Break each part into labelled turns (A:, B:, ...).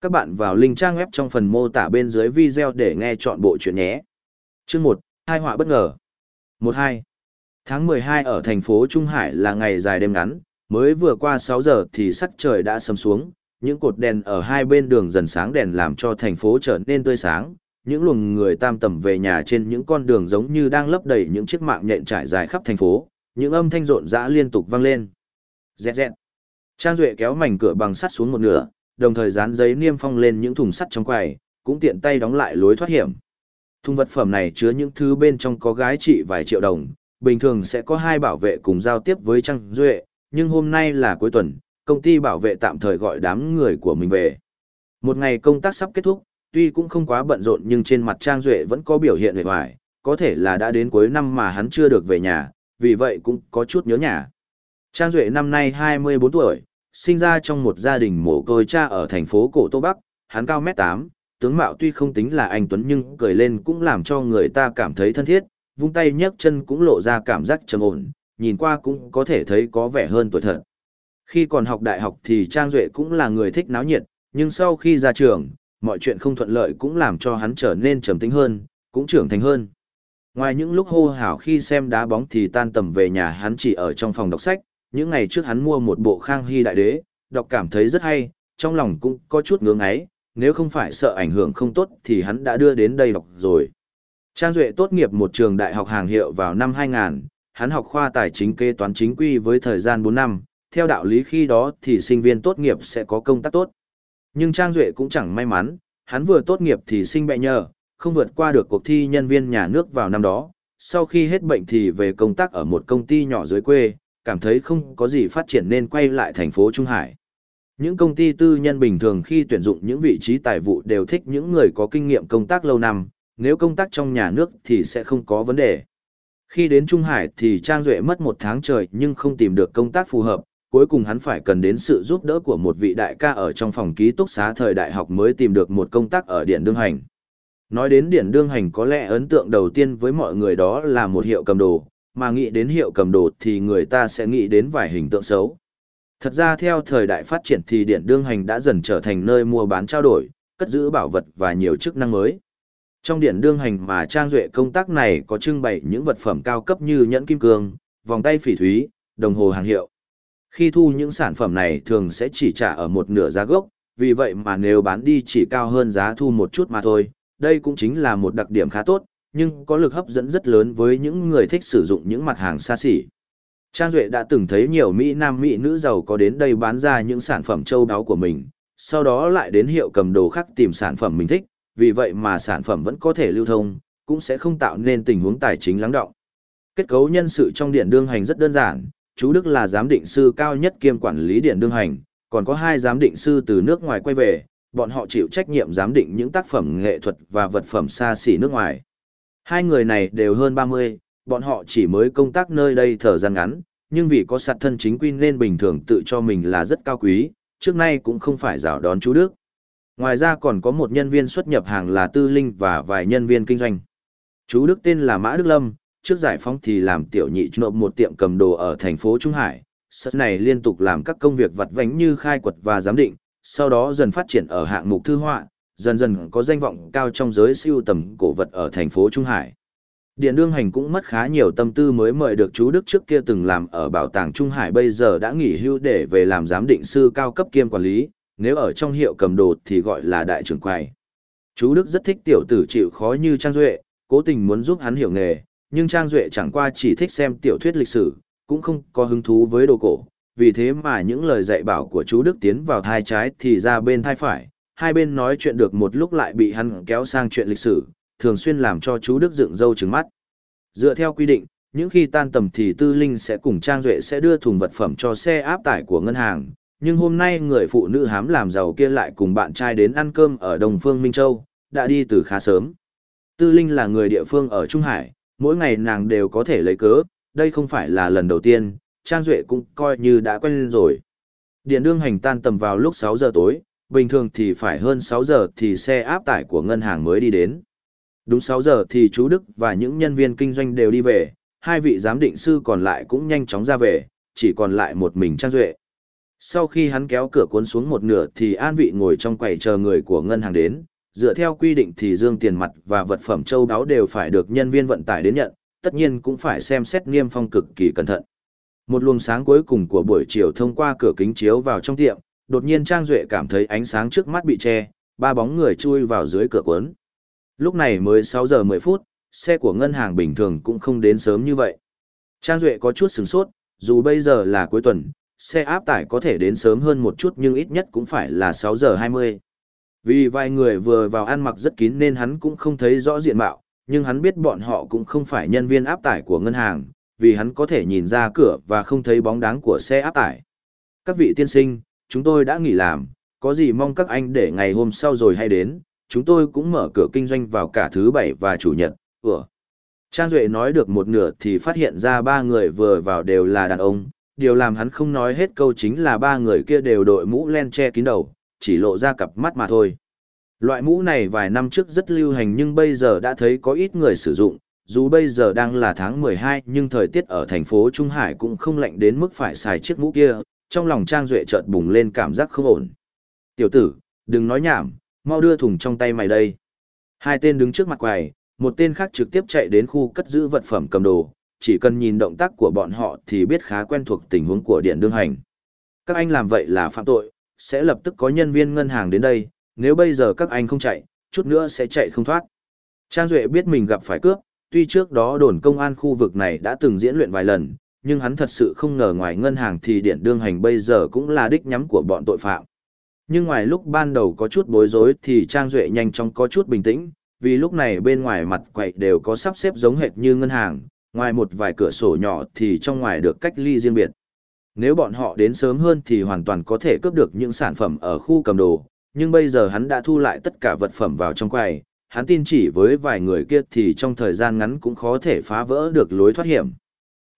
A: Các bạn vào link trang web trong phần mô tả bên dưới video để nghe chọn bộ chuyện nhé. Chương 1, hai họa bất ngờ. 12. Tháng 12 ở thành phố Trung Hải là ngày dài đêm ngắn, mới vừa qua 6 giờ thì sắc trời đã sầm xuống, những cột đèn ở hai bên đường dần sáng đèn làm cho thành phố trở nên tươi sáng, những luồng người tam tầm về nhà trên những con đường giống như đang lấp đầy những chiếc mạng nhện trải dài khắp thành phố, những âm thanh rộn rã liên tục vang lên. Rẹt rẹt. Trang Duệ kéo mảnh cửa bằng sắt xuống một nửa, đồng thời dán giấy niêm phong lên những thùng sắt trong quầy, cũng tiện tay đóng lại lối thoát hiểm. Thùng vật phẩm này chứa những thứ bên trong có gái trị vài triệu đồng, bình thường sẽ có hai bảo vệ cùng giao tiếp với Trang Duệ, nhưng hôm nay là cuối tuần, công ty bảo vệ tạm thời gọi đám người của mình về. Một ngày công tác sắp kết thúc, tuy cũng không quá bận rộn nhưng trên mặt Trang Duệ vẫn có biểu hiện hề hoài, có thể là đã đến cuối năm mà hắn chưa được về nhà, vì vậy cũng có chút nhớ nhà. Trang Duệ năm nay 24 tuổi, sinh ra trong một gia đình mồ côi cha ở thành phố Cổ Tô Bắc, hắn cao mét tám, tướng mạo tuy không tính là anh Tuấn nhưng cười lên cũng làm cho người ta cảm thấy thân thiết, vung tay nhấc chân cũng lộ ra cảm giác trầm ổn, nhìn qua cũng có thể thấy có vẻ hơn tuổi thật. Khi còn học đại học thì Trang Duệ cũng là người thích náo nhiệt, nhưng sau khi ra trường, mọi chuyện không thuận lợi cũng làm cho hắn trở nên trầm tĩnh hơn, cũng trưởng thành hơn. Ngoài những lúc hô hào khi xem đá bóng thì tan tầm về nhà hắn chỉ ở trong phòng đọc sách, những ngày trước hắn mua một bộ khang hy đại đế, đọc cảm thấy rất hay, trong lòng cũng có chút ngưỡng ấy, nếu không phải sợ ảnh hưởng không tốt thì hắn đã đưa đến đây đọc rồi. Trang Duệ tốt nghiệp một trường đại học hàng hiệu vào năm 2000, hắn học khoa tài chính kế toán chính quy với thời gian 4 năm, theo đạo lý khi đó thì sinh viên tốt nghiệp sẽ có công tác tốt. Nhưng Trang Duệ cũng chẳng may mắn, hắn vừa tốt nghiệp thì sinh bệnh nhờ, không vượt qua được cuộc thi nhân viên nhà nước vào năm đó, sau khi hết bệnh thì về công tác ở một công ty nhỏ dưới quê, cảm thấy không có gì phát triển nên quay lại thành phố Trung Hải. Những công ty tư nhân bình thường khi tuyển dụng những vị trí tài vụ đều thích những người có kinh nghiệm công tác lâu năm, nếu công tác trong nhà nước thì sẽ không có vấn đề. Khi đến Trung Hải thì Trang Duệ mất một tháng trời nhưng không tìm được công tác phù hợp, cuối cùng hắn phải cần đến sự giúp đỡ của một vị đại ca ở trong phòng ký túc xá thời đại học mới tìm được một công tác ở Điện Đương Hành. Nói đến Điện Đương Hành có lẽ ấn tượng đầu tiên với mọi người đó là một hiệu cầm đồ, mà nghĩ đến hiệu cầm đồ thì người ta sẽ nghĩ đến vài hình tượng xấu. Thật ra theo thời đại phát triển thì Điện Đương Hành đã dần trở thành nơi mua bán trao đổi, cất giữ bảo vật và nhiều chức năng mới. Trong điện đương hành mà trang duệ công tác này có trưng bày những vật phẩm cao cấp như nhẫn kim cương, vòng tay phỉ thúy, đồng hồ hàng hiệu. Khi thu những sản phẩm này thường sẽ chỉ trả ở một nửa giá gốc, vì vậy mà nếu bán đi chỉ cao hơn giá thu một chút mà thôi, đây cũng chính là một đặc điểm khá tốt, nhưng có lực hấp dẫn rất lớn với những người thích sử dụng những mặt hàng xa xỉ. Trang Duệ đã từng thấy nhiều Mỹ Nam Mỹ nữ giàu có đến đây bán ra những sản phẩm châu đáo của mình, sau đó lại đến hiệu cầm đồ khác tìm sản phẩm mình thích, vì vậy mà sản phẩm vẫn có thể lưu thông, cũng sẽ không tạo nên tình huống tài chính lắng động. Kết cấu nhân sự trong điện đương hành rất đơn giản, chú Đức là giám định sư cao nhất kiêm quản lý điện đương hành, còn có hai giám định sư từ nước ngoài quay về, bọn họ chịu trách nhiệm giám định những tác phẩm nghệ thuật và vật phẩm xa xỉ nước ngoài. Hai người này đều hơn 30, bọn họ chỉ mới công tác nơi đây thời gian ngắn, nhưng vì có sạt thân chính quy nên bình thường tự cho mình là rất cao quý, trước nay cũng không phải rào đón chú Đức. Ngoài ra còn có một nhân viên xuất nhập hàng là Tư Linh và vài nhân viên kinh doanh. Chú Đức tên là Mã Đức Lâm, trước giải phóng thì làm tiểu nhị trộm một tiệm cầm đồ ở thành phố Trung Hải. Sất này liên tục làm các công việc vặt vánh như khai quật và giám định, sau đó dần phát triển ở hạng mục thư họa, dần dần có danh vọng cao trong giới siêu tầm cổ vật ở thành phố Trung Hải. Điện đương hành cũng mất khá nhiều tâm tư mới mời được chú Đức trước kia từng làm ở bảo tàng Trung Hải bây giờ đã nghỉ hưu để về làm giám định sư cao cấp kiêm quản lý, nếu ở trong hiệu cầm đồ thì gọi là đại trưởng quầy. Chú Đức rất thích tiểu tử chịu khó như Trang Duệ, cố tình muốn giúp hắn hiểu nghề, nhưng Trang Duệ chẳng qua chỉ thích xem tiểu thuyết lịch sử, cũng không có hứng thú với đồ cổ. Vì thế mà những lời dạy bảo của chú Đức tiến vào thai trái thì ra bên thai phải, hai bên nói chuyện được một lúc lại bị hắn kéo sang chuyện lịch sử, thường xuyên làm cho chú Đức dựng râu trứng mắt. Dựa theo quy định, những khi tan tầm thì Tư Linh sẽ cùng Trang Duệ sẽ đưa thùng vật phẩm cho xe áp tải của ngân hàng, nhưng hôm nay người phụ nữ hám làm giàu kia lại cùng bạn trai đến ăn cơm ở Đồng Phương Minh Châu, đã đi từ khá sớm. Tư Linh là người địa phương ở Trung Hải, mỗi ngày nàng đều có thể lấy cớ, đây không phải là lần đầu tiên, Trang Duệ cũng coi như đã quen rồi. Điện đương hành tan tầm vào lúc 6 giờ tối, bình thường thì phải hơn 6 giờ thì xe áp tải của ngân hàng mới đi đến. Đúng 6 giờ thì chú Đức và những nhân viên kinh doanh đều đi về, hai vị giám định sư còn lại cũng nhanh chóng ra về, chỉ còn lại một mình Trang Duệ. Sau khi hắn kéo cửa cuốn xuống một nửa thì an vị ngồi trong quầy chờ người của ngân hàng đến, dựa theo quy định thì dương tiền mặt và vật phẩm châu đáo đều phải được nhân viên vận tải đến nhận, tất nhiên cũng phải xem xét nghiêm phong cực kỳ cẩn thận. Một luồng sáng cuối cùng của buổi chiều thông qua cửa kính chiếu vào trong tiệm, đột nhiên Trang Duệ cảm thấy ánh sáng trước mắt bị che, ba bóng người chui vào dưới cửa cuốn. Lúc này mới 6 giờ 10 phút, xe của ngân hàng bình thường cũng không đến sớm như vậy. Trang Duệ có chút sửng sốt, dù bây giờ là cuối tuần, xe áp tải có thể đến sớm hơn một chút nhưng ít nhất cũng phải là 6 giờ 20. Vì vài người vừa vào ăn mặc rất kín nên hắn cũng không thấy rõ diện mạo, nhưng hắn biết bọn họ cũng không phải nhân viên áp tải của ngân hàng, vì hắn có thể nhìn ra cửa và không thấy bóng dáng của xe áp tải. Các vị tiên sinh, chúng tôi đã nghỉ làm, có gì mong các anh để ngày hôm sau rồi hay đến, chúng tôi cũng mở cửa kinh doanh vào cả thứ bảy và chủ nhật, ủa. Trang Duệ nói được một nửa thì phát hiện ra ba người vừa vào đều là đàn ông, điều làm hắn không nói hết câu chính là ba người kia đều đội mũ len che kín đầu, chỉ lộ ra cặp mắt mà thôi. Loại mũ này vài năm trước rất lưu hành nhưng bây giờ đã thấy có ít người sử dụng, dù bây giờ đang là tháng 12 nhưng thời tiết ở thành phố Trung Hải cũng không lạnh đến mức phải xài chiếc mũ kia, trong lòng Trang Duệ chợt bùng lên cảm giác không ổn. Tiểu tử, đừng nói nhảm, mau đưa thùng trong tay mày đây. Hai tên đứng trước mặt quầy, một tên khác trực tiếp chạy đến khu cất giữ vật phẩm cầm đồ, chỉ cần nhìn động tác của bọn họ thì biết khá quen thuộc tình huống của điện đương hành. Các anh làm vậy là phạm tội, sẽ lập tức có nhân viên ngân hàng đến đây, nếu bây giờ các anh không chạy, chút nữa sẽ chạy không thoát. Trang Duệ biết mình gặp phải cướp, tuy trước đó đồn công an khu vực này đã từng diễn luyện vài lần, nhưng hắn thật sự không ngờ ngoài ngân hàng thì điện đương hành bây giờ cũng là đích nhắm của bọn tội phạm. Nhưng ngoài lúc ban đầu có chút bối rối thì Trang Duệ nhanh chóng có chút bình tĩnh, vì lúc này bên ngoài mặt quậy đều có sắp xếp giống hệt như ngân hàng, ngoài một vài cửa sổ nhỏ thì trong ngoài được cách ly riêng biệt. Nếu bọn họ đến sớm hơn thì hoàn toàn có thể cướp được những sản phẩm ở khu cầm đồ, nhưng bây giờ hắn đã thu lại tất cả vật phẩm vào trong quầy, hắn tin chỉ với vài người kia thì trong thời gian ngắn cũng khó thể phá vỡ được lối thoát hiểm.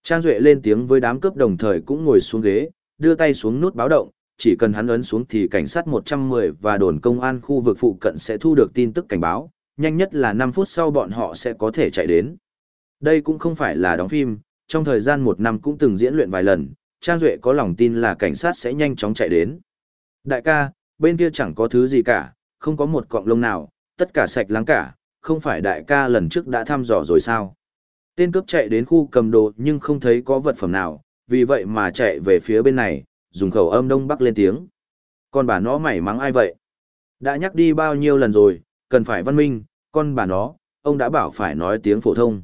A: Trang Duệ lên tiếng với đám cướp đồng thời cũng ngồi xuống ghế, đưa tay xuống nút báo động, chỉ cần hắn ấn xuống thì cảnh sát 110 và đồn công an khu vực phụ cận sẽ thu được tin tức cảnh báo, nhanh nhất là 5 phút sau bọn họ sẽ có thể chạy đến. Đây cũng không phải là đóng phim, trong thời gian một năm cũng từng diễn luyện vài lần, Trang Duệ có lòng tin là cảnh sát sẽ nhanh chóng chạy đến. Đại ca, bên kia chẳng có thứ gì cả, không có một cọng lông nào, tất cả sạch lắng cả, không phải đại ca lần trước đã thăm dò rồi sao? Tên cướp chạy đến khu cầm đồ nhưng không thấy có vật phẩm nào, vì vậy mà chạy về phía bên này, dùng khẩu âm đông bắc lên tiếng. Con bà nó mày mắng ai vậy? Đã nhắc đi bao nhiêu lần rồi, cần phải văn minh, con bà nó, ông đã bảo phải nói tiếng phổ thông.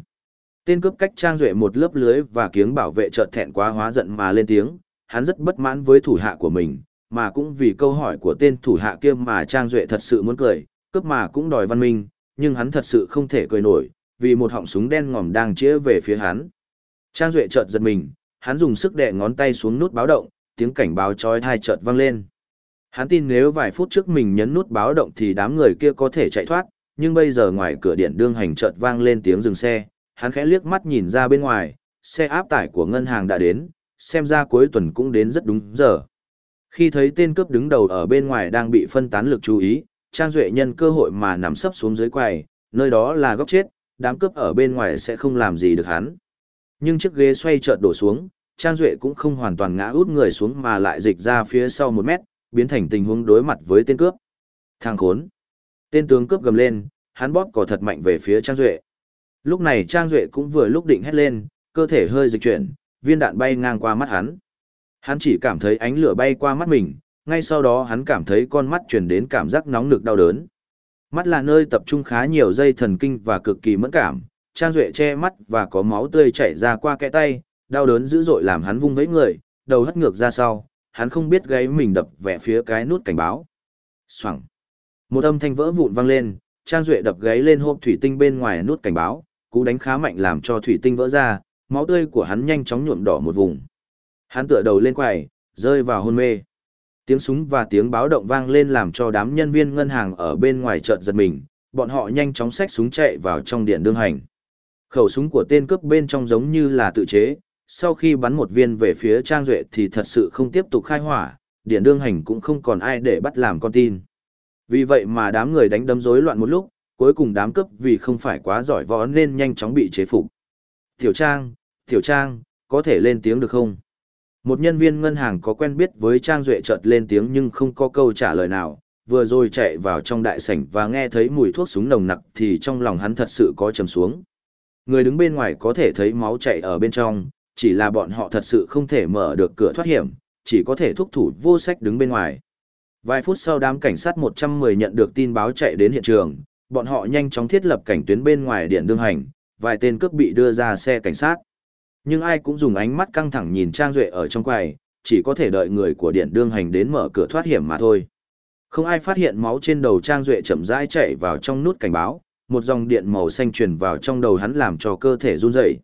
A: Tên cướp cách trang duệ một lớp lưới và kiếng bảo vệ chợt thẹn quá hóa giận mà lên tiếng, hắn rất bất mãn với thủ hạ của mình, mà cũng vì câu hỏi của tên thủ hạ kia mà trang duệ thật sự muốn cười, cướp mà cũng đòi văn minh, nhưng hắn thật sự không thể cười nổi, vì một họng súng đen ngòm đang chĩa về phía hắn. Trang duệ chợt giật mình, hắn dùng sức đè ngón tay xuống nút báo động, tiếng cảnh báo chói tai chợt vang lên. Hắn tin nếu vài phút trước mình nhấn nút báo động thì đám người kia có thể chạy thoát, nhưng bây giờ ngoài cửa điện đương hành chợt vang lên tiếng dừng xe, hắn khẽ liếc mắt nhìn ra bên ngoài, xe áp tải của ngân hàng đã đến, xem ra cuối tuần cũng đến rất đúng giờ. Khi thấy tên cướp đứng đầu ở bên ngoài đang bị phân tán lực chú ý, Trang Duệ nhân cơ hội mà nằm sấp xuống dưới quầy, nơi đó là góc chết, đám cướp ở bên ngoài sẽ không làm gì được hắn. Nhưng chiếc ghế xoay chợt đổ xuống, Trang Duệ cũng không hoàn toàn ngã út người xuống mà lại dịch ra phía sau một mét, biến thành tình huống đối mặt với tên cướp. Thang khốn. Tên tướng cướp gầm lên, hắn bóp cỏ thật mạnh về phía Trang Duệ. Lúc này Trang Duệ cũng vừa lúc định hét lên, cơ thể hơi dịch chuyển, viên đạn bay ngang qua mắt hắn. Hắn chỉ cảm thấy ánh lửa bay qua mắt mình, ngay sau đó hắn cảm thấy con mắt chuyển đến cảm giác nóng nực đau đớn. Mắt là nơi tập trung khá nhiều dây thần kinh và cực kỳ mẫn cảm, Trang Duệ che mắt và có máu tươi chảy ra qua kẽ tay, đau đớn dữ dội làm hắn vung vẫy người, đầu hất ngược ra sau, hắn không biết gáy mình đập về phía cái nút cảnh báo. Xoẳng. Một âm thanh vỡ vụn vang lên, Trang Duệ đập gáy lên hộp thủy tinh bên ngoài nút cảnh báo, cú đánh khá mạnh làm cho thủy tinh vỡ ra, máu tươi của hắn nhanh chóng nhuộm đỏ một vùng. Hắn tựa đầu lên quầy, rơi vào hôn mê. Tiếng súng và tiếng báo động vang lên làm cho đám nhân viên ngân hàng ở bên ngoài chợt giật mình, bọn họ nhanh chóng xách súng chạy vào trong điện đương hành. Khẩu súng của tên cướp bên trong giống như là tự chế, sau khi bắn một viên về phía Trang Duệ thì thật sự không tiếp tục khai hỏa, điện đương hành cũng không còn ai để bắt làm con tin. Vì vậy mà đám người đánh đấm rối loạn một lúc, cuối cùng đám cướp vì không phải quá giỏi võ nên nhanh chóng bị chế phục. Tiểu Trang, Tiểu Trang, có thể lên tiếng được không? Một nhân viên ngân hàng có quen biết với Trang Duệ chợt lên tiếng nhưng không có câu trả lời nào, vừa rồi chạy vào trong đại sảnh và nghe thấy mùi thuốc súng nồng nặc thì trong lòng hắn thật sự có trầm xuống. Người đứng bên ngoài có thể thấy máu chảy ở bên trong, chỉ là bọn họ thật sự không thể mở được cửa thoát hiểm, chỉ có thể thúc thủ vô sách đứng bên ngoài. Vài phút sau đám cảnh sát 110 nhận được tin báo chạy đến hiện trường, bọn họ nhanh chóng thiết lập cảnh tuyến bên ngoài điện đương hành, vài tên cướp bị đưa ra xe cảnh sát. Nhưng ai cũng dùng ánh mắt căng thẳng nhìn Trang Duệ ở trong quầy, chỉ có thể đợi người của điện đương hành đến mở cửa thoát hiểm mà thôi. Không ai phát hiện máu trên đầu Trang Duệ chậm rãi chạy vào trong nút cảnh báo, một dòng điện màu xanh truyền vào trong đầu hắn làm cho cơ thể run rẩy.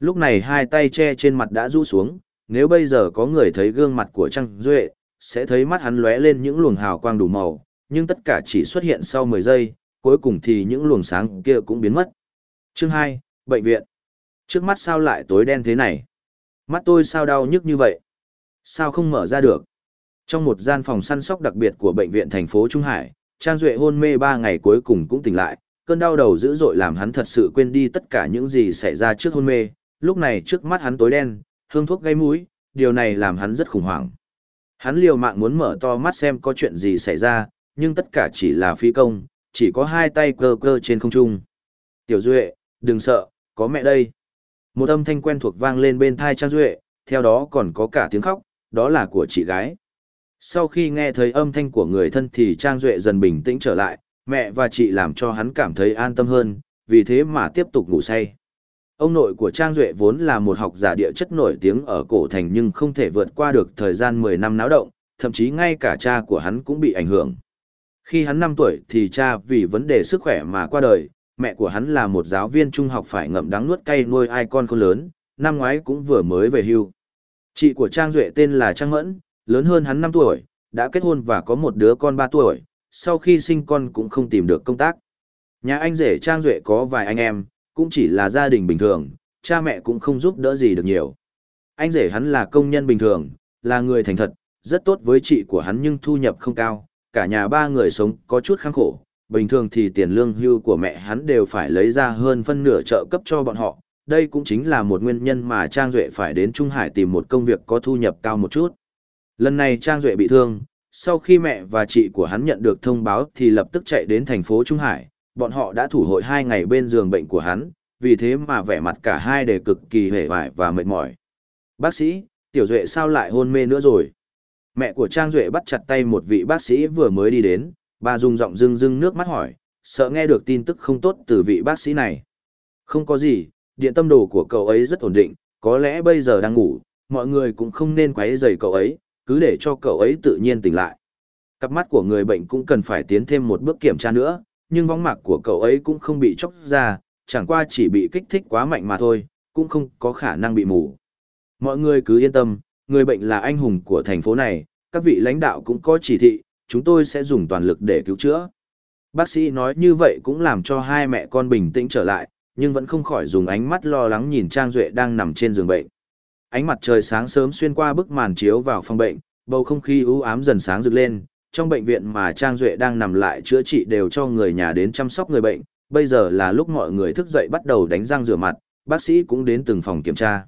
A: Lúc này hai tay che trên mặt đã rũ xuống, nếu bây giờ có người thấy gương mặt của Trang Duệ, sẽ thấy mắt hắn lóe lên những luồng hào quang đủ màu, nhưng tất cả chỉ xuất hiện sau 10 giây, cuối cùng thì những luồng sáng kia cũng biến mất. Chương 2, Bệnh viện. Trước mắt sao lại tối đen thế này? Mắt tôi sao đau nhức như vậy? Sao không mở ra được? Trong một gian phòng săn sóc đặc biệt của bệnh viện thành phố Trung Hải, Trang Duệ hôn mê 3 ngày cuối cùng cũng tỉnh lại, cơn đau đầu dữ dội làm hắn thật sự quên đi tất cả những gì xảy ra trước hôn mê, lúc này trước mắt hắn tối đen, hương thuốc gây mũi, điều này làm hắn rất khủng hoảng. Hắn liều mạng muốn mở to mắt xem có chuyện gì xảy ra, nhưng tất cả chỉ là phi công, chỉ có hai tay cơ cơ trên không trung. Tiểu Duệ, đừng sợ, có mẹ đây. Một âm thanh quen thuộc vang lên bên thai Trang Duệ, theo đó còn có cả tiếng khóc, đó là của chị gái. Sau khi nghe thấy âm thanh của người thân thì Trang Duệ dần bình tĩnh trở lại, mẹ và chị làm cho hắn cảm thấy an tâm hơn, vì thế mà tiếp tục ngủ say. Ông nội của Trang Duệ vốn là một học giả địa chất nổi tiếng ở cổ thành nhưng không thể vượt qua được thời gian 10 năm náo động, thậm chí ngay cả cha của hắn cũng bị ảnh hưởng. Khi hắn 5 tuổi thì cha vì vấn đề sức khỏe mà qua đời, mẹ của hắn là một giáo viên trung học phải ngậm đắng nuốt cay nuôi ai con con lớn, năm ngoái cũng vừa mới về hưu. Chị của Trang Duệ tên là Trang Mẫn, lớn hơn hắn 5 tuổi, đã kết hôn và có một đứa con 3 tuổi, sau khi sinh con cũng không tìm được công tác. Nhà anh rể Trang Duệ có vài anh em, cũng chỉ là gia đình bình thường, cha mẹ cũng không giúp đỡ gì được nhiều. Anh rể hắn là công nhân bình thường, là người thành thật, rất tốt với chị của hắn nhưng thu nhập không cao, cả nhà ba người sống có chút kháng khổ, bình thường thì tiền lương hưu của mẹ hắn đều phải lấy ra hơn phân nửa trợ cấp cho bọn họ, đây cũng chính là một nguyên nhân mà Trang Duệ phải đến Trung Hải tìm một công việc có thu nhập cao một chút. Lần này Trang Duệ bị thương, sau khi mẹ và chị của hắn nhận được thông báo thì lập tức chạy đến thành phố Trung Hải, bọn họ đã thủ hội hai ngày bên giường bệnh của hắn, vì thế mà vẻ mặt cả hai đều cực kỳ hề vải và mệt mỏi. Bác sĩ, Tiểu Duệ sao lại hôn mê nữa rồi? Mẹ của Trang Duệ bắt chặt tay một vị bác sĩ vừa mới đi đến, bà dùng giọng rưng rưng nước mắt hỏi, sợ nghe được tin tức không tốt từ vị bác sĩ này. Không có gì, điện tâm đồ của cậu ấy rất ổn định, có lẽ bây giờ đang ngủ, mọi người cũng không nên quấy rầy cậu ấy, cứ để cho cậu ấy tự nhiên tỉnh lại. Cặp mắt của người bệnh cũng cần phải tiến thêm một bước kiểm tra nữa, nhưng vóng mạc của cậu ấy cũng không bị chóc ra, chẳng qua chỉ bị kích thích quá mạnh mà thôi, cũng không có khả năng bị mù. Mọi người cứ yên tâm, người bệnh là anh hùng của thành phố này, các vị lãnh đạo cũng có chỉ thị, chúng tôi sẽ dùng toàn lực để cứu chữa. Bác sĩ nói như vậy cũng làm cho hai mẹ con bình tĩnh trở lại, nhưng vẫn không khỏi dùng ánh mắt lo lắng nhìn Trang Duệ đang nằm trên giường bệnh. Ánh mặt trời sáng sớm xuyên qua bức màn chiếu vào phòng bệnh, bầu không khí u ám dần sáng rực lên, trong bệnh viện mà Trang Duệ đang nằm lại chữa trị đều cho người nhà đến chăm sóc người bệnh, bây giờ là lúc mọi người thức dậy bắt đầu đánh răng rửa mặt, bác sĩ cũng đến từng phòng kiểm tra.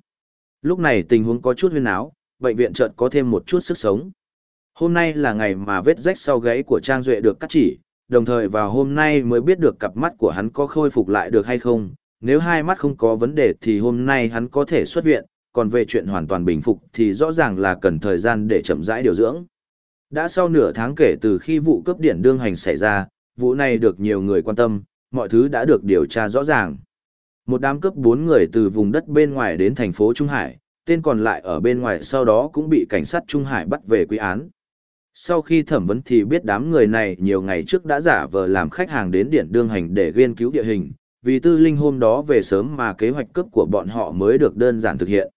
A: Lúc này tình huống có chút huyên áo, bệnh viện chợt có thêm một chút sức sống. Hôm nay là ngày mà vết rách sau gáy của Trang Duệ được cắt chỉ, đồng thời vào hôm nay mới biết được cặp mắt của hắn có khôi phục lại được hay không. Nếu hai mắt không có vấn đề thì hôm nay hắn có thể xuất viện, còn về chuyện hoàn toàn bình phục thì rõ ràng là cần thời gian để chậm rãi điều dưỡng. Đã sau nửa tháng kể từ khi vụ cướp điện đương hành xảy ra, vụ này được nhiều người quan tâm, mọi thứ đã được điều tra rõ ràng. Một đám cướp bốn người từ vùng đất bên ngoài đến thành phố Trung Hải, tên còn lại ở bên ngoài sau đó cũng bị cảnh sát Trung Hải bắt về quy án. Sau khi thẩm vấn thì biết đám người này nhiều ngày trước đã giả vờ làm khách hàng đến điện đương hành để nghiên cứu địa hình, vì tư linh hôm đó về sớm mà kế hoạch cướp của bọn họ mới được đơn giản thực hiện.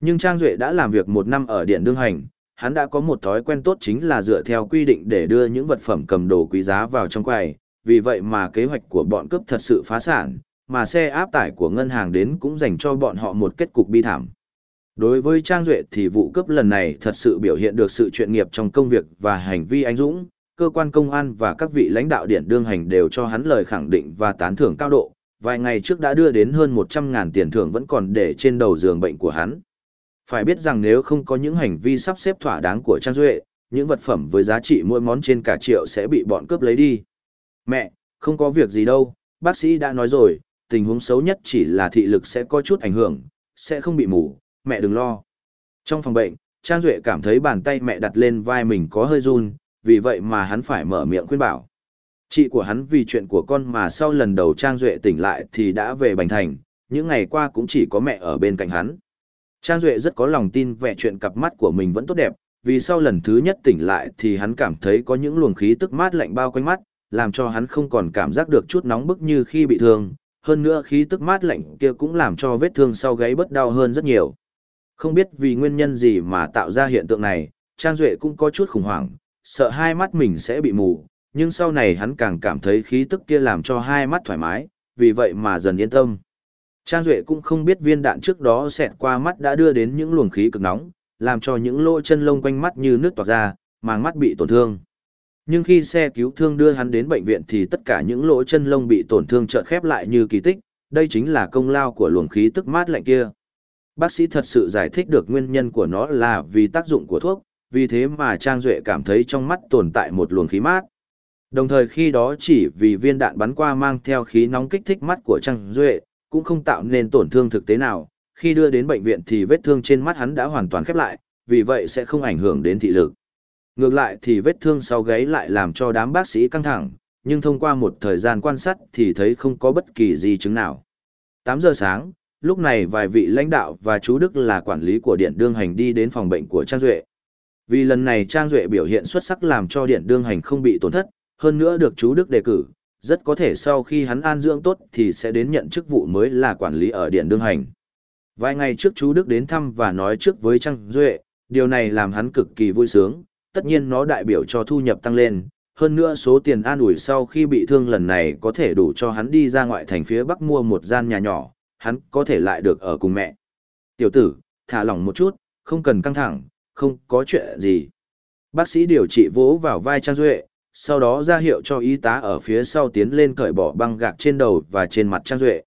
A: Nhưng Trang Duệ đã làm việc một năm ở điện đương hành, hắn đã có một thói quen tốt chính là dựa theo quy định để đưa những vật phẩm cầm đồ quý giá vào trong quầy, vì vậy mà kế hoạch của bọn cướp thật sự phá sản, mà xe áp tải của ngân hàng đến cũng dành cho bọn họ một kết cục bi thảm. Đối với Trang Duệ thì vụ cướp lần này thật sự biểu hiện được sự chuyên nghiệp trong công việc và hành vi anh dũng, cơ quan công an và các vị lãnh đạo điện đương hành đều cho hắn lời khẳng định và tán thưởng cao độ, vài ngày trước đã đưa đến hơn 100.000 tiền thưởng vẫn còn để trên đầu giường bệnh của hắn. Phải biết rằng nếu không có những hành vi sắp xếp thỏa đáng của Trang Duệ, những vật phẩm với giá trị mỗi món trên cả triệu sẽ bị bọn cướp lấy đi. Mẹ, không có việc gì đâu, bác sĩ đã nói rồi, tình huống xấu nhất chỉ là thị lực sẽ có chút ảnh hưởng, sẽ không bị mù, mẹ đừng lo. Trong phòng bệnh, Trang Duệ cảm thấy bàn tay mẹ đặt lên vai mình có hơi run, vì vậy mà hắn phải mở miệng khuyên bảo. Chị của hắn vì chuyện của con mà sau lần đầu Trang Duệ tỉnh lại thì đã về Bành Thành, những ngày qua cũng chỉ có mẹ ở bên cạnh hắn. Trang Duệ rất có lòng tin về chuyện cặp mắt của mình vẫn tốt đẹp, vì sau lần thứ nhất tỉnh lại thì hắn cảm thấy có những luồng khí tức mát lạnh bao quanh mắt, làm cho hắn không còn cảm giác được chút nóng bức như khi bị thương, hơn nữa khí tức mát lạnh kia cũng làm cho vết thương sau gáy bớt đau hơn rất nhiều. Không biết vì nguyên nhân gì mà tạo ra hiện tượng này, Trang Duệ cũng có chút khủng hoảng, sợ hai mắt mình sẽ bị mù, nhưng sau này hắn càng cảm thấy khí tức kia làm cho hai mắt thoải mái, vì vậy mà dần yên tâm. Trang Duệ cũng không biết viên đạn trước đó xẹt qua mắt đã đưa đến những luồng khí cực nóng, làm cho những lỗ chân lông quanh mắt như nước tỏa ra, màng mắt bị tổn thương. Nhưng khi xe cứu thương đưa hắn đến bệnh viện thì tất cả những lỗ chân lông bị tổn thương chợt khép lại như kỳ tích, đây chính là công lao của luồng khí tức mát lạnh kia. Bác sĩ thật sự giải thích được nguyên nhân của nó là vì tác dụng của thuốc, vì thế mà Trang Duệ cảm thấy trong mắt tồn tại một luồng khí mát. Đồng thời khi đó chỉ vì viên đạn bắn qua mang theo khí nóng kích thích mắt của Trang Duệ, cũng không tạo nên tổn thương thực tế nào, khi đưa đến bệnh viện thì vết thương trên mắt hắn đã hoàn toàn khép lại, vì vậy sẽ không ảnh hưởng đến thị lực. Ngược lại thì vết thương sau gáy lại làm cho đám bác sĩ căng thẳng, nhưng thông qua một thời gian quan sát thì thấy không có bất kỳ di chứng nào. 8 giờ sáng, lúc này vài vị lãnh đạo và chú Đức là quản lý của Điện Đương Hành đi đến phòng bệnh của Trang Duệ. Vì lần này Trang Duệ biểu hiện xuất sắc làm cho Điện Đương Hành không bị tổn thất, hơn nữa được chú Đức đề cử, rất có thể sau khi hắn an dưỡng tốt thì sẽ đến nhận chức vụ mới là quản lý ở Điện Đương Hành. Vài ngày trước chú Đức đến thăm và nói trước với Trang Duệ, điều này làm hắn cực kỳ vui sướng, tất nhiên nó đại biểu cho thu nhập tăng lên, hơn nữa số tiền an ủi sau khi bị thương lần này có thể đủ cho hắn đi ra ngoại thành phía Bắc mua một gian nhà nhỏ, hắn có thể lại được ở cùng mẹ. Tiểu tử, thả lỏng một chút, không cần căng thẳng, không có chuyện gì. Bác sĩ điều trị vỗ vào vai Trang Duệ, sau đó ra hiệu cho y tá ở phía sau tiến lên cởi bỏ băng gạc trên đầu và trên mặt Trang Duệ.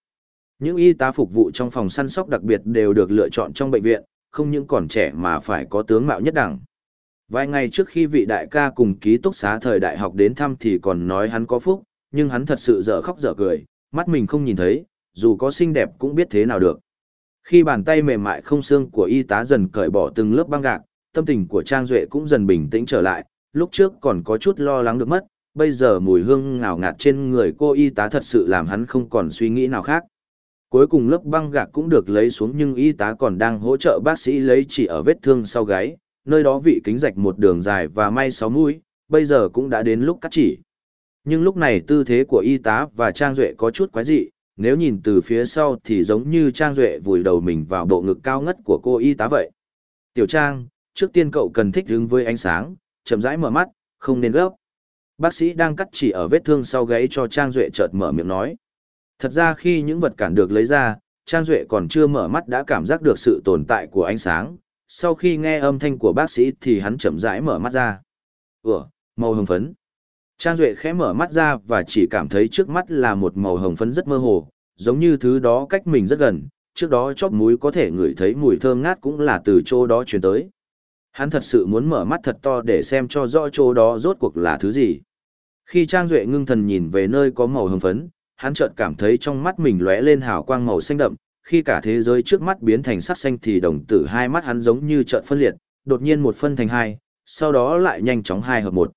A: Những y tá phục vụ trong phòng săn sóc đặc biệt đều được lựa chọn trong bệnh viện, không những còn trẻ mà phải có tướng mạo nhất đẳng. Vài ngày trước khi vị đại ca cùng ký túc xá thời đại học đến thăm thì còn nói hắn có phúc, nhưng hắn thật sự dở khóc dở cười, mắt mình không nhìn thấy, dù có xinh đẹp cũng biết thế nào được. Khi bàn tay mềm mại không xương của y tá dần cởi bỏ từng lớp băng gạc, tâm tình của Trang Duệ cũng dần bình tĩnh trở lại, lúc trước còn có chút lo lắng được mất, bây giờ mùi hương ngào ngạt trên người cô y tá thật sự làm hắn không còn suy nghĩ nào khác. Cuối cùng lớp băng gạc cũng được lấy xuống nhưng y tá còn đang hỗ trợ bác sĩ lấy chỉ ở vết thương sau gáy, nơi đó vị kính rạch một đường dài và may sáu mũi, bây giờ cũng đã đến lúc cắt chỉ. Nhưng lúc này tư thế của y tá và Trang Duệ có chút quái dị, nếu nhìn từ phía sau thì giống như Trang Duệ vùi đầu mình vào bộ ngực cao ngất của cô y tá vậy. Tiểu Trang, trước tiên cậu cần thích ứng với ánh sáng, chậm rãi mở mắt, không nên gấp. Bác sĩ đang cắt chỉ ở vết thương sau gáy cho Trang Duệ chợt mở miệng nói. Thật ra khi những vật cản được lấy ra, Trang Duệ còn chưa mở mắt đã cảm giác được sự tồn tại của ánh sáng. Sau khi nghe âm thanh của bác sĩ thì hắn chậm rãi mở mắt ra. Ủa, màu hồng phấn. Trang Duệ khẽ mở mắt ra và chỉ cảm thấy trước mắt là một màu hồng phấn rất mơ hồ, giống như thứ đó cách mình rất gần, trước đó chóp mũi có thể ngửi thấy mùi thơm ngát cũng là từ chỗ đó truyền tới. Hắn thật sự muốn mở mắt thật to để xem cho rõ chỗ đó rốt cuộc là thứ gì. Khi Trang Duệ ngưng thần nhìn về nơi có màu hồng phấn, hắn chợt cảm thấy trong mắt mình lóe lên hào quang màu xanh đậm, khi cả thế giới trước mắt biến thành sắc xanh thì đồng tử hai mắt hắn giống như chợt phân liệt, đột nhiên một phân thành hai, sau đó lại nhanh chóng hai hợp một.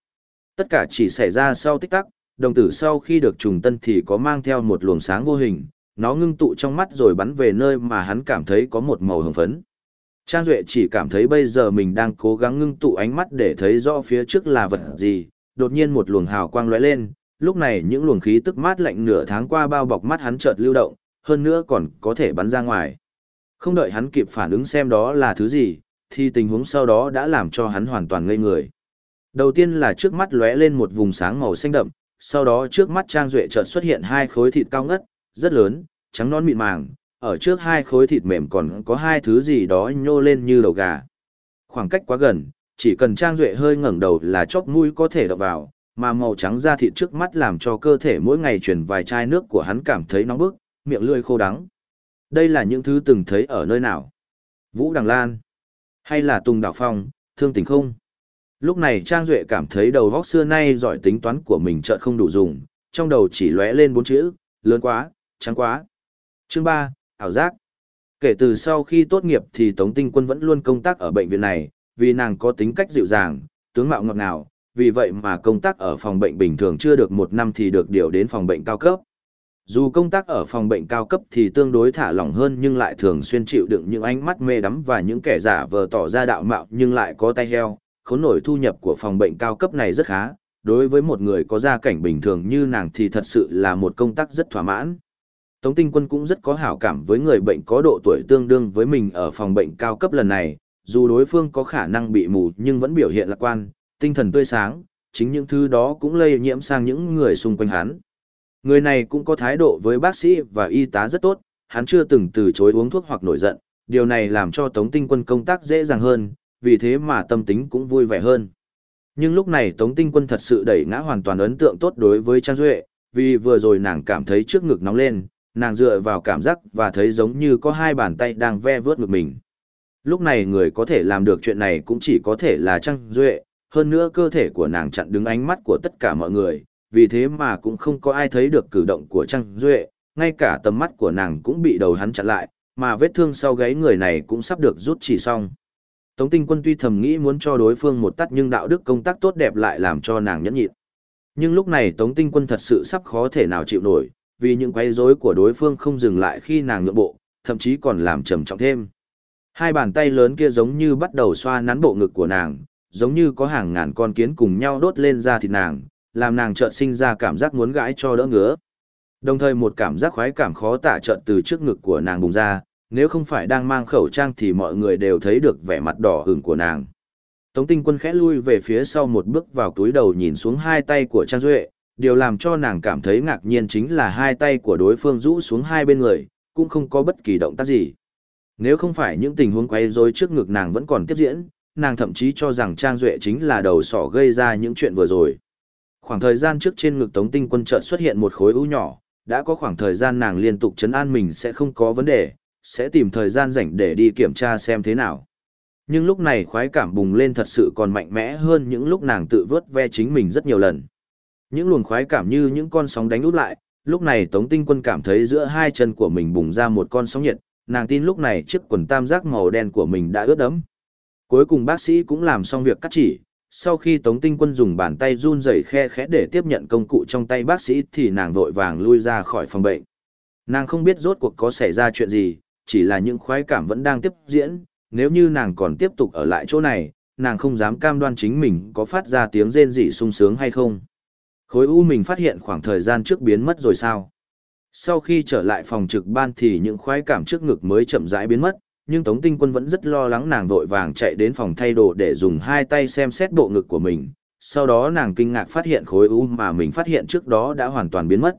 A: Tất cả chỉ xảy ra sau tích tắc, đồng tử sau khi được trùng tân thì có mang theo một luồng sáng vô hình, nó ngưng tụ trong mắt rồi bắn về nơi mà hắn cảm thấy có một màu hồng phấn. Trang Duệ chỉ cảm thấy bây giờ mình đang cố gắng ngưng tụ ánh mắt để thấy rõ phía trước là vật gì, đột nhiên một luồng hào quang lóe lên, lúc này những luồng khí tức mát lạnh nửa tháng qua bao bọc mắt hắn chợt lưu động, hơn nữa còn có thể bắn ra ngoài. Không đợi hắn kịp phản ứng xem đó là thứ gì, thì tình huống sau đó đã làm cho hắn hoàn toàn ngây người. Đầu tiên là trước mắt lóe lên một vùng sáng màu xanh đậm, sau đó trước mắt Trang Duệ chợt xuất hiện hai khối thịt cao ngất, rất lớn, trắng non mịn màng, ở trước hai khối thịt mềm còn có hai thứ gì đó nhô lên như đầu gà. Khoảng cách quá gần, chỉ cần Trang Duệ hơi ngẩng đầu là chóp mũi có thể đập vào, mà màu trắng da thịt trước mắt làm cho cơ thể mỗi ngày chuyển vài chai nước của hắn cảm thấy nóng bức, miệng lưỡi khô đắng. Đây là những thứ từng thấy ở nơi nào? Vũ Đằng Lan. Hay là Tùng Đảo Phong, thương tình không? Lúc này Trang Duệ cảm thấy đầu vóc xưa nay giỏi tính toán của mình chợt không đủ dùng, trong đầu chỉ lóe lên bốn chữ, lớn quá, trắng quá. Chương 3, ảo giác. Kể từ sau khi tốt nghiệp thì Tống Tinh Quân vẫn luôn công tác ở bệnh viện này, vì nàng có tính cách dịu dàng, tướng mạo ngọt ngào, vì vậy mà công tác ở phòng bệnh bình thường chưa được một năm thì được điều đến phòng bệnh cao cấp. Dù công tác ở phòng bệnh cao cấp thì tương đối thả lỏng hơn nhưng lại thường xuyên chịu đựng những ánh mắt mê đắm và những kẻ giả vờ tỏ ra đạo mạo nhưng lại có tay heo, khốn nổi thu nhập của phòng bệnh cao cấp này rất khá, đối với một người có gia cảnh bình thường như nàng thì thật sự là một công tác rất thỏa mãn. Tống Tinh Quân cũng rất có hảo cảm với người bệnh có độ tuổi tương đương với mình ở phòng bệnh cao cấp lần này, dù đối phương có khả năng bị mù nhưng vẫn biểu hiện lạc quan, tinh thần tươi sáng, chính những thứ đó cũng lây nhiễm sang những người xung quanh hắn. Người này cũng có thái độ với bác sĩ và y tá rất tốt, hắn chưa từng từ chối uống thuốc hoặc nổi giận, điều này làm cho Tống Tinh Quân công tác dễ dàng hơn, vì thế mà tâm tính cũng vui vẻ hơn. Nhưng lúc này Tống Tinh Quân thật sự đẩy ngã hoàn toàn ấn tượng tốt đối với Trang Duệ, vì vừa rồi nàng cảm thấy trước ngực nóng lên, nàng dựa vào cảm giác và thấy giống như có hai bàn tay đang ve vớt ngực mình. Lúc này người có thể làm được chuyện này cũng chỉ có thể là Trang Duệ, hơn nữa cơ thể của nàng chặn đứng ánh mắt của tất cả mọi người, vì thế mà cũng không có ai thấy được cử động của Trang Duệ, ngay cả tầm mắt của nàng cũng bị đầu hắn chặn lại, mà vết thương sau gáy người này cũng sắp được rút chỉ xong. Tống tinh quân tuy thầm nghĩ muốn cho đối phương một tắt nhưng đạo đức công tác tốt đẹp lại làm cho nàng nhẫn nhịn. Nhưng lúc này Tống tinh quân thật sự sắp khó thể nào chịu nổi, vì những quấy rối của đối phương không dừng lại khi nàng nhượng bộ, thậm chí còn làm trầm trọng thêm. Hai bàn tay lớn kia giống như bắt đầu xoa nắn bộ ngực của nàng, giống như có hàng ngàn con kiến cùng nhau đốt lên da thịt nàng, làm nàng chợt sinh ra cảm giác muốn gãi cho đỡ ngứa. Đồng thời một cảm giác khoái cảm khó tả chợt từ trước ngực của nàng bùng ra, nếu không phải đang mang khẩu trang thì mọi người đều thấy được vẻ mặt đỏ hửng của nàng. Tống tinh quân khẽ lui về phía sau một bước vào túi đầu nhìn xuống hai tay của Trang Duệ, điều làm cho nàng cảm thấy ngạc nhiên chính là hai tay của đối phương rũ xuống hai bên người, cũng không có bất kỳ động tác gì. Nếu không phải những tình huống quay rối trước ngực nàng vẫn còn tiếp diễn, nàng thậm chí cho rằng Trang Duệ chính là đầu sỏ gây ra những chuyện vừa rồi. Khoảng thời gian trước trên ngực Tống Tinh Quân chợt xuất hiện một khối u nhỏ, đã có khoảng thời gian nàng liên tục chấn an mình sẽ không có vấn đề, sẽ tìm thời gian rảnh để đi kiểm tra xem thế nào. Nhưng lúc này khoái cảm bùng lên thật sự còn mạnh mẽ hơn những lúc nàng tự vớt ve chính mình rất nhiều lần. Những luồng khoái cảm như những con sóng đánh út lại, lúc này Tống Tinh Quân cảm thấy giữa hai chân của mình bùng ra một con sóng nhiệt, nàng tin lúc này chiếc quần tam giác màu đen của mình đã ướt đẫm. Cuối cùng bác sĩ cũng làm xong việc cắt chỉ, sau khi Tống Tinh Quân dùng bàn tay run rẩy khe khẽ để tiếp nhận công cụ trong tay bác sĩ thì nàng vội vàng lui ra khỏi phòng bệnh. Nàng không biết rốt cuộc có xảy ra chuyện gì, chỉ là những khoái cảm vẫn đang tiếp diễn, nếu như nàng còn tiếp tục ở lại chỗ này, nàng không dám cam đoan chính mình có phát ra tiếng rên rỉ sung sướng hay không. Khối u mình phát hiện khoảng thời gian trước biến mất rồi sao? Sau khi trở lại phòng trực ban thì những khoái cảm trước ngực mới chậm rãi biến mất, nhưng Tống Tinh Quân vẫn rất lo lắng nàng vội vàng chạy đến phòng thay đồ để dùng hai tay xem xét bộ ngực của mình. Sau đó nàng kinh ngạc phát hiện khối u mà mình phát hiện trước đó đã hoàn toàn biến mất.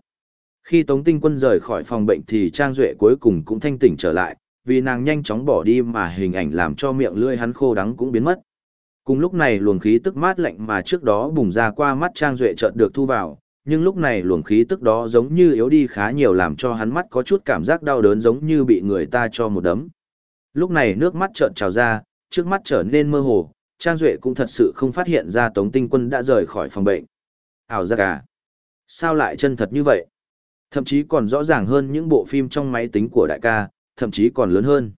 A: Khi Tống Tinh Quân rời khỏi phòng bệnh thì Trang Duệ cuối cùng cũng thanh tỉnh trở lại, vì nàng nhanh chóng bỏ đi mà hình ảnh làm cho miệng lưỡi hắn khô đắng cũng biến mất. Cùng lúc này luồng khí tức mát lạnh mà trước đó bùng ra qua mắt Trang Duệ chợt được thu vào, nhưng lúc này luồng khí tức đó giống như yếu đi khá nhiều làm cho hắn mắt có chút cảm giác đau đớn giống như bị người ta cho một đấm. Lúc này nước mắt chợt trào ra, trước mắt trở nên mơ hồ, Trang Duệ cũng thật sự không phát hiện ra Tống Tinh Quân đã rời khỏi phòng bệnh. Ảo giác à? Sao lại chân thật như vậy? Thậm chí còn rõ ràng hơn những bộ phim trong máy tính của đại ca, thậm chí còn lớn hơn.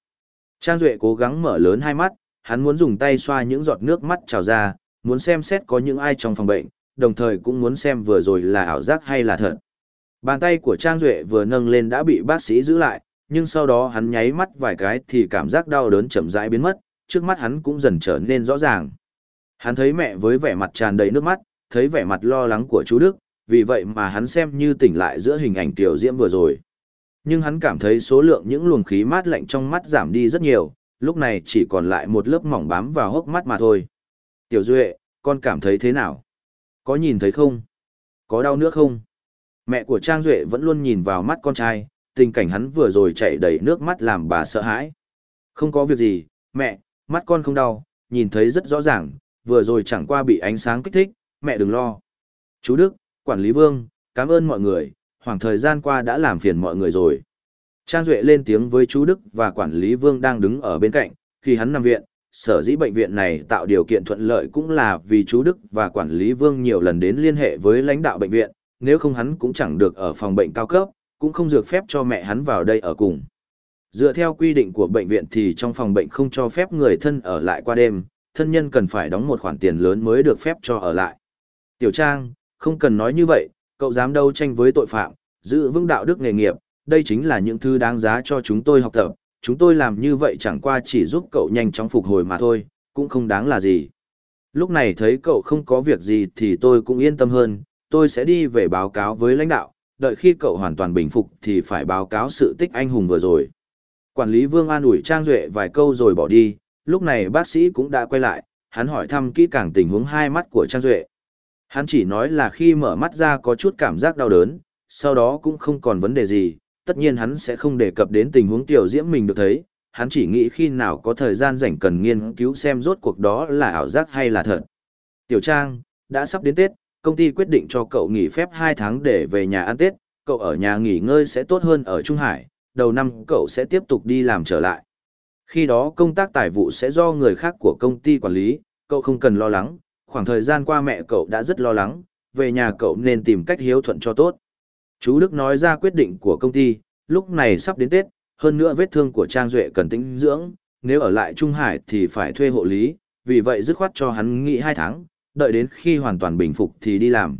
A: Trang Duệ cố gắng mở lớn hai mắt, hắn muốn dùng tay xoa những giọt nước mắt trào ra, muốn xem xét có những ai trong phòng bệnh, đồng thời cũng muốn xem vừa rồi là ảo giác hay là thật. Bàn tay của Trang Duệ vừa nâng lên đã bị bác sĩ giữ lại, nhưng sau đó hắn nháy mắt vài cái thì cảm giác đau đớn chậm rãi biến mất, trước mắt hắn cũng dần trở nên rõ ràng. Hắn thấy mẹ với vẻ mặt tràn đầy nước mắt, thấy vẻ mặt lo lắng của chú Đức, vì vậy mà hắn xem như tỉnh lại giữa hình ảnh tiểu diễm vừa rồi. Nhưng hắn cảm thấy số lượng những luồng khí mát lạnh trong mắt giảm đi rất nhiều, lúc này chỉ còn lại một lớp mỏng bám vào hốc mắt mà thôi. Tiểu Duệ, con cảm thấy thế nào? Có nhìn thấy không? Có đau nước không? Mẹ của Trang Duệ vẫn luôn nhìn vào mắt con trai, tình cảnh hắn vừa rồi chảy đầy nước mắt làm bà sợ hãi. Không có việc gì, mẹ, mắt con không đau, nhìn thấy rất rõ ràng, vừa rồi chẳng qua bị ánh sáng kích thích, mẹ đừng lo. Chú Đức, quản lý vương, cảm ơn mọi người, khoảng thời gian qua đã làm phiền mọi người rồi. Trang Duệ lên tiếng với chú Đức và quản lý vương đang đứng ở bên cạnh, khi hắn nằm viện, sở dĩ bệnh viện này tạo điều kiện thuận lợi cũng là vì chú Đức và quản lý Vương nhiều lần đến liên hệ với lãnh đạo bệnh viện, nếu không hắn cũng chẳng được ở phòng bệnh cao cấp, cũng không được phép cho mẹ hắn vào đây ở cùng. Dựa theo quy định của bệnh viện thì trong phòng bệnh không cho phép người thân ở lại qua đêm, thân nhân cần phải đóng một khoản tiền lớn mới được phép cho ở lại. Tiểu Trang, không cần nói như vậy, cậu dám đấu tranh với tội phạm, giữ vững đạo đức nghề nghiệp, đây chính là những thứ đáng giá cho chúng tôi học tập, chúng tôi làm như vậy chẳng qua chỉ giúp cậu nhanh chóng phục hồi mà thôi, cũng không đáng là gì. Lúc này thấy cậu không có việc gì thì tôi cũng yên tâm hơn, tôi sẽ đi về báo cáo với lãnh đạo, đợi khi cậu hoàn toàn bình phục thì phải báo cáo sự tích anh hùng vừa rồi. Quản lý Vương an ủi Trang Duệ vài câu rồi bỏ đi, lúc này bác sĩ cũng đã quay lại, hắn hỏi thăm kỹ càng tình huống hai mắt của Trang Duệ. Hắn chỉ nói là khi mở mắt ra có chút cảm giác đau đớn, sau đó cũng không còn vấn đề gì, tất nhiên hắn sẽ không đề cập đến tình huống tiểu diễm mình được thấy, hắn chỉ nghĩ khi nào có thời gian rảnh cần nghiên cứu xem rốt cuộc đó là ảo giác hay là thật. Tiểu Trang, đã sắp đến Tết, công ty quyết định cho cậu nghỉ phép 2 tháng để về nhà ăn Tết, cậu ở nhà nghỉ ngơi sẽ tốt hơn ở Trung Hải, đầu năm cậu sẽ tiếp tục đi làm trở lại. Khi đó công tác tài vụ sẽ do người khác của công ty quản lý, cậu không cần lo lắng, khoảng thời gian qua mẹ cậu đã rất lo lắng, về nhà cậu nên tìm cách hiếu thuận cho tốt. Chú Đức nói ra quyết định của công ty, lúc này sắp đến Tết, hơn nữa vết thương của Trang Duệ cần tĩnh dưỡng, nếu ở lại Trung Hải thì phải thuê hộ lý, vì vậy dứt khoát cho hắn nghỉ 2 tháng, đợi đến khi hoàn toàn bình phục thì đi làm.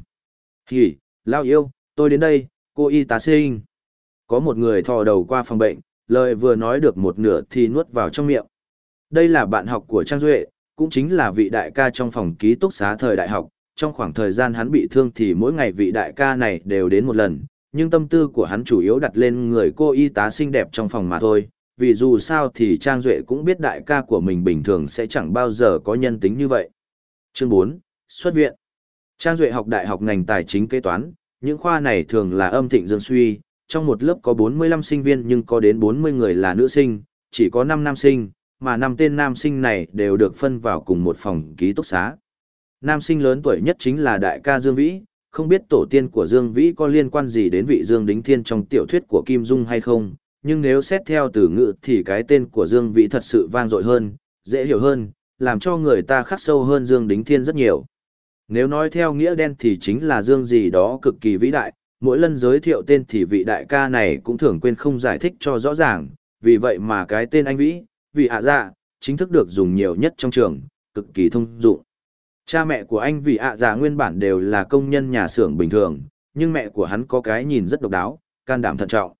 A: Hỉ, lao yêu, tôi đến đây, cô y tá sinh. Có một người thò đầu qua phòng bệnh, lời vừa nói được một nửa thì nuốt vào trong miệng. Đây là bạn học của Trang Duệ, cũng chính là vị đại ca trong phòng ký túc xá thời đại học. Trong khoảng thời gian hắn bị thương thì mỗi ngày vị đại ca này đều đến một lần, nhưng tâm tư của hắn chủ yếu đặt lên người cô y tá xinh đẹp trong phòng mà thôi. Vì dù sao thì Trang Duệ cũng biết đại ca của mình bình thường sẽ chẳng bao giờ có nhân tính như vậy. Chương 4, Xuất viện. Trang Duệ học đại học ngành tài chính kế toán, những khoa này thường là âm thịnh dương suy, trong một lớp có 45 sinh viên nhưng có đến 40 người là nữ sinh, chỉ có 5 nam sinh, mà năm tên nam sinh này đều được phân vào cùng một phòng ký túc xá. Nam sinh lớn tuổi nhất chính là đại ca Dương Vĩ, không biết tổ tiên của Dương Vĩ có liên quan gì đến vị Dương Đính Thiên trong tiểu thuyết của Kim Dung hay không, nhưng nếu xét theo từ ngữ thì cái tên của Dương Vĩ thật sự vang dội hơn, dễ hiểu hơn, làm cho người ta khắc sâu hơn Dương Đính Thiên rất nhiều. Nếu nói theo nghĩa đen thì chính là Dương gì đó cực kỳ vĩ đại, mỗi lần giới thiệu tên thì vị đại ca này cũng thường quên không giải thích cho rõ ràng, vì vậy mà cái tên anh Vĩ, vị hạ dạ, chính thức được dùng nhiều nhất trong trường, cực kỳ thông dụng. Cha mẹ của anh vị ạ dạ nguyên bản đều là công nhân nhà xưởng bình thường, nhưng mẹ của hắn có cái nhìn rất độc đáo, can đảm thận trọng.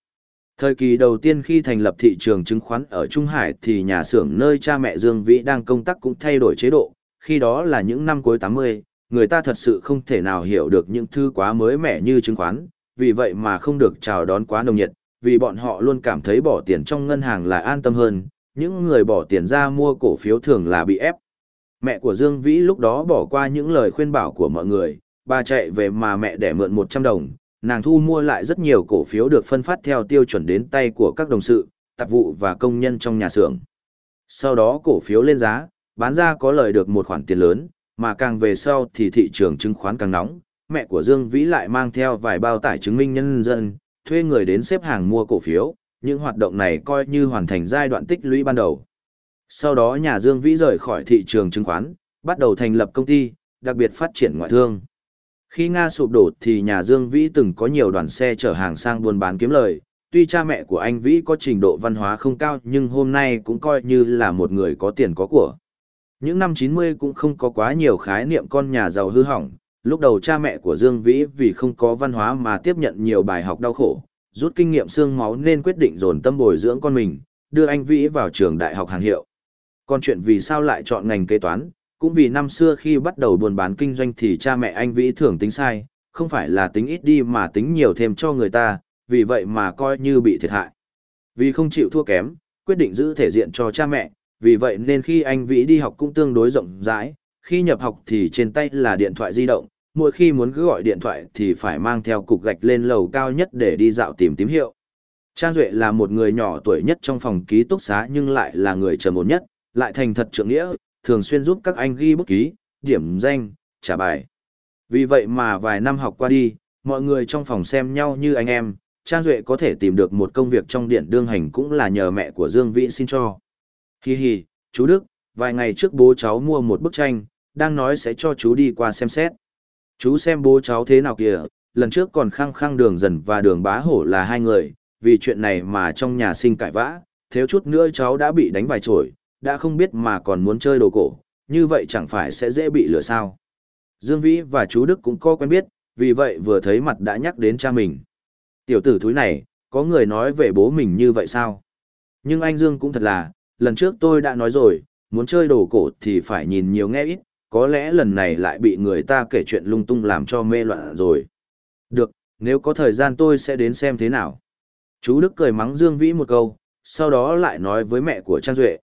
A: Thời kỳ đầu tiên khi thành lập thị trường chứng khoán ở Trung Hải thì nhà xưởng nơi cha mẹ Dương Vĩ đang công tác cũng thay đổi chế độ, khi đó là những năm cuối 80, người ta thật sự không thể nào hiểu được những thứ quá mới mẻ như chứng khoán, vì vậy mà không được chào đón quá nồng nhiệt, vì bọn họ luôn cảm thấy bỏ tiền trong ngân hàng là an tâm hơn, những người bỏ tiền ra mua cổ phiếu thường là bị ép. Mẹ của Dương Vĩ lúc đó bỏ qua những lời khuyên bảo của mọi người, bà chạy về mà mẹ để mượn 100 đồng, nàng thu mua lại rất nhiều cổ phiếu được phân phát theo tiêu chuẩn đến tay của các đồng sự, tạp vụ và công nhân trong nhà xưởng. Sau đó cổ phiếu lên giá, bán ra có lời được một khoản tiền lớn, mà càng về sau thì thị trường chứng khoán càng nóng, mẹ của Dương Vĩ lại mang theo vài bao tải chứng minh nhân dân, thuê người đến xếp hàng mua cổ phiếu, những hoạt động này coi như hoàn thành giai đoạn tích lũy ban đầu. Sau đó nhà Dương Vĩ rời khỏi thị trường chứng khoán, bắt đầu thành lập công ty, đặc biệt phát triển ngoại thương. Khi Nga sụp đổ thì nhà Dương Vĩ từng có nhiều đoàn xe chở hàng sang buôn bán kiếm lời, tuy cha mẹ của anh Vĩ có trình độ văn hóa không cao nhưng hôm nay cũng coi như là một người có tiền có của. Những năm 90 cũng không có quá nhiều khái niệm con nhà giàu hư hỏng, lúc đầu cha mẹ của Dương Vĩ vì không có văn hóa mà tiếp nhận nhiều bài học đau khổ, rút kinh nghiệm xương máu nên quyết định dồn tâm bồi dưỡng con mình, đưa anh Vĩ vào trường đại học hàng hiệu. Còn chuyện vì sao lại chọn ngành kế toán, cũng vì năm xưa khi bắt đầu buôn bán kinh doanh thì cha mẹ anh Vĩ thường tính sai, không phải là tính ít đi mà tính nhiều thêm cho người ta, vì vậy mà coi như bị thiệt hại. Vì không chịu thua kém, quyết định giữ thể diện cho cha mẹ, vì vậy nên khi anh Vĩ đi học cũng tương đối rộng rãi, khi nhập học thì trên tay là điện thoại di động, mỗi khi muốn cứ gọi điện thoại thì phải mang theo cục gạch lên lầu cao nhất để đi dạo tìm tím hiệu. Trang Duệ là một người nhỏ tuổi nhất trong phòng ký túc xá nhưng lại là người trầm ổn nhất, lại thành thật trượng nghĩa, thường xuyên giúp các anh ghi bút ký, điểm danh, trả bài. Vì vậy mà vài năm học qua đi, mọi người trong phòng xem nhau như anh em, Trang Duệ có thể tìm được một công việc trong điện đương hành cũng là nhờ mẹ của Dương Vĩ xin cho. Hi hi, chú Đức, vài ngày trước bố cháu mua một bức tranh, đang nói sẽ cho chú đi qua xem xét. Chú xem bố cháu thế nào kìa, lần trước còn khăng khăng đường dần và đường bá hổ là hai người, vì chuyện này mà trong nhà sinh cãi vã, thiếu chút nữa cháu đã bị đánh vài chổi, đã không biết mà còn muốn chơi đồ cổ, như vậy chẳng phải sẽ dễ bị lừa sao. Dương Vĩ và chú Đức cũng có quen biết, vì vậy vừa thấy mặt đã nhắc đến cha mình. Tiểu tử thúi này, có người nói về bố mình như vậy sao? Nhưng anh Dương cũng thật là, lần trước tôi đã nói rồi, muốn chơi đồ cổ thì phải nhìn nhiều nghe ít, có lẽ lần này lại bị người ta kể chuyện lung tung làm cho mê loạn rồi. Được, nếu có thời gian tôi sẽ đến xem thế nào. Chú Đức cười mắng Dương Vĩ một câu, sau đó lại nói với mẹ của Trang Duệ.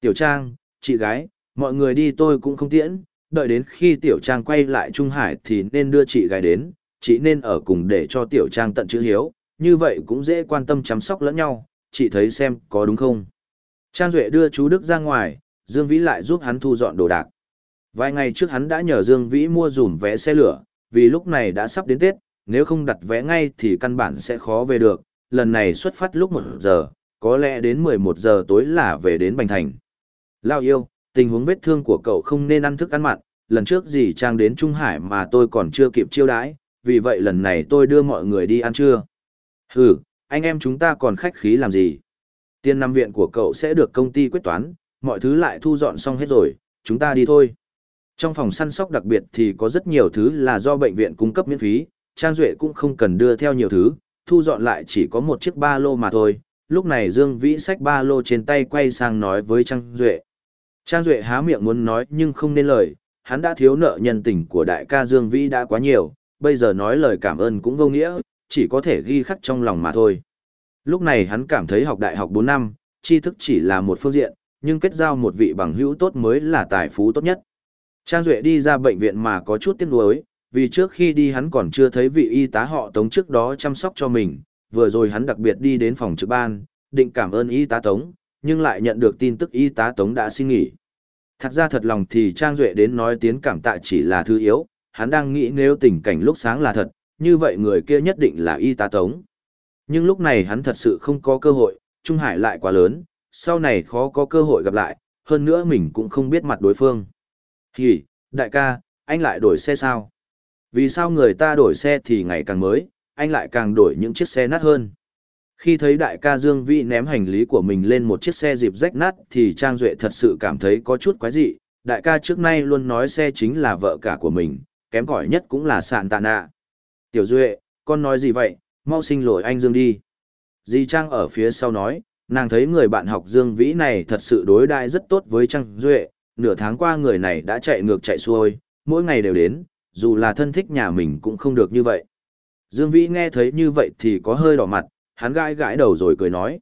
A: Tiểu Trang, chị gái, mọi người đi tôi cũng không tiễn, đợi đến khi Tiểu Trang quay lại Trung Hải thì nên đưa chị gái đến, chị nên ở cùng để cho Tiểu Trang tận chữ hiếu, như vậy cũng dễ quan tâm chăm sóc lẫn nhau, chị thấy xem có đúng không. Trang Duệ đưa chú Đức ra ngoài, Dương Vĩ lại giúp hắn thu dọn đồ đạc. Vài ngày trước hắn đã nhờ Dương Vĩ mua dùm vé xe lửa, vì lúc này đã sắp đến Tết, nếu không đặt vé ngay thì căn bản sẽ khó về được, lần này xuất phát lúc 1 giờ, có lẽ đến 11 giờ tối là về đến Bành Thành. Lao yêu, tình huống vết thương của cậu không nên ăn thức ăn mặn, lần trước gì trang đến Trung Hải mà tôi còn chưa kịp chiêu đãi, vì vậy lần này tôi đưa mọi người đi ăn trưa. Hừ, anh em chúng ta còn khách khí làm gì? Tiền nằm viện của cậu sẽ được công ty quyết toán, mọi thứ lại thu dọn xong hết rồi, chúng ta đi thôi. Trong phòng săn sóc đặc biệt thì có rất nhiều thứ là do bệnh viện cung cấp miễn phí, Trang Duệ cũng không cần đưa theo nhiều thứ, thu dọn lại chỉ có một chiếc ba lô mà thôi. Lúc này Dương Vĩ xách ba lô trên tay quay sang nói với Trang Duệ. Trang Duệ há miệng muốn nói nhưng không nên lời, hắn đã thiếu nợ nhân tình của đại ca Dương Vĩ đã quá nhiều, bây giờ nói lời cảm ơn cũng vô nghĩa, chỉ có thể ghi khắc trong lòng mà thôi. Lúc này hắn cảm thấy học đại học 4 năm, tri thức chỉ là một phương diện, nhưng kết giao một vị bằng hữu tốt mới là tài phú tốt nhất. Trang Duệ đi ra bệnh viện mà có chút tiếc nuối, vì trước khi đi hắn còn chưa thấy vị y tá họ Tống trước đó chăm sóc cho mình, vừa rồi hắn đặc biệt đi đến phòng trực ban, định cảm ơn y tá Tống, nhưng lại nhận được tin tức y tá Tống đã xin nghỉ. Thật ra thật lòng thì Trang Duệ đến nói tiếng cảm tạ chỉ là thứ yếu, hắn đang nghĩ nếu tình cảnh lúc sáng là thật, như vậy người kia nhất định là y tá Tống. Nhưng lúc này hắn thật sự không có cơ hội, Trung Hải lại quá lớn, sau này khó có cơ hội gặp lại, hơn nữa mình cũng không biết mặt đối phương thì đại ca, anh lại đổi xe sao? Vì sao người ta đổi xe thì ngày càng mới, anh lại càng đổi những chiếc xe nát hơn? Khi thấy đại ca Dương Vĩ ném hành lý của mình lên một chiếc xe dịp rách nát thì Trang Duệ thật sự cảm thấy có chút quái dị. Đại ca trước nay luôn nói xe chính là vợ cả của mình, kém cỏi nhất cũng là sạn tạ nạ. Tiểu Duệ, con nói gì vậy, mau xin lỗi anh Dương đi. Di Trang ở phía sau nói, nàng thấy người bạn học Dương Vĩ này thật sự đối đại rất tốt với Trang Duệ, nửa tháng qua người này đã chạy ngược chạy xuôi, mỗi ngày đều đến, dù là thân thích nhà mình cũng không được như vậy. Dương Vĩ nghe thấy như vậy thì có hơi đỏ mặt, hắn gãi gãi đầu rồi cười nói.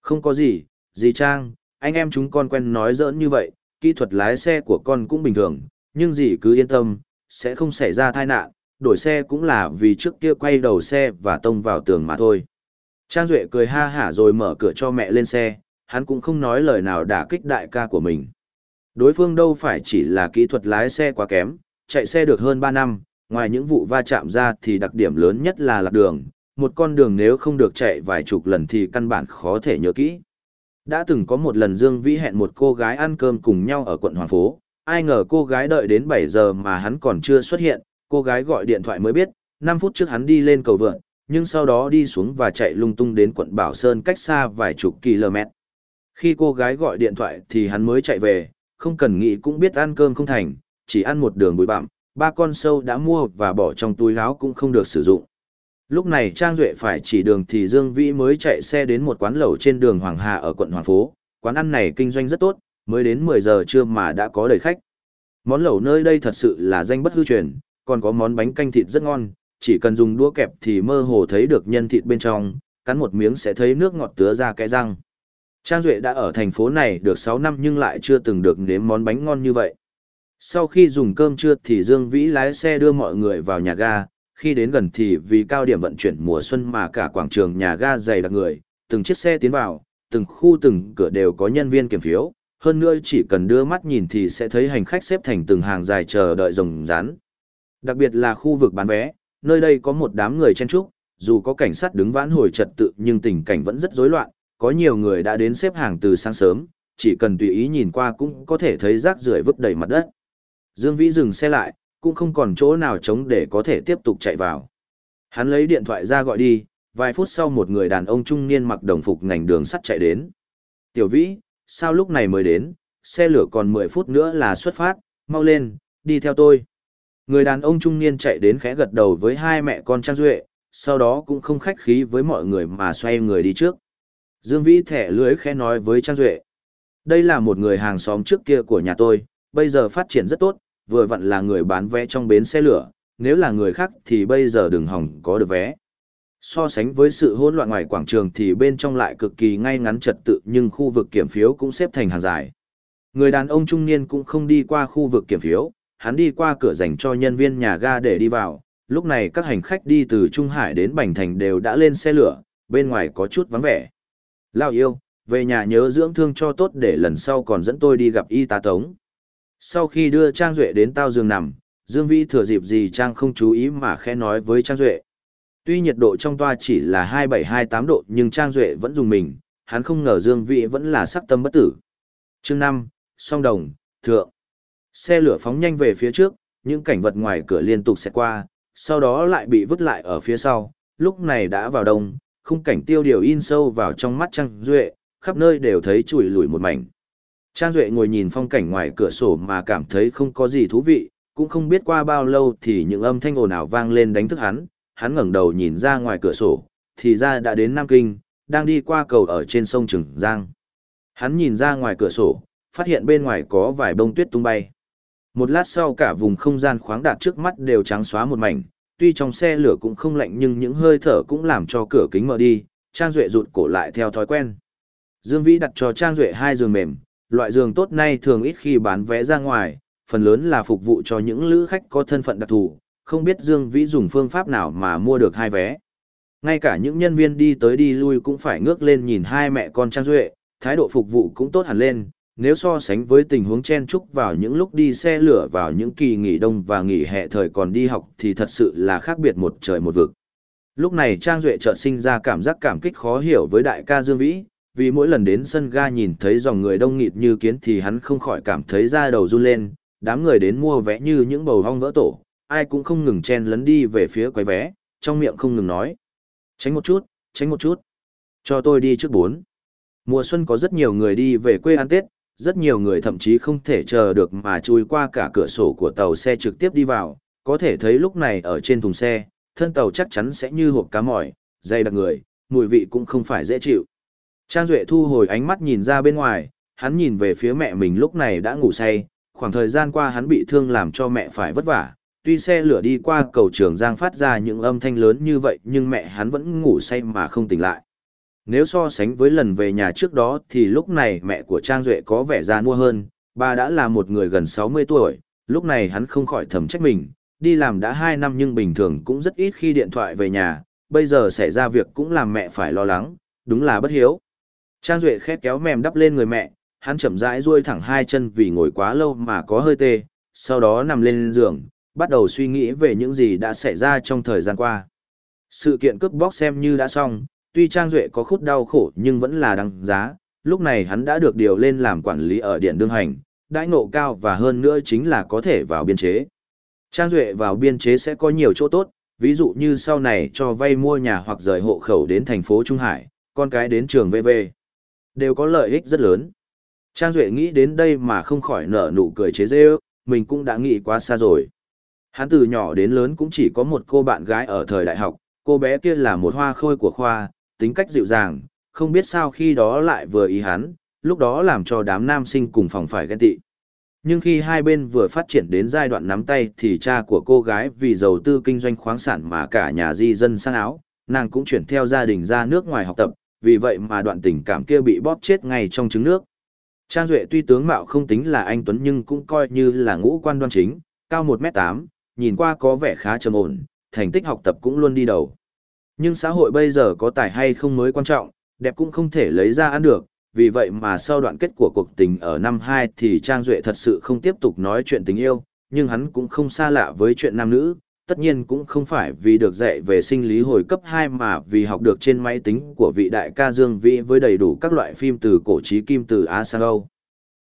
A: Không có gì, dì Trang, anh em chúng con quen nói giỡn như vậy, kỹ thuật lái xe của con cũng bình thường, nhưng dì cứ yên tâm, sẽ không xảy ra tai nạn, đổi xe cũng là vì trước kia quay đầu xe và tông vào tường mà thôi. Trang Duệ cười ha hả rồi mở cửa cho mẹ lên xe, hắn cũng không nói lời nào đả kích đại ca của mình. Đối phương đâu phải chỉ là kỹ thuật lái xe quá kém, chạy xe được hơn 3 năm, ngoài những vụ va chạm ra thì đặc điểm lớn nhất là lạc đường, một con đường nếu không được chạy vài chục lần thì căn bản khó thể nhớ kỹ. Đã từng có một lần Dương Vĩ hẹn một cô gái ăn cơm cùng nhau ở quận Hoàng Phố, ai ngờ cô gái đợi đến 7 giờ mà hắn còn chưa xuất hiện, cô gái gọi điện thoại mới biết, 5 phút trước hắn đi lên cầu vượt, nhưng sau đó đi xuống và chạy lung tung đến quận Bảo Sơn cách xa vài chục km. Khi cô gái gọi điện thoại thì hắn mới chạy về, không cần nghĩ cũng biết ăn cơm không thành, chỉ ăn một đường bụi bặm, ba con sâu đã mua và bỏ trong túi áo cũng không được sử dụng. Lúc này Trang Duệ phải chỉ đường thì Dương Vĩ mới chạy xe đến một quán lẩu trên đường Hoàng Hà ở quận Hoàng Phố. Quán ăn này kinh doanh rất tốt, mới đến 10 giờ trưa mà đã có đầy khách. Món lẩu nơi đây thật sự là danh bất hư truyền, còn có món bánh canh thịt rất ngon, chỉ cần dùng đũa kẹp thì mơ hồ thấy được nhân thịt bên trong, cắn một miếng sẽ thấy nước ngọt tứa ra cái răng. Trang Duệ đã ở thành phố này được 6 năm nhưng lại chưa từng được nếm món bánh ngon như vậy. Sau khi dùng cơm trưa thì Dương Vĩ lái xe đưa mọi người vào nhà ga, khi đến gần thì vì cao điểm vận chuyển mùa xuân mà cả quảng trường nhà ga dày đặc người, từng chiếc xe tiến vào, từng khu từng cửa đều có nhân viên kiểm phiếu, hơn nữa chỉ cần đưa mắt nhìn thì sẽ thấy hành khách xếp thành từng hàng dài chờ đợi rồng rán. Đặc biệt là khu vực bán vé, nơi đây có một đám người chen trúc, dù có cảnh sát đứng vãn hồi trật tự nhưng tình cảnh vẫn rất rối loạn, có nhiều người đã đến xếp hàng từ sáng sớm, chỉ cần tùy ý nhìn qua cũng có thể thấy rác rưởi vứt đầy mặt đất. Dương Vĩ dừng xe lại, cũng không còn chỗ nào trống để có thể tiếp tục chạy vào. Hắn lấy điện thoại ra gọi đi, vài phút sau một người đàn ông trung niên mặc đồng phục ngành đường sắt chạy đến. Tiểu Vĩ, sao lúc này mới đến, xe lửa còn 10 phút nữa là xuất phát, mau lên, đi theo tôi. Người đàn ông trung niên chạy đến khẽ gật đầu với hai mẹ con Trang Duệ, sau đó cũng không khách khí với mọi người mà xoay người đi trước. Dương Vĩ thẻ lưới khẽ nói với Trang Duệ. Đây là một người hàng xóm trước kia của nhà tôi, bây giờ phát triển rất tốt, vừa vặn là người bán vé trong bến xe lửa, nếu là người khác thì bây giờ đừng hỏng có được vé. So sánh với sự hỗn loạn ngoài quảng trường thì bên trong lại cực kỳ ngay ngắn trật tự nhưng khu vực kiểm phiếu cũng xếp thành hàng dài. Người đàn ông trung niên cũng không đi qua khu vực kiểm phiếu, hắn đi qua cửa dành cho nhân viên nhà ga để đi vào. Lúc này các hành khách đi từ Trung Hải đến Bành Thành đều đã lên xe lửa, bên ngoài có chút vắng vẻ. Lao yêu, về nhà nhớ dưỡng thương cho tốt để lần sau còn dẫn tôi đi gặp y tá tống. Sau khi đưa Trang Duệ đến tao giường nằm, Dương Vĩ thừa dịp gì Trang không chú ý mà khẽ nói với Trang Duệ. Tuy nhiệt độ trong toa chỉ là 27-28 độ nhưng Trang Duệ vẫn dùng mình, hắn không ngờ Dương Vĩ vẫn là sắc tâm bất tử. chương 5, song đồng, thượng. Xe lửa phóng nhanh về phía trước, những cảnh vật ngoài cửa liên tục sẽ qua, sau đó lại bị vứt lại ở phía sau, lúc này đã vào đông, khung cảnh tiêu điều in sâu vào trong mắt Trang Duệ, khắp nơi đều thấy chùi lùi một mảnh. Trang Duệ ngồi nhìn phong cảnh ngoài cửa sổ mà cảm thấy không có gì thú vị, cũng không biết qua bao lâu thì những âm thanh ồn ào vang lên đánh thức hắn, hắn ngẩng đầu nhìn ra ngoài cửa sổ, thì ra đã đến Nam Kinh, đang đi qua cầu ở trên sông Trừng Giang. Hắn nhìn ra ngoài cửa sổ, phát hiện bên ngoài có vài bông tuyết tung bay. Một lát sau cả vùng không gian khoáng đạt trước mắt đều trắng xóa một mảnh, tuy trong xe lửa cũng không lạnh nhưng những hơi thở cũng làm cho cửa kính mở đi, Trang Duệ rụt cổ lại theo thói quen. Dương Vĩ đặt cho Trang Duệ hai giường mềm, loại giường tốt nay thường ít khi bán vé ra ngoài, phần lớn là phục vụ cho những lữ khách có thân phận đặc thù, không biết Dương Vĩ dùng phương pháp nào mà mua được hai vé. Ngay cả những nhân viên đi tới đi lui cũng phải ngước lên nhìn hai mẹ con Trang Duệ, thái độ phục vụ cũng tốt hẳn lên, nếu so sánh với tình huống chen chúc vào những lúc đi xe lửa vào những kỳ nghỉ đông và nghỉ hè thời còn đi học thì thật sự là khác biệt một trời một vực. Lúc này Trang Duệ chợt sinh ra cảm giác cảm kích khó hiểu với đại ca Dương Vĩ, vì mỗi lần đến sân ga nhìn thấy dòng người đông nghịt như kiến thì hắn không khỏi cảm thấy da đầu run lên, đám người đến mua vé như những bầu hong vỡ tổ, ai cũng không ngừng chen lấn đi về phía quầy vé, trong miệng không ngừng nói. Tránh một chút, tránh một chút. Cho tôi đi trước bốn. Mùa xuân có rất nhiều người đi về quê ăn Tết, rất nhiều người thậm chí không thể chờ được mà chui qua cả cửa sổ của tàu xe trực tiếp đi vào, có thể thấy lúc này ở trên thùng xe, thân tàu chắc chắn sẽ như hộp cá mỏi, dày đặc người, mùi vị cũng không phải dễ chịu. Trang Duệ thu hồi ánh mắt nhìn ra bên ngoài, hắn nhìn về phía mẹ mình lúc này đã ngủ say, khoảng thời gian qua hắn bị thương làm cho mẹ phải vất vả. Tuy xe lửa đi qua cầu trường Giang phát ra những âm thanh lớn như vậy nhưng mẹ hắn vẫn ngủ say mà không tỉnh lại. Nếu so sánh với lần về nhà trước đó thì lúc này mẹ của Trang Duệ có vẻ già nua hơn, bà đã là một người gần 60 tuổi, lúc này hắn không khỏi thầm trách mình, đi làm đã 2 năm nhưng bình thường cũng rất ít khi điện thoại về nhà, bây giờ xảy ra việc cũng làm mẹ phải lo lắng, đúng là bất hiếu. Trang Duệ khét kéo mềm đắp lên người mẹ, hắn chậm rãi duỗi thẳng hai chân vì ngồi quá lâu mà có hơi tê, sau đó nằm lên giường, bắt đầu suy nghĩ về những gì đã xảy ra trong thời gian qua. Sự kiện cướp bóc xem như đã xong, tuy Trang Duệ có khúc đau khổ nhưng vẫn là đăng giá, lúc này hắn đã được điều lên làm quản lý ở điện đương hành, đãi ngộ cao và hơn nữa chính là có thể vào biên chế. Trang Duệ vào biên chế sẽ có nhiều chỗ tốt, ví dụ như sau này cho vay mua nhà hoặc rời hộ khẩu đến thành phố Trung Hải, con cái đến trường VV. Đều có lợi ích rất lớn. Trang Duệ nghĩ đến đây mà không khỏi nở nụ cười chế dê mình cũng đã nghĩ quá xa rồi. Hắn từ nhỏ đến lớn cũng chỉ có một cô bạn gái ở thời đại học, cô bé kia là một hoa khôi của khoa, tính cách dịu dàng, không biết sao khi đó lại vừa ý hắn, lúc đó làm cho đám nam sinh cùng phòng phải ghen tị. Nhưng khi hai bên vừa phát triển đến giai đoạn nắm tay thì cha của cô gái vì giàu tư kinh doanh khoáng sản mà cả nhà di dân sang áo, nàng cũng chuyển theo gia đình ra nước ngoài học tập, vì vậy mà đoạn tình cảm kia bị bóp chết ngay trong trứng nước. Trang Duệ tuy tướng mạo không tính là anh Tuấn nhưng cũng coi như là ngũ quan đoan chính, cao 1m8, nhìn qua có vẻ khá trầm ổn, thành tích học tập cũng luôn đi đầu. Nhưng xã hội bây giờ có tài hay không mới quan trọng, đẹp cũng không thể lấy ra ăn được, vì vậy mà sau đoạn kết của cuộc tình ở năm 2 thì Trang Duệ thật sự không tiếp tục nói chuyện tình yêu, nhưng hắn cũng không xa lạ với chuyện nam nữ, tất nhiên cũng không phải vì được dạy về sinh lý hồi cấp 2 mà vì học được trên máy tính của vị đại ca Dương Vĩ với đầy đủ các loại phim từ cổ trí kim từ A sang Âu.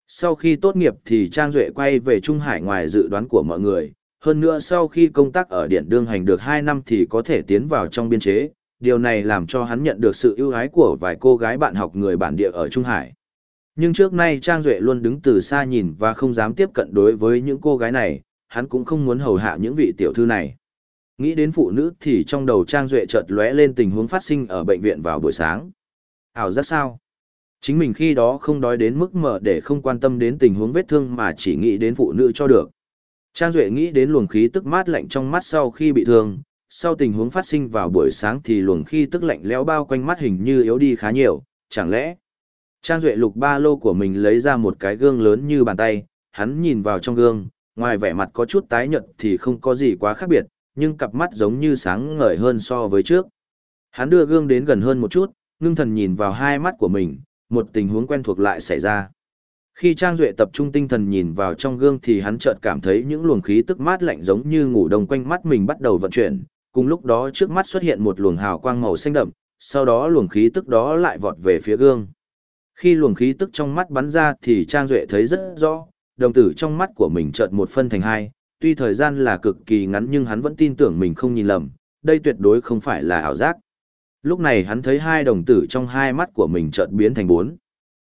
A: Sau khi tốt nghiệp thì Trang Duệ quay về Trung Hải ngoài dự đoán của mọi người, hơn nữa sau khi công tác ở Điện Đương Hành được 2 năm thì có thể tiến vào trong biên chế, điều này làm cho hắn nhận được sự ưu ái của vài cô gái bạn học người bản địa ở Trung Hải. Nhưng trước nay Trang Duệ luôn đứng từ xa nhìn và không dám tiếp cận đối với những cô gái này, hắn cũng không muốn hầu hạ những vị tiểu thư này. Nghĩ đến phụ nữ thì trong đầu Trang Duệ chợt lóe lên tình huống phát sinh ở bệnh viện vào buổi sáng. Ảo giác sao? Chính mình khi đó không đói đến mức mở để không quan tâm đến tình huống vết thương mà chỉ nghĩ đến phụ nữ cho được. Trang Duệ nghĩ đến luồng khí tức mát lạnh trong mắt sau khi bị thương, sau tình huống phát sinh vào buổi sáng thì luồng khí tức lạnh lẽo bao quanh mắt hình như yếu đi khá nhiều, chẳng lẽ? Trang Duệ lục ba lô của mình lấy ra một cái gương lớn như bàn tay, hắn nhìn vào trong gương, ngoài vẻ mặt có chút tái nhợt thì không có gì quá khác biệt, nhưng cặp mắt giống như sáng ngời hơn so với trước. Hắn đưa gương đến gần hơn một chút, ngưng thần nhìn vào hai mắt của mình, một tình huống quen thuộc lại xảy ra. Khi Trang Duệ tập trung tinh thần nhìn vào trong gương thì hắn chợt cảm thấy những luồng khí tức mát lạnh giống như ngủ đông quanh mắt mình bắt đầu vận chuyển, cùng lúc đó trước mắt xuất hiện một luồng hào quang màu xanh đậm, sau đó luồng khí tức đó lại vọt về phía gương. Khi luồng khí tức trong mắt bắn ra thì Trang Duệ thấy rất rõ, đồng tử trong mắt của mình chợt một phân thành hai, tuy thời gian là cực kỳ ngắn nhưng hắn vẫn tin tưởng mình không nhìn lầm, đây tuyệt đối không phải là ảo giác. Lúc này hắn thấy hai đồng tử trong hai mắt của mình chợt biến thành bốn.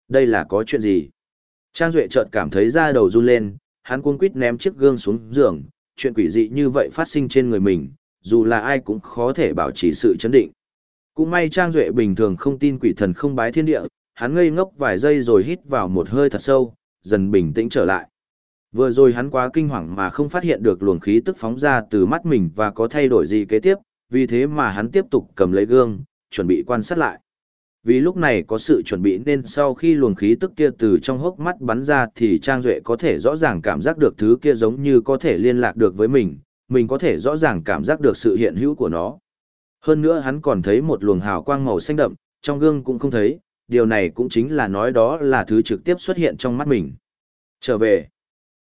A: Đây là có chuyện gì? Trang Duệ chợt cảm thấy da đầu run lên, hắn cuống quýt ném chiếc gương xuống giường, chuyện quỷ dị như vậy phát sinh trên người mình, dù là ai cũng khó thể bảo trì sự chấn định. Cũng may Trang Duệ bình thường không tin quỷ thần không bái thiên địa, hắn ngây ngốc vài giây rồi hít vào một hơi thật sâu, dần bình tĩnh trở lại. Vừa rồi hắn quá kinh hoàng mà không phát hiện được luồng khí tức phóng ra từ mắt mình và có thay đổi gì kế tiếp, vì thế mà hắn tiếp tục cầm lấy gương, chuẩn bị quan sát lại. Vì lúc này có sự chuẩn bị nên sau khi luồng khí tức kia từ trong hốc mắt bắn ra thì Trang Duệ có thể rõ ràng cảm giác được thứ kia giống như có thể liên lạc được với mình, mình có thể rõ ràng cảm giác được sự hiện hữu của nó. Hơn nữa hắn còn thấy một luồng hào quang màu xanh đậm, trong gương cũng không thấy, điều này cũng chính là nói đó là thứ trực tiếp xuất hiện trong mắt mình. Trở về,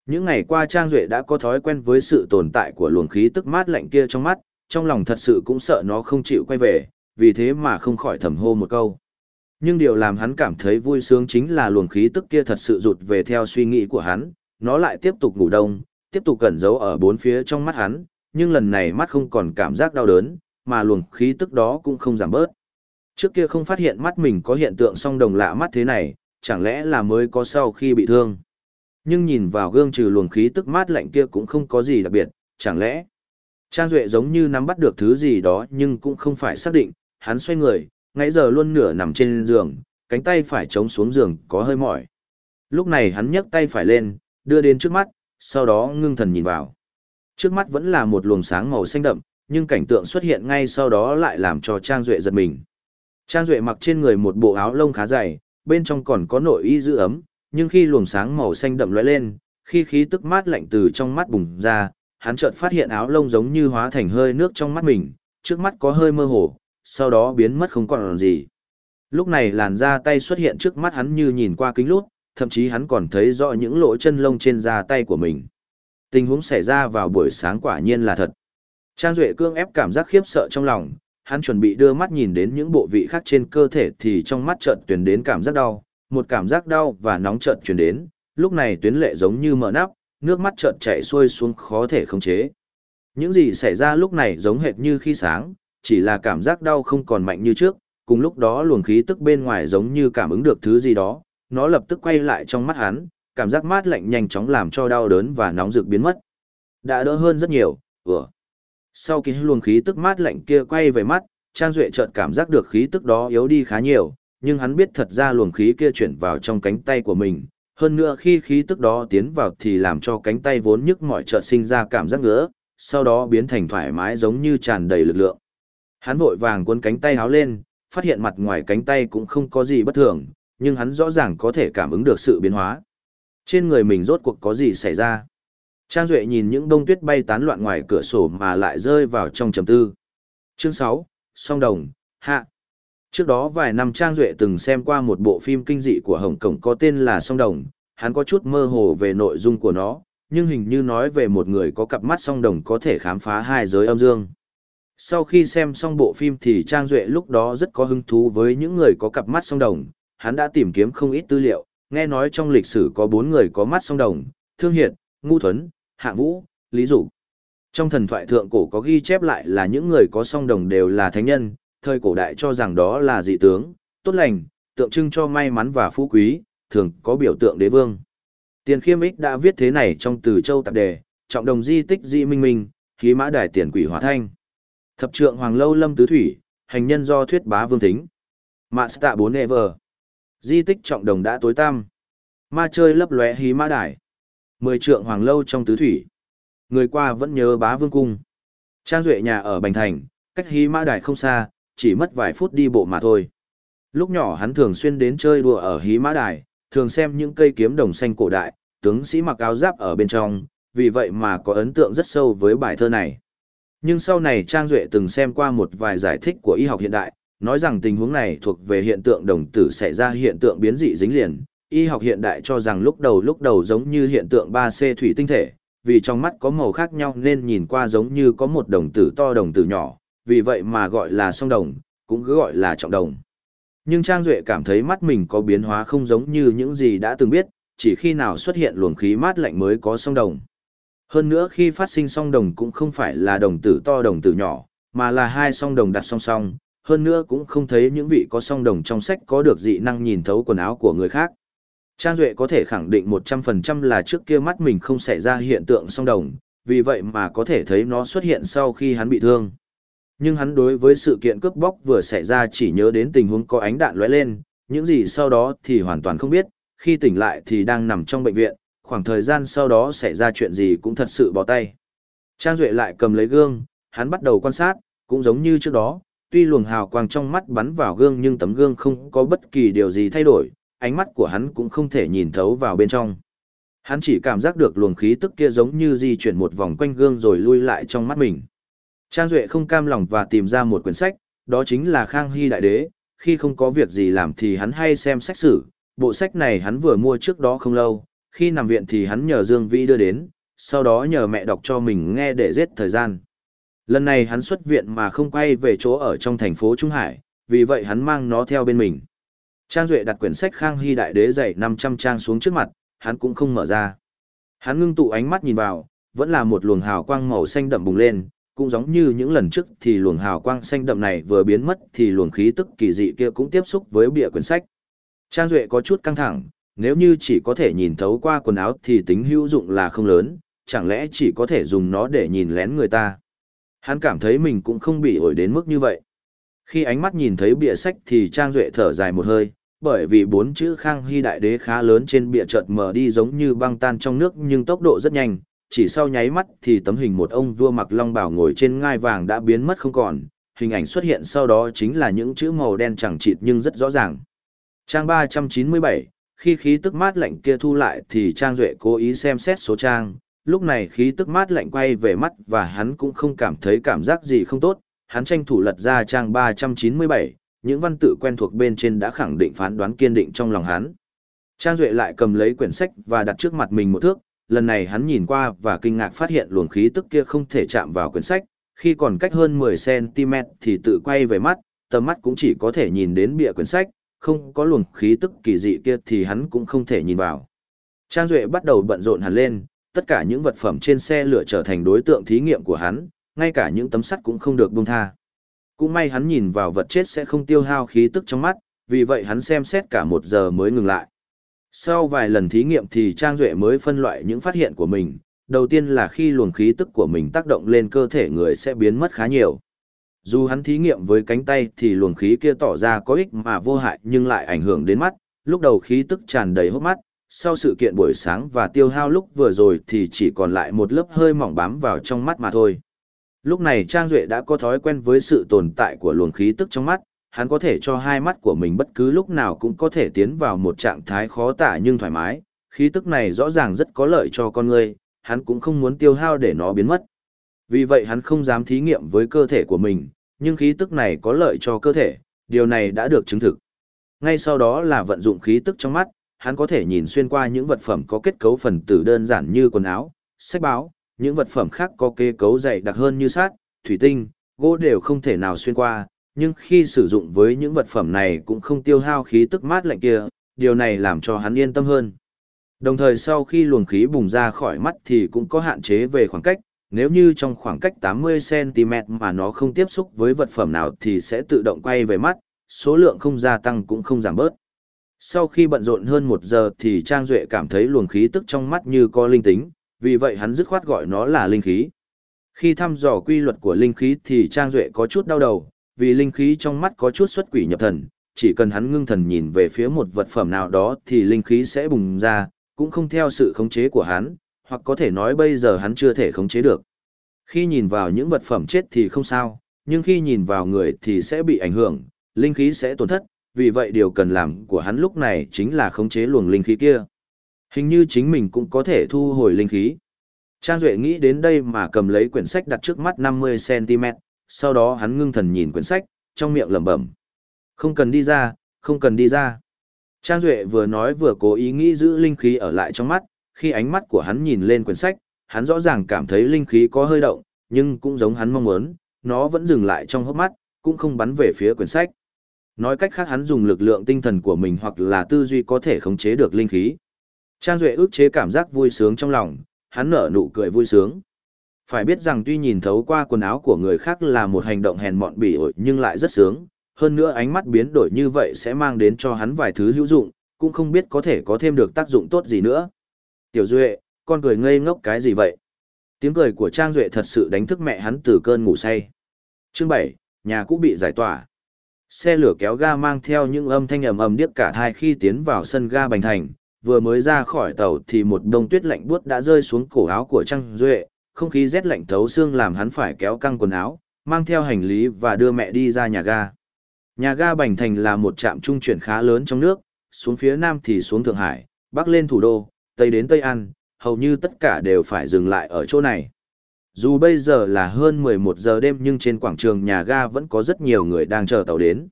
A: những ngày qua Trang Duệ đã có thói quen với sự tồn tại của luồng khí tức mát lạnh kia trong mắt, trong lòng thật sự cũng sợ nó không chịu quay về, vì thế mà không khỏi thầm hô một câu. Nhưng điều làm hắn cảm thấy vui sướng chính là luồng khí tức kia thật sự rụt về theo suy nghĩ của hắn, nó lại tiếp tục ngủ đông, tiếp tục cẩn giấu ở bốn phía trong mắt hắn, nhưng lần này mắt không còn cảm giác đau đớn, mà luồng khí tức đó cũng không giảm bớt. Trước kia không phát hiện mắt mình có hiện tượng song đồng lạ mắt thế này, chẳng lẽ là mới có sau khi bị thương. Nhưng nhìn vào gương trừ luồng khí tức mát lạnh kia cũng không có gì đặc biệt, chẳng lẽ Trang Duệ giống như nắm bắt được thứ gì đó nhưng cũng không phải xác định, hắn xoay người, ngay giờ luôn nửa nằm trên giường, cánh tay phải chống xuống giường có hơi mỏi. Lúc này hắn nhấc tay phải lên, đưa đến trước mắt, sau đó ngưng thần nhìn vào. Trước mắt vẫn là một luồng sáng màu xanh đậm, nhưng cảnh tượng xuất hiện ngay sau đó lại làm cho Trang Duệ giật mình. Trang Duệ mặc trên người một bộ áo lông khá dày, bên trong còn có nội y giữ ấm, nhưng khi luồng sáng màu xanh đậm lóe lên, khi khí tức mát lạnh từ trong mắt bùng ra, hắn chợt phát hiện áo lông giống như hóa thành hơi nước trong mắt mình, trước mắt có hơi mơ hồ, sau đó biến mất không còn gì. Lúc này làn da tay xuất hiện trước mắt hắn như nhìn qua kính lút, thậm chí hắn còn thấy rõ những lỗ chân lông trên da tay của mình. Tình huống xảy ra vào buổi sáng quả nhiên là thật. Trang Duệ cương ép cảm giác khiếp sợ trong lòng, hắn chuẩn bị đưa mắt nhìn đến những bộ vị khác trên cơ thể thì trong mắt chợt truyền đến cảm giác đau, một cảm giác đau và nóng chợt truyền đến, lúc này tuyến lệ giống như mở nắp, nước mắt chợt chảy xuôi xuống khó thể khống chế. Những gì xảy ra lúc này giống hệt như khi sáng, chỉ là cảm giác đau không còn mạnh như trước, cùng lúc đó luồng khí tức bên ngoài giống như cảm ứng được thứ gì đó, nó lập tức quay lại trong mắt hắn, cảm giác mát lạnh nhanh chóng làm cho đau đớn và nóng rực biến mất. Đã đỡ hơn rất nhiều, vừa. Sau khi luồng khí tức mát lạnh kia quay về mắt, Trang Duệ chợt cảm giác được khí tức đó yếu đi khá nhiều, nhưng hắn biết thật ra luồng khí kia chuyển vào trong cánh tay của mình. Hơn nữa khi khí tức đó tiến vào thì làm cho cánh tay vốn nhức mỏi chợt sinh ra cảm giác ngứa, sau đó biến thành thoải mái giống như tràn đầy lực lượng. Hắn vội vàng cuốn cánh tay háo lên, phát hiện mặt ngoài cánh tay cũng không có gì bất thường, nhưng hắn rõ ràng có thể cảm ứng được sự biến hóa. Trên người mình rốt cuộc có gì xảy ra? Trang Duệ nhìn những đông tuyết bay tán loạn ngoài cửa sổ mà lại rơi vào trong trầm tư. Chương 6, Song Đồng, Hạ. Trước đó vài năm Trang Duệ từng xem qua một bộ phim kinh dị của Hồng Kông có tên là Song Đồng, hắn có chút mơ hồ về nội dung của nó, nhưng hình như nói về một người có cặp mắt song đồng có thể khám phá hai giới âm dương. Sau khi xem xong bộ phim thì Trang Duệ lúc đó rất có hứng thú với những người có cặp mắt song đồng, hắn đã tìm kiếm không ít tư liệu, nghe nói trong lịch sử có bốn người có mắt song đồng, Thương Hiệt, Ngu Thuấn, Hạ Vũ, Lý Dục. Trong thần thoại thượng cổ có ghi chép lại là những người có song đồng đều là thánh nhân, thời cổ đại cho rằng đó là dị tướng, tốt lành, tượng trưng cho may mắn và phú quý, thường có biểu tượng đế vương. Tiền khiêm ích đã viết thế này trong từ châu tạp đề, trọng đồng di tích dị minh minh, khí mã đài tiền quỷ hóa thanh. Thập trượng hoàng lâu lâm tứ thủy, hành nhân do thuyết bá vương thính. Mạ tạ bốn ever. Di tích trọng đồng đã tối tăm. Ma chơi lấp lóe hí mã đài. Mười trượng hoàng lâu trong tứ thủy. Người qua vẫn nhớ bá vương cung. Trang duệ nhà ở Bành Thành, cách hí mã đài không xa, chỉ mất vài phút đi bộ mà thôi. Lúc nhỏ hắn thường xuyên đến chơi đùa ở hí mã đài, thường xem những cây kiếm đồng xanh cổ đại, tướng sĩ mặc áo giáp ở bên trong, vì vậy mà có ấn tượng rất sâu với bài thơ này. Nhưng sau này Trang Duệ từng xem qua một vài giải thích của y học hiện đại, nói rằng tình huống này thuộc về hiện tượng đồng tử xảy ra hiện tượng biến dị dính liền. Y học hiện đại cho rằng lúc đầu lúc đầu giống như hiện tượng 3C thủy tinh thể, vì trong mắt có màu khác nhau nên nhìn qua giống như có một đồng tử to đồng tử nhỏ, vì vậy mà gọi là song đồng, cũng cứ gọi là trọng đồng. Nhưng Trang Duệ cảm thấy mắt mình có biến hóa không giống như những gì đã từng biết, chỉ khi nào xuất hiện luồng khí mát lạnh mới có song đồng. Hơn nữa khi phát sinh song đồng cũng không phải là đồng tử to đồng tử nhỏ, mà là hai song đồng đặt song song, hơn nữa cũng không thấy những vị có song đồng trong sách có được dị năng nhìn thấu quần áo của người khác. Trang Duệ có thể khẳng định 100% là trước kia mắt mình không xảy ra hiện tượng song đồng, vì vậy mà có thể thấy nó xuất hiện sau khi hắn bị thương. Nhưng hắn đối với sự kiện cướp bóc vừa xảy ra chỉ nhớ đến tình huống có ánh đạn lóe lên, những gì sau đó thì hoàn toàn không biết, khi tỉnh lại thì đang nằm trong bệnh viện, khoảng thời gian sau đó xảy ra chuyện gì cũng thật sự bỏ tay. Trang Duệ lại cầm lấy gương, hắn bắt đầu quan sát, cũng giống như trước đó, tuy luồng hào quang trong mắt bắn vào gương nhưng tấm gương không có bất kỳ điều gì thay đổi, ánh mắt của hắn cũng không thể nhìn thấu vào bên trong. Hắn chỉ cảm giác được luồng khí tức kia giống như di chuyển một vòng quanh gương rồi lui lại trong mắt mình. Trang Duệ không cam lòng và tìm ra một quyển sách, đó chính là Khang Hy Đại Đế, khi không có việc gì làm thì hắn hay xem sách sử, bộ sách này hắn vừa mua trước đó không lâu, khi nằm viện thì hắn nhờ Dương Vĩ đưa đến, sau đó nhờ mẹ đọc cho mình nghe để giết thời gian. Lần này hắn xuất viện mà không quay về chỗ ở trong thành phố Trung Hải, vì vậy hắn mang nó theo bên mình. Trang Duệ đặt quyển sách Khang Hy Đại Đế dày 500 trang xuống trước mặt, hắn cũng không mở ra. Hắn ngưng tụ ánh mắt nhìn vào, vẫn là một luồng hào quang màu xanh đậm bùng lên, cũng giống như những lần trước thì luồng hào quang xanh đậm này vừa biến mất thì luồng khí tức kỳ dị kia cũng tiếp xúc với bìa quyển sách. Trang Duệ có chút căng thẳng, nếu như chỉ có thể nhìn thấu qua quần áo thì tính hữu dụng là không lớn, chẳng lẽ chỉ có thể dùng nó để nhìn lén người ta. Hắn cảm thấy mình cũng không bị ổi đến mức như vậy. Khi ánh mắt nhìn thấy bìa sách thì Trang Duệ thở dài một hơi, bởi vì bốn chữ Khang Hy Đại Đế khá lớn trên bìa chợt mở đi giống như băng tan trong nước nhưng tốc độ rất nhanh, chỉ sau nháy mắt thì tấm hình một ông vua mặc long bào ngồi trên ngai vàng đã biến mất không còn, hình ảnh xuất hiện sau đó chính là những chữ màu đen chẳng chịt nhưng rất rõ ràng. Trang 397, khi khí tức mát lạnh kia thu lại thì Trang Duệ cố ý xem xét số trang, lúc này khí tức mát lạnh quay về mắt và hắn cũng không cảm thấy cảm giác gì không tốt, hắn tranh thủ lật ra trang 397, những văn tự quen thuộc bên trên đã khẳng định phán đoán kiên định trong lòng hắn. Trang Duệ lại cầm lấy quyển sách và đặt trước mặt mình một thước, lần này hắn nhìn qua và kinh ngạc phát hiện luồng khí tức kia không thể chạm vào quyển sách, khi còn cách hơn 10cm thì tự quay về mắt, tầm mắt cũng chỉ có thể nhìn đến bìa quyển sách, không có luồng khí tức kỳ dị kia thì hắn cũng không thể nhìn vào. Trang Duệ bắt đầu bận rộn hẳn lên, tất cả những vật phẩm trên xe lửa trở thành đối tượng thí nghiệm của hắn, ngay cả những tấm sắt cũng không được buông tha. Cũng may hắn nhìn vào vật chết sẽ không tiêu hao khí tức trong mắt, vì vậy hắn xem xét cả một giờ mới ngừng lại. Sau vài lần thí nghiệm thì Trang Duệ mới phân loại những phát hiện của mình, đầu tiên là khi luồng khí tức của mình tác động lên cơ thể người sẽ biến mất khá nhiều. Dù hắn thí nghiệm với cánh tay thì luồng khí kia tỏ ra có ích mà vô hại nhưng lại ảnh hưởng đến mắt, lúc đầu khí tức tràn đầy hốc mắt, sau sự kiện buổi sáng và tiêu hao lúc vừa rồi thì chỉ còn lại một lớp hơi mỏng bám vào trong mắt mà thôi. Lúc này Trang Duệ đã có thói quen với sự tồn tại của luồng khí tức trong mắt, hắn có thể cho hai mắt của mình bất cứ lúc nào cũng có thể tiến vào một trạng thái khó tả nhưng thoải mái, khí tức này rõ ràng rất có lợi cho con người, hắn cũng không muốn tiêu hao để nó biến mất. Vì vậy hắn không dám thí nghiệm với cơ thể của mình, nhưng khí tức này có lợi cho cơ thể, điều này đã được chứng thực. Ngay sau đó là vận dụng khí tức trong mắt, hắn có thể nhìn xuyên qua những vật phẩm có kết cấu phần tử đơn giản như quần áo, sách báo, những vật phẩm khác có kết cấu dày đặc hơn như sát, thủy tinh, gỗ đều không thể nào xuyên qua, nhưng khi sử dụng với những vật phẩm này cũng không tiêu hao khí tức mát lạnh kia, điều này làm cho hắn yên tâm hơn. Đồng thời sau khi luồng khí bùng ra khỏi mắt thì cũng có hạn chế về khoảng cách, nếu như trong khoảng cách 80cm mà nó không tiếp xúc với vật phẩm nào thì sẽ tự động quay về mắt, số lượng không gia tăng cũng không giảm bớt. Sau khi bận rộn hơn một giờ thì Trang Duệ cảm thấy luồng khí tức trong mắt như có linh tính, vì vậy hắn dứt khoát gọi nó là linh khí. Khi thăm dò quy luật của linh khí thì Trang Duệ có chút đau đầu, vì linh khí trong mắt có chút xuất quỷ nhập thần, chỉ cần hắn ngưng thần nhìn về phía một vật phẩm nào đó thì linh khí sẽ bùng ra, cũng không theo sự khống chế của hắn, hoặc có thể nói bây giờ hắn chưa thể khống chế được. Khi nhìn vào những vật phẩm chết thì không sao, nhưng khi nhìn vào người thì sẽ bị ảnh hưởng, linh khí sẽ tổn thất, vì vậy điều cần làm của hắn lúc này chính là khống chế luồng linh khí kia. Hình như chính mình cũng có thể thu hồi linh khí. Trang Duệ nghĩ đến đây mà cầm lấy quyển sách đặt trước mắt 50cm, sau đó hắn ngưng thần nhìn quyển sách, trong miệng lẩm bẩm. Không cần đi ra, không cần đi ra. Trang Duệ vừa nói vừa cố ý nghĩ giữ linh khí ở lại trong mắt, khi ánh mắt của hắn nhìn lên quyển sách, hắn rõ ràng cảm thấy linh khí có hơi động, nhưng cũng giống hắn mong muốn, nó vẫn dừng lại trong hốc mắt, cũng không bắn về phía quyển sách. Nói cách khác hắn dùng lực lượng tinh thần của mình hoặc là tư duy có thể khống chế được linh khí. Trang Duệ ước chế cảm giác vui sướng trong lòng, hắn nở nụ cười vui sướng. Phải biết rằng tuy nhìn thấu qua quần áo của người khác là một hành động hèn mọn bỉ ổi nhưng lại rất sướng, hơn nữa ánh mắt biến đổi như vậy sẽ mang đến cho hắn vài thứ hữu dụng, cũng không biết có thể có thêm được tác dụng tốt gì nữa. Tiểu Duệ, con cười ngây ngốc cái gì vậy? Tiếng cười của Trang Duệ thật sự đánh thức mẹ hắn từ cơn ngủ say. Chương 7, nhà cũ bị giải tỏa. Xe lửa kéo ga mang theo những âm thanh ầm ầm điếc cả thai khi tiến vào sân ga Bành Thành, vừa mới ra khỏi tàu thì một đông tuyết lạnh buốt đã rơi xuống cổ áo của Trang Duệ, không khí rét lạnh thấu xương làm hắn phải kéo căng quần áo, mang theo hành lý và đưa mẹ đi ra nhà ga. Nhà ga Bành Thành là một trạm trung chuyển khá lớn trong nước, xuống phía nam thì xuống Thượng Hải, bắc lên thủ đô, tây đến Tây An, hầu như tất cả đều phải dừng lại ở chỗ này. Dù bây giờ là hơn 11 giờ đêm nhưng trên quảng trường nhà ga vẫn có rất nhiều người đang chờ tàu đến.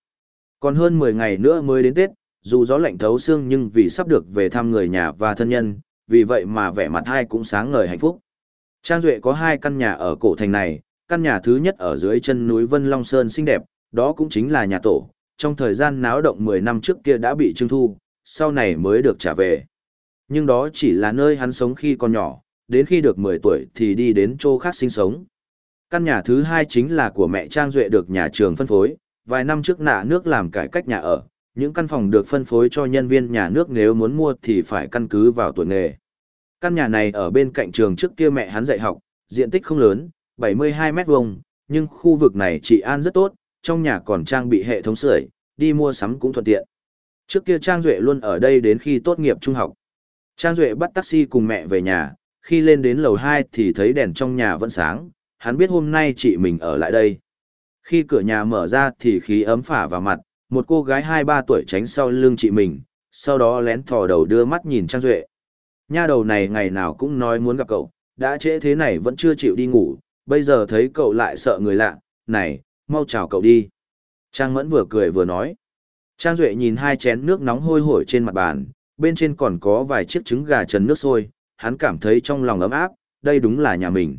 A: Còn hơn 10 ngày nữa mới đến Tết, dù gió lạnh thấu xương nhưng vì sắp được về thăm người nhà và thân nhân, vì vậy mà vẻ mặt hai cũng sáng ngời hạnh phúc. Trang Duệ có hai căn nhà ở cổ thành này, căn nhà thứ nhất ở dưới chân núi Vân Long Sơn xinh đẹp, đó cũng chính là nhà tổ, trong thời gian náo động 10 năm trước kia đã bị trưng thu, sau này mới được trả về. Nhưng đó chỉ là nơi hắn sống khi còn nhỏ, đến khi được 10 tuổi thì đi đến chỗ khác sinh sống. Căn nhà thứ hai chính là của mẹ Trang Duệ được nhà trường phân phối, vài năm trước nạ nước làm cải cách nhà ở, những căn phòng được phân phối cho nhân viên nhà nước nếu muốn mua thì phải căn cứ vào tuổi nghề. Căn nhà này ở bên cạnh trường trước kia mẹ hắn dạy học, diện tích không lớn, 72 mét vuông, nhưng khu vực này trị an rất tốt, trong nhà còn trang bị hệ thống sưởi, đi mua sắm cũng thuận tiện. Trước kia Trang Duệ luôn ở đây đến khi tốt nghiệp trung học. Trang Duệ bắt taxi cùng mẹ về nhà, khi lên đến lầu 2 thì thấy đèn trong nhà vẫn sáng, hắn biết hôm nay chị mình ở lại đây. Khi cửa nhà mở ra thì khí ấm phả vào mặt, một cô gái 2-3 tuổi tránh sau lưng chị mình, sau đó lén thò đầu đưa mắt nhìn Trang Duệ. Nha đầu này ngày nào cũng nói muốn gặp cậu, đã trễ thế này vẫn chưa chịu đi ngủ, bây giờ thấy cậu lại sợ người lạ, này, mau chào cậu đi. Trang Mẫn vừa cười vừa nói. Trang Duệ nhìn hai chén nước nóng hôi hổi trên mặt bàn, bên trên còn có vài chiếc trứng gà trần nước sôi, hắn cảm thấy trong lòng ấm áp, đây đúng là nhà mình.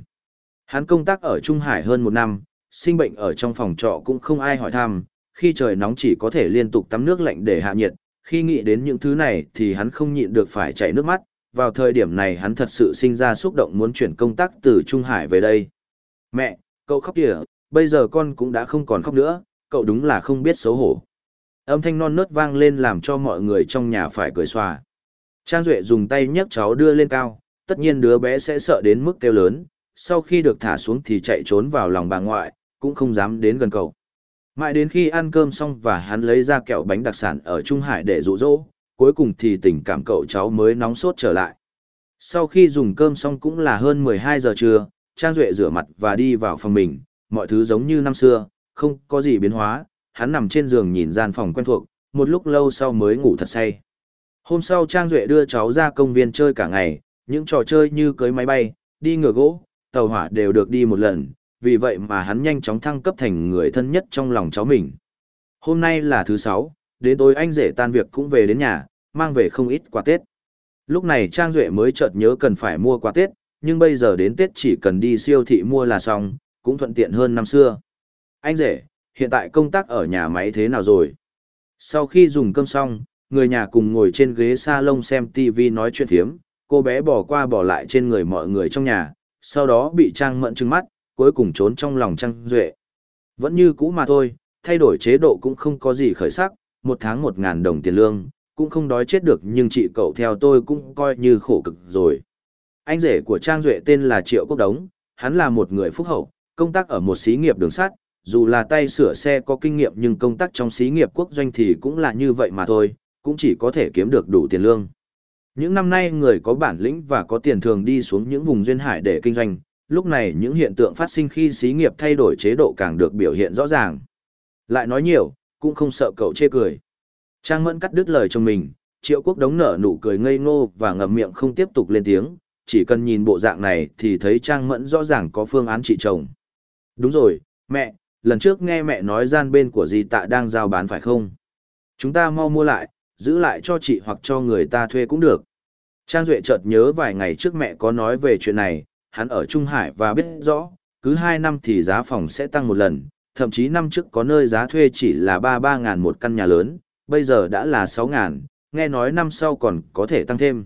A: Hắn công tác ở Trung Hải hơn một năm, sinh bệnh ở trong phòng trọ cũng không ai hỏi thăm, khi trời nóng chỉ có thể liên tục tắm nước lạnh để hạ nhiệt, khi nghĩ đến những thứ này thì hắn không nhịn được phải chảy nước mắt, vào thời điểm này hắn thật sự sinh ra xúc động muốn chuyển công tác từ Trung Hải về đây. Mẹ, cậu khóc kìa, bây giờ con cũng đã không còn khóc nữa, cậu đúng là không biết xấu hổ. Âm thanh non nớt vang lên làm cho mọi người trong nhà phải cười xòa. Trang Duệ dùng tay nhấc cháu đưa lên cao, tất nhiên đứa bé sẽ sợ đến mức kêu lớn, sau khi được thả xuống thì chạy trốn vào lòng bà ngoại, cũng không dám đến gần cậu. Mãi đến khi ăn cơm xong và hắn lấy ra kẹo bánh đặc sản ở Trung Hải để dụ dỗ, cuối cùng thì tình cảm cậu cháu mới nóng sốt trở lại. Sau khi dùng cơm xong cũng là hơn 12 giờ trưa, Trang Duệ rửa mặt và đi vào phòng mình, mọi thứ giống như năm xưa, không có gì biến hóa, hắn nằm trên giường nhìn gian phòng quen thuộc, một lúc lâu sau mới ngủ thật say. Hôm sau Trang Duệ đưa cháu ra công viên chơi cả ngày, những trò chơi như cưới máy bay, đi ngựa gỗ, tàu hỏa đều được đi một lần, vì vậy mà hắn nhanh chóng thăng cấp thành người thân nhất trong lòng cháu mình. Hôm nay là thứ sáu, đến tối anh rể tan việc cũng về đến nhà, mang về không ít quà Tết. Lúc này Trang Duệ mới chợt nhớ cần phải mua quà Tết, nhưng bây giờ đến Tết chỉ cần đi siêu thị mua là xong, cũng thuận tiện hơn năm xưa. Anh rể, hiện tại công tác ở nhà máy thế nào rồi? Sau khi dùng cơm xong, người nhà cùng ngồi trên ghế salon xem TV nói chuyện thiếm, cô bé bỏ qua bỏ lại trên người mọi người trong nhà, sau đó bị Trang Mẫn trừng mắt, cuối cùng trốn trong lòng Trang Duệ. Vẫn như cũ mà thôi, thay đổi chế độ cũng không có gì khởi sắc, một tháng một ngàn đồng tiền lương, cũng không đói chết được nhưng chị cậu theo tôi cũng coi như khổ cực rồi. Anh rể của Trang Duệ tên là Triệu Quốc Đống, hắn là một người phúc hậu, công tác ở một xí nghiệp đường sắt, dù là tay sửa xe có kinh nghiệm nhưng công tác trong xí nghiệp quốc doanh thì cũng là như vậy mà thôi, cũng chỉ có thể kiếm được đủ tiền lương. Những năm nay người có bản lĩnh và có tiền thường đi xuống những vùng duyên hải để kinh doanh, lúc này những hiện tượng phát sinh khi xí nghiệp thay đổi chế độ càng được biểu hiện rõ ràng. Lại nói nhiều, cũng không sợ cậu chê cười. Trang Mẫn cắt đứt lời trong mình, Triệu Quốc đống nở nụ cười ngây ngô và ngậm miệng không tiếp tục lên tiếng, chỉ cần nhìn bộ dạng này thì thấy Trang Mẫn rõ ràng có phương án trị chồng. Đúng rồi, mẹ, lần trước nghe mẹ nói gian bên của dì tạ đang giao bán phải không? Chúng ta mau mua lại, giữ lại cho chị hoặc cho người ta thuê cũng được. Trang Duệ chợt nhớ vài ngày trước mẹ có nói về chuyện này, hắn ở Trung Hải và biết rõ, cứ 2 năm thì giá phòng sẽ tăng một lần, thậm chí năm trước có nơi giá thuê chỉ là 33 ngàn một căn nhà lớn, bây giờ đã là 6 ngàn, nghe nói năm sau còn có thể tăng thêm.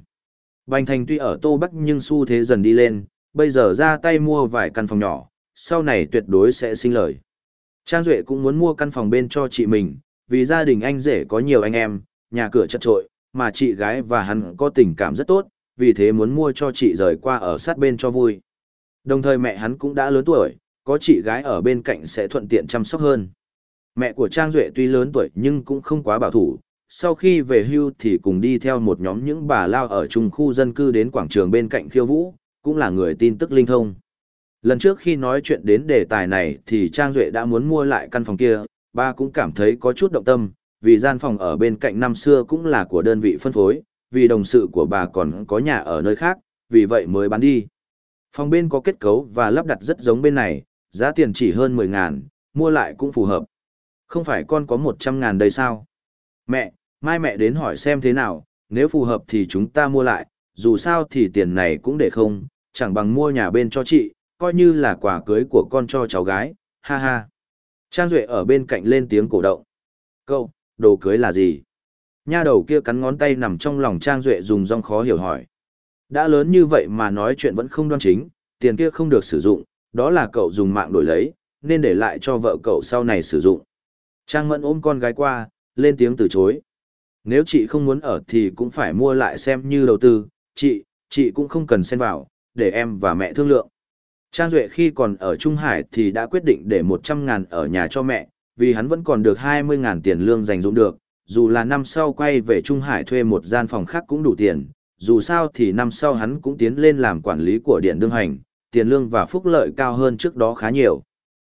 A: Bành Thành tuy ở Tô Bắc nhưng xu thế dần đi lên, bây giờ ra tay mua vài căn phòng nhỏ, sau này tuyệt đối sẽ sinh lời. Trang Duệ cũng muốn mua căn phòng bên cho chị mình, vì gia đình anh rể có nhiều anh em, nhà cửa chật trội, mà chị gái và hắn có tình cảm rất tốt, vì thế muốn mua cho chị rời qua ở sát bên cho vui. Đồng thời mẹ hắn cũng đã lớn tuổi, có chị gái ở bên cạnh sẽ thuận tiện chăm sóc hơn. Mẹ của Trang Duệ tuy lớn tuổi nhưng cũng không quá bảo thủ, sau khi về hưu thì cùng đi theo một nhóm những bà lao ở chung khu dân cư đến quảng trường bên cạnh khiêu vũ, cũng là người tin tức linh thông. Lần trước khi nói chuyện đến đề tài này thì Trang Duệ đã muốn mua lại căn phòng kia, ba cũng cảm thấy có chút động tâm, vì gian phòng ở bên cạnh năm xưa cũng là của đơn vị phân phối, vì đồng sự của bà còn có nhà ở nơi khác, vì vậy mới bán đi. Phòng bên có kết cấu và lắp đặt rất giống bên này, giá tiền chỉ hơn 10 ngàn, mua lại cũng phù hợp. Không phải con có 100 ngàn đây sao? Mẹ, mai mẹ đến hỏi xem thế nào, nếu phù hợp thì chúng ta mua lại, dù sao thì tiền này cũng để không, chẳng bằng mua nhà bên cho chị, coi như là quà cưới của con cho cháu gái, ha ha. Trang Duệ ở bên cạnh lên tiếng cổ động. Cậu, đồ cưới là gì? Nha đầu kia cắn ngón tay nằm trong lòng Trang Duệ dùng rong khó hiểu hỏi. Đã lớn như vậy mà nói chuyện vẫn không đoan chính, tiền kia không được sử dụng, đó là cậu dùng mạng đổi lấy, nên để lại cho vợ cậu sau này sử dụng. Trang Mẫn ôm con gái qua, lên tiếng từ chối. Nếu chị không muốn ở thì cũng phải mua lại xem như đầu tư, chị, chị cũng không cần xen vào, để em và mẹ thương lượng. Trang Duệ khi còn ở Trung Hải thì đã quyết định để 100 ngàn ở nhà cho mẹ, vì hắn vẫn còn được 20 ngàn tiền lương dành dụng được, dù là năm sau quay về Trung Hải thuê một gian phòng khác cũng đủ tiền, dù sao thì năm sau hắn cũng tiến lên làm quản lý của điện đương hành, tiền lương và phúc lợi cao hơn trước đó khá nhiều.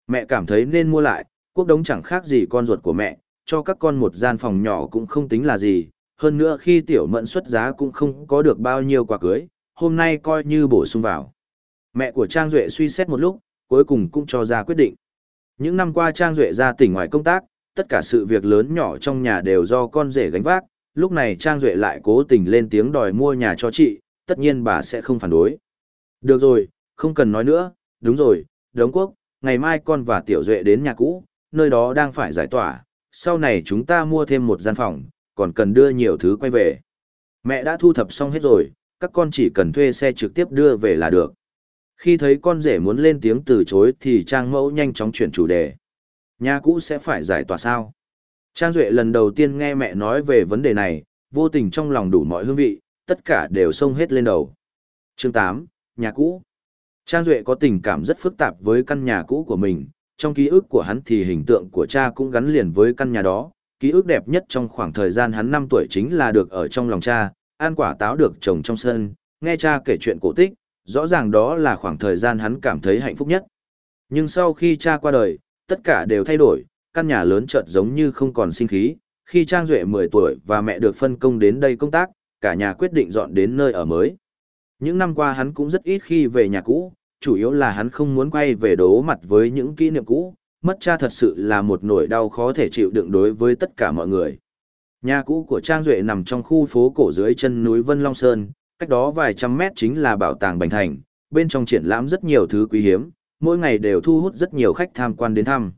A: Mẹ cảm thấy nên mua lại, quốc đống chẳng khác gì con ruột của mẹ, cho các con một gian phòng nhỏ cũng không tính là gì, hơn nữa khi tiểu mẫn xuất giá cũng không có được bao nhiêu quà cưới, hôm nay coi như bổ sung vào. Mẹ của Trang Duệ suy xét một lúc, cuối cùng cũng cho ra quyết định. Những năm qua Trang Duệ ra tỉnh ngoài công tác, tất cả sự việc lớn nhỏ trong nhà đều do con rể gánh vác, lúc này Trang Duệ lại cố tình lên tiếng đòi mua nhà cho chị, tất nhiên bà sẽ không phản đối. Được rồi, không cần nói nữa, đúng rồi, đống quốc, ngày mai con và Tiểu Duệ đến nhà cũ, nơi đó đang phải giải tỏa, sau này chúng ta mua thêm một gian phòng, còn cần đưa nhiều thứ quay về. Mẹ đã thu thập xong hết rồi, các con chỉ cần thuê xe trực tiếp đưa về là được. Khi thấy con rể muốn lên tiếng từ chối thì Trang Mẫu nhanh chóng chuyển chủ đề. Nhà cũ sẽ phải giải tỏa sao? Trang Duệ lần đầu tiên nghe mẹ nói về vấn đề này, vô tình trong lòng đủ mọi hương vị, tất cả đều xông hết lên đầu. Chương 8, nhà cũ. Trang Duệ có tình cảm rất phức tạp với căn nhà cũ của mình, trong ký ức của hắn thì hình tượng của cha cũng gắn liền với căn nhà đó. Ký ức đẹp nhất trong khoảng thời gian hắn 5 tuổi chính là được ở trong lòng cha, ăn quả táo được trồng trong sân, nghe cha kể chuyện cổ tích, rõ ràng đó là khoảng thời gian hắn cảm thấy hạnh phúc nhất. Nhưng sau khi cha qua đời, tất cả đều thay đổi, căn nhà lớn chợt giống như không còn sinh khí. Khi Trang Duệ 10 tuổi và mẹ được phân công đến đây công tác, cả nhà quyết định dọn đến nơi ở mới. Những năm qua hắn cũng rất ít khi về nhà cũ, chủ yếu là hắn không muốn quay về đố mặt với những kỷ niệm cũ, mất cha thật sự là một nỗi đau khó thể chịu đựng đối với tất cả mọi người. Nhà cũ của Trang Duệ nằm trong khu phố cổ dưới chân núi Vân Long Sơn, cách đó vài trăm mét chính là bảo tàng Bành Thành, bên trong triển lãm rất nhiều thứ quý hiếm, mỗi ngày đều thu hút rất nhiều khách tham quan đến thăm.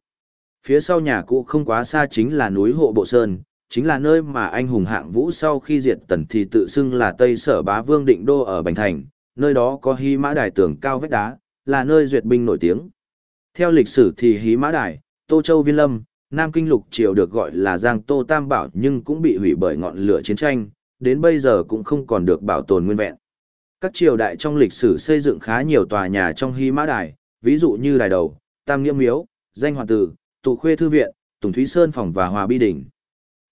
A: Phía sau nhà cũ không quá xa chính là núi Hộ Bộ Sơn, chính là nơi mà anh hùng hạng vũ sau khi diệt tần thì tự xưng là Tây Sở Bá Vương Định Đô ở Bành Thành, nơi đó có hí mã đài tường cao vách đá, là nơi duyệt binh nổi tiếng. Theo lịch sử thì hí mã đài, Tô Châu Viên Lâm, Nam Kinh Lục Triều được gọi là Giang Tô Tam Bảo nhưng cũng bị hủy bởi ngọn lửa chiến tranh, đến bây giờ cũng không còn được bảo tồn nguyên vẹn. Các triều đại trong lịch sử xây dựng khá nhiều tòa nhà trong hí mã đài, ví dụ như đài đầu, Tam Nghĩa Miếu, Danh Hoàng Tử, Tụ Khuê Thư Viện, Tùng Thúy Sơn Phòng và Hòa Bi Đỉnh.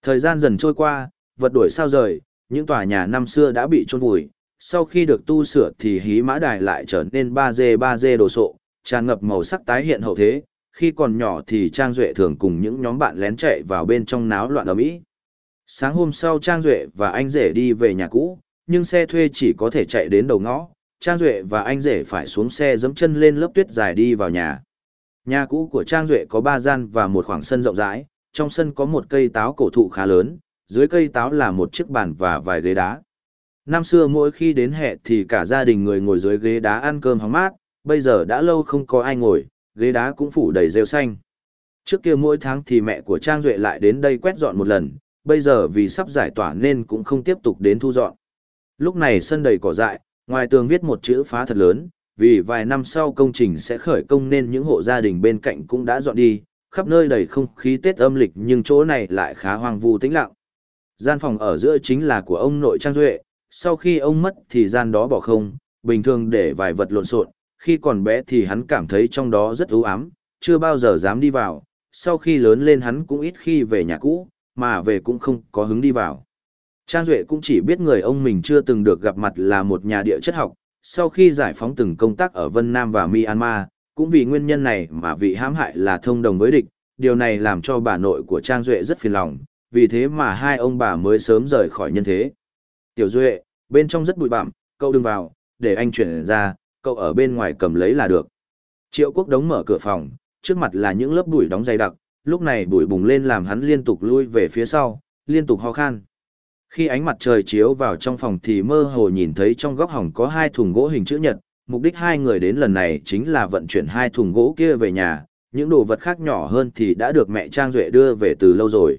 A: Thời gian dần trôi qua, vật đổi sao rời, những tòa nhà năm xưa đã bị trôn vùi, sau khi được tu sửa thì hí mã đài lại trở nên 3D 3D đồ sộ, tràn ngập màu sắc tái hiện hậu thế, khi còn nhỏ thì Trang Duệ thường cùng những nhóm bạn lén chạy vào bên trong náo loạn ở Mỹ. Sáng hôm sau Trang Duệ và anh rể đi về nhà cũ, nhưng xe thuê chỉ có thể chạy đến đầu ngõ, Trang Duệ và anh rể phải xuống xe dẫm chân lên lớp tuyết dài đi vào nhà. Nhà cũ của Trang Duệ có ba gian và một khoảng sân rộng rãi, trong sân có một cây táo cổ thụ khá lớn, dưới cây táo là một chiếc bàn và vài ghế đá. Năm xưa mỗi khi đến hè thì cả gia đình người ngồi dưới ghế đá ăn cơm hóng mát, bây giờ đã lâu không có ai ngồi, ghế đá cũng phủ đầy rêu xanh. Trước kia mỗi tháng thì mẹ của Trang Duệ lại đến đây quét dọn một lần, bây giờ vì sắp giải tỏa nên cũng không tiếp tục đến thu dọn. Lúc này sân đầy cỏ dại, ngoài tường viết một chữ phá thật lớn, vì vài năm sau công trình sẽ khởi công nên những hộ gia đình bên cạnh cũng đã dọn đi, khắp nơi đầy không khí Tết âm lịch nhưng chỗ này lại khá hoang vu tĩnh lặng. Gian phòng ở giữa chính là của ông nội Trang Duệ, sau khi ông mất thì gian đó bỏ không, bình thường để vài vật lộn xộn, khi còn bé thì hắn cảm thấy trong đó rất u ám, chưa bao giờ dám đi vào, sau khi lớn lên hắn cũng ít khi về nhà cũ, mà về cũng không có hứng đi vào. Trang Duệ cũng chỉ biết người ông mình chưa từng được gặp mặt là một nhà địa chất học, sau khi giải phóng từng công tác ở Vân Nam và Myanmar, cũng vì nguyên nhân này mà vị hãm hại là thông đồng với địch, điều này làm cho bà nội của Trang Duệ rất phiền lòng, vì thế mà hai ông bà mới sớm rời khỏi nhân thế. Tiểu Duệ, bên trong rất bụi bặm, cậu đừng vào, để anh chuyển ra, cậu ở bên ngoài cầm lấy là được. Triệu quốc đống mở cửa phòng, trước mặt là những lớp bụi đóng dày đặc, lúc này bụi bùng lên làm hắn liên tục lui về phía sau, liên tục ho khan. Khi ánh mặt trời chiếu vào trong phòng thì mơ hồ nhìn thấy trong góc hỏng có hai thùng gỗ hình chữ nhật, mục đích hai người đến lần này chính là vận chuyển hai thùng gỗ kia về nhà, những đồ vật khác nhỏ hơn thì đã được mẹ Trang Duệ đưa về từ lâu rồi.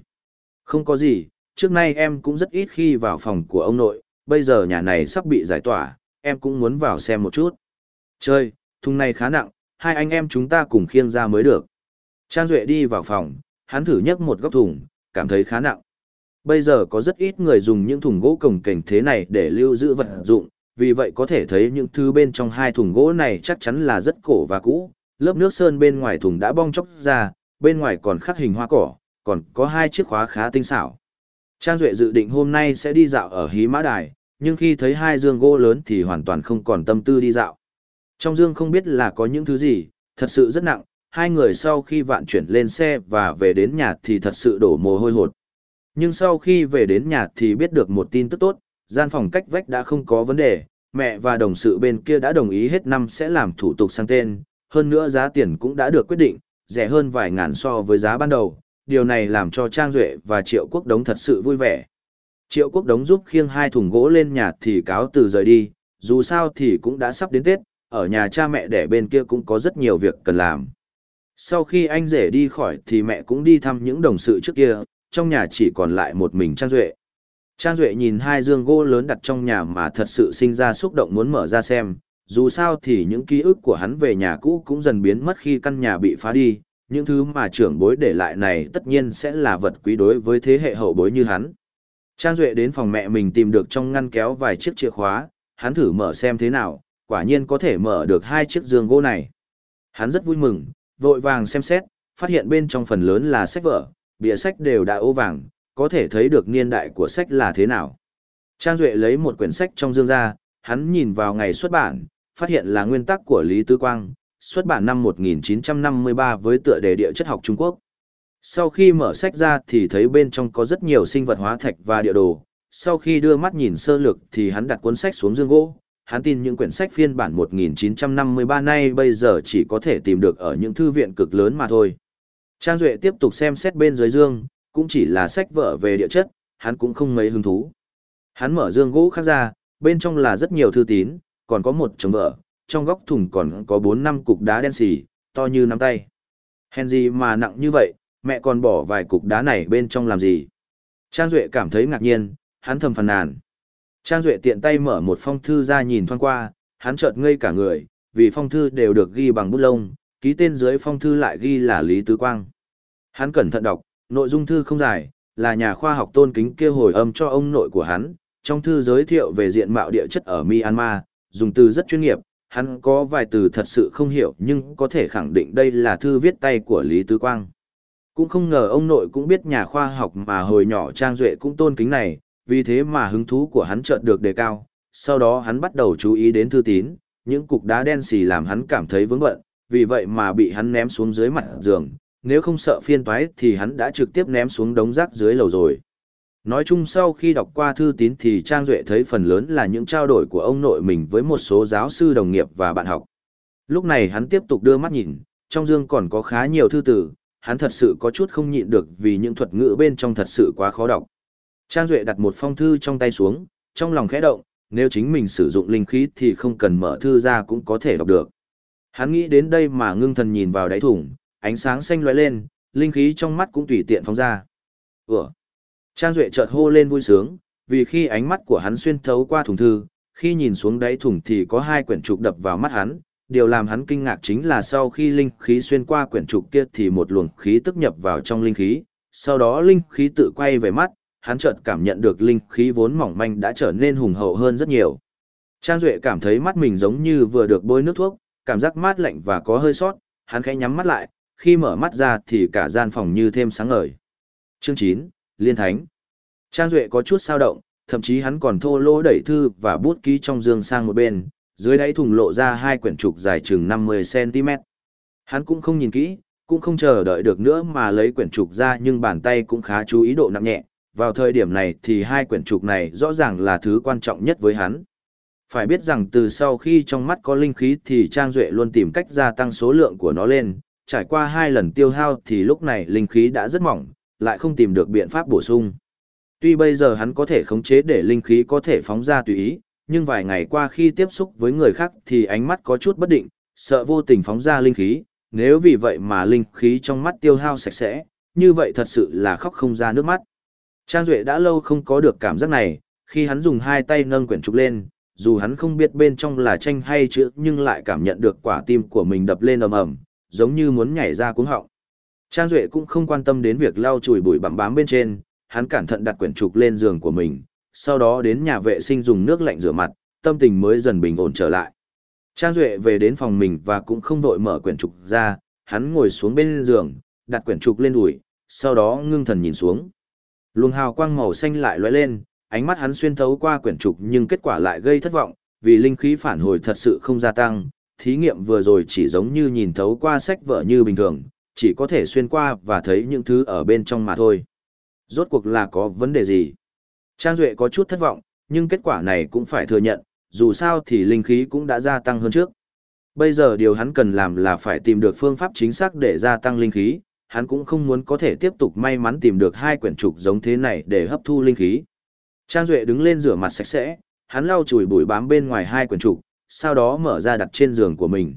A: Không có gì, trước nay em cũng rất ít khi vào phòng của ông nội, bây giờ nhà này sắp bị giải tỏa, em cũng muốn vào xem một chút. Chơi, thùng này khá nặng, hai anh em chúng ta cùng khiêng ra mới được. Trang Duệ đi vào phòng, hắn thử nhấc một góc thùng, cảm thấy khá nặng. Bây giờ có rất ít người dùng những thùng gỗ cồng kềnh thế này để lưu giữ vật dụng, vì vậy có thể thấy những thứ bên trong hai thùng gỗ này chắc chắn là rất cổ và cũ. Lớp nước sơn bên ngoài thùng đã bong chóc ra, bên ngoài còn khắc hình hoa cỏ, còn có hai chiếc khóa khá tinh xảo. Trang Duệ dự định hôm nay sẽ đi dạo ở Hí Mã Đài, nhưng khi thấy hai dương gỗ lớn thì hoàn toàn không còn tâm tư đi dạo. Trong dương không biết là có những thứ gì, thật sự rất nặng, hai người sau khi vạn chuyển lên xe và về đến nhà thì thật sự đổ mồ hôi hột. Nhưng sau khi về đến nhà thì biết được một tin tức tốt, gian phòng cách vách đã không có vấn đề, mẹ và đồng sự bên kia đã đồng ý hết năm sẽ làm thủ tục sang tên, hơn nữa giá tiền cũng đã được quyết định, rẻ hơn vài ngàn so với giá ban đầu, điều này làm cho Trang Duệ và Triệu Quốc Đống thật sự vui vẻ. Triệu Quốc Đống giúp khiêng hai thùng gỗ lên nhà thì cáo từ rời đi, dù sao thì cũng đã sắp đến Tết, ở nhà cha mẹ đẻ bên kia cũng có rất nhiều việc cần làm. Sau khi anh rể đi khỏi thì mẹ cũng đi thăm những đồng sự trước kia, trong nhà chỉ còn lại một mình Trang Duệ. Trang Duệ nhìn hai dương gỗ lớn đặt trong nhà mà thật sự sinh ra xúc động muốn mở ra xem, dù sao thì những ký ức của hắn về nhà cũ cũng dần biến mất khi căn nhà bị phá đi, những thứ mà trưởng bối để lại này tất nhiên sẽ là vật quý đối với thế hệ hậu bối như hắn. Trang Duệ đến phòng mẹ mình tìm được trong ngăn kéo vài chiếc chìa khóa, hắn thử mở xem thế nào, quả nhiên có thể mở được hai chiếc giường gỗ này. Hắn rất vui mừng, vội vàng xem xét, phát hiện bên trong phần lớn là sách vở, bìa sách đều đã ô vàng, có thể thấy được niên đại của sách là thế nào. Trang Duệ lấy một quyển sách trong dương ra, hắn nhìn vào ngày xuất bản, phát hiện là nguyên tắc của Lý Tư Quang, xuất bản năm 1953 với tựa đề địa chất học Trung Quốc. Sau khi mở sách ra thì thấy bên trong có rất nhiều sinh vật hóa thạch và địa đồ, sau khi đưa mắt nhìn sơ lược thì hắn đặt cuốn sách xuống dương gỗ, hắn tin những quyển sách phiên bản 1953 nay bây giờ chỉ có thể tìm được ở những thư viện cực lớn mà thôi. Trang Duệ tiếp tục xem xét bên dưới dương, cũng chỉ là sách vở về địa chất, hắn cũng không mấy hứng thú. Hắn mở dương gỗ khác ra, bên trong là rất nhiều thư tín, còn có một chồng vợ, trong góc thùng còn có 4 năm cục đá đen xì, to như nắm tay. Hèn gì mà nặng như vậy, mẹ còn bỏ vài cục đá này bên trong làm gì? Trang Duệ cảm thấy ngạc nhiên, hắn thầm phàn nàn. Trang Duệ tiện tay mở một phong thư ra nhìn thoáng qua, hắn chợt ngây cả người, vì phong thư đều được ghi bằng bút lông, ký tên dưới phong thư lại ghi là Lý Tứ Quang. Hắn cẩn thận đọc, nội dung thư không dài, là nhà khoa học tôn kính kêu hồi âm cho ông nội của hắn, trong thư giới thiệu về diện mạo địa chất ở Myanmar, dùng từ rất chuyên nghiệp, hắn có vài từ thật sự không hiểu nhưng có thể khẳng định đây là thư viết tay của Lý Tứ Quang. Cũng không ngờ ông nội cũng biết nhà khoa học mà hồi nhỏ Trang Duệ cũng tôn kính này, vì thế mà hứng thú của hắn chợt được đề cao, sau đó hắn bắt đầu chú ý đến thư tín, những cục đá đen xì làm hắn cảm thấy vướng bận, vì vậy mà bị hắn ném xuống dưới mặt giường, nếu không sợ phiên toái thì hắn đã trực tiếp ném xuống đống rác dưới lầu rồi. Nói chung sau khi đọc qua thư tín thì Trang Duệ thấy phần lớn là những trao đổi của ông nội mình với một số giáo sư đồng nghiệp và bạn học. Lúc này hắn tiếp tục đưa mắt nhìn, trong dương còn có khá nhiều thư tử, hắn thật sự có chút không nhịn được vì những thuật ngữ bên trong thật sự quá khó đọc. Trang Duệ đặt một phong thư trong tay xuống, trong lòng khẽ động, nếu chính mình sử dụng linh khí thì không cần mở thư ra cũng có thể đọc được. Hắn nghĩ đến đây mà ngưng thần nhìn vào đáy thùng, ánh sáng xanh lóe lên, linh khí trong mắt cũng tùy tiện phóng ra. Ủa? Trang Duệ chợt hô lên vui sướng, vì khi ánh mắt của hắn xuyên thấu qua thùng thư, khi nhìn xuống đáy thùng thì có hai quyển trục đập vào mắt hắn, điều làm hắn kinh ngạc chính là sau khi linh khí xuyên qua quyển trục kia thì một luồng khí tức nhập vào trong linh khí, sau đó linh khí tự quay về mắt, hắn chợt cảm nhận được linh khí vốn mỏng manh đã trở nên hùng hậu hơn rất nhiều. Trang Duệ cảm thấy mắt mình giống như vừa được bôi nước thuốc, cảm giác mát lạnh và có hơi sót, hắn khẽ nhắm mắt lại, khi mở mắt ra thì cả gian phòng như thêm sáng ngời. Chương 9, Liên Thánh Trang Duệ có chút sao động, thậm chí hắn còn thô lỗ đẩy thư và bút ký trong dương sang một bên, dưới đáy thùng lộ ra hai quyển trục dài chừng 50cm. Hắn cũng không nhìn kỹ, cũng không chờ đợi được nữa mà lấy quyển trục ra nhưng bàn tay cũng khá chú ý độ nặng nhẹ. Vào thời điểm này thì hai quyển trục này rõ ràng là thứ quan trọng nhất với hắn. Phải biết rằng từ sau khi trong mắt có linh khí thì Trang Duệ luôn tìm cách gia tăng số lượng của nó lên, trải qua hai lần tiêu hao thì lúc này linh khí đã rất mỏng, lại không tìm được biện pháp bổ sung. Tuy bây giờ hắn có thể khống chế để linh khí có thể phóng ra tùy ý, nhưng vài ngày qua khi tiếp xúc với người khác thì ánh mắt có chút bất định, sợ vô tình phóng ra linh khí, nếu vì vậy mà linh khí trong mắt tiêu hao sạch sẽ, như vậy thật sự là khóc không ra nước mắt. Trang Duệ đã lâu không có được cảm giác này, khi hắn dùng hai tay nâng quyển trục lên, dù hắn không biết bên trong là tranh hay chữ nhưng lại cảm nhận được quả tim của mình đập lên ầm ầm, giống như muốn nhảy ra cuống họng. Trang Duệ cũng không quan tâm đến việc lau chùi bụi bặm bám bên trên, hắn cẩn thận đặt quyển trục lên giường của mình, sau đó đến nhà vệ sinh dùng nước lạnh rửa mặt, tâm tình mới dần bình ổn trở lại. Trang Duệ về đến phòng mình và cũng không vội mở quyển trục ra, hắn ngồi xuống bên giường, đặt quyển trục lên đùi, sau đó ngưng thần nhìn xuống. Luồng hào quang màu xanh lại lóe lên, ánh mắt hắn xuyên thấu qua quyển trục nhưng kết quả lại gây thất vọng, vì linh khí phản hồi thật sự không gia tăng, thí nghiệm vừa rồi chỉ giống như nhìn thấu qua sách vở như bình thường, chỉ có thể xuyên qua và thấy những thứ ở bên trong mà thôi. Rốt cuộc là có vấn đề gì? Trang Duệ có chút thất vọng, nhưng kết quả này cũng phải thừa nhận, dù sao thì linh khí cũng đã gia tăng hơn trước. Bây giờ điều hắn cần làm là phải tìm được phương pháp chính xác để gia tăng linh khí, hắn cũng không muốn có thể tiếp tục may mắn tìm được hai quyển trục giống thế này để hấp thu linh khí. Trang Duệ đứng lên rửa mặt sạch sẽ, hắn lau chùi bụi bám bên ngoài hai quyển trục, sau đó mở ra đặt trên giường của mình.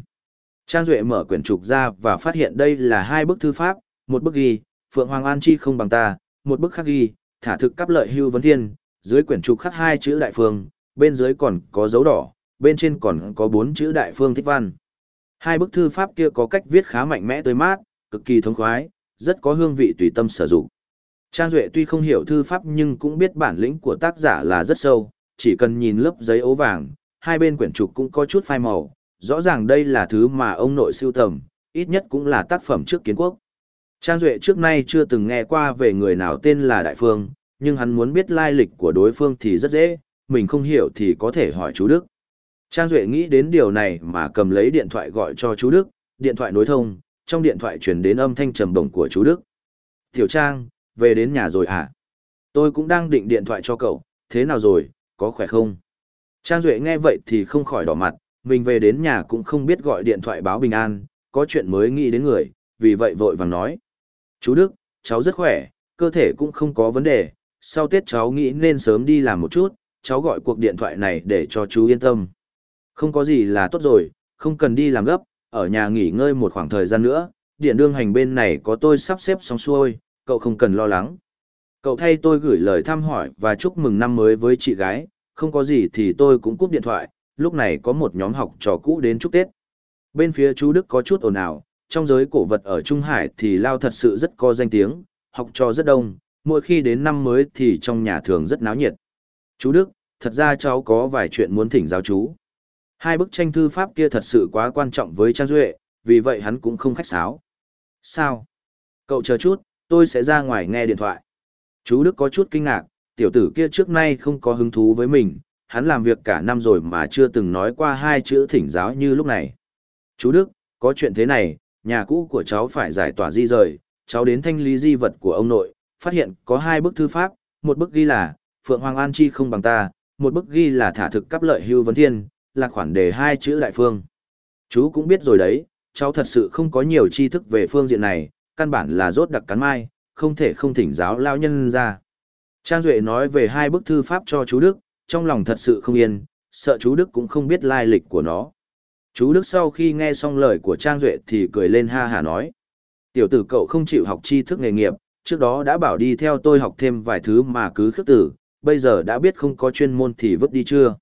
A: Trang Duệ mở quyển trục ra và phát hiện đây là hai bức thư pháp, một bức ghi, Phượng Hoàng An Chi không bằng ta, một bức khắc ghi, thả thực cắp lợi hưu vấn thiên, dưới quyển trục khắc hai chữ đại phương, bên dưới còn có dấu đỏ, bên trên còn có bốn chữ đại phương thích văn. Hai bức thư pháp kia có cách viết khá mạnh mẽ tươi mát, cực kỳ thông khoái, rất có hương vị tùy tâm sử dụng. Trang Duệ tuy không hiểu thư pháp nhưng cũng biết bản lĩnh của tác giả là rất sâu, chỉ cần nhìn lớp giấy ố vàng, hai bên quyển trục cũng có chút phai màu, rõ ràng đây là thứ mà ông nội siêu tầm, ít nhất cũng là tác phẩm trước kiến quốc. Trang Duệ trước nay chưa từng nghe qua về người nào tên là Đại Phương, nhưng hắn muốn biết lai lịch của đối phương thì rất dễ, mình không hiểu thì có thể hỏi chú Đức. Trang Duệ nghĩ đến điều này mà cầm lấy điện thoại gọi cho chú Đức, điện thoại nối thông, trong điện thoại truyền đến âm thanh trầm bổng của chú Đức. Tiểu Trang, về đến nhà rồi à? Tôi cũng đang định điện thoại cho cậu, thế nào rồi, có khỏe không? Trang Duệ nghe vậy thì không khỏi đỏ mặt, mình về đến nhà cũng không biết gọi điện thoại báo bình an, có chuyện mới nghĩ đến người, vì vậy vội vàng nói. Chú Đức, cháu rất khỏe, cơ thể cũng không có vấn đề, sau Tết cháu nghĩ nên sớm đi làm một chút, cháu gọi cuộc điện thoại này để cho chú yên tâm. Không có gì là tốt rồi, không cần đi làm gấp, ở nhà nghỉ ngơi một khoảng thời gian nữa, điện đương hành bên này có tôi sắp xếp xong xuôi, cậu không cần lo lắng. Cậu thay tôi gửi lời thăm hỏi và chúc mừng năm mới với chị gái, không có gì thì tôi cũng cúp điện thoại, lúc này có một nhóm học trò cũ đến chúc Tết. Bên phía chú Đức có chút ồn ào, trong giới cổ vật ở Trung Hải thì Lao thật sự rất có danh tiếng, học trò rất đông, mỗi khi đến năm mới thì trong nhà thường rất náo nhiệt. Chú Đức, thật ra cháu có vài chuyện muốn thỉnh giáo chú. Hai bức tranh thư pháp kia thật sự quá quan trọng với Trang Duệ, vì vậy hắn cũng không khách sáo. Sao? Cậu chờ chút, tôi sẽ ra ngoài nghe điện thoại. Chú Đức có chút kinh ngạc, tiểu tử kia trước nay không có hứng thú với mình, hắn làm việc cả năm rồi mà chưa từng nói qua hai chữ thỉnh giáo như lúc này. Chú Đức, có chuyện thế này, nhà cũ của cháu phải giải tỏa di rời, cháu đến thanh lý di vật của ông nội, phát hiện có hai bức thư pháp, một bức ghi là, Phượng Hoàng An Chi không bằng ta, một bức ghi là thả thực cấp lợi hưu vấn thiên, là khoản đề hai chữ đại phương. Chú cũng biết rồi đấy, cháu thật sự không có nhiều tri thức về phương diện này, căn bản là rốt đặc cắn mai, không thể không thỉnh giáo lao nhân ra. Trang Duệ nói về hai bức thư pháp cho chú Đức, trong lòng thật sự không yên, sợ chú Đức cũng không biết lai lịch của nó. Chú Đức sau khi nghe xong lời của Trang Duệ thì cười lên ha hà nói. Tiểu tử cậu không chịu học tri thức nghề nghiệp, trước đó đã bảo đi theo tôi học thêm vài thứ mà cứ khước tử, bây giờ đã biết không có chuyên môn thì vứt đi chưa.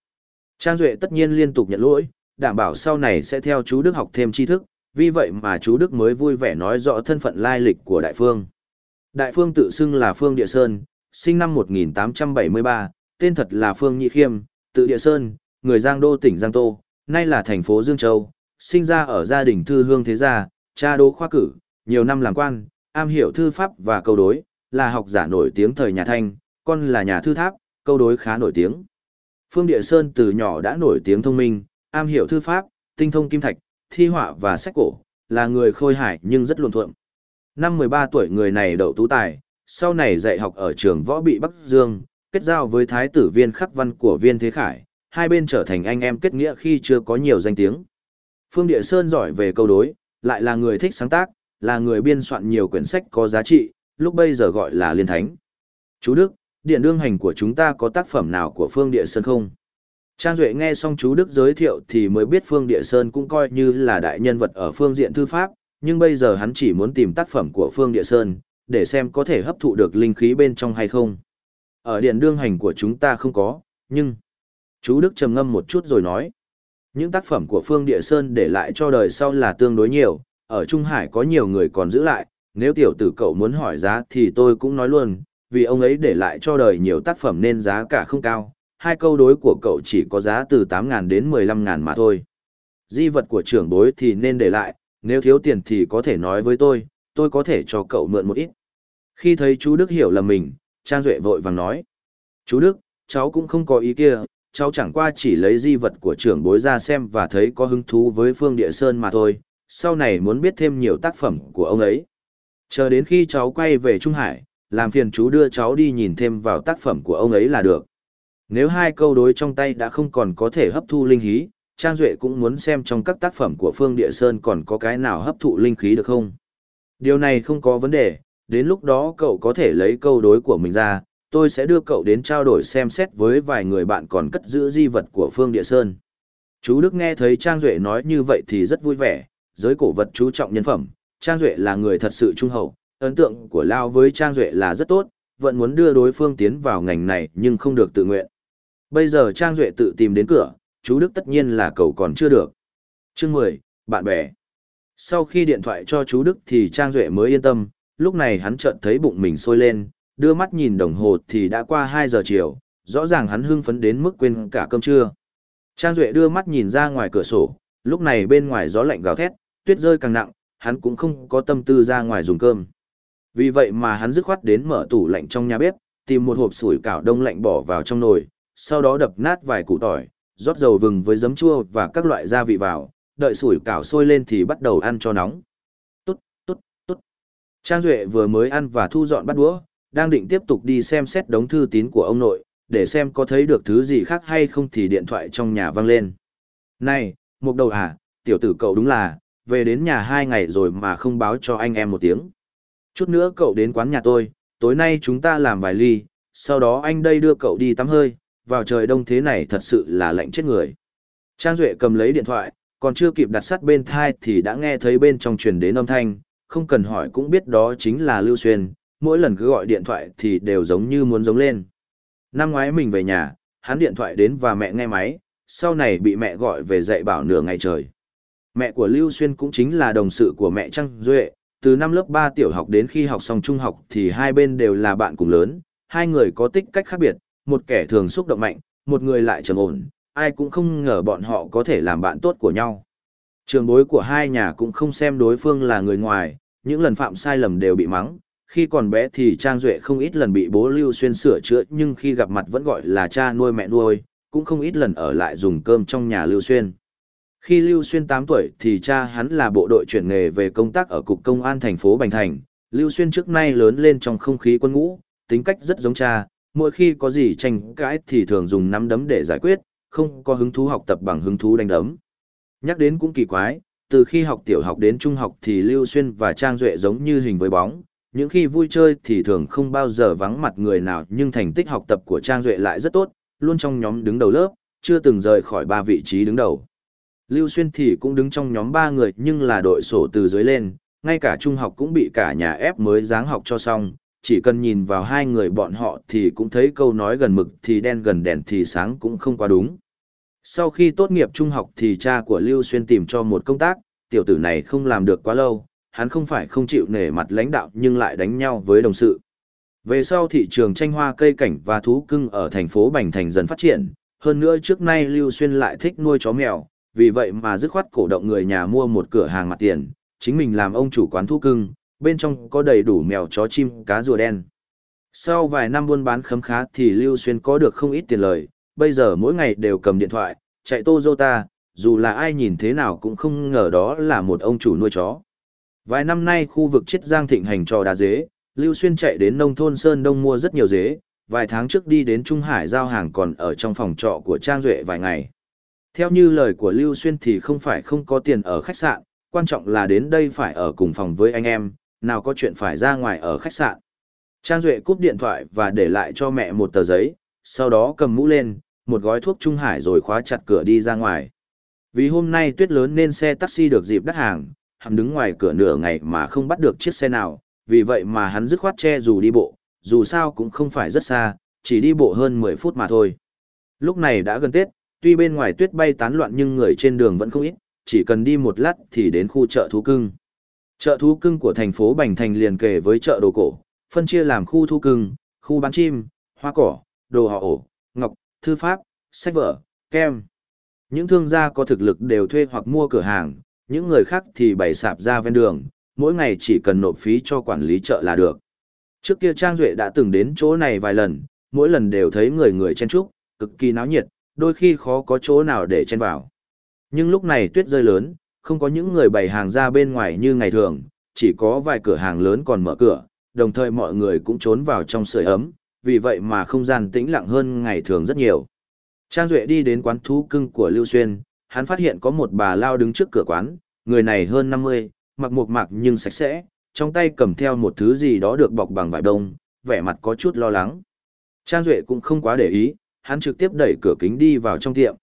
A: Trang Duệ tất nhiên liên tục nhận lỗi, đảm bảo sau này sẽ theo chú Đức học thêm tri thức, vì vậy mà chú Đức mới vui vẻ nói rõ thân phận lai lịch của Đại Phương. Đại Phương tự xưng là Phương Địa Sơn, sinh năm 1873, tên thật là Phương Nhị Khiêm, tự Địa Sơn, người Giang Đô tỉnh Giang Tô, nay là thành phố Dương Châu, sinh ra ở gia đình thư hương thế gia, cha đỗ khoa cử, nhiều năm làm quan, am hiểu thư pháp và câu đối, là học giả nổi tiếng thời nhà Thanh, con là nhà thư tháp, câu đối khá nổi tiếng. Phương Địa Sơn từ nhỏ đã nổi tiếng thông minh, am hiểu thư pháp, tinh thông kim thạch, thi họa và sách cổ, là người khôi hài nhưng rất luồn thuộm. Năm 13 tuổi người này đậu tú tài, sau này dạy học ở trường võ bị Bắc Dương, kết giao với thái tử viên khắc văn của viên Thế Khải, hai bên trở thành anh em kết nghĩa khi chưa có nhiều danh tiếng. Phương Địa Sơn giỏi về câu đối, lại là người thích sáng tác, là người biên soạn nhiều quyển sách có giá trị, lúc bây giờ gọi là liên thánh. Chú Đức, điện đương hành của chúng ta có tác phẩm nào của Phương Địa Sơn không? Trang Duệ nghe xong chú Đức giới thiệu thì mới biết Phương Địa Sơn cũng coi như là đại nhân vật ở phương diện thư pháp, nhưng bây giờ hắn chỉ muốn tìm tác phẩm của Phương Địa Sơn, để xem có thể hấp thụ được linh khí bên trong hay không. Ở điện đương hành của chúng ta không có, nhưng... Chú Đức trầm ngâm một chút rồi nói. Những tác phẩm của Phương Địa Sơn để lại cho đời sau là tương đối nhiều, ở Trung Hải có nhiều người còn giữ lại, nếu tiểu tử cậu muốn hỏi giá thì tôi cũng nói luôn, vì ông ấy để lại cho đời nhiều tác phẩm nên giá cả không cao, hai câu đối của cậu chỉ có giá từ 8.000 đến 15.000 mà thôi. Di vật của trưởng bối thì nên để lại, nếu thiếu tiền thì có thể nói với tôi, tôi có thể cho cậu mượn một ít. Khi thấy chú Đức hiểu là mình, Trang Duệ vội vàng nói. Chú Đức, cháu cũng không có ý kia, cháu chẳng qua chỉ lấy di vật của trưởng bối ra xem và thấy có hứng thú với Phương Địa Sơn mà thôi, sau này muốn biết thêm nhiều tác phẩm của ông ấy. Chờ đến khi cháu quay về Trung Hải, làm phiền chú đưa cháu đi nhìn thêm vào tác phẩm của ông ấy là được. Nếu hai câu đối trong tay đã không còn có thể hấp thu linh khí, Trang Duệ cũng muốn xem trong các tác phẩm của Phương Địa Sơn còn có cái nào hấp thụ linh khí được không. Điều này không có vấn đề, đến lúc đó cậu có thể lấy câu đối của mình ra, tôi sẽ đưa cậu đến trao đổi xem xét với vài người bạn còn cất giữ di vật của Phương Địa Sơn. Chú Đức nghe thấy Trang Duệ nói như vậy thì rất vui vẻ, giới cổ vật chú trọng nhân phẩm, Trang Duệ là người thật sự trung hậu, ấn tượng của Lao với Trang Duệ là rất tốt, vẫn muốn đưa đối phương tiến vào ngành này nhưng không được tự nguyện. Bây giờ Trang Duệ tự tìm đến cửa, chú Đức tất nhiên là cầu còn chưa được. Chương 10, bạn bè. Sau khi điện thoại cho chú Đức thì Trang Duệ mới yên tâm, lúc này hắn chợt thấy bụng mình sôi lên, đưa mắt nhìn đồng hồ thì đã qua 2 giờ chiều, rõ ràng hắn hưng phấn đến mức quên cả cơm trưa. Trang Duệ đưa mắt nhìn ra ngoài cửa sổ, lúc này bên ngoài gió lạnh gào thét, tuyết rơi càng nặng, hắn cũng không có tâm tư ra ngoài dùng cơm. Vì vậy mà hắn dứt khoát đến mở tủ lạnh trong nhà bếp, tìm một hộp sủi cảo đông lạnh bỏ vào trong nồi, sau đó đập nát vài củ tỏi, rót dầu vừng với giấm chua và các loại gia vị vào, đợi sủi cảo sôi lên thì bắt đầu ăn cho nóng. Tốt, tốt, tốt. Trang Duệ vừa mới ăn và thu dọn bắt đũa, đang định tiếp tục đi xem xét đống thư tín của ông nội, để xem có thấy được thứ gì khác hay không thì điện thoại trong nhà vang lên. Này, mục đầu à, tiểu tử cậu đúng là, về đến nhà hai ngày rồi mà không báo cho anh em một tiếng. Chút nữa cậu đến quán nhà tôi, tối nay chúng ta làm vài ly, sau đó anh đây đưa cậu đi tắm hơi, vào trời đông thế này thật sự là lạnh chết người. Trang Duệ cầm lấy điện thoại, còn chưa kịp đặt sắt bên thai thì đã nghe thấy bên trong truyền đến âm thanh, không cần hỏi cũng biết đó chính là Lưu Xuyên, mỗi lần cứ gọi điện thoại thì đều giống như muốn giống lên. Năm ngoái mình về nhà, hắn điện thoại đến và mẹ nghe máy, sau này bị mẹ gọi về dạy bảo nửa ngày trời. Mẹ của Lưu Xuyên cũng chính là đồng sự của mẹ Trang Duệ, từ năm lớp 3 tiểu học đến khi học xong trung học thì hai bên đều là bạn cùng lớn, hai người có tích cách khác biệt, một kẻ thường xúc động mạnh, một người lại trầm ổn, ai cũng không ngờ bọn họ có thể làm bạn tốt của nhau. Trường bối của hai nhà cũng không xem đối phương là người ngoài, những lần phạm sai lầm đều bị mắng. Khi còn bé thì Trang Duệ không ít lần bị bố Lưu Xuyên sửa chữa nhưng khi gặp mặt vẫn gọi là cha nuôi mẹ nuôi, cũng không ít lần ở lại dùng cơm trong nhà Lưu Xuyên. Khi Lưu Xuyên 8 tuổi thì cha hắn là bộ đội chuyển nghề về công tác ở Cục Công an thành phố Bành Thành. Lưu Xuyên trước nay lớn lên trong không khí quân ngũ, tính cách rất giống cha, mỗi khi có gì tranh cãi thì thường dùng nắm đấm để giải quyết, không có hứng thú học tập bằng hứng thú đánh đấm. Nhắc đến cũng kỳ quái, từ khi học tiểu học đến trung học thì Lưu Xuyên và Trang Duệ giống như hình với bóng, những khi vui chơi thì thường không bao giờ vắng mặt người nào nhưng thành tích học tập của Trang Duệ lại rất tốt, luôn trong nhóm đứng đầu lớp, chưa từng rời khỏi ba vị trí đứng đầu. Lưu Xuyên thì cũng đứng trong nhóm ba người nhưng là đội sổ từ dưới lên, ngay cả trung học cũng bị cả nhà ép mới dáng học cho xong, chỉ cần nhìn vào hai người bọn họ thì cũng thấy câu nói gần mực thì đen gần đèn thì sáng cũng không quá đúng. Sau khi tốt nghiệp trung học thì cha của Lưu Xuyên tìm cho một công tác, tiểu tử này không làm được quá lâu, hắn không phải không chịu nể mặt lãnh đạo nhưng lại đánh nhau với đồng sự. Về sau thị trường tranh hoa cây cảnh và thú cưng ở thành phố Bành Thành dần phát triển, hơn nữa trước nay Lưu Xuyên lại thích nuôi chó mèo, vì vậy mà dứt khoát cổ động người nhà mua một cửa hàng mặt tiền, chính mình làm ông chủ quán thu cưng, bên trong có đầy đủ mèo chó chim cá rùa đen. Sau vài năm buôn bán khấm khá thì Lưu Xuyên có được không ít tiền lời, bây giờ mỗi ngày đều cầm điện thoại, chạy Toyota, dù là ai nhìn thế nào cũng không ngờ đó là một ông chủ nuôi chó. Vài năm nay khu vực chiết giang thịnh hành trò đá dế, Lưu Xuyên chạy đến nông thôn Sơn Đông mua rất nhiều dế, vài tháng trước đi đến Trung Hải giao hàng còn ở trong phòng trọ của Trang Duệ vài ngày. Theo như lời của Lưu Xuyên thì không phải không có tiền ở khách sạn, quan trọng là đến đây phải ở cùng phòng với anh em, nào có chuyện phải ra ngoài ở khách sạn. Trang Duệ cúp điện thoại và để lại cho mẹ một tờ giấy, sau đó cầm mũ lên, một gói thuốc Trung Hải rồi khóa chặt cửa đi ra ngoài. Vì hôm nay tuyết lớn nên xe taxi được dịp đắt hàng, hắn đứng ngoài cửa nửa ngày mà không bắt được chiếc xe nào, vì vậy mà hắn dứt khoát che dù đi bộ, dù sao cũng không phải rất xa, chỉ đi bộ hơn 10 phút mà thôi. Lúc này đã gần Tết, tuy bên ngoài tuyết bay tán loạn nhưng người trên đường vẫn không ít, chỉ cần đi một lát thì đến khu chợ thú cưng. Chợ thú cưng của thành phố Bành Thành liền kề với chợ đồ cổ, phân chia làm khu thú cưng, khu bán chim, hoa cỏ, đồ họ ổ, ngọc, thư pháp, sách vở, kem. Những thương gia có thực lực đều thuê hoặc mua cửa hàng, những người khác thì bày sạp ra ven đường, mỗi ngày chỉ cần nộp phí cho quản lý chợ là được. Trước kia Trang Duệ đã từng đến chỗ này vài lần, mỗi lần đều thấy người người chen trúc, cực kỳ náo nhiệt, đôi khi khó có chỗ nào để chen vào. Nhưng lúc này tuyết rơi lớn, không có những người bày hàng ra bên ngoài như ngày thường, chỉ có vài cửa hàng lớn còn mở cửa, đồng thời mọi người cũng trốn vào trong sưởi ấm, vì vậy mà không gian tĩnh lặng hơn ngày thường rất nhiều. Trang Duệ đi đến quán thú cưng của Lưu Xuyên, hắn phát hiện có một bà lao đứng trước cửa quán, người này hơn 50, mặc một mạc nhưng sạch sẽ, trong tay cầm theo một thứ gì đó được bọc bằng vải đông, vẻ mặt có chút lo lắng. Trang Duệ cũng không quá để ý, hắn trực tiếp đẩy cửa kính đi vào trong tiệm.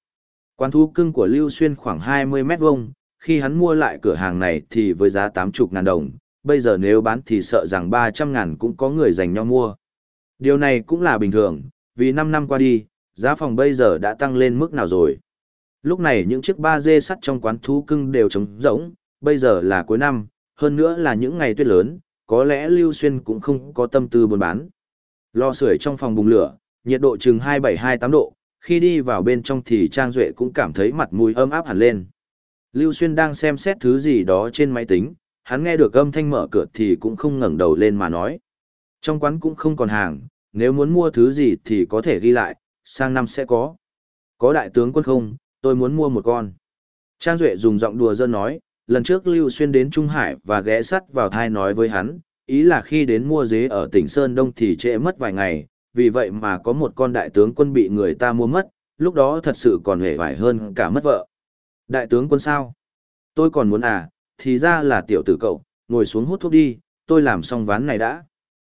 A: Quán thú cưng của Lưu Xuyên khoảng 20 mét vuông, khi hắn mua lại cửa hàng này thì với giá 80 ngàn đồng, bây giờ nếu bán thì sợ rằng 300 ngàn cũng có người dành nhau mua. Điều này cũng là bình thường, vì 5 năm qua đi, giá phòng bây giờ đã tăng lên mức nào rồi. Lúc này những chiếc ba dê sắt trong quán thú cưng đều trống rỗng, bây giờ là cuối năm, hơn nữa là những ngày tuyết lớn, có lẽ Lưu Xuyên cũng không có tâm tư buôn bán. Lò sưởi trong phòng bùng lửa, nhiệt độ chừng 27-28 độ, khi đi vào bên trong thì Trang Duệ cũng cảm thấy mặt mũi ấm áp hẳn lên. Lưu Xuyên đang xem xét thứ gì đó trên máy tính, hắn nghe được âm thanh mở cửa thì cũng không ngẩng đầu lên mà nói. Trong quán cũng không còn hàng, nếu muốn mua thứ gì thì có thể ghi lại, sang năm sẽ có. Có đại tướng quân không, tôi muốn mua một con. Trang Duệ dùng giọng đùa dân nói, lần trước Lưu Xuyên đến Trung Hải và ghé sắt vào thai nói với hắn, ý là khi đến mua dế ở tỉnh Sơn Đông thì trễ mất vài ngày, vì vậy mà có một con đại tướng quân bị người ta mua mất, lúc đó thật sự còn hề vải hơn cả mất vợ. Đại tướng quân sao? Tôi còn muốn à, thì ra là tiểu tử cậu, ngồi xuống hút thuốc đi, tôi làm xong ván này đã.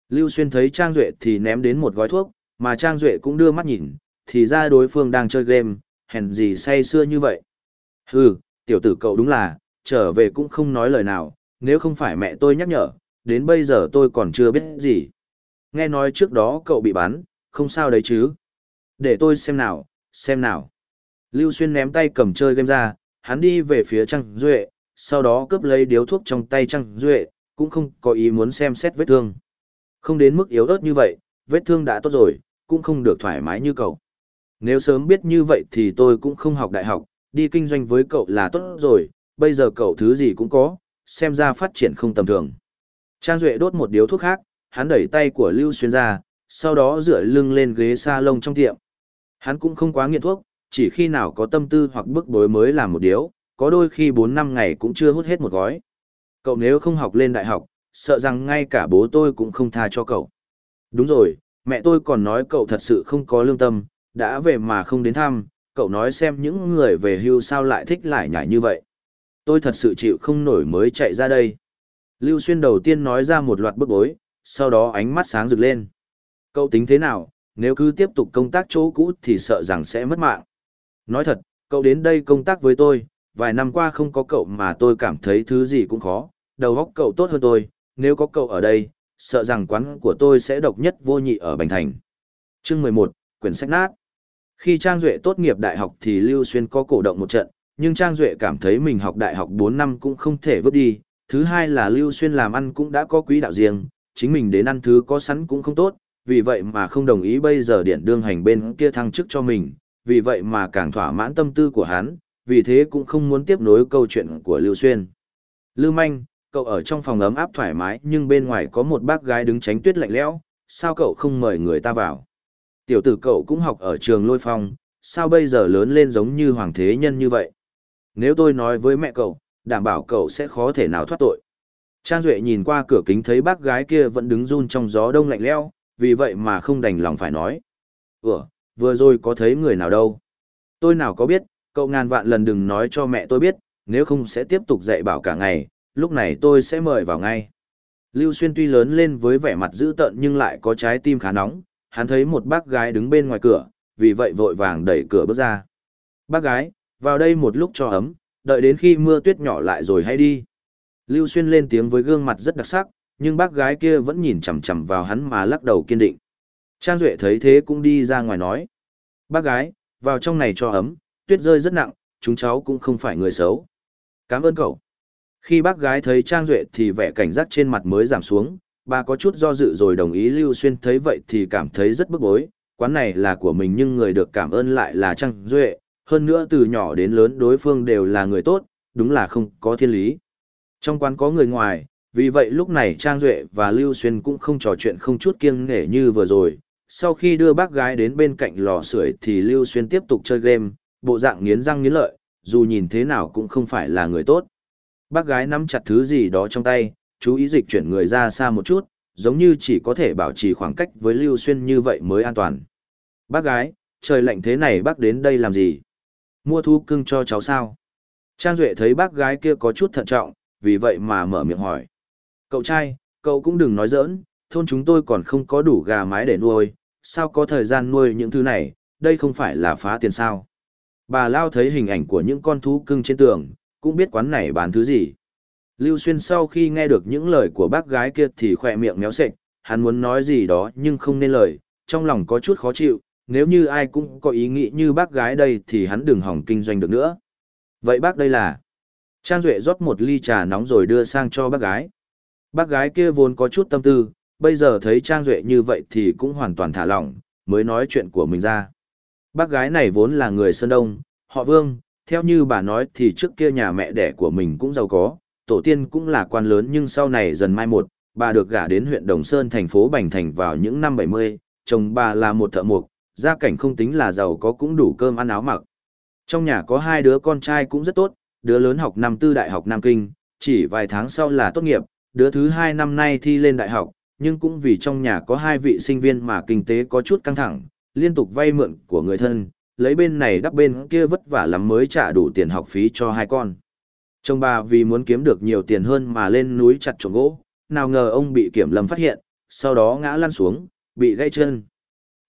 A: Lưu Xuyên thấy Trang Duệ thì ném đến một gói thuốc, mà Trang Duệ cũng đưa mắt nhìn, thì ra đối phương đang chơi game, hèn gì say xưa như vậy. Hừ, tiểu tử cậu đúng là, trở về cũng không nói lời nào, nếu không phải mẹ tôi nhắc nhở, đến bây giờ tôi còn chưa biết gì. Nghe nói trước đó cậu bị bắn, không sao đấy chứ. Để tôi xem nào, xem nào. Lưu Xuyên ném tay cầm chơi game ra, hắn đi về phía Trang Duệ, sau đó cướp lấy điếu thuốc trong tay Trang Duệ, cũng không có ý muốn xem xét vết thương. Không đến mức yếu ớt như vậy, vết thương đã tốt rồi, cũng không được thoải mái như cậu. Nếu sớm biết như vậy thì tôi cũng không học đại học, đi kinh doanh với cậu là tốt rồi, bây giờ cậu thứ gì cũng có, xem ra phát triển không tầm thường. Trang Duệ đốt một điếu thuốc khác, hắn đẩy tay của Lưu Xuyên ra, sau đó dựa lưng lên ghế salon trong tiệm. Hắn cũng không quá nghiện thuốc, chỉ khi nào có tâm tư hoặc bức bối mới làm một điếu, có đôi khi 4 năm ngày cũng chưa hút hết một gói. Cậu nếu không học lên đại học, sợ rằng ngay cả bố tôi cũng không tha cho cậu. Đúng rồi, mẹ tôi còn nói cậu thật sự không có lương tâm, đã về mà không đến thăm, cậu nói xem những người về hưu sao lại thích lại nhảy như vậy. Tôi thật sự chịu không nổi mới chạy ra đây. Lưu Xuyên đầu tiên nói ra một loạt bức bối, sau đó ánh mắt sáng rực lên. Cậu tính thế nào, nếu cứ tiếp tục công tác chỗ cũ thì sợ rằng sẽ mất mạng. Nói thật, cậu đến đây công tác với tôi, vài năm qua không có cậu mà tôi cảm thấy thứ gì cũng khó, đầu óc cậu tốt hơn tôi, nếu có cậu ở đây, sợ rằng quán của tôi sẽ độc nhất vô nhị ở Bành Thành. Chương 11, quyển sách nát. Khi Trang Duệ tốt nghiệp đại học thì Lưu Xuyên có cổ động một trận, nhưng Trang Duệ cảm thấy mình học đại học 4 năm cũng không thể vứt đi. Thứ hai là Lưu Xuyên làm ăn cũng đã có quý đạo riêng, chính mình đến ăn thứ có sẵn cũng không tốt, vì vậy mà không đồng ý bây giờ điện đương hành bên kia thăng chức cho mình, vì vậy mà càng thỏa mãn tâm tư của hắn, vì thế cũng không muốn tiếp nối câu chuyện của Lưu Xuyên. Lưu Manh, cậu ở trong phòng ấm áp thoải mái nhưng bên ngoài có một bác gái đứng tránh tuyết lạnh lẽo, sao cậu không mời người ta vào? Tiểu tử cậu cũng học ở trường lôi phong, sao bây giờ lớn lên giống như hoàng thế nhân như vậy? Nếu tôi nói với mẹ cậu, đảm bảo cậu sẽ khó thể nào thoát tội. Trang Duệ nhìn qua cửa kính thấy bác gái kia vẫn đứng run trong gió đông lạnh lẽo, vì vậy mà không đành lòng phải nói. Ủa, vừa rồi có thấy người nào đâu? Tôi nào có biết, cậu ngàn vạn lần đừng nói cho mẹ tôi biết, nếu không sẽ tiếp tục dạy bảo cả ngày, lúc này tôi sẽ mời vào ngay. Lưu Xuyên tuy lớn lên với vẻ mặt dữ tợn nhưng lại có trái tim khá nóng, hắn thấy một bác gái đứng bên ngoài cửa, vì vậy vội vàng đẩy cửa bước ra. Bác gái, vào đây một lúc cho ấm, đợi đến khi mưa tuyết nhỏ lại rồi hãy đi. Lưu Xuyên lên tiếng với gương mặt rất đặc sắc, nhưng bác gái kia vẫn nhìn chằm chằm vào hắn mà lắc đầu kiên định. Trang Duệ thấy thế cũng đi ra ngoài nói. Bác gái, vào trong này cho ấm, tuyết rơi rất nặng, chúng cháu cũng không phải người xấu. Cảm ơn cậu. Khi bác gái thấy Trang Duệ thì vẻ cảnh giác trên mặt mới giảm xuống, bà có chút do dự rồi đồng ý Lưu Xuyên thấy vậy thì cảm thấy rất bức bối, quán này là của mình nhưng người được cảm ơn lại là Trang Duệ, hơn nữa từ nhỏ đến lớn đối phương đều là người tốt, đúng là không có thiên lý. Trong quán có người ngoài, vì vậy lúc này Trang Duệ và Lưu Xuyên cũng không trò chuyện không chút kiêng nể như vừa rồi. Sau khi đưa bác gái đến bên cạnh lò sưởi thì Lưu Xuyên tiếp tục chơi game, bộ dạng nghiến răng nghiến lợi, dù nhìn thế nào cũng không phải là người tốt. Bác gái nắm chặt thứ gì đó trong tay, chú ý dịch chuyển người ra xa một chút, giống như chỉ có thể bảo trì khoảng cách với Lưu Xuyên như vậy mới an toàn. Bác gái, trời lạnh thế này bác đến đây làm gì? Mua thu cưng cho cháu sao? Trang Duệ thấy bác gái kia có chút thận trọng, vì vậy mà mở miệng hỏi. Cậu trai, cậu cũng đừng nói giỡn, thôn chúng tôi còn không có đủ gà mái để nuôi, sao có thời gian nuôi những thứ này, đây không phải là phá tiền sao. Bà Lao thấy hình ảnh của những con thú cưng trên tường, cũng biết quán này bán thứ gì. Lưu Xuyên sau khi nghe được những lời của bác gái kia thì khỏe miệng méo sệch, hắn muốn nói gì đó nhưng không nên lời, trong lòng có chút khó chịu, nếu như ai cũng có ý nghĩ như bác gái đây thì hắn đừng hỏng kinh doanh được nữa. Vậy bác đây là? Trang Duệ rót một ly trà nóng rồi đưa sang cho bác gái. Bác gái kia vốn có chút tâm tư, bây giờ thấy Trang Duệ như vậy thì cũng hoàn toàn thả lỏng, mới nói chuyện của mình ra. Bác gái này vốn là người Sơn Đông, họ Vương, theo như bà nói thì trước kia nhà mẹ đẻ của mình cũng giàu có, tổ tiên cũng là quan lớn nhưng sau này dần mai một, bà được gả đến huyện Đồng Sơn thành phố Bành Thành vào những năm 70, chồng bà là một thợ mộc, gia cảnh không tính là giàu có cũng đủ cơm ăn áo mặc. Trong nhà có hai đứa con trai cũng rất tốt, đứa lớn học năm tư đại học Nam Kinh, chỉ vài tháng sau là tốt nghiệp, đứa thứ hai năm nay thi lên đại học, nhưng cũng vì trong nhà có hai vị sinh viên mà kinh tế có chút căng thẳng, liên tục vay mượn của người thân, lấy bên này đắp bên kia vất vả lắm mới trả đủ tiền học phí cho hai con. Chồng bà vì muốn kiếm được nhiều tiền hơn mà lên núi chặt trộm gỗ, nào ngờ ông bị kiểm lâm phát hiện, sau đó ngã lăn xuống, bị gãy chân.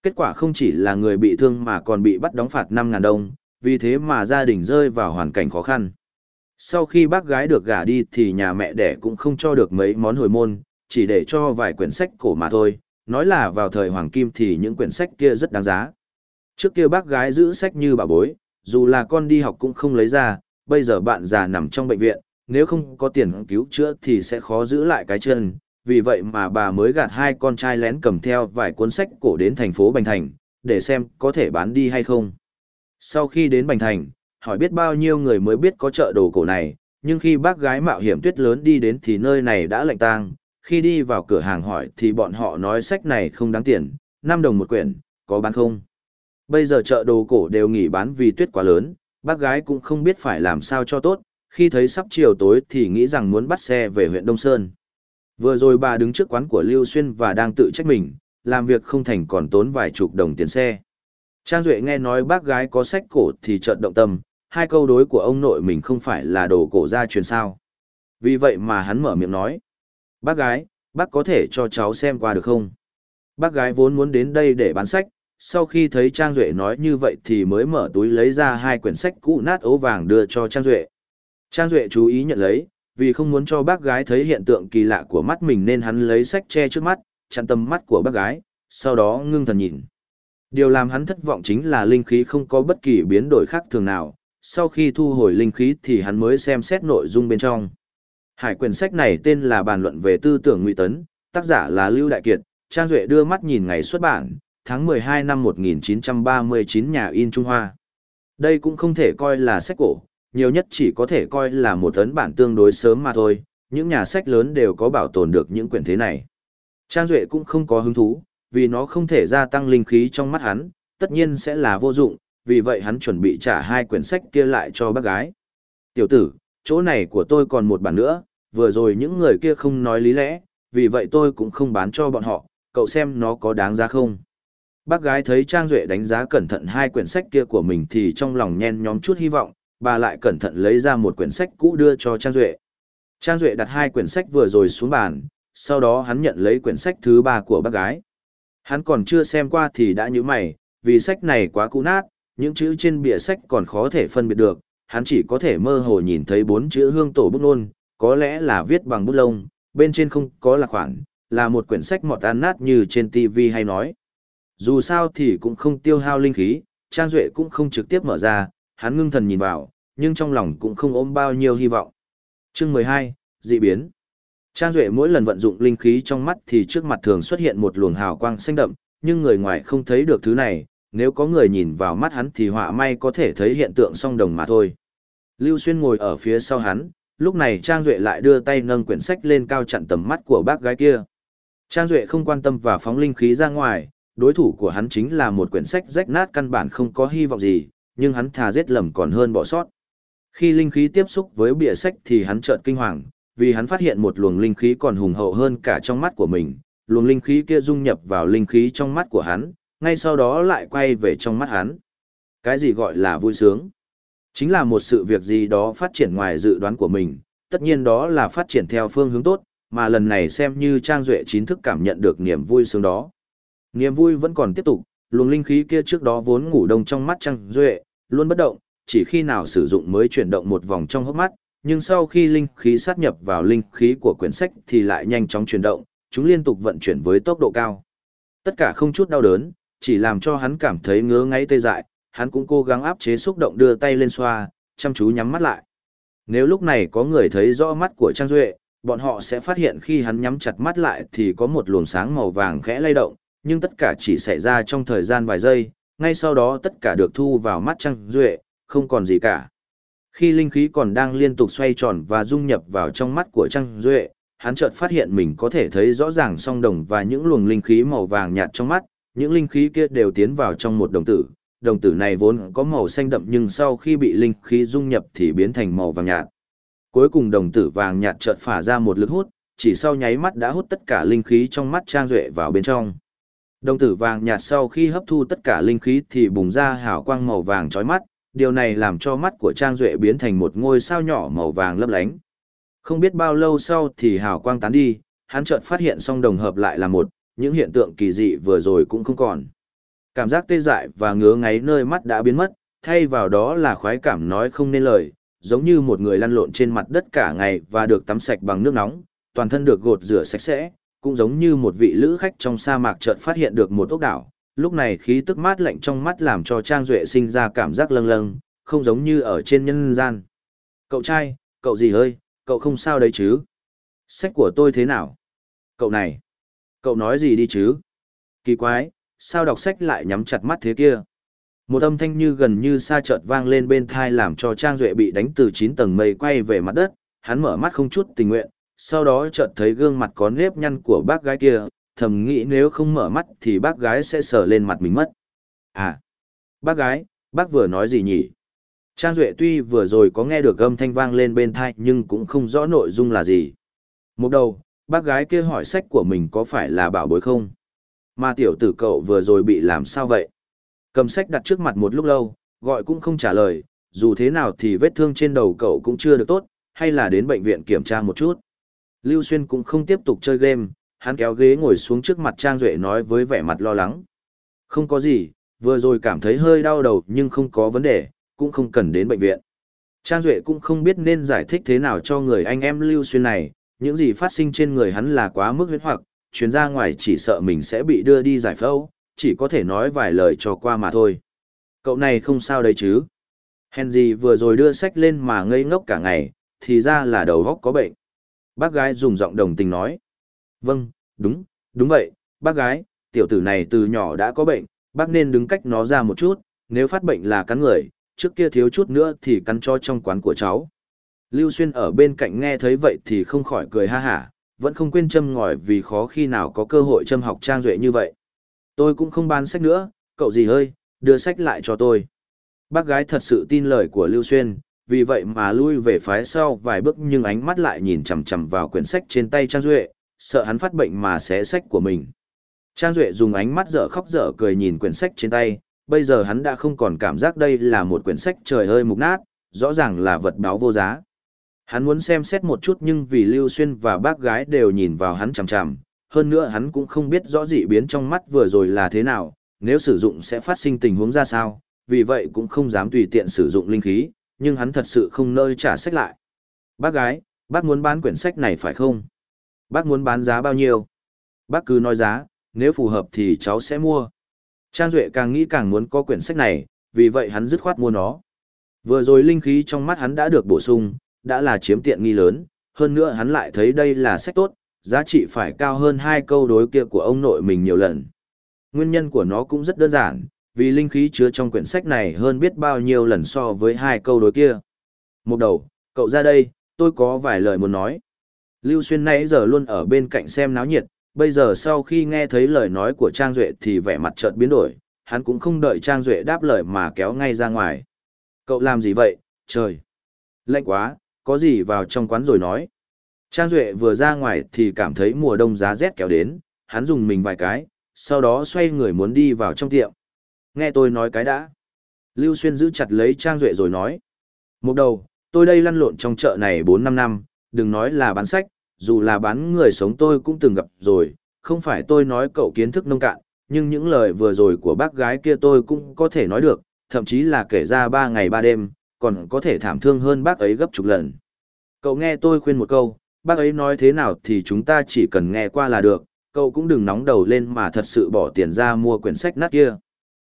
A: Kết quả không chỉ là người bị thương mà còn bị bắt đóng phạt 5.000 đồng, vì thế mà gia đình rơi vào hoàn cảnh khó khăn. Sau khi bác gái được gả đi thì nhà mẹ đẻ cũng không cho được mấy món hồi môn, chỉ để cho vài quyển sách cổ mà thôi, nói là vào thời Hoàng Kim thì những quyển sách kia rất đáng giá. Trước kia bác gái giữ sách như bà bối, dù là con đi học cũng không lấy ra, bây giờ bạn già nằm trong bệnh viện, nếu không có tiền cứu chữa thì sẽ khó giữ lại cái chân, vì vậy mà bà mới gạt hai con trai lén cầm theo vài cuốn sách cổ đến thành phố Bành Thành, để xem có thể bán đi hay không. Sau khi đến Bành Thành, hỏi biết bao nhiêu người mới biết có chợ đồ cổ này, nhưng khi bác gái mạo hiểm tuyết lớn đi đến thì nơi này đã lạnh tang, khi đi vào cửa hàng hỏi thì bọn họ nói sách này không đáng tiền, 5 đồng một quyển, có bán không? Bây giờ chợ đồ cổ đều nghỉ bán vì tuyết quá lớn, bác gái cũng không biết phải làm sao cho tốt, khi thấy sắp chiều tối thì nghĩ rằng muốn bắt xe về huyện Đông Sơn. Vừa rồi bà đứng trước quán của Lưu Xuyên và đang tự trách mình, làm việc không thành còn tốn vài chục đồng tiền xe. Trang Duệ nghe nói bác gái có sách cổ thì chợt động tâm, hai câu đối của ông nội mình không phải là đồ cổ gia truyền sao. Vì vậy mà hắn mở miệng nói. Bác gái, bác có thể cho cháu xem qua được không? Bác gái vốn muốn đến đây để bán sách, sau khi thấy Trang Duệ nói như vậy thì mới mở túi lấy ra hai quyển sách cũ nát ố vàng đưa cho Trang Duệ. Trang Duệ chú ý nhận lấy, vì không muốn cho bác gái thấy hiện tượng kỳ lạ của mắt mình nên hắn lấy sách che trước mắt, chặn tầm mắt của bác gái, sau đó ngưng thần nhìn. Điều làm hắn thất vọng chính là linh khí không có bất kỳ biến đổi khác thường nào, sau khi thu hồi linh khí thì hắn mới xem xét nội dung bên trong. Hải quyển sách này tên là Bàn luận về tư tưởng Ngụy Tấn, tác giả là Lưu Đại Kiệt, Trang Duệ đưa mắt nhìn ngày xuất bản, tháng 12 năm 1939 nhà in Trung Hoa. Đây cũng không thể coi là sách cổ, nhiều nhất chỉ có thể coi là một ấn bản tương đối sớm mà thôi, những nhà sách lớn đều có bảo tồn được những quyển thế này. Trang Duệ cũng không có hứng thú, vì nó không thể gia tăng linh khí trong mắt hắn, tất nhiên sẽ là vô dụng, vì vậy hắn chuẩn bị trả hai quyển sách kia lại cho bác gái. Tiểu tử, chỗ này của tôi còn một bản nữa, vừa rồi những người kia không nói lý lẽ, vì vậy tôi cũng không bán cho bọn họ, cậu xem nó có đáng giá không. Bác gái thấy Trang Duệ đánh giá cẩn thận hai quyển sách kia của mình thì trong lòng nhen nhóm chút hy vọng, bà lại cẩn thận lấy ra một quyển sách cũ đưa cho Trang Duệ. Trang Duệ đặt hai quyển sách vừa rồi xuống bàn, sau đó hắn nhận lấy quyển sách thứ ba của bác gái. Hắn còn chưa xem qua thì đã như mày, vì sách này quá cũ nát, những chữ trên bìa sách còn khó thể phân biệt được, hắn chỉ có thể mơ hồ nhìn thấy bốn chữ hương tổ bút nôn, có lẽ là viết bằng bút lông, bên trên không có là khoản, là một quyển sách mọt tan nát như trên TV hay nói. Dù sao thì cũng không tiêu hao linh khí, Trang Duệ cũng không trực tiếp mở ra, hắn ngưng thần nhìn vào, nhưng trong lòng cũng không ôm bao nhiêu hy vọng. Chương 12, dị biến. Trang Duệ mỗi lần vận dụng linh khí trong mắt thì trước mặt thường xuất hiện một luồng hào quang xanh đậm, nhưng người ngoài không thấy được thứ này, nếu có người nhìn vào mắt hắn thì họa may có thể thấy hiện tượng song đồng mà thôi. Lưu Xuyên ngồi ở phía sau hắn, lúc này Trang Duệ lại đưa tay nâng quyển sách lên cao chặn tầm mắt của bác gái kia. Trang Duệ không quan tâm và phóng linh khí ra ngoài, đối thủ của hắn chính là một quyển sách rách nát căn bản không có hy vọng gì, nhưng hắn thà giết lầm còn hơn bỏ sót. Khi linh khí tiếp xúc với bìa sách thì hắn chợt kinh hoàng, vì hắn phát hiện một luồng linh khí còn hùng hậu hơn cả trong mắt của mình, luồng linh khí kia dung nhập vào linh khí trong mắt của hắn, ngay sau đó lại quay về trong mắt hắn. Cái gì gọi là vui sướng? Chính là một sự việc gì đó phát triển ngoài dự đoán của mình, tất nhiên đó là phát triển theo phương hướng tốt, mà lần này xem như Trang Duệ chính thức cảm nhận được niềm vui sướng đó. Niềm vui vẫn còn tiếp tục, luồng linh khí kia trước đó vốn ngủ đông trong mắt Trang Duệ, luôn bất động, chỉ khi nào sử dụng mới chuyển động một vòng trong hốc mắt, nhưng sau khi linh khí sát nhập vào linh khí của quyển sách thì lại nhanh chóng chuyển động, chúng liên tục vận chuyển với tốc độ cao. Tất cả không chút đau đớn, chỉ làm cho hắn cảm thấy ngứa ngáy tê dại, hắn cũng cố gắng áp chế xúc động đưa tay lên xoa, chăm chú nhắm mắt lại. Nếu lúc này có người thấy rõ mắt của Trang Duệ, bọn họ sẽ phát hiện khi hắn nhắm chặt mắt lại thì có một luồng sáng màu vàng khẽ lay động, nhưng tất cả chỉ xảy ra trong thời gian vài giây, ngay sau đó tất cả được thu vào mắt Trang Duệ, không còn gì cả. Khi linh khí còn đang liên tục xoay tròn và dung nhập vào trong mắt của Trang Duệ, hắn chợt phát hiện mình có thể thấy rõ ràng song đồng và những luồng linh khí màu vàng nhạt trong mắt, những linh khí kia đều tiến vào trong một đồng tử. Đồng tử này vốn có màu xanh đậm nhưng sau khi bị linh khí dung nhập thì biến thành màu vàng nhạt. Cuối cùng đồng tử vàng nhạt chợt phả ra một lực hút, chỉ sau nháy mắt đã hút tất cả linh khí trong mắt Trang Duệ vào bên trong. Đồng tử vàng nhạt sau khi hấp thu tất cả linh khí thì bùng ra hào quang màu vàng chói mắt, điều này làm cho mắt của Trang Duệ biến thành một ngôi sao nhỏ màu vàng lấp lánh. Không biết bao lâu sau thì hào quang tán đi, hắn chợt phát hiện song đồng hợp lại là một, những hiện tượng kỳ dị vừa rồi cũng không còn. Cảm giác tê dại và ngứa ngáy nơi mắt đã biến mất, thay vào đó là khoái cảm nói không nên lời, giống như một người lăn lộn trên mặt đất cả ngày và được tắm sạch bằng nước nóng, toàn thân được gột rửa sạch sẽ, cũng giống như một vị lữ khách trong sa mạc chợt phát hiện được một ốc đảo. Lúc này khí tức mát lạnh trong mắt làm cho Trang Duệ sinh ra cảm giác lâng lâng, không giống như ở trên nhân gian. Cậu trai, cậu gì ơi, cậu không sao đấy chứ? Sách của tôi thế nào? Cậu này, cậu nói gì đi chứ? Kỳ quái, sao đọc sách lại nhắm chặt mắt thế kia? Một âm thanh như gần như xa chợt vang lên bên thai làm cho Trang Duệ bị đánh từ 9 tầng mây quay về mặt đất, hắn mở mắt không chút tình nguyện, sau đó chợt thấy gương mặt có nếp nhăn của bác gái kia, thầm nghĩ nếu không mở mắt thì bác gái sẽ sờ lên mặt mình mất. À, bác gái, bác vừa nói gì nhỉ? Trang Duệ tuy vừa rồi có nghe được âm thanh vang lên bên thai nhưng cũng không rõ nội dung là gì. Một đầu, bác gái kia hỏi sách của mình có phải là bảo bối không? Mà tiểu tử cậu vừa rồi bị làm sao vậy? Cầm sách đặt trước mặt một lúc lâu, gọi cũng không trả lời, dù thế nào thì vết thương trên đầu cậu cũng chưa được tốt, hay là đến bệnh viện kiểm tra một chút. Lưu Xuyên cũng không tiếp tục chơi game, hắn kéo ghế ngồi xuống trước mặt Trang Duệ nói với vẻ mặt lo lắng. Không có gì, vừa rồi cảm thấy hơi đau đầu nhưng không có vấn đề, cũng không cần đến bệnh viện. Trang Duệ cũng không biết nên giải thích thế nào cho người anh em Lưu Xuyên này, những gì phát sinh trên người hắn là quá mức huyết hoặc, chuyến ra ngoài chỉ sợ mình sẽ bị đưa đi giải phẫu, chỉ có thể nói vài lời cho qua mà thôi. Cậu này không sao đấy chứ. Henry vừa rồi đưa sách lên mà ngây ngốc cả ngày, thì ra là đầu góc có bệnh. Bác gái dùng giọng đồng tình nói. Vâng, đúng, đúng vậy, bác gái, tiểu tử này từ nhỏ đã có bệnh, bác nên đứng cách nó ra một chút, nếu phát bệnh là cắn người, trước kia thiếu chút nữa thì cắn cho trong quán của cháu. Lưu Xuyên ở bên cạnh nghe thấy vậy thì không khỏi cười ha hả, vẫn không quên châm ngòi vì khó khi nào có cơ hội châm học trang duệ như vậy. Tôi cũng không bán sách nữa, cậu gì ơi, đưa sách lại cho tôi. Bác gái thật sự tin lời của Lưu Xuyên, vì vậy mà lui về phái sau vài bước nhưng ánh mắt lại nhìn chằm chằm vào quyển sách trên tay Trang Duệ, sợ hắn phát bệnh mà xé sách của mình. Trang Duệ dùng ánh mắt dở khóc dở cười nhìn quyển sách trên tay, bây giờ hắn đã không còn cảm giác đây là một quyển sách trời hơi mục nát, rõ ràng là vật báo vô giá. Hắn muốn xem xét một chút nhưng vì Lưu Xuyên và bác gái đều nhìn vào hắn chằm chằm, hơn nữa hắn cũng không biết rõ dị biến trong mắt vừa rồi là thế nào, nếu sử dụng sẽ phát sinh tình huống ra sao, vì vậy cũng không dám tùy tiện sử dụng linh khí, nhưng hắn thật sự không nơi trả sách lại. Bác gái, bác muốn bán quyển sách này phải không? Bác muốn bán giá bao nhiêu? Bác cứ nói giá, nếu phù hợp thì cháu sẽ mua. Trang Duệ càng nghĩ càng muốn có quyển sách này, vì vậy hắn dứt khoát mua nó. Vừa rồi linh khí trong mắt hắn đã được bổ sung, đã là chiếm tiện nghi lớn, hơn nữa hắn lại thấy đây là sách tốt, giá trị phải cao hơn hai câu đối kia của ông nội mình nhiều lần. Nguyên nhân của nó cũng rất đơn giản, vì linh khí chứa trong quyển sách này hơn biết bao nhiêu lần so với hai câu đối kia. Một đầu, cậu ra đây, tôi có vài lời muốn nói. Lưu Xuyên nãy giờ luôn ở bên cạnh xem náo nhiệt, bây giờ sau khi nghe thấy lời nói của Trang Duệ thì vẻ mặt chợt biến đổi, hắn cũng không đợi Trang Duệ đáp lời mà kéo ngay ra ngoài. Cậu làm gì vậy, trời? Lạnh quá, có gì vào trong quán rồi nói. Trang Duệ vừa ra ngoài thì cảm thấy mùa đông giá rét kéo đến, hắn dùng mình vài cái, sau đó xoay người muốn đi vào trong tiệm. Nghe tôi nói cái đã. Lưu Xuyên giữ chặt lấy Trang Duệ rồi nói. Một đầu, tôi đây lăn lộn trong chợ này 4-5 năm, đừng nói là bán sách, dù là bán người sống tôi cũng từng gặp rồi, không phải tôi nói cậu kiến thức nông cạn, nhưng những lời vừa rồi của bác gái kia tôi cũng có thể nói được, thậm chí là kể ra 3 ngày 3 đêm, còn có thể thảm thương hơn bác ấy gấp chục lần. Cậu nghe tôi khuyên một câu, bác ấy nói thế nào thì chúng ta chỉ cần nghe qua là được, cậu cũng đừng nóng đầu lên mà thật sự bỏ tiền ra mua quyển sách nát kia.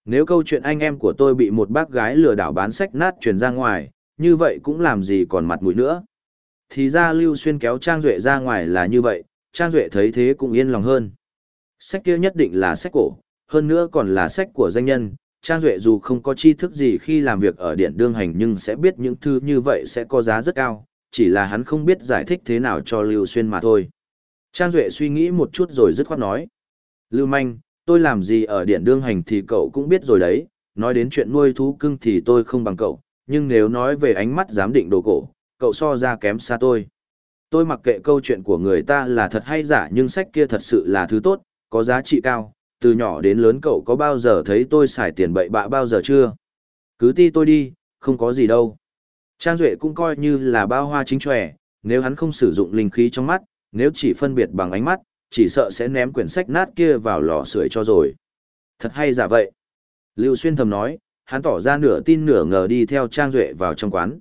A: Nếu câu chuyện anh em của tôi bị một bác gái lừa đảo bán sách nát truyền ra ngoài, như vậy cũng làm gì còn mặt mũi nữa. Thì ra Lưu Xuyên kéo Trang Duệ ra ngoài là như vậy, Trang Duệ thấy thế cũng yên lòng hơn. Sách kia nhất định là sách cổ, hơn nữa còn là sách của danh nhân. Trang Duệ dù không có tri thức gì khi làm việc ở điện đương hành nhưng sẽ biết những thứ như vậy sẽ có giá rất cao, chỉ là hắn không biết giải thích thế nào cho Lưu Xuyên mà thôi. Trang Duệ suy nghĩ một chút rồi dứt khoát nói. Lưu Manh, tôi làm gì ở điện đương hành thì cậu cũng biết rồi đấy, nói đến chuyện nuôi thú cưng thì tôi không bằng cậu, nhưng nếu nói về ánh mắt giám định đồ cổ, cậu so ra kém xa tôi. Tôi mặc kệ câu chuyện của người ta là thật hay giả nhưng sách kia thật sự là thứ tốt, có giá trị cao, từ nhỏ đến lớn cậu có bao giờ thấy tôi xài tiền bậy bạ bao giờ chưa? Cứ ti tôi đi, không có gì đâu. Trang Duệ cũng coi như là bao hoa chính tròe, nếu hắn không sử dụng linh khí trong mắt, nếu chỉ phân biệt bằng ánh mắt, chỉ sợ sẽ ném quyển sách nát kia vào lò sưởi cho rồi. Thật hay giả vậy. Lưu Xuyên thầm nói, hắn tỏ ra nửa tin nửa ngờ đi theo Trang Duệ vào trong quán.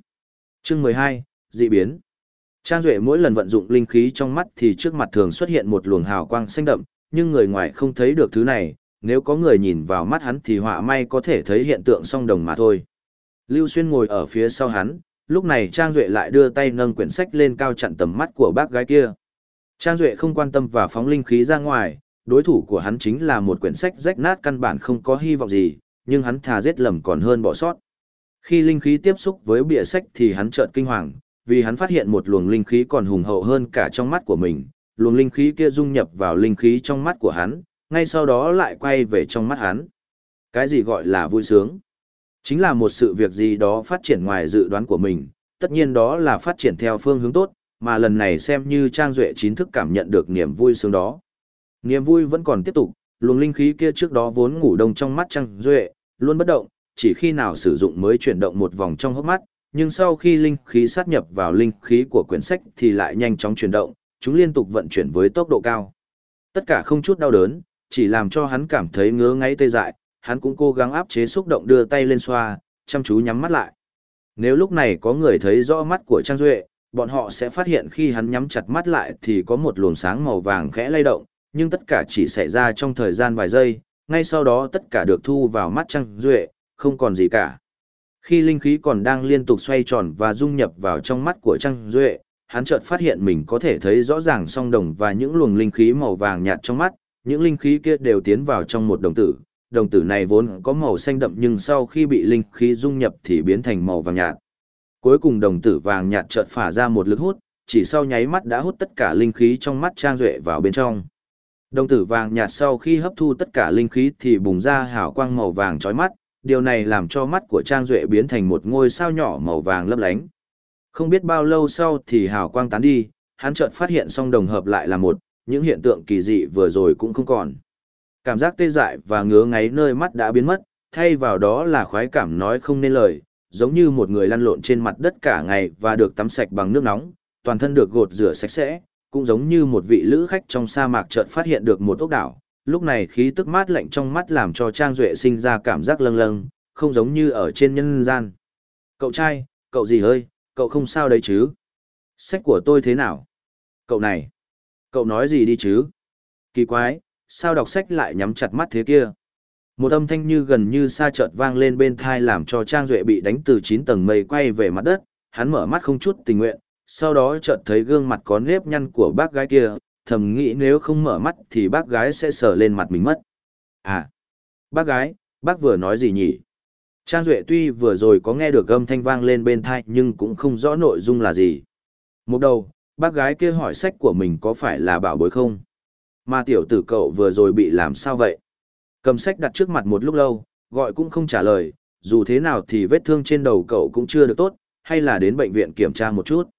A: Chương 12, dị biến. Trang Duệ mỗi lần vận dụng linh khí trong mắt thì trước mặt thường xuất hiện một luồng hào quang xanh đậm, nhưng người ngoài không thấy được thứ này, nếu có người nhìn vào mắt hắn thì họa may có thể thấy hiện tượng song đồng mà thôi. Lưu Xuyên ngồi ở phía sau hắn, lúc này Trang Duệ lại đưa tay nâng quyển sách lên cao chặn tầm mắt của bác gái kia. Trang Duệ không quan tâm và phóng linh khí ra ngoài, đối thủ của hắn chính là một quyển sách rách nát căn bản không có hy vọng gì, nhưng hắn thà giết lầm còn hơn bỏ sót. Khi linh khí tiếp xúc với bìa sách thì hắn chợt kinh hoàng, vì hắn phát hiện một luồng linh khí còn hùng hậu hơn cả trong mắt của mình, luồng linh khí kia dung nhập vào linh khí trong mắt của hắn, ngay sau đó lại quay về trong mắt hắn. Cái gì gọi là vui sướng? Chính là một sự việc gì đó phát triển ngoài dự đoán của mình, tất nhiên đó là phát triển theo phương hướng tốt, mà lần này xem như Trang Duệ chính thức cảm nhận được niềm vui sướng đó. Niềm vui vẫn còn tiếp tục, luồng linh khí kia trước đó vốn ngủ đông trong mắt Trang Duệ, luôn bất động, chỉ khi nào sử dụng mới chuyển động một vòng trong hốc mắt, nhưng sau khi linh khí sát nhập vào linh khí của quyển sách thì lại nhanh chóng chuyển động, chúng liên tục vận chuyển với tốc độ cao. Tất cả không chút đau đớn, chỉ làm cho hắn cảm thấy ngứa ngáy tê dại, hắn cũng cố gắng áp chế xúc động đưa tay lên xoa, chăm chú nhắm mắt lại. Nếu lúc này có người thấy rõ mắt của Trang Duệ, bọn họ sẽ phát hiện khi hắn nhắm chặt mắt lại thì có một luồng sáng màu vàng khẽ lay động, nhưng tất cả chỉ xảy ra trong thời gian vài giây, ngay sau đó tất cả được thu vào mắt Trang Duệ, không còn gì cả. Khi linh khí còn đang liên tục xoay tròn và dung nhập vào trong mắt của Trang Duệ, hắn chợt phát hiện mình có thể thấy rõ ràng song đồng và những luồng linh khí màu vàng nhạt trong mắt, những linh khí kia đều tiến vào trong một đồng tử. Đồng tử này vốn có màu xanh đậm nhưng sau khi bị linh khí dung nhập thì biến thành màu vàng nhạt. Cuối cùng đồng tử vàng nhạt chợt phả ra một lực hút, chỉ sau nháy mắt đã hút tất cả linh khí trong mắt Trang Duệ vào bên trong. Đồng tử vàng nhạt sau khi hấp thu tất cả linh khí thì bùng ra hào quang màu vàng chói mắt, điều này làm cho mắt của Trang Duệ biến thành một ngôi sao nhỏ màu vàng lấp lánh. Không biết bao lâu sau thì hào quang tán đi, hắn chợt phát hiện song đồng hợp lại là một, những hiện tượng kỳ dị vừa rồi cũng không còn. Cảm giác tê dại và ngứa ngáy nơi mắt đã biến mất, thay vào đó là khoái cảm nói không nên lời, giống như một người lăn lộn trên mặt đất cả ngày và được tắm sạch bằng nước nóng, toàn thân được gột rửa sạch sẽ, cũng giống như một vị lữ khách trong sa mạc chợt phát hiện được một ốc đảo. Lúc này khí tức mát lạnh trong mắt làm cho Trang Duệ sinh ra cảm giác lâng lâng, không giống như ở trên nhân gian. Cậu trai, cậu gì ơi, cậu không sao đấy chứ? Sách của tôi thế nào? Cậu này, cậu nói gì đi chứ? Kỳ quái, sao đọc sách lại nhắm chặt mắt thế kia? Một âm thanh như gần như xa chợt vang lên bên thai làm cho Trang Duệ bị đánh từ 9 tầng mây quay về mặt đất, hắn mở mắt không chút tình nguyện, sau đó chợt thấy gương mặt có nếp nhăn của bác gái kia, thầm nghĩ nếu không mở mắt thì bác gái sẽ sờ lên mặt mình mất. À, bác gái, bác vừa nói gì nhỉ? Trang Duệ tuy vừa rồi có nghe được âm thanh vang lên bên thai nhưng cũng không rõ nội dung là gì. Một đầu, bác gái kia hỏi sách của mình có phải là bảo bối không? Mà tiểu tử cậu vừa rồi bị làm sao vậy? Cầm sách đặt trước mặt một lúc lâu, gọi cũng không trả lời, dù thế nào thì vết thương trên đầu cậu cũng chưa được tốt, hay là đến bệnh viện kiểm tra một chút.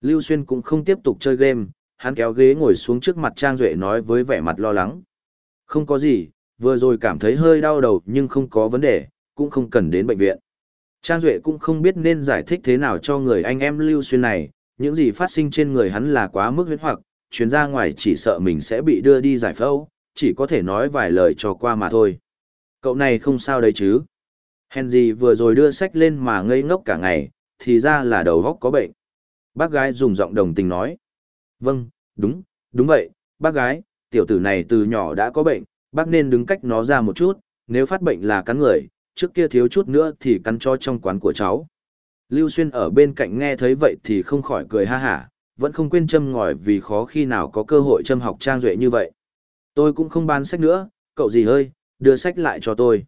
A: Lưu Xuyên cũng không tiếp tục chơi game, hắn kéo ghế ngồi xuống trước mặt Trang Duệ nói với vẻ mặt lo lắng. Không có gì, vừa rồi cảm thấy hơi đau đầu nhưng không có vấn đề, cũng không cần đến bệnh viện. Trang Duệ cũng không biết nên giải thích thế nào cho người anh em Lưu Xuyên này, những gì phát sinh trên người hắn là quá mức huyết hoặc, chuyến ra ngoài chỉ sợ mình sẽ bị đưa đi giải phẫu, chỉ có thể nói vài lời cho qua mà thôi. Cậu này không sao đấy chứ. Henry vừa rồi đưa sách lên mà ngây ngốc cả ngày, thì ra là đầu góc có bệnh. Bác gái dùng giọng đồng tình nói. Vâng, đúng, đúng vậy, bác gái, tiểu tử này từ nhỏ đã có bệnh, bác nên đứng cách nó ra một chút, nếu phát bệnh là cắn người, trước kia thiếu chút nữa thì cắn cho trong quán của cháu. Lưu Xuyên ở bên cạnh nghe thấy vậy thì không khỏi cười ha hả, vẫn không quên châm ngòi vì khó khi nào có cơ hội châm học trang duệ như vậy. Tôi cũng không bán sách nữa, cậu gì ơi, đưa sách lại cho tôi.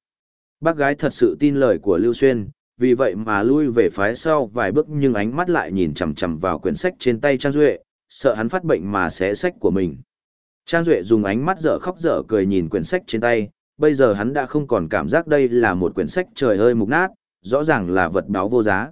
A: Bác gái thật sự tin lời của Lưu Xuyên, vì vậy mà lui về phái sau vài bước nhưng ánh mắt lại nhìn chằm chằm vào quyển sách trên tay Trang Duệ, sợ hắn phát bệnh mà xé sách của mình. Trang Duệ dùng ánh mắt dở khóc dở cười nhìn quyển sách trên tay, bây giờ hắn đã không còn cảm giác đây là một quyển sách trời ơi mục nát, rõ ràng là vật báo vô giá.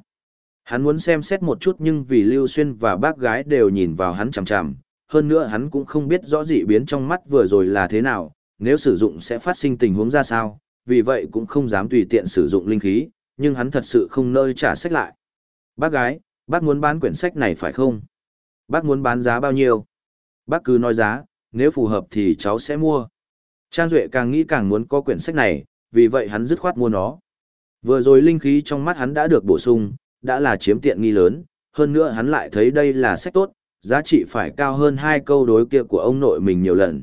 A: Hắn muốn xem xét một chút nhưng vì Lưu Xuyên và bác gái đều nhìn vào hắn chằm chằm, hơn nữa hắn cũng không biết rõ dị biến trong mắt vừa rồi là thế nào, nếu sử dụng sẽ phát sinh tình huống ra sao, vì vậy cũng không dám tùy tiện sử dụng linh khí, nhưng hắn thật sự không nơi trả sách lại. Bác gái, bác muốn bán quyển sách này phải không? Bác muốn bán giá bao nhiêu? Bác cứ nói giá, nếu phù hợp thì cháu sẽ mua. Trang Duệ càng nghĩ càng muốn có quyển sách này, vì vậy hắn dứt khoát mua nó. Vừa rồi linh khí trong mắt hắn đã được bổ sung, đã là chiếm tiện nghi lớn, hơn nữa hắn lại thấy đây là sách tốt, giá trị phải cao hơn hai câu đối kia của ông nội mình nhiều lần.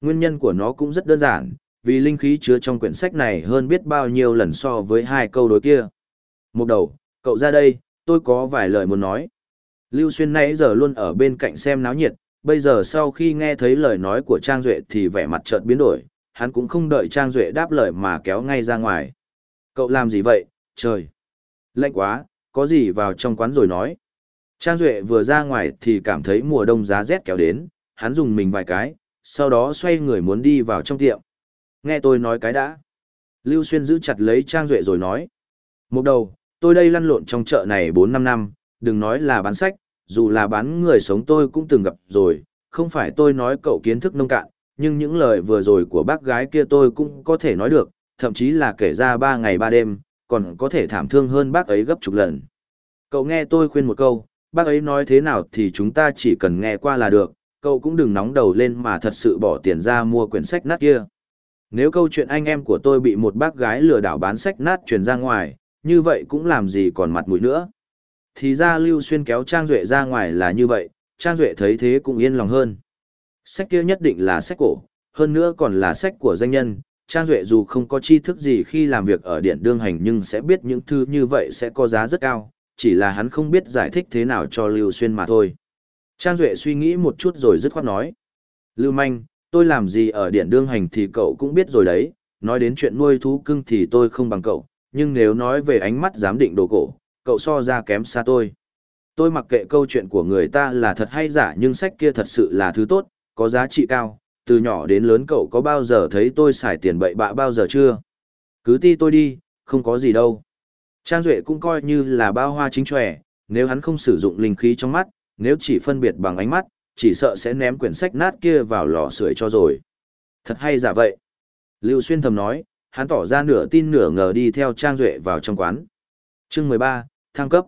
A: Nguyên nhân của nó cũng rất đơn giản, vì linh khí chứa trong quyển sách này hơn biết bao nhiêu lần so với hai câu đối kia. Một đầu, cậu ra đây, tôi có vài lời muốn nói. Lưu Xuyên nãy giờ luôn ở bên cạnh xem náo nhiệt, bây giờ sau khi nghe thấy lời nói của Trang Duệ thì vẻ mặt chợt biến đổi, hắn cũng không đợi Trang Duệ đáp lời mà kéo ngay ra ngoài. Cậu làm gì vậy, trời? Lạnh quá, có gì vào trong quán rồi nói. Trang Duệ vừa ra ngoài thì cảm thấy mùa đông giá rét kéo đến, hắn dùng mình vài cái, sau đó xoay người muốn đi vào trong tiệm. Nghe tôi nói cái đã. Lưu Xuyên giữ chặt lấy Trang Duệ rồi nói. Một đầu, tôi đây lăn lộn trong chợ này 4-5 năm, đừng nói là bán sách, dù là bán người sống tôi cũng từng gặp rồi, không phải tôi nói cậu kiến thức nông cạn, nhưng những lời vừa rồi của bác gái kia tôi cũng có thể nói được, thậm chí là kể ra ba ngày ba đêm, còn có thể thảm thương hơn bác ấy gấp chục lần. Cậu nghe tôi khuyên một câu, bác ấy nói thế nào thì chúng ta chỉ cần nghe qua là được, cậu cũng đừng nóng đầu lên mà thật sự bỏ tiền ra mua quyển sách nát kia. Nếu câu chuyện anh em của tôi bị một bác gái lừa đảo bán sách nát truyền ra ngoài, như vậy cũng làm gì còn mặt mũi nữa. Thì ra Lưu Xuyên kéo Trang Duệ ra ngoài là như vậy, Trang Duệ thấy thế cũng yên lòng hơn. Sách kia nhất định là sách cổ, hơn nữa còn là sách của danh nhân. Trang Duệ dù không có tri thức gì khi làm việc ở điện đương hành nhưng sẽ biết những thư như vậy sẽ có giá rất cao, chỉ là hắn không biết giải thích thế nào cho Lưu Xuyên mà thôi. Trang Duệ suy nghĩ một chút rồi dứt khoát nói. Lưu Manh, tôi làm gì ở điện đương hành thì cậu cũng biết rồi đấy, nói đến chuyện nuôi thú cưng thì tôi không bằng cậu, nhưng nếu nói về ánh mắt giám định đồ cổ, cậu so ra kém xa tôi. Tôi mặc kệ câu chuyện của người ta là thật hay giả nhưng sách kia thật sự là thứ tốt, có giá trị cao, từ nhỏ đến lớn cậu có bao giờ thấy tôi xài tiền bậy bạ bao giờ chưa? Cứ ti tôi đi, không có gì đâu. Trang Duệ cũng coi như là bao hoa chính tròe, nếu hắn không sử dụng linh khí trong mắt, nếu chỉ phân biệt bằng ánh mắt, chỉ sợ sẽ ném quyển sách nát kia vào lò sưởi cho rồi. Thật hay giả vậy. Lưu Xuyên thầm nói, hắn tỏ ra nửa tin nửa ngờ đi theo Trang Duệ vào trong quán. chương 13, thăng cấp.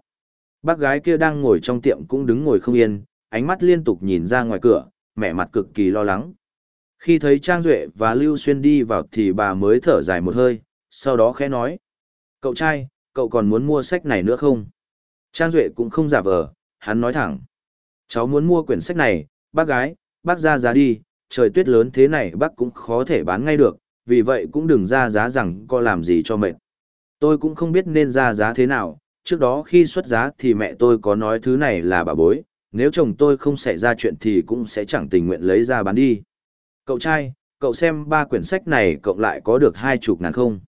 A: Bác gái kia đang ngồi trong tiệm cũng đứng ngồi không yên, ánh mắt liên tục nhìn ra ngoài cửa, mẹ mặt cực kỳ lo lắng. Khi thấy Trang Duệ và Lưu Xuyên đi vào thì bà mới thở dài một hơi, sau đó khẽ nói. Cậu trai, cậu còn muốn mua sách này nữa không? Trang Duệ cũng không giả vờ, hắn nói thẳng. Cháu muốn mua quyển sách này, bác gái, bác ra giá đi, trời tuyết lớn thế này bác cũng khó thể bán ngay được, vì vậy cũng đừng ra giá rằng có làm gì cho mệt. Tôi cũng không biết nên ra giá thế nào, trước đó khi xuất giá thì mẹ tôi có nói thứ này là bà bối, nếu chồng tôi không xảy ra chuyện thì cũng sẽ chẳng tình nguyện lấy ra bán đi. Cậu trai, cậu xem ba quyển sách này cộng lại có được hai chục ngàn không?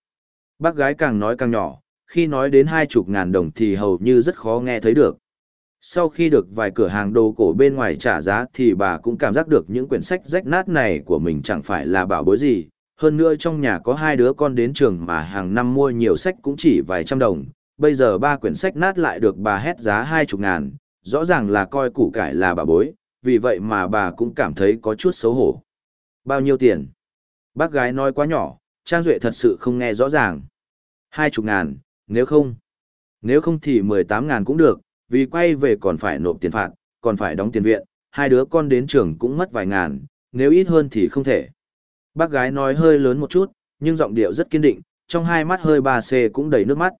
A: Bác gái càng nói càng nhỏ, khi nói đến hai chục ngàn đồng thì hầu như rất khó nghe thấy được. Sau khi được vài cửa hàng đồ cổ bên ngoài trả giá thì bà cũng cảm giác được những quyển sách rách nát này của mình chẳng phải là bảo bối gì. Hơn nữa trong nhà có hai đứa con đến trường mà hàng năm mua nhiều sách cũng chỉ vài trăm đồng. Bây giờ ba quyển sách nát lại được bà hét giá hai chục ngàn, rõ ràng là coi củ cải là bà bối, vì vậy mà bà cũng cảm thấy có chút xấu hổ. Bao nhiêu tiền? Bác gái nói quá nhỏ, Trang Duệ thật sự không nghe rõ ràng. Hai chục ngàn, nếu không. Nếu không thì mười tám ngàn cũng được, vì quay về còn phải nộp tiền phạt, còn phải đóng tiền viện, hai đứa con đến trường cũng mất vài ngàn, nếu ít hơn thì không thể. Bác gái nói hơi lớn một chút, nhưng giọng điệu rất kiên định, trong hai mắt hơi bà c cũng đầy nước mắt.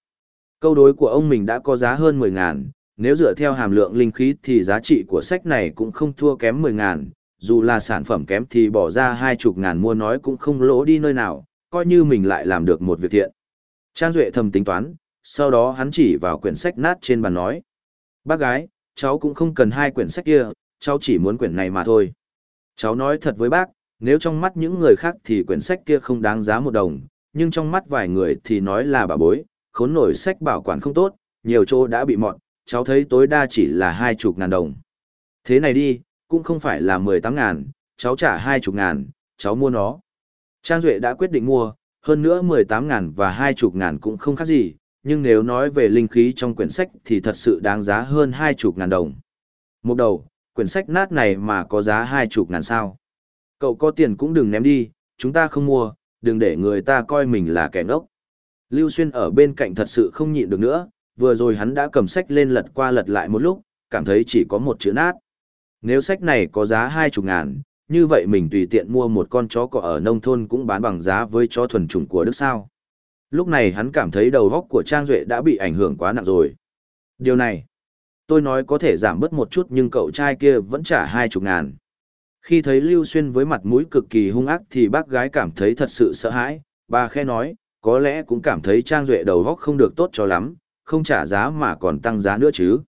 A: Câu đối của ông mình đã có giá hơn 10 ngàn, nếu dựa theo hàm lượng linh khí thì giá trị của sách này cũng không thua kém 10 ngàn, dù là sản phẩm kém thì bỏ ra hai chục ngàn mua nói cũng không lỗ đi nơi nào, coi như mình lại làm được một việc thiện. Trang Duệ thầm tính toán, sau đó hắn chỉ vào quyển sách nát trên bàn nói. Bác gái, cháu cũng không cần hai quyển sách kia, cháu chỉ muốn quyển này mà thôi. Cháu nói thật với bác, nếu trong mắt những người khác thì quyển sách kia không đáng giá một đồng, nhưng trong mắt vài người thì nói là bà bối, khốn nổi sách bảo quản không tốt, nhiều chỗ đã bị mọn, cháu thấy tối đa chỉ là hai chục ngàn đồng. Thế này đi, cũng không phải là mười tám ngàn, cháu trả hai chục ngàn, cháu mua nó. Trang Duệ đã quyết định mua, hơn nữa mười tám ngàn và hai chục ngàn cũng không khác gì, nhưng nếu nói về linh khí trong quyển sách thì thật sự đáng giá hơn hai chục ngàn đồng. Một đầu, quyển sách nát này mà có giá hai chục ngàn sao. Cậu có tiền cũng đừng ném đi, chúng ta không mua, đừng để người ta coi mình là kẻ ngốc. Lưu Xuyên ở bên cạnh thật sự không nhịn được nữa, vừa rồi hắn đã cầm sách lên lật qua lật lại một lúc, cảm thấy chỉ có một chữ nát. Nếu sách này có giá hai chục ngàn, như vậy mình tùy tiện mua một con chó cọ ở nông thôn cũng bán bằng giá với chó thuần chủng của Đức sao. Lúc này hắn cảm thấy đầu góc của Trang Duệ đã bị ảnh hưởng quá nặng rồi. Điều này, tôi nói có thể giảm bớt một chút nhưng cậu trai kia vẫn trả hai chục ngàn. Khi thấy Lưu Xuyên với mặt mũi cực kỳ hung ác thì bác gái cảm thấy thật sự sợ hãi, bà khe nói, có lẽ cũng cảm thấy Trang Duệ đầu góc không được tốt cho lắm, không trả giá mà còn tăng giá nữa chứ.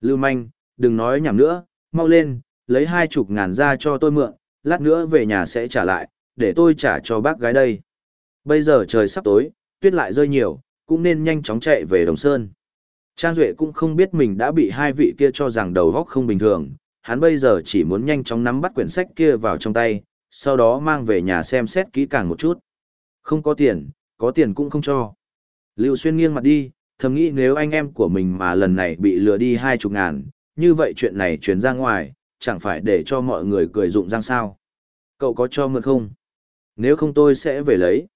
A: Lưu Manh, đừng nói nhảm nữa, mau lên, lấy hai chục ngàn ra cho tôi mượn, lát nữa về nhà sẽ trả lại, để tôi trả cho bác gái đây. Bây giờ trời sắp tối, tuyết lại rơi nhiều, cũng nên nhanh chóng chạy về Đồng Sơn. Trang Duệ cũng không biết mình đã bị hai vị kia cho rằng đầu góc không bình thường, hắn bây giờ chỉ muốn nhanh chóng nắm bắt quyển sách kia vào trong tay, sau đó mang về nhà xem xét kỹ càng một chút. Không có tiền, có tiền cũng không cho. Lưu Xuyên nghiêng mặt đi, thầm nghĩ nếu anh em của mình mà lần này bị lừa đi hai chục ngàn, như vậy chuyện này truyền ra ngoài, chẳng phải để cho mọi người cười rụng răng sao. Cậu có cho mượn không? Nếu không tôi sẽ về lấy.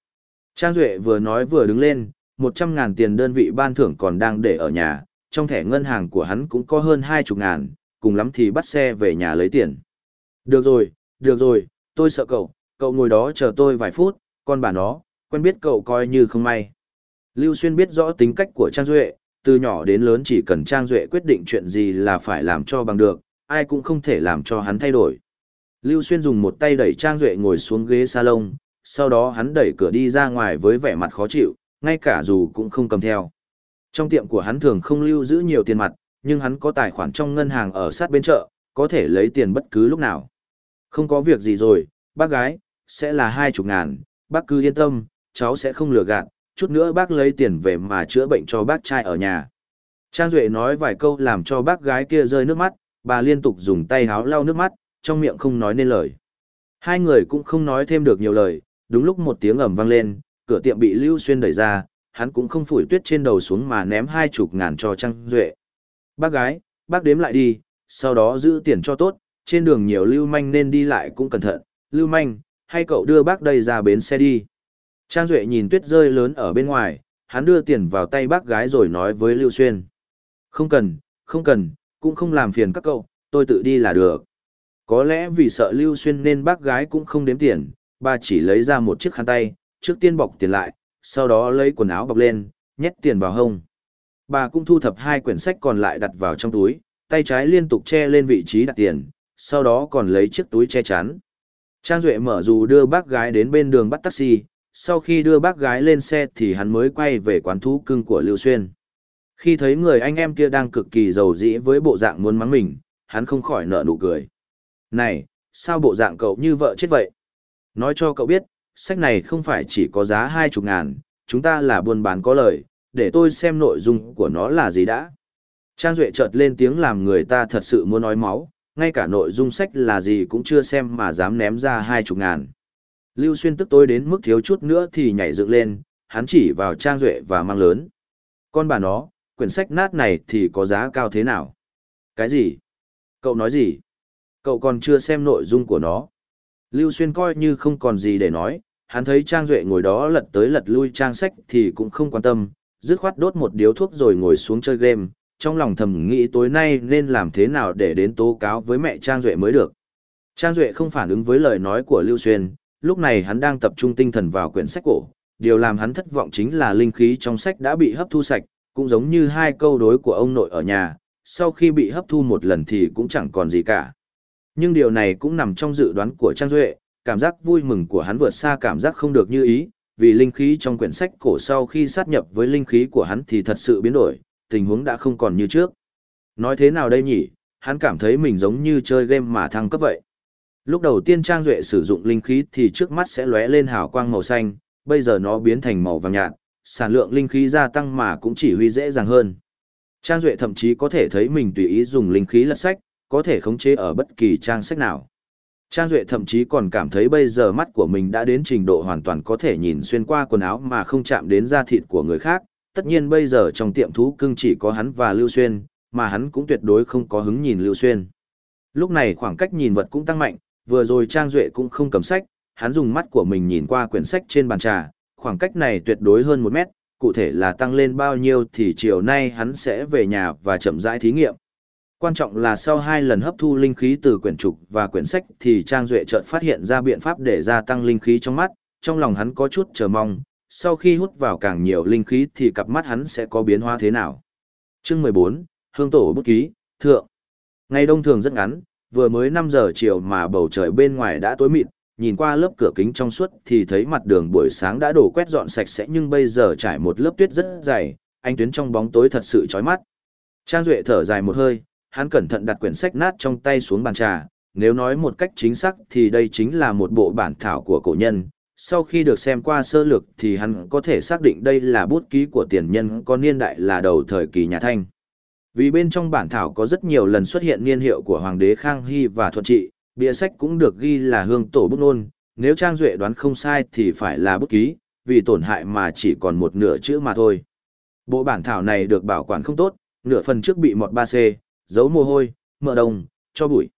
A: Trang Duệ vừa nói vừa đứng lên, một trăm ngàn tiền đơn vị ban thưởng còn đang để ở nhà, trong thẻ ngân hàng của hắn cũng có hơn hai chục ngàn, cùng lắm thì bắt xe về nhà lấy tiền. Được rồi, được rồi, tôi sợ cậu, cậu ngồi đó chờ tôi vài phút, con bà nó, quen biết cậu coi như không may. Lưu Xuyên biết rõ tính cách của Trang Duệ, từ nhỏ đến lớn chỉ cần Trang Duệ quyết định chuyện gì là phải làm cho bằng được, ai cũng không thể làm cho hắn thay đổi. Lưu Xuyên dùng một tay đẩy Trang Duệ ngồi xuống ghế salon, sau đó hắn đẩy cửa đi ra ngoài với vẻ mặt khó chịu, ngay cả dù cũng không cầm theo. Trong tiệm của hắn thường không lưu giữ nhiều tiền mặt, nhưng hắn có tài khoản trong ngân hàng ở sát bên chợ, có thể lấy tiền bất cứ lúc nào. Không có việc gì rồi, bác gái, sẽ là hai chục ngàn, bác cứ yên tâm, cháu sẽ không lừa gạt, chút nữa bác lấy tiền về mà chữa bệnh cho bác trai ở nhà. Trang Duệ nói vài câu làm cho bác gái kia rơi nước mắt, bà liên tục dùng tay háo lau nước mắt, trong miệng không nói nên lời. Hai người cũng không nói thêm được nhiều lời, đúng lúc một tiếng ầm vang lên, cửa tiệm bị Lưu Xuyên đẩy ra, hắn cũng không phủi tuyết trên đầu xuống mà ném hai chục ngàn cho Trang Duệ. Bác gái, bác đếm lại đi, sau đó giữ tiền cho tốt, trên đường nhiều lưu manh nên đi lại cũng cẩn thận. Lưu manh, hay cậu đưa bác đây ra bến xe đi. Trang Duệ nhìn tuyết rơi lớn ở bên ngoài, hắn đưa tiền vào tay bác gái rồi nói với Lưu Xuyên. Không cần, không cần, cũng không làm phiền các cậu, tôi tự đi là được. Có lẽ vì sợ Lưu Xuyên nên bác gái cũng không đếm tiền, bà chỉ lấy ra một chiếc khăn tay, trước tiên bọc tiền lại, sau đó lấy quần áo bọc lên, nhét tiền vào hông. Bà cũng thu thập hai quyển sách còn lại đặt vào trong túi, tay trái liên tục che lên vị trí đặt tiền, sau đó còn lấy chiếc túi che chắn. Trang Duệ mở dù đưa bác gái đến bên đường bắt taxi, sau khi đưa bác gái lên xe thì hắn mới quay về quán thú cưng của Lưu Xuyên. Khi thấy người anh em kia đang cực kỳ giàu dĩ với bộ dạng muốn mắng mình, hắn không khỏi nở nụ cười. Này, sao bộ dạng cậu như vợ chết vậy? Nói cho cậu biết, sách này không phải chỉ có giá hai chục ngàn, chúng ta là buôn bán có lời, để tôi xem nội dung của nó là gì đã. Trang Duệ chợt lên tiếng làm người ta thật sự muốn nói máu, ngay cả nội dung sách là gì cũng chưa xem mà dám ném ra hai chục ngàn. Lưu Xuyên tức tối đến mức thiếu chút nữa thì nhảy dựng lên, hắn chỉ vào Trang Duệ và mang lớn. Con bà nó, quyển sách nát này thì có giá cao thế nào? Cái gì? Cậu nói gì? Cậu còn chưa xem nội dung của nó. Lưu Xuyên coi như không còn gì để nói, hắn thấy Trang Duệ ngồi đó lật tới lật lui trang sách thì cũng không quan tâm, dứt khoát đốt một điếu thuốc rồi ngồi xuống chơi game, trong lòng thầm nghĩ tối nay nên làm thế nào để đến tố cáo với mẹ Trang Duệ mới được. Trang Duệ không phản ứng với lời nói của Lưu Xuyên, lúc này hắn đang tập trung tinh thần vào quyển sách cổ, điều làm hắn thất vọng chính là linh khí trong sách đã bị hấp thu sạch, cũng giống như hai câu đối của ông nội ở nhà, sau khi bị hấp thu một lần thì cũng chẳng còn gì cả. Nhưng điều này cũng nằm trong dự đoán của Trang Duệ, cảm giác vui mừng của hắn vượt xa cảm giác không được như ý, vì linh khí trong quyển sách cổ sau khi sát nhập với linh khí của hắn thì thật sự biến đổi, tình huống đã không còn như trước. Nói thế nào đây nhỉ, hắn cảm thấy mình giống như chơi game mà thăng cấp vậy. Lúc đầu tiên Trang Duệ sử dụng linh khí thì trước mắt sẽ lóe lên hào quang màu xanh, bây giờ nó biến thành màu vàng nhạt, sản lượng linh khí gia tăng mà cũng chỉ huy dễ dàng hơn. Trang Duệ thậm chí có thể thấy mình tùy ý dùng linh khí lật sách, có thể khống chế ở bất kỳ trang sách nào. Trang Duệ thậm chí còn cảm thấy bây giờ mắt của mình đã đến trình độ hoàn toàn có thể nhìn xuyên qua quần áo mà không chạm đến da thịt của người khác. Tất nhiên bây giờ trong tiệm thú cưng chỉ có hắn và Lưu Xuyên, mà hắn cũng tuyệt đối không có hứng nhìn Lưu Xuyên. Lúc này khoảng cách nhìn vật cũng tăng mạnh, vừa rồi Trang Duệ cũng không cầm sách, hắn dùng mắt của mình nhìn qua quyển sách trên bàn trà, khoảng cách này tuyệt đối hơn một mét, cụ thể là tăng lên bao nhiêu thì chiều nay hắn sẽ về nhà và chậm rãi thí nghiệm. Quan trọng là sau hai lần hấp thu linh khí từ quyển trục và quyển sách thì Trang Duệ chợt phát hiện ra biện pháp để gia tăng linh khí trong mắt, trong lòng hắn có chút chờ mong, sau khi hút vào càng nhiều linh khí thì cặp mắt hắn sẽ có biến hóa thế nào. Chương 14, Hương tổ bút ký, thượng. Ngày đông thường rất ngắn, vừa mới 5 giờ chiều mà bầu trời bên ngoài đã tối mịt, nhìn qua lớp cửa kính trong suốt thì thấy mặt đường buổi sáng đã đổ quét dọn sạch sẽ nhưng bây giờ trải một lớp tuyết rất dày, ánh tuyến trong bóng tối thật sự chói mắt. Trang Duệ thở dài một hơi, hắn cẩn thận đặt quyển sách nát trong tay xuống bàn trà, nếu nói một cách chính xác thì đây chính là một bộ bản thảo của cổ nhân. Sau khi được xem qua sơ lược thì hắn có thể xác định đây là bút ký của tiền nhân có niên đại là đầu thời kỳ nhà Thanh. Vì bên trong bản thảo có rất nhiều lần xuất hiện niên hiệu của Hoàng đế Khang Hy và Thuận Trị, bìa sách cũng được ghi là hương tổ bút nôn, nếu Trang Duệ đoán không sai thì phải là bút ký, vì tổn hại mà chỉ còn một nửa chữ mà thôi. Bộ bản thảo này được bảo quản không tốt, nửa phần trước bị mọt 3C, dấu mồ hôi, mỡ đồng, cho bụi.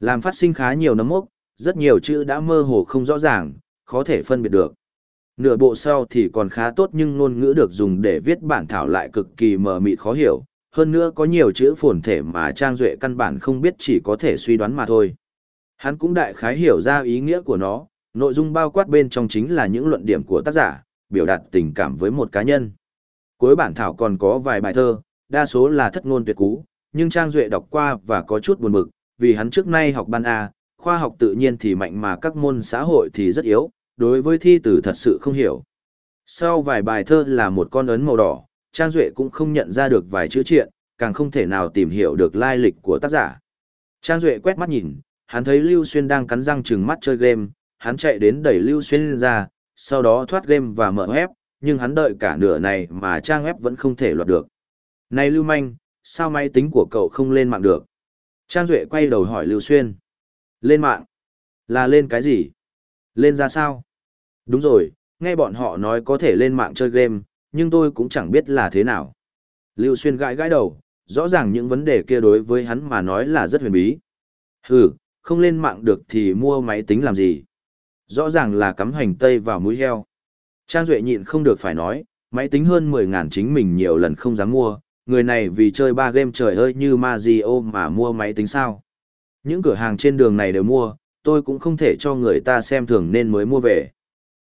A: Làm phát sinh khá nhiều nấm mốc, rất nhiều chữ đã mơ hồ không rõ ràng, khó thể phân biệt được. Nửa bộ sau thì còn khá tốt nhưng ngôn ngữ được dùng để viết bản thảo lại cực kỳ mờ mịt khó hiểu, hơn nữa có nhiều chữ phồn thể mà Trang Duệ căn bản không biết chỉ có thể suy đoán mà thôi. Hắn cũng đại khái hiểu ra ý nghĩa của nó, nội dung bao quát bên trong chính là những luận điểm của tác giả, biểu đạt tình cảm với một cá nhân. Cuối bản thảo còn có vài bài thơ, đa số là thất ngôn tuyệt cú, nhưng Trang Duệ đọc qua và có chút buồn bực, vì hắn trước nay học ban A, khoa học tự nhiên thì mạnh mà các môn xã hội thì rất yếu, đối với thi tử thật sự không hiểu. Sau vài bài thơ là một con ấn màu đỏ, Trang Duệ cũng không nhận ra được vài chữ triện, càng không thể nào tìm hiểu được lai lịch của tác giả. Trang Duệ quét mắt nhìn, hắn thấy Lưu Xuyên đang cắn răng trừng mắt chơi game, hắn chạy đến đẩy Lưu Xuyên ra, sau đó thoát game và mở web, nhưng hắn đợi cả nửa này mà trang web vẫn không thể loạt được. Này Lưu Manh, sao máy tính của cậu không lên mạng được? Trang Duệ quay đầu hỏi Lưu Xuyên. Lên mạng? Là lên cái gì? Lên ra sao? Đúng rồi, nghe bọn họ nói có thể lên mạng chơi game, nhưng tôi cũng chẳng biết là thế nào. Lưu Xuyên gãi gãi đầu, rõ ràng những vấn đề kia đối với hắn mà nói là rất huyền bí. Hừ, không lên mạng được thì mua máy tính làm gì? Rõ ràng là cắm hành tây vào mũi heo. Trang Duệ nhịn không được phải nói, máy tính hơn 10.000 chính mình nhiều lần không dám mua, người này vì chơi ba game trời ơi như Mario mà mua máy tính sao. Những cửa hàng trên đường này đều mua, tôi cũng không thể cho người ta xem thường nên mới mua về.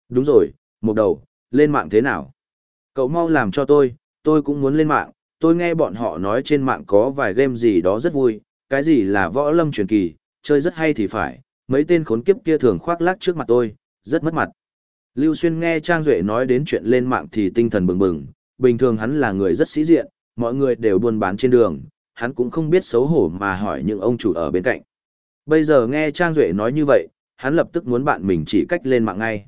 A: Đúng rồi, một đầu, lên mạng thế nào? Cậu mau làm cho tôi, tôi cũng muốn lên mạng, tôi nghe bọn họ nói trên mạng có vài game gì đó rất vui, cái gì là võ lâm truyền kỳ, chơi rất hay thì phải, mấy tên khốn kiếp kia thường khoác lác trước mặt tôi, rất mất mặt. Lưu Xuyên nghe Trang Duệ nói đến chuyện lên mạng thì tinh thần bừng bừng, bình thường hắn là người rất sĩ diện, mọi người đều buôn bán trên đường, hắn cũng không biết xấu hổ mà hỏi những ông chủ ở bên cạnh. Bây giờ nghe Trang Duệ nói như vậy, hắn lập tức muốn bạn mình chỉ cách lên mạng ngay.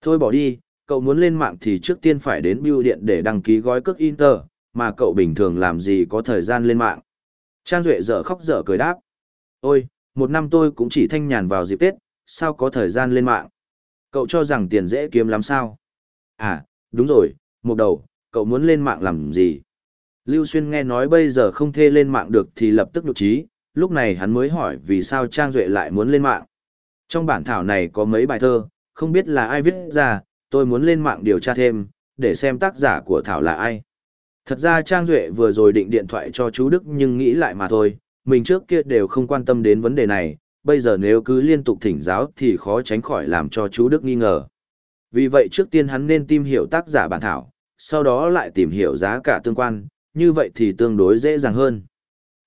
A: Thôi bỏ đi, cậu muốn lên mạng thì trước tiên phải đến bưu điện để đăng ký gói cước Inter, mà cậu bình thường làm gì có thời gian lên mạng. Trang Duệ dở khóc dở cười đáp. Ôi, một năm tôi cũng chỉ thanh nhàn vào dịp Tết, sao có thời gian lên mạng. Cậu cho rằng tiền dễ kiếm lắm sao? À, đúng rồi, một đầu, cậu muốn lên mạng làm gì? Lưu Xuyên nghe nói bây giờ không thê lên mạng được thì lập tức nhục trí, lúc này hắn mới hỏi vì sao Trang Duệ lại muốn lên mạng. Trong bản thảo này có mấy bài thơ, không biết là ai viết ra, tôi muốn lên mạng điều tra thêm, để xem tác giả của thảo là ai. Thật ra Trang Duệ vừa rồi định điện thoại cho chú Đức nhưng nghĩ lại mà thôi, mình trước kia đều không quan tâm đến vấn đề này, bây giờ nếu cứ liên tục thỉnh giáo thì khó tránh khỏi làm cho chú Đức nghi ngờ. Vì vậy trước tiên hắn nên tìm hiểu tác giả bản thảo, sau đó lại tìm hiểu giá cả tương quan, như vậy thì tương đối dễ dàng hơn.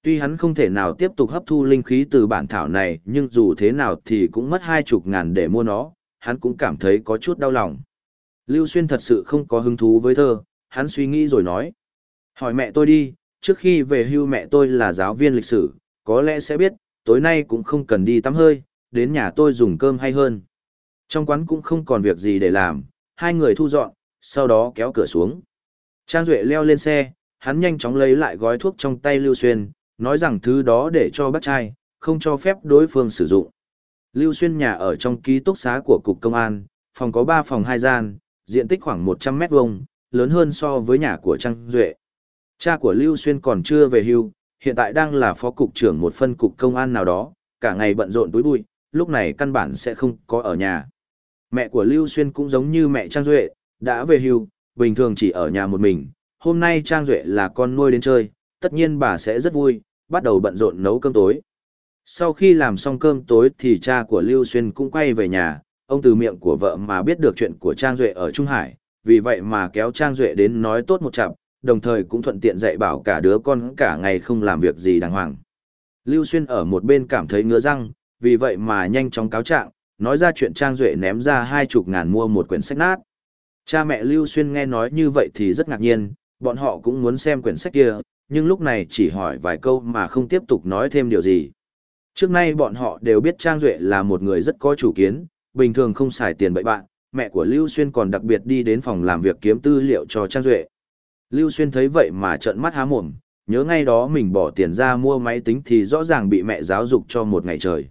A: Tuy hắn không thể nào tiếp tục hấp thu linh khí từ bản thảo này, nhưng dù thế nào thì cũng mất hai chục ngàn để mua nó, hắn cũng cảm thấy có chút đau lòng. Lưu Xuyên thật sự không có hứng thú với thơ, hắn suy nghĩ rồi nói. Hỏi mẹ tôi đi, trước khi về hưu mẹ tôi là giáo viên lịch sử, có lẽ sẽ biết, tối nay cũng không cần đi tắm hơi, đến nhà tôi dùng cơm hay hơn. Trong quán cũng không còn việc gì để làm, hai người thu dọn, sau đó kéo cửa xuống. Trang Duệ leo lên xe, hắn nhanh chóng lấy lại gói thuốc trong tay Lưu Xuyên, nói rằng thứ đó để cho bác trai, không cho phép đối phương sử dụng. Lưu Xuyên nhà ở trong ký túc xá của Cục Công an, phòng có 3 phòng 2 gian, diện tích khoảng 100 mét vuông, lớn hơn so với nhà của Trang Duệ. Cha của Lưu Xuyên còn chưa về hưu, hiện tại đang là phó cục trưởng một phân cục công an nào đó, cả ngày bận rộn túi bụi, lúc này căn bản sẽ không có ở nhà. Mẹ của Lưu Xuyên cũng giống như mẹ Trang Duệ, đã về hưu, bình thường chỉ ở nhà một mình. Hôm nay Trang Duệ là con nuôi đến chơi, tất nhiên bà sẽ rất vui, bắt đầu bận rộn nấu cơm tối. Sau khi làm xong cơm tối thì cha của Lưu Xuyên cũng quay về nhà, ông từ miệng của vợ mà biết được chuyện của Trang Duệ ở Trung Hải, vì vậy mà kéo Trang Duệ đến nói tốt một chặp, đồng thời cũng thuận tiện dạy bảo cả đứa con cả ngày không làm việc gì đàng hoàng. Lưu Xuyên ở một bên cảm thấy ngứa răng, vì vậy mà nhanh chóng cáo trạng, nói ra chuyện Trang Duệ ném ra hai chục ngàn mua một quyển sách nát. Cha mẹ Lưu Xuyên nghe nói như vậy thì rất ngạc nhiên, bọn họ cũng muốn xem quyển sách kia, nhưng lúc này chỉ hỏi vài câu mà không tiếp tục nói thêm điều gì. Trước nay bọn họ đều biết Trang Duệ là một người rất có chủ kiến, bình thường không xài tiền bậy bạn, mẹ của Lưu Xuyên còn đặc biệt đi đến phòng làm việc kiếm tư liệu cho Trang Duệ. Lưu Xuyên thấy vậy mà trợn mắt há mồm, nhớ ngay đó mình bỏ tiền ra mua máy tính thì rõ ràng bị mẹ giáo dục cho một ngày trời.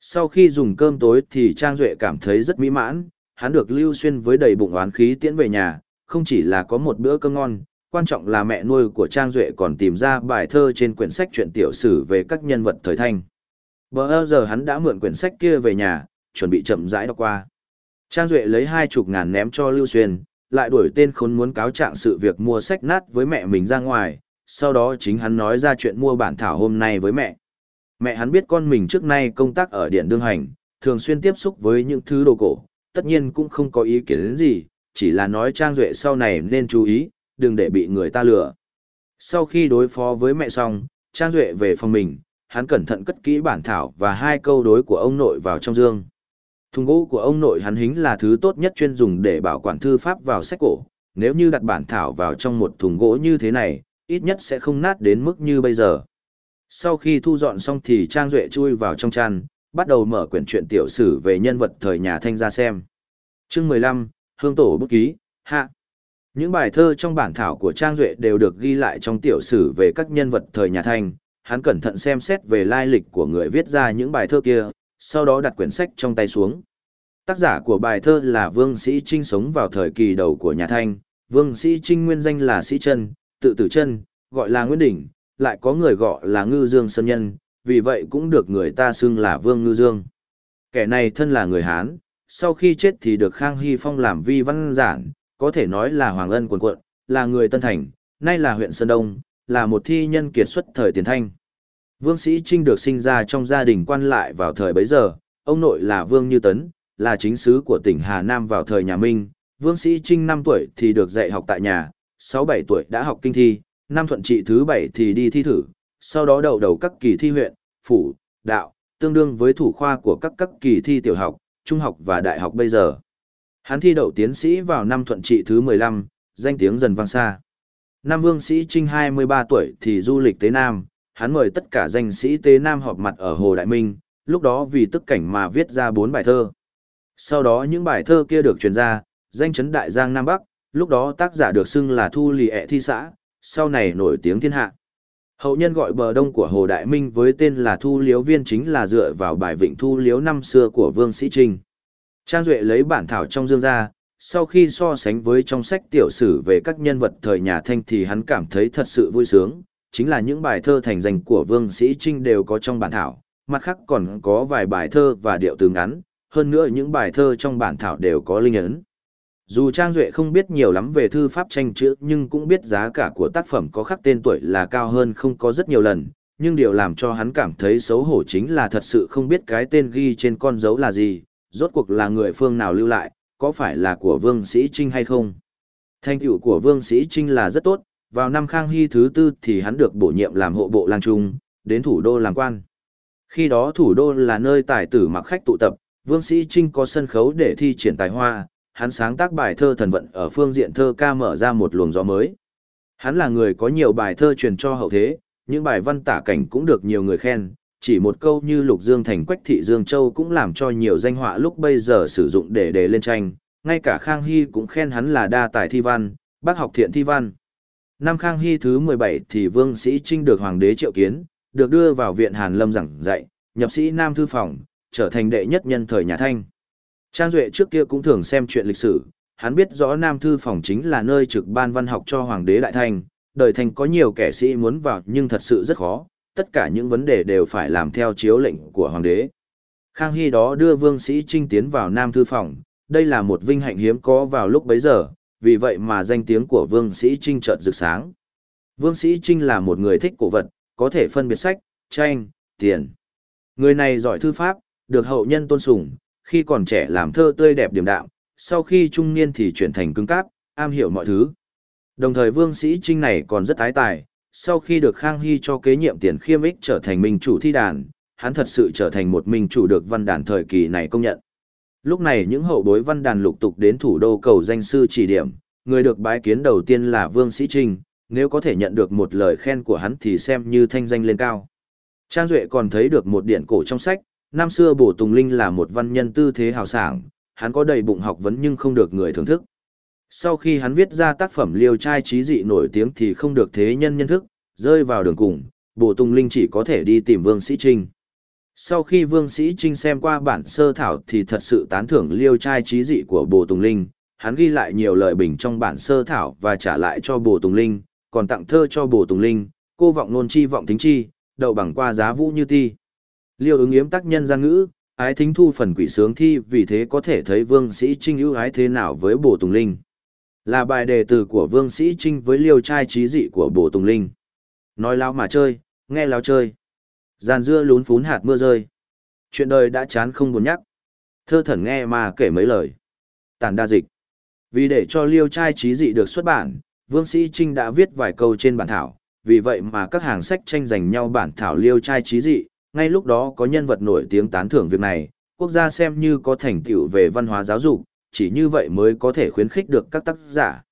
A: Sau khi dùng cơm tối thì Trang Duệ cảm thấy rất mỹ mãn, hắn được Lưu Xuyên với đầy bụng oán khí tiễn về nhà, không chỉ là có một bữa cơm ngon, quan trọng là mẹ nuôi của Trang Duệ còn tìm ra bài thơ trên quyển sách truyện tiểu sử về các nhân vật thời thanh. Bờ giờ hắn đã mượn quyển sách kia về nhà, chuẩn bị chậm rãi đọc qua. Trang Duệ lấy hai chục ngàn ném cho Lưu Xuyên, lại đuổi tên khốn muốn cáo trạng sự việc mua sách nát với mẹ mình ra ngoài, sau đó chính hắn nói ra chuyện mua bản thảo hôm nay với mẹ. Mẹ hắn biết con mình trước nay công tác ở điện đương hành, thường xuyên tiếp xúc với những thứ đồ cổ, tất nhiên cũng không có ý kiến đến gì, chỉ là nói Trang Duệ sau này nên chú ý, đừng để bị người ta lừa. Sau khi đối phó với mẹ xong, Trang Duệ về phòng mình, hắn cẩn thận cất kỹ bản thảo và hai câu đối của ông nội vào trong dương. Thùng gỗ của ông nội hắn hính là thứ tốt nhất chuyên dùng để bảo quản thư pháp vào sách cổ, nếu như đặt bản thảo vào trong một thùng gỗ như thế này, ít nhất sẽ không nát đến mức như bây giờ. Sau khi thu dọn xong thì Trang Duệ chui vào trong chăn, bắt đầu mở quyển truyện tiểu sử về nhân vật thời nhà Thanh ra xem. chương 15, Hương Tổ Bút Ký, Hạ. Những bài thơ trong bản thảo của Trang Duệ đều được ghi lại trong tiểu sử về các nhân vật thời nhà Thanh, hắn cẩn thận xem xét về lai lịch của người viết ra những bài thơ kia, sau đó đặt quyển sách trong tay xuống. Tác giả của bài thơ là Vương Sĩ Trinh sống vào thời kỳ đầu của nhà Thanh, Vương Sĩ Trinh nguyên danh là Sĩ Trân, tự tử chân, gọi là Nguyễn Đỉnh, lại có người gọi là Ngư Dương Sơn Nhân, vì vậy cũng được người ta xưng là Vương Ngư Dương. Kẻ này thân là người Hán, sau khi chết thì được Khang Hy Phong làm vi văn giản, có thể nói là Hoàng Ân quần quận, là người Tân Thành, nay là huyện Sơn Đông, là một thi nhân kiệt xuất thời tiền thanh. Vương Sĩ Trinh được sinh ra trong gia đình quan lại vào thời bấy giờ, ông nội là Vương Như Tấn, là chính sứ của tỉnh Hà Nam vào thời nhà Minh. Vương Sĩ Trinh 5 tuổi thì được dạy học tại nhà, 6-7 tuổi đã học kinh thi, năm thuận trị thứ 7 thì đi thi thử, sau đó đầu đầu các kỳ thi huyện, phủ, đạo, tương đương với thủ khoa của các các kỳ thi tiểu học, trung học và đại học bây giờ. Hắn thi đậu tiến sĩ vào năm thuận trị thứ 15, danh tiếng dần vang xa. Năm Vương Sĩ Trinh 23 tuổi thì du lịch tới Nam, hắn mời tất cả danh sĩ Tế Nam họp mặt ở Hồ Đại Minh, lúc đó vì tức cảnh mà viết ra bốn bài thơ. Sau đó những bài thơ kia được truyền ra, danh chấn Đại Giang Nam Bắc, lúc đó tác giả được xưng là Thu Lì ẹ thi xã, sau này nổi tiếng thiên hạ. Hậu nhân gọi bờ đông của Hồ Đại Minh với tên là Thu Liếu Viên chính là dựa vào bài vịnh Thu Liếu năm xưa của Vương Sĩ Trinh. Trang Duệ lấy bản thảo trong dương ra, sau khi so sánh với trong sách tiểu sử về các nhân vật thời nhà Thanh thì hắn cảm thấy thật sự vui sướng, chính là những bài thơ thành danh của Vương Sĩ Trinh đều có trong bản thảo, mặt khác còn có vài bài thơ và điệu từ ngắn, hơn nữa những bài thơ trong bản thảo đều có linh ấn. Dù Trang Duệ không biết nhiều lắm về thư pháp tranh chữ nhưng cũng biết giá cả của tác phẩm có khắc tên tuổi là cao hơn không có rất nhiều lần, nhưng điều làm cho hắn cảm thấy xấu hổ chính là thật sự không biết cái tên ghi trên con dấu là gì, rốt cuộc là người phương nào lưu lại, có phải là của Vương Sĩ Trinh hay không. Thành tựu của Vương Sĩ Trinh là rất tốt, vào năm Khang Hy thứ tư thì hắn được bổ nhiệm làm hộ bộ lang trung, đến thủ đô làm quan. Khi đó thủ đô là nơi tài tử mặc khách tụ tập, Vương Sĩ Trinh có sân khấu để thi triển tài hoa, hắn sáng tác bài thơ thần vận ở phương diện thơ ca mở ra một luồng gió mới. Hắn là người có nhiều bài thơ truyền cho hậu thế, những bài văn tả cảnh cũng được nhiều người khen, chỉ một câu như Lục Dương thành Quách thị Dương Châu cũng làm cho nhiều danh họa lúc bây giờ sử dụng để đề lên tranh, ngay cả Khang Hy cũng khen hắn là đa tài thi văn, bác học thiện thi văn. Năm Khang Hy thứ 17 thì Vương Sĩ Trinh được Hoàng đế triệu kiến, được đưa vào viện Hàn Lâm giảng dạy, nhập sĩ Nam Thư Phòng, trở thành đệ nhất nhân thời nhà Thanh. Trang Duệ trước kia cũng thường xem chuyện lịch sử, hắn biết rõ Nam Thư Phòng chính là nơi trực ban văn học cho Hoàng đế Đại Thanh, đời Thanh có nhiều kẻ sĩ muốn vào nhưng thật sự rất khó, tất cả những vấn đề đều phải làm theo chiếu lệnh của Hoàng đế. Khang Hy đó đưa Vương Sĩ Trinh tiến vào Nam Thư Phòng, đây là một vinh hạnh hiếm có vào lúc bấy giờ, vì vậy mà danh tiếng của Vương Sĩ Trinh chợt rực sáng. Vương Sĩ Trinh là một người thích cổ vật, có thể phân biệt sách, tranh, tiền. Người này giỏi thư pháp, được hậu nhân tôn sùng, khi còn trẻ làm thơ tươi đẹp điềm đạm, sau khi trung niên thì chuyển thành cứng cáp, am hiểu mọi thứ. Đồng thời Vương Sĩ Trinh này còn rất ái tài, sau khi được Khang Hy cho kế nhiệm tiền khiêm ích trở thành minh chủ thi đàn, hắn thật sự trở thành một minh chủ được văn đàn thời kỳ này công nhận. Lúc này những hậu bối văn đàn lục tục đến thủ đô cầu danh sư chỉ điểm, người được bái kiến đầu tiên là Vương Sĩ Trinh, nếu có thể nhận được một lời khen của hắn thì xem như thanh danh lên cao. Trang Duệ còn thấy được một điện cổ trong sách, năm xưa Bổ Tùng Linh là một văn nhân tư thế hào sảng, hắn có đầy bụng học vấn nhưng không được người thưởng thức. Sau khi hắn viết ra tác phẩm liêu trai trí dị nổi tiếng thì không được thế nhân nhân thức, rơi vào đường cùng, Bổ Tùng Linh chỉ có thể đi tìm Vương Sĩ Trinh. Sau khi Vương Sĩ Trinh xem qua bản sơ thảo thì thật sự tán thưởng liêu trai trí dị của Bồ Tùng Linh, hắn ghi lại nhiều lời bình trong bản sơ thảo và trả lại cho Bồ Tùng Linh, còn tặng thơ cho Bồ Tùng Linh, cô vọng nôn chi vọng tính chi, đậu bằng qua giá vũ như ti. Liêu ứng yếm tác nhân gian ngữ, ái thính thu phần quỷ sướng thi vì thế có thể thấy Vương Sĩ Trinh ưu ái thế nào với Bồ Tùng Linh. Là bài đề từ của Vương Sĩ Trinh với liêu trai trí dị của Bồ Tùng Linh. Nói lao mà chơi, nghe lao chơi. Giàn dưa lún phún hạt mưa rơi. Chuyện đời đã chán không buồn nhắc. Thơ thần nghe mà kể mấy lời. tản đa dịch. Vì để cho liêu trai trí dị được xuất bản, Vương Sĩ Trinh đã viết vài câu trên bản thảo, vì vậy mà các hàng sách tranh giành nhau bản thảo liêu trai trí dị, ngay lúc đó có nhân vật nổi tiếng tán thưởng việc này, quốc gia xem như có thành tựu về văn hóa giáo dục, chỉ như vậy mới có thể khuyến khích được các tác giả.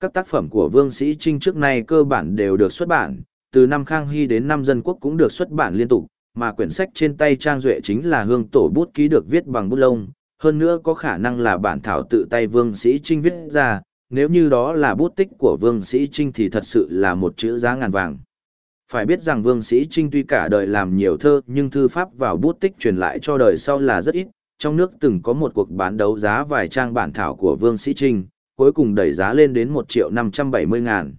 A: Các tác phẩm của Vương Sĩ Trinh trước nay cơ bản đều được xuất bản, từ năm Khang Hy đến năm Dân Quốc cũng được xuất bản liên tục, mà quyển sách trên tay Trang Duệ chính là hương tổ bút ký được viết bằng bút lông, hơn nữa có khả năng là bản thảo tự tay Vương Sĩ Trinh viết ra, nếu như đó là bút tích của Vương Sĩ Trinh thì thật sự là một chữ giá ngàn vàng. Phải biết rằng Vương Sĩ Trinh tuy cả đời làm nhiều thơ nhưng thư pháp vào bút tích truyền lại cho đời sau là rất ít, trong nước từng có một cuộc bán đấu giá vài trang bản thảo của Vương Sĩ Trinh, cuối cùng đẩy giá lên đến 1 triệu 570 ngàn.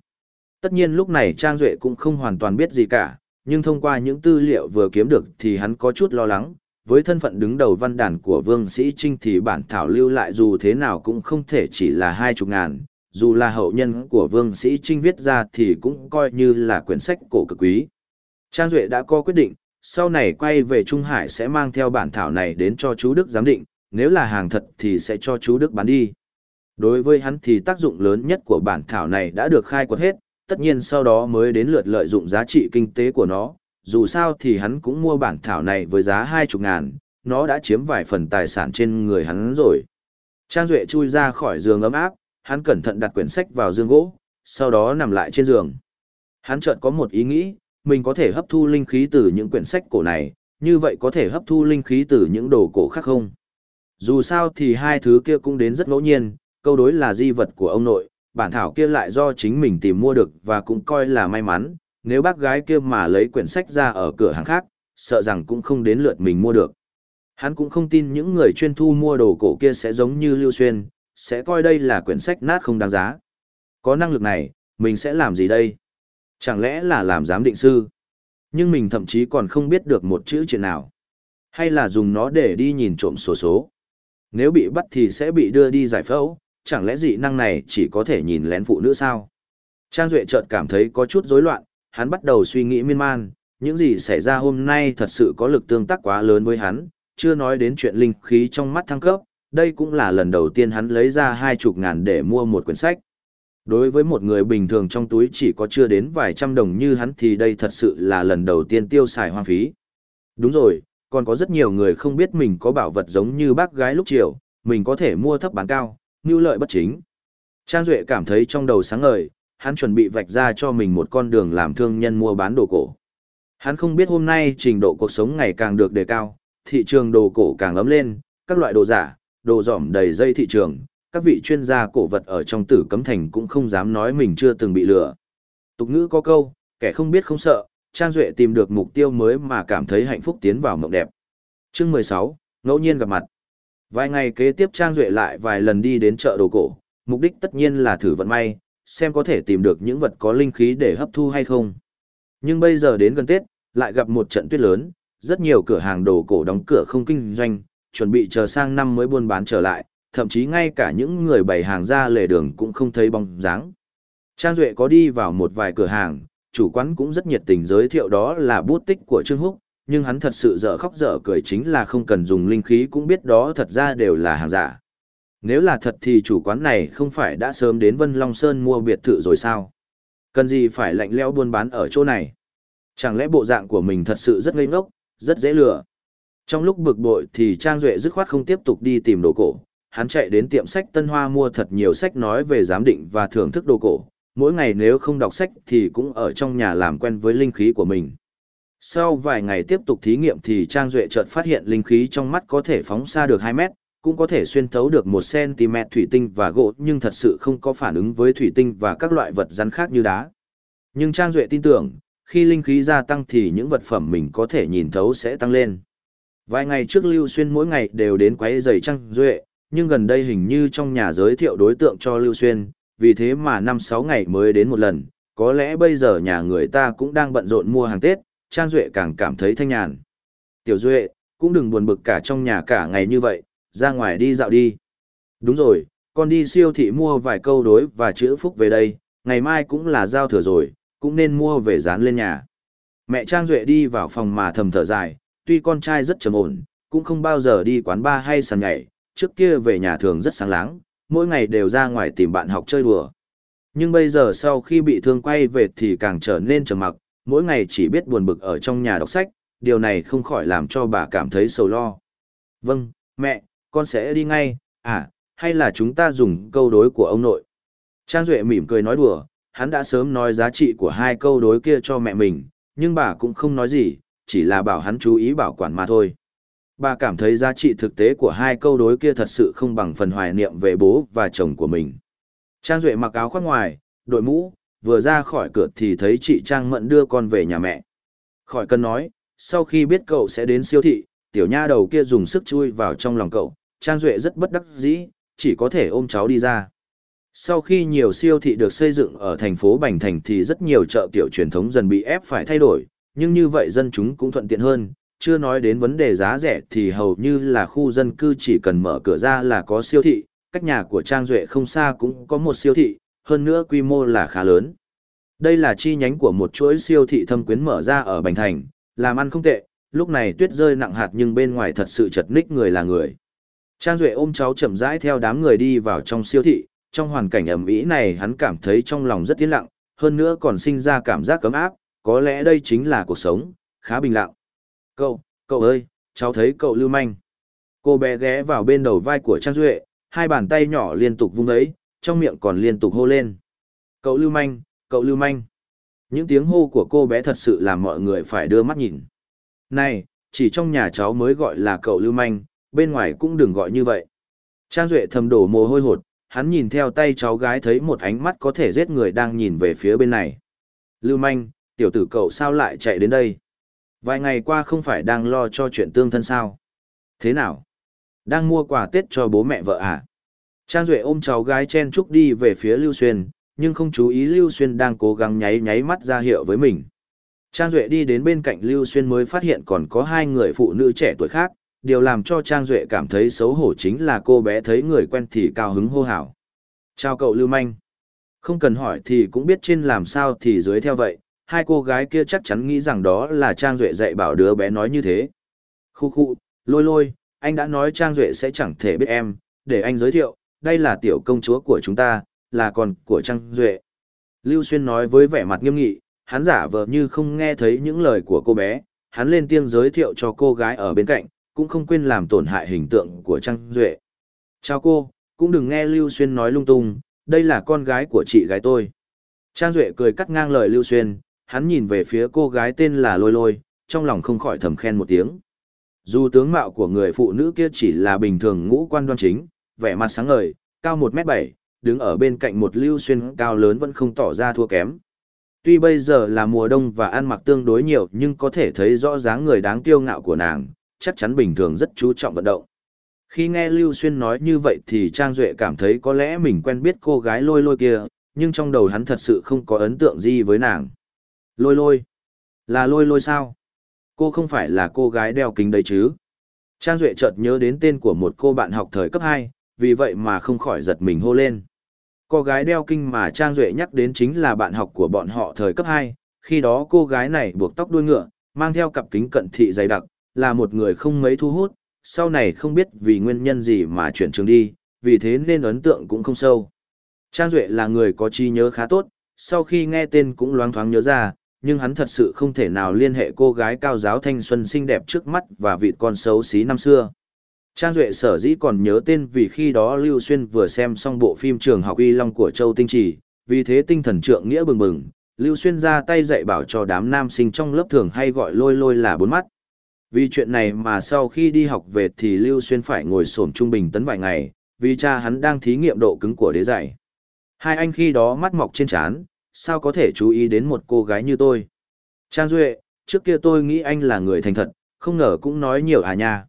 A: Tất nhiên lúc này Trang Duệ cũng không hoàn toàn biết gì cả, nhưng thông qua những tư liệu vừa kiếm được thì hắn có chút lo lắng, với thân phận đứng đầu văn đàn của Vương Sĩ Trinh thì bản thảo lưu lại dù thế nào cũng không thể chỉ là hai chục ngàn, dù là hậu nhân của Vương Sĩ Trinh viết ra thì cũng coi như là quyển sách cổ cực quý. Trang Duệ đã có quyết định, sau này quay về Trung Hải sẽ mang theo bản thảo này đến cho chú Đức giám định, nếu là hàng thật thì sẽ cho chú Đức bán đi. Đối với hắn thì tác dụng lớn nhất của bản thảo này đã được khai quật hết, tất nhiên sau đó mới đến lượt lợi dụng giá trị kinh tế của nó, dù sao thì hắn cũng mua bản thảo này với giá hai chục ngàn, nó đã chiếm vài phần tài sản trên người hắn rồi. Trang Duệ chui ra khỏi giường ấm áp, hắn cẩn thận đặt quyển sách vào giường gỗ, sau đó nằm lại trên giường. Hắn chợt có một ý nghĩ, mình có thể hấp thu linh khí từ những quyển sách cổ này, như vậy có thể hấp thu linh khí từ những đồ cổ khác không? Dù sao thì hai thứ kia cũng đến rất ngẫu nhiên, câu đối là di vật của ông nội, bản thảo kia lại do chính mình tìm mua được và cũng coi là may mắn, nếu bác gái kia mà lấy quyển sách ra ở cửa hàng khác, sợ rằng cũng không đến lượt mình mua được. Hắn cũng không tin những người chuyên thu mua đồ cổ kia sẽ giống như Lưu Xuyên, sẽ coi đây là quyển sách nát không đáng giá. Có năng lực này, mình sẽ làm gì đây? Chẳng lẽ là làm giám định sư? Nhưng mình thậm chí còn không biết được một chữ chuyện nào. Hay là dùng nó để đi nhìn trộm số số. Nếu bị bắt thì sẽ bị đưa đi giải phẫu, chẳng lẽ dị năng này chỉ có thể nhìn lén phụ nữ sao? Trang Duệ chợt cảm thấy có chút rối loạn, hắn bắt đầu suy nghĩ miên man, những gì xảy ra hôm nay thật sự có lực tương tác quá lớn với hắn, chưa nói đến chuyện linh khí trong mắt thăng cấp, đây cũng là lần đầu tiên hắn lấy ra hai chục ngàn để mua một quyển sách. Đối với một người bình thường trong túi chỉ có chưa đến vài trăm đồng như hắn thì đây thật sự là lần đầu tiên tiêu xài hoang phí. Đúng rồi, còn có rất nhiều người không biết mình có bảo vật giống như bác gái lúc chiều, mình có thể mua thấp bán cao, ngưu lợi bất chính. Trang Duệ cảm thấy trong đầu sáng ngời, hắn chuẩn bị vạch ra cho mình một con đường làm thương nhân mua bán đồ cổ. Hắn không biết hôm nay trình độ cuộc sống ngày càng được đề cao, thị trường đồ cổ càng ấm lên, các loại đồ giả, đồ giỏm đầy dây thị trường, các vị chuyên gia cổ vật ở trong tử cấm thành cũng không dám nói mình chưa từng bị lừa. Tục ngữ có câu, kẻ không biết không sợ, Trang Duệ tìm được mục tiêu mới mà cảm thấy hạnh phúc tiến vào mộng đẹp. chương 16, ngẫu nhiên gặp mặt. Vài ngày kế tiếp Trang Duệ lại vài lần đi đến chợ đồ cổ, mục đích tất nhiên là thử vận may, xem có thể tìm được những vật có linh khí để hấp thu hay không. Nhưng bây giờ đến gần Tết, lại gặp một trận tuyết lớn, rất nhiều cửa hàng đồ cổ đóng cửa không kinh doanh, chuẩn bị chờ sang năm mới buôn bán trở lại, thậm chí ngay cả những người bày hàng ra lề đường cũng không thấy bóng dáng. Trang Duệ có đi vào một vài cửa hàng, chủ quán cũng rất nhiệt tình giới thiệu đó là bút tích của Trương Húc, nhưng hắn thật sự dở khóc dở cười chính là không cần dùng linh khí cũng biết đó thật ra đều là hàng giả. Nếu là thật thì chủ quán này không phải đã sớm đến Vân Long Sơn mua biệt thự rồi sao? Cần gì phải lạnh lẽo buôn bán ở chỗ này? Chẳng lẽ bộ dạng của mình thật sự rất ngây ngốc, rất dễ lừa? Trong lúc bực bội thì Trang Duệ dứt khoát không tiếp tục đi tìm đồ cổ. Hắn chạy đến tiệm sách Tân Hoa mua thật nhiều sách nói về giám định và thưởng thức đồ cổ. Mỗi ngày nếu không đọc sách thì cũng ở trong nhà làm quen với linh khí của mình. Sau vài ngày tiếp tục thí nghiệm thì Trang Duệ chợt phát hiện linh khí trong mắt có thể phóng xa được 2 mét, cũng có thể xuyên thấu được 1cm thủy tinh và gỗ nhưng thật sự không có phản ứng với thủy tinh và các loại vật rắn khác như đá. Nhưng Trang Duệ tin tưởng, khi linh khí gia tăng thì những vật phẩm mình có thể nhìn thấu sẽ tăng lên. Vài ngày trước Lưu Xuyên mỗi ngày đều đến quấy giày Trang Duệ, nhưng gần đây hình như trong nhà giới thiệu đối tượng cho Lưu Xuyên, vì thế mà 5-6 ngày mới đến một lần, có lẽ bây giờ nhà người ta cũng đang bận rộn mua hàng Tết, Trang Duệ càng cảm thấy thanh nhàn. Tiểu Duệ, cũng đừng buồn bực cả trong nhà cả ngày như vậy, ra ngoài đi dạo đi. Đúng rồi, con đi siêu thị mua vài câu đối và chữ phúc về đây, ngày mai cũng là giao thừa rồi, cũng nên mua về dán lên nhà. Mẹ Trang Duệ đi vào phòng mà thầm thở dài, tuy con trai rất trầm ổn, cũng không bao giờ đi quán bar hay sàn nhảy, trước kia về nhà thường rất sáng láng, mỗi ngày đều ra ngoài tìm bạn học chơi đùa. Nhưng bây giờ sau khi bị thương quay về thì càng trở nên trầm mặc, mỗi ngày chỉ biết buồn bực ở trong nhà đọc sách, điều này không khỏi làm cho bà cảm thấy sầu lo. Vâng, mẹ, con sẽ đi ngay, à, hay là chúng ta dùng câu đối của ông nội. Trang Duệ mỉm cười nói đùa, hắn đã sớm nói giá trị của hai câu đối kia cho mẹ mình, nhưng bà cũng không nói gì, chỉ là bảo hắn chú ý bảo quản mà thôi. Bà cảm thấy giá trị thực tế của hai câu đối kia thật sự không bằng phần hoài niệm về bố và chồng của mình. Trang Duệ mặc áo khoác ngoài, đội mũ, vừa ra khỏi cửa thì thấy chị Trang Mận đưa con về nhà mẹ. Khỏi cần nói, sau khi biết cậu sẽ đến siêu thị, tiểu nha đầu kia dùng sức chui vào trong lòng cậu, Trang Duệ rất bất đắc dĩ, chỉ có thể ôm cháu đi ra. Sau khi nhiều siêu thị được xây dựng ở thành phố Bành Thành thì rất nhiều chợ kiểu truyền thống dần bị ép phải thay đổi, nhưng như vậy dân chúng cũng thuận tiện hơn, chưa nói đến vấn đề giá rẻ thì hầu như là khu dân cư chỉ cần mở cửa ra là có siêu thị, cách nhà của Trang Duệ không xa cũng có một siêu thị, hơn nữa quy mô là khá lớn. Đây là chi nhánh của một chuỗi siêu thị thâm quyến mở ra ở Bành Thành, làm ăn không tệ, lúc này tuyết rơi nặng hạt nhưng bên ngoài thật sự chật ních người là người. Trang Duệ ôm cháu chậm rãi theo đám người đi vào trong siêu thị, trong hoàn cảnh ẩm ý này hắn cảm thấy trong lòng rất tiến lặng, hơn nữa còn sinh ra cảm giác cấm áp, có lẽ đây chính là cuộc sống, khá bình lặng. Cậu, cậu ơi, cháu thấy cậu lưu manh. Cô bé ghé vào bên đầu vai của Trang Duệ, hai bàn tay nhỏ liên tục vung ấy, trong miệng còn liên tục hô lên. Cậu lưu manh, cậu lưu manh. Những tiếng hô của cô bé thật sự làm mọi người phải đưa mắt nhìn. Này, chỉ trong nhà cháu mới gọi là cậu lưu manh, bên ngoài cũng đừng gọi như vậy. Trang Duệ thầm đổ mồ hôi hột, hắn nhìn theo tay cháu gái thấy một ánh mắt có thể giết người đang nhìn về phía bên này. Lưu manh, tiểu tử cậu sao lại chạy đến đây? Vài ngày qua không phải đang lo cho chuyện tương thân sao? Thế nào? Đang mua quà Tết cho bố mẹ vợ à? Trang Duệ ôm cháu gái chen chúc đi về phía Lưu Xuyên, nhưng không chú ý Lưu Xuyên đang cố gắng nháy nháy mắt ra hiệu với mình. Trang Duệ đi đến bên cạnh Lưu Xuyên mới phát hiện còn có hai người phụ nữ trẻ tuổi khác, điều làm cho Trang Duệ cảm thấy xấu hổ chính là cô bé thấy người quen thì cao hứng hô hào. Chào cậu Lưu Manh. Không cần hỏi thì cũng biết trên làm sao thì dưới theo vậy, hai cô gái kia chắc chắn nghĩ rằng đó là Trang Duệ dạy bảo đứa bé nói như thế. Khu khu, lôi lôi, anh đã nói Trang Duệ sẽ chẳng thể biết em, để anh giới thiệu, đây là tiểu công chúa của chúng ta, là con của Trang Duệ. Lưu Xuyên nói với vẻ mặt nghiêm nghị, hắn giả vờ như không nghe thấy những lời của cô bé, hắn lên tiếng giới thiệu cho cô gái ở bên cạnh, cũng không quên làm tổn hại hình tượng của Trang Duệ. Chào cô, cũng đừng nghe Lưu Xuyên nói lung tung, đây là con gái của chị gái tôi. Trang Duệ cười cắt ngang lời Lưu Xuyên, hắn nhìn về phía cô gái tên là Lôi Lôi, trong lòng không khỏi thầm khen một tiếng. Dù tướng mạo của người phụ nữ kia chỉ là bình thường ngũ quan đoan chính, vẻ mặt sáng ngời, cao 1m7, đứng ở bên cạnh một Lưu Xuyên cao lớn vẫn không tỏ ra thua kém. Tuy bây giờ là mùa đông và ăn mặc tương đối nhiều nhưng có thể thấy rõ dáng người đáng kiêu ngạo của nàng, chắc chắn bình thường rất chú trọng vận động. Khi nghe Lưu Xuyên nói như vậy thì Trang Duệ cảm thấy có lẽ mình quen biết cô gái lôi lôi kia, nhưng trong đầu hắn thật sự không có ấn tượng gì với nàng. Lôi lôi? Là lôi lôi sao? Cô không phải là cô gái đeo kính đấy chứ? Trang Duệ chợt nhớ đến tên của một cô bạn học thời cấp 2, vì vậy mà không khỏi giật mình hô lên. Cô gái đeo kinh mà Trang Duệ nhắc đến chính là bạn học của bọn họ thời cấp 2, khi đó cô gái này buộc tóc đuôi ngựa, mang theo cặp kính cận thị dày đặc, là một người không mấy thu hút, sau này không biết vì nguyên nhân gì mà chuyển trường đi, vì thế nên ấn tượng cũng không sâu. Trang Duệ là người có trí nhớ khá tốt, sau khi nghe tên cũng loáng thoáng nhớ ra, nhưng hắn thật sự không thể nào liên hệ cô gái cao giáo thanh xuân xinh đẹp trước mắt và vị con xấu xí năm xưa. Trang Duệ sở dĩ còn nhớ tên vì khi đó Lưu Xuyên vừa xem xong bộ phim trường học y long của Châu Tinh Trì, vì thế tinh thần trượng nghĩa bừng bừng, Lưu Xuyên ra tay dạy bảo cho đám nam sinh trong lớp thường hay gọi lôi lôi là bốn mắt. Vì chuyện này mà sau khi đi học về thì Lưu Xuyên phải ngồi xổm trung bình tấn vài ngày, vì cha hắn đang thí nghiệm độ cứng của đế dạy. Hai anh khi đó mắt mọc trên trán, sao có thể chú ý đến một cô gái như tôi. Trang Duệ, trước kia tôi nghĩ anh là người thành thật, không ngờ cũng nói nhiều à nha.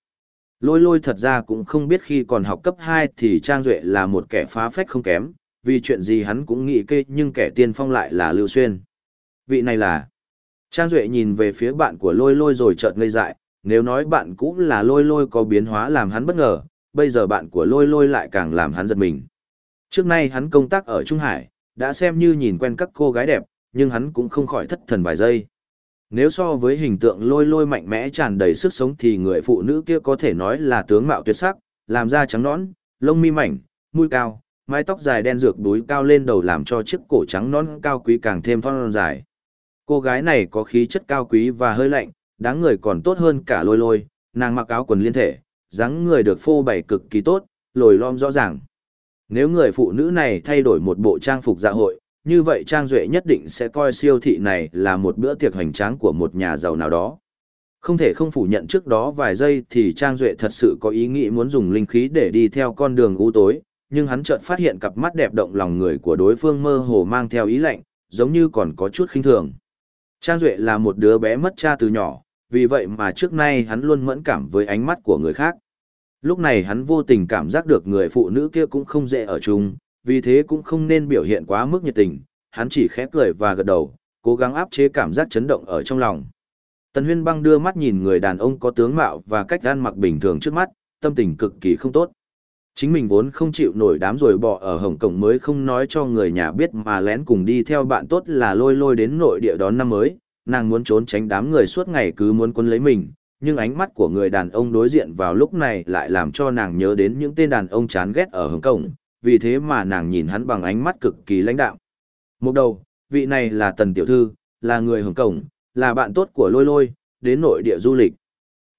A: Lôi lôi thật ra cũng không biết khi còn học cấp 2 thì Trang Duệ là một kẻ phá phách không kém, vì chuyện gì hắn cũng nghĩ kê nhưng kẻ tiên phong lại là Lưu Xuyên. Vị này là... Trang Duệ nhìn về phía bạn của lôi lôi rồi chợt ngây dại, nếu nói bạn cũng là lôi lôi có biến hóa làm hắn bất ngờ, bây giờ bạn của lôi lôi lại càng làm hắn giật mình. Trước nay hắn công tác ở Trung Hải, đã xem như nhìn quen các cô gái đẹp, nhưng hắn cũng không khỏi thất thần vài giây. Nếu so với hình tượng lôi lôi mạnh mẽ tràn đầy sức sống thì người phụ nữ kia có thể nói là tướng mạo tuyệt sắc, làm da trắng nõn, lông mi mảnh, mũi cao, mái tóc dài đen rược đuối cao lên đầu làm cho chiếc cổ trắng nõn cao quý càng thêm phong dài. Cô gái này có khí chất cao quý và hơi lạnh, đáng người còn tốt hơn cả lôi lôi, nàng mặc áo quần liên thể, dáng người được phô bày cực kỳ tốt, lồi lom rõ ràng. Nếu người phụ nữ này thay đổi một bộ trang phục dạ hội, như vậy Trang Duệ nhất định sẽ coi siêu thị này là một bữa tiệc hoành tráng của một nhà giàu nào đó. Không thể không phủ nhận trước đó vài giây thì Trang Duệ thật sự có ý nghĩ muốn dùng linh khí để đi theo con đường u tối, nhưng hắn chợt phát hiện cặp mắt đẹp động lòng người của đối phương mơ hồ mang theo ý lạnh, giống như còn có chút khinh thường. Trang Duệ là một đứa bé mất cha từ nhỏ, vì vậy mà trước nay hắn luôn mẫn cảm với ánh mắt của người khác. Lúc này hắn vô tình cảm giác được người phụ nữ kia cũng không dễ ở chung, vì thế cũng không nên biểu hiện quá mức nhiệt tình, hắn chỉ khẽ cười và gật đầu, cố gắng áp chế cảm giác chấn động ở trong lòng. Tần Huyên Băng đưa mắt nhìn người đàn ông có tướng mạo và cách ăn mặc bình thường trước mắt, tâm tình cực kỳ không tốt. Chính mình vốn không chịu nổi đám rồi bỏ ở Hồng Kông mới không nói cho người nhà biết mà lén cùng đi theo bạn tốt là lôi lôi đến nội địa đón năm mới, nàng muốn trốn tránh đám người suốt ngày cứ muốn quấn lấy mình, nhưng ánh mắt của người đàn ông đối diện vào lúc này lại làm cho nàng nhớ đến những tên đàn ông chán ghét ở Hồng Kông, vì thế mà nàng nhìn hắn bằng ánh mắt cực kỳ lãnh đạo. Một đầu, vị này là Tần Tiểu Thư, là người hưởng cổng, là bạn tốt của Lôi Lôi, đến nội địa du lịch.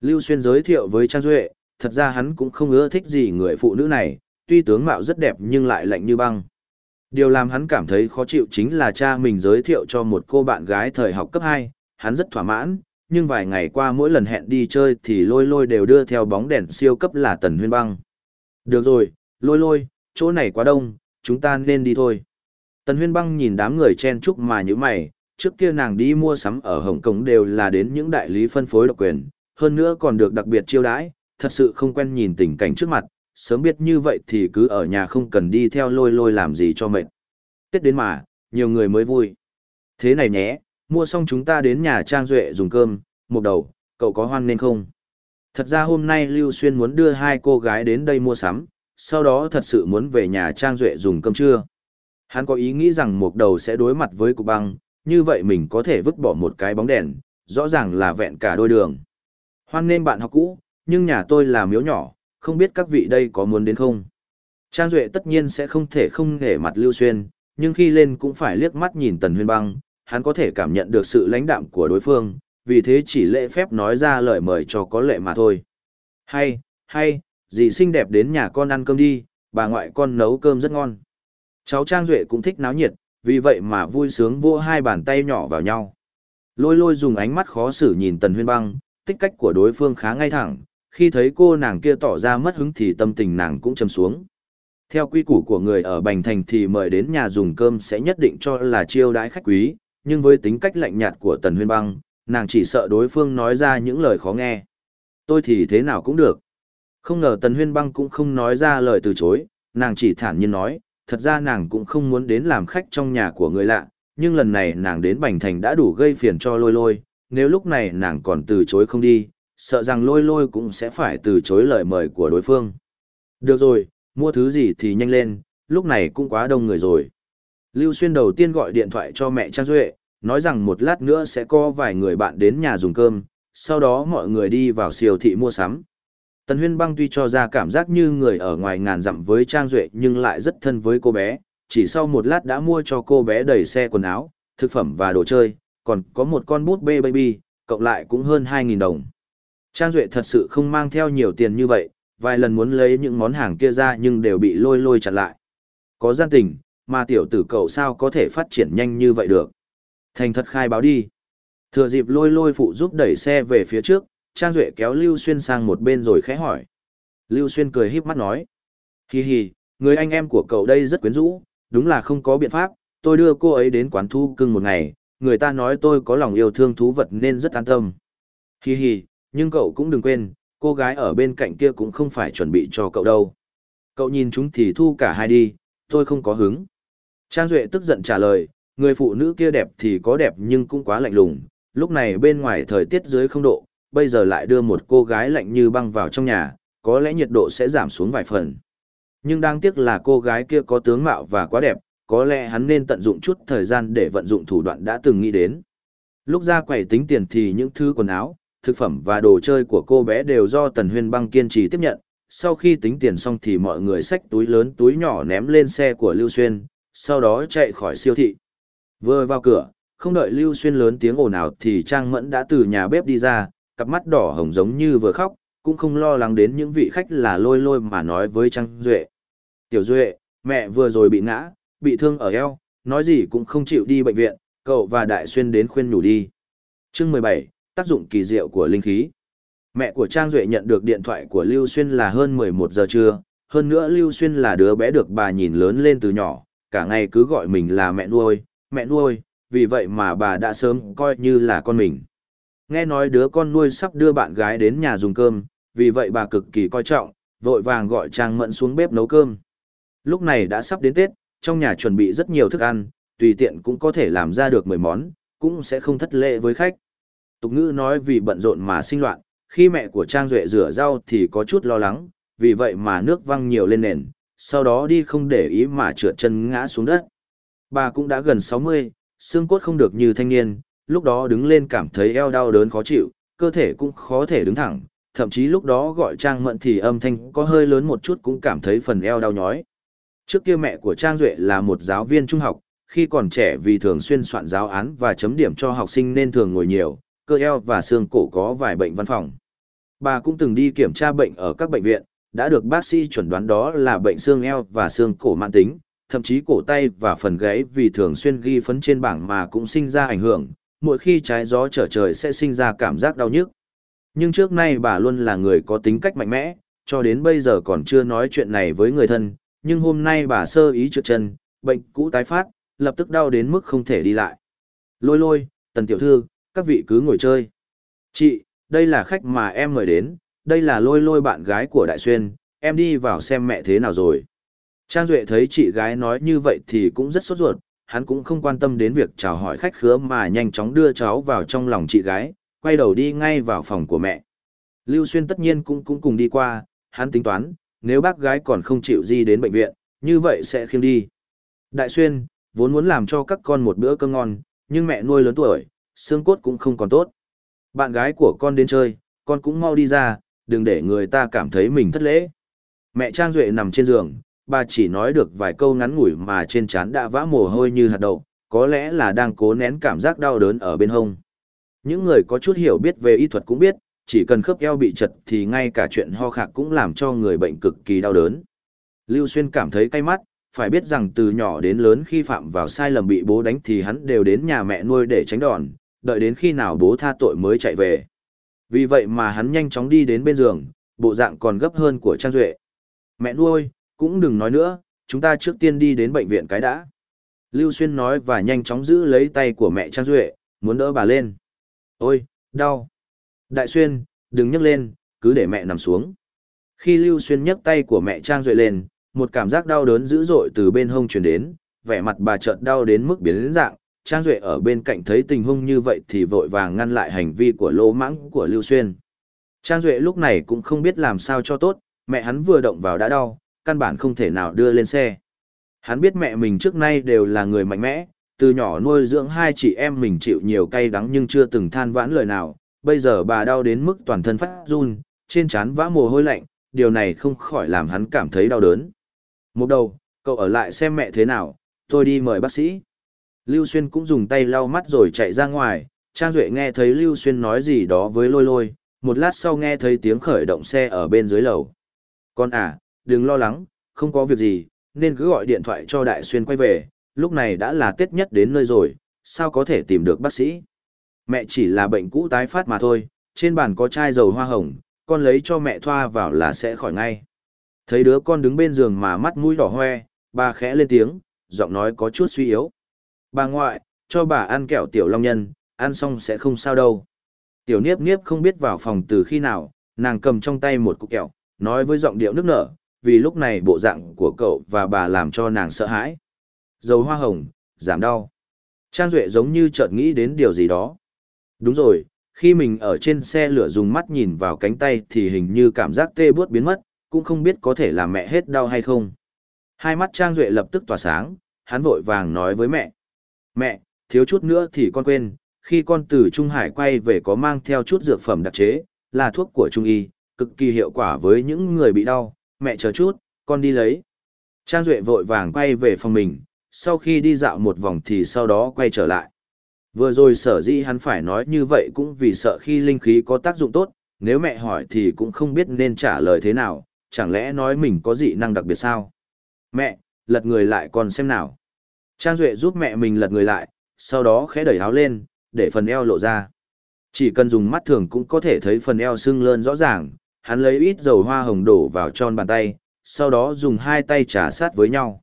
A: Lưu Xuyên giới thiệu với Trang Duệ, thật ra hắn cũng không ưa thích gì người phụ nữ này, tuy tướng mạo rất đẹp nhưng lại lạnh như băng. Điều làm hắn cảm thấy khó chịu chính là cha mình giới thiệu cho một cô bạn gái thời học cấp 2, hắn rất thỏa mãn, nhưng vài ngày qua mỗi lần hẹn đi chơi thì lôi lôi đều đưa theo bóng đèn siêu cấp là tần huyên băng. Được rồi, lôi lôi, chỗ này quá đông, chúng ta nên đi thôi. Tần huyên băng nhìn đám người chen chúc mà như mày, trước kia nàng đi mua sắm ở Hồng Kông đều là đến những đại lý phân phối độc quyền, hơn nữa còn được đặc biệt chiêu đãi, thật sự không quen nhìn tình cảnh trước mặt, sớm biết như vậy thì cứ ở nhà không cần đi theo lôi lôi làm gì cho mệt. Tết đến mà, nhiều người mới vui. Thế này nhé, mua xong chúng ta đến nhà Trang Duệ dùng cơm, một đầu, cậu có hoan nên không? Thật ra hôm nay Lưu Xuyên muốn đưa hai cô gái đến đây mua sắm, sau đó thật sự muốn về nhà Trang Duệ dùng cơm trưa. Hắn có ý nghĩ rằng một đầu sẽ đối mặt với cục băng, như vậy mình có thể vứt bỏ một cái bóng đèn, rõ ràng là vẹn cả đôi đường. Hoan nên bạn học cũ, nhưng nhà tôi là miếu nhỏ, không biết các vị đây có muốn đến không? Trang Duệ tất nhiên sẽ không thể không nể mặt Lưu Xuyên, nhưng khi lên cũng phải liếc mắt nhìn Tần Huyên Băng, hắn có thể cảm nhận được sự lãnh đạm của đối phương, vì thế chỉ lễ phép nói ra lời mời cho có lệ mà thôi. Hay, hay, dì xinh đẹp đến nhà con ăn cơm đi, bà ngoại con nấu cơm rất ngon. Cháu Trang Duệ cũng thích náo nhiệt, vì vậy mà vui sướng vô hai bàn tay nhỏ vào nhau. Lôi lôi dùng ánh mắt khó xử nhìn Tần Huyên Băng, tích cách của đối phương khá ngay thẳng, khi thấy cô nàng kia tỏ ra mất hứng thì tâm tình nàng cũng chầm xuống. Theo quy củ của người ở Bành Thành thì mời đến nhà dùng cơm sẽ nhất định cho là chiêu đãi khách quý, nhưng với tính cách lạnh nhạt của Tần Huyên Băng, nàng chỉ sợ đối phương nói ra những lời khó nghe. Tôi thì thế nào cũng được. Không ngờ Tần Huyên Băng cũng không nói ra lời từ chối, nàng chỉ thản nhiên nói, thật ra nàng cũng không muốn đến làm khách trong nhà của người lạ, nhưng lần này nàng đến Bành Thành đã đủ gây phiền cho lôi lôi, nếu lúc này nàng còn từ chối không đi, sợ rằng lôi lôi cũng sẽ phải từ chối lời mời của đối phương. Được rồi, mua thứ gì thì nhanh lên, lúc này cũng quá đông người rồi. Lưu Xuyên đầu tiên gọi điện thoại cho mẹ Trang Duệ, nói rằng một lát nữa sẽ có vài người bạn đến nhà dùng cơm, sau đó mọi người đi vào siêu thị mua sắm. Tần Huyên Băng tuy cho ra cảm giác như người ở ngoài ngàn dặm với Trang Duệ nhưng lại rất thân với cô bé, chỉ sau một lát đã mua cho cô bé đầy xe quần áo, thực phẩm và đồ chơi, còn có một con bút bê baby, cộng lại cũng hơn 2.000 đồng. Trang Duệ thật sự không mang theo nhiều tiền như vậy, vài lần muốn lấy những món hàng kia ra nhưng đều bị lôi lôi chặn lại. Có gian tình, mà tiểu tử cậu sao có thể phát triển nhanh như vậy được. Thành thật khai báo đi. Thừa dịp lôi lôi phụ giúp đẩy xe về phía trước, Trang Duệ kéo Lưu Xuyên sang một bên rồi khẽ hỏi. Lưu Xuyên cười híp mắt nói. Hi hi, người anh em của cậu đây rất quyến rũ, đúng là không có biện pháp, tôi đưa cô ấy đến quán thu cưng một ngày, người ta nói tôi có lòng yêu thương thú vật nên rất an tâm. Hi hi, nhưng cậu cũng đừng quên, cô gái ở bên cạnh kia cũng không phải chuẩn bị cho cậu đâu. Cậu nhìn chúng thì thu cả hai đi, tôi không có hứng. Trang Duệ tức giận trả lời, người phụ nữ kia đẹp thì có đẹp nhưng cũng quá lạnh lùng, lúc này bên ngoài thời tiết dưới không độ, bây giờ lại đưa một cô gái lạnh như băng vào trong nhà, có lẽ nhiệt độ sẽ giảm xuống vài phần. Nhưng đáng tiếc là cô gái kia có tướng mạo và quá đẹp, có lẽ hắn nên tận dụng chút thời gian để vận dụng thủ đoạn đã từng nghĩ đến. Lúc ra quầy tính tiền thì những thứ quần áo, thực phẩm và đồ chơi của cô bé đều do Tần Huyên Băng kiên trì tiếp nhận. Sau khi tính tiền xong thì mọi người xách túi lớn túi nhỏ ném lên xe của Lưu Xuyên, sau đó chạy khỏi siêu thị. Vừa vào cửa, không đợi Lưu Xuyên lớn tiếng ồn ào thì Trang Mẫn đã từ nhà bếp đi ra, cặp mắt đỏ hồng giống như vừa khóc, cũng không lo lắng đến những vị khách là lôi lôi mà nói với Trang Duệ. Tiểu Duệ, mẹ vừa rồi bị ngã, bị thương ở eo, nói gì cũng không chịu đi bệnh viện, cậu và Đại Xuyên đến khuyên nhủ đi. chương 17, tác dụng kỳ diệu của linh khí. Mẹ của Trang Duệ nhận được điện thoại của Lưu Xuyên là hơn 11 giờ trưa, hơn nữa Lưu Xuyên là đứa bé được bà nhìn lớn lên từ nhỏ, cả ngày cứ gọi mình là mẹ nuôi, mẹ nuôi, vì vậy mà bà đã sớm coi như là con mình. Nghe nói đứa con nuôi sắp đưa bạn gái đến nhà dùng cơm, vì vậy bà cực kỳ coi trọng, vội vàng gọi Trang Mẫn xuống bếp nấu cơm. Lúc này đã sắp đến Tết, trong nhà chuẩn bị rất nhiều thức ăn, tùy tiện cũng có thể làm ra được 10 món, cũng sẽ không thất lệ với khách. Tục ngữ nói vì bận rộn mà sinh loạn, khi mẹ của Trang Duệ rửa rau thì có chút lo lắng, vì vậy mà nước văng nhiều lên nền, sau đó đi không để ý mà trượt chân ngã xuống đất. Bà cũng đã gần 60, xương cốt không được như thanh niên, lúc đó đứng lên cảm thấy eo đau đớn khó chịu, cơ thể cũng khó thể đứng thẳng, thậm chí lúc đó gọi Trang Mận thì âm thanh có hơi lớn một chút cũng cảm thấy phần eo đau nhói. Trước kia mẹ của Trang Duệ là một giáo viên trung học, khi còn trẻ vì thường xuyên soạn giáo án và chấm điểm cho học sinh nên thường ngồi nhiều, cơ eo và xương cổ có vài bệnh văn phòng. Bà cũng từng đi kiểm tra bệnh ở các bệnh viện, đã được bác sĩ chuẩn đoán đó là bệnh xương eo và xương cổ mãn tính, thậm chí cổ tay và phần gáy vì thường xuyên ghi phấn trên bảng mà cũng sinh ra ảnh hưởng, mỗi khi trái gió trở trời sẽ sinh ra cảm giác đau nhức. Nhưng trước nay bà luôn là người có tính cách mạnh mẽ, cho đến bây giờ còn chưa nói chuyện này với người thân, nhưng hôm nay bà sơ ý trượt chân, bệnh cũ tái phát, lập tức đau đến mức không thể đi lại. Lôi lôi, tần tiểu thư, các vị cứ ngồi chơi. Chị, đây là khách mà em mời đến, đây là lôi lôi bạn gái của Đại Xuyên, em đi vào xem mẹ thế nào rồi. Trang Duệ thấy chị gái nói như vậy thì cũng rất sốt ruột, hắn cũng không quan tâm đến việc chào hỏi khách khứa mà nhanh chóng đưa cháu vào trong lòng chị gái, quay đầu đi ngay vào phòng của mẹ. Lưu Xuyên tất nhiên cũng cũng cùng đi qua, hắn tính toán, nếu bác gái còn không chịu gì đến bệnh viện, như vậy sẽ khiêng đi. Đại Xuyên, vốn muốn làm cho các con một bữa cơm ngon, nhưng mẹ nuôi lớn tuổi, xương cốt cũng không còn tốt. Bạn gái của con đến chơi, con cũng mau đi ra, đừng để người ta cảm thấy mình thất lễ. Mẹ Trang Duệ nằm trên giường, bà chỉ nói được vài câu ngắn ngủi mà trên trán đã vã mồ hôi như hạt đậu, có lẽ là đang cố nén cảm giác đau đớn ở bên hông. Những người có chút hiểu biết về y thuật cũng biết, chỉ cần khớp eo bị chật thì ngay cả chuyện ho khạc cũng làm cho người bệnh cực kỳ đau đớn. Lưu Xuyên cảm thấy cay mắt, phải biết rằng từ nhỏ đến lớn khi phạm vào sai lầm bị bố đánh thì hắn đều đến nhà mẹ nuôi để tránh đòn, đợi đến khi nào bố tha tội mới chạy về. Vì vậy mà hắn nhanh chóng đi đến bên giường, bộ dạng còn gấp hơn của Trang Duệ. Mẹ nuôi, cũng đừng nói nữa, chúng ta trước tiên đi đến bệnh viện cái đã. Lưu Xuyên nói và nhanh chóng giữ lấy tay của mẹ Trang Duệ, muốn đỡ bà lên. Ôi, đau. Đại Xuyên, đừng nhấc lên, cứ để mẹ nằm xuống. Khi Lưu Xuyên nhấc tay của mẹ Trang Duệ lên, một cảm giác đau đớn dữ dội từ bên hông truyền đến, vẻ mặt bà chợt đau đến mức biến đến dạng. Trang Duệ ở bên cạnh thấy tình huống như vậy thì vội vàng ngăn lại hành vi của lỗ mãng của Lưu Xuyên. Trang Duệ lúc này cũng không biết làm sao cho tốt, mẹ hắn vừa động vào đã đau, căn bản không thể nào đưa lên xe. Hắn biết mẹ mình trước nay đều là người mạnh mẽ, từ nhỏ nuôi dưỡng hai chị em mình chịu nhiều cay đắng nhưng chưa từng than vãn lời nào, bây giờ bà đau đến mức toàn thân phát run, trên trán vã mồ hôi lạnh, điều này không khỏi làm hắn cảm thấy đau đớn. Một đầu, cậu ở lại xem mẹ thế nào, tôi đi mời bác sĩ. Lưu Xuyên cũng dùng tay lau mắt rồi chạy ra ngoài, Trang Duệ nghe thấy Lưu Xuyên nói gì đó với lôi lôi, một lát sau nghe thấy tiếng khởi động xe ở bên dưới lầu. Con à, đừng lo lắng, không có việc gì, nên cứ gọi điện thoại cho Đại Xuyên quay về, lúc này đã là Tết nhất đến nơi rồi, sao có thể tìm được bác sĩ. Mẹ chỉ là bệnh cũ tái phát mà thôi, trên bàn có chai dầu hoa hồng, con lấy cho mẹ thoa vào là sẽ khỏi ngay. Thấy đứa con đứng bên giường mà mắt mũi đỏ hoe, bà khẽ lên tiếng, giọng nói có chút suy yếu. Bà ngoại, cho bà ăn kẹo tiểu long nhân, ăn xong sẽ không sao đâu. Tiểu niếp niếp không biết vào phòng từ khi nào, nàng cầm trong tay một cục kẹo, nói với giọng điệu nước nở, vì lúc này bộ dạng của cậu và bà làm cho nàng sợ hãi. Dầu hoa hồng, giảm đau. Trang Duệ giống như chợt nghĩ đến điều gì đó. Đúng rồi, khi mình ở trên xe lửa dùng mắt nhìn vào cánh tay thì hình như cảm giác tê buốt biến mất, cũng không biết có thể làm mẹ hết đau hay không. Hai mắt Trang Duệ lập tức tỏa sáng, hắn vội vàng nói với mẹ. Mẹ, thiếu chút nữa thì con quên, khi con từ Trung Hải quay về có mang theo chút dược phẩm đặc chế, là thuốc của Trung Y, cực kỳ hiệu quả với những người bị đau, mẹ chờ chút, con đi lấy. Trang Duệ vội vàng quay về phòng mình, sau khi đi dạo một vòng thì sau đó quay trở lại. Vừa rồi sở dĩ hắn phải nói như vậy cũng vì sợ khi linh khí có tác dụng tốt, nếu mẹ hỏi thì cũng không biết nên trả lời thế nào, chẳng lẽ nói mình có dị năng đặc biệt sao? Mẹ, lật người lại còn xem nào. Trang Duệ giúp mẹ mình lật người lại, sau đó khẽ đẩy áo lên, để phần eo lộ ra. Chỉ cần dùng mắt thường cũng có thể thấy phần eo sưng lơn rõ ràng, hắn lấy ít dầu hoa hồng đổ vào tròn bàn tay, sau đó dùng hai tay trả sát với nhau.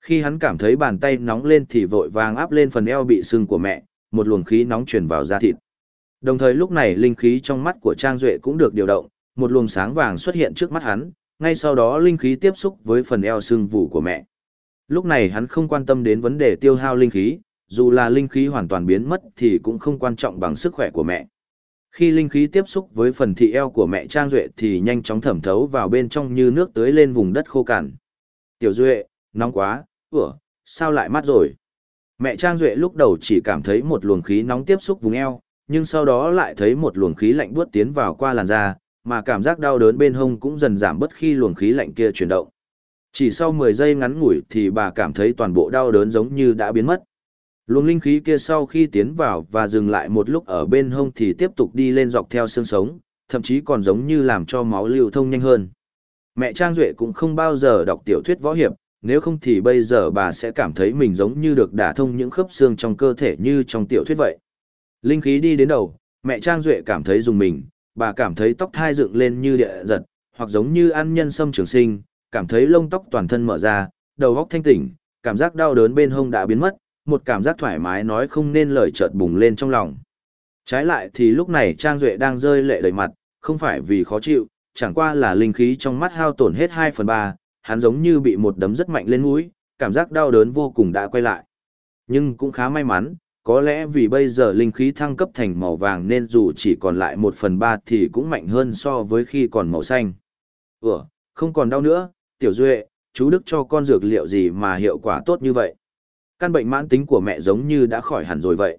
A: Khi hắn cảm thấy bàn tay nóng lên thì vội vàng áp lên phần eo bị sưng của mẹ, một luồng khí nóng truyền vào da thịt. Đồng thời lúc này linh khí trong mắt của Trang Duệ cũng được điều động, một luồng sáng vàng xuất hiện trước mắt hắn, ngay sau đó linh khí tiếp xúc với phần eo sưng vụ của mẹ. Lúc này hắn không quan tâm đến vấn đề tiêu hao linh khí, dù là linh khí hoàn toàn biến mất thì cũng không quan trọng bằng sức khỏe của mẹ. Khi linh khí tiếp xúc với phần thị eo của mẹ Trang Duệ thì nhanh chóng thẩm thấu vào bên trong như nước tưới lên vùng đất khô cằn. Tiểu Duệ, nóng quá, ủa, sao lại mát rồi? Mẹ Trang Duệ lúc đầu chỉ cảm thấy một luồng khí nóng tiếp xúc vùng eo, nhưng sau đó lại thấy một luồng khí lạnh buốt tiến vào qua làn da, mà cảm giác đau đớn bên hông cũng dần giảm bớt khi luồng khí lạnh kia chuyển động. Chỉ sau 10 giây ngắn ngủi thì bà cảm thấy toàn bộ đau đớn giống như đã biến mất. Luồng linh khí kia sau khi tiến vào và dừng lại một lúc ở bên hông thì tiếp tục đi lên dọc theo xương sống, thậm chí còn giống như làm cho máu lưu thông nhanh hơn. Mẹ Trang Duệ cũng không bao giờ đọc tiểu thuyết võ hiệp, nếu không thì bây giờ bà sẽ cảm thấy mình giống như được đả thông những khớp xương trong cơ thể như trong tiểu thuyết vậy. Linh khí đi đến đầu, mẹ Trang Duệ cảm thấy dùng mình, bà cảm thấy tóc thai dựng lên như địa giật, hoặc giống như ăn nhân sâm trường sinh, cảm thấy lông tóc toàn thân mở ra, đầu óc thanh tỉnh, cảm giác đau đớn bên hông đã biến mất, một cảm giác thoải mái nói không nên lời chợt bùng lên trong lòng. Trái lại thì lúc này Trang Duệ đang rơi lệ đầy mặt, không phải vì khó chịu, chẳng qua là linh khí trong mắt hao tổn hết 2 phần 3, hắn giống như bị một đấm rất mạnh lên mũi, cảm giác đau đớn vô cùng đã quay lại. Nhưng cũng khá may mắn, có lẽ vì bây giờ linh khí thăng cấp thành màu vàng nên dù chỉ còn lại 1 phần 3 thì cũng mạnh hơn so với khi còn màu xanh. Ủa, không còn đau nữa, tiểu duệ, chú Đức cho con dược liệu gì mà hiệu quả tốt như vậy? Căn bệnh mãn tính của mẹ giống như đã khỏi hẳn rồi vậy.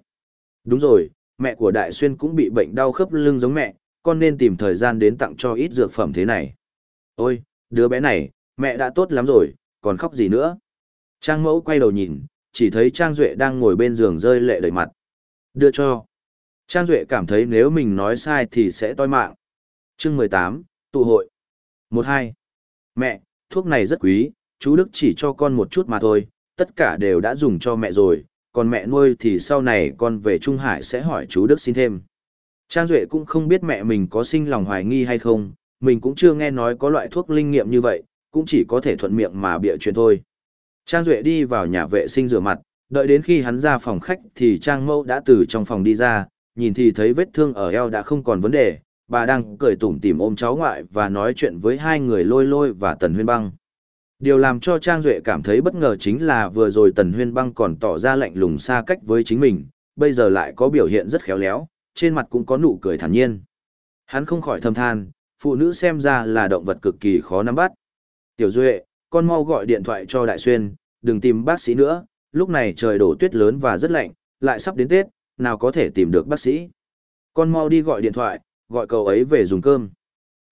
A: Đúng rồi, mẹ của Đại Xuyên cũng bị bệnh đau khớp lưng giống mẹ, con nên tìm thời gian đến tặng cho ít dược phẩm thế này. Ôi, đứa bé này, mẹ đã tốt lắm rồi, còn khóc gì nữa? Trang mẫu quay đầu nhìn, chỉ thấy Trang Duệ đang ngồi bên giường rơi lệ đầy mặt. Đưa cho. Trang Duệ cảm thấy nếu mình nói sai thì sẽ toi mạng. chương 18, tụ hội. 1-2. Mẹ, thuốc này rất quý, chú Đức chỉ cho con một chút mà thôi, tất cả đều đã dùng cho mẹ rồi, còn mẹ nuôi thì sau này con về Trung Hải sẽ hỏi chú Đức xin thêm. Trang Duệ cũng không biết mẹ mình có sinh lòng hoài nghi hay không, mình cũng chưa nghe nói có loại thuốc linh nghiệm như vậy, cũng chỉ có thể thuận miệng mà bịa chuyện thôi. Trang Duệ đi vào nhà vệ sinh rửa mặt, đợi đến khi hắn ra phòng khách thì Trang Mẫu đã từ trong phòng đi ra, nhìn thì thấy vết thương ở eo đã không còn vấn đề, bà đang cười tủm tỉm ôm cháu ngoại và nói chuyện với hai người lôi lôi và Tần Huyên Băng. Điều làm cho Trang Duệ cảm thấy bất ngờ chính là vừa rồi Tần Huyên Băng còn tỏ ra lạnh lùng xa cách với chính mình, bây giờ lại có biểu hiện rất khéo léo, trên mặt cũng có nụ cười thản nhiên. Hắn không khỏi thầm than, phụ nữ xem ra là động vật cực kỳ khó nắm bắt. Tiểu Duệ, con mau gọi điện thoại cho Đại Xuyên, đừng tìm bác sĩ nữa, lúc này trời đổ tuyết lớn và rất lạnh, lại sắp đến Tết, nào có thể tìm được bác sĩ. Con mau đi gọi điện thoại, gọi cậu ấy về dùng cơm.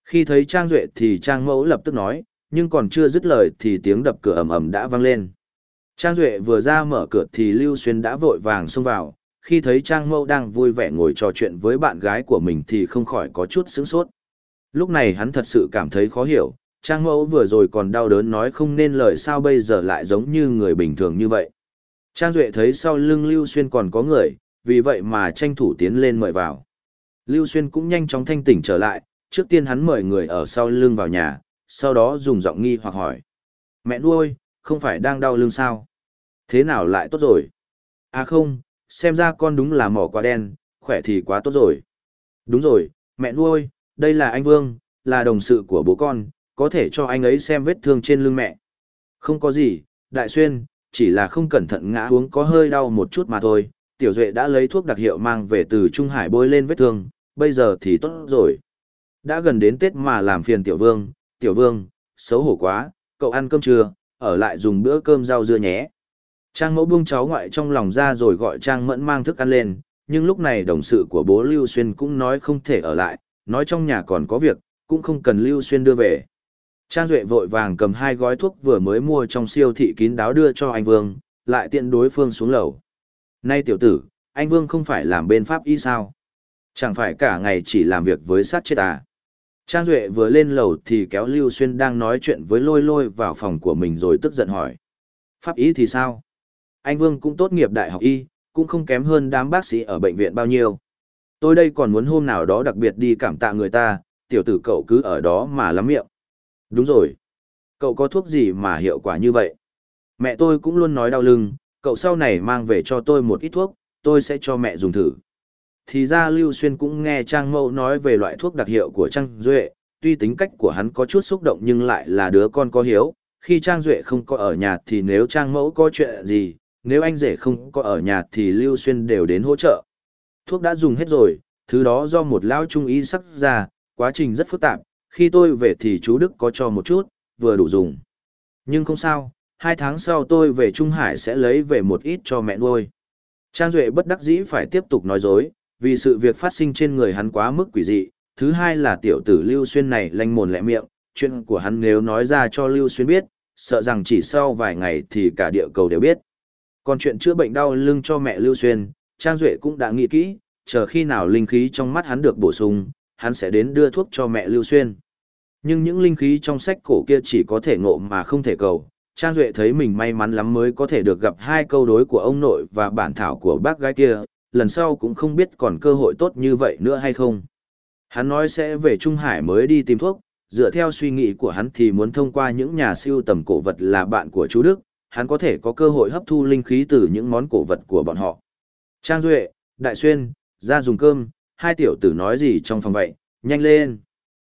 A: Khi thấy Trang Duệ thì Trang Mẫu lập tức nói, nhưng còn chưa dứt lời thì tiếng đập cửa ầm ầm đã vang lên. Trang Duệ vừa ra mở cửa thì Lưu Xuyên đã vội vàng xông vào, khi thấy Trang Mẫu đang vui vẻ ngồi trò chuyện với bạn gái của mình thì không khỏi có chút sướng sốt. Lúc này hắn thật sự cảm thấy khó hiểu, Trang Mẫu vừa rồi còn đau đớn nói không nên lời sao bây giờ lại giống như người bình thường như vậy. Trang Duệ thấy sau lưng Lưu Xuyên còn có người, vì vậy mà tranh thủ tiến lên mời vào. Lưu Xuyên cũng nhanh chóng thanh tỉnh trở lại, trước tiên hắn mời người ở sau lưng vào nhà, sau đó dùng giọng nghi hoặc hỏi. Mẹ nuôi, không phải đang đau lưng sao? Thế nào lại tốt rồi? À không, xem ra con đúng là mỏ quá đen, khỏe thì quá tốt rồi. Đúng rồi, mẹ nuôi, đây là anh Vương, là đồng sự của bố con, có thể cho anh ấy xem vết thương trên lưng mẹ. Không có gì, Đại Xuyên, chỉ là không cẩn thận ngã uống có hơi đau một chút mà thôi. Tiểu Duệ đã lấy thuốc đặc hiệu mang về từ Trung Hải bôi lên vết thương, bây giờ thì tốt rồi. Đã gần đến Tết mà làm phiền Tiểu Vương, Tiểu Vương, xấu hổ quá, cậu ăn cơm trưa, ở lại dùng bữa cơm rau dưa nhé. Trang mẫu buông cháu ngoại trong lòng ra rồi gọi Trang mẫn mang thức ăn lên, nhưng lúc này đồng sự của bố Lưu Xuyên cũng nói không thể ở lại, nói trong nhà còn có việc, cũng không cần Lưu Xuyên đưa về. Trang Duệ vội vàng cầm hai gói thuốc vừa mới mua trong siêu thị kín đáo đưa cho anh Vương, lại tiện đối phương xuống lầu. Nay tiểu tử, anh Vương không phải làm bên Pháp y sao? Chẳng phải cả ngày chỉ làm việc với sát chết à? Trang Duệ vừa lên lầu thì kéo Lưu Xuyên đang nói chuyện với lôi lôi vào phòng của mình rồi tức giận hỏi. Pháp y thì sao? Anh Vương cũng tốt nghiệp đại học y, cũng không kém hơn đám bác sĩ ở bệnh viện bao nhiêu. Tôi đây còn muốn hôm nào đó đặc biệt đi cảm tạ người ta, tiểu tử cậu cứ ở đó mà lắm miệng. Đúng rồi. Cậu có thuốc gì mà hiệu quả như vậy? Mẹ tôi cũng luôn nói đau lưng, cậu sau này mang về cho tôi một ít thuốc, tôi sẽ cho mẹ dùng thử. Thì ra Lưu Xuyên cũng nghe Trang Mậu nói về loại thuốc đặc hiệu của Trang Duệ, tuy tính cách của hắn có chút xúc động nhưng lại là đứa con có hiếu. Khi Trang Duệ không có ở nhà thì nếu Trang Mẫu có chuyện gì, nếu anh rể không có ở nhà thì Lưu Xuyên đều đến hỗ trợ. Thuốc đã dùng hết rồi, thứ đó do một lão trung y sắc ra, quá trình rất phức tạp, khi tôi về thì chú Đức có cho một chút, vừa đủ dùng. Nhưng không sao, hai tháng sau tôi về Trung Hải sẽ lấy về một ít cho mẹ nuôi. Trang Duệ bất đắc dĩ phải tiếp tục nói dối, vì sự việc phát sinh trên người hắn quá mức quỷ dị. Thứ hai là tiểu tử Lưu Xuyên này lanh mồn lẹ miệng, chuyện của hắn nếu nói ra cho Lưu Xuyên biết, sợ rằng chỉ sau vài ngày thì cả địa cầu đều biết. Còn chuyện chữa bệnh đau lưng cho mẹ Lưu Xuyên, Trang Duệ cũng đã nghĩ kỹ, chờ khi nào linh khí trong mắt hắn được bổ sung, hắn sẽ đến đưa thuốc cho mẹ Lưu Xuyên. Nhưng những linh khí trong sách cổ kia chỉ có thể ngộ mà không thể cầu. Trang Duệ thấy mình may mắn lắm mới có thể được gặp hai câu đối của ông nội và bản thảo của bác gái kia, lần sau cũng không biết còn cơ hội tốt như vậy nữa hay không. Hắn nói sẽ về Trung Hải mới đi tìm thuốc, dựa theo suy nghĩ của hắn thì muốn thông qua những nhà siêu tầm cổ vật là bạn của chú Đức, hắn có thể có cơ hội hấp thu linh khí từ những món cổ vật của bọn họ. Trang Duệ, Đại Xuyên, ra dùng cơm, hai tiểu tử nói gì trong phòng vậy, nhanh lên.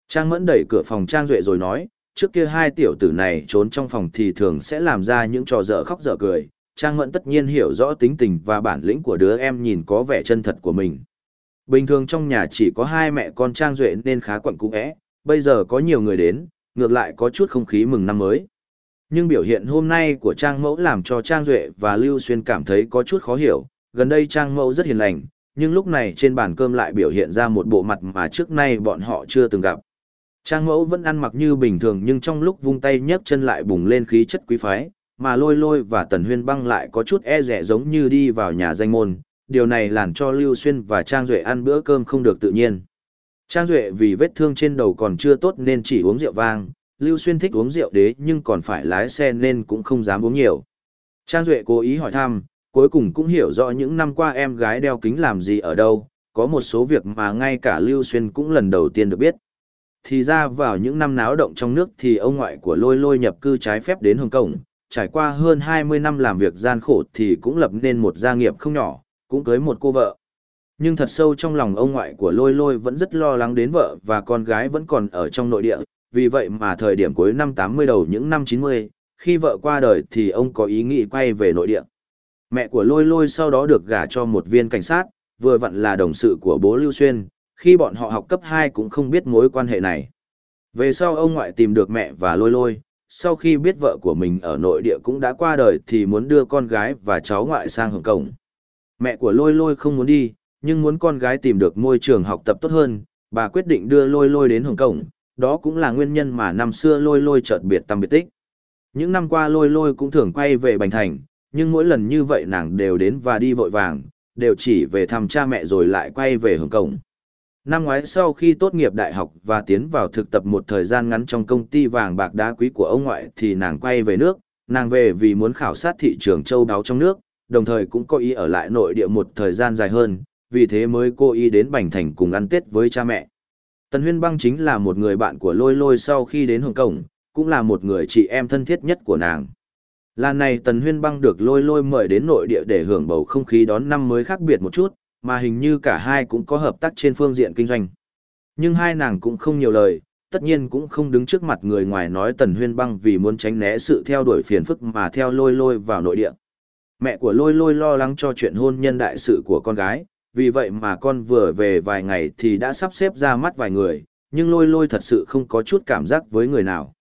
A: Trang Mẫn đẩy cửa phòng Trang Duệ rồi nói, trước kia hai tiểu tử này trốn trong phòng thì thường sẽ làm ra những trò dở khóc dở cười. Trang Mẫn tất nhiên hiểu rõ tính tình và bản lĩnh của đứa em nhìn có vẻ chân thật của mình. Bình thường trong nhà chỉ có hai mẹ con Trang Duệ nên khá quặn cũ ẽ, bây giờ có nhiều người đến, ngược lại có chút không khí mừng năm mới. Nhưng biểu hiện hôm nay của Trang Mẫu làm cho Trang Duệ và Lưu Xuyên cảm thấy có chút khó hiểu, gần đây Trang Mẫu rất hiền lành, nhưng lúc này trên bàn cơm lại biểu hiện ra một bộ mặt mà trước nay bọn họ chưa từng gặp. Trang mẫu vẫn ăn mặc như bình thường nhưng trong lúc vung tay nhấc chân lại bùng lên khí chất quý phái, mà lôi lôi và tần huyên băng lại có chút e rẻ giống như đi vào nhà danh môn. Điều này làm cho Lưu Xuyên và Trang Duệ ăn bữa cơm không được tự nhiên. Trang Duệ vì vết thương trên đầu còn chưa tốt nên chỉ uống rượu vang, Lưu Xuyên thích uống rượu đế nhưng còn phải lái xe nên cũng không dám uống nhiều. Trang Duệ cố ý hỏi thăm, cuối cùng cũng hiểu rõ những năm qua em gái đeo kính làm gì ở đâu, có một số việc mà ngay cả Lưu Xuyên cũng lần đầu tiên được biết. Thì ra vào những năm náo động trong nước thì ông ngoại của lôi lôi nhập cư trái phép đến Hồng Kông, trải qua hơn 20 năm làm việc gian khổ thì cũng lập nên một gia nghiệp không nhỏ, cũng cưới một cô vợ. Nhưng thật sâu trong lòng ông ngoại của lôi lôi vẫn rất lo lắng đến vợ và con gái vẫn còn ở trong nội địa, vì vậy mà thời điểm cuối năm 80 đầu những năm 90, khi vợ qua đời thì ông có ý nghĩ quay về nội địa. Mẹ của lôi lôi sau đó được gả cho một viên cảnh sát, vừa vặn là đồng sự của bố Lưu Xuyên, khi bọn họ học cấp 2 cũng không biết mối quan hệ này. Về sau ông ngoại tìm được mẹ và lôi lôi, sau khi biết vợ của mình ở nội địa cũng đã qua đời thì muốn đưa con gái và cháu ngoại sang Hồng Kông. Mẹ của lôi lôi không muốn đi, nhưng muốn con gái tìm được môi trường học tập tốt hơn, bà quyết định đưa lôi lôi đến Hồng Kông, Đó cũng là nguyên nhân mà năm xưa lôi lôi chợt biệt tâm biệt tích. Những năm qua lôi lôi cũng thường quay về Bành Thành, nhưng mỗi lần như vậy nàng đều đến và đi vội vàng, đều chỉ về thăm cha mẹ rồi lại quay về Hồng Kông. Năm ngoái sau khi tốt nghiệp đại học và tiến vào thực tập một thời gian ngắn trong công ty vàng bạc đá quý của ông ngoại thì nàng quay về nước, nàng về vì muốn khảo sát thị trường châu đáo trong nước, đồng thời cũng có ý ở lại nội địa một thời gian dài hơn, vì thế mới cô ý đến Bành Thành cùng ăn Tết với cha mẹ. Tần Huyên Băng chính là một người bạn của Lôi Lôi sau khi đến Hồng Kông, cũng là một người chị em thân thiết nhất của nàng. Lần này Tần Huyên Băng được Lôi Lôi mời đến nội địa để hưởng bầu không khí đón năm mới khác biệt một chút, mà hình như cả hai cũng có hợp tác trên phương diện kinh doanh. Nhưng hai nàng cũng không nhiều lời, tất nhiên cũng không đứng trước mặt người ngoài nói Tần Huyên Băng vì muốn tránh né sự theo đuổi phiền phức mà theo Lôi Lôi vào nội địa. Mẹ của Lôi Lôi lo lắng cho chuyện hôn nhân đại sự của con gái, vì vậy mà con vừa về vài ngày thì đã sắp xếp ra mắt vài người, nhưng Lôi Lôi thật sự không có chút cảm giác với người nào.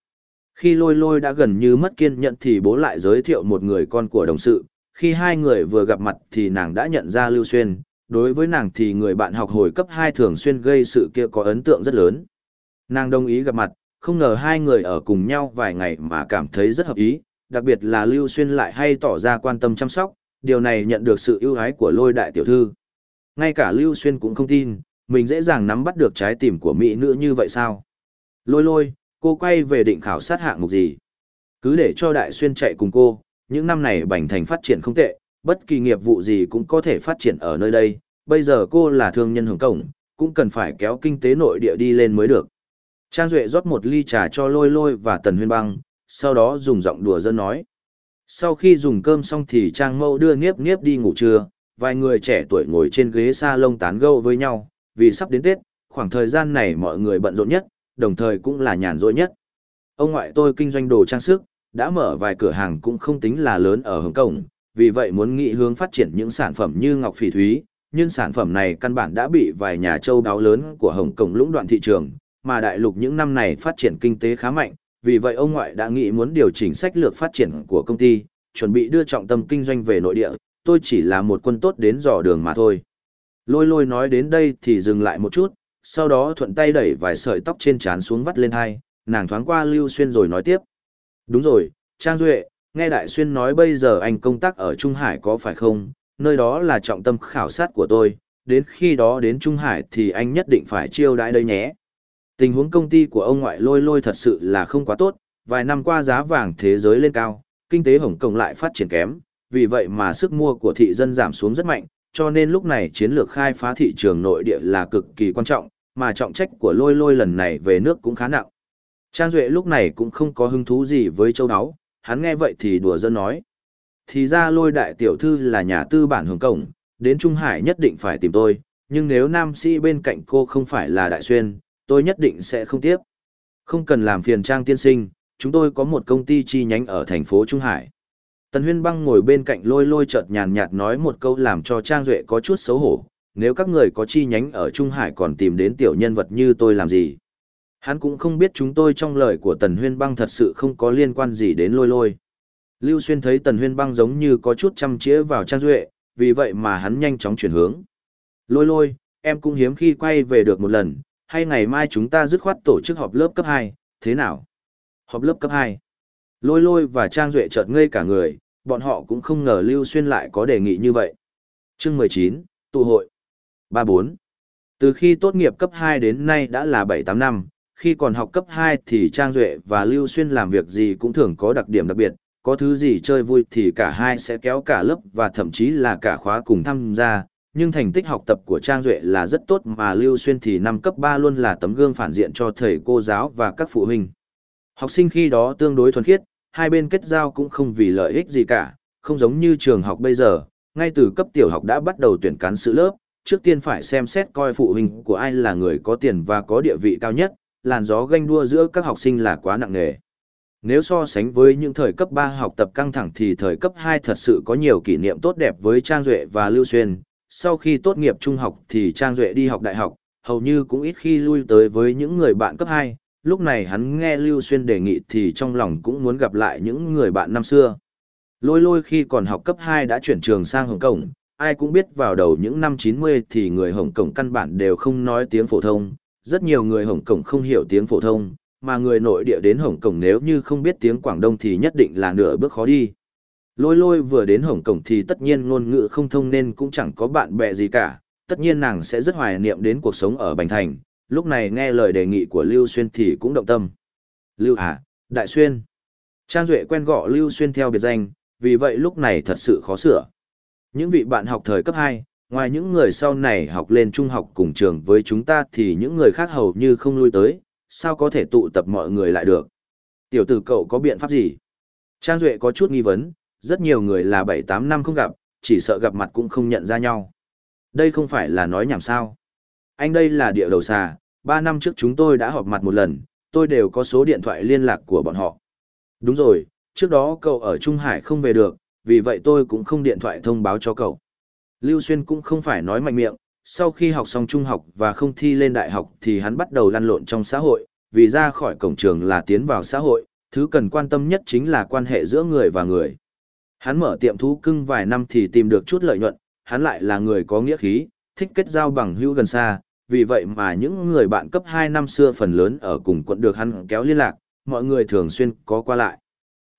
A: Khi Lôi Lôi đã gần như mất kiên nhẫn thì bố lại giới thiệu một người con của đồng sự, khi hai người vừa gặp mặt thì nàng đã nhận ra Lưu Xuyên, đối với nàng thì người bạn học hồi cấp 2 thường xuyên gây sự kia có ấn tượng rất lớn. Nàng đồng ý gặp mặt, không ngờ hai người ở cùng nhau vài ngày mà cảm thấy rất hợp ý, đặc biệt là Lưu Xuyên lại hay tỏ ra quan tâm chăm sóc, điều này nhận được sự ưu ái của lôi đại tiểu thư. Ngay cả Lưu Xuyên cũng không tin, mình dễ dàng nắm bắt được trái tim của mỹ nữ như vậy sao? Lôi lôi, cô quay về định khảo sát hạng mục gì? Cứ để cho Đại Xuyên chạy cùng cô, những năm này Bành Thành phát triển không tệ, bất kỳ nghiệp vụ gì cũng có thể phát triển ở nơi đây, bây giờ cô là thương nhân hưởng cổng, cũng cần phải kéo kinh tế nội địa đi lên mới được. Trang Duệ rót một ly trà cho lôi lôi và tần huyên băng, sau đó dùng giọng đùa dân nói. Sau khi dùng cơm xong thì Trang Mâu đưa Niếp Niếp đi ngủ trưa, vài người trẻ tuổi ngồi trên ghế salon tán gẫu với nhau, vì sắp đến Tết, khoảng thời gian này mọi người bận rộn nhất, đồng thời cũng là nhàn rỗi nhất. Ông ngoại tôi kinh doanh đồ trang sức, đã mở vài cửa hàng cũng không tính là lớn ở Hồng Kông, vì vậy muốn nghĩ hướng phát triển những sản phẩm như ngọc phỉ thúy, nhưng sản phẩm này căn bản đã bị vài nhà châu đáo lớn của Hồng Kông lũng đoạn thị trường, mà đại lục những năm này phát triển kinh tế khá mạnh, vì vậy ông ngoại đã nghĩ muốn điều chỉnh sách lược phát triển của công ty, chuẩn bị đưa trọng tâm kinh doanh về nội địa, tôi chỉ là một quân tốt đến dò đường mà thôi. Lôi lôi nói đến đây thì dừng lại một chút, sau đó thuận tay đẩy vài sợi tóc trên trán xuống vắt lên hai, nàng thoáng qua Lưu Xuyên rồi nói tiếp. Đúng rồi, Trang Duệ, nghe Đại Xuyên nói bây giờ anh công tác ở Trung Hải có phải không, nơi đó là trọng tâm khảo sát của tôi, đến khi đó đến Trung Hải thì anh nhất định phải chiêu đãi đây nhé. Tình huống công ty của ông ngoại lôi lôi thật sự là không quá tốt, vài năm qua giá vàng thế giới lên cao, kinh tế Hồng Kông lại phát triển kém, vì vậy mà sức mua của thị dân giảm xuống rất mạnh, cho nên lúc này chiến lược khai phá thị trường nội địa là cực kỳ quan trọng, mà trọng trách của lôi lôi lần này về nước cũng khá nặng. Trang Duệ lúc này cũng không có hứng thú gì với châu áo, hắn nghe vậy thì đùa dân nói. Thì ra lôi đại tiểu thư là nhà tư bản hưởng cổng, đến Trung Hải nhất định phải tìm tôi, nhưng nếu nam sĩ bên cạnh cô không phải là đại xuyên, tôi nhất định sẽ không tiếp. Không cần làm phiền trang tiên sinh, chúng tôi có một công ty chi nhánh ở thành phố Trung Hải. Tần Huyên Băng ngồi bên cạnh lôi lôi chợt nhàn nhạt nói một câu làm cho Trang Duệ có chút xấu hổ, nếu các người có chi nhánh ở Trung Hải còn tìm đến tiểu nhân vật như tôi làm gì. Hắn cũng không biết chúng tôi trong lời của Tần Huyên Băng thật sự không có liên quan gì đến lôi lôi. Lưu Xuyên thấy Tần Huyên Băng giống như có chút chăm chĩa vào Trang Duệ, vì vậy mà hắn nhanh chóng chuyển hướng. Lôi lôi, em cũng hiếm khi quay về được một lần, hay ngày mai chúng ta dứt khoát tổ chức họp lớp cấp 2, thế nào? Họp lớp cấp 2. Lôi lôi và Trang Duệ chợt ngây cả người, bọn họ cũng không ngờ Lưu Xuyên lại có đề nghị như vậy. chương 19, tụ hội. 34. Từ khi tốt nghiệp cấp 2 đến nay đã là 7-8 năm, khi còn học cấp 2 thì Trang Duệ và Lưu Xuyên làm việc gì cũng thường có đặc điểm đặc biệt, có thứ gì chơi vui thì cả hai sẽ kéo cả lớp và thậm chí là cả khóa cùng tham gia, nhưng thành tích học tập của Trang Duệ là rất tốt mà Lưu Xuyên thì năm cấp 3 luôn là tấm gương phản diện cho thầy cô giáo và các phụ huynh. Học sinh khi đó tương đối thuần khiết, hai bên kết giao cũng không vì lợi ích gì cả, không giống như trường học bây giờ, ngay từ cấp tiểu học đã bắt đầu tuyển cán sự lớp, trước tiên phải xem xét coi phụ huynh của ai là người có tiền và có địa vị cao nhất, làn gió ganh đua giữa các học sinh là quá nặng nề. Nếu so sánh với những thời cấp 3 học tập căng thẳng thì thời cấp 2 thật sự có nhiều kỷ niệm tốt đẹp với Trang Duệ và Lưu Xuyên. Sau khi tốt nghiệp trung học thì Trang Duệ đi học đại học, hầu như cũng ít khi lui tới với những người bạn cấp 2. Lúc này hắn nghe Lưu Xuyên đề nghị thì trong lòng cũng muốn gặp lại những người bạn năm xưa. Lôi lôi khi còn học cấp 2 đã chuyển trường sang Hồng Kông, ai cũng biết vào đầu những năm 90 thì người Hồng Kông căn bản đều không nói tiếng phổ thông, rất nhiều người Hồng Kông không hiểu tiếng phổ thông, mà người nội địa đến Hồng Kông nếu như không biết tiếng Quảng Đông thì nhất định là nửa bước khó đi. Lôi lôi vừa đến Hồng Kông thì tất nhiên ngôn ngữ không thông nên cũng chẳng có bạn bè gì cả, tất nhiên nàng sẽ rất hoài niệm đến cuộc sống ở Bành Thành, lúc này nghe lời đề nghị của Lưu Xuyên thì cũng động tâm. Lưu à, Đại Xuyên. Trang Duệ quen gọi Lưu Xuyên theo biệt danh, vì vậy lúc này thật sự khó sửa. Những vị bạn học thời cấp 2, ngoài những người sau này học lên trung học cùng trường với chúng ta thì những người khác hầu như không lui tới, sao có thể tụ tập mọi người lại được. Tiểu tử cậu có biện pháp gì? Trang Duệ có chút nghi vấn, rất nhiều người là 7-8 năm không gặp, chỉ sợ gặp mặt cũng không nhận ra nhau. Đây không phải là nói nhảm sao. Anh đây là địa đầu xà, 3 năm trước chúng tôi đã họp mặt một lần, tôi đều có số điện thoại liên lạc của bọn họ. Đúng rồi, trước đó cậu ở Trung Hải không về được, vì vậy tôi cũng không điện thoại thông báo cho cậu. Lưu Xuyên cũng không phải nói mạnh miệng, sau khi học xong trung học và không thi lên đại học thì hắn bắt đầu lăn lộn trong xã hội, vì ra khỏi cổng trường là tiến vào xã hội, thứ cần quan tâm nhất chính là quan hệ giữa người và người. Hắn mở tiệm thú cưng vài năm thì tìm được chút lợi nhuận, hắn lại là người có nghĩa khí, thích kết giao bằng hữu gần xa, vì vậy mà những người bạn cấp 2 năm xưa phần lớn ở cùng quận được hắn kéo liên lạc, mọi người thường xuyên có qua lại.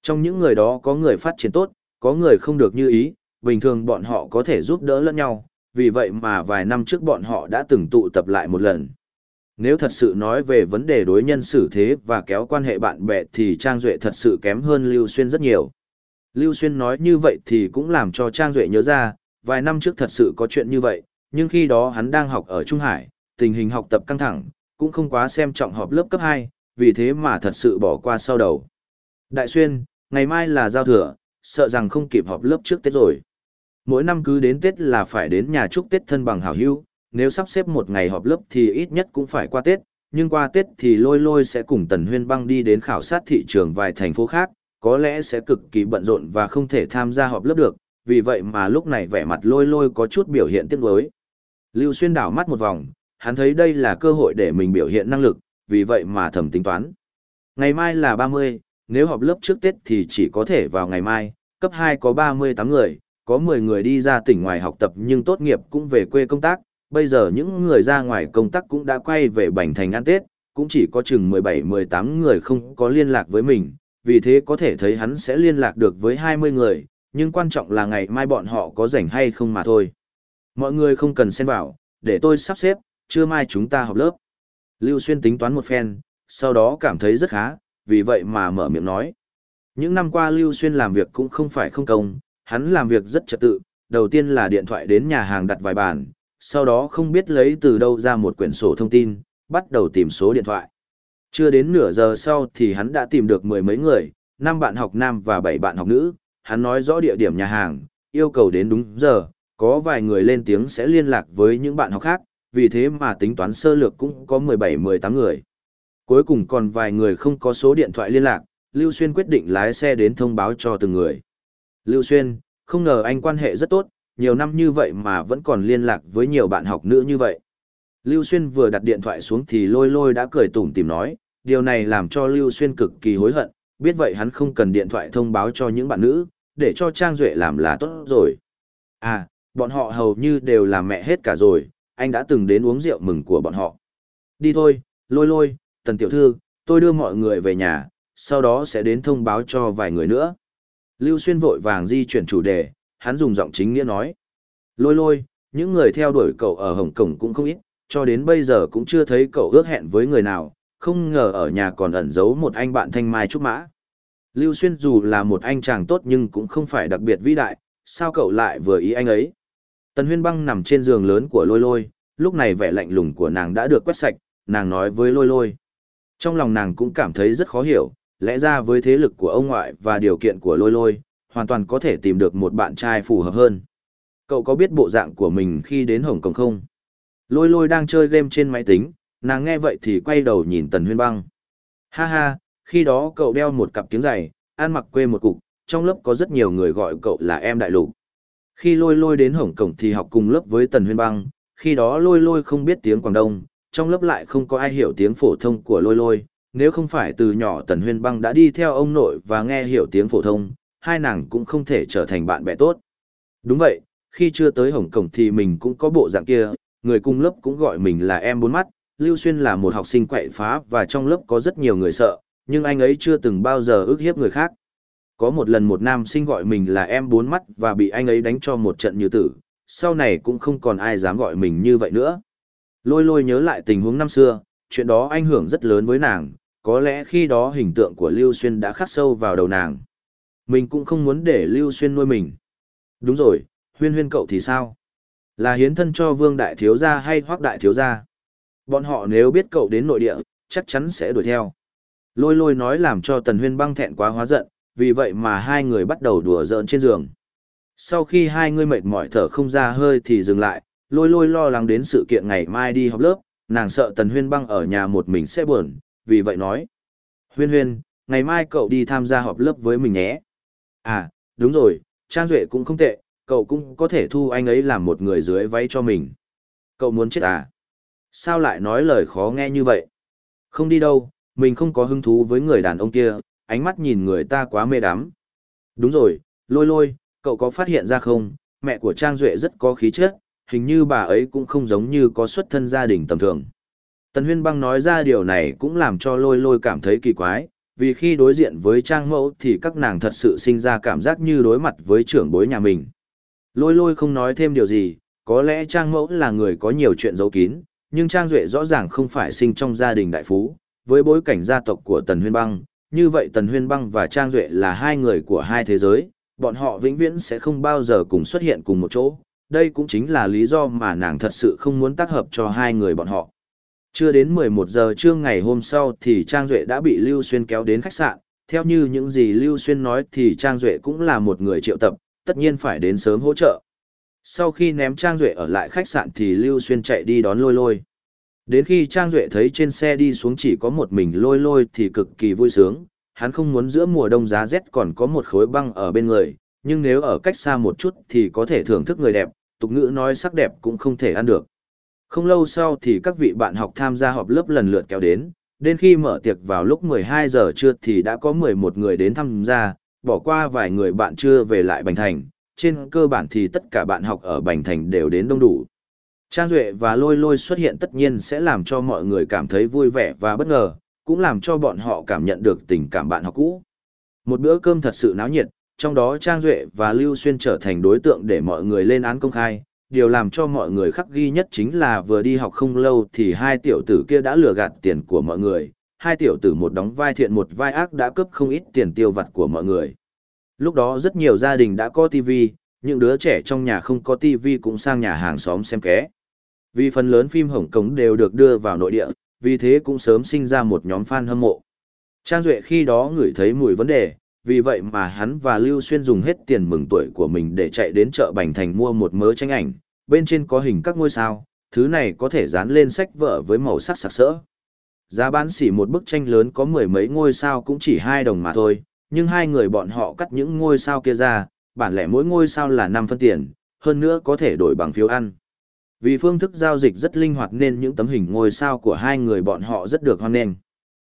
A: Trong những người đó có người phát triển tốt, có người không được như ý, bình thường bọn họ có thể giúp đỡ lẫn nhau, vì vậy mà vài năm trước bọn họ đã từng tụ tập lại một lần. Nếu thật sự nói về vấn đề đối nhân xử thế và kéo quan hệ bạn bè thì Trang Duệ thật sự kém hơn Lưu Xuyên rất nhiều. Lưu Xuyên nói như vậy thì cũng làm cho Trang Duệ nhớ ra, vài năm trước thật sự có chuyện như vậy, nhưng khi đó hắn đang học ở Trung Hải, tình hình học tập căng thẳng, cũng không quá xem trọng họp lớp cấp 2, vì thế mà thật sự bỏ qua sau đầu. Đại Xuyên, ngày mai là giao thừa, sợ rằng không kịp họp lớp trước Tết rồi. Mỗi năm cứ đến Tết là phải đến nhà chúc Tết thân bằng hảo hữu, nếu sắp xếp một ngày họp lớp thì ít nhất cũng phải qua Tết, nhưng qua Tết thì lôi lôi sẽ cùng Tần Huyên băng đi đến khảo sát thị trường vài thành phố khác, có lẽ sẽ cực kỳ bận rộn và không thể tham gia họp lớp được, vì vậy mà lúc này vẻ mặt lôi lôi có chút biểu hiện tiếc nuối. Lưu Xuyên đảo mắt một vòng, hắn thấy đây là cơ hội để mình biểu hiện năng lực, vì vậy mà thầm tính toán. Ngày mai là 30, nếu họp lớp trước Tết thì chỉ có thể vào ngày mai, cấp 2 có 38 người, có 10 người đi ra tỉnh ngoài học tập nhưng tốt nghiệp cũng về quê công tác, bây giờ những người ra ngoài công tác cũng đã quay về Bành Thành ăn Tết, cũng chỉ có chừng 17-18 người không có liên lạc với mình, vì thế có thể thấy hắn sẽ liên lạc được với 20 người, nhưng quan trọng là ngày mai bọn họ có rảnh hay không mà thôi. Mọi người không cần xen vào, để tôi sắp xếp, trưa mai chúng ta học lớp. Lưu Xuyên tính toán một phen, sau đó cảm thấy rất khá, vì vậy mà mở miệng nói. Những năm qua Lưu Xuyên làm việc cũng không phải không công, hắn làm việc rất trật tự, đầu tiên là điện thoại đến nhà hàng đặt vài bàn, sau đó không biết lấy từ đâu ra một quyển sổ thông tin, bắt đầu tìm số điện thoại. Chưa đến nửa giờ sau thì hắn đã tìm được mười mấy người, năm bạn học nam và bảy bạn học nữ, hắn nói rõ địa điểm nhà hàng, yêu cầu đến đúng giờ, có vài người lên tiếng sẽ liên lạc với những bạn học khác, vì thế mà tính toán sơ lược cũng có 17-18 người. Cuối cùng còn vài người không có số điện thoại liên lạc, Lưu Xuyên quyết định lái xe đến thông báo cho từng người. Lưu Xuyên, không ngờ anh quan hệ rất tốt, nhiều năm như vậy mà vẫn còn liên lạc với nhiều bạn học nữ như vậy. Lưu Xuyên vừa đặt điện thoại xuống thì lôi lôi đã cười tủm tìm nói, điều này làm cho Lưu Xuyên cực kỳ hối hận, biết vậy hắn không cần điện thoại thông báo cho những bạn nữ, để cho Trang Duệ làm là tốt rồi. À, bọn họ hầu như đều là mẹ hết cả rồi, anh đã từng đến uống rượu mừng của bọn họ. Đi thôi, lôi lôi, tần tiểu thư, tôi đưa mọi người về nhà, sau đó sẽ đến thông báo cho vài người nữa. Lưu Xuyên vội vàng di chuyển chủ đề, hắn dùng giọng chính nghĩa nói. Lôi lôi, những người theo đuổi cậu ở Hồng Kông cũng không ít, cho đến bây giờ cũng chưa thấy cậu ước hẹn với người nào, không ngờ ở nhà còn ẩn giấu một anh bạn thanh mai trúc mã. Lưu Xuyên dù là một anh chàng tốt nhưng cũng không phải đặc biệt vĩ đại, sao cậu lại vừa ý anh ấy. Tần Huyên Băng nằm trên giường lớn của lôi lôi, lúc này vẻ lạnh lùng của nàng đã được quét sạch, nàng nói với lôi lôi. Trong lòng nàng cũng cảm thấy rất khó hiểu, lẽ ra với thế lực của ông ngoại và điều kiện của lôi lôi, hoàn toàn có thể tìm được một bạn trai phù hợp hơn. Cậu có biết bộ dạng của mình khi đến Hồng Kông không? Lôi lôi đang chơi game trên máy tính, nàng nghe vậy thì quay đầu nhìn Tần Huyên Băng. Ha ha, khi đó cậu đeo một cặp kiếng giày, ăn mặc quê một cục, trong lớp có rất nhiều người gọi cậu là em đại lục. Khi lôi lôi đến Hồng Kông thì học cùng lớp với Tần Huyên Băng, khi đó lôi lôi không biết tiếng Quảng Đông, trong lớp lại không có ai hiểu tiếng phổ thông của lôi lôi, nếu không phải từ nhỏ Tần Huyên Băng đã đi theo ông nội và nghe hiểu tiếng phổ thông, hai nàng cũng không thể trở thành bạn bè tốt. Đúng vậy, khi chưa tới Hồng Kông thì mình cũng có bộ dạng kia, người cùng lớp cũng gọi mình là em bốn mắt, Lưu Xuyên là một học sinh quậy phá và trong lớp có rất nhiều người sợ, nhưng anh ấy chưa từng bao giờ ức hiếp người khác. Có một lần một nam sinh gọi mình là em bốn mắt và bị anh ấy đánh cho một trận như tử, sau này cũng không còn ai dám gọi mình như vậy nữa. Lôi lôi nhớ lại tình huống năm xưa, chuyện đó ảnh hưởng rất lớn với nàng, có lẽ khi đó hình tượng của Lưu Xuyên đã khắc sâu vào đầu nàng. Mình cũng không muốn để Lưu Xuyên nuôi mình. Đúng rồi, huyên huyên cậu thì sao? Là hiến thân cho vương đại thiếu gia hay hoác đại thiếu gia? Bọn họ nếu biết cậu đến nội địa, chắc chắn sẽ đuổi theo. Lôi lôi nói làm cho tần huyên băng thẹn quá hóa giận, vì vậy mà hai người bắt đầu đùa giỡn trên giường. Sau khi hai người mệt mỏi thở không ra hơi thì dừng lại, lôi lôi lo lắng đến sự kiện ngày mai đi học lớp, nàng sợ tần huyên băng ở nhà một mình sẽ buồn, vì vậy nói. Huyên huyên, ngày mai cậu đi tham gia họp lớp với mình nhé. À, đúng rồi, Trang Duệ cũng không tệ, cậu cũng có thể thu anh ấy làm một người dưới váy cho mình. Cậu muốn chết à? Sao lại nói lời khó nghe như vậy? Không đi đâu, mình không có hứng thú với người đàn ông kia, ánh mắt nhìn người ta quá mê đắm. Đúng rồi, lôi lôi, cậu có phát hiện ra không, mẹ của Trang Duệ rất có khí chất, hình như bà ấy cũng không giống như có xuất thân gia đình tầm thường. Tần Huyên Băng nói ra điều này cũng làm cho lôi lôi cảm thấy kỳ quái, vì khi đối diện với Trang Mẫu thì các nàng thật sự sinh ra cảm giác như đối mặt với trưởng bối nhà mình. Lôi lôi không nói thêm điều gì, có lẽ Trang Mẫu là người có nhiều chuyện giấu kín, nhưng Trang Duệ rõ ràng không phải sinh trong gia đình đại phú, với bối cảnh gia tộc của Tần Huyên Băng, như vậy Tần Huyên Băng và Trang Duệ là hai người của hai thế giới, bọn họ vĩnh viễn sẽ không bao giờ cùng xuất hiện cùng một chỗ, đây cũng chính là lý do mà nàng thật sự không muốn tác hợp cho hai người bọn họ. Chưa đến 11 giờ trưa ngày hôm sau thì Trang Duệ đã bị Lưu Xuyên kéo đến khách sạn, theo như những gì Lưu Xuyên nói thì Trang Duệ cũng là một người triệu tập, tất nhiên phải đến sớm hỗ trợ. Sau khi ném Trang Duệ ở lại khách sạn thì Lưu Xuyên chạy đi đón lôi lôi. Đến khi Trang Duệ thấy trên xe đi xuống chỉ có một mình lôi lôi thì cực kỳ vui sướng, hắn không muốn giữa mùa đông giá rét còn có một khối băng ở bên người, nhưng nếu ở cách xa một chút thì có thể thưởng thức người đẹp, tục ngữ nói sắc đẹp cũng không thể ăn được. Không lâu sau thì các vị bạn học tham gia họp lớp lần lượt kéo đến, đến khi mở tiệc vào lúc 12 giờ trưa thì đã có 11 người đến tham gia, bỏ qua vài người bạn chưa về lại Bành Thành, trên cơ bản thì tất cả bạn học ở Bành Thành đều đến đông đủ. Trang Duệ và Lôi Lôi xuất hiện tất nhiên sẽ làm cho mọi người cảm thấy vui vẻ và bất ngờ, cũng làm cho bọn họ cảm nhận được tình cảm bạn học cũ. Một bữa cơm thật sự náo nhiệt, trong đó Trang Duệ và Lưu Xuyên trở thành đối tượng để mọi người lên án công khai. Điều làm cho mọi người khắc ghi nhất chính là vừa đi học không lâu thì hai tiểu tử kia đã lừa gạt tiền của mọi người. Hai tiểu tử một đóng vai thiện một vai ác đã cướp không ít tiền tiêu vặt của mọi người. Lúc đó rất nhiều gia đình đã có TV, những đứa trẻ trong nhà không có TV cũng sang nhà hàng xóm xem ké. Vì phần lớn phim Hồng Kông đều được đưa vào nội địa, vì thế cũng sớm sinh ra một nhóm fan hâm mộ. Trang Duệ khi đó ngửi thấy mùi vấn đề, vì vậy mà hắn và Lưu Xuyên dùng hết tiền mừng tuổi của mình để chạy đến chợ Bành Thành mua một mớ tranh ảnh, bên trên có hình các ngôi sao, thứ này có thể dán lên sách vở với màu sắc sặc sỡ. Giá bán xỉ một bức tranh lớn có mười mấy ngôi sao cũng chỉ hai đồng mà thôi, nhưng hai người bọn họ cắt những ngôi sao kia ra, bản lẻ mỗi ngôi sao là 5 phân tiền, hơn nữa có thể đổi bằng phiếu ăn. Vì phương thức giao dịch rất linh hoạt nên những tấm hình ngôi sao của hai người bọn họ rất được hoan nghênh.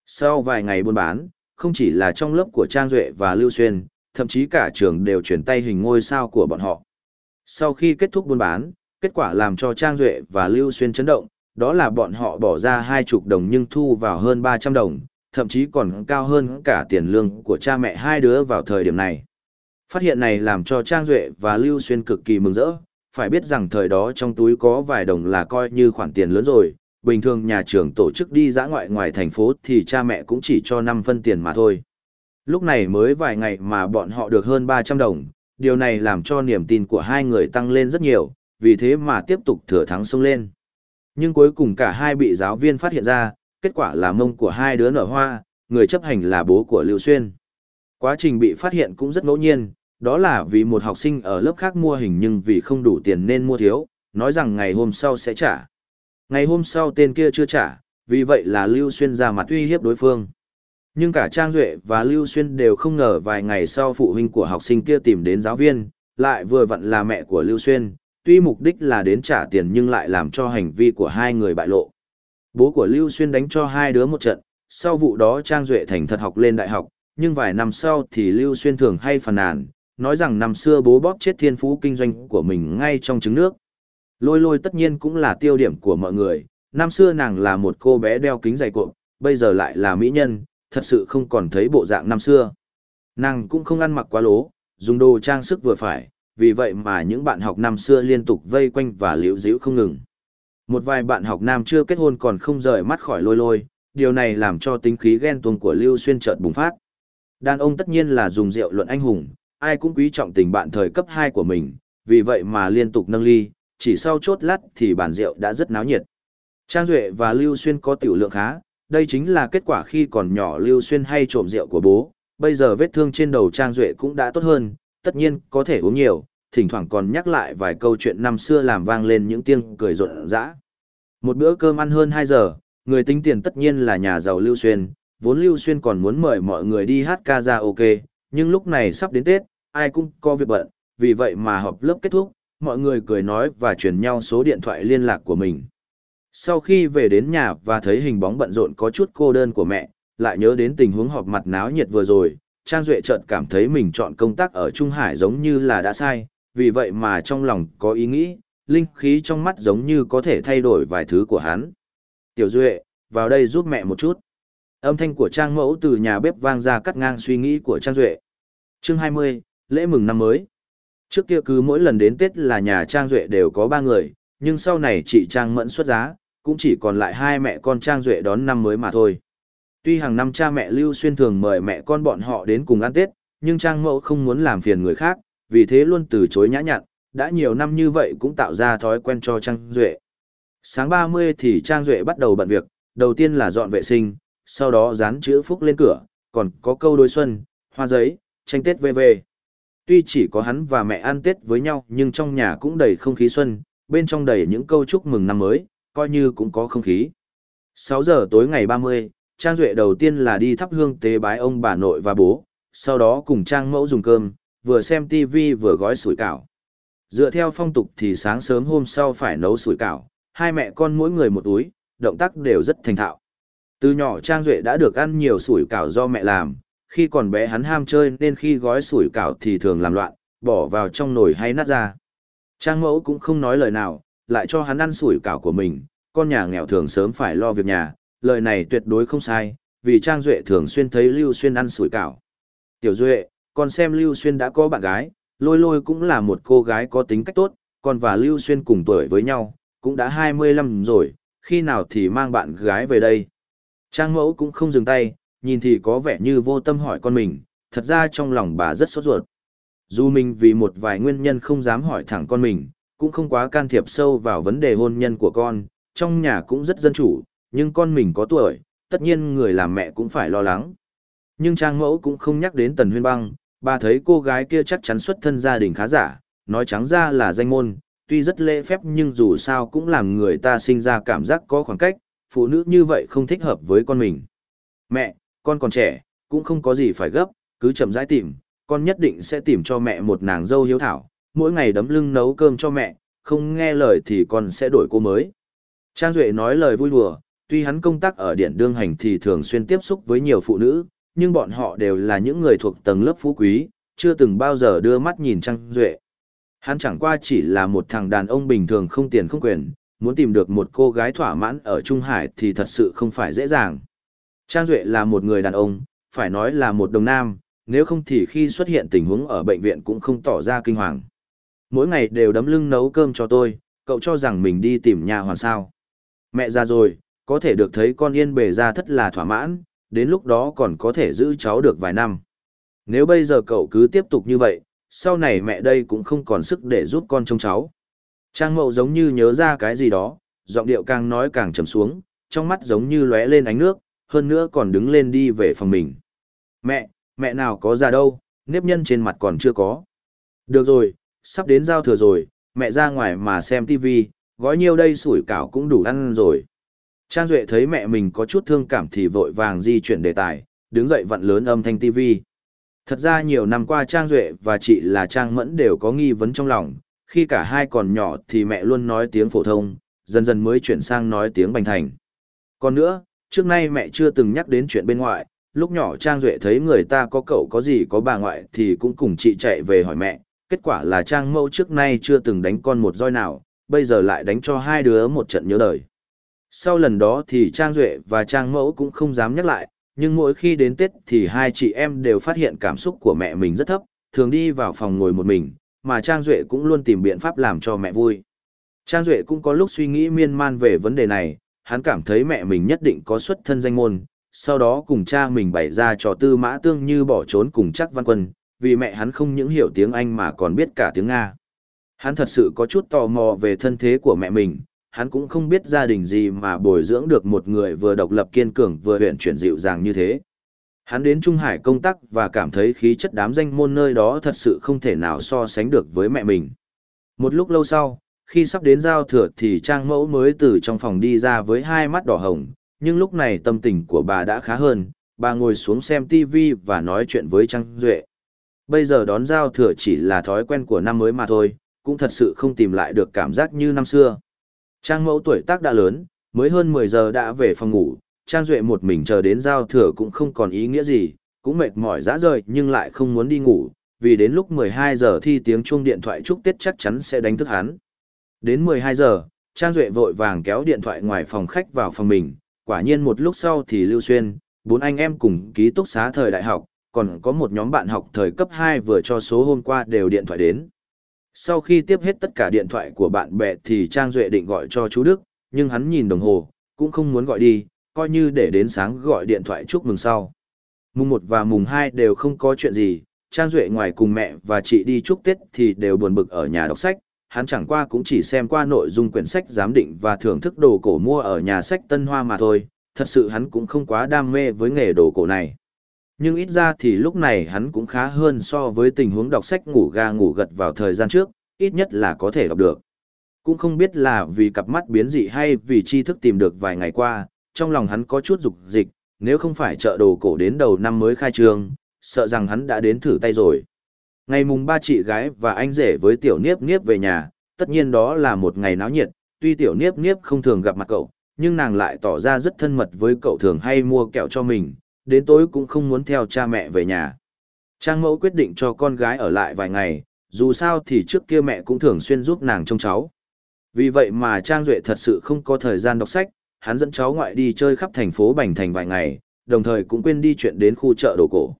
A: Sau vài ngày buôn bán, không chỉ là trong lớp của Trang Duệ và Lưu Xuyên, thậm chí cả trường đều chuyển tay hình ngôi sao của bọn họ. Sau khi kết thúc buôn bán, kết quả làm cho Trang Duệ và Lưu Xuyên chấn động, đó là bọn họ bỏ ra hai chục đồng nhưng thu vào hơn 300 đồng, thậm chí còn cao hơn cả tiền lương của cha mẹ hai đứa vào thời điểm này. Phát hiện này làm cho Trang Duệ và Lưu Xuyên cực kỳ mừng rỡ, phải biết rằng thời đó trong túi có vài đồng là coi như khoản tiền lớn rồi, bình thường nhà trường tổ chức đi dã ngoại ngoài thành phố thì cha mẹ cũng chỉ cho 5 phân tiền mà thôi. Lúc này mới vài ngày mà bọn họ được hơn 300 đồng, điều này làm cho niềm tin của hai người tăng lên rất nhiều, vì thế mà tiếp tục thừa thắng xông lên. Nhưng cuối cùng cả hai bị giáo viên phát hiện ra, kết quả là mông của hai đứa nở hoa, người chấp hành là bố của Lưu Xuyên. Quá trình bị phát hiện cũng rất ngẫu nhiên, đó là vì một học sinh ở lớp khác mua hình nhưng vì không đủ tiền nên mua thiếu, nói rằng ngày hôm sau sẽ trả. Ngày hôm sau tên kia chưa trả, vì vậy là Lưu Xuyên ra mặt uy hiếp đối phương. Nhưng cả Trang Duệ và Lưu Xuyên đều không ngờ vài ngày sau phụ huynh của học sinh kia tìm đến giáo viên, lại vừa vặn là mẹ của Lưu Xuyên, tuy mục đích là đến trả tiền nhưng lại làm cho hành vi của hai người bại lộ. Bố của Lưu Xuyên đánh cho hai đứa một trận, sau vụ đó Trang Duệ thành thật học lên đại học, nhưng vài năm sau thì Lưu Xuyên thường hay phàn nàn, nói rằng năm xưa bố bóp chết thiên phú kinh doanh của mình ngay trong trứng nước. Lôi lôi tất nhiên cũng là tiêu điểm của mọi người, năm xưa nàng là một cô bé đeo kính dày cộm, bây giờ lại là mỹ nhân, thật sự không còn thấy bộ dạng năm xưa. Nàng cũng không ăn mặc quá lố, dùng đồ trang sức vừa phải, vì vậy mà những bạn học năm xưa liên tục vây quanh và liễu díu không ngừng. Một vài bạn học nam chưa kết hôn còn không rời mắt khỏi lôi lôi, điều này làm cho tính khí ghen tuông của Lưu Xuyên chợt bùng phát. Đàn ông tất nhiên là dùng rượu luận anh hùng, ai cũng quý trọng tình bạn thời cấp 2 của mình, vì vậy mà liên tục nâng ly, chỉ sau chốt lát thì bàn rượu đã rất náo nhiệt. Trang Duệ và Lưu Xuyên có tiểu lượng khá, đây chính là kết quả khi còn nhỏ Lưu Xuyên hay trộm rượu của bố, bây giờ vết thương trên đầu Trang Duệ cũng đã tốt hơn, tất nhiên có thể uống nhiều, thỉnh thoảng còn nhắc lại vài câu chuyện năm xưa làm vang lên những tiếng cười rộn rã. Một bữa cơm ăn hơn 2 giờ, người tính tiền tất nhiên là nhà giàu Lưu Xuyên, vốn Lưu Xuyên còn muốn mời mọi người đi hát ca ra ok, nhưng lúc này sắp đến Tết, ai cũng có việc bận, vì vậy mà họp lớp kết thúc, mọi người cười nói và truyền nhau số điện thoại liên lạc của mình. Sau khi về đến nhà và thấy hình bóng bận rộn có chút cô đơn của mẹ, lại nhớ đến tình huống họp mặt náo nhiệt vừa rồi, Trang Duệ chợt cảm thấy mình chọn công tác ở Trung Hải giống như là đã sai, vì vậy mà trong lòng có ý nghĩ, linh khí trong mắt giống như có thể thay đổi vài thứ của hắn. Tiểu Duệ, vào đây giúp mẹ một chút. Âm thanh của Trang Mẫu từ nhà bếp vang ra cắt ngang suy nghĩ của Trang Duệ. Chương 20, lễ mừng năm mới. Trước kia cứ mỗi lần đến Tết là nhà Trang Duệ đều có ba người, nhưng sau này chị Trang Mẫn xuất giá, cũng chỉ còn lại hai mẹ con Trang Duệ đón năm mới mà thôi. Tuy hàng năm cha mẹ Lưu Xuyên thường mời mẹ con bọn họ đến cùng ăn Tết, nhưng Trang Mẫu không muốn làm phiền người khác, vì thế luôn từ chối nhã nhặn, đã nhiều năm như vậy cũng tạo ra thói quen cho Trang Duệ. Sáng 30 thì Trang Duệ bắt đầu bận việc, đầu tiên là dọn vệ sinh, sau đó dán chữ phúc lên cửa, còn có câu đối xuân, hoa giấy, tranh Tết VV. Tuy chỉ có hắn và mẹ ăn Tết với nhau nhưng trong nhà cũng đầy không khí xuân, bên trong đầy những câu chúc mừng năm mới, coi như cũng có không khí. 6 giờ tối ngày 30, Trang Duệ đầu tiên là đi thắp hương tế bái ông bà nội và bố, sau đó cùng Trang mẫu dùng cơm, vừa xem TV vừa gói sủi cảo. Dựa theo phong tục thì sáng sớm hôm sau phải nấu sủi cảo, hai mẹ con mỗi người một túi, động tác đều rất thành thạo. Từ nhỏ Trang Duệ đã được ăn nhiều sủi cảo do mẹ làm, khi còn bé hắn ham chơi nên khi gói sủi cảo thì thường làm loạn, bỏ vào trong nồi hay nát ra. Trang mẫu cũng không nói lời nào, lại cho hắn ăn sủi cảo của mình, con nhà nghèo thường sớm phải lo việc nhà, lời này tuyệt đối không sai, vì Trang Duệ thường xuyên thấy Lưu Xuyên ăn sủi cảo. Tiểu Duệ, con xem Lưu Xuyên đã có bạn gái, lôi lôi cũng là một cô gái có tính cách tốt, con và Lưu Xuyên cùng tuổi với nhau, cũng đã 25 rồi, khi nào thì mang bạn gái về đây. Trang mẫu cũng không dừng tay, nhìn thì có vẻ như vô tâm hỏi con mình, thật ra trong lòng bà rất sốt ruột. Dù mình vì một vài nguyên nhân không dám hỏi thẳng con mình, cũng không quá can thiệp sâu vào vấn đề hôn nhân của con, trong nhà cũng rất dân chủ, nhưng con mình có tuổi, tất nhiên người làm mẹ cũng phải lo lắng. Nhưng Trang Mẫu cũng không nhắc đến Tần Huyên Băng, bà thấy cô gái kia chắc chắn xuất thân gia đình khá giả, nói trắng ra là danh môn, tuy rất lễ phép nhưng dù sao cũng làm người ta sinh ra cảm giác có khoảng cách, phụ nữ như vậy không thích hợp với con mình. Mẹ, con còn trẻ, cũng không có gì phải gấp, cứ chậm rãi tìm, con nhất định sẽ tìm cho mẹ một nàng dâu hiếu thảo, mỗi ngày đấm lưng nấu cơm cho mẹ, không nghe lời thì con sẽ đổi cô mới. Trang Duệ nói lời vui đùa, tuy hắn công tác ở điện đương hành thì thường xuyên tiếp xúc với nhiều phụ nữ, nhưng bọn họ đều là những người thuộc tầng lớp phú quý, chưa từng bao giờ đưa mắt nhìn Trang Duệ. Hắn chẳng qua chỉ là một thằng đàn ông bình thường không tiền không quyền, muốn tìm được một cô gái thỏa mãn ở Trung Hải thì thật sự không phải dễ dàng. Trang Duệ là một người đàn ông, phải nói là một đồng nam, nếu không thì khi xuất hiện tình huống ở bệnh viện cũng không tỏ ra kinh hoàng. Mỗi ngày đều đấm lưng nấu cơm cho tôi, cậu cho rằng mình đi tìm nhà hoàn sao. Mẹ ra rồi, có thể được thấy con yên bề ra thất là thỏa mãn, đến lúc đó còn có thể giữ cháu được vài năm. Nếu bây giờ cậu cứ tiếp tục như vậy, sau này mẹ đây cũng không còn sức để giúp con trông cháu. Trang mậu giống như nhớ ra cái gì đó, giọng điệu càng nói càng trầm xuống, trong mắt giống như lóe lên ánh nước, hơn nữa còn đứng lên đi về phòng mình. Mẹ, mẹ nào có ra đâu, nếp nhân trên mặt còn chưa có. Được rồi, sắp đến giao thừa rồi, mẹ ra ngoài mà xem tivi, gói nhiêu đây sủi cảo cũng đủ ăn rồi. Trang Duệ thấy mẹ mình có chút thương cảm thì vội vàng di chuyển đề tài, đứng dậy vặn lớn âm thanh tivi. Thật ra nhiều năm qua Trang Duệ và chị là Trang Mẫn đều có nghi vấn trong lòng, khi cả hai còn nhỏ thì mẹ luôn nói tiếng phổ thông, dần dần mới chuyển sang nói tiếng bành thành. Còn nữa, trước nay mẹ chưa từng nhắc đến chuyện bên ngoại, lúc nhỏ Trang Duệ thấy người ta có cậu có gì có bà ngoại thì cũng cùng chị chạy về hỏi mẹ, kết quả là Trang mẫu trước nay chưa từng đánh con một roi nào, bây giờ lại đánh cho hai đứa một trận nhớ đời. Sau lần đó thì Trang Duệ và Trang Mẫu cũng không dám nhắc lại, nhưng mỗi khi đến Tết thì hai chị em đều phát hiện cảm xúc của mẹ mình rất thấp, thường đi vào phòng ngồi một mình, mà Trang Duệ cũng luôn tìm biện pháp làm cho mẹ vui. Trang Duệ cũng có lúc suy nghĩ miên man về vấn đề này, hắn cảm thấy mẹ mình nhất định có xuất thân danh môn, sau đó cùng cha mình bày ra trò tư mã tương như bỏ trốn cùng chắc văn quân, vì mẹ hắn không những hiểu tiếng Anh mà còn biết cả tiếng Nga. Hắn thật sự có chút tò mò về thân thế của mẹ mình, hắn cũng không biết gia đình gì mà bồi dưỡng được một người vừa độc lập kiên cường vừa huyện chuyển dịu dàng như thế. Hắn đến Trung Hải công tác và cảm thấy khí chất đám danh môn nơi đó thật sự không thể nào so sánh được với mẹ mình. Một lúc lâu sau, khi sắp đến giao thừa thì Trang Mẫu mới từ trong phòng đi ra với hai mắt đỏ hồng, nhưng lúc này tâm tình của bà đã khá hơn, bà ngồi xuống xem TV và nói chuyện với Trang Duệ. Bây giờ đón giao thừa chỉ là thói quen của năm mới mà thôi, cũng thật sự không tìm lại được cảm giác như năm xưa. Trang mẫu tuổi tác đã lớn, mới hơn 10 giờ đã về phòng ngủ, Trang Duệ một mình chờ đến giao thừa cũng không còn ý nghĩa gì, cũng mệt mỏi dã rời nhưng lại không muốn đi ngủ, vì đến lúc 12 giờ thi tiếng chuông điện thoại chúc Tết chắc chắn sẽ đánh thức hắn. Đến 12 giờ, Trang Duệ vội vàng kéo điện thoại ngoài phòng khách vào phòng mình, quả nhiên một lúc sau thì Lưu Xuyên, bốn anh em cùng ký túc xá thời đại học, còn có một nhóm bạn học thời cấp 2 vừa cho số hôm qua đều điện thoại đến. Sau khi tiếp hết tất cả điện thoại của bạn bè thì Trang Duệ định gọi cho chú Đức, nhưng hắn nhìn đồng hồ, cũng không muốn gọi đi, coi như để đến sáng gọi điện thoại chúc mừng sau. Mùng 1 và mùng 2 đều không có chuyện gì, Trang Duệ ngoài cùng mẹ và chị đi chúc Tết thì đều buồn bực ở nhà đọc sách, hắn chẳng qua cũng chỉ xem qua nội dung quyển sách giám định và thưởng thức đồ cổ mua ở nhà sách Tân Hoa mà thôi, thật sự hắn cũng không quá đam mê với nghề đồ cổ này. Nhưng ít ra thì lúc này hắn cũng khá hơn so với tình huống đọc sách ngủ ga ngủ gật vào thời gian trước, ít nhất là có thể đọc được. Cũng không biết là vì cặp mắt biến dị hay vì tri thức tìm được vài ngày qua, trong lòng hắn có chút dục dịch, nếu không phải chợ đồ cổ đến đầu năm mới khai trương, sợ rằng hắn đã đến thử tay rồi. Ngày mùng ba chị gái và anh rể với tiểu niếp niếp về nhà, tất nhiên đó là một ngày náo nhiệt, tuy tiểu niếp niếp không thường gặp mặt cậu, nhưng nàng lại tỏ ra rất thân mật với cậu thường hay mua kẹo cho mình, đến tối cũng không muốn theo cha mẹ về nhà. Trang mẫu quyết định cho con gái ở lại vài ngày, dù sao thì trước kia mẹ cũng thường xuyên giúp nàng trông cháu. Vì vậy mà Trang Duệ thật sự không có thời gian đọc sách, hắn dẫn cháu ngoại đi chơi khắp thành phố Bành Thành vài ngày, đồng thời cũng quên đi chuyện đến khu chợ đồ cổ.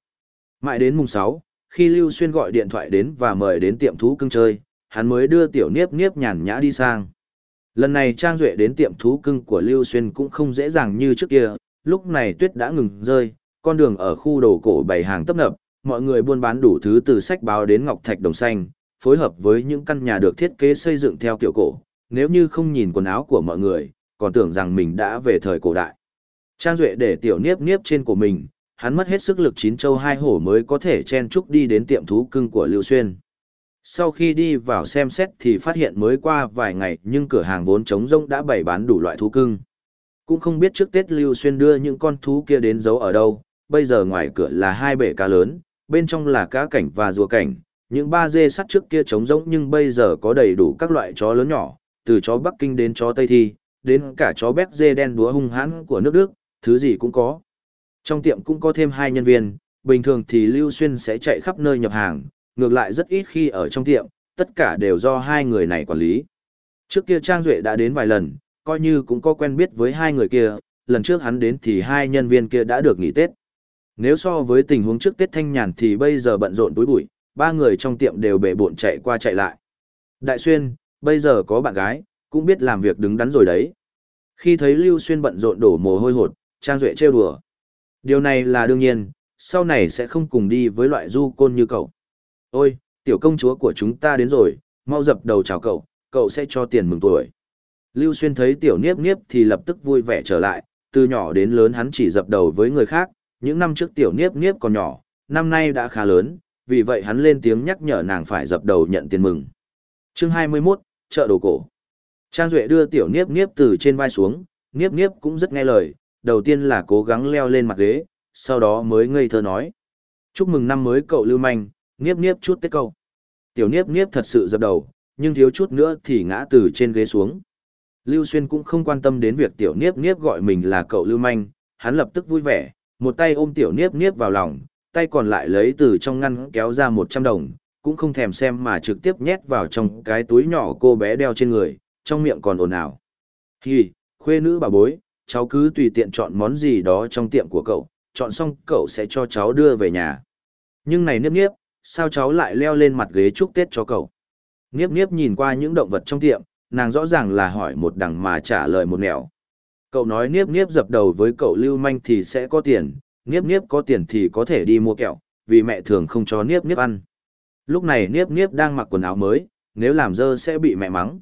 A: Mãi đến mùng 6, khi Lưu Xuyên gọi điện thoại đến và mời đến tiệm thú cưng chơi, hắn mới đưa tiểu niếp niếp nhàn nhã đi sang. Lần này Trang Duệ đến tiệm thú cưng của Lưu Xuyên cũng không dễ dàng như trước kia, lúc này tuyết đã ngừng rơi, con đường ở khu đồ cổ bày hàng tấp nập, mọi người buôn bán đủ thứ từ sách báo đến ngọc thạch đồng xanh, phối hợp với những căn nhà được thiết kế xây dựng theo kiểu cổ, nếu như không nhìn quần áo của mọi người, còn tưởng rằng mình đã về thời cổ đại. Trang Duệ để tiểu niếp niếp trên của mình, hắn mất hết sức lực chín châu hai hổ mới có thể chen chúc đi đến tiệm thú cưng của Lưu Xuyên. Sau khi đi vào xem xét thì phát hiện mới qua vài ngày nhưng cửa hàng vốn trống rông đã bày bán đủ loại thú cưng. Cũng không biết trước Tết Lưu Xuyên đưa những con thú kia đến giấu ở đâu, bây giờ ngoài cửa là hai bể cá lớn, bên trong là cá cảnh và rùa cảnh, những ba dê sắt trước kia trống rỗng nhưng bây giờ có đầy đủ các loại chó lớn nhỏ, từ chó Bắc Kinh đến chó Tây Thi, đến cả chó béc dê đen đúa hung hãn của nước Đức, thứ gì cũng có. Trong tiệm cũng có thêm hai nhân viên, bình thường thì Lưu Xuyên sẽ chạy khắp nơi nhập hàng, ngược lại rất ít khi ở trong tiệm, tất cả đều do hai người này quản lý. Trước kia Trang Duệ đã đến vài lần, coi như cũng có quen biết với hai người kia, lần trước hắn đến thì hai nhân viên kia đã được nghỉ Tết. Nếu so với tình huống trước Tết thanh nhàn thì bây giờ bận rộn túi bụi, ba người trong tiệm đều bể bộn chạy qua chạy lại. Đại Xuyên, bây giờ có bạn gái, cũng biết làm việc đứng đắn rồi đấy. Khi thấy Lưu Xuyên bận rộn đổ mồ hôi hột, Trang Duệ trêu đùa. Điều này là đương nhiên, sau này sẽ không cùng đi với loại du côn như cậu. Ôi, tiểu công chúa của chúng ta đến rồi, mau dập đầu chào cậu, cậu sẽ cho tiền mừng tuổi. Lưu Xuyên thấy tiểu niếp niếp thì lập tức vui vẻ trở lại, từ nhỏ đến lớn hắn chỉ dập đầu với người khác, những năm trước tiểu niếp niếp còn nhỏ, năm nay đã khá lớn, vì vậy hắn lên tiếng nhắc nhở nàng phải dập đầu nhận tiền mừng. Chương 21, chợ đồ cổ. Trang Duệ đưa tiểu niếp niếp từ trên vai xuống, niếp niếp cũng rất nghe lời, đầu tiên là cố gắng leo lên mặt ghế, sau đó mới ngây thơ nói. Chúc mừng năm mới cậu lưu manh, niếp niếp chút tết cậu. Tiểu niếp niếp thật sự dập đầu, nhưng thiếu chút nữa thì ngã từ trên ghế xuống. Lưu Xuyên cũng không quan tâm đến việc tiểu niếp niếp gọi mình là cậu lưu manh, hắn lập tức vui vẻ, một tay ôm tiểu niếp niếp vào lòng, tay còn lại lấy từ trong ngăn kéo ra một trăm đồng, cũng không thèm xem mà trực tiếp nhét vào trong cái túi nhỏ cô bé đeo trên người, trong miệng còn ồn ào. Hì, Khuê nữ bà bối, cháu cứ tùy tiện chọn món gì đó trong tiệm của cậu, chọn xong cậu sẽ cho cháu đưa về nhà. Nhưng này Niếp Niếp, sao cháu lại leo lên mặt ghế chúc Tết cho cậu? Niếp Niếp nhìn qua những động vật trong tiệm, nàng rõ ràng là hỏi một đằng mà trả lời một nẻo. Cậu nói Niếp Niếp dập đầu với cậu Lưu Manh thì sẽ có tiền, Niếp Niếp có tiền thì có thể đi mua kẹo, vì mẹ thường không cho Niếp Niếp ăn. Lúc này Niếp Niếp đang mặc quần áo mới, nếu làm dơ sẽ bị mẹ mắng.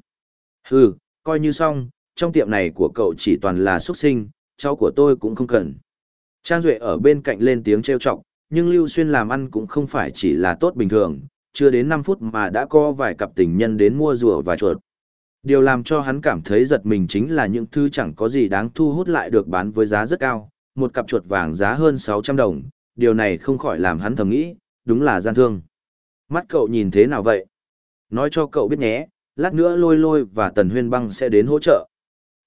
A: Hừ, coi như xong, trong tiệm này của cậu chỉ toàn là xuất sinh, cháu của tôi cũng không cần. Trang Duệ ở bên cạnh lên tiếng trêu chọc, nhưng Lưu Xuyên làm ăn cũng không phải chỉ là tốt bình thường, chưa đến 5 phút mà đã có vài cặp tình nhân đến mua rùa và chuột. Điều làm cho hắn cảm thấy giật mình chính là những thứ chẳng có gì đáng thu hút lại được bán với giá rất cao, một cặp chuột vàng giá hơn 600 đồng, điều này không khỏi làm hắn thầm nghĩ, đúng là gian thương. Mắt cậu nhìn thế nào vậy? Nói cho cậu biết nhé, lát nữa lôi lôi và tần huyên băng sẽ đến hỗ trợ.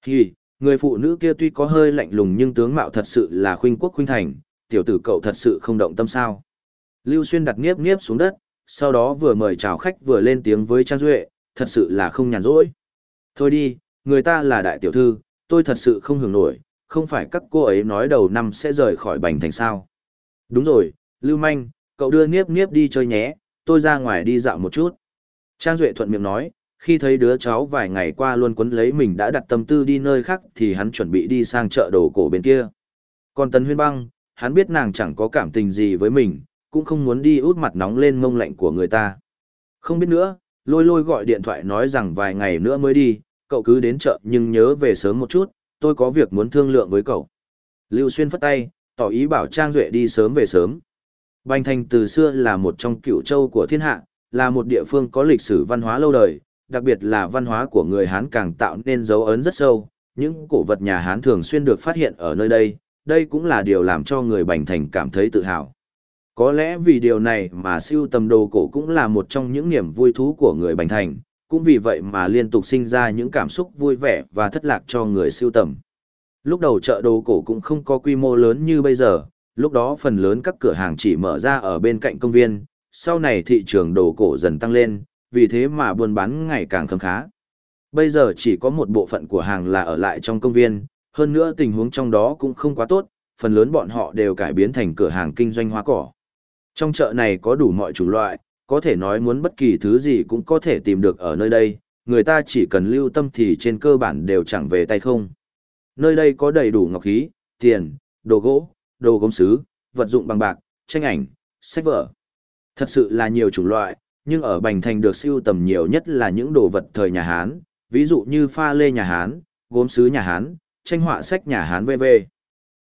A: Hì, người phụ nữ kia tuy có hơi lạnh lùng nhưng tướng mạo thật sự là khuynh quốc khuynh thành, tiểu tử cậu thật sự không động tâm sao. Lưu Xuyên đặt nghiếp nghiếp xuống đất, sau đó vừa mời chào khách vừa lên tiếng với Trang Duệ, thật sự là không nhàn rỗi. Thôi đi, người ta là đại tiểu thư, tôi thật sự không hưởng nổi, không phải các cô ấy nói đầu năm sẽ rời khỏi bành thành sao. Đúng rồi, Lưu Manh, cậu đưa nghiếp nghiếp đi chơi nhé, tôi ra ngoài đi dạo một chút. Trang Duệ thuận miệng nói, khi thấy đứa cháu vài ngày qua luôn quấn lấy mình đã đặt tâm tư đi nơi khác thì hắn chuẩn bị đi sang chợ đồ cổ bên kia. Còn Tần Huyên Băng, hắn biết nàng chẳng có cảm tình gì với mình, cũng không muốn đi út mặt nóng lên mông lạnh của người ta. Không biết nữa, lôi lôi gọi điện thoại nói rằng vài ngày nữa mới đi, cậu cứ đến chợ nhưng nhớ về sớm một chút, tôi có việc muốn thương lượng với cậu. Lưu Xuyên phất tay, tỏ ý bảo Trang Duệ đi sớm về sớm. Bành Thành từ xưa là một trong cựu châu của thiên hạ, là một địa phương có lịch sử văn hóa lâu đời, đặc biệt là văn hóa của người Hán càng tạo nên dấu ấn rất sâu. Những cổ vật nhà Hán thường xuyên được phát hiện ở nơi đây, đây cũng là điều làm cho người Bành Thành cảm thấy tự hào. Có lẽ vì điều này mà siêu tầm đồ cổ cũng là một trong những niềm vui thú của người Bành Thành, cũng vì vậy mà liên tục sinh ra những cảm xúc vui vẻ và thất lạc cho người siêu tầm. Lúc đầu chợ đồ cổ cũng không có quy mô lớn như bây giờ, lúc đó phần lớn các cửa hàng chỉ mở ra ở bên cạnh công viên, sau này thị trường đồ cổ dần tăng lên, vì thế mà buôn bán ngày càng khấm khá. Bây giờ chỉ có một bộ phận của hàng là ở lại trong công viên, hơn nữa tình huống trong đó cũng không quá tốt, phần lớn bọn họ đều cải biến thành cửa hàng kinh doanh hoa cỏ. Trong chợ này có đủ mọi chủng loại, có thể nói muốn bất kỳ thứ gì cũng có thể tìm được ở nơi đây, người ta chỉ cần lưu tâm thì trên cơ bản đều chẳng về tay không. Nơi đây có đầy đủ ngọc khí, tiền, đồ gỗ, đồ gốm sứ, vật dụng bằng bạc, tranh ảnh, sách vở. Thật sự là nhiều chủng loại, nhưng ở Bành Thành được siêu tầm nhiều nhất là những đồ vật thời nhà Hán, ví dụ như pha lê nhà Hán, gốm sứ nhà Hán, tranh họa sách nhà Hán v.v.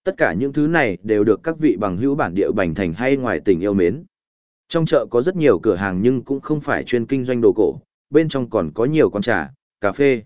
A: Tất cả những thứ này đều được các vị bằng hữu bản địa Bành Thành hay ngoài tỉnh yêu mến. Trong chợ có rất nhiều cửa hàng nhưng cũng không phải chuyên kinh doanh đồ cổ, bên trong còn có nhiều quán trà, cà phê.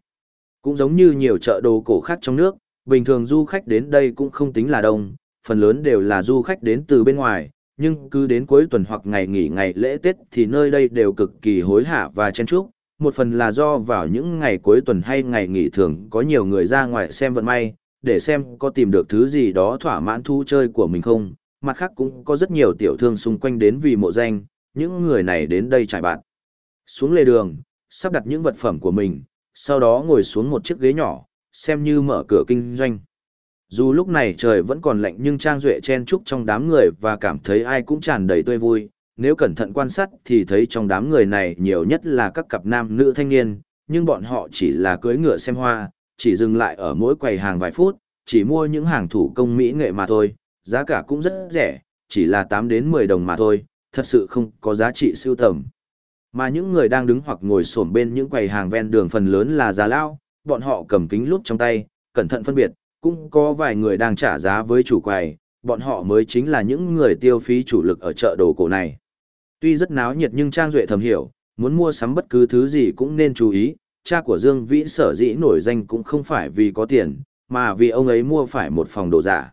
A: Cũng giống như nhiều chợ đồ cổ khác trong nước, bình thường du khách đến đây cũng không tính là đông, phần lớn đều là du khách đến từ bên ngoài, nhưng cứ đến cuối tuần hoặc ngày nghỉ ngày lễ Tết thì nơi đây đều cực kỳ hối hả và chen chúc. Một phần là do vào những ngày cuối tuần hay ngày nghỉ thường có nhiều người ra ngoài xem vận may, để xem có tìm được thứ gì đó thỏa mãn thú chơi của mình không. Mặt khác cũng có rất nhiều tiểu thương xung quanh đến vì mộ danh, những người này đến đây trải bạn. Xuống lề đường, sắp đặt những vật phẩm của mình, sau đó ngồi xuống một chiếc ghế nhỏ, xem như mở cửa kinh doanh. Dù lúc này trời vẫn còn lạnh nhưng Trang Duệ chen chúc trong đám người và cảm thấy ai cũng tràn đầy tươi vui. Nếu cẩn thận quan sát thì thấy trong đám người này nhiều nhất là các cặp nam nữ thanh niên, nhưng bọn họ chỉ là cưới ngựa xem hoa, chỉ dừng lại ở mỗi quầy hàng vài phút, chỉ mua những hàng thủ công mỹ nghệ mà thôi, giá cả cũng rất rẻ, chỉ là 8 đến 10 đồng mà thôi, thật sự không có giá trị siêu tầm. Mà những người đang đứng hoặc ngồi xổm bên những quầy hàng ven đường phần lớn là già lao, bọn họ cầm kính lúp trong tay, cẩn thận phân biệt, cũng có vài người đang trả giá với chủ quầy, bọn họ mới chính là những người tiêu phí chủ lực ở chợ đồ cổ này. Tuy rất náo nhiệt nhưng Trang Duệ thầm hiểu, muốn mua sắm bất cứ thứ gì cũng nên chú ý, cha của Dương Vĩ sở dĩ nổi danh cũng không phải vì có tiền, mà vì ông ấy mua phải một phòng đồ giả.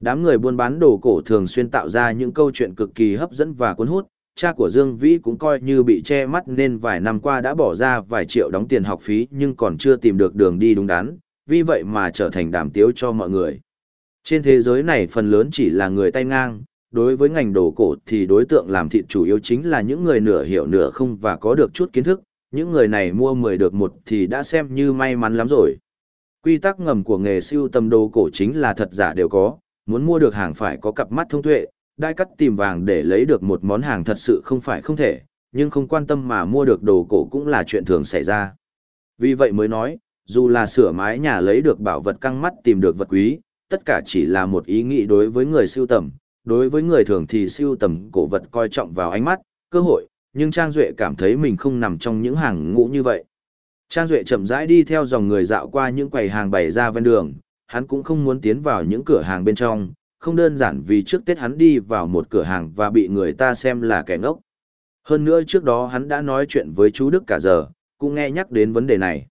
A: Đám người buôn bán đồ cổ thường xuyên tạo ra những câu chuyện cực kỳ hấp dẫn và cuốn hút, cha của Dương Vĩ cũng coi như bị che mắt nên vài năm qua đã bỏ ra vài triệu đóng tiền học phí nhưng còn chưa tìm được đường đi đúng đắn, vì vậy mà trở thành đàm tiếu cho mọi người. Trên thế giới này phần lớn chỉ là người tay ngang, đối với ngành đồ cổ thì đối tượng làm thịt chủ yếu chính là những người nửa hiểu nửa không và có được chút kiến thức, những người này mua 10 được một thì đã xem như may mắn lắm rồi. Quy tắc ngầm của nghề siêu tầm đồ cổ chính là thật giả đều có, muốn mua được hàng phải có cặp mắt thông tuệ, đai cắt tìm vàng để lấy được một món hàng thật sự không phải không thể, nhưng không quan tâm mà mua được đồ cổ cũng là chuyện thường xảy ra. Vì vậy mới nói, dù là sửa mái nhà lấy được bảo vật căng mắt tìm được vật quý, tất cả chỉ là một ý nghĩ đối với người siêu tầm, đối với người thường thì siêu tầm cổ vật coi trọng vào ánh mắt, cơ hội, nhưng Trang Duệ cảm thấy mình không nằm trong những hàng ngũ như vậy. Trang Duệ chậm rãi đi theo dòng người dạo qua những quầy hàng bày ra ven đường, hắn cũng không muốn tiến vào những cửa hàng bên trong, không đơn giản vì trước Tết hắn đi vào một cửa hàng và bị người ta xem là kẻ ngốc. Hơn nữa trước đó hắn đã nói chuyện với chú Đức cả giờ, cũng nghe nhắc đến vấn đề này.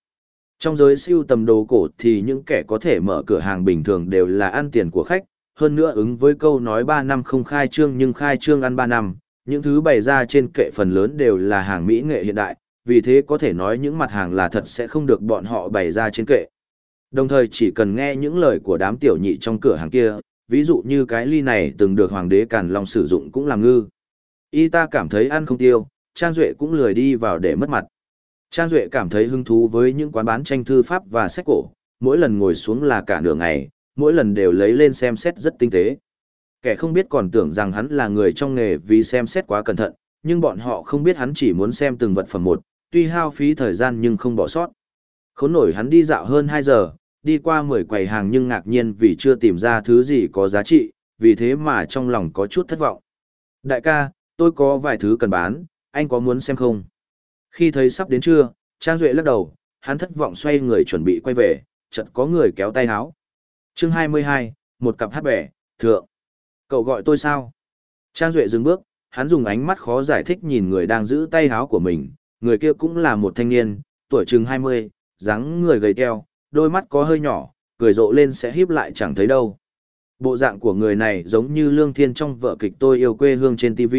A: Trong giới siêu tầm đồ cổ thì những kẻ có thể mở cửa hàng bình thường đều là ăn tiền của khách, hơn nữa ứng với câu nói 3 năm không khai trương nhưng khai trương ăn 3 năm, những thứ bày ra trên kệ phần lớn đều là hàng mỹ nghệ hiện đại, vì thế có thể nói những mặt hàng là thật sẽ không được bọn họ bày ra trên kệ. Đồng thời chỉ cần nghe những lời của đám tiểu nhị trong cửa hàng kia, ví dụ như cái ly này từng được hoàng đế Càn Long sử dụng cũng làm ngư. Y ta cảm thấy ăn không tiêu, Trang Duệ cũng lười đi vào để mất mặt. Trang Duệ cảm thấy hứng thú với những quán bán tranh thư pháp và sách cổ, mỗi lần ngồi xuống là cả nửa ngày, mỗi lần đều lấy lên xem xét rất tinh tế. Kẻ không biết còn tưởng rằng hắn là người trong nghề vì xem xét quá cẩn thận, nhưng bọn họ không biết hắn chỉ muốn xem từng vật phẩm một, tuy hao phí thời gian nhưng không bỏ sót. Khốn nổi hắn đi dạo hơn 2 giờ, đi qua 10 quầy hàng nhưng ngạc nhiên vì chưa tìm ra thứ gì có giá trị, vì thế mà trong lòng có chút thất vọng. Đại ca, tôi có vài thứ cần bán, anh có muốn xem không? Khi thấy sắp đến trưa, Trang Duệ lắc đầu, hắn thất vọng xoay người chuẩn bị quay về, chợt có người kéo tay háo. chương 22, một cặp hát bẻ, thượng. Cậu gọi tôi sao? Trang Duệ dừng bước, hắn dùng ánh mắt khó giải thích nhìn người đang giữ tay háo của mình, người kia cũng là một thanh niên, tuổi chừng 20, dáng người gầy teo, đôi mắt có hơi nhỏ, cười rộ lên sẽ híp lại chẳng thấy đâu. Bộ dạng của người này giống như Lương Thiên trong vở kịch tôi yêu quê hương trên TV.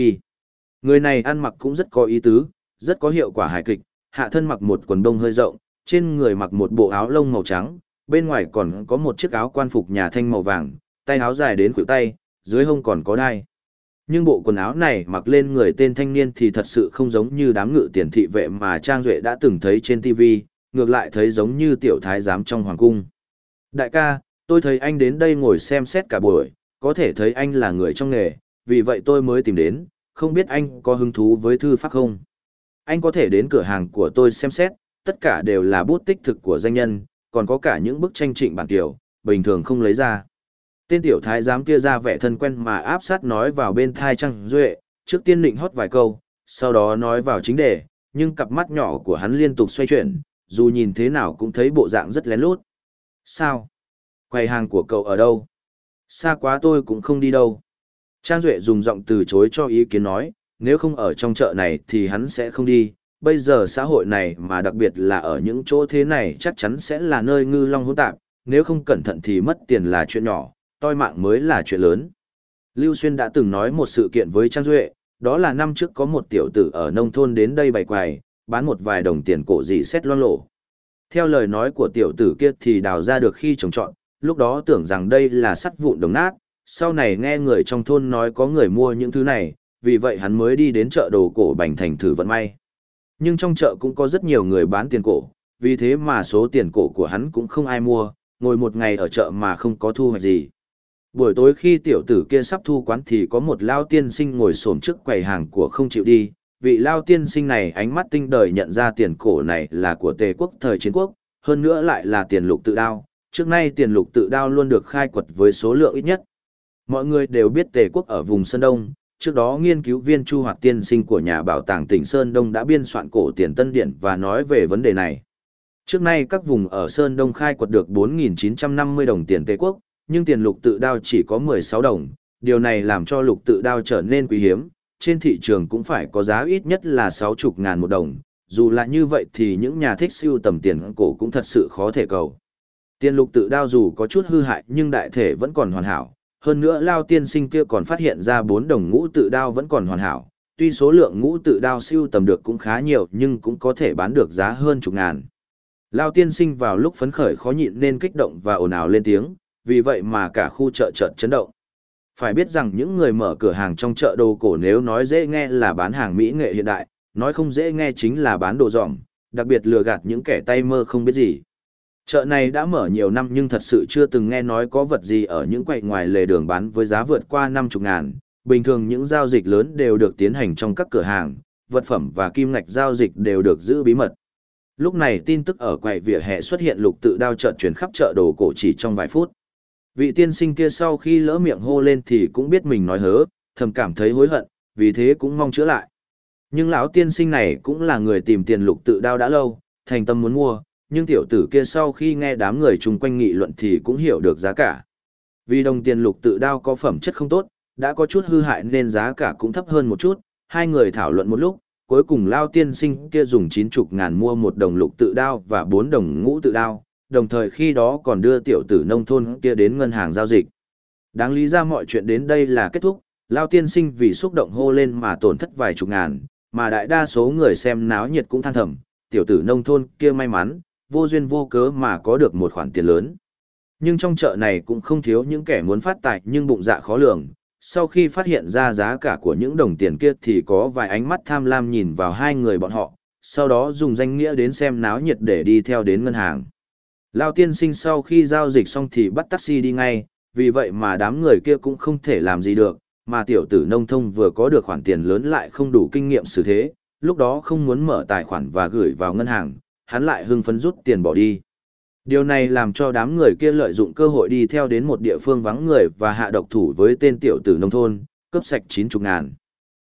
A: Người này ăn mặc cũng rất có ý tứ, rất có hiệu quả hài kịch, hạ thân mặc một quần đông hơi rộng, trên người mặc một bộ áo lông màu trắng, bên ngoài còn có một chiếc áo quan phục nhà thanh màu vàng, tay áo dài đến khuỷu tay, dưới hông còn có đai. Nhưng bộ quần áo này mặc lên người tên thanh niên thì thật sự không giống như đám ngự tiền thị vệ mà Trang Duệ đã từng thấy trên TV, ngược lại thấy giống như tiểu thái giám trong hoàng cung. Đại ca, tôi thấy anh đến đây ngồi xem xét cả buổi, có thể thấy anh là người trong nghề, vì vậy tôi mới tìm đến, không biết anh có hứng thú với thư pháp không? Anh có thể đến cửa hàng của tôi xem xét, tất cả đều là bút tích thực của danh nhân, còn có cả những bức tranh trịnh bản tiểu, bình thường không lấy ra. Tên tiểu thái giám kia ra vẻ thân quen mà áp sát nói vào bên thai Trang Duệ, trước tiên định hót vài câu, sau đó nói vào chính đề, nhưng cặp mắt nhỏ của hắn liên tục xoay chuyển, dù nhìn thế nào cũng thấy bộ dạng rất lén lút. Sao? Quầy hàng của cậu ở đâu? Xa quá tôi cũng không đi đâu. Trang Duệ dùng giọng từ chối cho ý kiến nói, nếu không ở trong chợ này thì hắn sẽ không đi. Bây giờ xã hội này mà đặc biệt là ở những chỗ thế này chắc chắn sẽ là nơi ngư long hỗn tạp, nếu không cẩn thận thì mất tiền là chuyện nhỏ, toi mạng mới là chuyện lớn. Lưu Xuyên đã từng nói một sự kiện với Trang Duệ, đó là năm trước có một tiểu tử ở nông thôn đến đây bày quài, bán một vài đồng tiền cổ gì xét loang lộ. Theo lời nói của tiểu tử kia thì đào ra được khi trồng trọn, lúc đó tưởng rằng đây là sắt vụn đồng nát, sau này nghe người trong thôn nói có người mua những thứ này, vì vậy hắn mới đi đến chợ đồ cổ Bành Thành thử vận may. Nhưng trong chợ cũng có rất nhiều người bán tiền cổ, vì thế mà số tiền cổ của hắn cũng không ai mua, ngồi một ngày ở chợ mà không có thu hoạch gì. Buổi tối khi tiểu tử kia sắp thu quán thì có một lao tiên sinh ngồi xổm trước quầy hàng của không chịu đi, vị lao tiên sinh này ánh mắt tinh đời nhận ra tiền cổ này là của tề quốc thời chiến quốc, hơn nữa lại là tiền lục tự đao. Trước nay tiền lục tự đao luôn được khai quật với số lượng ít nhất. Mọi người đều biết tề quốc ở vùng Sơn Đông, trước đó nghiên cứu viên Chu Hoạt tiên sinh của nhà bảo tàng tỉnh Sơn Đông đã biên soạn cổ tiền tân điển và nói về vấn đề này. Trước nay các vùng ở Sơn Đông khai quật được 4.950 đồng tiền tề quốc, nhưng tiền lục tự đao chỉ có 16 đồng, điều này làm cho lục tự đao trở nên quý hiếm, trên thị trường cũng phải có giá ít nhất là 60 ngàn một đồng, dù là như vậy thì những nhà thích siêu tầm tiền cổ cũng thật sự khó thể cầu. Tiền lục tự đao dù có chút hư hại nhưng đại thể vẫn còn hoàn hảo, hơn nữa Lao tiên sinh kia còn phát hiện ra bốn đồng ngũ tự đao vẫn còn hoàn hảo, tuy số lượng ngũ tự đao siêu tầm được cũng khá nhiều nhưng cũng có thể bán được giá hơn chục ngàn. Lao tiên sinh vào lúc phấn khởi khó nhịn nên kích động và ồn ào lên tiếng, vì vậy mà cả khu chợ chợt chấn động. Phải biết rằng những người mở cửa hàng trong chợ đồ cổ nếu nói dễ nghe là bán hàng mỹ nghệ hiện đại, nói không dễ nghe chính là bán đồ dỏm, đặc biệt lừa gạt những kẻ tay mơ không biết gì. Chợ này đã mở nhiều năm nhưng thật sự chưa từng nghe nói có vật gì ở những quầy ngoài lề đường bán với giá vượt qua 50 ngàn. Bình thường những giao dịch lớn đều được tiến hành trong các cửa hàng, vật phẩm và kim ngạch giao dịch đều được giữ bí mật. Lúc này tin tức ở quầy vỉa hè xuất hiện lục tự đao chợt chuyển khắp chợ đồ cổ chỉ trong vài phút. Vị tiên sinh kia sau khi lỡ miệng hô lên thì cũng biết mình nói hớ, thầm cảm thấy hối hận, vì thế cũng mong chữa lại. Nhưng lão tiên sinh này cũng là người tìm tiền lục tự đao đã lâu, thành tâm muốn mua, nhưng tiểu tử kia sau khi nghe đám người chung quanh nghị luận thì cũng hiểu được giá cả. Vì đồng tiền lục tự đao có phẩm chất không tốt, đã có chút hư hại nên giá cả cũng thấp hơn một chút, hai người thảo luận một lúc, cuối cùng lao tiên sinh kia dùng chín chục ngàn mua một đồng lục tự đao và bốn đồng ngũ tự đao, đồng thời khi đó còn đưa tiểu tử nông thôn kia đến ngân hàng giao dịch. Đáng lý ra mọi chuyện đến đây là kết thúc, lao tiên sinh vì xúc động hô lên mà tổn thất vài chục ngàn, mà đại đa số người xem náo nhiệt cũng than thầm, tiểu tử nông thôn kia may mắn, vô duyên vô cớ mà có được một khoản tiền lớn. Nhưng trong chợ này cũng không thiếu những kẻ muốn phát tài nhưng bụng dạ khó lường, sau khi phát hiện ra giá cả của những đồng tiền kia thì có vài ánh mắt tham lam nhìn vào hai người bọn họ, sau đó dùng danh nghĩa đến xem náo nhiệt để đi theo đến ngân hàng. Lao tiên sinh sau khi giao dịch xong thì bắt taxi đi ngay, vì vậy mà đám người kia cũng không thể làm gì được, mà tiểu tử nông thông vừa có được khoản tiền lớn lại không đủ kinh nghiệm xử thế, lúc đó không muốn mở tài khoản và gửi vào ngân hàng, hắn lại hưng phấn rút tiền bỏ đi. Điều này làm cho đám người kia lợi dụng cơ hội đi theo đến một địa phương vắng người và hạ độc thủ với tên tiểu tử nông thôn, cướp sạch 90 ngàn.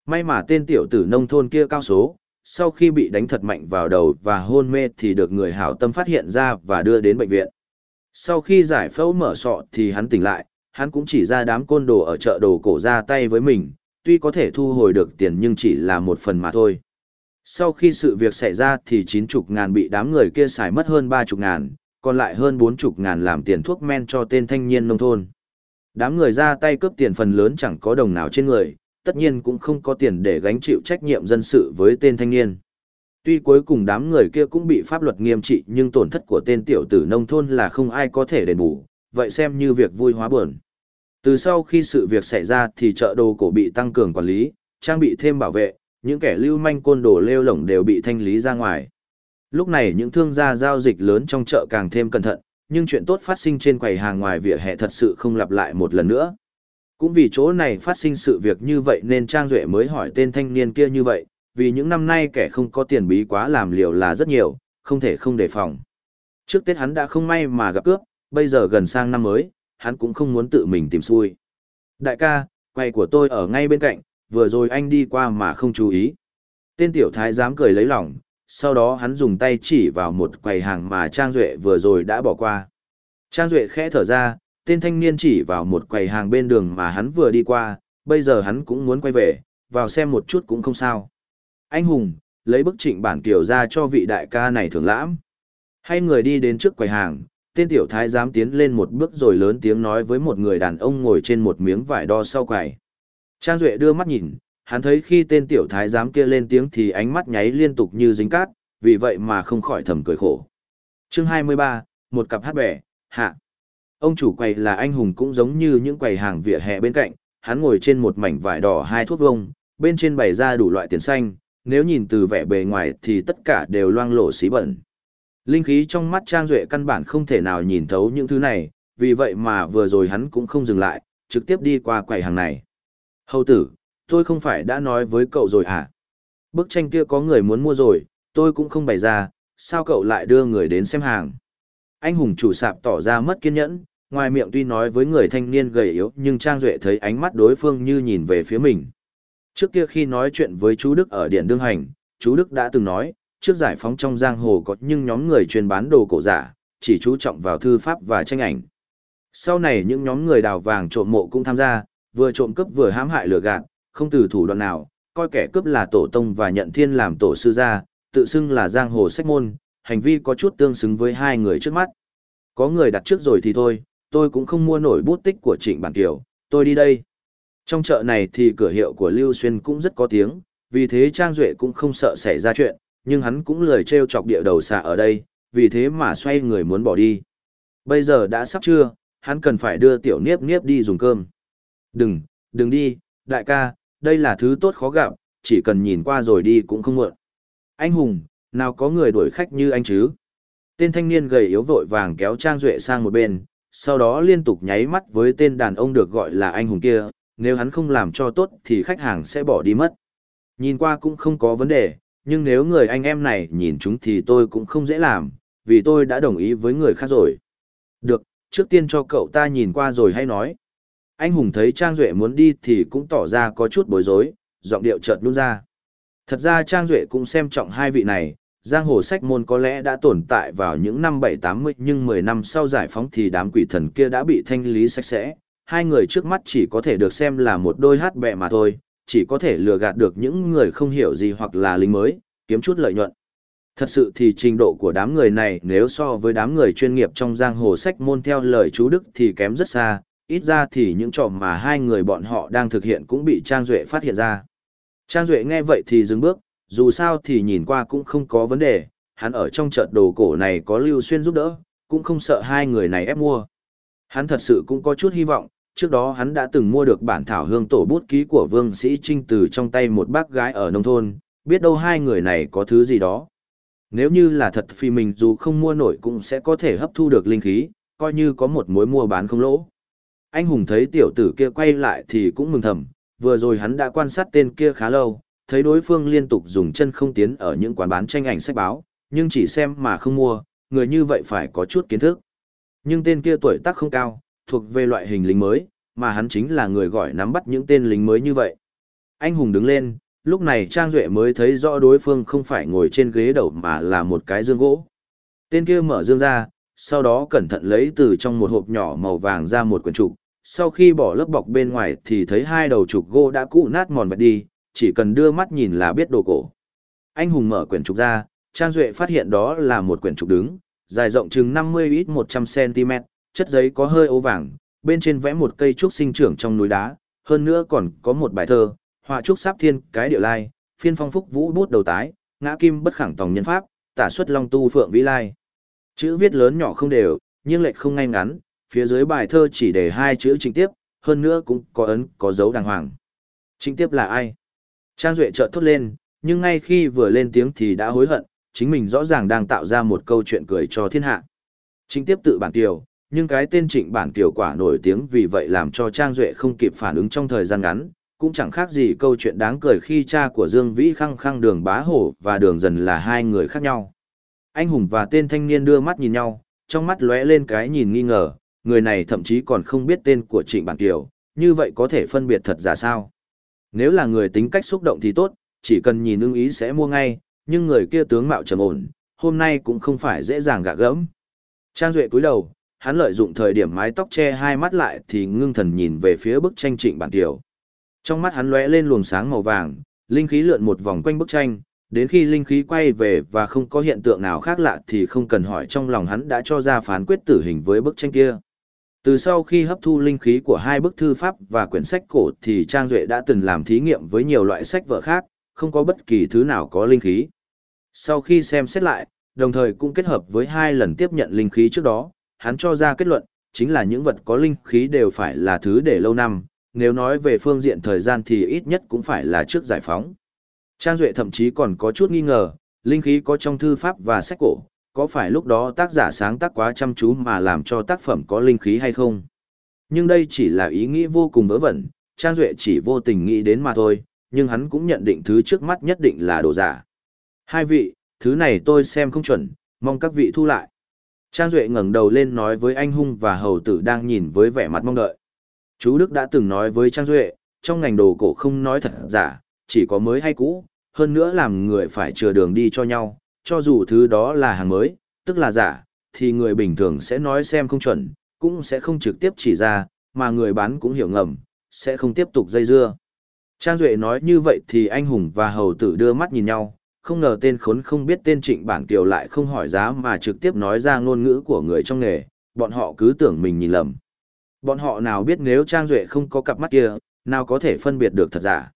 A: May mà tên tiểu tử nông thôn kia cao số, sau khi bị đánh thật mạnh vào đầu và hôn mê thì được người hảo tâm phát hiện ra và đưa đến bệnh viện. Sau khi giải phẫu mở sọ thì hắn tỉnh lại, hắn cũng chỉ ra đám côn đồ ở chợ đồ cổ ra tay với mình, tuy có thể thu hồi được tiền nhưng chỉ là một phần mà thôi. Sau khi sự việc xảy ra thì chín chục ngàn bị đám người kia xài mất hơn ba chục ngàn, còn lại hơn bốn chục ngàn làm tiền thuốc men cho tên thanh niên nông thôn. Đám người ra tay cướp tiền phần lớn chẳng có đồng nào trên người, tất nhiên cũng không có tiền để gánh chịu trách nhiệm dân sự với tên thanh niên. Tuy cuối cùng đám người kia cũng bị pháp luật nghiêm trị nhưng tổn thất của tên tiểu tử nông thôn là không ai có thể đền bù, vậy xem như việc vui hóa buồn. Từ sau khi sự việc xảy ra thì chợ đồ cổ bị tăng cường quản lý, trang bị thêm bảo vệ, những kẻ lưu manh côn đồ lêu lổng đều bị thanh lý ra ngoài. Lúc này những thương gia giao dịch lớn trong chợ càng thêm cẩn thận, nhưng chuyện tốt phát sinh trên quầy hàng ngoài vỉa hè thật sự không lặp lại một lần nữa. Cũng vì chỗ này phát sinh sự việc như vậy nên Trang Duệ mới hỏi tên thanh niên kia như vậy, vì những năm nay kẻ không có tiền bí quá làm liều là rất nhiều, không thể không đề phòng. Trước Tết hắn đã không may mà gặp cướp, bây giờ gần sang năm mới, hắn cũng không muốn tự mình tìm xui. Đại ca, quầy của tôi ở ngay bên cạnh, vừa rồi anh đi qua mà không chú ý. Tên tiểu thái dám cười lấy lòng, sau đó hắn dùng tay chỉ vào một quầy hàng mà Trang Duệ vừa rồi đã bỏ qua. Trang Duệ khẽ thở ra, tên thanh niên chỉ vào một quầy hàng bên đường mà hắn vừa đi qua, bây giờ hắn cũng muốn quay về, vào xem một chút cũng không sao. Anh Hùng, lấy bức trịnh bản kiểu ra cho vị đại ca này thưởng lãm. Hay người đi đến trước quầy hàng, tên tiểu thái dám tiến lên một bước rồi lớn tiếng nói với một người đàn ông ngồi trên một miếng vải đo sau quầy. Trang Duệ đưa mắt nhìn, hắn thấy khi tên tiểu thái giám kia lên tiếng thì ánh mắt nháy liên tục như dính cát, vì vậy mà không khỏi thầm cười khổ. chương 23, một cặp hát bẻ, hạ. Ông chủ quầy là anh hùng cũng giống như những quầy hàng vỉa hè bên cạnh, hắn ngồi trên một mảnh vải đỏ hai thuốc vông, bên trên bày ra đủ loại tiền xanh, nếu nhìn từ vẻ bề ngoài thì tất cả đều loang lổ xí bẩn. Linh khí trong mắt Trang Duệ căn bản không thể nào nhìn thấu những thứ này, vì vậy mà vừa rồi hắn cũng không dừng lại, trực tiếp đi qua quầy hàng này. Hầu tử, tôi không phải đã nói với cậu rồi à? Bức tranh kia có người muốn mua rồi, tôi cũng không bày ra, sao cậu lại đưa người đến xem hàng? Anh hùng chủ sạp tỏ ra mất kiên nhẫn, ngoài miệng tuy nói với người thanh niên gầy yếu nhưng Trang Duệ thấy ánh mắt đối phương như nhìn về phía mình. Trước kia khi nói chuyện với chú Đức ở Điện Đương Hành, chú Đức đã từng nói, trước giải phóng trong giang hồ có những nhóm người chuyên bán đồ cổ giả, chỉ chú trọng vào thư pháp và tranh ảnh. Sau này những nhóm người đào vàng trộm mộ cũng tham gia, vừa trộm cướp vừa hãm hại lừa gạt, không từ thủ đoạn nào, coi kẻ cướp là tổ tông và nhận thiên làm tổ sư gia, tự xưng là giang hồ sách môn, hành vi có chút tương xứng với hai người trước mắt. Có người đặt trước rồi thì thôi, tôi cũng không mua nổi bút tích của Trịnh Bản Kiều, tôi đi đây. Trong chợ này thì cửa hiệu của Lưu Xuyên cũng rất có tiếng, vì thế Trang Duệ cũng không sợ xảy ra chuyện, nhưng hắn cũng lười trêu chọc địa đầu xà ở đây, vì thế mà xoay người muốn bỏ đi. Bây giờ đã sắp trưa, hắn cần phải đưa tiểu niếp niếp đi dùng cơm. Đừng, đừng đi, đại ca, đây là thứ tốt khó gặp, chỉ cần nhìn qua rồi đi cũng không muộn. Anh Hùng, nào có người đuổi khách như anh chứ? Tên thanh niên gầy yếu vội vàng kéo Trang Duệ sang một bên, sau đó liên tục nháy mắt với tên đàn ông được gọi là anh hùng kia, nếu hắn không làm cho tốt thì khách hàng sẽ bỏ đi mất. Nhìn qua cũng không có vấn đề, nhưng nếu người anh em này nhìn chúng thì tôi cũng không dễ làm, vì tôi đã đồng ý với người khác rồi. Được, trước tiên cho cậu ta nhìn qua rồi hay nói. Anh Hùng thấy Trang Duệ muốn đi thì cũng tỏ ra có chút bối rối, giọng điệu chợt luôn ra. Thật ra Trang Duệ cũng xem trọng hai vị này, giang hồ sách môn có lẽ đã tồn tại vào những năm 7-80 nhưng 10 năm sau giải phóng thì đám quỷ thần kia đã bị thanh lý sạch sẽ. Hai người trước mắt chỉ có thể được xem là một đôi hát bẹ mà thôi, chỉ có thể lừa gạt được những người không hiểu gì hoặc là lính mới, kiếm chút lợi nhuận. Thật sự thì trình độ của đám người này nếu so với đám người chuyên nghiệp trong giang hồ sách môn theo lời chú Đức thì kém rất xa, ít ra thì những trò mà hai người bọn họ đang thực hiện cũng bị Trang Duệ phát hiện ra. Trang Duệ nghe vậy thì dừng bước, dù sao thì nhìn qua cũng không có vấn đề, hắn ở trong chợt đồ cổ này có Lưu Xuyên giúp đỡ, cũng không sợ hai người này ép mua. Hắn thật sự cũng có chút hy vọng, trước đó hắn đã từng mua được bản thảo hương tổ bút ký của Vương Sĩ Trinh từ trong tay một bác gái ở nông thôn, biết đâu hai người này có thứ gì đó. Nếu như là thật phi mình dù không mua nổi cũng sẽ có thể hấp thu được linh khí, coi như có một mối mua bán không lỗ. Anh Hùng thấy tiểu tử kia quay lại thì cũng mừng thầm, vừa rồi hắn đã quan sát tên kia khá lâu, thấy đối phương liên tục dùng chân không tiến ở những quán bán tranh ảnh sách báo, nhưng chỉ xem mà không mua, người như vậy phải có chút kiến thức. Nhưng tên kia tuổi tác không cao, thuộc về loại hình lính mới, mà hắn chính là người gọi nắm bắt những tên lính mới như vậy. Anh hùng đứng lên, lúc này Trang Duệ mới thấy rõ đối phương không phải ngồi trên ghế đầu mà là một cái dương gỗ. Tên kia mở dương ra, sau đó cẩn thận lấy từ trong một hộp nhỏ màu vàng ra một quyển trục. Sau khi bỏ lớp bọc bên ngoài thì thấy hai đầu trục gỗ đã cũ nát mòn vẹt đi, chỉ cần đưa mắt nhìn là biết đồ cổ. Anh hùng mở quyển trục ra, Trang Duệ phát hiện đó là một quyển trục đứng, dài rộng chừng 50 ít 100cm, chất giấy có hơi ố vàng, bên trên vẽ một cây trúc sinh trưởng trong núi đá, hơn nữa còn có một bài thơ, họa trúc sáp thiên cái địa lai, phiên phong phúc vũ bút đầu tái, ngã kim bất khẳng tòng nhân pháp, tả xuất long tu phượng vĩ lai. Chữ viết lớn nhỏ không đều, nhưng lệch không ngay ngắn, phía dưới bài thơ chỉ để hai chữ trịnh tiếp, hơn nữa cũng có ấn, có dấu đàng hoàng. Trịnh tiếp là ai? Trang Duệ chợt thốt lên, nhưng ngay khi vừa lên tiếng thì đã hối hận, chính mình rõ ràng đang tạo ra một câu chuyện cười cho thiên hạ. Trịnh tiếp tự bản tiểu, nhưng cái tên trịnh bản tiểu quả nổi tiếng vì vậy làm cho Trang Duệ không kịp phản ứng trong thời gian ngắn, cũng chẳng khác gì câu chuyện đáng cười khi cha của Dương Vĩ khăng khăng đường bá hổ và đường dần là hai người khác nhau. Anh Hùng và tên thanh niên đưa mắt nhìn nhau, trong mắt lóe lên cái nhìn nghi ngờ, người này thậm chí còn không biết tên của trịnh bản Kiều, như vậy có thể phân biệt thật giả sao. Nếu là người tính cách xúc động thì tốt, chỉ cần nhìn ưng ý sẽ mua ngay, nhưng người kia tướng mạo trầm ổn, hôm nay cũng không phải dễ dàng gạ gẫm. Trang Duệ cúi đầu, hắn lợi dụng thời điểm mái tóc che hai mắt lại thì ngưng thần nhìn về phía bức tranh trịnh bản Kiều. Trong mắt hắn lóe lên luồng sáng màu vàng, linh khí lượn một vòng quanh bức tranh, đến khi linh khí quay về và không có hiện tượng nào khác lạ thì không cần hỏi trong lòng hắn đã cho ra phán quyết tử hình với bức tranh kia. Từ sau khi hấp thu linh khí của hai bức thư pháp và quyển sách cổ thì Trang Duệ đã từng làm thí nghiệm với nhiều loại sách vở khác, không có bất kỳ thứ nào có linh khí. Sau khi xem xét lại, đồng thời cũng kết hợp với hai lần tiếp nhận linh khí trước đó, hắn cho ra kết luận, chính là những vật có linh khí đều phải là thứ để lâu năm, nếu nói về phương diện thời gian thì ít nhất cũng phải là trước giải phóng. Trang Duệ thậm chí còn có chút nghi ngờ, linh khí có trong thư pháp và sách cổ, có phải lúc đó tác giả sáng tác quá chăm chú mà làm cho tác phẩm có linh khí hay không? Nhưng đây chỉ là ý nghĩ vô cùng vớ vẩn, Trang Duệ chỉ vô tình nghĩ đến mà thôi, nhưng hắn cũng nhận định thứ trước mắt nhất định là đồ giả. Hai vị, thứ này tôi xem không chuẩn, mong các vị thu lại. Trang Duệ ngẩng đầu lên nói với anh Hung và hầu tử đang nhìn với vẻ mặt mong đợi. Chú Đức đã từng nói với Trang Duệ, trong ngành đồ cổ không nói thật giả, chỉ có mới hay cũ, hơn nữa làm người phải chừa đường đi cho nhau, cho dù thứ đó là hàng mới, tức là giả, thì người bình thường sẽ nói xem không chuẩn, cũng sẽ không trực tiếp chỉ ra, mà người bán cũng hiểu ngầm, sẽ không tiếp tục dây dưa. Trang Duệ nói như vậy thì anh Hùng và Hầu Tử đưa mắt nhìn nhau, không ngờ tên khốn không biết tên trịnh bản kiều lại không hỏi giá mà trực tiếp nói ra ngôn ngữ của người trong nghề, bọn họ cứ tưởng mình nhìn lầm. Bọn họ nào biết nếu Trang Duệ không có cặp mắt kia, nào có thể phân biệt được thật giả.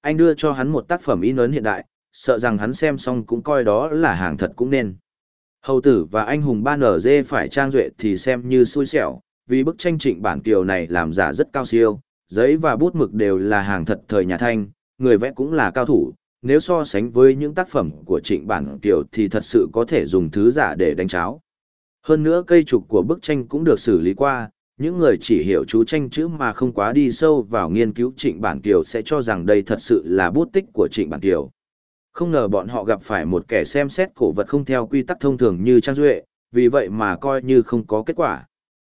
A: Anh đưa cho hắn một tác phẩm in ấn hiện đại, sợ rằng hắn xem xong cũng coi đó là hàng thật cũng nên. Hầu tử và anh hùng ban ở dê phải trang duệ thì xem như xui xẻo, vì bức tranh trịnh bản kiều này làm giả rất cao siêu, giấy và bút mực đều là hàng thật thời nhà thanh, người vẽ cũng là cao thủ, nếu so sánh với những tác phẩm của trịnh bản kiều thì thật sự có thể dùng thứ giả để đánh cháo. Hơn nữa cây trục của bức tranh cũng được xử lý qua, những người chỉ hiểu chú tranh chữ mà không quá đi sâu vào nghiên cứu trịnh bản kiều sẽ cho rằng đây thật sự là bút tích của trịnh bản kiều. Không ngờ bọn họ gặp phải một kẻ xem xét cổ vật không theo quy tắc thông thường như Trang Duệ, vì vậy mà coi như không có kết quả.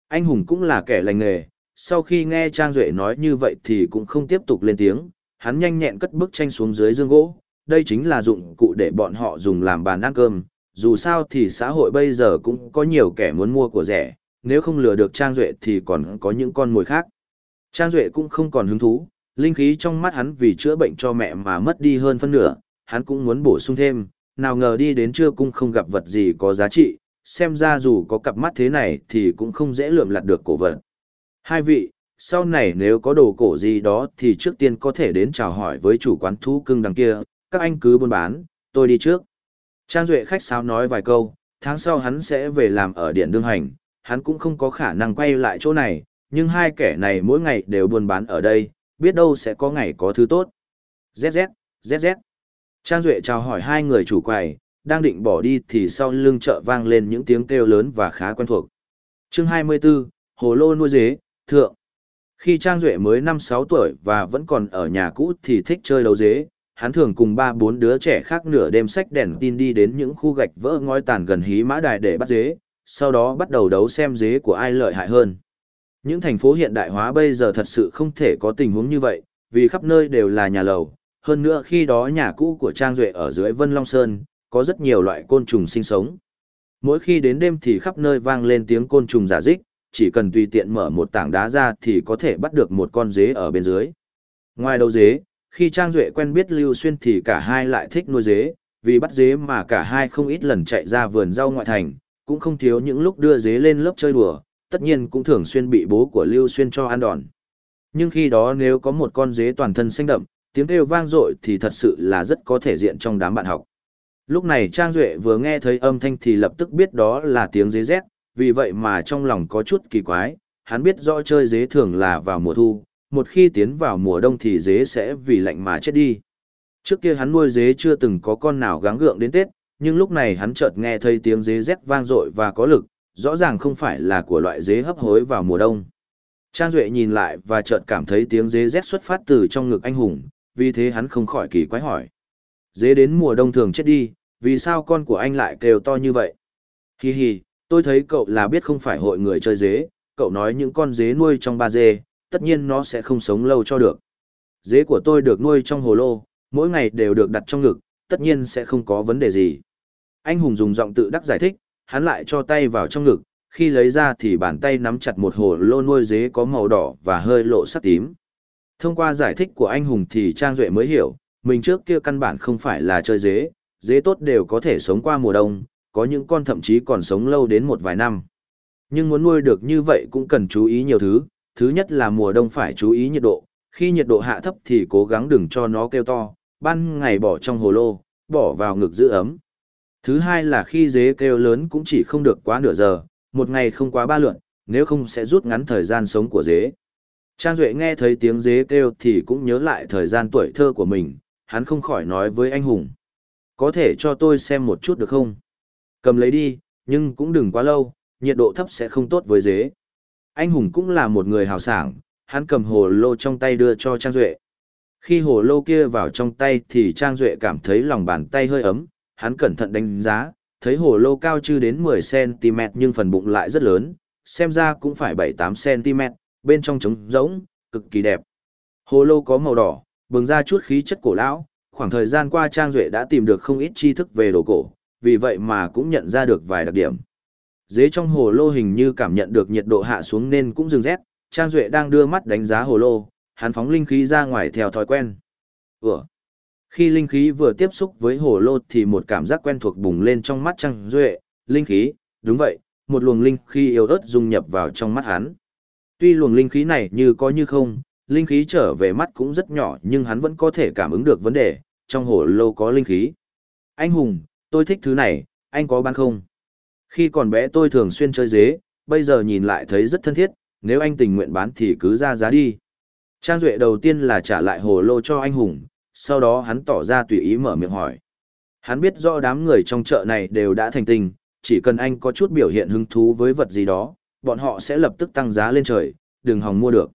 A: Anh Hùng cũng là kẻ lành nghề, sau khi nghe Trang Duệ nói như vậy thì cũng không tiếp tục lên tiếng, hắn nhanh nhẹn cất bức tranh xuống dưới dương gỗ, đây chính là dụng cụ để bọn họ dùng làm bàn ăn cơm, dù sao thì xã hội bây giờ cũng có nhiều kẻ muốn mua của rẻ, nếu không lừa được Trang Duệ thì còn có những con mồi khác. Trang Duệ cũng không còn hứng thú, linh khí trong mắt hắn vì chữa bệnh cho mẹ mà mất đi hơn phân nửa, hắn cũng muốn bổ sung thêm, nào ngờ đi đến trưa cung không gặp vật gì có giá trị, xem ra dù có cặp mắt thế này thì cũng không dễ lượm lặt được cổ vật. Hai vị, sau này nếu có đồ cổ gì đó thì trước tiên có thể đến chào hỏi với chủ quán thú cưng đằng kia, các anh cứ buôn bán, tôi đi trước. Trang Duệ khách sáo nói vài câu, tháng sau hắn sẽ về làm ở điện đương hành, hắn cũng không có khả năng quay lại chỗ này, nhưng hai kẻ này mỗi ngày đều buôn bán ở đây, biết đâu sẽ có ngày có thứ tốt. ZZ, ZZ. Trang Duệ chào hỏi hai người chủ quầy, đang định bỏ đi thì sau lưng chợ vang lên những tiếng kêu lớn và khá quen thuộc. chương 24, Hồ Lô nuôi dế, thượng. Khi Trang Duệ mới 5-6 tuổi và vẫn còn ở nhà cũ thì thích chơi đấu dế, hắn thường cùng ba bốn đứa trẻ khác nửa đêm sách đèn tin đi đến những khu gạch vỡ ngói tàn gần hí mã đài để bắt dế, sau đó bắt đầu đấu xem dế của ai lợi hại hơn. Những thành phố hiện đại hóa bây giờ thật sự không thể có tình huống như vậy, vì khắp nơi đều là nhà lầu, hơn nữa khi đó nhà cũ của Trang Duệ ở dưới Vân Long Sơn, có rất nhiều loại côn trùng sinh sống. Mỗi khi đến đêm thì khắp nơi vang lên tiếng côn trùng giả dích, chỉ cần tùy tiện mở một tảng đá ra thì có thể bắt được một con dế ở bên dưới. Ngoài đầu dế, khi Trang Duệ quen biết Lưu Xuyên thì cả hai lại thích nuôi dế, vì bắt dế mà cả hai không ít lần chạy ra vườn rau ngoại thành, cũng không thiếu những lúc đưa dế lên lớp chơi đùa, tất nhiên cũng thường xuyên bị bố của Lưu Xuyên cho ăn đòn. Nhưng khi đó nếu có một con dế toàn thân xanh đậm, tiếng kêu vang dội thì thật sự là rất có thể diện trong đám bạn học. Lúc này Trang Duệ vừa nghe thấy âm thanh thì lập tức biết đó là tiếng dế rét, vì vậy mà trong lòng có chút kỳ quái, hắn biết rõ chơi dế thường là vào mùa thu, một khi tiến vào mùa đông thì dế sẽ vì lạnh mà chết đi. Trước kia hắn nuôi dế chưa từng có con nào gắng gượng đến Tết, nhưng lúc này hắn chợt nghe thấy tiếng dế rét vang dội và có lực, rõ ràng không phải là của loại dế hấp hối vào mùa đông. Trang Duệ nhìn lại và chợt cảm thấy tiếng dế rét xuất phát từ trong ngực anh hùng, vì thế hắn không khỏi kỳ quái hỏi. Dế đến mùa đông thường chết đi, vì sao con của anh lại kêu to như vậy? Hi hi, tôi thấy cậu là biết không phải hội người chơi dế, cậu nói những con dế nuôi trong ba dê, tất nhiên nó sẽ không sống lâu cho được. Dế của tôi được nuôi trong hồ lô, mỗi ngày đều được đặt trong ngực, tất nhiên sẽ không có vấn đề gì. Anh Hùng dùng giọng tự đắc giải thích, hắn lại cho tay vào trong ngực, khi lấy ra thì bàn tay nắm chặt một hồ lô nuôi dế có màu đỏ và hơi lộ sắc tím. Thông qua giải thích của anh Hùng thì Trang Duệ mới hiểu, mình trước kia căn bản không phải là chơi dế, dế tốt đều có thể sống qua mùa đông, có những con thậm chí còn sống lâu đến một vài năm. Nhưng muốn nuôi được như vậy cũng cần chú ý nhiều thứ, thứ nhất là mùa đông phải chú ý nhiệt độ, khi nhiệt độ hạ thấp thì cố gắng đừng cho nó kêu to, ban ngày bỏ trong hồ lô, bỏ vào ngực giữ ấm. Thứ hai là khi dế kêu lớn cũng chỉ không được quá nửa giờ, một ngày không quá ba lượn, nếu không sẽ rút ngắn thời gian sống của dế. Trang Duệ nghe thấy tiếng dế kêu thì cũng nhớ lại thời gian tuổi thơ của mình, hắn không khỏi nói với anh Hùng. Có thể cho tôi xem một chút được không? Cầm lấy đi, nhưng cũng đừng quá lâu, nhiệt độ thấp sẽ không tốt với dế. Anh Hùng cũng là một người hào sảng, hắn cầm hồ lô trong tay đưa cho Trang Duệ. Khi hồ lô kia vào trong tay thì Trang Duệ cảm thấy lòng bàn tay hơi ấm, hắn cẩn thận đánh giá, thấy hồ lô cao chưa đến 10cm nhưng phần bụng lại rất lớn, xem ra cũng phải 7-8cm, bên trong trống rỗng, cực kỳ đẹp. Hồ lô có màu đỏ, bừng ra chút khí chất cổ lão, khoảng thời gian qua Trang Duệ đã tìm được không ít tri thức về đồ cổ, vì vậy mà cũng nhận ra được vài đặc điểm. Dế trong hồ lô hình như cảm nhận được nhiệt độ hạ xuống nên cũng dừng rét, Trang Duệ đang đưa mắt đánh giá hồ lô, hắn phóng linh khí ra ngoài theo thói quen. Ủa? Khi linh khí vừa tiếp xúc với hồ lô thì một cảm giác quen thuộc bùng lên trong mắt Trang Duệ, linh khí, đúng vậy, một luồng linh khí yếu ớt dung nhập vào trong mắt hắn. Tuy luồng linh khí này như có như không, linh khí trở về mắt cũng rất nhỏ nhưng hắn vẫn có thể cảm ứng được vấn đề, trong hồ lô có linh khí. Anh Hùng, tôi thích thứ này, anh có bán không? Khi còn bé tôi thường xuyên chơi dế, bây giờ nhìn lại thấy rất thân thiết, nếu anh tình nguyện bán thì cứ ra giá đi. Trang Duệ đầu tiên là trả lại hồ lô cho anh Hùng, sau đó hắn tỏ ra tùy ý mở miệng hỏi. Hắn biết rõ đám người trong chợ này đều đã thành tình, chỉ cần anh có chút biểu hiện hứng thú với vật gì đó, bọn họ sẽ lập tức tăng giá lên trời, đừng hòng mua được.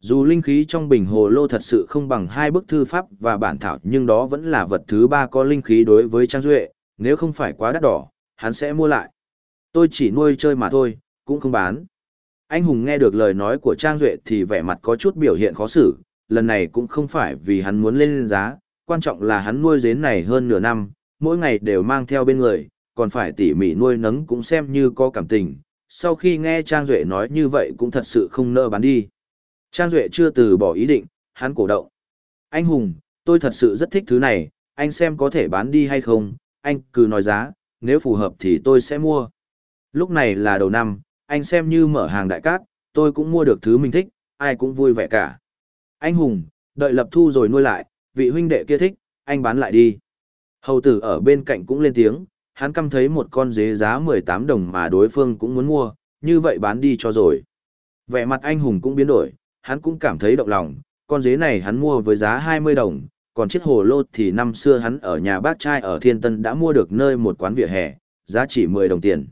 A: Dù linh khí trong bình hồ lô thật sự không bằng hai bức thư pháp và bản thảo nhưng đó vẫn là vật thứ ba có linh khí đối với Trang Duệ, nếu không phải quá đắt đỏ, hắn sẽ mua lại. Tôi chỉ nuôi chơi mà thôi, cũng không bán. Anh Hùng nghe được lời nói của Trang Duệ thì vẻ mặt có chút biểu hiện khó xử, lần này cũng không phải vì hắn muốn lên giá, quan trọng là hắn nuôi dến này hơn nửa năm, mỗi ngày đều mang theo bên người, còn phải tỉ mỉ nuôi nấng cũng xem như có cảm tình. Sau khi nghe Trang Duệ nói như vậy cũng thật sự không nỡ bán đi. Trang Duệ chưa từ bỏ ý định, hắn cổ động. Anh Hùng, tôi thật sự rất thích thứ này, anh xem có thể bán đi hay không, anh cứ nói giá, nếu phù hợp thì tôi sẽ mua. Lúc này là đầu năm, anh xem như mở hàng đại cát, tôi cũng mua được thứ mình thích, ai cũng vui vẻ cả. Anh Hùng, đợi lập thu rồi nuôi lại, vị huynh đệ kia thích, anh bán lại đi. Hầu tử ở bên cạnh cũng lên tiếng, hắn căm thấy một con dế giá 18 đồng mà đối phương cũng muốn mua, như vậy bán đi cho rồi. Vẻ mặt anh Hùng cũng biến đổi, hắn cũng cảm thấy động lòng, con dế này hắn mua với giá 20 đồng, còn chiếc hồ lô thì năm xưa hắn ở nhà bác trai ở Thiên Tân đã mua được nơi một quán vỉa hè, giá chỉ 10 đồng tiền.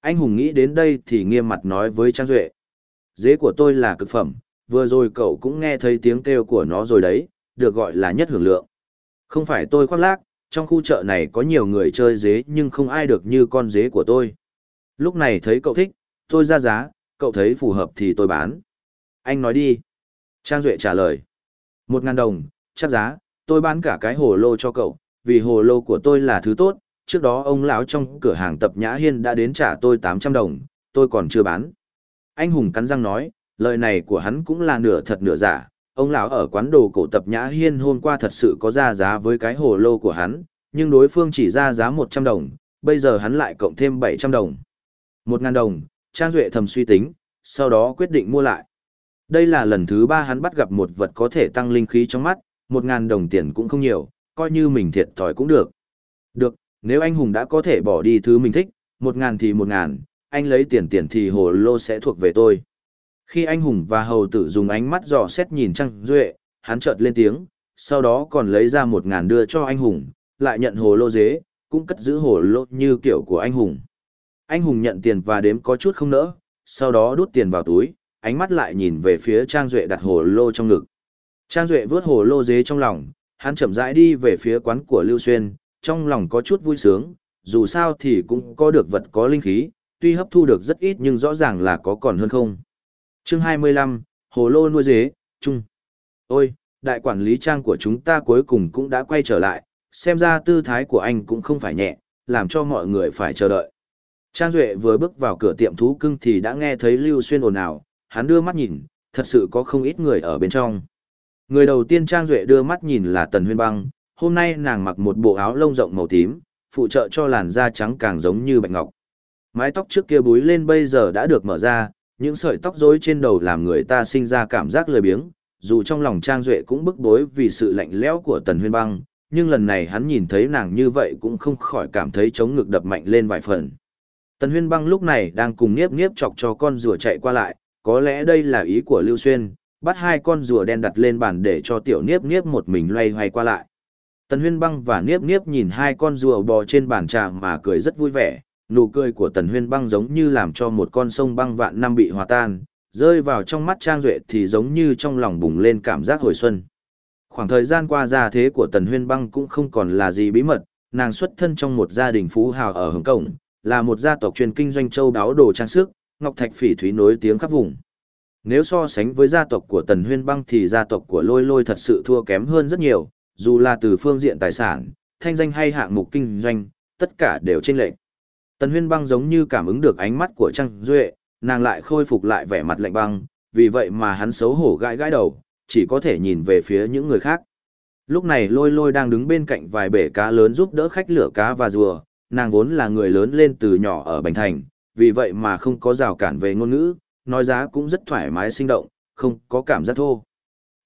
A: Anh Hùng nghĩ đến đây thì nghiêm mặt nói với Trang Duệ. Dế của tôi là cực phẩm, vừa rồi cậu cũng nghe thấy tiếng kêu của nó rồi đấy, được gọi là nhất hưởng lượng. Không phải tôi khoác lác, trong khu chợ này có nhiều người chơi dế nhưng không ai được như con dế của tôi. Lúc này thấy cậu thích, tôi ra giá, cậu thấy phù hợp thì tôi bán. Anh nói đi. Trang Duệ trả lời. Một ngàn đồng, chắc giá, tôi bán cả cái hồ lô cho cậu, vì hồ lô của tôi là thứ tốt, trước đó ông lão trong cửa hàng tập nhã hiên đã đến trả tôi 800 đồng, tôi còn chưa bán. Anh Hùng cắn răng nói, lời này của hắn cũng là nửa thật nửa giả, ông lão ở quán đồ cổ tập nhã hiên hôm qua thật sự có ra giá với cái hồ lô của hắn, nhưng đối phương chỉ ra giá 100 đồng, bây giờ hắn lại cộng thêm 700 đồng. một ngàn đồng, Trang Duệ thầm suy tính, sau đó quyết định mua lại. Đây là lần thứ ba hắn bắt gặp một vật có thể tăng linh khí trong mắt, Một ngàn đồng tiền cũng không nhiều, coi như mình thiệt thòi cũng được. Được, nếu anh Hùng đã có thể bỏ đi thứ mình thích, một ngàn thì một ngàn, anh lấy tiền tiền thì hồ lô sẽ thuộc về tôi. Khi anh Hùng và hầu tử dùng ánh mắt dò xét nhìn Trăng Duệ, hắn chợt lên tiếng, sau đó còn lấy ra một ngàn đưa cho anh Hùng, lại nhận hồ lô dế, cũng cất giữ hồ lô như kiểu của anh Hùng. Anh Hùng nhận tiền và đếm có chút không nỡ, sau đó đút tiền vào túi, ánh mắt lại nhìn về phía Trang Duệ đặt hồ lô trong ngực. Trang Duệ vớt hồ lô dế trong lòng, hắn chậm rãi đi về phía quán của Lưu Xuyên, trong lòng có chút vui sướng, dù sao thì cũng có được vật có linh khí, tuy hấp thu được rất ít nhưng rõ ràng là có còn hơn không chương 25, Hồ lô nuôi dế, chung. Ôi, đại quản lý trang của chúng ta cuối cùng cũng đã quay trở lại, xem ra tư thái của anh cũng không phải nhẹ, làm cho mọi người phải chờ đợi. Trang Duệ vừa bước vào cửa tiệm thú cưng thì đã nghe thấy Lưu Xuyên ồn ào, hắn đưa mắt nhìn, thật sự có không ít người ở bên trong. Người đầu tiên Trang Duệ đưa mắt nhìn là Tần Huyên Băng, hôm nay nàng mặc một bộ áo lông rộng màu tím, phụ trợ cho làn da trắng càng giống như bạch ngọc. Mái tóc trước kia búi lên bây giờ đã được mở ra, những sợi tóc rối trên đầu làm người ta sinh ra cảm giác lười biếng, dù trong lòng Trang Duệ cũng bức bối vì sự lạnh lẽo của Tần Huyên Băng, nhưng lần này hắn nhìn thấy nàng như vậy cũng không khỏi cảm thấy chống ngực đập mạnh lên vài phần. Tần Huyên Băng lúc này đang cùng Niếp Niếp chọc cho con rùa chạy qua lại, có lẽ đây là ý của Lưu Xuyên, bắt hai con rùa đen đặt lên bàn để cho tiểu Niếp Niếp một mình loay hoay qua lại. Tần Huyên Băng và Niếp Niếp nhìn hai con rùa bò trên bàn trà mà cười rất vui vẻ, nụ cười của Tần Huyên Băng giống như làm cho một con sông băng vạn năm bị hòa tan, rơi vào trong mắt Trang Duệ thì giống như trong lòng bùng lên cảm giác hồi xuân. Khoảng thời gian qua gia thế của Tần Huyên Băng cũng không còn là gì bí mật, nàng xuất thân trong một gia đình phú hào ở Hồng Kông, là một gia tộc chuyên kinh doanh châu đáo đồ trang sức, ngọc thạch phỉ thúy nối tiếng khắp vùng. Nếu so sánh với gia tộc của Tần Huyên Băng thì gia tộc của Lôi Lôi thật sự thua kém hơn rất nhiều, dù là từ phương diện tài sản, thanh danh hay hạng mục kinh doanh, tất cả đều chênh lệch. Tần Huyên Băng giống như cảm ứng được ánh mắt của Trang Duệ, nàng lại khôi phục lại vẻ mặt lạnh băng, vì vậy mà hắn xấu hổ gãi gãi đầu, chỉ có thể nhìn về phía những người khác. Lúc này lôi lôi đang đứng bên cạnh vài bể cá lớn giúp đỡ khách lửa cá và rùa, nàng vốn là người lớn lên từ nhỏ ở Bành Thành, vì vậy mà không có rào cản về ngôn ngữ, nói giá cũng rất thoải mái sinh động, không có cảm giác thô.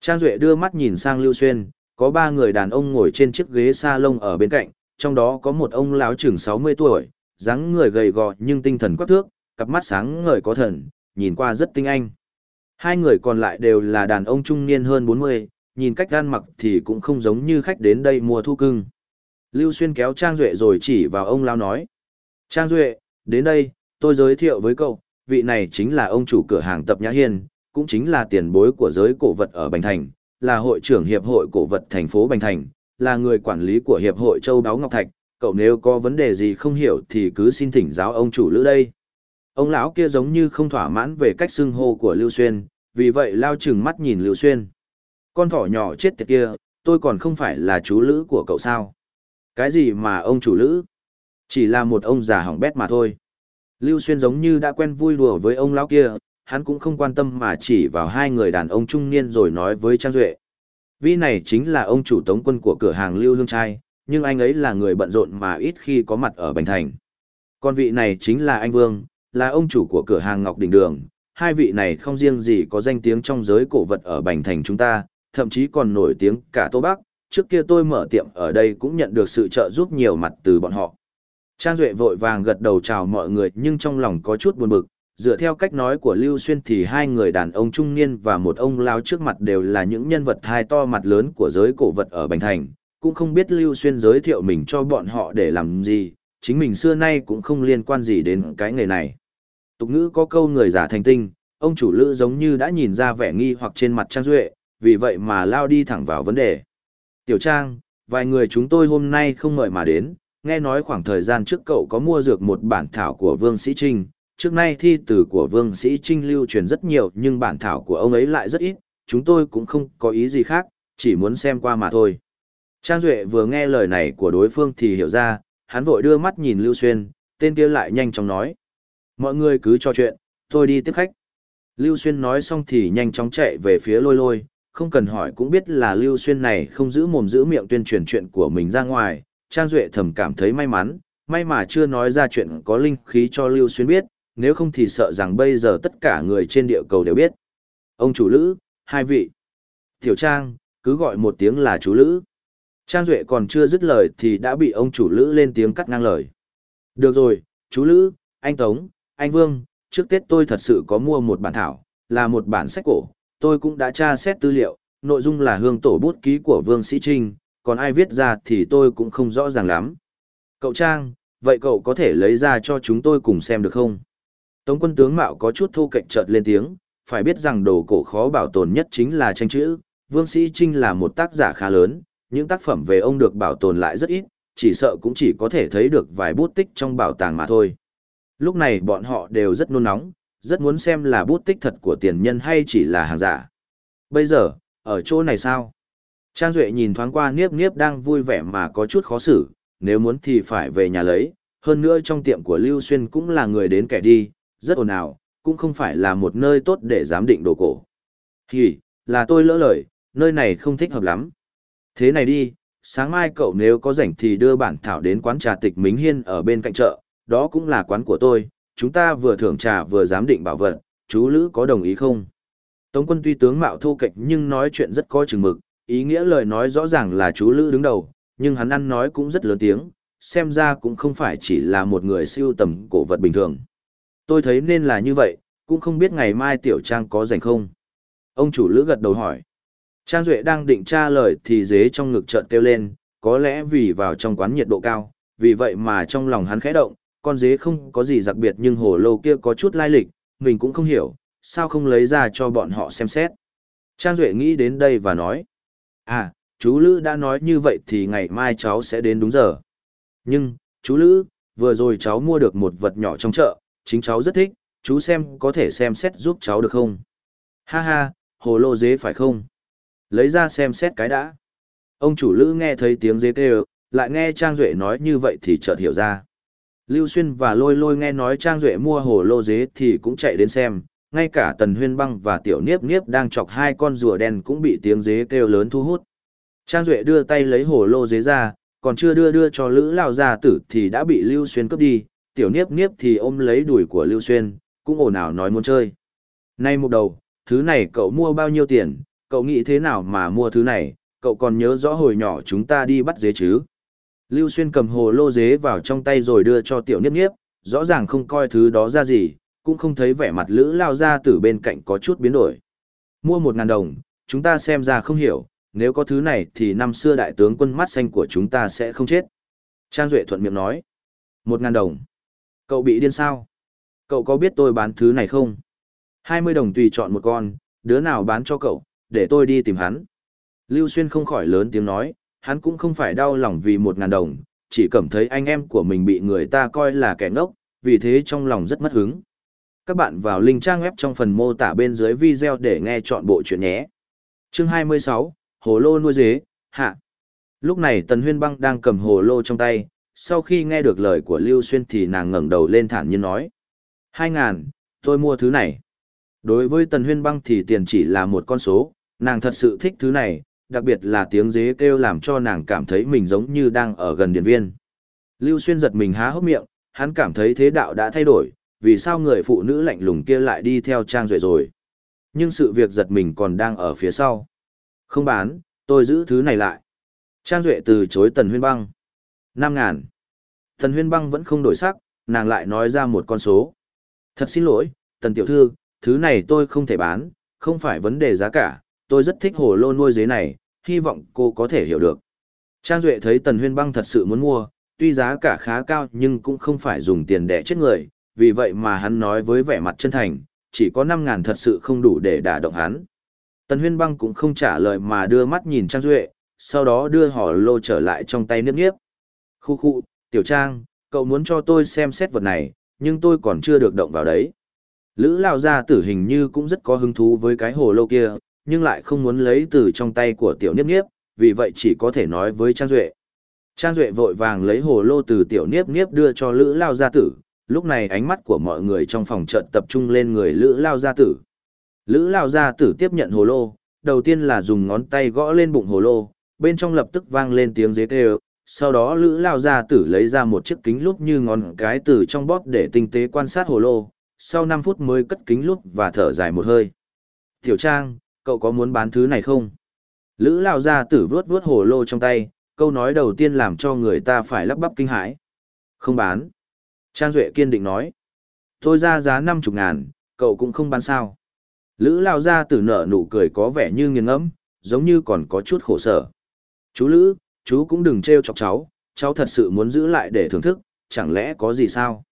A: Trang Duệ đưa mắt nhìn sang Lưu Xuyên, có ba người đàn ông ngồi trên chiếc ghế salon ở bên cạnh, trong đó có một ông lão chừng 60 tuổi, dáng người gầy gò nhưng tinh thần quắc thước, cặp mắt sáng ngời có thần, nhìn qua rất tinh anh. Hai người còn lại đều là đàn ông trung niên hơn 40, nhìn cách gan mặc thì cũng không giống như khách đến đây mua thu cưng. Lưu Xuyên kéo Trang Duệ rồi chỉ vào ông Lao nói. Trang Duệ, đến đây, tôi giới thiệu với cậu, vị này chính là ông chủ cửa hàng Tập Nhã Hiên, cũng chính là tiền bối của giới cổ vật ở Bành Thành, là hội trưởng hiệp hội cổ vật thành phố Bành Thành, là người quản lý của hiệp hội Châu Đáo Ngọc Thạch, cậu nếu có vấn đề gì không hiểu thì cứ xin thỉnh giáo ông chủ lữ đây. Ông lão kia giống như không thỏa mãn về cách xưng hô của Lưu Xuyên, vì vậy lao chừng mắt nhìn Lưu Xuyên. Con thỏ nhỏ chết tiệt kia, tôi còn không phải là chú lữ của cậu sao? Cái gì mà ông chủ lữ? Chỉ là một ông già hỏng bét mà thôi. Lưu Xuyên giống như đã quen vui đùa với ông lão kia, hắn cũng không quan tâm mà chỉ vào hai người đàn ông trung niên rồi nói với Trang Duệ. Vi này chính là ông chủ tống quân của cửa hàng Lưu Hương Trai, nhưng anh ấy là người bận rộn mà ít khi có mặt ở Bành Thành. Còn vị này chính là anh Vương, là ông chủ của cửa hàng Ngọc Đình Đường. Hai vị này không riêng gì có danh tiếng trong giới cổ vật ở Bành Thành chúng ta, thậm chí còn nổi tiếng cả Tô Bắc. Trước kia tôi mở tiệm ở đây cũng nhận được sự trợ giúp nhiều mặt từ bọn họ. Trang Duệ vội vàng gật đầu chào mọi người nhưng trong lòng có chút buồn bực, dựa theo cách nói của Lưu Xuyên thì hai người đàn ông trung niên và một ông lao trước mặt đều là những nhân vật hai to mặt lớn của giới cổ vật ở Bành Thành, cũng không biết Lưu Xuyên giới thiệu mình cho bọn họ để làm gì, chính mình xưa nay cũng không liên quan gì đến cái nghề này. Tục ngữ có câu người giả thành tinh, ông chủ lữ giống như đã nhìn ra vẻ nghi hoặc trên mặt Trang Duệ, vì vậy mà lao đi thẳng vào vấn đề. Tiểu Trang, vài người chúng tôi hôm nay không mời mà đến, nghe nói khoảng thời gian trước cậu có mua dược một bản thảo của Vương Sĩ Trinh, trước nay thi từ của Vương Sĩ Trinh lưu truyền rất nhiều nhưng bản thảo của ông ấy lại rất ít, chúng tôi cũng không có ý gì khác, chỉ muốn xem qua mà thôi. Trang Duệ vừa nghe lời này của đối phương thì hiểu ra, hắn vội đưa mắt nhìn Lưu Xuyên, tên kia lại nhanh chóng nói. Mọi người cứ trò chuyện, tôi đi tiếp khách. Lưu Xuyên nói xong thì nhanh chóng chạy về phía lôi lôi, không cần hỏi cũng biết là Lưu Xuyên này không giữ mồm giữ miệng tuyên truyền chuyện của mình ra ngoài. Trang Duệ thầm cảm thấy may mắn, may mà chưa nói ra chuyện có linh khí cho Lưu Xuyên biết, nếu không thì sợ rằng bây giờ tất cả người trên địa cầu đều biết. Ông chủ lữ, hai vị. Tiểu Trang, cứ gọi một tiếng là chú lữ. Trang Duệ còn chưa dứt lời thì đã bị ông chủ lữ lên tiếng cắt ngang lời. Được rồi, chú lữ, anh Tống, anh Vương, trước Tết tôi thật sự có mua một bản thảo, là một bản sách cổ, tôi cũng đã tra xét tư liệu, nội dung là hương tổ bút ký của Vương Sĩ Trinh, còn ai viết ra thì tôi cũng không rõ ràng lắm. Cậu Trang, vậy cậu có thể lấy ra cho chúng tôi cùng xem được không? Tống quân tướng Mạo có chút thô cạnh chợt lên tiếng, phải biết rằng đồ cổ khó bảo tồn nhất chính là tranh chữ, Vương Sĩ Trinh là một tác giả khá lớn, những tác phẩm về ông được bảo tồn lại rất ít, chỉ sợ cũng chỉ có thể thấy được vài bút tích trong bảo tàng mà thôi. Lúc này bọn họ đều rất nôn nóng, rất muốn xem là bút tích thật của tiền nhân hay chỉ là hàng giả. Bây giờ, ở chỗ này sao? Trang Duệ nhìn thoáng qua Niếp Niếp đang vui vẻ mà có chút khó xử, nếu muốn thì phải về nhà lấy, hơn nữa trong tiệm của Lưu Xuyên cũng là người đến kẻ đi, rất ồn ào, cũng không phải là một nơi tốt để giám định đồ cổ. Thì là tôi lỡ lời, nơi này không thích hợp lắm. Thế này đi, sáng mai cậu nếu có rảnh thì đưa bản thảo đến quán trà tịch Mính Hiên ở bên cạnh chợ, đó cũng là quán của tôi, chúng ta vừa thưởng trà vừa giám định bảo vật, chú Lữ có đồng ý không? Tống quân tuy tướng mạo thô kệch nhưng nói chuyện rất có chừng mực, ý nghĩa lời nói rõ ràng là chú Lữ đứng đầu, nhưng hắn ăn nói cũng rất lớn tiếng, xem ra cũng không phải chỉ là một người siêu tầm cổ vật bình thường. Tôi thấy nên là như vậy, cũng không biết ngày mai Tiểu Trang có rảnh không? Ông chủ Lữ gật đầu hỏi. Trang Duệ đang định tra lời thì dế trong ngực chợt kêu lên, có lẽ vì vào trong quán nhiệt độ cao, vì vậy mà trong lòng hắn khẽ động, con dế không có gì đặc biệt nhưng hồ lô kia có chút lai lịch, mình cũng không hiểu, sao không lấy ra cho bọn họ xem xét. Trang Duệ nghĩ đến đây và nói, à, chú Lữ đã nói như vậy thì ngày mai cháu sẽ đến đúng giờ. Nhưng, chú Lữ, vừa rồi cháu mua được một vật nhỏ trong chợ, chính cháu rất thích, chú xem có thể xem xét giúp cháu được không? Ha ha, hồ lô dế phải không? Lấy ra xem xét cái đã. Ông chủ lữ nghe thấy tiếng dế kêu, lại nghe Trang Duệ nói như vậy thì chợt hiểu ra. Lưu Xuyên và Lôi Lôi nghe nói Trang Duệ mua hồ lô dế thì cũng chạy đến xem, ngay cả Tần Huyên Băng và Tiểu Niếp Niếp đang chọc hai con rùa đen cũng bị tiếng dế kêu lớn thu hút. Trang Duệ đưa tay lấy hồ lô dế ra, còn chưa đưa đưa cho Lữ Lao gia tử thì đã bị Lưu Xuyên cướp đi, Tiểu Niếp Niếp thì ôm lấy đuổi của Lưu Xuyên, cũng ồn ào nói muốn chơi. Nay một đầu, thứ này cậu mua bao nhiêu tiền, cậu nghĩ thế nào mà mua thứ này, cậu còn nhớ rõ hồi nhỏ chúng ta đi bắt dế chứ. Lưu Xuyên cầm hồ lô dế vào trong tay rồi đưa cho tiểu niếp niếp, rõ ràng không coi thứ đó ra gì, cũng không thấy vẻ mặt lữ lao ra từ bên cạnh có chút biến đổi. Mua một ngàn đồng, chúng ta xem ra không hiểu, nếu có thứ này thì năm xưa đại tướng quân mắt xanh của chúng ta sẽ không chết. Trang Duệ thuận miệng nói. Một ngàn đồng. Cậu bị điên sao? Cậu có biết tôi bán thứ này không? Hai mươi đồng tùy chọn một con, đứa nào bán cho cậu, để tôi đi tìm hắn. Lưu Xuyên không khỏi lớn tiếng nói, hắn cũng không phải đau lòng vì một ngàn đồng, chỉ cảm thấy anh em của mình bị người ta coi là kẻ ngốc, vì thế trong lòng rất mất hứng. Các bạn vào link trang web trong phần mô tả bên dưới video để nghe chọn bộ chuyện nhé. Chương 26, Hồ lô nuôi dế, hạ. Lúc này Tần Huyên Băng đang cầm hồ lô trong tay, sau khi nghe được lời của Lưu Xuyên thì nàng ngẩng đầu lên thản nhiên nói. Hai ngàn, tôi mua thứ này. Đối với Tần Huyên Băng thì tiền chỉ là một con số, nàng thật sự thích thứ này, đặc biệt là tiếng dế kêu làm cho nàng cảm thấy mình giống như đang ở gần điện viên. Lưu Xuyên giật mình há hốc miệng, hắn cảm thấy thế đạo đã thay đổi, vì sao người phụ nữ lạnh lùng kia lại đi theo Trang Duệ rồi. Nhưng sự việc giật mình còn đang ở phía sau. Không bán, tôi giữ thứ này lại. Trang Duệ từ chối Tần Huyên Băng. Năm ngàn. Tần Huyên Băng vẫn không đổi sắc, nàng lại nói ra một con số. Thật xin lỗi, Tần Tiểu Thư, thứ này tôi không thể bán, không phải vấn đề giá cả, tôi rất thích hồ lô nuôi dế này, hy vọng cô có thể hiểu được. Trang Duệ thấy Tần Huyên Băng thật sự muốn mua, tuy giá cả khá cao nhưng cũng không phải dùng tiền để chết người, vì vậy mà hắn nói với vẻ mặt chân thành, chỉ có 5 ngàn thật sự không đủ để đả động hắn. Tần Huyên Băng cũng không trả lời mà đưa mắt nhìn Trang Duệ, sau đó đưa hỏ lô trở lại trong tay niếp niếp. Khu khu, Tiểu Trang, cậu muốn cho tôi xem xét vật này, nhưng tôi còn chưa được động vào đấy. Lữ Lao Gia tử hình như cũng rất có hứng thú với cái hồ lô kia, nhưng lại không muốn lấy từ trong tay của Tiểu Niếp Niếp, vì vậy chỉ có thể nói với Trang Duệ. Trang Duệ vội vàng lấy hồ lô từ Tiểu Niếp Niếp đưa cho Lữ Lao Gia tử, lúc này ánh mắt của mọi người trong phòng trận tập trung lên người Lữ Lao Gia tử. Lữ Lao Gia tử tiếp nhận hồ lô, đầu tiên là dùng ngón tay gõ lên bụng hồ lô, bên trong lập tức vang lên tiếng dế kêu, sau đó Lữ Lao Gia tử lấy ra một chiếc kính lúp như ngón cái từ trong bóp để tinh tế quan sát hồ lô, sau 5 phút mới cất kính lúp và thở dài một hơi. Tiểu Trang, cậu có muốn bán thứ này không? Lữ Lao Gia tử vuốt vuốt hồ lô trong tay, câu nói đầu tiên làm cho người ta phải lắp bắp kinh hãi. Không bán. Trang Duệ kiên định nói. Tôi ra giá 50 ngàn, cậu cũng không bán sao. Lữ lao ra tử nở nụ cười có vẻ như nghiêng ngẫm giống như còn có chút khổ sở. Chú Lữ, chú cũng đừng trêu chọc cháu, cháu thật sự muốn giữ lại để thưởng thức, chẳng lẽ có gì sao?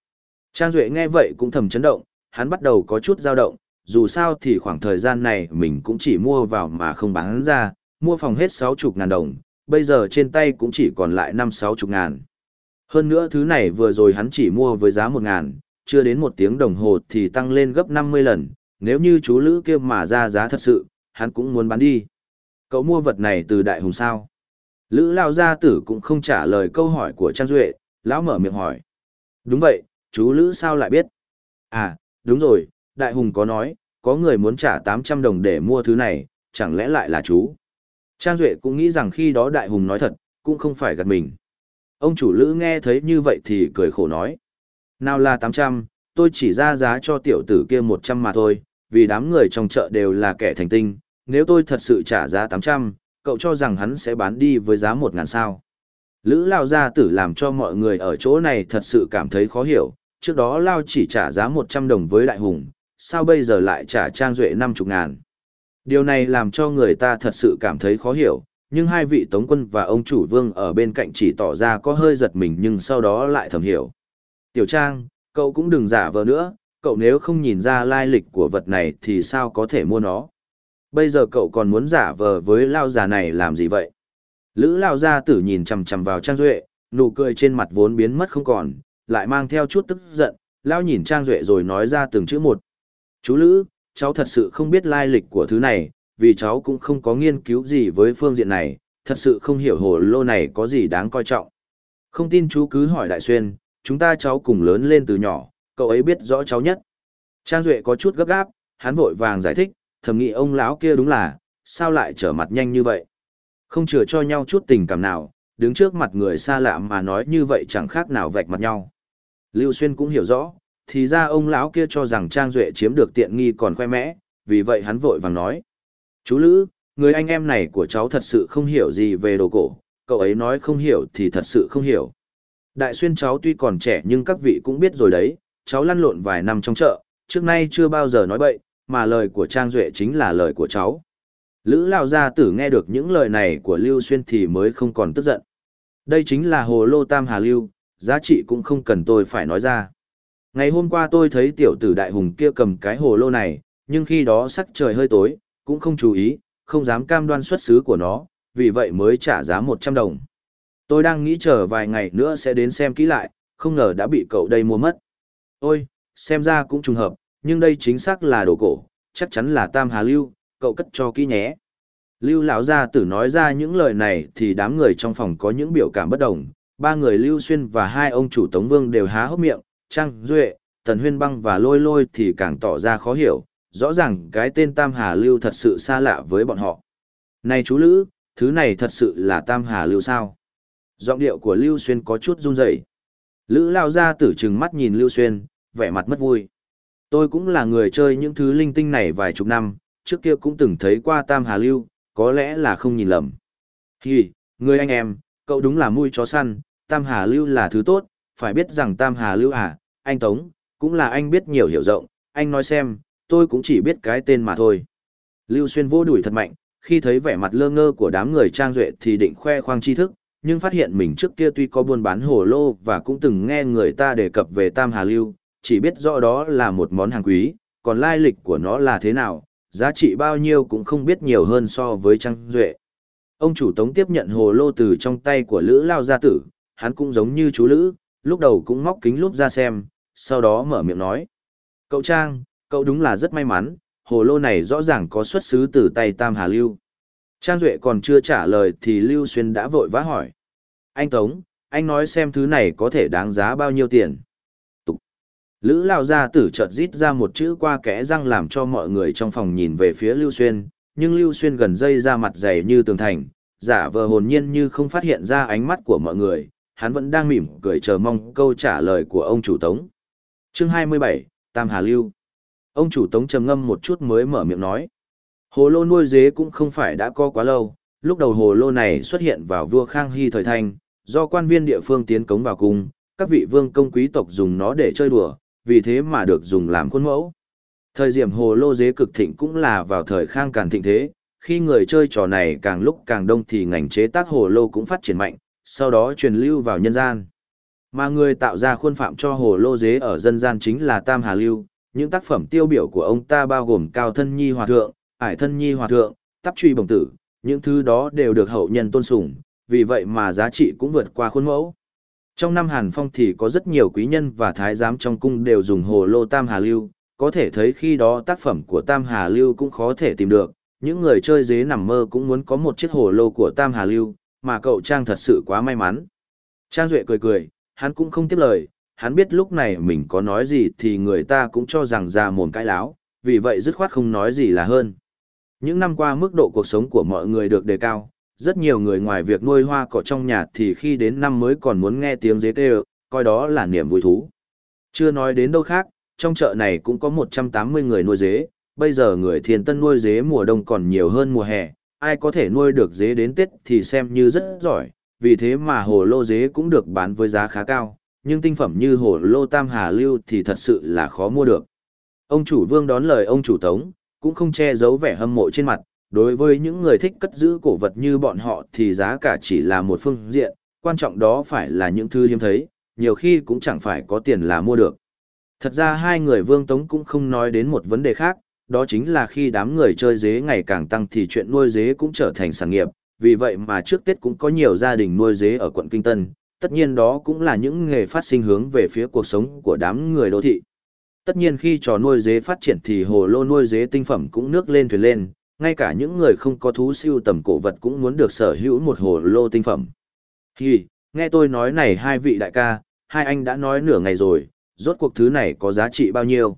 A: Trang Duệ nghe vậy cũng thầm chấn động, hắn bắt đầu có chút dao động, dù sao thì khoảng thời gian này mình cũng chỉ mua vào mà không bán ra, mua phòng hết 60 ngàn đồng, bây giờ trên tay cũng chỉ còn lại 5-60 ngàn. Hơn nữa thứ này vừa rồi hắn chỉ mua với giá 1 ngàn, chưa đến một tiếng đồng hồ thì tăng lên gấp 50 lần, nếu như chú Lữ kia mà ra giá thật sự, hắn cũng muốn bán đi. Cậu mua vật này từ Đại Hùng sao? Lữ Lao Gia Tử cũng không trả lời câu hỏi của Trang Duệ, lão mở miệng hỏi. Đúng vậy, chú Lữ sao lại biết? À, đúng rồi, Đại Hùng có nói, có người muốn trả 800 đồng để mua thứ này, chẳng lẽ lại là chú? Trang Duệ cũng nghĩ rằng khi đó Đại Hùng nói thật, cũng không phải gạt mình. Ông chủ lữ nghe thấy như vậy thì cười khổ nói. Nào là 800, tôi chỉ ra giá cho tiểu tử kia 100 mà thôi, vì đám người trong chợ đều là kẻ thành tinh, nếu tôi thật sự trả giá 800, cậu cho rằng hắn sẽ bán đi với giá 1 ngàn sao. Lữ Lao gia tử làm cho mọi người ở chỗ này thật sự cảm thấy khó hiểu, trước đó Lao chỉ trả giá 100 đồng với Đại Hùng, sao bây giờ lại trả Trang Duệ 50 ngàn. Điều này làm cho người ta thật sự cảm thấy khó hiểu, nhưng hai vị tống quân và ông chủ vương ở bên cạnh chỉ tỏ ra có hơi giật mình nhưng sau đó lại thầm hiểu. Tiểu Trang, cậu cũng đừng giả vờ nữa, cậu nếu không nhìn ra lai lịch của vật này thì sao có thể mua nó. Bây giờ cậu còn muốn giả vờ với lao già này làm gì vậy? Lữ lao gia tử nhìn chằm chằm vào Trang Duệ, nụ cười trên mặt vốn biến mất không còn, lại mang theo chút tức giận, lao nhìn Trang Duệ rồi nói ra từng chữ một. Chú Lữ, cháu thật sự không biết lai lịch của thứ này, vì cháu cũng không có nghiên cứu gì với phương diện này, thật sự không hiểu hồ lô này có gì đáng coi trọng. Không tin chú cứ hỏi Đại Xuyên, chúng ta cháu cùng lớn lên từ nhỏ, cậu ấy biết rõ cháu nhất. Trang Duệ có chút gấp gáp, hắn vội vàng giải thích, thầm nghĩ ông lão kia đúng là, sao lại trở mặt nhanh như vậy. Không chừa cho nhau chút tình cảm nào, đứng trước mặt người xa lạ mà nói như vậy chẳng khác nào vạch mặt nhau. Lưu Xuyên cũng hiểu rõ, thì ra ông lão kia cho rằng Trang Duệ chiếm được tiện nghi còn khoe mẽ, vì vậy hắn vội vàng nói. Chú Lữ, người anh em này của cháu thật sự không hiểu gì về đồ cổ, cậu ấy nói không hiểu thì thật sự không hiểu. Đại xuyên cháu tuy còn trẻ nhưng các vị cũng biết rồi đấy, cháu lăn lộn vài năm trong chợ, trước nay chưa bao giờ nói bậy, mà lời của Trang Duệ chính là lời của cháu. Lữ Lao Gia Tử nghe được những lời này của Lưu Xuyên thì mới không còn tức giận. Đây chính là hồ lô tam hà lưu, giá trị cũng không cần tôi phải nói ra. Ngày hôm qua tôi thấy tiểu tử đại hùng kia cầm cái hồ lô này, nhưng khi đó sắc trời hơi tối, cũng không chú ý, không dám cam đoan xuất xứ của nó, vì vậy mới trả giá 100 đồng. Tôi đang nghĩ chờ vài ngày nữa sẽ đến xem kỹ lại, không ngờ đã bị cậu đây mua mất. Ôi, xem ra cũng trùng hợp, nhưng đây chính xác là đồ cổ, chắc chắn là Tam Hà Lưu, cậu cất cho kỹ nhé. Lưu lão gia tử nói ra những lời này thì đám người trong phòng có những biểu cảm bất đồng, ba người Lưu Xuyên và hai ông chủ Tống Vương đều há hốc miệng, Trang Duệ, Tần Huyên Băng và Lôi Lôi thì càng tỏ ra khó hiểu, rõ ràng cái tên Tam Hà Lưu thật sự xa lạ với bọn họ. Này chú Lữ, thứ này thật sự là Tam Hà Lưu sao? Giọng điệu của Lưu Xuyên có chút run rẩy. Lữ lao ra tử trừng mắt nhìn Lưu Xuyên, vẻ mặt mất vui. Tôi cũng là người chơi những thứ linh tinh này vài chục năm, trước kia cũng từng thấy qua Tam Hà Lưu, có lẽ là không nhìn lầm. Hì, người anh em, cậu đúng là mui chó săn, Tam Hà Lưu là thứ tốt, phải biết rằng Tam Hà Lưu à, anh Tống, cũng là anh biết nhiều hiểu rộng, anh nói xem, tôi cũng chỉ biết cái tên mà thôi. Lưu Xuyên vô đuổi thật mạnh, khi thấy vẻ mặt lơ ngơ của đám người trang duệ thì định khoe khoang tri thức, nhưng phát hiện mình trước kia tuy có buôn bán hồ lô và cũng từng nghe người ta đề cập về Tam Hà Lưu, chỉ biết rõ đó là một món hàng quý, còn lai lịch của nó là thế nào, giá trị bao nhiêu cũng không biết nhiều hơn so với Trang Duệ. Ông chủ tống tiếp nhận hồ lô từ trong tay của Lữ Lao Gia Tử, hắn cũng giống như chú Lữ, lúc đầu cũng móc kính lúc ra xem, sau đó mở miệng nói. Cậu Trang, cậu đúng là rất may mắn, hồ lô này rõ ràng có xuất xứ từ tay Tam Hà Lưu. Trang Duệ còn chưa trả lời thì Lưu Xuyên đã vội vã hỏi. Anh Tống, anh nói xem thứ này có thể đáng giá bao nhiêu tiền. Tục. Lữ Lao Gia Tử chợt rít ra một chữ qua kẽ răng làm cho mọi người trong phòng nhìn về phía Lưu Xuyên, nhưng Lưu Xuyên gần dây ra mặt dày như tường thành, giả vờ hồn nhiên như không phát hiện ra ánh mắt của mọi người, hắn vẫn đang mỉm cười chờ mong câu trả lời của ông chủ Tống. Chương 27, Tam Hà Lưu. Ông chủ Tống trầm ngâm một chút mới mở miệng nói. Hồ lô nuôi dế cũng không phải đã có quá lâu, lúc đầu hồ lô này xuất hiện vào vua Khang Hy thời thanh, do quan viên địa phương tiến cống vào cung, các vị vương công quý tộc dùng nó để chơi đùa, vì thế mà được dùng làm khuôn mẫu. Thời điểm hồ lô dế cực thịnh cũng là vào thời Khang Càn thịnh thế, khi người chơi trò này càng lúc càng đông thì ngành chế tác hồ lô cũng phát triển mạnh, sau đó truyền lưu vào nhân gian. Mà người tạo ra khuôn phạm cho hồ lô dế ở dân gian chính là Tam Hà Lưu, những tác phẩm tiêu biểu của ông ta bao gồm Cao Thân Nhi Hòa Thượng, Ải Thân Nhi Hòa Thượng, Tắp Truy Bồng Tử, những thứ đó đều được hậu nhân tôn sùng, vì vậy mà giá trị cũng vượt qua khuôn mẫu. Trong năm Hàn Phong thì có rất nhiều quý nhân và thái giám trong cung đều dùng hồ lô Tam Hà Lưu, có thể thấy khi đó tác phẩm của Tam Hà Lưu cũng khó thể tìm được, những người chơi dế nằm mơ cũng muốn có một chiếc hồ lô của Tam Hà Lưu, mà cậu Trang thật sự quá may mắn. Trang Duệ cười cười, hắn cũng không tiếp lời, hắn biết lúc này mình có nói gì thì người ta cũng cho rằng ra mồm cãi láo, vì vậy dứt khoát không nói gì là hơn. Những năm qua mức độ cuộc sống của mọi người được đề cao, rất nhiều người ngoài việc nuôi hoa cỏ trong nhà thì khi đến năm mới còn muốn nghe tiếng dế kêu, coi đó là niềm vui thú. Chưa nói đến đâu khác, trong chợ này cũng có 180 người nuôi dế, bây giờ người thiền tân nuôi dế mùa đông còn nhiều hơn mùa hè, ai có thể nuôi được dế đến Tết thì xem như rất giỏi, vì thế mà hồ lô dế cũng được bán với giá khá cao, nhưng tinh phẩm như hồ lô tam hà lưu thì thật sự là khó mua được. Ông chủ vương đón lời ông chủ tống, cũng không che giấu vẻ hâm mộ trên mặt, đối với những người thích cất giữ cổ vật như bọn họ thì giá cả chỉ là một phương diện, quan trọng đó phải là những thứ hiếm thấy, nhiều khi cũng chẳng phải có tiền là mua được. Thật ra hai người vương tống cũng không nói đến một vấn đề khác, đó chính là khi đám người chơi dế ngày càng tăng thì chuyện nuôi dế cũng trở thành sản nghiệp, vì vậy mà trước Tết cũng có nhiều gia đình nuôi dế ở quận Kinh Tân, tất nhiên đó cũng là những nghề phát sinh hướng về phía cuộc sống của đám người đô thị. Tất nhiên khi trò nuôi dế phát triển thì hồ lô nuôi dế tinh phẩm cũng nước lên thuyền lên, ngay cả những người không có thú siêu tầm cổ vật cũng muốn được sở hữu một hồ lô tinh phẩm. Hi, nghe tôi nói này hai vị đại ca, hai anh đã nói nửa ngày rồi, rốt cuộc thứ này có giá trị bao nhiêu?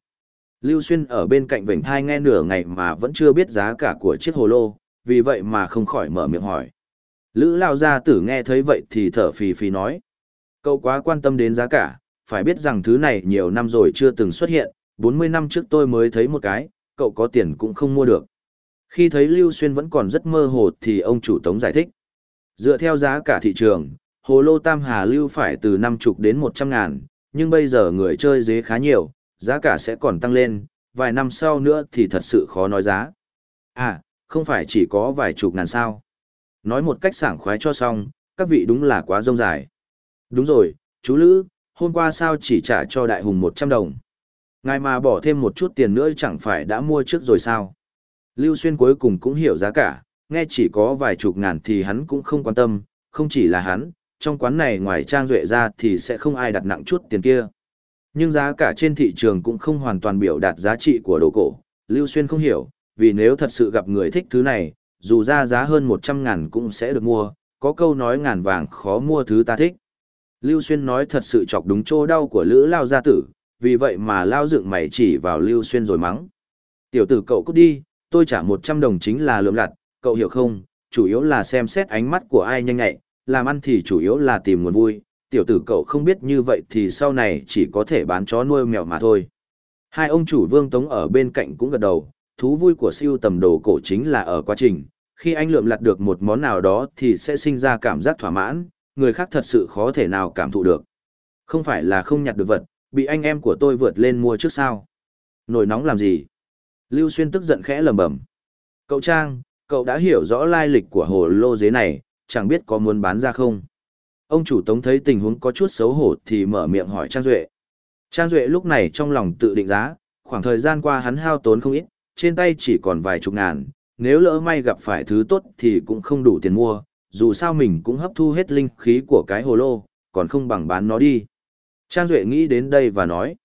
A: Lưu Xuyên ở bên cạnh vểnh thai nghe nửa ngày mà vẫn chưa biết giá cả của chiếc hồ lô, vì vậy mà không khỏi mở miệng hỏi. Lữ Lao Gia Tử nghe thấy vậy thì thở phì phì nói. Cậu quá quan tâm đến giá cả, phải biết rằng thứ này nhiều năm rồi chưa từng xuất hiện, 40 năm trước tôi mới thấy một cái, cậu có tiền cũng không mua được. Khi thấy Lưu Xuyên vẫn còn rất mơ hồ thì ông chủ tống giải thích. Dựa theo giá cả thị trường, hồ lô Tam Hà Lưu phải từ 50 đến 100 ngàn, nhưng bây giờ người chơi dế khá nhiều, giá cả sẽ còn tăng lên, vài năm sau nữa thì thật sự khó nói giá. À, không phải chỉ có vài chục ngàn sao. Nói một cách sảng khoái cho xong, các vị đúng là quá rông dài. Đúng rồi, chú Lữ, hôm qua sao chỉ trả cho đại hùng 100 đồng. Ngài mà bỏ thêm một chút tiền nữa chẳng phải đã mua trước rồi sao. Lưu Xuyên cuối cùng cũng hiểu giá cả, nghe chỉ có vài chục ngàn thì hắn cũng không quan tâm, không chỉ là hắn, trong quán này ngoài trang duệ ra thì sẽ không ai đặt nặng chút tiền kia. Nhưng giá cả trên thị trường cũng không hoàn toàn biểu đạt giá trị của đồ cổ, Lưu Xuyên không hiểu, vì nếu thật sự gặp người thích thứ này, dù ra giá hơn 100 ngàn cũng sẽ được mua, có câu nói ngàn vàng khó mua thứ ta thích. Lưu Xuyên nói thật sự chọc đúng chỗ đau của Lữ Lao gia tử, vì vậy mà Lao dựng mày chỉ vào Lưu Xuyên rồi mắng. Tiểu tử cậu cút đi, tôi trả 100 đồng chính là lượm lặt, cậu hiểu không, chủ yếu là xem xét ánh mắt của ai nhanh ngại, làm ăn thì chủ yếu là tìm nguồn vui, tiểu tử cậu không biết như vậy thì sau này chỉ có thể bán chó nuôi mèo mà thôi. Hai ông chủ Vương Tống ở bên cạnh cũng gật đầu, thú vui của siêu tầm đồ cổ chính là ở quá trình, khi anh lượm lặt được một món nào đó thì sẽ sinh ra cảm giác thỏa mãn, người khác thật sự khó thể nào cảm thụ được. Không phải là không nhặt được vật, bị anh em của tôi vượt lên mua trước sao. Nổi nóng làm gì? Lưu Xuyên tức giận khẽ lầm bầm. Cậu Trang, cậu đã hiểu rõ lai lịch của hồ lô dế này, chẳng biết có muốn bán ra không? Ông chủ tống thấy tình huống có chút xấu hổ thì mở miệng hỏi Trang Duệ. Trang Duệ lúc này trong lòng tự định giá, khoảng thời gian qua hắn hao tốn không ít, trên tay chỉ còn vài chục ngàn, nếu lỡ may gặp phải thứ tốt thì cũng không đủ tiền mua, dù sao mình cũng hấp thu hết linh khí của cái hồ lô, còn không bằng bán nó đi. Trang Duệ nghĩ đến đây và nói,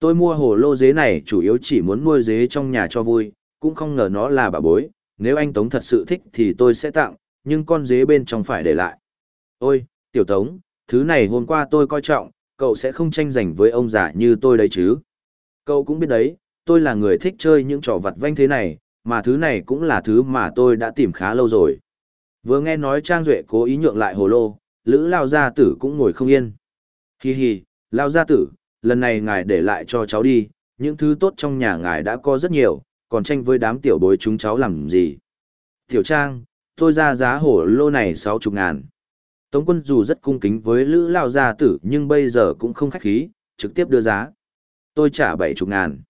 A: tôi mua hồ lô dế này chủ yếu chỉ muốn nuôi dế trong nhà cho vui, cũng không ngờ nó là bà bối, nếu anh Tống thật sự thích thì tôi sẽ tặng, nhưng con dế bên trong phải để lại. Ôi, Tiểu Tống, thứ này hôm qua tôi coi trọng, cậu sẽ không tranh giành với ông già như tôi đấy chứ. Cậu cũng biết đấy, tôi là người thích chơi những trò vặt vanh thế này, mà thứ này cũng là thứ mà tôi đã tìm khá lâu rồi. Vừa nghe nói Trang Duệ cố ý nhượng lại hồ lô, Lữ Lao Gia Tử cũng ngồi không yên. Hi hi, Lao Gia Tử, lần này ngài để lại cho cháu đi, những thứ tốt trong nhà ngài đã có rất nhiều, còn tranh với đám tiểu bối chúng cháu làm gì. Tiểu Trang, tôi ra giá hồ lô này sáu chục ngàn. Tống quân dù rất cung kính với Lữ Lao Gia Tử nhưng bây giờ cũng không khách khí, trực tiếp đưa giá. Tôi trả bảy chục ngàn.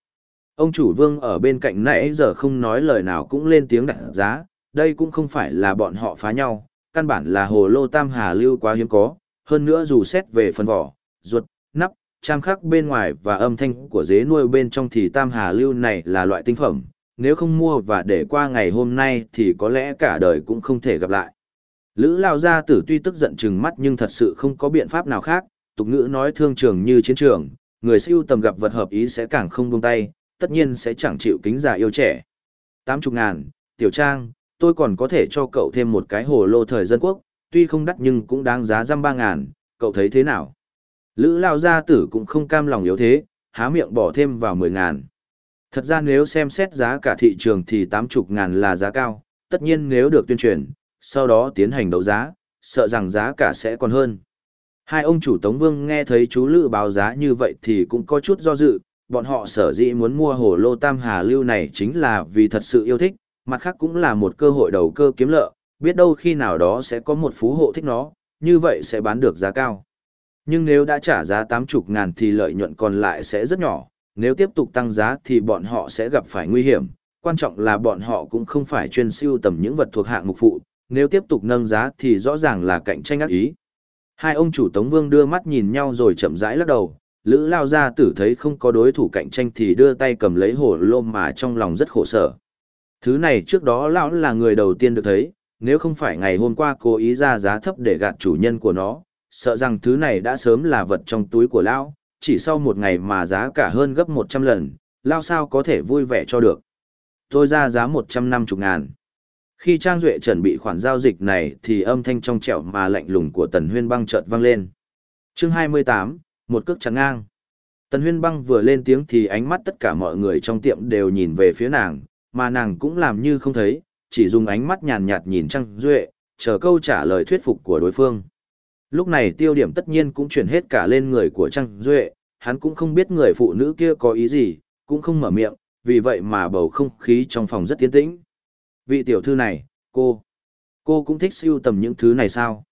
A: Ông chủ vương ở bên cạnh nãy giờ không nói lời nào cũng lên tiếng đặt giá, đây cũng không phải là bọn họ phá nhau, căn bản là hồ lô tam hà lưu quá hiếm có, hơn nữa dù xét về phần vỏ, ruột, nắp, trang khắc bên ngoài và âm thanh của dế nuôi bên trong thì tam hà lưu này là loại tinh phẩm, nếu không mua và để qua ngày hôm nay thì có lẽ cả đời cũng không thể gặp lại. Lữ Lao Gia Tử tuy tức giận chừng mắt nhưng thật sự không có biện pháp nào khác, tục ngữ nói thương trường như chiến trường, người siêu tầm gặp vật hợp ý sẽ càng không buông tay, tất nhiên sẽ chẳng chịu kính già yêu trẻ. Tám chục ngàn, tiểu trang, tôi còn có thể cho cậu thêm một cái hồ lô thời dân quốc, tuy không đắt nhưng cũng đáng giá răm ba ngàn, cậu thấy thế nào? Lữ Lao Gia Tử cũng không cam lòng yếu thế, há miệng bỏ thêm vào mười ngàn. Thật ra nếu xem xét giá cả thị trường thì tám chục ngàn là giá cao, tất nhiên nếu được tuyên truyền, sau đó tiến hành đấu giá, sợ rằng giá cả sẽ còn hơn. Hai ông chủ Tống Vương nghe thấy chú Lữ báo giá như vậy thì cũng có chút do dự, bọn họ sở dĩ muốn mua hồ lô tam hà lưu này chính là vì thật sự yêu thích, mặt khác cũng là một cơ hội đầu cơ kiếm lợi, biết đâu khi nào đó sẽ có một phú hộ thích nó, như vậy sẽ bán được giá cao. Nhưng nếu đã trả giá 80 ngàn thì lợi nhuận còn lại sẽ rất nhỏ, nếu tiếp tục tăng giá thì bọn họ sẽ gặp phải nguy hiểm, quan trọng là bọn họ cũng không phải chuyên siêu tầm những vật thuộc hạng mục phụ, nếu tiếp tục nâng giá thì rõ ràng là cạnh tranh ác ý. Hai ông chủ Tống Vương đưa mắt nhìn nhau rồi chậm rãi lắc đầu, Lữ Lao Gia tử thấy không có đối thủ cạnh tranh thì đưa tay cầm lấy hồ lô mà trong lòng rất khổ sở. Thứ này trước đó Lão là người đầu tiên được thấy, nếu không phải ngày hôm qua cố ý ra giá thấp để gạt chủ nhân của nó, sợ rằng thứ này đã sớm là vật trong túi của Lão, chỉ sau một ngày mà giá cả hơn gấp 100 lần, Lão sao có thể vui vẻ cho được. Tôi ra giá 150 ngàn. Khi Trang Duệ chuẩn bị khoản giao dịch này thì âm thanh trong trẻo mà lạnh lùng của Tần Huyên băng chợt vang lên. chương 28, một cước chắn ngang. Tần Huyên băng vừa lên tiếng thì ánh mắt tất cả mọi người trong tiệm đều nhìn về phía nàng, mà nàng cũng làm như không thấy, chỉ dùng ánh mắt nhàn nhạt nhìn Trang Duệ, chờ câu trả lời thuyết phục của đối phương. Lúc này tiêu điểm tất nhiên cũng chuyển hết cả lên người của Trang Duệ, hắn cũng không biết người phụ nữ kia có ý gì, cũng không mở miệng, vì vậy mà bầu không khí trong phòng rất tiến tĩnh. Vị tiểu thư này, cô, cô cũng thích siêu tầm những thứ này sao?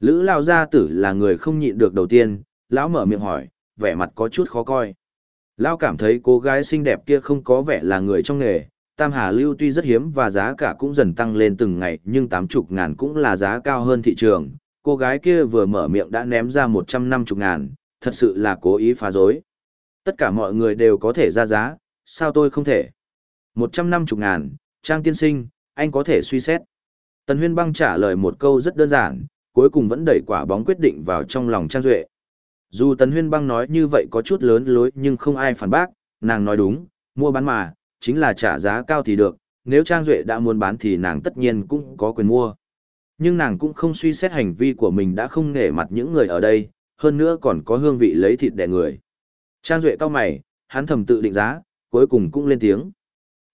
A: Lữ Lao Gia Tử là người không nhịn được đầu tiên, lão mở miệng hỏi, vẻ mặt có chút khó coi. Lão cảm thấy cô gái xinh đẹp kia không có vẻ là người trong nghề, Tam Hà Lưu tuy rất hiếm và giá cả cũng dần tăng lên từng ngày nhưng tám chục ngàn cũng là giá cao hơn thị trường. Cô gái kia vừa mở miệng đã ném ra một trăm năm chục ngàn, thật sự là cố ý phá dối. Tất cả mọi người đều có thể ra giá, sao tôi không thể? Một trăm năm chục ngàn, Trang tiên sinh, anh có thể suy xét. Tần Huyên Băng trả lời một câu rất đơn giản, cuối cùng vẫn đẩy quả bóng quyết định vào trong lòng Trang Duệ. Dù Tần Huyên Băng nói như vậy có chút lớn lối nhưng không ai phản bác, nàng nói đúng, mua bán mà, chính là trả giá cao thì được, nếu Trang Duệ đã muốn bán thì nàng tất nhiên cũng có quyền mua. Nhưng nàng cũng không suy xét hành vi của mình đã không nể mặt những người ở đây, hơn nữa còn có hương vị lấy thịt đẻ người. Trang Duệ cao mày, hắn thầm tự định giá, cuối cùng cũng lên tiếng.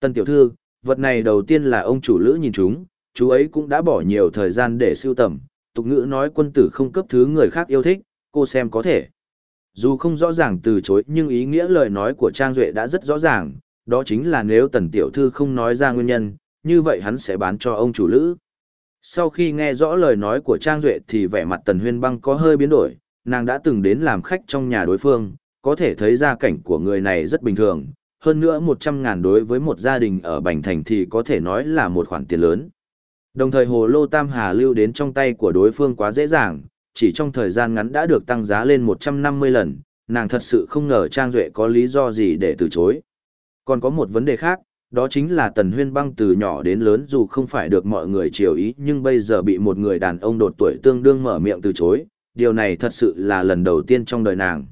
A: Tân tiểu thư, vật này đầu tiên là ông chủ lữ nhìn chúng, chú ấy cũng đã bỏ nhiều thời gian để sưu tầm, tục ngữ nói quân tử không cấp thứ người khác yêu thích, cô xem có thể. Dù không rõ ràng từ chối nhưng ý nghĩa lời nói của Trang Duệ đã rất rõ ràng, đó chính là nếu tần tiểu thư không nói ra nguyên nhân, như vậy hắn sẽ bán cho ông chủ lữ. Sau khi nghe rõ lời nói của Trang Duệ thì vẻ mặt tần huyên băng có hơi biến đổi, nàng đã từng đến làm khách trong nhà đối phương, có thể thấy gia cảnh của người này rất bình thường, hơn nữa 100 ngàn đối với một gia đình ở Bành Thành thì có thể nói là một khoản tiền lớn. Đồng thời hồ lô Tam Hà lưu đến trong tay của đối phương quá dễ dàng, chỉ trong thời gian ngắn đã được tăng giá lên 150 lần, nàng thật sự không ngờ Trang Duệ có lý do gì để từ chối. Còn có một vấn đề khác, đó chính là Tần Huyên Băng từ nhỏ đến lớn dù không phải được mọi người chiều ý nhưng bây giờ bị một người đàn ông đột tuổi tương đương mở miệng từ chối, điều này thật sự là lần đầu tiên trong đời nàng.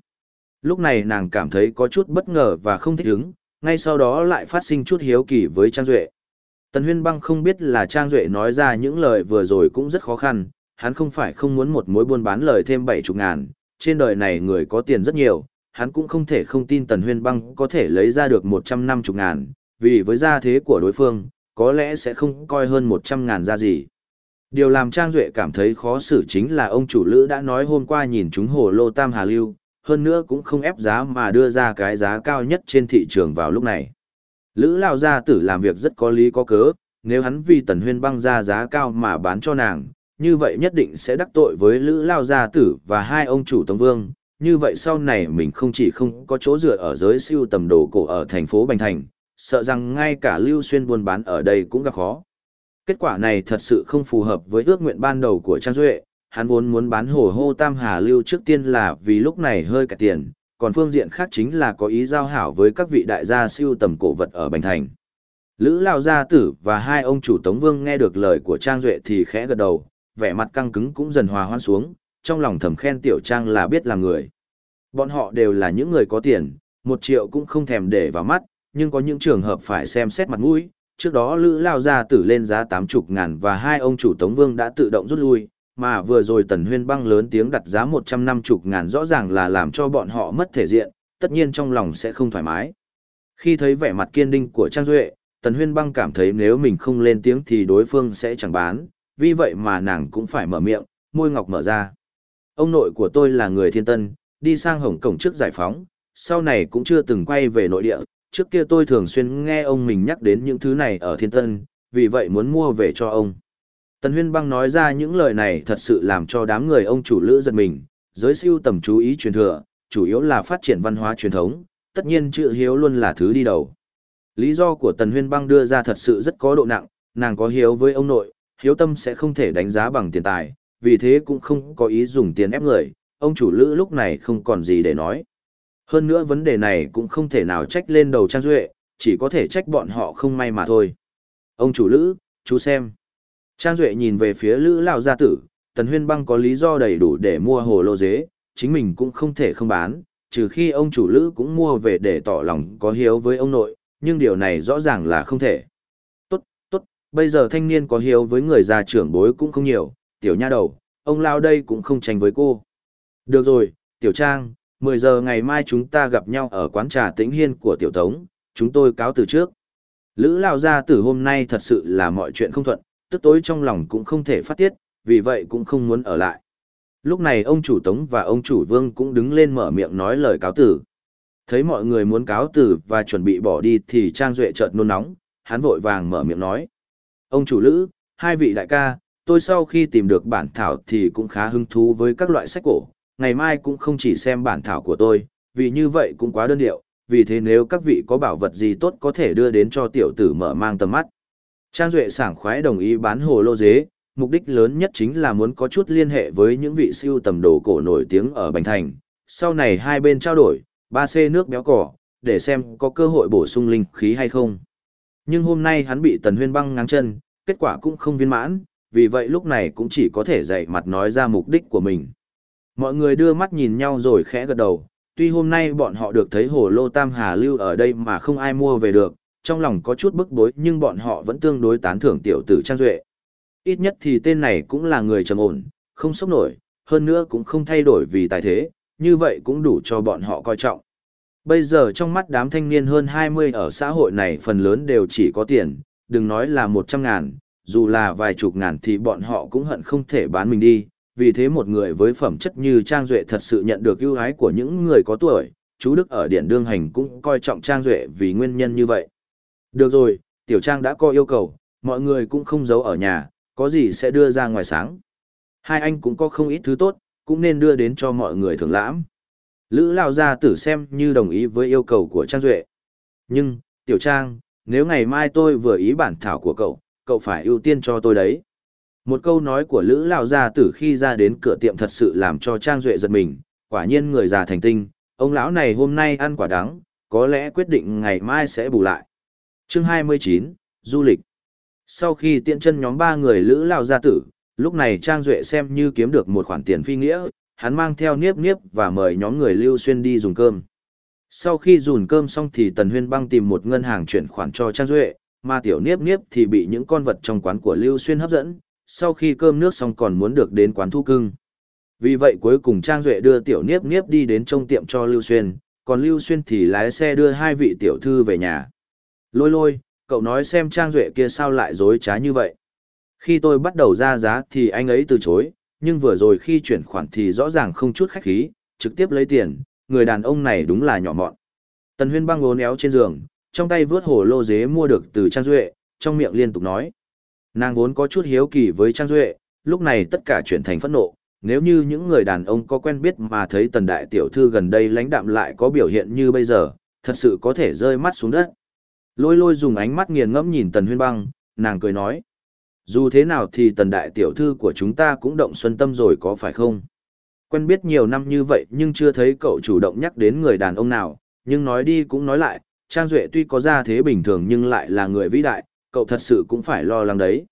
A: Lúc này nàng cảm thấy có chút bất ngờ và không thích ứng, ngay sau đó lại phát sinh chút hiếu kỳ với Trang Duệ. Tần Huyên Băng không biết là Trang Duệ nói ra những lời vừa rồi cũng rất khó khăn, hắn không phải không muốn một mối buôn bán lời thêm bảy chục ngàn, trên đời này người có tiền rất nhiều, hắn cũng không thể không tin Tần Huyên Băng có thể lấy ra được một trăm năm chục ngàn, vì với gia thế của đối phương, có lẽ sẽ không coi hơn một trăm ngàn ra gì. Điều làm Trang Duệ cảm thấy khó xử chính là ông chủ lữ đã nói hôm qua nhìn chúng hồ lô tam hà lưu, hơn nữa cũng không ép giá mà đưa ra cái giá cao nhất trên thị trường vào lúc này. Lữ Lao Gia Tử làm việc rất có lý có cớ, nếu hắn vì Tần Huyên băng ra giá cao mà bán cho nàng, như vậy nhất định sẽ đắc tội với Lữ Lao Gia Tử và hai ông chủ Tống Vương. Như vậy sau này mình không chỉ không có chỗ dựa ở giới siêu tầm đồ cổ ở thành phố Bành Thành, sợ rằng ngay cả Lưu Xuyên buôn bán ở đây cũng gặp khó. Kết quả này thật sự không phù hợp với ước nguyện ban đầu của Trang Duệ, hắn vốn muốn bán hồ hô Tam Hà Lưu trước tiên là vì lúc này hơi cả tiền, còn phương diện khác chính là có ý giao hảo với các vị đại gia siêu tầm cổ vật ở Bành Thành. Lữ Lao Gia Tử và hai ông chủ Tống Vương nghe được lời của Trang Duệ thì khẽ gật đầu, vẻ mặt căng cứng cũng dần hòa hoan xuống, trong lòng thầm khen Tiểu Trang là biết là người. Bọn họ đều là những người có tiền, một triệu cũng không thèm để vào mắt, nhưng có những trường hợp phải xem xét mặt mũi. Trước đó Lữ Lao Gia Tử lên giá tám chục ngàn và hai ông chủ Tống Vương đã tự động rút lui, mà vừa rồi Tần Huyên băng lớn tiếng đặt giá một trăm năm chục ngàn rõ ràng là làm cho bọn họ mất thể diện, tất nhiên trong lòng sẽ không thoải mái. Khi thấy vẻ mặt kiên định của Trang Duệ, Tần Huyên băng cảm thấy nếu mình không lên tiếng thì đối phương sẽ chẳng bán, vì vậy mà nàng cũng phải mở miệng, môi ngọc mở ra. Ông nội của tôi là người thiên tân, đi sang Hồng Cổng trước giải phóng, sau này cũng chưa từng quay về nội địa, trước kia tôi thường xuyên nghe ông mình nhắc đến những thứ này ở thiên tân, vì vậy muốn mua về cho ông. Tần Huyên Băng nói ra những lời này thật sự làm cho đám người ông chủ lữ giật mình, giới siêu tầm chú ý truyền thừa, chủ yếu là phát triển văn hóa truyền thống, tất nhiên chữ hiếu luôn là thứ đi đầu. Lý do của Tần Huyên Băng đưa ra thật sự rất có độ nặng, nàng có hiếu với ông nội, hiếu tâm sẽ không thể đánh giá bằng tiền tài, vì thế cũng không có ý dùng tiền ép người, ông chủ lữ lúc này không còn gì để nói. Hơn nữa vấn đề này cũng không thể nào trách lên đầu Trang Duệ, chỉ có thể trách bọn họ không may mà thôi. Ông chủ lữ, chú xem. Trang Duệ nhìn về phía Lữ Lão gia tử, Tần Huyên Băng có lý do đầy đủ để mua hồ lô dế, chính mình cũng không thể không bán, trừ khi ông chủ Lữ cũng mua về để tỏ lòng có hiếu với ông nội, nhưng điều này rõ ràng là không thể. Bây giờ thanh niên có hiếu với người già trưởng bối cũng không nhiều, tiểu nha đầu, ông Lao đây cũng không tranh với cô. Được rồi, tiểu trang, 10 giờ ngày mai chúng ta gặp nhau ở quán trà tĩnh hiên của tiểu tống, chúng tôi cáo từ trước. Lữ Lão gia tử hôm nay thật sự là mọi chuyện không thuận, tức tối trong lòng cũng không thể phát tiết, vì vậy cũng không muốn ở lại. Lúc này ông chủ Tống và ông chủ Vương cũng đứng lên mở miệng nói lời cáo tử. Thấy mọi người muốn cáo tử và chuẩn bị bỏ đi thì Trang Duệ chợt nôn nóng, hắn vội vàng mở miệng nói. Ông chủ Lữ, hai vị đại ca, tôi sau khi tìm được bản thảo thì cũng khá hứng thú với các loại sách cổ, ngày mai cũng không chỉ xem bản thảo của tôi, vì như vậy cũng quá đơn điệu, vì thế nếu các vị có bảo vật gì tốt có thể đưa đến cho tiểu tử mở mang tầm mắt. Trang Duệ sảng khoái đồng ý bán hồ lô dế, mục đích lớn nhất chính là muốn có chút liên hệ với những vị siêu tầm đồ cổ nổi tiếng ở Bành Thành. Sau này hai bên trao đổi, ba c nước béo cỏ, để xem có cơ hội bổ sung linh khí hay không. Nhưng hôm nay hắn bị Tần Huyên băng ngang chân, kết quả cũng không viên mãn, vì vậy lúc này cũng chỉ có thể dạy mặt nói ra mục đích của mình. Mọi người đưa mắt nhìn nhau rồi khẽ gật đầu, tuy hôm nay bọn họ được thấy hồ lô Tam Hà lưu ở đây mà không ai mua về được, trong lòng có chút bức bối nhưng bọn họ vẫn tương đối tán thưởng tiểu tử Trang Duệ. Ít nhất thì tên này cũng là người trầm ổn, không sốc nổi, hơn nữa cũng không thay đổi vì tài thế, như vậy cũng đủ cho bọn họ coi trọng. Bây giờ trong mắt đám thanh niên hơn 20 ở xã hội này phần lớn đều chỉ có tiền, đừng nói là 100 ngàn, dù là vài chục ngàn thì bọn họ cũng hận không thể bán mình đi. Vì thế một người với phẩm chất như Trang Duệ thật sự nhận được ưu ái của những người có tuổi, chú Đức ở Điện Đương Hành cũng coi trọng Trang Duệ vì nguyên nhân như vậy. Được rồi, Tiểu Trang đã có yêu cầu, mọi người cũng không giấu ở nhà, có gì sẽ đưa ra ngoài sáng. Hai anh cũng có không ít thứ tốt, cũng nên đưa đến cho mọi người thưởng lãm. Lữ Lao Gia tử xem như đồng ý với yêu cầu của Trang Duệ. Nhưng, Tiểu Trang, nếu ngày mai tôi vừa ý bản thảo của cậu, cậu phải ưu tiên cho tôi đấy. Một câu nói của Lữ Lao Gia tử khi ra đến cửa tiệm thật sự làm cho Trang Duệ giật mình, quả nhiên người già thành tinh, ông lão này hôm nay ăn quả đắng, có lẽ quyết định ngày mai sẽ bù lại. chương 29, Du lịch. Sau khi tiện chân nhóm ba người Lữ Lao Gia tử, lúc này Trang Duệ xem như kiếm được một khoản tiền phi nghĩa, hắn mang theo niếp niếp và mời nhóm người Lưu Xuyên đi dùng cơm. Sau khi dùn cơm xong thì Tần Huyên băng tìm một ngân hàng chuyển khoản cho Trang Duệ, mà tiểu niếp niếp thì bị những con vật trong quán của Lưu Xuyên hấp dẫn, sau khi cơm nước xong còn muốn được đến quán thu cưng. Vì vậy cuối cùng Trang Duệ đưa tiểu niếp niếp đi đến trong tiệm cho Lưu Xuyên, còn Lưu Xuyên thì lái xe đưa hai vị tiểu thư về nhà. Lôi lôi, cậu nói xem Trang Duệ kia sao lại dối trá như vậy. Khi tôi bắt đầu ra giá thì anh ấy từ chối, nhưng vừa rồi khi chuyển khoản thì rõ ràng không chút khách khí, trực tiếp lấy tiền, người đàn ông này đúng là nhỏ mọn. Tần Huyên băng gối éo trên giường, trong tay vướt hồ lô dế mua được từ Trang Duệ, trong miệng liên tục nói. Nàng vốn có chút hiếu kỳ với Trang Duệ, lúc này tất cả chuyển thành phẫn nộ, nếu như những người đàn ông có quen biết mà thấy tần đại tiểu thư gần đây lãnh đạm lại có biểu hiện như bây giờ, thật sự có thể rơi mắt xuống đất. Lôi lôi dùng ánh mắt nghiền ngẫm nhìn tần huyên băng, nàng cười nói. Dù thế nào thì tần đại tiểu thư của chúng ta cũng động xuân tâm rồi có phải không? Quen biết nhiều năm như vậy nhưng chưa thấy cậu chủ động nhắc đến người đàn ông nào, nhưng nói đi cũng nói lại, Trang Duệ tuy có ra thế bình thường nhưng lại là người vĩ đại, cậu thật sự cũng phải lo lắng đấy.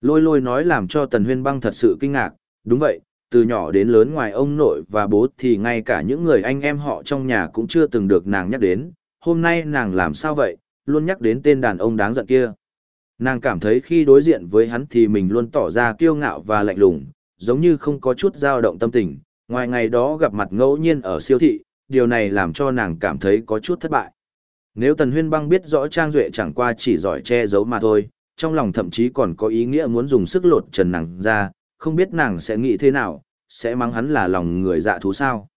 A: Lôi lôi nói làm cho Tần Huyên Băng thật sự kinh ngạc, đúng vậy, từ nhỏ đến lớn ngoài ông nội và bố thì ngay cả những người anh em họ trong nhà cũng chưa từng được nàng nhắc đến, hôm nay nàng làm sao vậy, luôn nhắc đến tên đàn ông đáng giận kia. Nàng cảm thấy khi đối diện với hắn thì mình luôn tỏ ra kiêu ngạo và lạnh lùng, giống như không có chút dao động tâm tình, ngoài ngày đó gặp mặt ngẫu nhiên ở siêu thị, điều này làm cho nàng cảm thấy có chút thất bại. Nếu Tần Huyên Băng biết rõ Trang Duệ chẳng qua chỉ giỏi che giấu mà thôi, trong lòng thậm chí còn có ý nghĩa muốn dùng sức lột trần nàng ra, không biết nàng sẽ nghĩ thế nào, sẽ mắng hắn là lòng người dạ thú sao.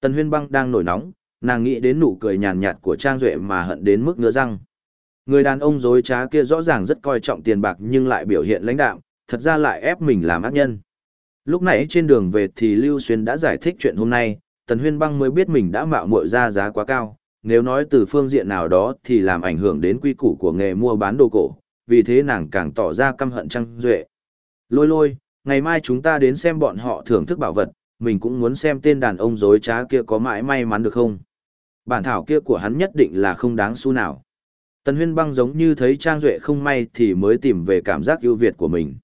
A: Tần Huyên Băng đang nổi nóng, nàng nghĩ đến nụ cười nhàn nhạt của Trang Duệ mà hận đến mức ngứa răng. Người đàn ông dối trá kia rõ ràng rất coi trọng tiền bạc nhưng lại biểu hiện lãnh đạm, thật ra lại ép mình làm ác nhân. Lúc nãy trên đường về thì Lưu Xuyên đã giải thích chuyện hôm nay, Tần Huyên Băng mới biết mình đã mạo muội ra giá quá cao, nếu nói từ phương diện nào đó thì làm ảnh hưởng đến quy củ của nghề mua bán đồ cổ, vì thế nàng càng tỏ ra căm hận Trang Duệ. Lôi lôi, ngày mai chúng ta đến xem bọn họ thưởng thức bảo vật, mình cũng muốn xem tên đàn ông dối trá kia có mãi may mắn được không. Bản thảo kia của hắn nhất định là không đáng xu nào. Tần Huyên Băng giống như thấy Trang Duệ không may thì mới tìm về cảm giác ưu việt của mình.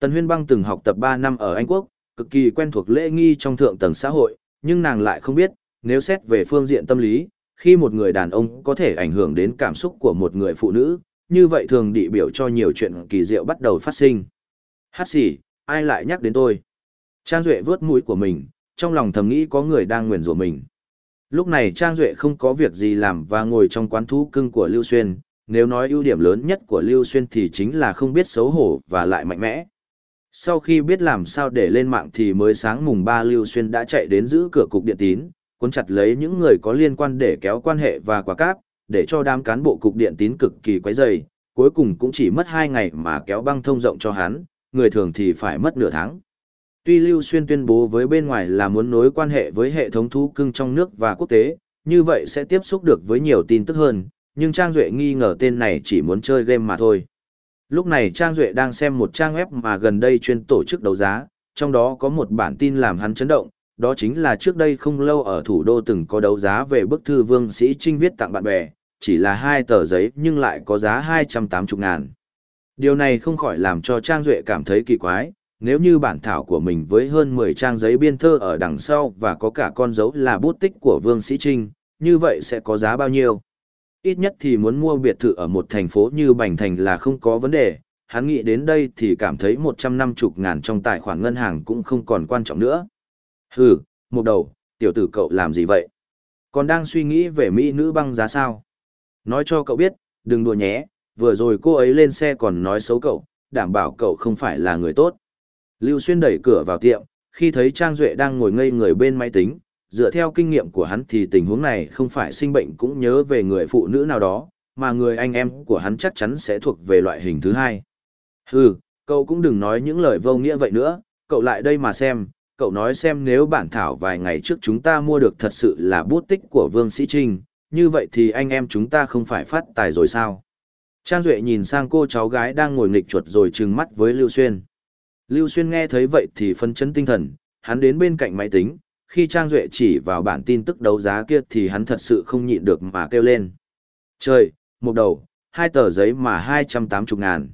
A: Tần Huyên Băng từng học tập 3 năm ở Anh Quốc, cực kỳ quen thuộc lễ nghi trong thượng tầng xã hội, nhưng nàng lại không biết, nếu xét về phương diện tâm lý, khi một người đàn ông có thể ảnh hưởng đến cảm xúc của một người phụ nữ, như vậy thường địa biểu cho nhiều chuyện kỳ diệu bắt đầu phát sinh. Hát xỉ, ai lại nhắc đến tôi? Trang Duệ vướt mũi của mình, trong lòng thầm nghĩ có người đang nguyền rủa mình. Lúc này Trang Duệ không có việc gì làm và ngồi trong quán thú cưng của Lưu Xuyên, nếu nói ưu điểm lớn nhất của Lưu Xuyên thì chính là không biết xấu hổ và lại mạnh mẽ. Sau khi biết làm sao để lên mạng thì mới sáng mùng 3 Lưu Xuyên đã chạy đến giữ cửa cục điện tín, cuốn chặt lấy những người có liên quan để kéo quan hệ và quả cáp, để cho đám cán bộ cục điện tín cực kỳ quấy dày, cuối cùng cũng chỉ mất 2 ngày mà kéo băng thông rộng cho hắn, người thường thì phải mất nửa tháng. Tuy Lưu Xuyên tuyên bố với bên ngoài là muốn nối quan hệ với hệ thống thú cưng trong nước và quốc tế, như vậy sẽ tiếp xúc được với nhiều tin tức hơn, nhưng Trang Duệ nghi ngờ tên này chỉ muốn chơi game mà thôi. Lúc này Trang Duệ đang xem một trang web mà gần đây chuyên tổ chức đấu giá, trong đó có một bản tin làm hắn chấn động, đó chính là trước đây không lâu ở thủ đô từng có đấu giá về bức thư vương sĩ trinh viết tặng bạn bè, chỉ là hai tờ giấy nhưng lại có giá 280 ngàn. Điều này không khỏi làm cho Trang Duệ cảm thấy kỳ quái, nếu như bản thảo của mình với hơn 10 trang giấy biên thơ ở đằng sau và có cả con dấu là bút tích của Vương Sĩ Trinh, như vậy sẽ có giá bao nhiêu? Ít nhất thì muốn mua biệt thự ở một thành phố như Bành Thành là không có vấn đề, hắn nghĩ đến đây thì cảm thấy 150 ngàn trong tài khoản ngân hàng cũng không còn quan trọng nữa. Hừ, một đầu, tiểu tử cậu làm gì vậy? Còn đang suy nghĩ về Mỹ nữ băng giá sao? Nói cho cậu biết, đừng đùa nhé, vừa rồi cô ấy lên xe còn nói xấu cậu, đảm bảo cậu không phải là người tốt. Lưu Xuyên đẩy cửa vào tiệm, khi thấy Trang Duệ đang ngồi ngây người bên máy tính, dựa theo kinh nghiệm của hắn thì tình huống này không phải sinh bệnh cũng nhớ về người phụ nữ nào đó, mà người anh em của hắn chắc chắn sẽ thuộc về loại hình thứ hai. Hừ, cậu cũng đừng nói những lời vô nghĩa vậy nữa, cậu lại đây mà xem, cậu nói xem nếu bản thảo vài ngày trước chúng ta mua được thật sự là bút tích của Vương Sĩ Trinh, như vậy thì anh em chúng ta không phải phát tài rồi sao? Trang Duệ nhìn sang cô cháu gái đang ngồi nghịch chuột rồi trừng mắt với Lưu Xuyên. Lưu Xuyên nghe thấy vậy thì phân chấn tinh thần, hắn đến bên cạnh máy tính, khi Trang Duệ chỉ vào bản tin tức đấu giá kia thì hắn thật sự không nhịn được mà kêu lên. Trời, một đầu, hai tờ giấy mà 280 ngàn.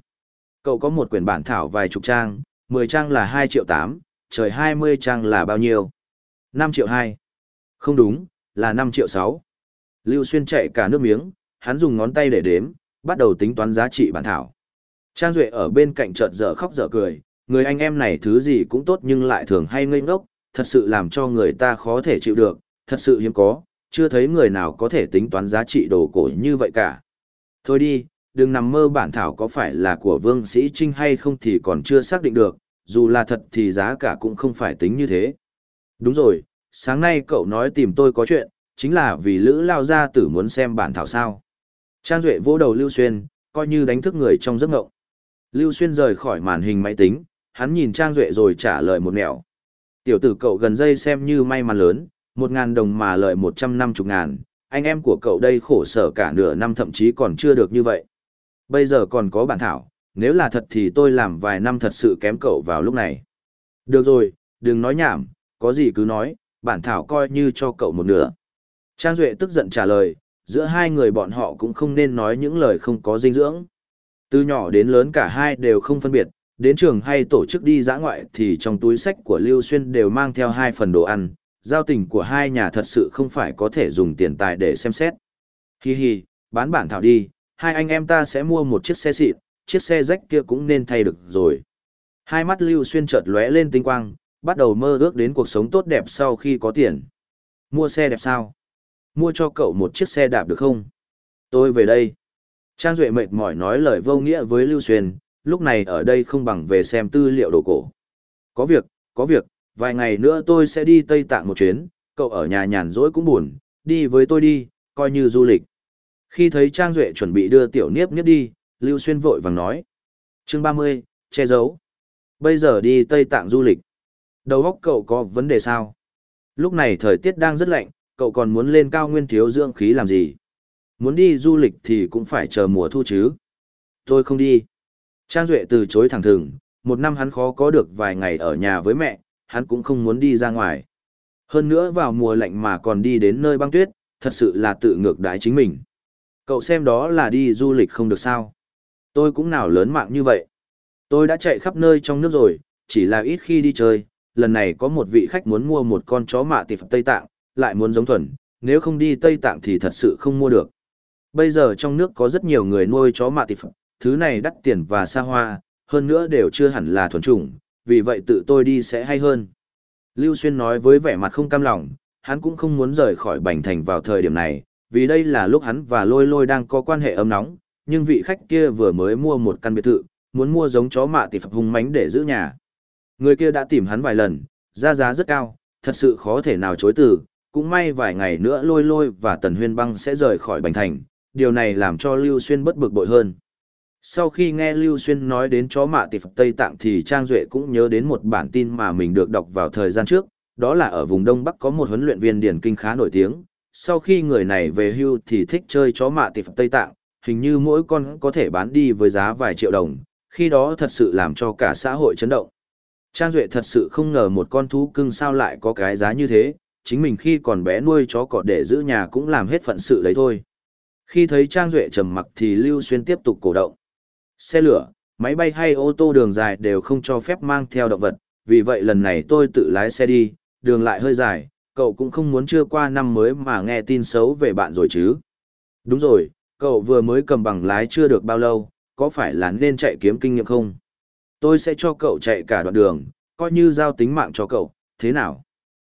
A: Cậu có một quyển bản thảo vài chục trang, 10 trang là 2 triệu 8, trời 20 trang là bao nhiêu? 5 triệu 2. Không đúng, là 5 triệu 6. Lưu Xuyên chạy cả nước miếng, hắn dùng ngón tay để đếm, bắt đầu tính toán giá trị bản thảo. Trang Duệ ở bên cạnh chợt dở khóc dở cười, người anh em này thứ gì cũng tốt nhưng lại thường hay ngây ngốc, thật sự làm cho người ta khó thể chịu được, thật sự hiếm có, chưa thấy người nào có thể tính toán giá trị đồ cổ như vậy cả. Thôi đi, đừng nằm mơ bản thảo có phải là của Vương Sĩ Trinh hay không thì còn chưa xác định được, dù là thật thì giá cả cũng không phải tính như thế. Đúng rồi, sáng nay cậu nói tìm tôi có chuyện, chính là vì Lữ Lao Gia Tử muốn xem bản thảo sao. Trang Duệ vỗ đầu Lưu Xuyên, coi như đánh thức người trong giấc ngộng. Lưu Xuyên rời khỏi màn hình máy tính, hắn nhìn Trang Duệ rồi trả lời một mẹo. Tiểu tử cậu gần dây xem như may mắn lớn, một ngàn đồng mà lợi một trăm năm chục ngàn, anh em của cậu đây khổ sở cả nửa năm thậm chí còn chưa được như vậy. Bây giờ còn có bản thảo, nếu là thật thì tôi làm vài năm thật sự kém cậu vào lúc này. Được rồi, đừng nói nhảm, có gì cứ nói, bản thảo coi như cho cậu một nửa. Trang Duệ tức giận trả lời, giữa hai người bọn họ cũng không nên nói những lời không có dinh dưỡng. Từ nhỏ đến lớn cả hai đều không phân biệt, đến trường hay tổ chức đi dã ngoại thì trong túi sách của Lưu Xuyên đều mang theo hai phần đồ ăn, giao tình của hai nhà thật sự không phải có thể dùng tiền tài để xem xét. Hi hi, bán bản thảo đi, hai anh em ta sẽ mua một chiếc xe xịn, chiếc xe rách kia cũng nên thay được rồi. Hai mắt Lưu Xuyên chợt lóe lên tinh quang, bắt đầu mơ ước đến cuộc sống tốt đẹp sau khi có tiền. Mua xe đẹp sao? Mua cho cậu một chiếc xe đạp được không? Tôi về đây. Trang Duệ mệt mỏi nói lời vô nghĩa với Lưu Xuyên, lúc này ở đây không bằng về xem tư liệu đồ cổ. Có việc, có việc, vài ngày nữa tôi sẽ đi Tây Tạng một chuyến, cậu ở nhà nhàn rỗi cũng buồn, đi với tôi đi, coi như du lịch. Khi thấy Trang Duệ chuẩn bị đưa tiểu niếp niếp đi, Lưu Xuyên vội vàng nói. chương 30, che giấu. Bây giờ đi Tây Tạng du lịch. Đầu óc cậu có vấn đề sao? Lúc này thời tiết đang rất lạnh, cậu còn muốn lên cao nguyên thiếu dưỡng khí làm gì? Muốn đi du lịch thì cũng phải chờ mùa thu chứ. Tôi không đi. Trang Duệ từ chối thẳng thừng, một năm hắn khó có được vài ngày ở nhà với mẹ, hắn cũng không muốn đi ra ngoài. Hơn nữa vào mùa lạnh mà còn đi đến nơi băng tuyết, thật sự là tự ngược đái chính mình. Cậu xem đó là đi du lịch không được sao. Tôi cũng nào lớn mạng như vậy. Tôi đã chạy khắp nơi trong nước rồi, chỉ là ít khi đi chơi. Lần này có một vị khách muốn mua một con chó mạ tịp Tây Tạng, lại muốn giống thuần, nếu không đi Tây Tạng thì thật sự không mua được. Bây giờ trong nước có rất nhiều người nuôi chó mạ tịp, thứ này đắt tiền và xa hoa, hơn nữa đều chưa hẳn là thuần chủng, vì vậy tự tôi đi sẽ hay hơn. Lưu Xuyên nói với vẻ mặt không cam lòng, hắn cũng không muốn rời khỏi Bành Thành vào thời điểm này, vì đây là lúc hắn và Lôi Lôi đang có quan hệ ấm nóng, nhưng vị khách kia vừa mới mua một căn biệt thự, muốn mua giống chó mạ tỷ phập hung mánh để giữ nhà. Người kia đã tìm hắn vài lần, ra giá rất cao, thật sự khó thể nào chối từ, cũng may vài ngày nữa Lôi Lôi và Tần Huyên Băng sẽ rời khỏi Bành Thành, điều này làm cho Lưu Xuyên bất bực bội hơn. Sau khi nghe Lưu Xuyên nói đến chó mạ tịp Phật Tây Tạng thì Trang Duệ cũng nhớ đến một bản tin mà mình được đọc vào thời gian trước, đó là ở vùng Đông Bắc có một huấn luyện viên điển kinh khá nổi tiếng, sau khi người này về hưu thì thích chơi chó mạ tịp Tây Tạng, hình như mỗi con có thể bán đi với giá vài triệu đồng, khi đó thật sự làm cho cả xã hội chấn động. Trang Duệ thật sự không ngờ một con thú cưng sao lại có cái giá như thế, chính mình khi còn bé nuôi chó cỏ để giữ nhà cũng làm hết phận sự đấy thôi. Khi thấy Trang Duệ trầm mặc thì Lưu Xuyên tiếp tục cổ động. Xe lửa, máy bay hay ô tô đường dài đều không cho phép mang theo động vật, vì vậy lần này tôi tự lái xe đi, đường lại hơi dài, cậu cũng không muốn chưa qua năm mới mà nghe tin xấu về bạn rồi chứ. Đúng rồi, cậu vừa mới cầm bằng lái chưa được bao lâu, có phải là nên chạy kiếm kinh nghiệm không? Tôi sẽ cho cậu chạy cả đoạn đường, coi như giao tính mạng cho cậu, thế nào?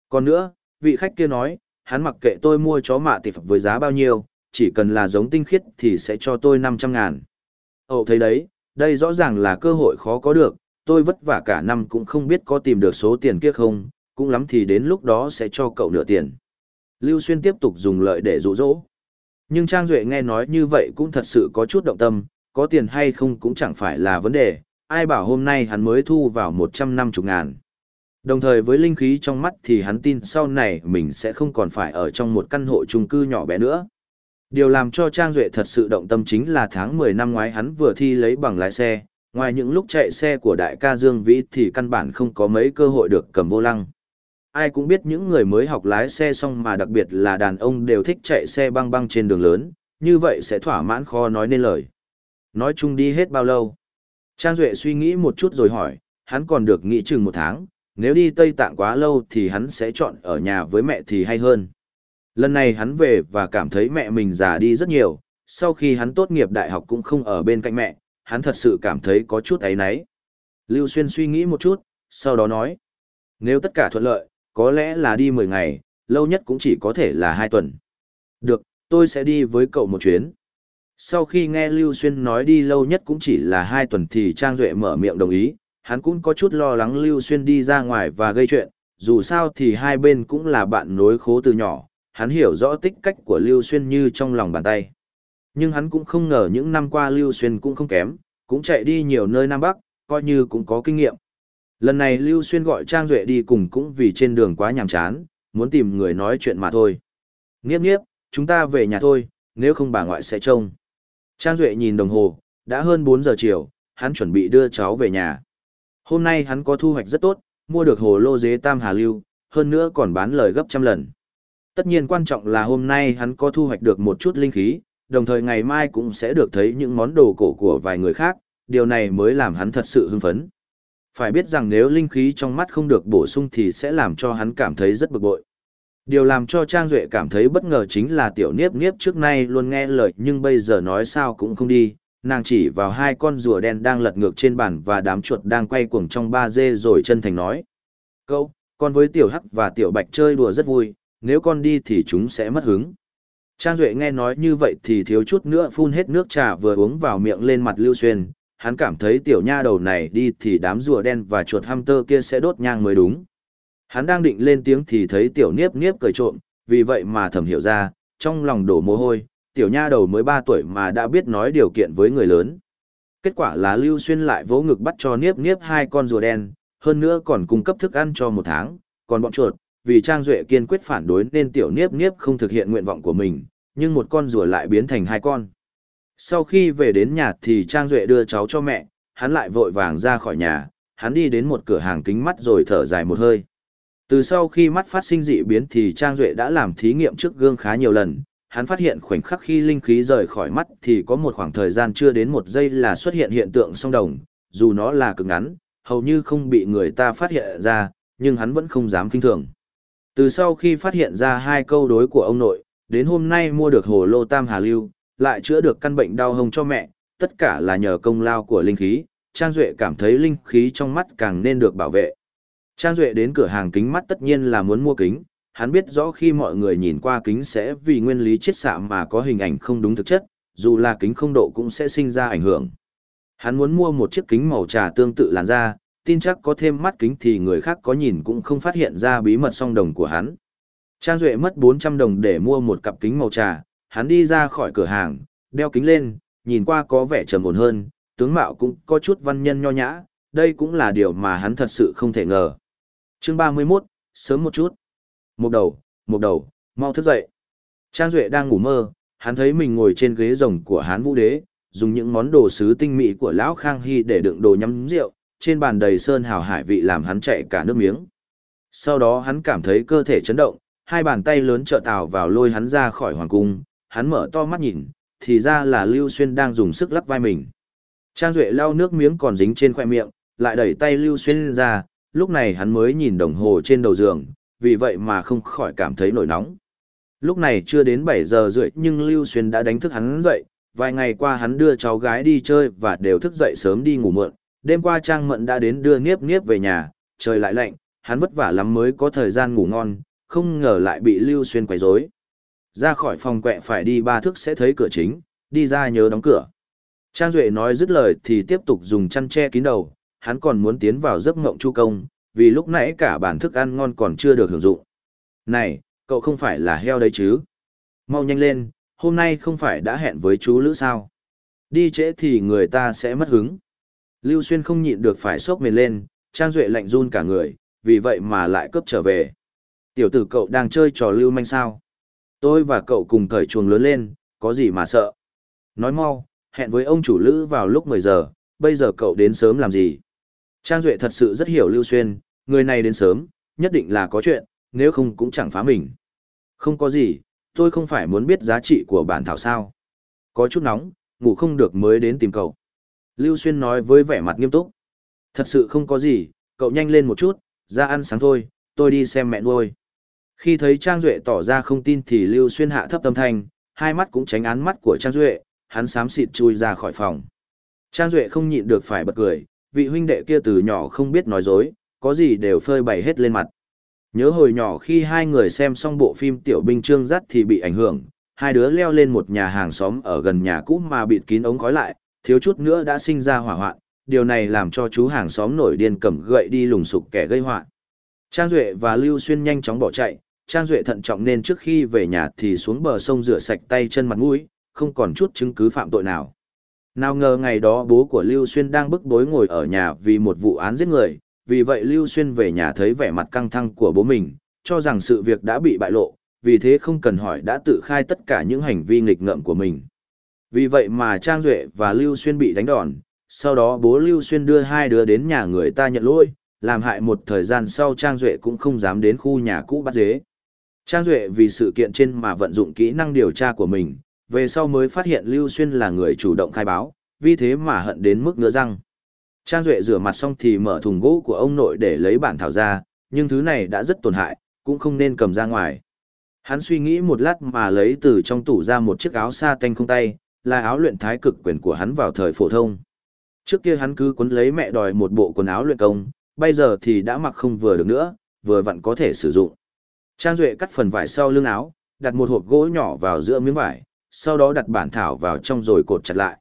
A: Còn nữa, vị khách kia nói, hắn mặc kệ tôi mua chó mạ tịp với giá bao nhiêu, chỉ cần là giống tinh khiết thì sẽ cho tôi 500 ngàn. Ồ thấy đấy, đây rõ ràng là cơ hội khó có được, tôi vất vả cả năm cũng không biết có tìm được số tiền kia không, cũng lắm thì đến lúc đó sẽ cho cậu nửa tiền. Lưu Xuyên tiếp tục dùng lợi để dụ dỗ. Nhưng Trang Duệ nghe nói như vậy cũng thật sự có chút động tâm, có tiền hay không cũng chẳng phải là vấn đề, ai bảo hôm nay hắn mới thu vào 150 ngàn. Đồng thời với linh khí trong mắt thì hắn tin sau này mình sẽ không còn phải ở trong một căn hộ chung cư nhỏ bé nữa. Điều làm cho Trang Duệ thật sự động tâm chính là tháng 10 năm ngoái hắn vừa thi lấy bằng lái xe, ngoài những lúc chạy xe của đại ca Dương Vĩ thì căn bản không có mấy cơ hội được cầm vô lăng. Ai cũng biết những người mới học lái xe xong mà đặc biệt là đàn ông đều thích chạy xe băng băng trên đường lớn, như vậy sẽ thỏa mãn khó nói nên lời. Nói chung đi hết bao lâu? Trang Duệ suy nghĩ một chút rồi hỏi, hắn còn được nghỉ chừng một tháng, nếu đi Tây Tạng quá lâu thì hắn sẽ chọn ở nhà với mẹ thì hay hơn. Lần này hắn về và cảm thấy mẹ mình già đi rất nhiều, sau khi hắn tốt nghiệp đại học cũng không ở bên cạnh mẹ, hắn thật sự cảm thấy có chút ấy náy. Lưu Xuyên suy nghĩ một chút, sau đó nói, nếu tất cả thuận lợi, có lẽ là đi 10 ngày, lâu nhất cũng chỉ có thể là 2 tuần. Được, tôi sẽ đi với cậu một chuyến. Sau khi nghe Lưu Xuyên nói đi lâu nhất cũng chỉ là 2 tuần thì Trang Duệ mở miệng đồng ý, hắn cũng có chút lo lắng Lưu Xuyên đi ra ngoài và gây chuyện, dù sao thì hai bên cũng là bạn nối khố từ nhỏ, hắn hiểu rõ tích cách của Lưu Xuyên như trong lòng bàn tay. Nhưng hắn cũng không ngờ những năm qua Lưu Xuyên cũng không kém, cũng chạy đi nhiều nơi Nam Bắc, coi như cũng có kinh nghiệm. Lần này Lưu Xuyên gọi Trang Duệ đi cùng cũng vì trên đường quá nhàm chán, muốn tìm người nói chuyện mà thôi. Nghiếp nghiếp, chúng ta về nhà thôi, nếu không bà ngoại sẽ trông. Trang Duệ nhìn đồng hồ, đã hơn 4 giờ chiều, hắn chuẩn bị đưa cháu về nhà. Hôm nay hắn có thu hoạch rất tốt, mua được hồ lô dế tam hà lưu, hơn nữa còn bán lời gấp trăm lần. Tất nhiên quan trọng là hôm nay hắn có thu hoạch được một chút linh khí, đồng thời ngày mai cũng sẽ được thấy những món đồ cổ của vài người khác, điều này mới làm hắn thật sự hưng phấn. Phải biết rằng nếu linh khí trong mắt không được bổ sung thì sẽ làm cho hắn cảm thấy rất bực bội. Điều làm cho Trang Duệ cảm thấy bất ngờ chính là tiểu niếp niếp trước nay luôn nghe lời nhưng bây giờ nói sao cũng không đi, nàng chỉ vào hai con rùa đen đang lật ngược trên bàn và đám chuột đang quay cuồng trong ba dê rồi chân thành nói. Câu, con với tiểu hắc và tiểu bạch chơi đùa rất vui, nếu con đi thì chúng sẽ mất hứng. Trang Duệ nghe nói như vậy thì thiếu chút nữa phun hết nước trà vừa uống vào miệng lên mặt Lưu Xuyên, hắn cảm thấy tiểu nha đầu này đi thì đám rùa đen và chuột hamster kia sẽ đốt nhang mới đúng. Hắn đang định lên tiếng thì thấy tiểu niếp niếp cười trộm, vì vậy mà thầm hiểu ra, trong lòng đổ mồ hôi, tiểu nha đầu mới 3 tuổi mà đã biết nói điều kiện với người lớn. Kết quả là Lưu Xuyên lại vỗ ngực bắt cho niếp niếp hai con rùa đen, hơn nữa còn cung cấp thức ăn cho một tháng, còn bọn chuột, vì Trang Duệ kiên quyết phản đối nên tiểu niếp niếp không thực hiện nguyện vọng của mình, nhưng một con rùa lại biến thành hai con. Sau khi về đến nhà thì Trang Duệ đưa cháu cho mẹ, hắn lại vội vàng ra khỏi nhà, hắn đi đến một cửa hàng kính mắt rồi thở dài một hơi. Từ sau khi mắt phát sinh dị biến thì Trang Duệ đã làm thí nghiệm trước gương khá nhiều lần, hắn phát hiện khoảnh khắc khi linh khí rời khỏi mắt thì có một khoảng thời gian chưa đến một giây là xuất hiện hiện tượng song đồng, dù nó là cực ngắn, hầu như không bị người ta phát hiện ra, nhưng hắn vẫn không dám kinh thường. Từ sau khi phát hiện ra hai câu đối của ông nội, đến hôm nay mua được hồ lô tam hà lưu, lại chữa được căn bệnh đau hông cho mẹ, tất cả là nhờ công lao của linh khí, Trang Duệ cảm thấy linh khí trong mắt càng nên được bảo vệ. Trang Duệ đến cửa hàng kính mắt tất nhiên là muốn mua kính, hắn biết rõ khi mọi người nhìn qua kính sẽ vì nguyên lý chiết xạ mà có hình ảnh không đúng thực chất, dù là kính không độ cũng sẽ sinh ra ảnh hưởng. Hắn muốn mua một chiếc kính màu trà tương tự làn da, tin chắc có thêm mắt kính thì người khác có nhìn cũng không phát hiện ra bí mật song đồng của hắn. Trang Duệ mất 400 đồng để mua một cặp kính màu trà, hắn đi ra khỏi cửa hàng, đeo kính lên, nhìn qua có vẻ trầm ổn hơn, tướng mạo cũng có chút văn nhân nho nhã, đây cũng là điều mà hắn thật sự không thể ngờ. Chương 31, sớm một chút. Một đầu, một đầu, mau thức dậy. Trang Duệ đang ngủ mơ, hắn thấy mình ngồi trên ghế rồng của Hán Vũ Đế, dùng những món đồ sứ tinh mỹ của lão Khang Hy để đựng đồ nhắm rượu, trên bàn đầy sơn hào hải vị làm hắn chạy cả nước miếng. Sau đó hắn cảm thấy cơ thể chấn động, hai bàn tay lớn trợ tào vào lôi hắn ra khỏi hoàng cung, hắn mở to mắt nhìn, thì ra là Lưu Xuyên đang dùng sức lắc vai mình. Trang Duệ lau nước miếng còn dính trên khoẻ miệng, lại đẩy tay Lưu Xuyên ra, lúc này hắn mới nhìn đồng hồ trên đầu giường, vì vậy mà không khỏi cảm thấy nổi nóng. Lúc này chưa đến 7 giờ rưỡi nhưng Lưu Xuyên đã đánh thức hắn dậy, vài ngày qua hắn đưa cháu gái đi chơi và đều thức dậy sớm đi ngủ muộn. Đêm qua Trang Mận đã đến đưa Niếp Niếp về nhà, trời lại lạnh, hắn vất vả lắm mới có thời gian ngủ ngon, không ngờ lại bị Lưu Xuyên quấy rối. Ra khỏi phòng quẹ phải đi ba thước sẽ thấy cửa chính, đi ra nhớ đóng cửa. Trang Duệ nói dứt lời thì tiếp tục dùng chăn che kín đầu, hắn còn muốn tiến vào giấc ngộng chu công, vì lúc nãy cả bản thức ăn ngon còn chưa được hưởng dụng. Này, cậu không phải là heo đấy chứ? Mau nhanh lên, hôm nay không phải đã hẹn với chú Lữ sao? Đi trễ thì người ta sẽ mất hứng. Lưu Xuyên không nhịn được phải sốc mình lên, Trang Duệ lạnh run cả người, vì vậy mà lại cướp trở về. Tiểu tử cậu đang chơi trò lưu manh sao? Tôi và cậu cùng thời chuồng lớn lên, có gì mà sợ? Nói mau, hẹn với ông chủ Lữ vào lúc 10 giờ, bây giờ cậu đến sớm làm gì? Trang Duệ thật sự rất hiểu Lưu Xuyên, người này đến sớm, nhất định là có chuyện, nếu không cũng chẳng phá mình. Không có gì, tôi không phải muốn biết giá trị của bản thảo sao. Có chút nóng, ngủ không được mới đến tìm cậu. Lưu Xuyên nói với vẻ mặt nghiêm túc. Thật sự không có gì, cậu nhanh lên một chút, ra ăn sáng thôi, tôi đi xem mẹ nuôi. Khi thấy Trang Duệ tỏ ra không tin thì Lưu Xuyên hạ thấp tâm thanh, hai mắt cũng tránh án mắt của Trang Duệ, hắn xám xịt chui ra khỏi phòng. Trang Duệ không nhịn được phải bật cười, vị huynh đệ kia từ nhỏ không biết nói dối, có gì đều phơi bày hết lên mặt. Nhớ hồi nhỏ khi hai người xem xong bộ phim Tiểu binh trương dắt thì bị ảnh hưởng, hai đứa leo lên một nhà hàng xóm ở gần nhà cũ mà bịt kín ống khói lại, thiếu chút nữa đã sinh ra hỏa hoạn, điều này làm cho chú hàng xóm nổi điên cầm gậy đi lùng sục kẻ gây họa. Trang Duệ và Lưu Xuyên nhanh chóng bỏ chạy, Trang Duệ thận trọng nên trước khi về nhà thì xuống bờ sông rửa sạch tay chân mặt mũi, không còn chút chứng cứ phạm tội nào. Nào ngờ ngày đó bố của Lưu Xuyên đang bức bối ngồi ở nhà vì một vụ án giết người, vì vậy Lưu Xuyên về nhà thấy vẻ mặt căng thẳng của bố mình, cho rằng sự việc đã bị bại lộ, vì thế không cần hỏi đã tự khai tất cả những hành vi nghịch ngợm của mình. Vì vậy mà Trang Duệ và Lưu Xuyên bị đánh đòn, sau đó bố Lưu Xuyên đưa hai đứa đến nhà người ta nhận lỗi, làm hại một thời gian sau Trang Duệ cũng không dám đến khu nhà cũ bắt dế. Trang Duệ vì sự kiện trên mà vận dụng kỹ năng điều tra của mình, về sau mới phát hiện Lưu Xuyên là người chủ động khai báo, vì thế mà hận đến mức ngỡ răng. Trang Duệ rửa mặt xong thì mở thùng gỗ của ông nội để lấy bản thảo ra, nhưng thứ này đã rất tổn hại, cũng không nên cầm ra ngoài. Hắn suy nghĩ một lát mà lấy từ trong tủ ra một chiếc áo sa tanh không tay, là áo luyện thái cực quyền của hắn vào thời phổ thông. Trước kia hắn cứ quấn lấy mẹ đòi một bộ quần áo luyện công, bây giờ thì đã mặc không vừa được nữa, vừa vặn có thể sử dụng. Trang Duệ cắt phần vải sau lưng áo, đặt một hộp gỗ nhỏ vào giữa miếng vải, sau đó đặt bản thảo vào trong rồi cột chặt lại.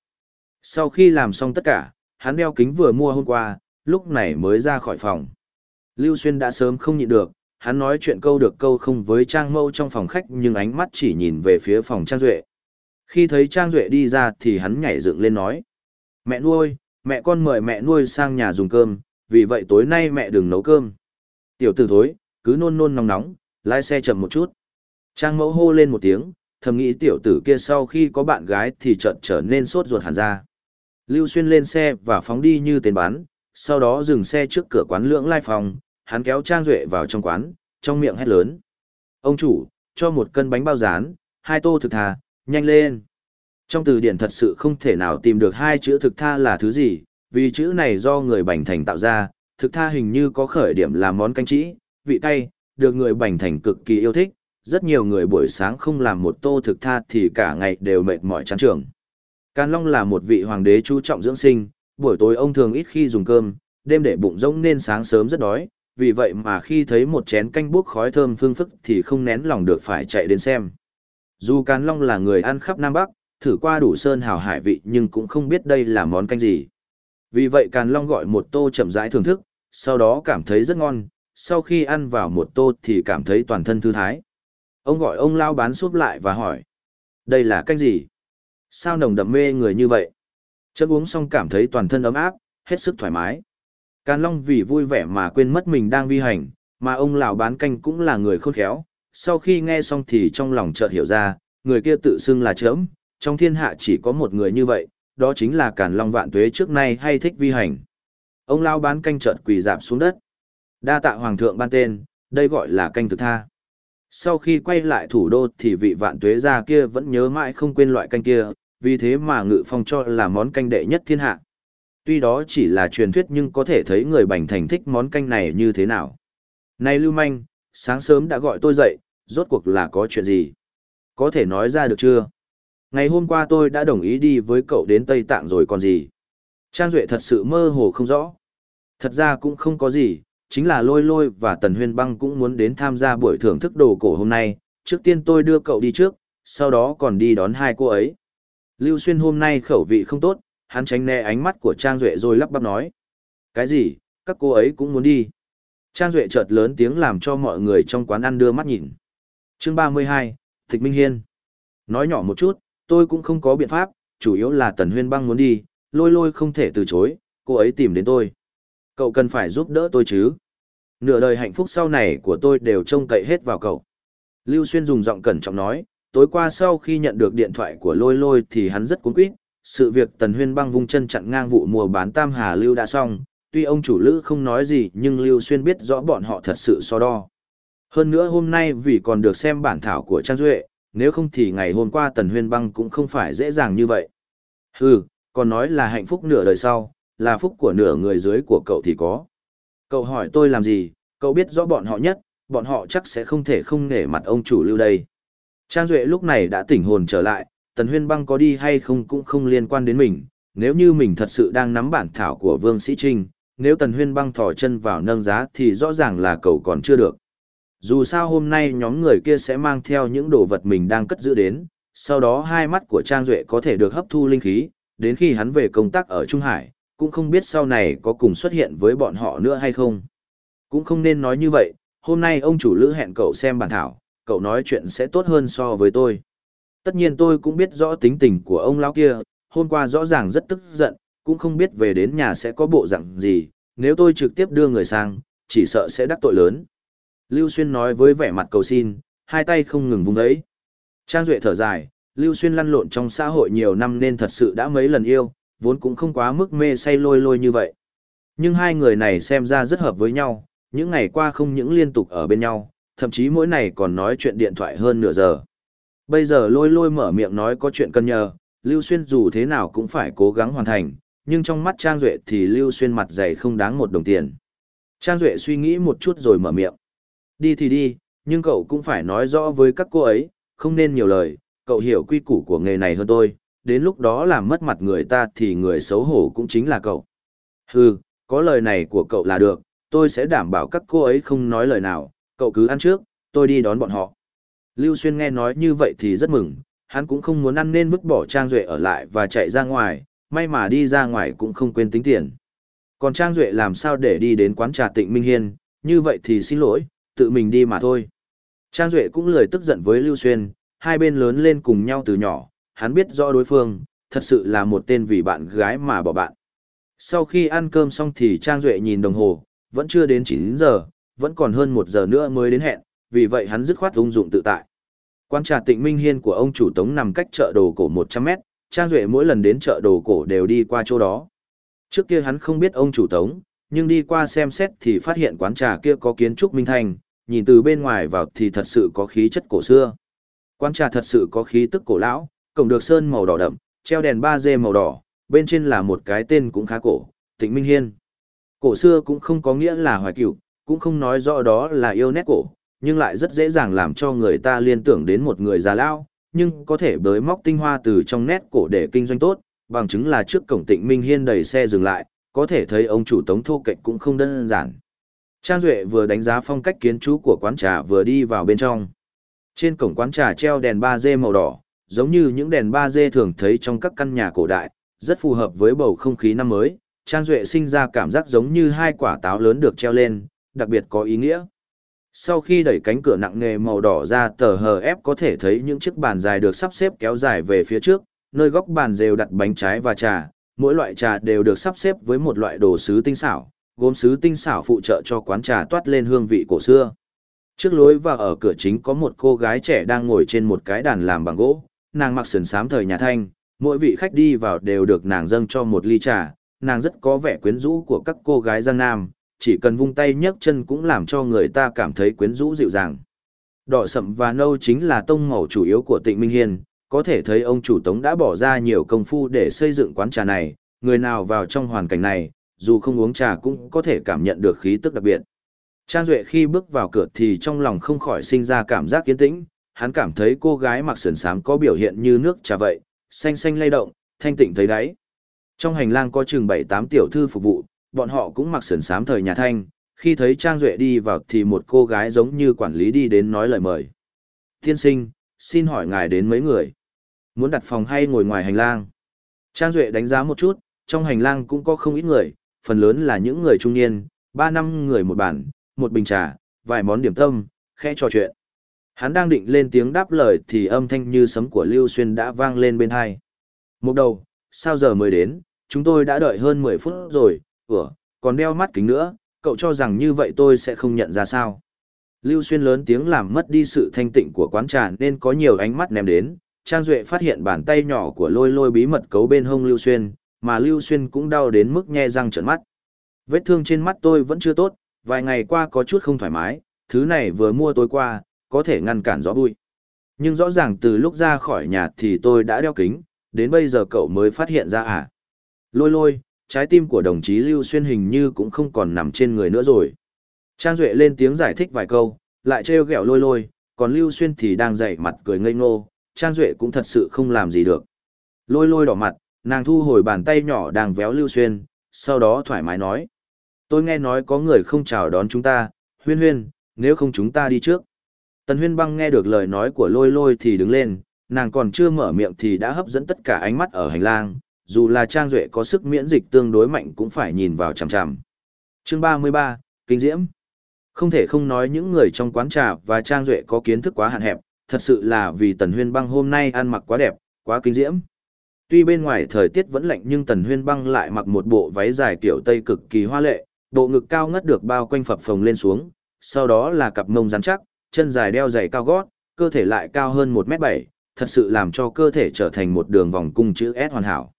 A: Sau khi làm xong tất cả, hắn đeo kính vừa mua hôm qua, lúc này mới ra khỏi phòng. Lưu Xuyên đã sớm không nhịn được, hắn nói chuyện câu được câu không với Trang Mâu trong phòng khách nhưng ánh mắt chỉ nhìn về phía phòng Trang Duệ. Khi thấy Trang Duệ đi ra thì hắn nhảy dựng lên nói. Mẹ nuôi, mẹ con mời mẹ nuôi sang nhà dùng cơm, vì vậy tối nay mẹ đừng nấu cơm. Tiểu tử thối, cứ nôn nôn nóng nóng, lái xe chậm một chút. Trang mẫu hô lên một tiếng, thầm nghĩ tiểu tử kia sau khi có bạn gái thì chợt trở nên sốt ruột hẳn ra. Lưu Xuyên lên xe và phóng đi như tên bắn, sau đó dừng xe trước cửa quán lưỡng lai phòng, hắn kéo Trang Duệ vào trong quán, trong miệng hét lớn. Ông chủ, cho một cân bánh bao rán, hai tô thực thà, nhanh lên. Trong từ điển thật sự không thể nào tìm được hai chữ thực tha là thứ gì, vì chữ này do người Bành Thành tạo ra, thực tha hình như có khởi điểm là món canh trĩ, vị cay, được người Bành Thành cực kỳ yêu thích, rất nhiều người buổi sáng không làm một tô thực tha thì cả ngày đều mệt mỏi chán trường. Càn Long là một vị hoàng đế chú trọng dưỡng sinh, buổi tối ông thường ít khi dùng cơm, đêm để bụng rỗng nên sáng sớm rất đói, vì vậy mà khi thấy một chén canh bốc khói thơm phương phức thì không nén lòng được phải chạy đến xem. Dù Càn Long là người ăn khắp Nam Bắc, thử qua đủ sơn hào hải vị nhưng cũng không biết đây là món canh gì. Vì vậy Càn Long gọi một tô chậm rãi thưởng thức, sau đó cảm thấy rất ngon, sau khi ăn vào một tô thì cảm thấy toàn thân thư thái. Ông gọi ông lao bán súp lại và hỏi. Đây là canh gì? Sao nồng đậm mê người như vậy? Chấm uống xong cảm thấy toàn thân ấm áp, hết sức thoải mái. Càn Long vì vui vẻ mà quên mất mình đang vi hành, mà ông lão bán canh cũng là người khôn khéo. Sau khi nghe xong thì trong lòng chợt hiểu ra, người kia tự xưng là chớm, trong thiên hạ chỉ có một người như vậy, đó chính là Càn Long Vạn Tuế trước nay hay thích vi hành. Ông lao bán canh chợt quỳ dạp xuống đất. Đa tạ hoàng thượng ban tên, đây gọi là canh thực tha. Sau khi quay lại thủ đô thì vị vạn tuế gia kia vẫn nhớ mãi không quên loại canh kia, vì thế mà ngự phong cho là món canh đệ nhất thiên hạ. Tuy đó chỉ là truyền thuyết nhưng có thể thấy người Bành Thành thích món canh này như thế nào. Này Lưu Manh, sáng sớm đã gọi tôi dậy, rốt cuộc là có chuyện gì? Có thể nói ra được chưa? Ngày hôm qua tôi đã đồng ý đi với cậu đến Tây Tạng rồi còn gì? Trang Duệ thật sự mơ hồ không rõ. Thật ra cũng không có gì, chính là lôi lôi và Tần Huyên Băng cũng muốn đến tham gia buổi thưởng thức đồ cổ hôm nay. Trước tiên tôi đưa cậu đi trước, sau đó còn đi đón hai cô ấy. Lưu Xuyên hôm nay khẩu vị không tốt, hắn tránh né ánh mắt của Trang Duệ rồi lắp bắp nói. Cái gì, các cô ấy cũng muốn đi. Trang Duệ chợt lớn tiếng làm cho mọi người trong quán ăn đưa mắt nhìn. chương 32, Thịch Minh Hiên. Nói nhỏ một chút, tôi cũng không có biện pháp, chủ yếu là Tần Huyên Băng muốn đi, lôi lôi không thể từ chối, cô ấy tìm đến tôi. Cậu cần phải giúp đỡ tôi chứ. Nửa đời hạnh phúc sau này của tôi đều trông cậy hết vào cậu. Lưu Xuyên dùng giọng cẩn trọng nói, tối qua sau khi nhận được điện thoại của lôi lôi thì hắn rất cuốn quýt sự việc tần huyên băng vung chân chặn ngang vụ mùa bán tam hà lưu đã xong tuy ông chủ lữ không nói gì nhưng lưu xuyên biết rõ bọn họ thật sự so đo. Hơn nữa hôm nay vì còn được xem bản thảo của trang duệ nếu không thì ngày hôm qua tần huyên băng cũng không phải dễ dàng như vậy. Ừ còn nói là hạnh phúc nửa đời sau là phúc của nửa người dưới của cậu thì có. Cậu hỏi tôi làm gì cậu biết rõ bọn họ nhất bọn họ chắc sẽ không thể không nể mặt ông chủ lưu đây. Trang Duệ lúc này đã tỉnh hồn trở lại, Tần Huyên Băng có đi hay không cũng không liên quan đến mình, nếu như mình thật sự đang nắm bản thảo của Vương Sĩ Trinh, nếu Tần Huyên Băng thò chân vào nâng giá thì rõ ràng là cậu còn chưa được. Dù sao hôm nay nhóm người kia sẽ mang theo những đồ vật mình đang cất giữ đến, sau đó hai mắt của Trang Duệ có thể được hấp thu linh khí, đến khi hắn về công tác ở Trung Hải, cũng không biết sau này có cùng xuất hiện với bọn họ nữa hay không. Cũng không nên nói như vậy, hôm nay ông chủ lữ hẹn cậu xem bản thảo, cậu nói chuyện sẽ tốt hơn so với tôi. Tất nhiên tôi cũng biết rõ tính tình của ông lão kia, hôm qua rõ ràng rất tức giận, cũng không biết về đến nhà sẽ có bộ dạng gì, nếu tôi trực tiếp đưa người sang, chỉ sợ sẽ đắc tội lớn. Lưu Xuyên nói với vẻ mặt cầu xin, hai tay không ngừng vung đấy. Trang Duệ thở dài, Lưu Xuyên lăn lộn trong xã hội nhiều năm nên thật sự đã mấy lần yêu, vốn cũng không quá mức mê say lôi lôi như vậy. Nhưng hai người này xem ra rất hợp với nhau, những ngày qua không những liên tục ở bên nhau, thậm chí mỗi ngày còn nói chuyện điện thoại hơn nửa giờ. Bây giờ lôi lôi mở miệng nói có chuyện cần nhờ, Lưu Xuyên dù thế nào cũng phải cố gắng hoàn thành, nhưng trong mắt Trang Duệ thì Lưu Xuyên mặt dày không đáng một đồng tiền. Trang Duệ suy nghĩ một chút rồi mở miệng. Đi thì đi, nhưng cậu cũng phải nói rõ với các cô ấy, không nên nhiều lời, cậu hiểu quy củ của nghề này hơn tôi, đến lúc đó làm mất mặt người ta thì người xấu hổ cũng chính là cậu. Hừ, có lời này của cậu là được, tôi sẽ đảm bảo các cô ấy không nói lời nào, cậu cứ ăn trước, tôi đi đón bọn họ. Lưu Xuyên nghe nói như vậy thì rất mừng, hắn cũng không muốn ăn nên vứt bỏ Trang Duệ ở lại và chạy ra ngoài, may mà đi ra ngoài cũng không quên tính tiền. Còn Trang Duệ làm sao để đi đến quán trà tịnh Minh Hiên, như vậy thì xin lỗi, tự mình đi mà thôi. Trang Duệ cũng lời tức giận với Lưu Xuyên, hai bên lớn lên cùng nhau từ nhỏ, hắn biết rõ đối phương, thật sự là một tên vì bạn gái mà bỏ bạn. Sau khi ăn cơm xong thì Trang Duệ nhìn đồng hồ, vẫn chưa đến 9 giờ, vẫn còn hơn một giờ nữa mới đến hẹn, vì vậy hắn dứt khoát ung dụng tự tại. Quán trà tịnh Minh Hiên của ông chủ tống nằm cách chợ đồ cổ 100 mét, Trang Duệ mỗi lần đến chợ đồ cổ đều đi qua chỗ đó. Trước kia hắn không biết ông chủ tống, nhưng đi qua xem xét thì phát hiện quán trà kia có kiến trúc minh thành, nhìn từ bên ngoài vào thì thật sự có khí chất cổ xưa. Quán trà thật sự có khí tức cổ lão, cổng được sơn màu đỏ đậm, treo đèn 3D màu đỏ, bên trên là một cái tên cũng khá cổ, Tịnh Minh Hiên. Cổ xưa cũng không có nghĩa là hoài cửu, cũng không nói rõ đó là yêu nét cổ, nhưng lại rất dễ dàng làm cho người ta liên tưởng đến một người già lao, nhưng có thể bới móc tinh hoa từ trong nét cổ để kinh doanh tốt, bằng chứng là trước cổng tịnh Minh Hiên đầy xe dừng lại, có thể thấy ông chủ tống thô kệch cũng không đơn giản. Trang Duệ vừa đánh giá phong cách kiến trúc của quán trà vừa đi vào bên trong. Trên cổng quán trà treo đèn 3G màu đỏ, giống như những đèn 3G thường thấy trong các căn nhà cổ đại, rất phù hợp với bầu không khí năm mới. Trang Duệ sinh ra cảm giác giống như hai quả táo lớn được treo lên, đặc biệt có ý nghĩa. Sau khi đẩy cánh cửa nặng nề màu đỏ ra tờ hờ ép có thể thấy những chiếc bàn dài được sắp xếp kéo dài về phía trước, nơi góc bàn đều đặt bánh trái và trà, mỗi loại trà đều được sắp xếp với một loại đồ sứ tinh xảo, gốm sứ tinh xảo phụ trợ cho quán trà toát lên hương vị cổ xưa. Trước lối vào ở cửa chính có một cô gái trẻ đang ngồi trên một cái đàn làm bằng gỗ, nàng mặc sườn xám thời nhà thanh, mỗi vị khách đi vào đều được nàng dâng cho một ly trà, nàng rất có vẻ quyến rũ của các cô gái Giang Nam, chỉ cần vung tay nhấc chân cũng làm cho người ta cảm thấy quyến rũ dịu dàng. Đỏ sậm và nâu chính là tông màu chủ yếu của tịnh Minh Hiên, có thể thấy ông chủ tống đã bỏ ra nhiều công phu để xây dựng quán trà này, người nào vào trong hoàn cảnh này, dù không uống trà cũng có thể cảm nhận được khí tức đặc biệt. Trang Duệ khi bước vào cửa thì trong lòng không khỏi sinh ra cảm giác kiến tĩnh, hắn cảm thấy cô gái mặc sườn sám có biểu hiện như nước trà vậy, xanh xanh lay động, thanh tịnh thấy đáy. Trong hành lang có chừng 7-8 tiểu thư phục vụ, bọn họ cũng mặc sườn sám thời nhà thanh, khi thấy Trang Duệ đi vào thì một cô gái giống như quản lý đi đến nói lời mời. Tiên sinh, xin hỏi ngài đến mấy người? Muốn đặt phòng hay ngồi ngoài hành lang? Trang Duệ đánh giá một chút, trong hành lang cũng có không ít người, phần lớn là những người trung niên, ba năm người một bản, một bình trà, vài món điểm tâm, khẽ trò chuyện. Hắn đang định lên tiếng đáp lời thì âm thanh như sấm của Lưu Xuyên đã vang lên bên hai. Một đầu, sao giờ mới đến, chúng tôi đã đợi hơn 10 phút rồi, ủa, còn đeo mắt kính nữa, cậu cho rằng như vậy tôi sẽ không nhận ra sao. Lưu Xuyên lớn tiếng làm mất đi sự thanh tịnh của quán trà nên có nhiều ánh mắt ném đến. Trang Duệ phát hiện bàn tay nhỏ của lôi lôi bí mật cấu bên hông Lưu Xuyên, mà Lưu Xuyên cũng đau đến mức nhe răng trợn mắt. Vết thương trên mắt tôi vẫn chưa tốt, vài ngày qua có chút không thoải mái, thứ này vừa mua tối qua, có thể ngăn cản gió bụi. Nhưng rõ ràng từ lúc ra khỏi nhà thì tôi đã đeo kính, đến bây giờ cậu mới phát hiện ra à. Lôi lôi, trái tim của đồng chí Lưu Xuyên hình như cũng không còn nằm trên người nữa rồi. Trang Duệ lên tiếng giải thích vài câu, lại trêu ghẹo lôi lôi, còn Lưu Xuyên thì đang dậy mặt cười ngây ngô, Trang Duệ cũng thật sự không làm gì được. Lôi lôi đỏ mặt, nàng thu hồi bàn tay nhỏ đang véo Lưu Xuyên, sau đó thoải mái nói. Tôi nghe nói có người không chào đón chúng ta, huyên huyên, nếu không chúng ta đi trước. Tần huyên băng nghe được lời nói của lôi lôi thì đứng lên, nàng còn chưa mở miệng thì đã hấp dẫn tất cả ánh mắt ở hành lang, dù là Trang Duệ có sức miễn dịch tương đối mạnh cũng phải nhìn vào chằm chằm. Chương 33, Kinh Diễm Không thể không nói những người trong quán trà và Trang Duệ có kiến thức quá hạn hẹp, thật sự là vì Tần Huyên Băng hôm nay ăn mặc quá đẹp, quá kinh diễm. Tuy bên ngoài thời tiết vẫn lạnh nhưng Tần Huyên Băng lại mặc một bộ váy dài kiểu Tây cực kỳ hoa lệ, bộ ngực cao ngất được bao quanh phập phồng lên xuống, sau đó là cặp mông rắn chắc, chân dài đeo giày cao gót, cơ thể lại cao hơn 1m7, thật sự làm cho cơ thể trở thành một đường vòng cung chữ S hoàn hảo.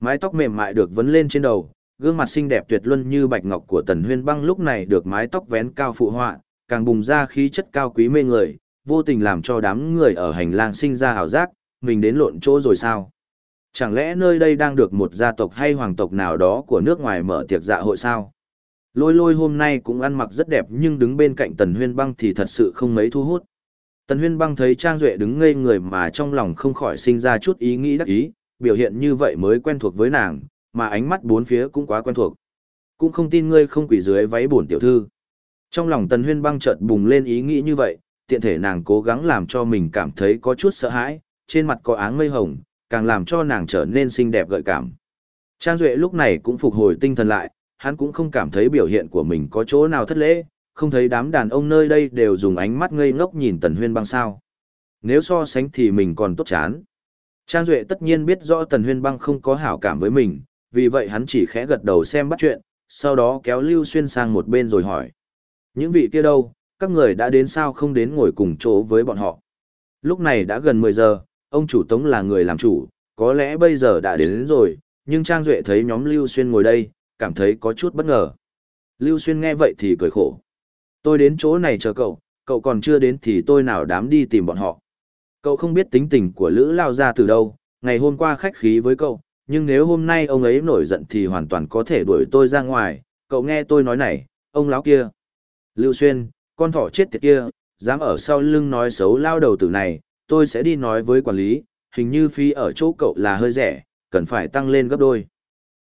A: Mái tóc mềm mại được vấn lên trên đầu, gương mặt xinh đẹp tuyệt luân như bạch ngọc của Tần Huyên Băng lúc này được mái tóc vén cao phụ họa, càng bùng ra khí chất cao quý mê người, vô tình làm cho đám người ở hành lang sinh ra hào giác, mình đến lộn chỗ rồi sao? Chẳng lẽ nơi đây đang được một gia tộc hay hoàng tộc nào đó của nước ngoài mở tiệc dạ hội sao? Lôi lôi hôm nay cũng ăn mặc rất đẹp nhưng đứng bên cạnh Tần Huyên Băng thì thật sự không mấy thu hút. Tần Huyên Băng thấy Trang Duệ đứng ngây người mà trong lòng không khỏi sinh ra chút ý nghĩ đắc ý, biểu hiện như vậy mới quen thuộc với nàng, mà ánh mắt bốn phía cũng quá quen thuộc. Cũng không tin ngươi không quỷ dưới váy bổn tiểu thư. Trong lòng Tần Huyên Băng chợt bùng lên ý nghĩ như vậy, tiện thể nàng cố gắng làm cho mình cảm thấy có chút sợ hãi, trên mặt có áng mây hồng, càng làm cho nàng trở nên xinh đẹp gợi cảm. Trang Duệ lúc này cũng phục hồi tinh thần lại, hắn cũng không cảm thấy biểu hiện của mình có chỗ nào thất lễ, không thấy đám đàn ông nơi đây đều dùng ánh mắt ngây ngốc nhìn Tần Huyên băng sao. Nếu so sánh thì mình còn tốt chán. Trang Duệ tất nhiên biết rõ Tần Huyên băng không có hảo cảm với mình, vì vậy hắn chỉ khẽ gật đầu xem bắt chuyện, sau đó kéo Lưu Xuyên sang một bên rồi hỏi. Những vị kia đâu, các người đã đến sao không đến ngồi cùng chỗ với bọn họ. Lúc này đã gần 10 giờ, ông chủ tống là người làm chủ, có lẽ bây giờ đã đến, đến rồi, nhưng Trang Duệ thấy nhóm Lưu Xuyên ngồi đây, cảm thấy có chút bất ngờ. Lưu Xuyên nghe vậy thì cười khổ. Tôi đến chỗ này chờ cậu, cậu còn chưa đến thì tôi nào dám đi tìm bọn họ. Cậu không biết tính tình của Lữ Lao ra từ đâu, ngày hôm qua khách khí với cậu, nhưng nếu hôm nay ông ấy nổi giận thì hoàn toàn có thể đuổi tôi ra ngoài, cậu nghe tôi nói này, ông lão kia. Lưu Xuyên, con thỏ chết tiệt kia, dám ở sau lưng nói xấu lao đầu tử này, tôi sẽ đi nói với quản lý, hình như phí ở chỗ cậu là hơi rẻ, cần phải tăng lên gấp đôi.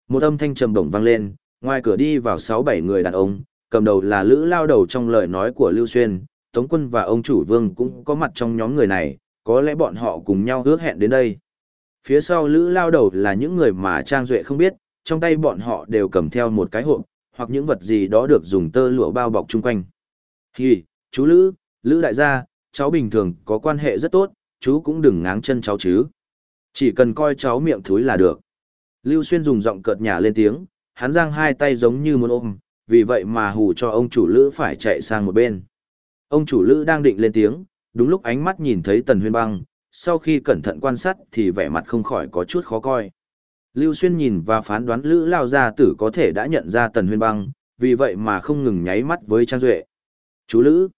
A: Một âm thanh trầm bổng vang lên, ngoài cửa đi vào sáu bảy người đàn ông, cầm đầu là lữ lao đầu trong lời nói của Lưu Xuyên, Tống Quân và ông chủ vương cũng có mặt trong nhóm người này, có lẽ bọn họ cùng nhau ước hẹn đến đây. Phía sau lữ lao đầu là những người mà Trang Duệ không biết, trong tay bọn họ đều cầm theo một cái hộp, hoặc những vật gì đó được dùng tơ lụa bao bọc chung quanh. Hì, chú Lữ, Lữ đại gia, cháu bình thường có quan hệ rất tốt, chú cũng đừng ngáng chân cháu chứ. Chỉ cần coi cháu miệng thúi là được. Lưu Xuyên dùng giọng cợt nhả lên tiếng, hắn giang hai tay giống như muốn ôm, vì vậy mà hù cho ông chủ lữ phải chạy sang một bên. Ông chủ lữ đang định lên tiếng, đúng lúc ánh mắt nhìn thấy Tần Huyên Băng, sau khi cẩn thận quan sát thì vẻ mặt không khỏi có chút khó coi. Lưu Xuyên nhìn và phán đoán Lữ Lao Gia Tử có thể đã nhận ra Tần Huyên Băng, vì vậy mà không ngừng nháy mắt với Trang Duệ. Chú Lữ.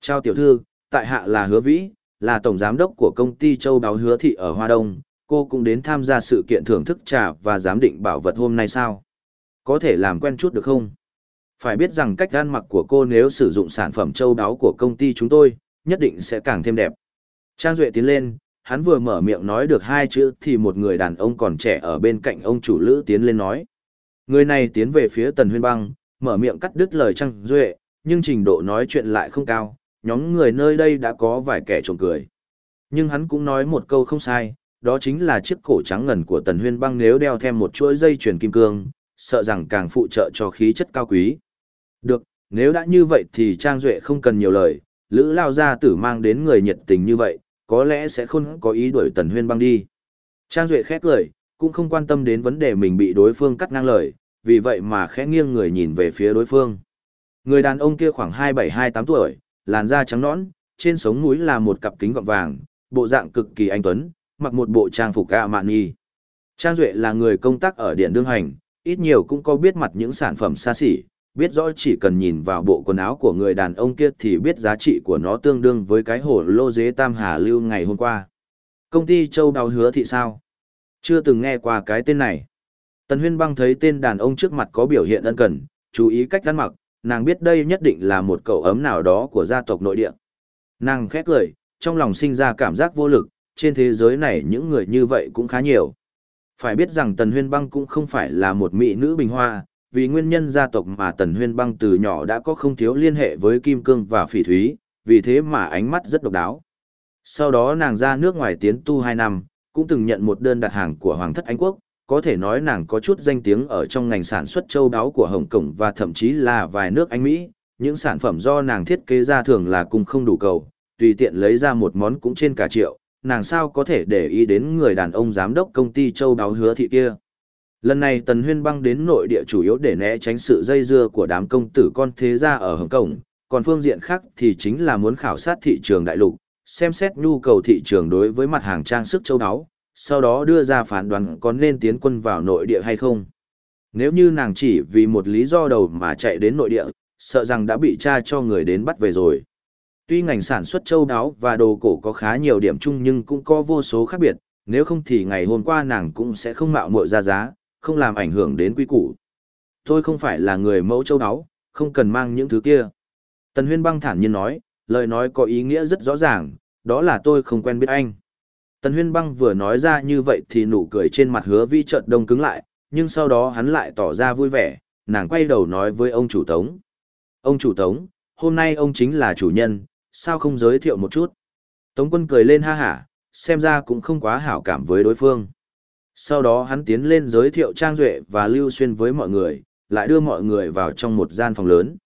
A: trao tiểu thư, tại hạ là Hứa Vĩ, là tổng giám đốc của công ty Châu Báo Hứa Thị ở Hoa Đông. Cô cũng đến tham gia sự kiện thưởng thức trà và giám định bảo vật hôm nay sao? Có thể làm quen chút được không? Phải biết rằng cách ăn mặc của cô nếu sử dụng sản phẩm châu đáo của công ty chúng tôi, nhất định sẽ càng thêm đẹp. Trang Duệ tiến lên, hắn vừa mở miệng nói được hai chữ thì một người đàn ông còn trẻ ở bên cạnh ông chủ lữ tiến lên nói. Người này tiến về phía Tần Huyên Băng, mở miệng cắt đứt lời Trang Duệ, nhưng trình độ nói chuyện lại không cao, nhóm người nơi đây đã có vài kẻ trộm cười. Nhưng hắn cũng nói một câu không sai, đó chính là chiếc cổ trắng ngần của Tần Huyên Băng nếu đeo thêm một chuỗi dây chuyền kim cương, sợ rằng càng phụ trợ cho khí chất cao quý. Được, nếu đã như vậy thì Trang Duệ không cần nhiều lời, Lữ Lao Gia Tử mang đến người nhiệt tình như vậy, có lẽ sẽ không có ý đuổi Tần Huyên băng đi. Trang Duệ khét lời, cũng không quan tâm đến vấn đề mình bị đối phương cắt ngang lời, vì vậy mà khẽ nghiêng người nhìn về phía đối phương. Người đàn ông kia khoảng 27-28 tuổi, làn da trắng nõn, trên sống mũi là một cặp kính gọng vàng, bộ dạng cực kỳ anh tuấn, mặc một bộ trang phục gạ mạn nghi. Trang Duệ là người công tác ở Điện Đương Hành, ít nhiều cũng có biết mặt những sản phẩm xa xỉ, biết rõ chỉ cần nhìn vào bộ quần áo của người đàn ông kia thì biết giá trị của nó tương đương với cái hồ lô dế tam hà lưu ngày hôm qua. Công ty châu đào hứa thị sao? Chưa từng nghe qua cái tên này. Tần Huyên Băng thấy tên đàn ông trước mặt có biểu hiện ân cần, chú ý cách ăn mặc, nàng biết đây nhất định là một cậu ấm nào đó của gia tộc nội địa. Nàng khét cười, trong lòng sinh ra cảm giác vô lực, trên thế giới này những người như vậy cũng khá nhiều. Phải biết rằng Tần Huyên Băng cũng không phải là một mỹ nữ bình hoa, vì nguyên nhân gia tộc mà Tần Huyên Băng từ nhỏ đã có không thiếu liên hệ với Kim Cương và Phỉ Thúy, vì thế mà ánh mắt rất độc đáo. Sau đó nàng ra nước ngoài tiến tu 2 năm, cũng từng nhận một đơn đặt hàng của Hoàng thất Anh Quốc, có thể nói nàng có chút danh tiếng ở trong ngành sản xuất châu đáo của Hồng Kông và thậm chí là vài nước Anh Mỹ, những sản phẩm do nàng thiết kế ra thường là cùng không đủ cầu, tùy tiện lấy ra một món cũng trên cả triệu, nàng sao có thể để ý đến người đàn ông giám đốc công ty châu đáo hứa thị kia. Lần này Tần Huyên băng đến nội địa chủ yếu để né tránh sự dây dưa của đám công tử con thế gia ở Hồng Kông, còn phương diện khác thì chính là muốn khảo sát thị trường đại lục, xem xét nhu cầu thị trường đối với mặt hàng trang sức châu áo, sau đó đưa ra phán đoán có nên tiến quân vào nội địa hay không. Nếu như nàng chỉ vì một lý do đầu mà chạy đến nội địa, sợ rằng đã bị cha cho người đến bắt về rồi. Tuy ngành sản xuất châu đáo và đồ cổ có khá nhiều điểm chung nhưng cũng có vô số khác biệt, nếu không thì ngày hôm qua nàng cũng sẽ không mạo muội ra giá, không làm ảnh hưởng đến quy củ. Tôi không phải là người mẫu châu áo, không cần mang những thứ kia. Tần Huyên băng thản nhiên nói, lời nói có ý nghĩa rất rõ ràng, đó là tôi không quen biết anh. Tần Huyên băng vừa nói ra như vậy thì nụ cười trên mặt hứa vi chợt đông cứng lại, nhưng sau đó hắn lại tỏ ra vui vẻ, nàng quay đầu nói với ông chủ tống. Ông chủ tống, hôm nay ông chính là chủ nhân, sao không giới thiệu một chút? Tống quân cười lên ha hả, xem ra cũng không quá hảo cảm với đối phương. Sau đó hắn tiến lên giới thiệu Trang Duệ và Lưu Xuyên với mọi người, lại đưa mọi người vào trong một gian phòng lớn.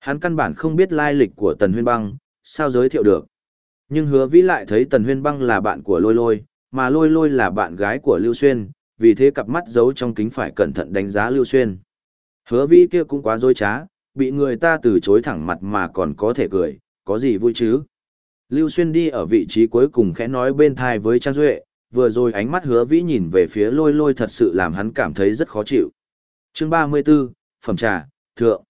A: Hắn căn bản không biết lai lịch của Tần Huyên Băng, sao giới thiệu được. Nhưng hứa vĩ lại thấy Tần Huyên Băng là bạn của Lôi Lôi, mà Lôi Lôi là bạn gái của Lưu Xuyên, vì thế cặp mắt giấu trong kính phải cẩn thận đánh giá Lưu Xuyên. Hứa vĩ kia cũng quá dối trá, bị người ta từ chối thẳng mặt mà còn có thể cười, có gì vui chứ. Lưu Xuyên đi ở vị trí cuối cùng khẽ nói bên thai với Trang Duệ, vừa rồi ánh mắt hứa vĩ nhìn về phía lôi lôi thật sự làm hắn cảm thấy rất khó chịu. chương 34, Phẩm trà, Thượng.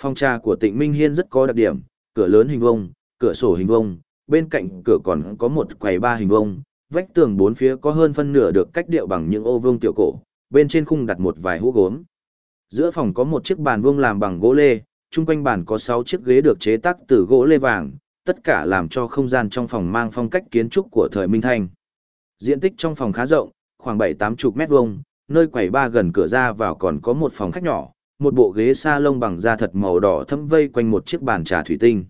A: Phòng trà của tịnh Minh Hiên rất có đặc điểm, cửa lớn hình vông, cửa sổ hình vông, bên cạnh cửa còn có một quầy ba hình vông, vách tường bốn phía có hơn phân nửa được cách điệu bằng những ô vương tiểu cổ, bên trên khung đặt một vài hũ gốm. Giữa phòng có một chiếc bàn vuông làm bằng gỗ lê, chung quanh bàn có 6 chiếc ghế được chế tác từ gỗ lê vàng, tất cả làm cho không gian trong phòng mang phong cách kiến trúc của thời Minh Thanh. Diện tích trong phòng khá rộng, khoảng 7-8 chục mét vuông, nơi quầy ba gần cửa ra vào còn có một phòng khách nhỏ, một bộ ghế sa lông bằng da thật màu đỏ thâm vây quanh một chiếc bàn trà thủy tinh.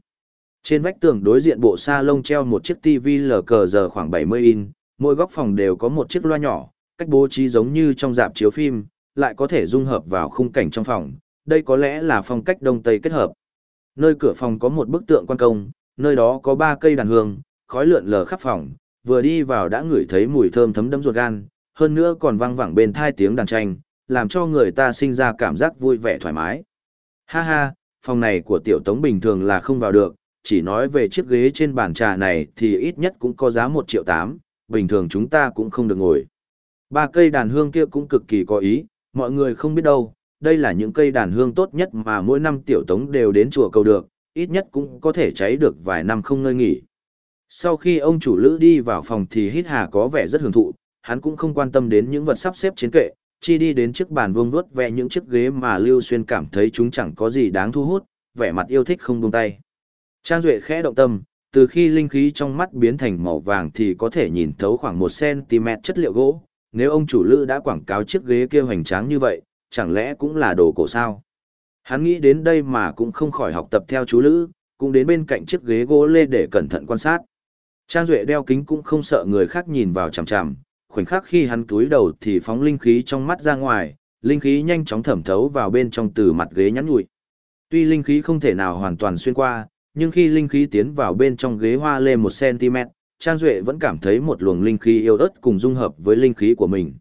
A: Trên vách tường đối diện bộ sa lông treo một chiếc TV LCD khoảng 70 in, mỗi góc phòng đều có một chiếc loa nhỏ, cách bố trí giống như trong dạp chiếu phim, lại có thể dung hợp vào khung cảnh trong phòng, đây có lẽ là phong cách đông tây kết hợp. Nơi cửa phòng có một bức tượng quan công, nơi đó có ba cây đàn hương, khói lượn lờ khắp phòng, vừa đi vào đã ngửi thấy mùi thơm thấm đẫm ruột gan, hơn nữa còn vang vẳng bên thai tiếng đàn tranh, làm cho người ta sinh ra cảm giác vui vẻ thoải mái. Ha ha, phòng này của tiểu tống bình thường là không vào được, chỉ nói về chiếc ghế trên bàn trà này thì ít nhất cũng có giá 1 triệu 8, bình thường chúng ta cũng không được ngồi. Ba cây đàn hương kia cũng cực kỳ có ý, mọi người không biết đâu, đây là những cây đàn hương tốt nhất mà mỗi năm tiểu tống đều đến chùa cầu được, ít nhất cũng có thể cháy được vài năm không ngơi nghỉ. Sau khi ông chủ lữ đi vào phòng thì hít hà có vẻ rất hưởng thụ, hắn cũng không quan tâm đến những vật sắp xếp trên kệ, chi đi đến chiếc bàn vuông vuốt vẽ những chiếc ghế mà Lưu Xuyên cảm thấy chúng chẳng có gì đáng thu hút, vẻ mặt yêu thích không buông tay. Trang Duệ khẽ động tâm, từ khi linh khí trong mắt biến thành màu vàng thì có thể nhìn thấu khoảng 1cm chất liệu gỗ, nếu ông chủ lữ đã quảng cáo chiếc ghế kia hoành tráng như vậy, chẳng lẽ cũng là đồ cổ sao? Hắn nghĩ đến đây mà cũng không khỏi học tập theo chú lữ, cũng đến bên cạnh chiếc ghế gỗ lê để cẩn thận quan sát. Trang Duệ đeo kính cũng không sợ người khác nhìn vào chằm chằm, khoảnh khắc khi hắn túi đầu thì phóng linh khí trong mắt ra ngoài, linh khí nhanh chóng thẩm thấu vào bên trong từ mặt ghế nhắn nhụi. Tuy linh khí không thể nào hoàn toàn xuyên qua, nhưng khi linh khí tiến vào bên trong ghế hoa lê 1cm, Trang Duệ vẫn cảm thấy một luồng linh khí yếu ớt cùng dung hợp với linh khí của mình.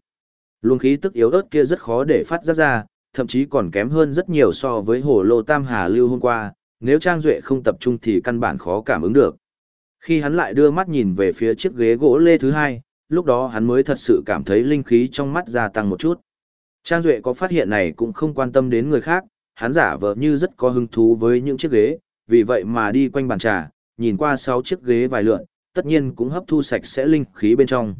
A: Luồng khí tức yếu ớt kia rất khó để phát ra ra, thậm chí còn kém hơn rất nhiều so với hồ lô Tam Hà Lưu hôm qua, nếu Trang Duệ không tập trung thì căn bản khó cảm ứng được. Khi hắn lại đưa mắt nhìn về phía chiếc ghế gỗ lê thứ hai, lúc đó hắn mới thật sự cảm thấy linh khí trong mắt gia tăng một chút. Trang Duệ có phát hiện này cũng không quan tâm đến người khác, hắn giả vờ như rất có hứng thú với những chiếc ghế, vì vậy mà đi quanh bàn trà, nhìn qua sáu chiếc ghế vài lượn, tất nhiên cũng hấp thu sạch sẽ linh khí bên trong.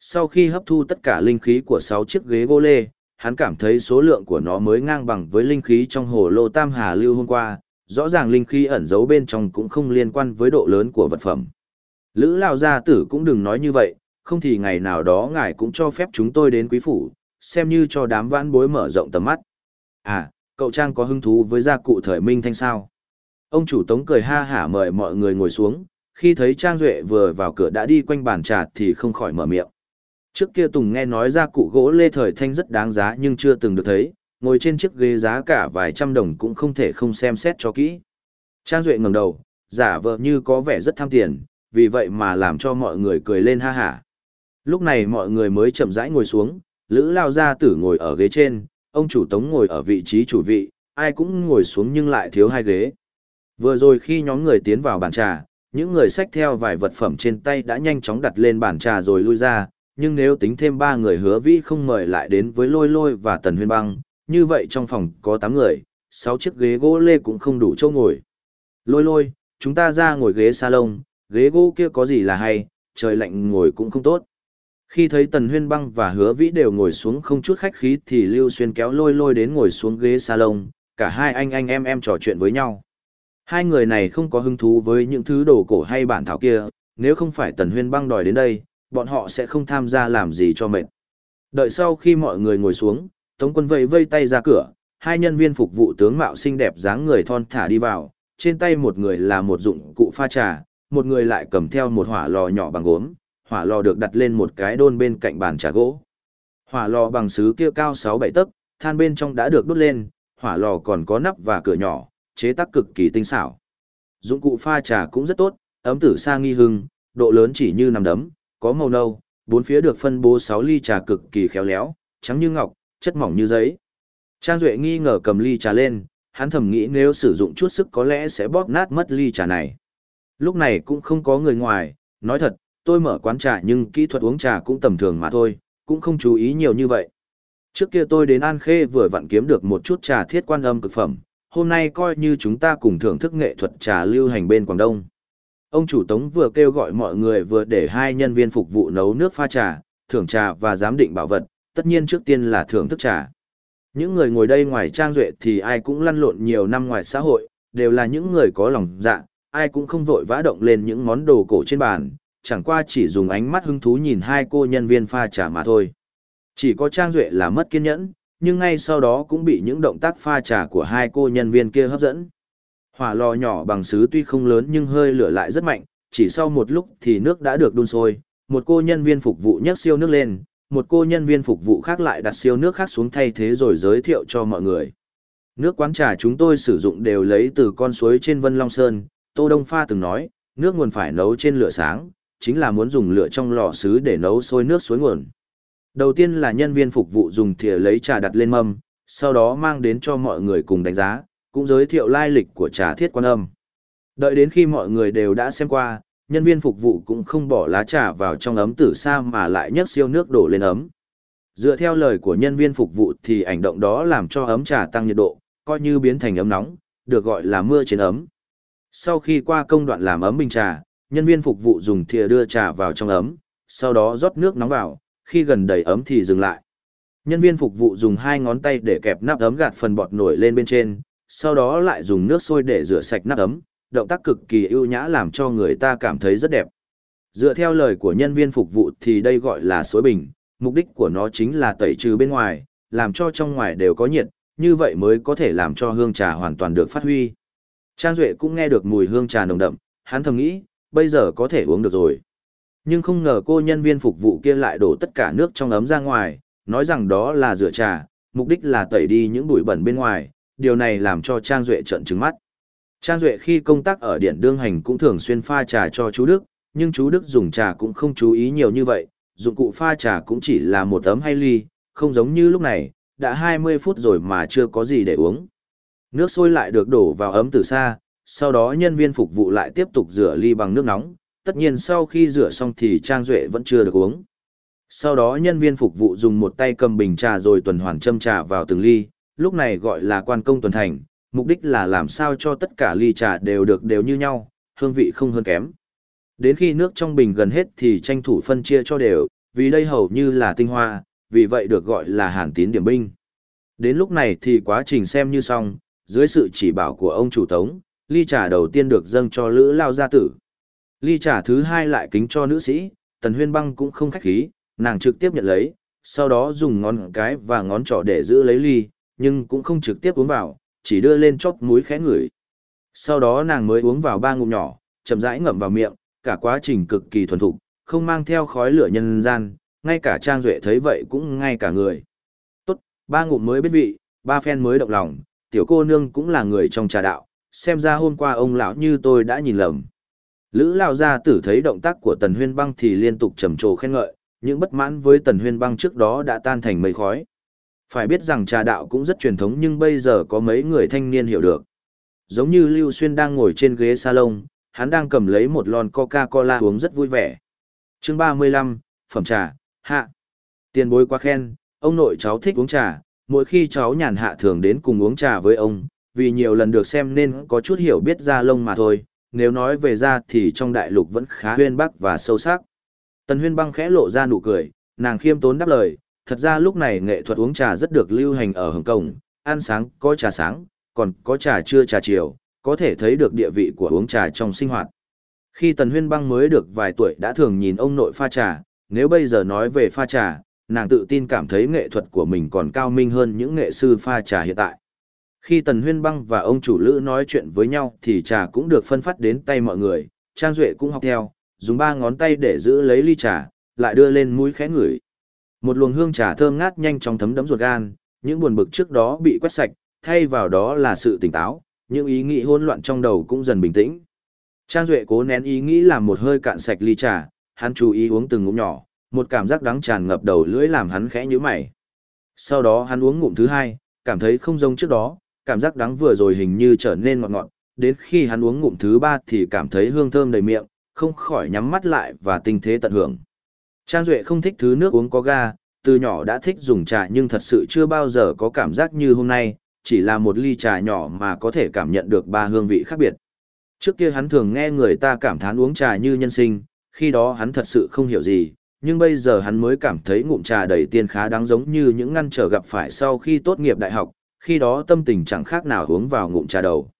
A: Sau khi hấp thu tất cả linh khí của sáu chiếc ghế gỗ lê, hắn cảm thấy số lượng của nó mới ngang bằng với linh khí trong hồ lô Tam Hà Lưu hôm qua, rõ ràng linh khí ẩn giấu bên trong cũng không liên quan với độ lớn của vật phẩm. Lữ Lão gia tử cũng đừng nói như vậy, không thì ngày nào đó ngài cũng cho phép chúng tôi đến quý phủ, xem như cho đám vãn bối mở rộng tầm mắt. À, cậu Trang có hứng thú với gia cụ thời minh thanh sao? Ông chủ tống cười ha hả mời mọi người ngồi xuống, khi thấy Trang Duệ vừa vào cửa đã đi quanh bàn trà thì không khỏi mở miệng. Trước kia Tùng nghe nói gia cụ gỗ lê thời thanh rất đáng giá nhưng chưa từng được thấy, ngồi trên chiếc ghế giá cả vài trăm đồng cũng không thể không xem xét cho kỹ. Trang Duệ ngẩng đầu, giả vờ như có vẻ rất tham tiền, vì vậy mà làm cho mọi người cười lên ha hả. Lúc này mọi người mới chậm rãi ngồi xuống, Lữ Lao Gia Tử ngồi ở ghế trên, ông chủ Tống ngồi ở vị trí chủ vị, ai cũng ngồi xuống nhưng lại thiếu hai ghế. Vừa rồi khi nhóm người tiến vào bàn trà, những người xách theo vài vật phẩm trên tay đã nhanh chóng đặt lên bàn trà rồi lui ra, nhưng nếu tính thêm ba người hứa vĩ không mời lại đến với lôi lôi và tần huyên băng, như vậy trong phòng có tám người, sáu chiếc ghế gỗ lê cũng không đủ chỗ ngồi. Lôi lôi, chúng ta ra ngồi ghế salon, ghế gỗ kia có gì là hay, trời lạnh ngồi cũng không tốt. Khi thấy Tần Huyên Băng và Hứa Vĩ đều ngồi xuống không chút khách khí thì Lưu Xuyên kéo lôi lôi đến ngồi xuống ghế salon, cả hai anh anh em em trò chuyện với nhau. Hai người này không có hứng thú với những thứ đồ cổ hay bản thảo kia, nếu không phải Tần Huyên Băng đòi đến đây, bọn họ sẽ không tham gia làm gì cho mệt. Đợi sau khi mọi người ngồi xuống, Tống quân vây vây tay ra cửa, hai nhân viên phục vụ tướng mạo xinh đẹp dáng người thon thả đi vào, trên tay một người là một dụng cụ pha trà, một người lại cầm theo một hỏa lò nhỏ bằng gốm, hỏa lò được đặt lên một cái đôn bên cạnh bàn trà gỗ. Hỏa lò bằng sứ kia cao 6-7 tấc, than bên trong đã được đốt lên, hỏa lò còn có nắp và cửa nhỏ, chế tác cực kỳ tinh xảo. Dụng cụ pha trà cũng rất tốt, ấm tử sa nghi hưng, độ lớn chỉ như nằm đấm, có màu nâu, bốn phía được phân bố 6 ly trà cực kỳ khéo léo, trắng như ngọc, chất mỏng như giấy. Trang Duệ nghi ngờ cầm ly trà lên, hắn thầm nghĩ nếu sử dụng chút sức có lẽ sẽ bóp nát mất ly trà này. Lúc này cũng không có người ngoài, nói thật, tôi mở quán trà nhưng kỹ thuật uống trà cũng tầm thường mà thôi, cũng không chú ý nhiều như vậy. Trước kia tôi đến An Khê vừa vặn kiếm được một chút trà thiết quan âm cực phẩm, hôm nay coi như chúng ta cùng thưởng thức nghệ thuật trà lưu hành bên Quảng Đông. Ông chủ tống vừa kêu gọi mọi người vừa để hai nhân viên phục vụ nấu nước pha trà, thưởng trà và giám định bảo vật, tất nhiên trước tiên là thưởng thức trà. Những người ngồi đây ngoài trang duệ thì ai cũng lăn lộn nhiều năm ngoài xã hội, đều là những người có lòng dạ, ai cũng không vội vã động lên những món đồ cổ trên bàn, chẳng qua chỉ dùng ánh mắt hứng thú nhìn hai cô nhân viên pha trà mà thôi. Chỉ có Trang Duệ là mất kiên nhẫn, nhưng ngay sau đó cũng bị những động tác pha trà của hai cô nhân viên kia hấp dẫn. Hỏa lò nhỏ bằng sứ tuy không lớn nhưng hơi lửa lại rất mạnh, chỉ sau một lúc thì nước đã được đun sôi, một cô nhân viên phục vụ nhấc siêu nước lên, một cô nhân viên phục vụ khác lại đặt siêu nước khác xuống thay thế rồi giới thiệu cho mọi người. Nước quán trà chúng tôi sử dụng đều lấy từ con suối trên Vân Long Sơn, Tô Đông Pha từng nói, nước nguồn phải nấu trên lửa sáng, chính là muốn dùng lửa trong lò sứ để nấu sôi nước suối nguồn. Đầu tiên là nhân viên phục vụ dùng thìa lấy trà đặt lên mâm, sau đó mang đến cho mọi người cùng đánh giá, cũng giới thiệu lai lịch của trà thiết quan âm. Đợi đến khi mọi người đều đã xem qua, nhân viên phục vụ cũng không bỏ lá trà vào trong ấm tử sa mà lại nhấc siêu nước đổ lên ấm. Dựa theo lời của nhân viên phục vụ thì ảnh động đó làm cho ấm trà tăng nhiệt độ, coi như biến thành ấm nóng, được gọi là mưa trên ấm. Sau khi qua công đoạn làm ấm bình trà, nhân viên phục vụ dùng thìa đưa trà vào trong ấm, sau đó rót nước nóng vào, khi gần đầy ấm thì dừng lại. Nhân viên phục vụ dùng hai ngón tay để kẹp nắp ấm gạt phần bọt nổi lên bên trên, sau đó lại dùng nước sôi để rửa sạch nắp ấm, động tác cực kỳ ưu nhã làm cho người ta cảm thấy rất đẹp. Dựa theo lời của nhân viên phục vụ thì đây gọi là suối bình, mục đích của nó chính là tẩy trừ bên ngoài, làm cho trong ngoài đều có nhiệt, như vậy mới có thể làm cho hương trà hoàn toàn được phát huy. Trang Duệ cũng nghe được mùi hương trà nồng đậm, hắn thầm nghĩ, bây giờ có thể uống được rồi. Nhưng không ngờ cô nhân viên phục vụ kia lại đổ tất cả nước trong ấm ra ngoài, nói rằng đó là rửa trà, mục đích là tẩy đi những bụi bẩn bên ngoài, điều này làm cho Trang Duệ trận trứng mắt. Trang Duệ khi công tác ở Điện Đương Hành cũng thường xuyên pha trà cho chú Đức, nhưng chú Đức dùng trà cũng không chú ý nhiều như vậy, dụng cụ pha trà cũng chỉ là một tấm hay ly, không giống như lúc này, đã 20 phút rồi mà chưa có gì để uống. Nước sôi lại được đổ vào ấm từ xa, sau đó nhân viên phục vụ lại tiếp tục rửa ly bằng nước nóng, tất nhiên sau khi rửa xong thì Trang Duệ vẫn chưa được uống. Sau đó nhân viên phục vụ dùng một tay cầm bình trà rồi tuần hoàn châm trà vào từng ly, lúc này gọi là quan công tuần thành, mục đích là làm sao cho tất cả ly trà đều được đều như nhau, hương vị không hơn kém. Đến khi nước trong bình gần hết thì tranh thủ phân chia cho đều, vì đây hầu như là tinh hoa, vì vậy được gọi là hàn tín điểm binh. Đến lúc này thì quá trình xem như xong, dưới sự chỉ bảo của ông chủ tống, ly trà đầu tiên được dâng cho lữ lao gia tử. Ly trà thứ hai lại kính cho nữ sĩ, tần huyên băng cũng không khách khí, nàng trực tiếp nhận lấy, sau đó dùng ngón cái và ngón trỏ để giữ lấy ly, nhưng cũng không trực tiếp uống vào, chỉ đưa lên chóp mũi khẽ ngửi. Sau đó nàng mới uống vào ba ngụm nhỏ, chậm rãi ngậm vào miệng, cả quá trình cực kỳ thuần thục, không mang theo khói lửa nhân gian, ngay cả Trang Duệ thấy vậy cũng ngay cả người. Tốt, ba ngụm mới biết vị, ba phen mới động lòng, tiểu cô nương cũng là người trong trà đạo, xem ra hôm qua ông lão như tôi đã nhìn lầm. Lữ Lao Gia tử thấy động tác của Tần Huyên Băng thì liên tục trầm trồ khen ngợi, những bất mãn với Tần Huyên Băng trước đó đã tan thành mây khói. Phải biết rằng trà đạo cũng rất truyền thống nhưng bây giờ có mấy người thanh niên hiểu được. Giống như Lưu Xuyên đang ngồi trên ghế salon, hắn đang cầm lấy một lon Coca-Cola uống rất vui vẻ. chương 35, Phẩm trà, hạ. Tiền bối quá khen, ông nội cháu thích uống trà, mỗi khi cháu nhàn hạ thường đến cùng uống trà với ông, vì nhiều lần được xem nên có chút hiểu biết ra lông mà thôi, nếu nói về ra thì trong đại lục vẫn khá huyên bắc và sâu sắc. Tần huyên băng khẽ lộ ra nụ cười, nàng khiêm tốn đáp lời, thật ra lúc này nghệ thuật uống trà rất được lưu hành ở Hồng Kông, ăn sáng có trà sáng, còn có trà trưa trà chiều, có thể thấy được địa vị của uống trà trong sinh hoạt. Khi Tần Huyên Băng mới được vài tuổi đã thường nhìn ông nội pha trà, nếu bây giờ nói về pha trà, nàng tự tin cảm thấy nghệ thuật của mình còn cao minh hơn những nghệ sư pha trà hiện tại. Khi Tần Huyên Băng và ông chủ lữ nói chuyện với nhau thì trà cũng được phân phát đến tay mọi người, Trang Duệ cũng học theo, dùng ba ngón tay để giữ lấy ly trà, lại đưa lên mũi khẽ ngửi. Một luồng hương trà thơm ngát nhanh chóng thấm đẫm ruột gan, những buồn bực trước đó bị quét sạch, thay vào đó là sự tỉnh táo, những ý nghĩ hỗn loạn trong đầu cũng dần bình tĩnh. Trang Duệ cố nén ý nghĩ làm một hơi cạn sạch ly trà, hắn chú ý uống từng ngụm nhỏ, một cảm giác đắng tràn ngập đầu lưỡi làm hắn khẽ nhíu mày. Sau đó hắn uống ngụm thứ hai, cảm thấy không giống trước đó, cảm giác đắng vừa rồi hình như trở nên ngọt ngọt, đến khi hắn uống ngụm thứ ba thì cảm thấy hương thơm đầy miệng, không khỏi nhắm mắt lại và tinh thế tận hưởng. Trang Duệ không thích thứ nước uống có ga, từ nhỏ đã thích dùng trà nhưng thật sự chưa bao giờ có cảm giác như hôm nay, chỉ là một ly trà nhỏ mà có thể cảm nhận được ba hương vị khác biệt. Trước kia hắn thường nghe người ta cảm thán uống trà như nhân sinh, khi đó hắn thật sự không hiểu gì, nhưng bây giờ hắn mới cảm thấy ngụm trà đầy tiên khá đáng giống như những ngăn trở gặp phải sau khi tốt nghiệp đại học, khi đó tâm tình chẳng khác nào uống vào ngụm trà đầu.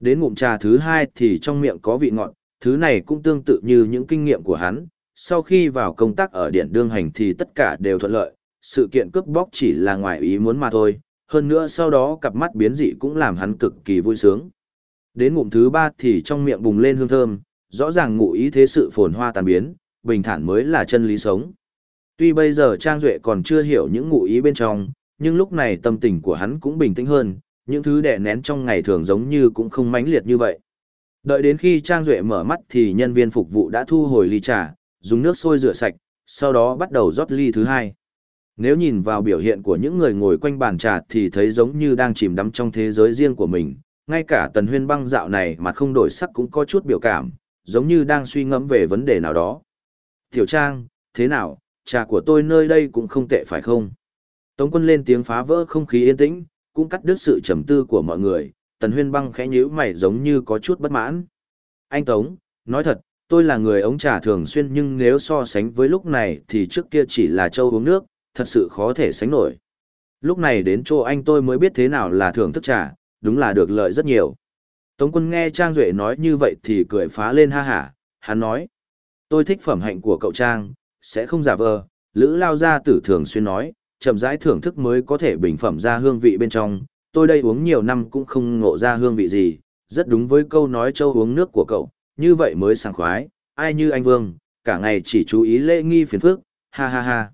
A: Đến ngụm trà thứ hai thì trong miệng có vị ngọt, thứ này cũng tương tự như những kinh nghiệm của hắn, sau khi vào công tác ở điện đương hành thì tất cả đều thuận lợi, sự kiện cướp bóc chỉ là ngoài ý muốn mà thôi, hơn nữa sau đó cặp mắt biến dị cũng làm hắn cực kỳ vui sướng. Đến ngụm thứ ba thì trong miệng bùng lên hương thơm, rõ ràng ngụ ý thế sự phồn hoa tàn biến, bình thản mới là chân lý sống. Tuy bây giờ Trang Duệ còn chưa hiểu những ngụ ý bên trong, nhưng lúc này tâm tình của hắn cũng bình tĩnh hơn, những thứ đè nén trong ngày thường giống như cũng không mãnh liệt như vậy. Đợi đến khi Trang Duệ mở mắt thì nhân viên phục vụ đã thu hồi ly trà, dùng nước sôi rửa sạch, sau đó bắt đầu rót ly thứ hai. Nếu nhìn vào biểu hiện của những người ngồi quanh bàn trà thì thấy giống như đang chìm đắm trong thế giới riêng của mình, ngay cả tần huyên băng dạo này mà không đổi sắc cũng có chút biểu cảm, giống như đang suy ngẫm về vấn đề nào đó. Tiểu Trang, thế nào, trà của tôi nơi đây cũng không tệ phải không? Tống quân lên tiếng phá vỡ không khí yên tĩnh, cũng cắt đứt sự trầm tư của mọi người, tần huyên băng khẽ nhíu mày giống như có chút bất mãn. Anh Tống, nói thật, tôi là người ống trà thường xuyên nhưng nếu so sánh với lúc này thì trước kia chỉ là châu uống nước, thật sự khó thể sánh nổi. Lúc này đến chỗ anh tôi mới biết thế nào là thưởng thức trà, đúng là được lợi rất nhiều. Tống quân nghe Trang Duệ nói như vậy thì cười phá lên ha hả, hắn nói. Tôi thích phẩm hạnh của cậu Trang, sẽ không giả vờ, Lữ Lao Gia Tử thường xuyên nói, chậm rãi thưởng thức mới có thể bình phẩm ra hương vị bên trong, tôi đây uống nhiều năm cũng không ngộ ra hương vị gì, rất đúng với câu nói châu uống nước của cậu, như vậy mới sảng khoái, ai như anh Vương, cả ngày chỉ chú ý lễ nghi phiền phức, ha ha ha.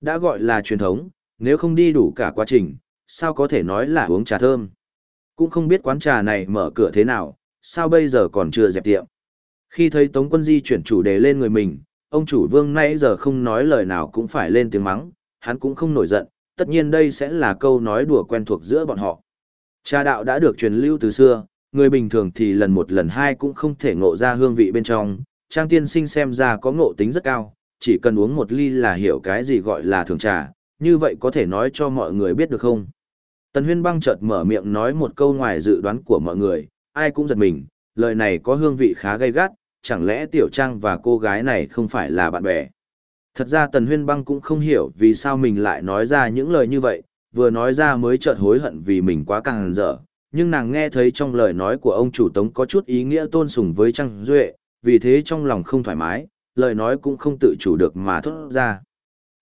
A: Đã gọi là truyền thống, nếu không đi đủ cả quá trình, sao có thể nói là uống trà thơm. Cũng không biết quán trà này mở cửa thế nào, sao bây giờ còn chưa dẹp tiệm. Khi thấy Tống Quân Di chuyển chủ đề lên người mình, ông chủ vương nãy giờ không nói lời nào cũng phải lên tiếng mắng, hắn cũng không nổi giận, tất nhiên đây sẽ là câu nói đùa quen thuộc giữa bọn họ. Trà đạo đã được truyền lưu từ xưa, người bình thường thì lần một lần hai cũng không thể ngộ ra hương vị bên trong, trang tiên sinh xem ra có ngộ tính rất cao, chỉ cần uống một ly là hiểu cái gì gọi là thường trà, như vậy có thể nói cho mọi người biết được không? Tần huyên băng chợt mở miệng nói một câu ngoài dự đoán của mọi người, ai cũng giật mình, lời này có hương vị khá gay gắt, chẳng lẽ tiểu trang và cô gái này không phải là bạn bè? Thật ra tần huyên băng cũng không hiểu vì sao mình lại nói ra những lời như vậy, vừa nói ra mới chợt hối hận vì mình quá càng dở, nhưng nàng nghe thấy trong lời nói của ông chủ tống có chút ý nghĩa tôn sùng với Trang Duệ, vì thế trong lòng không thoải mái, lời nói cũng không tự chủ được mà thốt ra.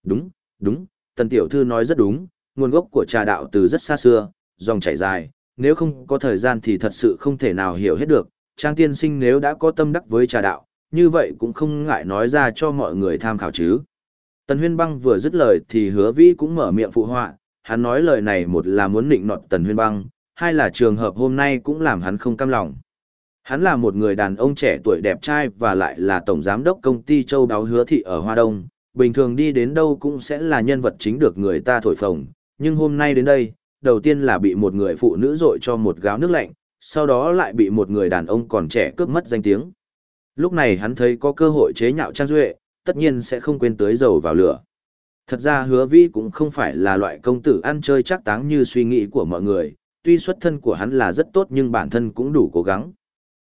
A: Đúng, đúng, tần tiểu thư nói rất đúng, nguồn gốc của trà đạo từ rất xa xưa, dòng chảy dài, nếu không có thời gian thì thật sự không thể nào hiểu hết được, Trang tiên sinh nếu đã có tâm đắc với trà đạo, như vậy cũng không ngại nói ra cho mọi người tham khảo chứ. Tần Huyên Băng vừa dứt lời thì hứa vĩ cũng mở miệng phụ họa, hắn nói lời này một là muốn nịnh nọt Tần Huyên Băng, hai là trường hợp hôm nay cũng làm hắn không cam lòng. Hắn là một người đàn ông trẻ tuổi đẹp trai và lại là tổng giám đốc công ty châu đáo hứa thị ở Hoa Đông, bình thường đi đến đâu cũng sẽ là nhân vật chính được người ta thổi phồng, nhưng hôm nay đến đây, đầu tiên là bị một người phụ nữ dội cho một gáo nước lạnh, sau đó lại bị một người đàn ông còn trẻ cướp mất danh tiếng. Lúc này hắn thấy có cơ hội chế nhạo Trang Duệ, tất nhiên sẽ không quên tới dầu vào lửa. Thật ra hứa vi cũng không phải là loại công tử ăn chơi chắc táng như suy nghĩ của mọi người, tuy xuất thân của hắn là rất tốt nhưng bản thân cũng đủ cố gắng.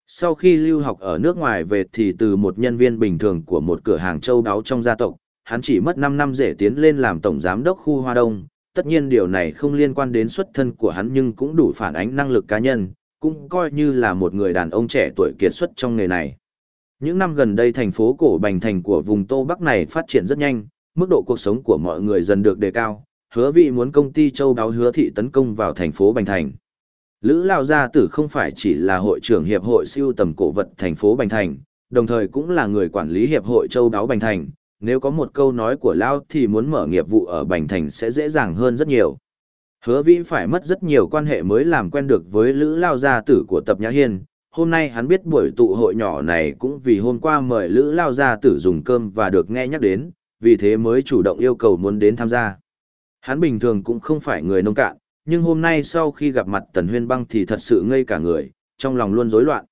A: Sau khi lưu học ở nước ngoài về thì từ một nhân viên bình thường của một cửa hàng châu đáo trong gia tộc, hắn chỉ mất 5 năm rể tiến lên làm tổng giám đốc khu Hoa Đông. Tất nhiên điều này không liên quan đến xuất thân của hắn nhưng cũng đủ phản ánh năng lực cá nhân, cũng coi như là một người đàn ông trẻ tuổi kiệt xuất trong nghề này. Những năm gần đây thành phố cổ Bành Thành của vùng Tô Bắc này phát triển rất nhanh, mức độ cuộc sống của mọi người dần được đề cao, hứa vị muốn công ty châu đáo hứa thị tấn công vào thành phố Bành Thành. Lữ Lao Gia Tử không phải chỉ là hội trưởng hiệp hội siêu tầm cổ vật thành phố Bành Thành, đồng thời cũng là người quản lý hiệp hội châu đáo Bành Thành. Nếu có một câu nói của Lao thì muốn mở nghiệp vụ ở Bành Thành sẽ dễ dàng hơn rất nhiều. Hứa Vĩ phải mất rất nhiều quan hệ mới làm quen được với Lữ Lao Gia Tử của Tập Nhã Hiên. Hôm nay hắn biết buổi tụ hội nhỏ này cũng vì hôm qua mời Lữ Lao Gia Tử dùng cơm và được nghe nhắc đến, vì thế mới chủ động yêu cầu muốn đến tham gia. Hắn bình thường cũng không phải người nông cạn, nhưng hôm nay sau khi gặp mặt Tần Huyên Băng thì thật sự ngây cả người, trong lòng luôn rối loạn.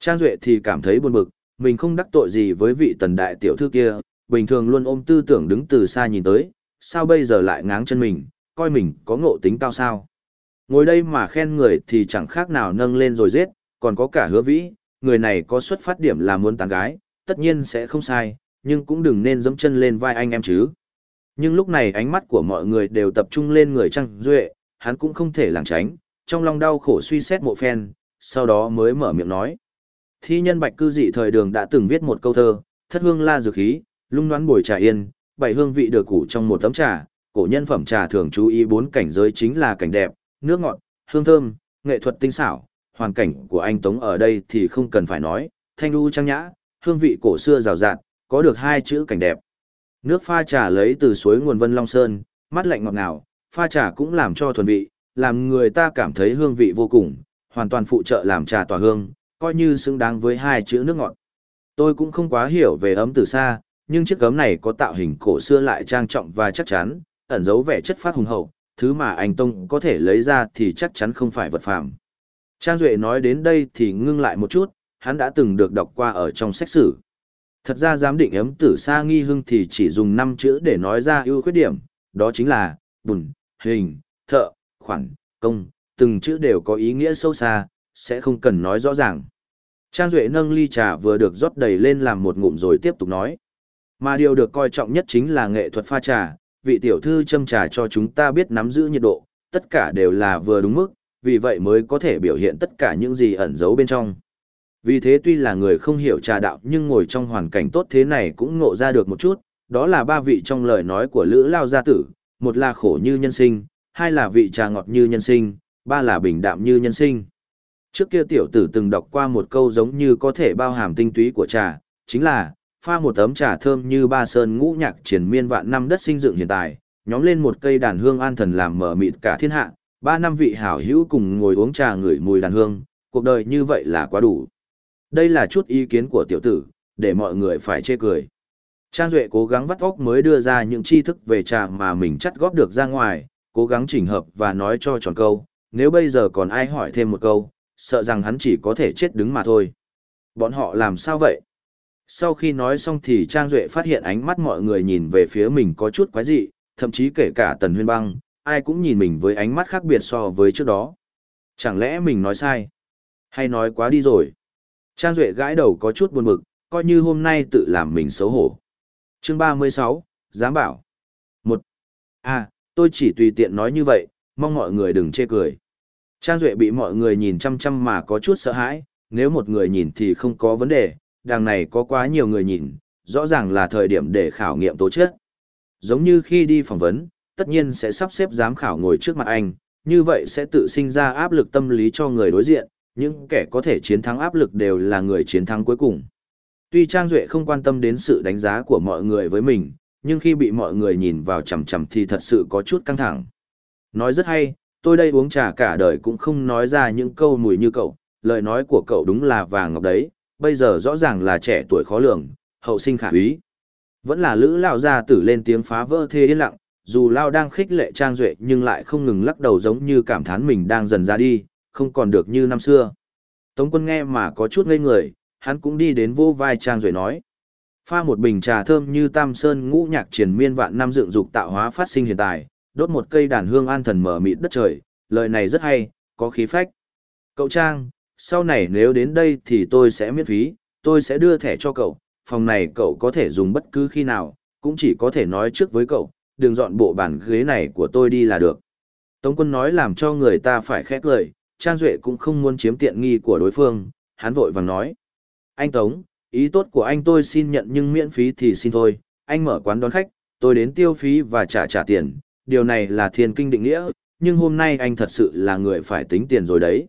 A: Trang Duệ thì cảm thấy buồn bực, mình không đắc tội gì với vị Tần Đại Tiểu Thư kia, bình thường luôn ôm tư tưởng đứng từ xa nhìn tới, sao bây giờ lại ngáng chân mình, coi mình có ngộ tính cao sao. Ngồi đây mà khen người thì chẳng khác nào nâng lên rồi giết, còn có cả hứa vĩ, người này có xuất phát điểm là muốn tán gái, tất nhiên sẽ không sai, nhưng cũng đừng nên dẫm chân lên vai anh em chứ. Nhưng lúc này ánh mắt của mọi người đều tập trung lên người Trang Duệ, hắn cũng không thể lảng tránh, trong lòng đau khổ suy xét một phen, sau đó mới mở miệng nói. Thi nhân bạch cư dị thời đường đã từng viết một câu thơ, thất hương la dược khí, lung đoán bồi trà yên, bảy hương vị được củ trong một tấm trà, cổ nhân phẩm trà thường chú ý bốn cảnh giới chính là cảnh đẹp, nước ngọt, hương thơm, nghệ thuật tinh xảo, hoàn cảnh của anh Tống ở đây thì không cần phải nói, thanh đu trang nhã, hương vị cổ xưa rào rạt, có được hai chữ cảnh đẹp. Nước pha trà lấy từ suối nguồn Vân Long Sơn, mát lạnh ngọt ngào, pha trà cũng làm cho thuần vị, làm người ta cảm thấy hương vị vô cùng, hoàn toàn phụ trợ làm trà tỏa hương, coi như xứng đáng với hai chữ nước ngọt. Tôi cũng không quá hiểu về ấm từ xa, nhưng chiếc gấm này có tạo hình cổ xưa lại trang trọng và chắc chắn, ẩn giấu vẻ chất phát hùng hậu, thứ mà anh Tông có thể lấy ra thì chắc chắn không phải vật phàm. Trang Duệ nói đến đây thì ngưng lại một chút, hắn đã từng được đọc qua ở trong sách sử. Thật ra giám định ấm tử sa nghi hưng thì chỉ dùng 5 chữ để nói ra ưu khuyết điểm, đó chính là bùn, hình, thợ, khoản, công, từng chữ đều có ý nghĩa sâu xa, sẽ không cần nói rõ ràng. Trang Duệ nâng ly trà vừa được rót đầy lên làm một ngụm rồi tiếp tục nói. Mà điều được coi trọng nhất chính là nghệ thuật pha trà, vị tiểu thư châm trà cho chúng ta biết nắm giữ nhiệt độ, tất cả đều là vừa đúng mức, vì vậy mới có thể biểu hiện tất cả những gì ẩn giấu bên trong. Vì thế tuy là người không hiểu trà đạo nhưng ngồi trong hoàn cảnh tốt thế này cũng ngộ ra được một chút, đó là ba vị trong lời nói của Lữ Lao Gia Tử, một là khổ như nhân sinh, hai là vị trà ngọt như nhân sinh, ba là bình đạm như nhân sinh. Trước kia tiểu tử từng đọc qua một câu giống như có thể bao hàm tinh túy của trà, chính là, pha một tấm trà thơm như ba sơn ngũ nhạc triển miên vạn năm đất sinh dựng hiện tại, nhóm lên một cây đàn hương an thần làm mở mịt cả thiên hạ, ba năm vị hảo hữu cùng ngồi uống trà ngửi mùi đàn hương, cuộc đời như vậy là quá đủ. Đây là chút ý kiến của tiểu tử, để mọi người phải chê cười. Trang Duệ cố gắng vắt óc mới đưa ra những tri thức về trà mà mình chắt góp được ra ngoài, cố gắng chỉnh hợp và nói cho tròn câu, nếu bây giờ còn ai hỏi thêm một câu, sợ rằng hắn chỉ có thể chết đứng mà thôi. Bọn họ làm sao vậy? Sau khi nói xong thì Trang Duệ phát hiện ánh mắt mọi người nhìn về phía mình có chút quái dị, thậm chí kể cả Tần Huyên Băng, ai cũng nhìn mình với ánh mắt khác biệt so với trước đó. Chẳng lẽ mình nói sai? Hay nói quá đi rồi? Trang Duệ gãi đầu có chút buồn bực, coi như hôm nay tự làm mình xấu hổ. chương 36, Dám bảo. một À, tôi chỉ tùy tiện nói như vậy, mong mọi người đừng chê cười. Trang Duệ bị mọi người nhìn chăm chăm mà có chút sợ hãi, nếu một người nhìn thì không có vấn đề, đằng này có quá nhiều người nhìn, rõ ràng là thời điểm để khảo nghiệm tố chất. Giống như khi đi phỏng vấn, tất nhiên sẽ sắp xếp giám khảo ngồi trước mặt anh, như vậy sẽ tự sinh ra áp lực tâm lý cho người đối diện, những kẻ có thể chiến thắng áp lực đều là người chiến thắng cuối cùng. Tuy Trang Duệ không quan tâm đến sự đánh giá của mọi người với mình, nhưng khi bị mọi người nhìn vào chằm chằm thì thật sự có chút căng thẳng. Nói rất hay, tôi đây uống trà cả đời cũng không nói ra những câu mùi như cậu, lời nói của cậu đúng là vàng ngọc đấy, bây giờ rõ ràng là trẻ tuổi khó lường, hậu sinh khả úy. Vẫn là lữ lao ra tử lên tiếng phá vỡ thê yên lặng, dù lao đang khích lệ trang duệ nhưng lại không ngừng lắc đầu giống như cảm thán mình đang dần ra đi, không còn được như năm xưa. Tống quân nghe mà có chút ngây người, hắn cũng đi đến vô vai trang duệ nói. Pha một bình trà thơm như tam sơn ngũ nhạc triển miên vạn năm dựng dục tạo hóa phát sinh hiện tại, đốt một cây đàn hương an thần mở mịt đất trời, lời này rất hay, có khí phách. Cậu Trang, sau này nếu đến đây thì tôi sẽ miễn phí, tôi sẽ đưa thẻ cho cậu, phòng này cậu có thể dùng bất cứ khi nào, cũng chỉ có thể nói trước với cậu, đừng dọn bộ bàn ghế này của tôi đi là được. Tống quân nói làm cho người ta phải khét lời, Trang Duệ cũng không muốn chiếm tiện nghi của đối phương, hắn vội vàng nói. Anh Tống, ý tốt của anh tôi xin nhận nhưng miễn phí thì xin thôi, anh mở quán đón khách, tôi đến tiêu phí và trả trả tiền, điều này là thiên kinh định nghĩa, nhưng hôm nay anh thật sự là người phải tính tiền rồi đấy.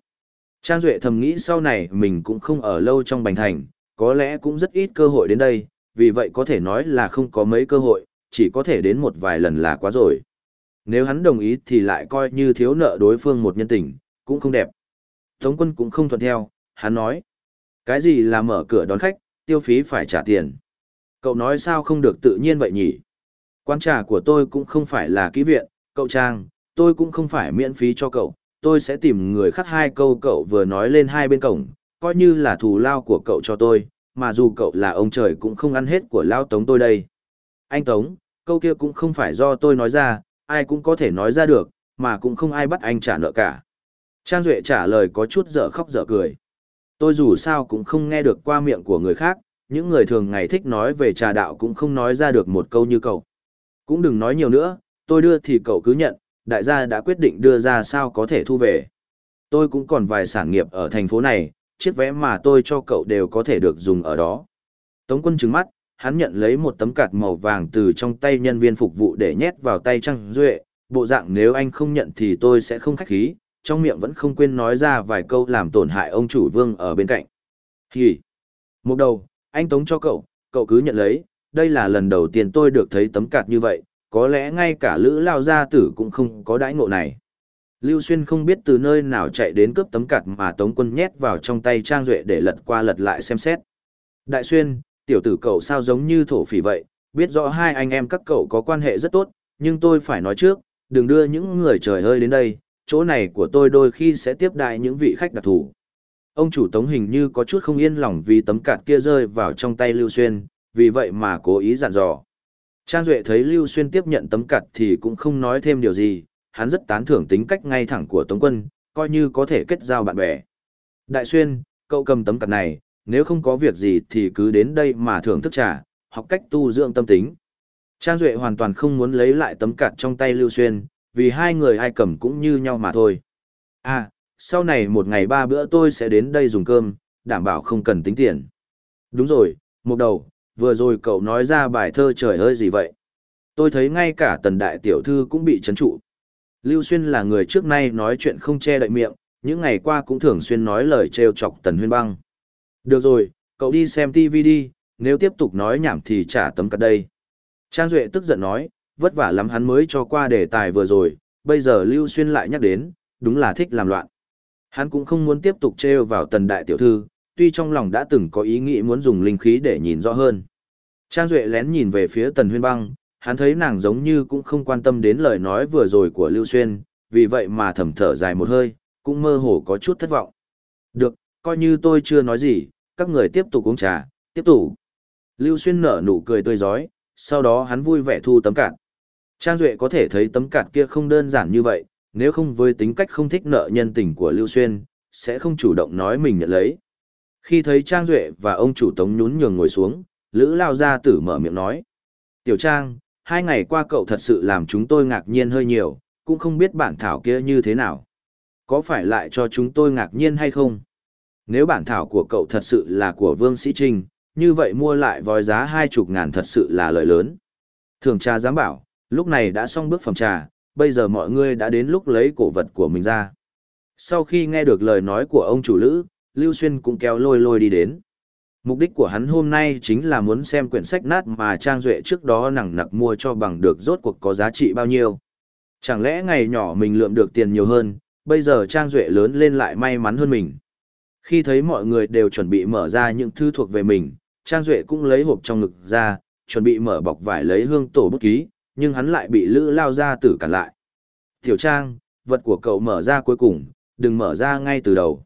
A: Trang Duệ thầm nghĩ sau này mình cũng không ở lâu trong Bành Thành, có lẽ cũng rất ít cơ hội đến đây, vì vậy có thể nói là không có mấy cơ hội, chỉ có thể đến một vài lần là quá rồi. Nếu hắn đồng ý thì lại coi như thiếu nợ đối phương một nhân tình, cũng không đẹp. Tống quân cũng không thuận theo, hắn nói. Cái gì là mở cửa đón khách, tiêu phí phải trả tiền. Cậu nói sao không được tự nhiên vậy nhỉ? Quán trà của tôi cũng không phải là kỹ viện, cậu Trang, tôi cũng không phải miễn phí cho cậu, tôi sẽ tìm người khác hai câu cậu vừa nói lên hai bên cổng, coi như là thù lao của cậu cho tôi, mà dù cậu là ông trời cũng không ăn hết của lao tống tôi đây. Anh Tống, câu kia cũng không phải do tôi nói ra, ai cũng có thể nói ra được, mà cũng không ai bắt anh trả nợ cả. Trang Duệ trả lời có chút dở khóc dở cười. Tôi dù sao cũng không nghe được qua miệng của người khác, những người thường ngày thích nói về trà đạo cũng không nói ra được một câu như cậu. Cũng đừng nói nhiều nữa, tôi đưa thì cậu cứ nhận, đại gia đã quyết định đưa ra sao có thể thu về. Tôi cũng còn vài sản nghiệp ở thành phố này, chiếc vé mà tôi cho cậu đều có thể được dùng ở đó. Tống quân trừng mắt, hắn nhận lấy một tấm cạt màu vàng từ trong tay nhân viên phục vụ để nhét vào tay Trang Duệ, bộ dạng nếu anh không nhận thì tôi sẽ không khách khí, trong miệng vẫn không quên nói ra vài câu làm tổn hại ông chủ vương ở bên cạnh. Hì! Một đầu, anh tống cho cậu, cậu cứ nhận lấy, đây là lần đầu tiên tôi được thấy tấm cạt như vậy, có lẽ ngay cả lữ lao gia tử cũng không có đãi ngộ này. Lưu Xuyên không biết từ nơi nào chạy đến cướp tấm cạt mà Tống quân nhét vào trong tay Trang Duệ để lật qua lật lại xem xét. Đại Xuyên, tiểu tử cậu sao giống như thổ phỉ vậy, biết rõ hai anh em các cậu có quan hệ rất tốt, nhưng tôi phải nói trước, đừng đưa những người trời ơi đến đây, chỗ này của tôi đôi khi sẽ tiếp đại những vị khách đặc thù. Ông chủ tống hình như có chút không yên lòng vì tấm cạt kia rơi vào trong tay Lưu Xuyên, vì vậy mà cố ý dặn dò. Trang Duệ thấy Lưu Xuyên tiếp nhận tấm cạt thì cũng không nói thêm điều gì, hắn rất tán thưởng tính cách ngay thẳng của Tống Quân, coi như có thể kết giao bạn bè. Đại Xuyên, cậu cầm tấm cạt này, nếu không có việc gì thì cứ đến đây mà thưởng thức trà, học cách tu dưỡng tâm tính. Trang Duệ hoàn toàn không muốn lấy lại tấm cạt trong tay Lưu Xuyên, vì hai người ai cầm cũng như nhau mà thôi. À, sau này một ngày ba bữa tôi sẽ đến đây dùng cơm, đảm bảo không cần tính tiền. Đúng rồi, một đầu, vừa rồi cậu nói ra bài thơ trời ơi gì vậy? Tôi thấy ngay cả tần đại tiểu thư cũng bị chấn trụ. Lưu Xuyên là người trước nay nói chuyện không che đậy miệng, những ngày qua cũng thường xuyên nói lời trêu chọc tần huyên băng. Được rồi, cậu đi xem TV đi, nếu tiếp tục nói nhảm thì trả tấm cắt đây. Trang Duệ tức giận nói, vất vả lắm hắn mới cho qua đề tài vừa rồi, bây giờ Lưu Xuyên lại nhắc đến, đúng là thích làm loạn. Hắn cũng không muốn tiếp tục trêu vào tần đại tiểu thư, tuy trong lòng đã từng có ý nghĩ muốn dùng linh khí để nhìn rõ hơn. Trang Duệ lén nhìn về phía tần huyên băng, hắn thấy nàng giống như cũng không quan tâm đến lời nói vừa rồi của Lưu Xuyên, vì vậy mà thầm thở dài một hơi, cũng mơ hồ có chút thất vọng. Được, coi như tôi chưa nói gì, các người tiếp tục uống trà, tiếp tục. Lưu Xuyên nở nụ cười tươi giói, sau đó hắn vui vẻ thu tấm cạn. Trang Duệ có thể thấy tấm cạt kia không đơn giản như vậy, nếu không với tính cách không thích nợ nhân tình của Lưu Xuyên, sẽ không chủ động nói mình nhận lấy. Khi thấy Trang Duệ và ông chủ tống nhún nhường ngồi xuống, Lữ Lao Gia Tử mở miệng nói. Tiểu Trang, hai ngày qua cậu thật sự làm chúng tôi ngạc nhiên hơi nhiều, cũng không biết bản thảo kia như thế nào. Có phải lại cho chúng tôi ngạc nhiên hay không? Nếu bản thảo của cậu thật sự là của Vương Sĩ Trinh, như vậy mua lại vòi giá hai chục ngàn thật sự là lợi lớn. Thường Tra giám bảo, lúc này đã xong bước phẩm trà, bây giờ mọi người đã đến lúc lấy cổ vật của mình ra. Sau khi nghe được lời nói của ông chủ lữ, Lưu Xuyên cũng kéo lôi lôi đi đến. Mục đích của hắn hôm nay chính là muốn xem quyển sách nát mà Trang Duệ trước đó nặng nặc mua cho bằng được rốt cuộc có giá trị bao nhiêu. Chẳng lẽ ngày nhỏ mình lượm được tiền nhiều hơn, bây giờ Trang Duệ lớn lên lại may mắn hơn mình. Khi thấy mọi người đều chuẩn bị mở ra những thư thuộc về mình, Trang Duệ cũng lấy hộp trong ngực ra, chuẩn bị mở bọc vải lấy hương tổ bút ký, nhưng hắn lại bị Lữ Lao ra tử cản lại. Tiểu Trang, vật của cậu mở ra cuối cùng, đừng mở ra ngay từ đầu.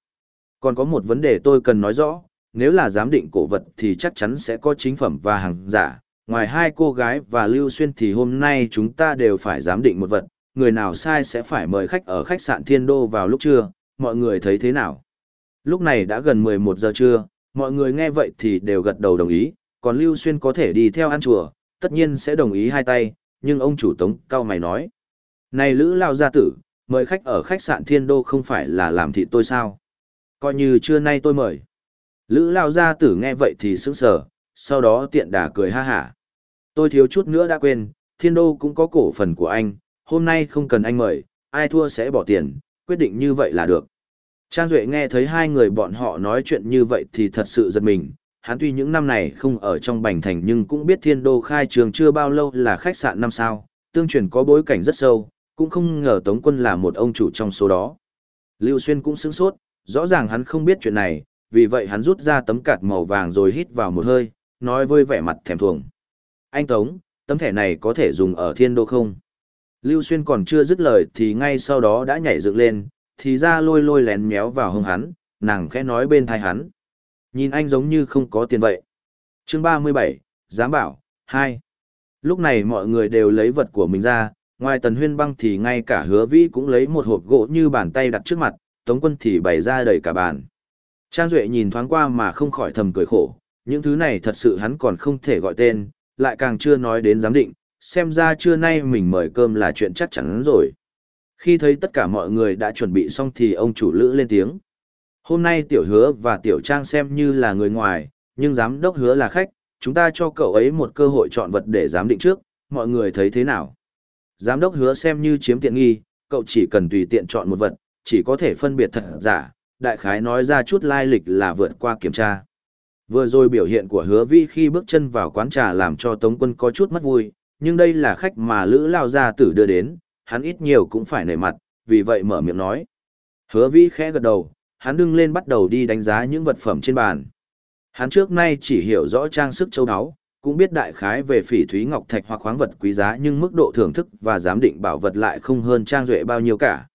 A: Còn có một vấn đề tôi cần nói rõ, nếu là giám định cổ vật thì chắc chắn sẽ có chính phẩm và hàng giả. Ngoài hai cô gái và Lưu Xuyên thì hôm nay chúng ta đều phải giám định một vật, người nào sai sẽ phải mời khách ở khách sạn Thiên Đô vào lúc trưa, mọi người thấy thế nào? Lúc này đã gần 11 giờ trưa, mọi người nghe vậy thì đều gật đầu đồng ý, còn Lưu Xuyên có thể đi theo ăn chùa, tất nhiên sẽ đồng ý hai tay, nhưng ông chủ tống cao mày nói. Này Lữ Lao gia tử, mời khách ở khách sạn Thiên Đô không phải là làm thị tôi sao? Coi như trưa nay tôi mời. Lữ Lao gia tử nghe vậy thì sững sờ, sau đó tiện đà cười ha hả. Tôi thiếu chút nữa đã quên, Thiên Đô cũng có cổ phần của anh, hôm nay không cần anh mời, ai thua sẽ bỏ tiền, quyết định như vậy là được. Trang Duệ nghe thấy hai người bọn họ nói chuyện như vậy thì thật sự giật mình, hắn tuy những năm này không ở trong Bành Thành nhưng cũng biết Thiên Đô khai trường chưa bao lâu là khách sạn năm sao, tương truyền có bối cảnh rất sâu, cũng không ngờ Tống Quân là một ông chủ trong số đó. Lưu Xuyên cũng sững sốt, rõ ràng hắn không biết chuyện này, vì vậy hắn rút ra tấm cạt màu vàng rồi hít vào một hơi, nói với vẻ mặt thèm thuồng. Anh Tống, tấm thẻ này có thể dùng ở Thiên Đô không? Lưu Xuyên còn chưa dứt lời thì ngay sau đó đã nhảy dựng lên, thì ra lôi lôi lén méo vào hông hắn, nàng khẽ nói bên thai hắn. Nhìn anh giống như không có tiền vậy. chương 37, Giám bảo, 2. Lúc này mọi người đều lấy vật của mình ra, ngoài tần huyên băng thì ngay cả hứa vĩ cũng lấy một hộp gỗ như bàn tay đặt trước mặt, tống quân thì bày ra đầy cả bàn. Trang Duệ nhìn thoáng qua mà không khỏi thầm cười khổ, những thứ này thật sự hắn còn không thể gọi tên, lại càng chưa nói đến giám định, xem ra trưa nay mình mời cơm là chuyện chắc chắn rồi. Khi thấy tất cả mọi người đã chuẩn bị xong thì ông chủ lữ lên tiếng. Hôm nay tiểu hứa và tiểu trang xem như là người ngoài, nhưng giám đốc hứa là khách, chúng ta cho cậu ấy một cơ hội chọn vật để giám định trước, mọi người thấy thế nào? Giám đốc hứa xem như chiếm tiện nghi, cậu chỉ cần tùy tiện chọn một vật, chỉ có thể phân biệt thật giả, đại khái nói ra chút lai lịch là vượt qua kiểm tra. Vừa rồi biểu hiện của hứa vi khi bước chân vào quán trà làm cho Tống quân có chút mất vui, nhưng đây là khách mà Lữ Lao Gia Tử đưa đến, hắn ít nhiều cũng phải nể mặt, vì vậy mở miệng nói. Hứa vi khẽ gật đầu, hắn đứng lên bắt đầu đi đánh giá những vật phẩm trên bàn. Hắn trước nay chỉ hiểu rõ trang sức châu áo, cũng biết đại khái về phỉ thúy ngọc thạch hoặc khoáng vật quý giá nhưng mức độ thưởng thức và giám định bảo vật lại không hơn trang duệ bao nhiêu cả.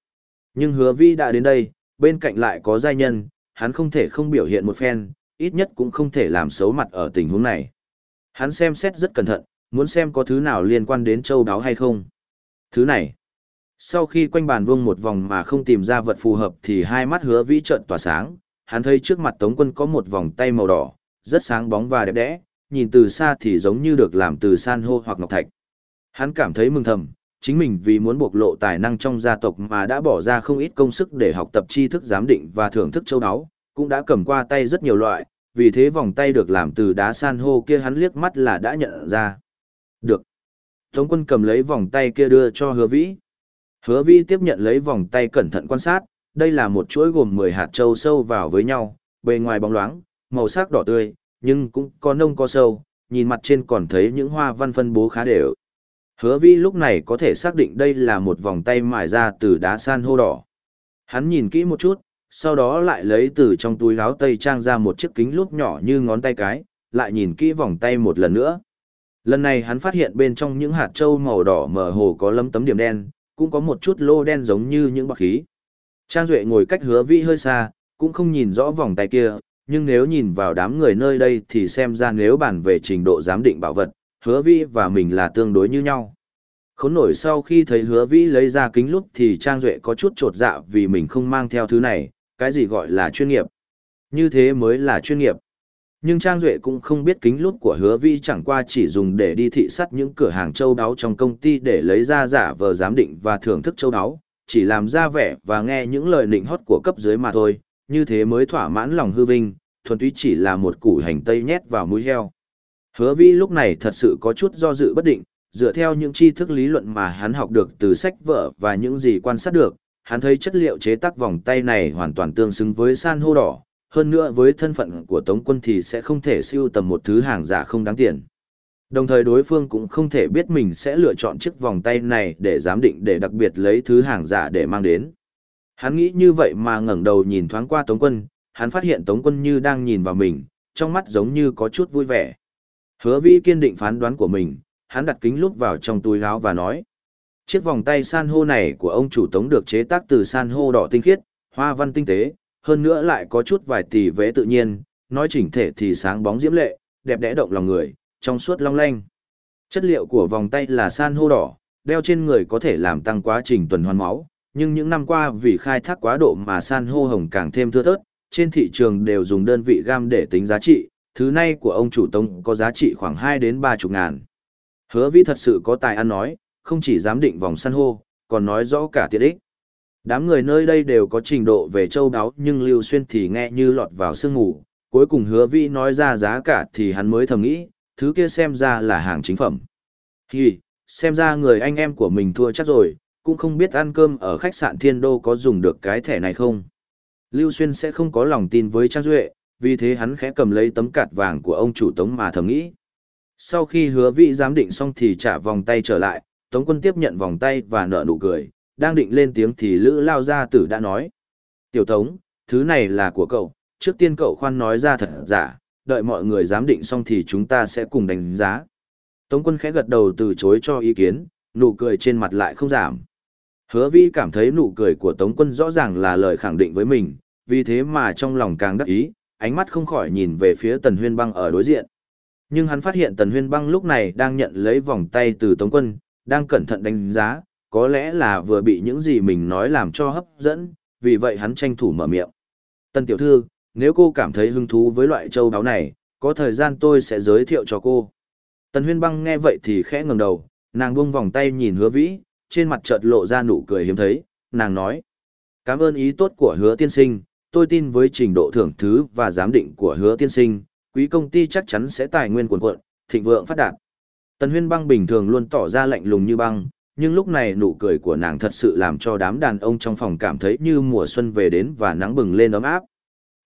A: Nhưng hứa vi đã đến đây, bên cạnh lại có giai nhân, hắn không thể không biểu hiện một phen, ít nhất cũng không thể làm xấu mặt ở tình huống này. Hắn xem xét rất cẩn thận, muốn xem có thứ nào liên quan đến châu đáo hay không. Thứ này, sau khi quanh bàn vuông một vòng mà không tìm ra vật phù hợp thì hai mắt hứa vĩ trợn tỏa sáng, hắn thấy trước mặt Tống quân có một vòng tay màu đỏ, rất sáng bóng và đẹp đẽ, nhìn từ xa thì giống như được làm từ san hô hoặc ngọc thạch. Hắn cảm thấy mừng thầm, chính mình vì muốn bộc lộ tài năng trong gia tộc mà đã bỏ ra không ít công sức để học tập tri thức giám định và thưởng thức châu áo, cũng đã cầm qua tay rất nhiều loại, vì thế vòng tay được làm từ đá san hô kia hắn liếc mắt là đã nhận ra. Được. Tống quân cầm lấy vòng tay kia đưa cho hứa vĩ. Hứa vĩ tiếp nhận lấy vòng tay cẩn thận quan sát, đây là một chuỗi gồm 10 hạt châu sâu vào với nhau, bề ngoài bóng loáng, màu sắc đỏ tươi, nhưng cũng có nông có sâu, nhìn mặt trên còn thấy những hoa văn phân bố khá đều. Hứa vi lúc này có thể xác định đây là một vòng tay mài ra từ đá san hô đỏ. Hắn nhìn kỹ một chút, sau đó lại lấy từ trong túi áo tây trang ra một chiếc kính lúp nhỏ như ngón tay cái, lại nhìn kỹ vòng tay một lần nữa. Lần này hắn phát hiện bên trong những hạt trâu màu đỏ mờ hồ có lấm tấm điểm đen, cũng có một chút lô đen giống như những bạc khí. Trang Duệ ngồi cách hứa vi hơi xa, cũng không nhìn rõ vòng tay kia, nhưng nếu nhìn vào đám người nơi đây thì xem ra nếu bàn về trình độ giám định bảo vật, hứa vi và mình là tương đối như nhau. Khốn nổi sau khi thấy hứa vĩ lấy ra kính lúc thì Trang Duệ có chút trột dạ vì mình không mang theo thứ này, cái gì gọi là chuyên nghiệp. Như thế mới là chuyên nghiệp. Nhưng Trang Duệ cũng không biết kính lút của hứa vi chẳng qua chỉ dùng để đi thị sắt những cửa hàng châu đáo trong công ty để lấy ra giả vờ giám định và thưởng thức châu đáo, chỉ làm ra vẻ và nghe những lời nịnh hót của cấp dưới mà thôi, như thế mới thỏa mãn lòng hư vinh, thuần túy chỉ là một củ hành tây nhét vào mũi heo. Hứa vi lúc này thật sự có chút do dự bất định, dựa theo những tri thức lý luận mà hắn học được từ sách vở và những gì quan sát được, hắn thấy chất liệu chế tác vòng tay này hoàn toàn tương xứng với san hô đỏ, hơn nữa với thân phận của Tống quân thì sẽ không thể siêu tầm một thứ hàng giả không đáng tiền. Đồng thời đối phương cũng không thể biết mình sẽ lựa chọn chiếc vòng tay này để giám định để đặc biệt lấy thứ hàng giả để mang đến. Hắn nghĩ như vậy mà ngẩng đầu nhìn thoáng qua Tống quân, hắn phát hiện Tống quân như đang nhìn vào mình, trong mắt giống như có chút vui vẻ. Hứa vĩ kiên định phán đoán của mình, hắn đặt kính lúc vào trong túi áo và nói. Chiếc vòng tay san hô này của ông chủ tống được chế tác từ san hô đỏ tinh khiết, hoa văn tinh tế, hơn nữa lại có chút vài tỷ vẽ tự nhiên, nói chỉnh thể thì sáng bóng diễm lệ, đẹp đẽ động lòng người, trong suốt long lanh. Chất liệu của vòng tay là san hô đỏ, đeo trên người có thể làm tăng quá trình tuần hoàn máu, nhưng những năm qua vì khai thác quá độ mà san hô hồng càng thêm thưa thớt, trên thị trường đều dùng đơn vị gam để tính giá trị, thứ này của ông chủ tông có giá trị khoảng 2 đến 30 ngàn. Hứa vi thật sự có tài ăn nói, không chỉ dám định vòng san hô, còn nói rõ cả tiện ích. Đám người nơi đây đều có trình độ về châu đáo nhưng Lưu Xuyên thì nghe như lọt vào sương ngủ, cuối cùng hứa Vĩ nói ra giá cả thì hắn mới thầm nghĩ, thứ kia xem ra là hàng chính phẩm. Hì, xem ra người anh em của mình thua chắc rồi, cũng không biết ăn cơm ở khách sạn Thiên Đô có dùng được cái thẻ này không. Lưu Xuyên sẽ không có lòng tin với Trang Duệ, vì thế hắn khẽ cầm lấy tấm cạt vàng của ông chủ tống mà thầm nghĩ. Sau khi hứa vị giám định xong thì trả vòng tay trở lại, Tống quân tiếp nhận vòng tay và nở nụ cười, đang định lên tiếng thì Lữ Lao Gia Tử đã nói. Tiểu Tống, thứ này là của cậu, trước tiên cậu khoan nói ra thật giả, đợi mọi người giám định xong thì chúng ta sẽ cùng đánh giá. Tống quân khẽ gật đầu từ chối cho ý kiến, nụ cười trên mặt lại không giảm. Hứa vi cảm thấy nụ cười của Tống quân rõ ràng là lời khẳng định với mình, vì thế mà trong lòng càng đắc ý, ánh mắt không khỏi nhìn về phía tần huyên băng ở đối diện. Nhưng hắn phát hiện Tần Huyên Băng lúc này đang nhận lấy vòng tay từ Tống Quân, đang cẩn thận đánh giá, có lẽ là vừa bị những gì mình nói làm cho hấp dẫn, vì vậy hắn tranh thủ mở miệng. Tân Tiểu Thư, nếu cô cảm thấy hứng thú với loại châu báu này, có thời gian tôi sẽ giới thiệu cho cô. Tần Huyên Băng nghe vậy thì khẽ ngẩng đầu, nàng buông vòng tay nhìn hứa vĩ, trên mặt chợt lộ ra nụ cười hiếm thấy, nàng nói. Cảm ơn ý tốt của hứa tiên sinh, tôi tin với trình độ thưởng thứ và giám định của hứa tiên sinh, quý công ty chắc chắn sẽ tài nguyên cuồn cuộn, thịnh vượng phát đạt. Tần Huyên Băng bình thường luôn tỏ ra lạnh lùng như băng, nhưng lúc này nụ cười của nàng thật sự làm cho đám đàn ông trong phòng cảm thấy như mùa xuân về đến và nắng bừng lên ấm áp.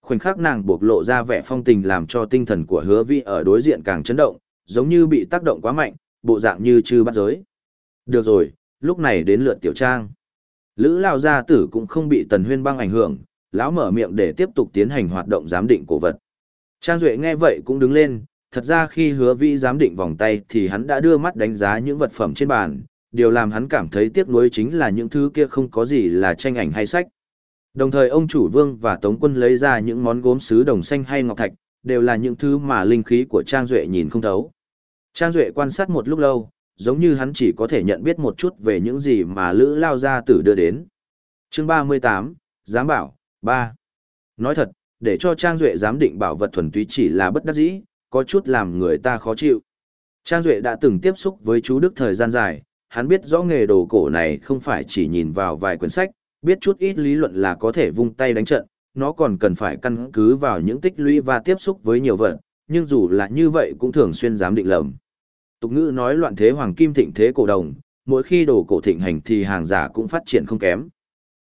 A: Khoảnh khắc nàng buộc lộ ra vẻ phong tình làm cho tinh thần của hứa vi ở đối diện càng chấn động, giống như bị tác động quá mạnh, bộ dạng như chư bắt giới. Được rồi, lúc này đến lượt tiểu trang. Lữ Lao Gia Tử cũng không bị Tần Huyên Băng ảnh hưởng, lão mở miệng để tiếp tục tiến hành hoạt động giám định cổ vật. Trang Duệ nghe vậy cũng đứng lên, thật ra khi hứa Vi giám định vòng tay thì hắn đã đưa mắt đánh giá những vật phẩm trên bàn, điều làm hắn cảm thấy tiếc nuối chính là những thứ kia không có gì là tranh ảnh hay sách. Đồng thời ông chủ vương và tống quân lấy ra những món gốm sứ đồng xanh hay ngọc thạch, đều là những thứ mà linh khí của Trang Duệ nhìn không thấu. Trang Duệ quan sát một lúc lâu, giống như hắn chỉ có thể nhận biết một chút về những gì mà Lữ Lao Gia Tử đưa đến. chương 38, Giám bảo, 3. Nói thật, để cho Trang Duệ giám định bảo vật thuần túy chỉ là bất đắc dĩ, có chút làm người ta khó chịu. Trang Duệ đã từng tiếp xúc với chú Đức thời gian dài, hắn biết rõ nghề đồ cổ này không phải chỉ nhìn vào vài quyển sách, biết chút ít lý luận là có thể vung tay đánh trận, nó còn cần phải căn cứ vào những tích lũy và tiếp xúc với nhiều vật, nhưng dù là như vậy cũng thường xuyên dám định lầm. Tục ngữ nói loạn thế hoàng kim thịnh thế cổ đồng, mỗi khi đồ cổ thịnh hành thì hàng giả cũng phát triển không kém.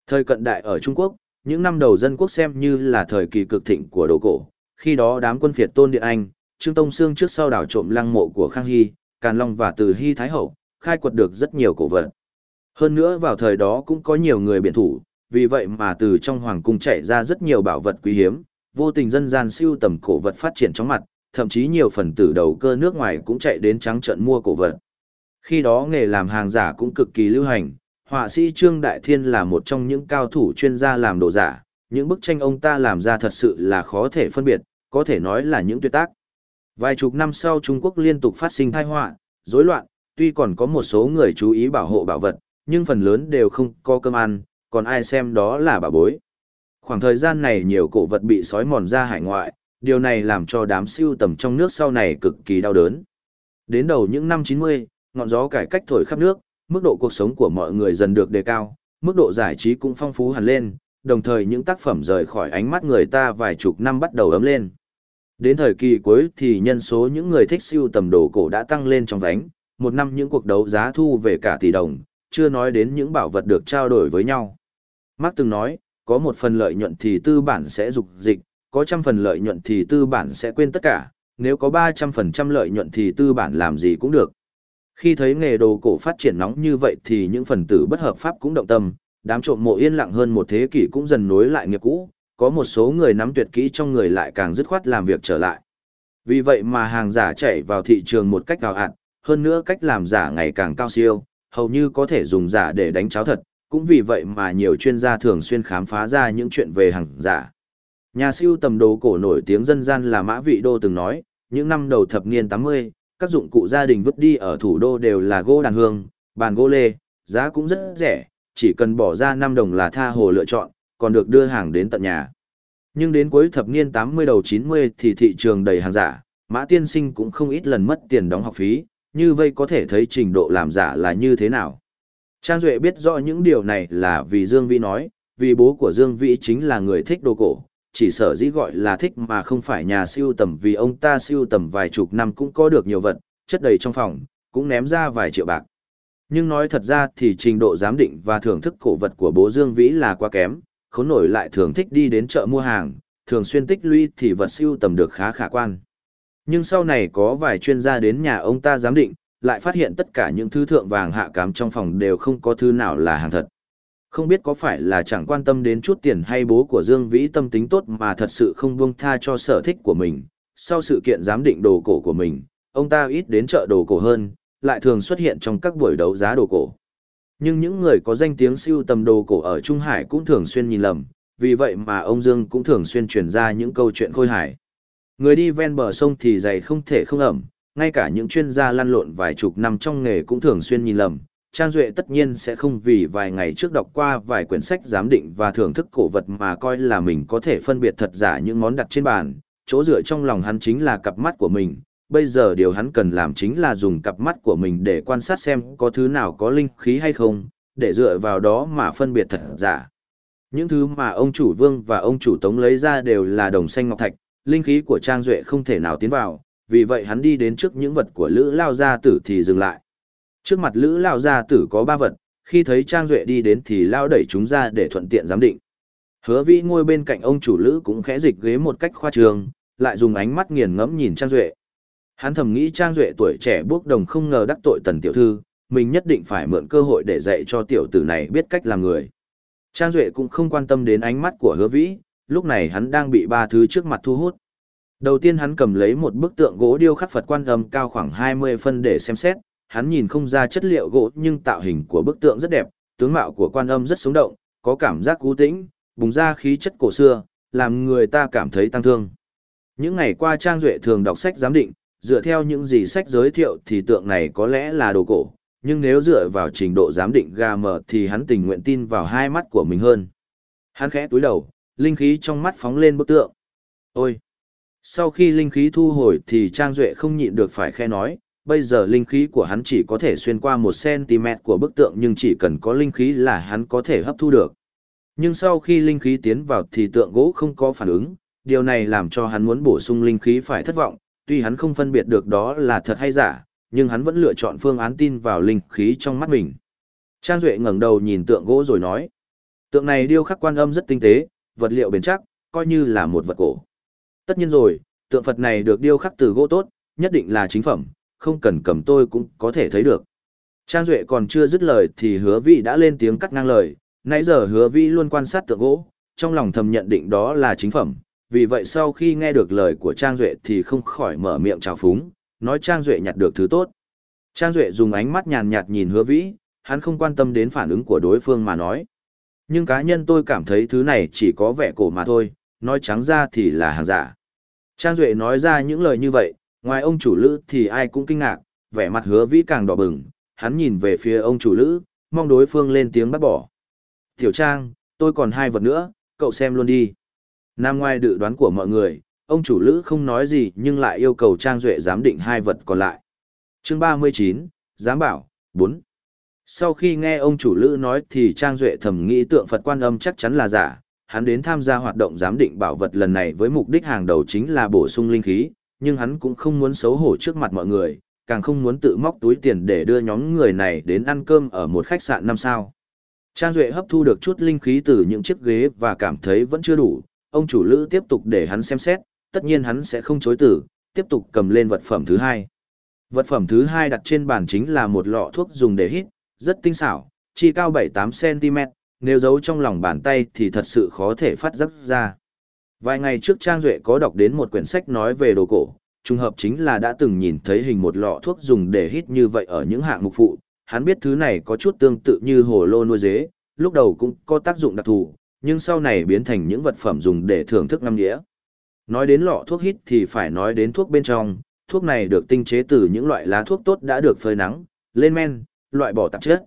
A: Thời cận đại ở Trung Quốc, những năm đầu dân quốc xem như là thời kỳ cực thịnh của đồ cổ, khi đó đám quân phiệt tôn địa Anh, Trương Tông Sương trước sau đảo trộm lăng mộ của Khang Hy, Càn Long và Từ Hy Thái Hậu, khai quật được rất nhiều cổ vật. Hơn nữa vào thời đó cũng có nhiều người biển thủ, vì vậy mà từ trong hoàng cung chạy ra rất nhiều bảo vật quý hiếm, vô tình dân gian siêu tầm cổ vật phát triển trong mặt, thậm chí nhiều phần tử đầu cơ nước ngoài cũng chạy đến trắng trận mua cổ vật. Khi đó nghề làm hàng giả cũng cực kỳ lưu hành, họa sĩ Trương Đại Thiên là một trong những cao thủ chuyên gia làm đồ giả, những bức tranh ông ta làm ra thật sự là khó thể phân biệt, có thể nói là những tuyệt tác. Vài chục năm sau Trung Quốc liên tục phát sinh tai họa, rối loạn, tuy còn có một số người chú ý bảo hộ bảo vật, nhưng phần lớn đều không có cơm ăn, còn ai xem đó là bà bối. Khoảng thời gian này nhiều cổ vật bị sói mòn ra hải ngoại, điều này làm cho đám siêu tầm trong nước sau này cực kỳ đau đớn. Đến đầu những năm 90, ngọn gió cải cách thổi khắp nước, mức độ cuộc sống của mọi người dần được đề cao, mức độ giải trí cũng phong phú hẳn lên, đồng thời những tác phẩm rời khỏi ánh mắt người ta vài chục năm bắt đầu ấm lên. Đến thời kỳ cuối thì nhân số những người thích siêu tầm đồ cổ đã tăng lên trong vánh, một năm những cuộc đấu giá thu về cả tỷ đồng, chưa nói đến những bảo vật được trao đổi với nhau. Mark từng nói, có một phần lợi nhuận thì tư bản sẽ dục dịch, có trăm phần lợi nhuận thì tư bản sẽ quên tất cả, nếu có 300% lợi nhuận thì tư bản làm gì cũng được. Khi thấy nghề đồ cổ phát triển nóng như vậy thì những phần tử bất hợp pháp cũng động tâm, đám trộm mộ yên lặng hơn một thế kỷ cũng dần nối lại nghiệp cũ, có một số người nắm tuyệt kỹ trong người lại càng dứt khoát làm việc trở lại. Vì vậy mà hàng giả chạy vào thị trường một cách đào hạn, hơn nữa cách làm giả ngày càng cao siêu, hầu như có thể dùng giả để đánh cháo thật, cũng vì vậy mà nhiều chuyên gia thường xuyên khám phá ra những chuyện về hàng giả. Nhà siêu tầm đồ cổ nổi tiếng dân gian là Mã Vị Đô từng nói, những năm đầu thập niên 80, các dụng cụ gia đình vứt đi ở thủ đô đều là gỗ đàn hương, bàn gỗ lê, giá cũng rất rẻ, chỉ cần bỏ ra 5 đồng là tha hồ lựa chọn, còn được đưa hàng đến tận nhà. Nhưng đến cuối thập niên 80 đầu 90 thì thị trường đầy hàng giả, Mã Tiên Sinh cũng không ít lần mất tiền đóng học phí, như vậy có thể thấy trình độ làm giả là như thế nào. Trang Duệ biết rõ những điều này là vì Dương Vĩ nói, vì bố của Dương Vĩ chính là người thích đồ cổ, chỉ sở dĩ gọi là thích mà không phải nhà siêu tầm vì ông ta siêu tầm vài chục năm cũng có được nhiều vật, chất đầy trong phòng, cũng ném ra vài triệu bạc. Nhưng nói thật ra thì trình độ giám định và thưởng thức cổ vật của bố Dương Vĩ là quá kém, khốn nổi lại thường thích đi đến chợ mua hàng, thường xuyên tích lũy thì vật siêu tầm được khá khả quan. Nhưng sau này có vài chuyên gia đến nhà ông ta giám định, lại phát hiện tất cả những thứ thượng vàng hạ cám trong phòng đều không có thứ nào là hàng thật. Không biết có phải là chẳng quan tâm đến chút tiền hay bố của Dương Vĩ tâm tính tốt mà thật sự không buông tha cho sở thích của mình. Sau sự kiện giám định đồ cổ của mình, ông ta ít đến chợ đồ cổ hơn, lại thường xuất hiện trong các buổi đấu giá đồ cổ. Nhưng những người có danh tiếng siêu tầm đồ cổ ở Trung Hải cũng thường xuyên nhìn lầm, vì vậy mà ông Dương cũng thường xuyên truyền ra những câu chuyện khôi hài. Người đi ven bờ sông thì giày không thể không ẩm, ngay cả những chuyên gia lăn lộn vài chục năm trong nghề cũng thường xuyên nhìn lầm. Trang Duệ tất nhiên sẽ không vì vài ngày trước đọc qua vài quyển sách giám định và thưởng thức cổ vật mà coi là mình có thể phân biệt thật giả những món đặt trên bàn, chỗ dựa trong lòng hắn chính là cặp mắt của mình. Bây giờ điều hắn cần làm chính là dùng cặp mắt của mình để quan sát xem có thứ nào có linh khí hay không, để dựa vào đó mà phân biệt thật giả. Những thứ mà ông chủ vương và ông chủ tống lấy ra đều là đồng xanh ngọc thạch, linh khí của Trang Duệ không thể nào tiến vào, vì vậy hắn đi đến trước những vật của Lữ Lao Gia Tử thì dừng lại. Trước mặt Lữ Lao Gia Tử có ba vật, khi thấy Trang Duệ đi đến thì Lao đẩy chúng ra để thuận tiện giám định. Hứa vĩ ngồi bên cạnh ông chủ Lữ cũng khẽ dịch ghế một cách khoa trường, lại dùng ánh mắt nghiền ngẫm nhìn Trang Duệ. Hắn thầm nghĩ Trang Duệ tuổi trẻ bước đồng không ngờ đắc tội tần tiểu thư, mình nhất định phải mượn cơ hội để dạy cho tiểu tử này biết cách làm người. Trang Duệ cũng không quan tâm đến ánh mắt của hứa vĩ, lúc này hắn đang bị ba thứ trước mặt thu hút. Đầu tiên hắn cầm lấy một bức tượng gỗ điêu khắc Phật quan âm cao khoảng 20 phân để xem xét, hắn nhìn không ra chất liệu gỗ nhưng tạo hình của bức tượng rất đẹp, tướng mạo của quan âm rất sống động, có cảm giác cú tĩnh, bùng ra khí chất cổ xưa, làm người ta cảm thấy tăng thương. Những ngày qua Trang Duệ thường đọc sách giám định, dựa theo những gì sách giới thiệu thì tượng này có lẽ là đồ cổ, nhưng nếu dựa vào trình độ giám định gà mờ thì hắn tình nguyện tin vào hai mắt của mình hơn. Hắn khẽ túi đầu, linh khí trong mắt phóng lên bức tượng. Ôi! Sau khi linh khí thu hồi thì Trang Duệ không nhịn được phải khe nói, bây giờ linh khí của hắn chỉ có thể xuyên qua 1cm của bức tượng nhưng chỉ cần có linh khí là hắn có thể hấp thu được. Nhưng sau khi linh khí tiến vào thì tượng gỗ không có phản ứng, điều này làm cho hắn muốn bổ sung linh khí phải thất vọng, tuy hắn không phân biệt được đó là thật hay giả, nhưng hắn vẫn lựa chọn phương án tin vào linh khí trong mắt mình. Trang Duệ ngẩng đầu nhìn tượng gỗ rồi nói, tượng này điêu khắc quan âm rất tinh tế, vật liệu bền chắc, coi như là một vật cổ. Tất nhiên rồi, tượng Phật này được điêu khắc từ gỗ tốt, nhất định là chính phẩm, không cần cầm tôi cũng có thể thấy được. Trang Duệ còn chưa dứt lời thì hứa vị đã lên tiếng cắt ngang lời, nãy giờ hứa vị luôn quan sát tượng gỗ, trong lòng thầm nhận định đó là chính phẩm, vì vậy sau khi nghe được lời của Trang Duệ thì không khỏi mở miệng chào phúng, nói Trang Duệ nhặt được thứ tốt. Trang Duệ dùng ánh mắt nhàn nhạt nhìn hứa vĩ, hắn không quan tâm đến phản ứng của đối phương mà nói. Nhưng cá nhân tôi cảm thấy thứ này chỉ có vẻ cổ mà thôi, nói trắng ra thì là hàng giả. Trang Duệ nói ra những lời như vậy, ngoài ông chủ lữ thì ai cũng kinh ngạc, vẻ mặt hứa vĩ càng đỏ bừng, hắn nhìn về phía ông chủ lữ, mong đối phương lên tiếng bắt bỏ. Tiểu Trang, tôi còn hai vật nữa, cậu xem luôn đi. Nam ngoài dự đoán của mọi người, ông chủ lữ không nói gì nhưng lại yêu cầu Trang Duệ giám định hai vật còn lại. chương 39, giám bảo, 4. Sau khi nghe ông chủ lữ nói thì Trang Duệ thầm nghĩ tượng Phật quan âm chắc chắn là giả, hắn đến tham gia hoạt động giám định bảo vật lần này với mục đích hàng đầu chính là bổ sung linh khí, nhưng hắn cũng không muốn xấu hổ trước mặt mọi người, càng không muốn tự móc túi tiền để đưa nhóm người này đến ăn cơm ở một khách sạn năm sao. Trang Duệ hấp thu được chút linh khí từ những chiếc ghế và cảm thấy vẫn chưa đủ, ông chủ lữ tiếp tục để hắn xem xét, tất nhiên hắn sẽ không chối tử, tiếp tục cầm lên vật phẩm thứ hai. Vật phẩm thứ hai đặt trên bàn chính là một lọ thuốc dùng để hít, rất tinh xảo, chỉ cao 7-8cm, nếu giấu trong lòng bàn tay thì thật sự khó thể phát giác ra. Vài ngày trước Trang Duệ có đọc đến một quyển sách nói về đồ cổ, trùng hợp chính là đã từng nhìn thấy hình một lọ thuốc dùng để hít như vậy ở những hạng mục phụ, hắn biết thứ này có chút tương tự như hồ lô nuôi dế, lúc đầu cũng có tác dụng đặc thù, nhưng sau này biến thành những vật phẩm dùng để thưởng thức ngâm nghĩa. Nói đến lọ thuốc hít thì phải nói đến thuốc bên trong, thuốc này được tinh chế từ những loại lá thuốc tốt đã được phơi nắng, lên men, loại bỏ tạp chất.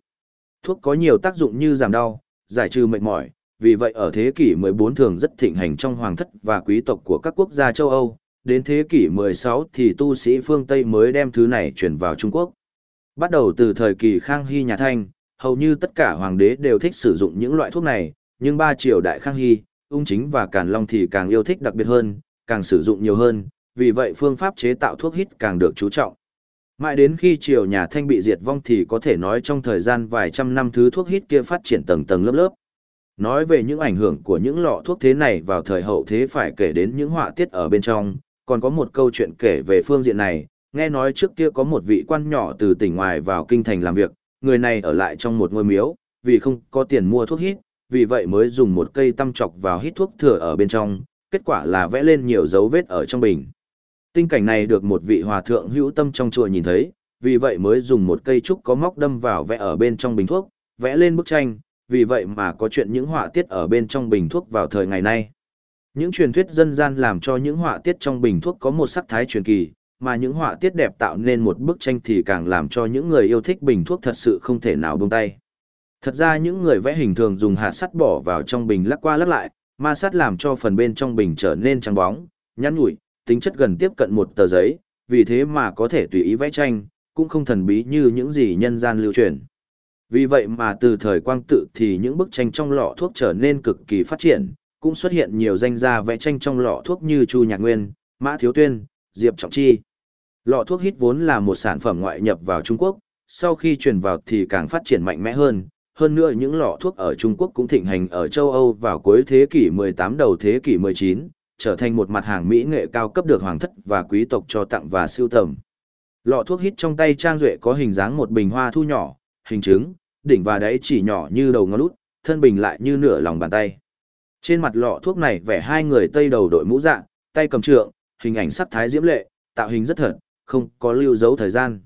A: Thuốc có nhiều tác dụng như giảm đau, giải trừ mệt mỏi, vì vậy ở thế kỷ 14 thường rất thịnh hành trong hoàng thất và quý tộc của các quốc gia châu Âu, đến thế kỷ 16 thì tu sĩ phương Tây mới đem thứ này chuyển vào Trung Quốc. Bắt đầu từ thời kỳ Khang Hy nhà Thanh, hầu như tất cả hoàng đế đều thích sử dụng những loại thuốc này, nhưng ba triều đại Khang Hy, ung chính và Càn Long thì càng yêu thích đặc biệt hơn, càng sử dụng nhiều hơn, vì vậy phương pháp chế tạo thuốc hít càng được chú trọng. Mãi đến khi triều nhà Thanh bị diệt vong thì có thể nói trong thời gian vài trăm năm thứ thuốc hít kia phát triển tầng tầng lớp lớp. Nói về những ảnh hưởng của những lọ thuốc thế này vào thời hậu thế phải kể đến những họa tiết ở bên trong, còn có một câu chuyện kể về phương diện này, nghe nói trước kia có một vị quan nhỏ từ tỉnh ngoài vào kinh thành làm việc, người này ở lại trong một ngôi miếu, vì không có tiền mua thuốc hít, vì vậy mới dùng một cây tăm chọc vào hít thuốc thừa ở bên trong, kết quả là vẽ lên nhiều dấu vết ở trong bình. Tinh cảnh này được một vị hòa thượng hữu tâm trong chùa nhìn thấy, vì vậy mới dùng một cây trúc có móc đâm vào vẽ ở bên trong bình thuốc, vẽ lên bức tranh, vì vậy mà có chuyện những họa tiết ở bên trong bình thuốc vào thời ngày nay. Những truyền thuyết dân gian làm cho những họa tiết trong bình thuốc có một sắc thái truyền kỳ, mà những họa tiết đẹp tạo nên một bức tranh thì càng làm cho những người yêu thích bình thuốc thật sự không thể nào buông tay. Thật ra những người vẽ hình thường dùng hạt sắt bỏ vào trong bình lắc qua lắc lại, ma sắt làm cho phần bên trong bình trở nên trắng bóng, nhăn nhủi, tính chất gần tiếp cận một tờ giấy, vì thế mà có thể tùy ý vẽ tranh, cũng không thần bí như những gì nhân gian lưu truyền. Vì vậy mà từ thời quang tự thì những bức tranh trong lọ thuốc trở nên cực kỳ phát triển, cũng xuất hiện nhiều danh gia vẽ tranh trong lọ thuốc như Chu Nhạc Nguyên, Mã Thiếu Tuyên, Diệp Trọng Chi. Lọ thuốc hít vốn là một sản phẩm ngoại nhập vào Trung Quốc, sau khi truyền vào thì càng phát triển mạnh mẽ hơn. Hơn nữa những lọ thuốc ở Trung Quốc cũng thịnh hành ở châu Âu vào cuối thế kỷ 18 đầu thế kỷ 19, trở thành một mặt hàng mỹ nghệ cao cấp được hoàng thất và quý tộc cho tặng và siêu tầm. Lọ thuốc hít trong tay Trang Duệ có hình dáng một bình hoa thu nhỏ, hình trứng, đỉnh và đáy chỉ nhỏ như đầu ngón út, thân bình lại như nửa lòng bàn tay. Trên mặt lọ thuốc này vẽ hai người tây đầu đội mũ dạng, tay cầm trượng, hình ảnh sắc thái diễm lệ, tạo hình rất thật, không có lưu dấu thời gian.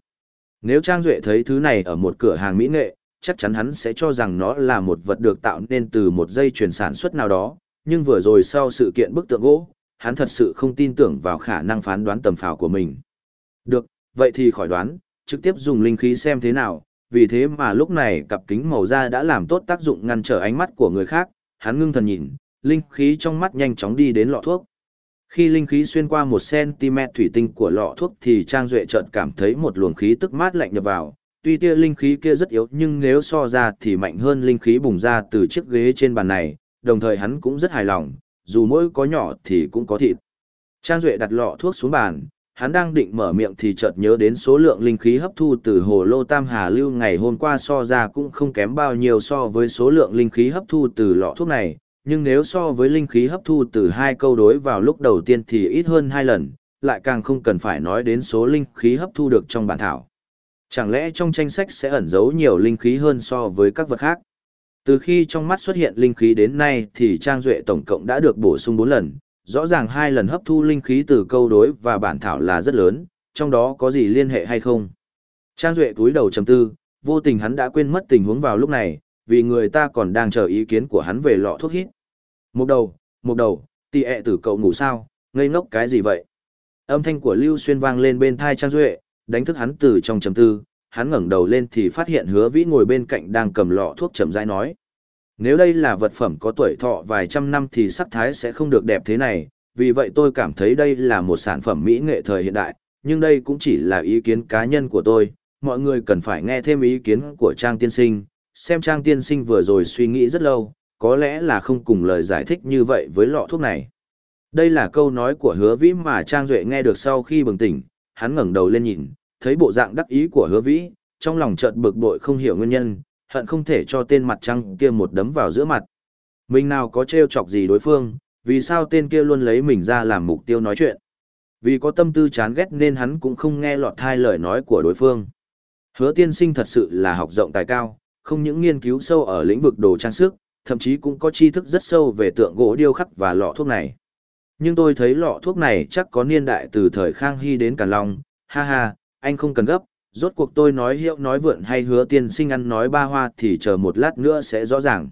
A: Nếu Trang Duệ thấy thứ này ở một cửa hàng mỹ nghệ, chắc chắn hắn sẽ cho rằng nó là một vật được tạo nên từ một dây chuyển sản xuất nào đó, nhưng vừa rồi sau sự kiện bức tượng gỗ, hắn thật sự không tin tưởng vào khả năng phán đoán tầm phào của mình. Được, vậy thì khỏi đoán, trực tiếp dùng linh khí xem thế nào, vì thế mà lúc này cặp kính màu da đã làm tốt tác dụng ngăn trở ánh mắt của người khác, hắn ngưng thần nhìn, linh khí trong mắt nhanh chóng đi đến lọ thuốc. Khi linh khí xuyên qua một cm thủy tinh của lọ thuốc thì Trang Duệ chợt cảm thấy một luồng khí tức mát lạnh nhập vào, tuy tia linh khí kia rất yếu nhưng nếu so ra thì mạnh hơn linh khí bùng ra từ chiếc ghế trên bàn này, đồng thời hắn cũng rất hài lòng, dù mỗi có nhỏ thì cũng có thịt. Trang Duệ đặt lọ thuốc xuống bàn, hắn đang định mở miệng thì chợt nhớ đến số lượng linh khí hấp thu từ hồ lô Tam Hà Lưu ngày hôm qua so ra cũng không kém bao nhiêu so với số lượng linh khí hấp thu từ lọ thuốc này, nhưng nếu so với linh khí hấp thu từ hai câu đối vào lúc đầu tiên thì ít hơn hai lần, lại càng không cần phải nói đến số linh khí hấp thu được trong bản thảo. Chẳng lẽ trong tranh sách sẽ ẩn giấu nhiều linh khí hơn so với các vật khác? Từ khi trong mắt xuất hiện linh khí đến nay thì Trang Duệ tổng cộng đã được bổ sung 4 lần, rõ ràng hai lần hấp thu linh khí từ câu đối và bản thảo là rất lớn, trong đó có gì liên hệ hay không? Trang Duệ túi đầu chầm tư, vô tình hắn đã quên mất tình huống vào lúc này, vì người ta còn đang chờ ý kiến của hắn về lọ thuốc hít. Một đầu, một đầu, tì ẹ tử cậu ngủ sao, ngây ngốc cái gì vậy? Âm thanh của Lưu Xuyên vang lên bên thai Trang Duệ, đánh thức hắn từ trong trầm tư, hắn ngẩng đầu lên thì phát hiện hứa vĩ ngồi bên cạnh đang cầm lọ thuốc chậm rãi nói. Nếu đây là vật phẩm có tuổi thọ vài trăm năm thì sắc thái sẽ không được đẹp thế này, vì vậy tôi cảm thấy đây là một sản phẩm mỹ nghệ thời hiện đại, nhưng đây cũng chỉ là ý kiến cá nhân của tôi, mọi người cần phải nghe thêm ý kiến của Trang Tiên Sinh, xem Trang Tiên Sinh vừa rồi suy nghĩ rất lâu, có lẽ là không cùng lời giải thích như vậy với lọ thuốc này. Đây là câu nói của hứa vĩ mà Trang Duệ nghe được sau khi bừng tỉnh, hắn ngẩng đầu lên nhìn, thấy bộ dạng đắc ý của hứa vĩ, trong lòng chợt bực bội không hiểu nguyên nhân, hận không thể cho tên mặt trăng kia một đấm vào giữa mặt. Mình nào có trêu chọc gì đối phương, vì sao tên kia luôn lấy mình ra làm mục tiêu nói chuyện. Vì có tâm tư chán ghét nên hắn cũng không nghe lọt thai lời nói của đối phương. Hứa tiên sinh thật sự là học rộng tài cao, không những nghiên cứu sâu ở lĩnh vực đồ trang sức, thậm chí cũng có tri thức rất sâu về tượng gỗ điêu khắc và lọ thuốc này. Nhưng tôi thấy lọ thuốc này chắc có niên đại từ thời Khang Hy đến Càn Long, ha ha, anh không cần gấp, rốt cuộc tôi nói hiệu nói vượn hay hứa tiên sinh ăn nói ba hoa thì chờ một lát nữa sẽ rõ ràng.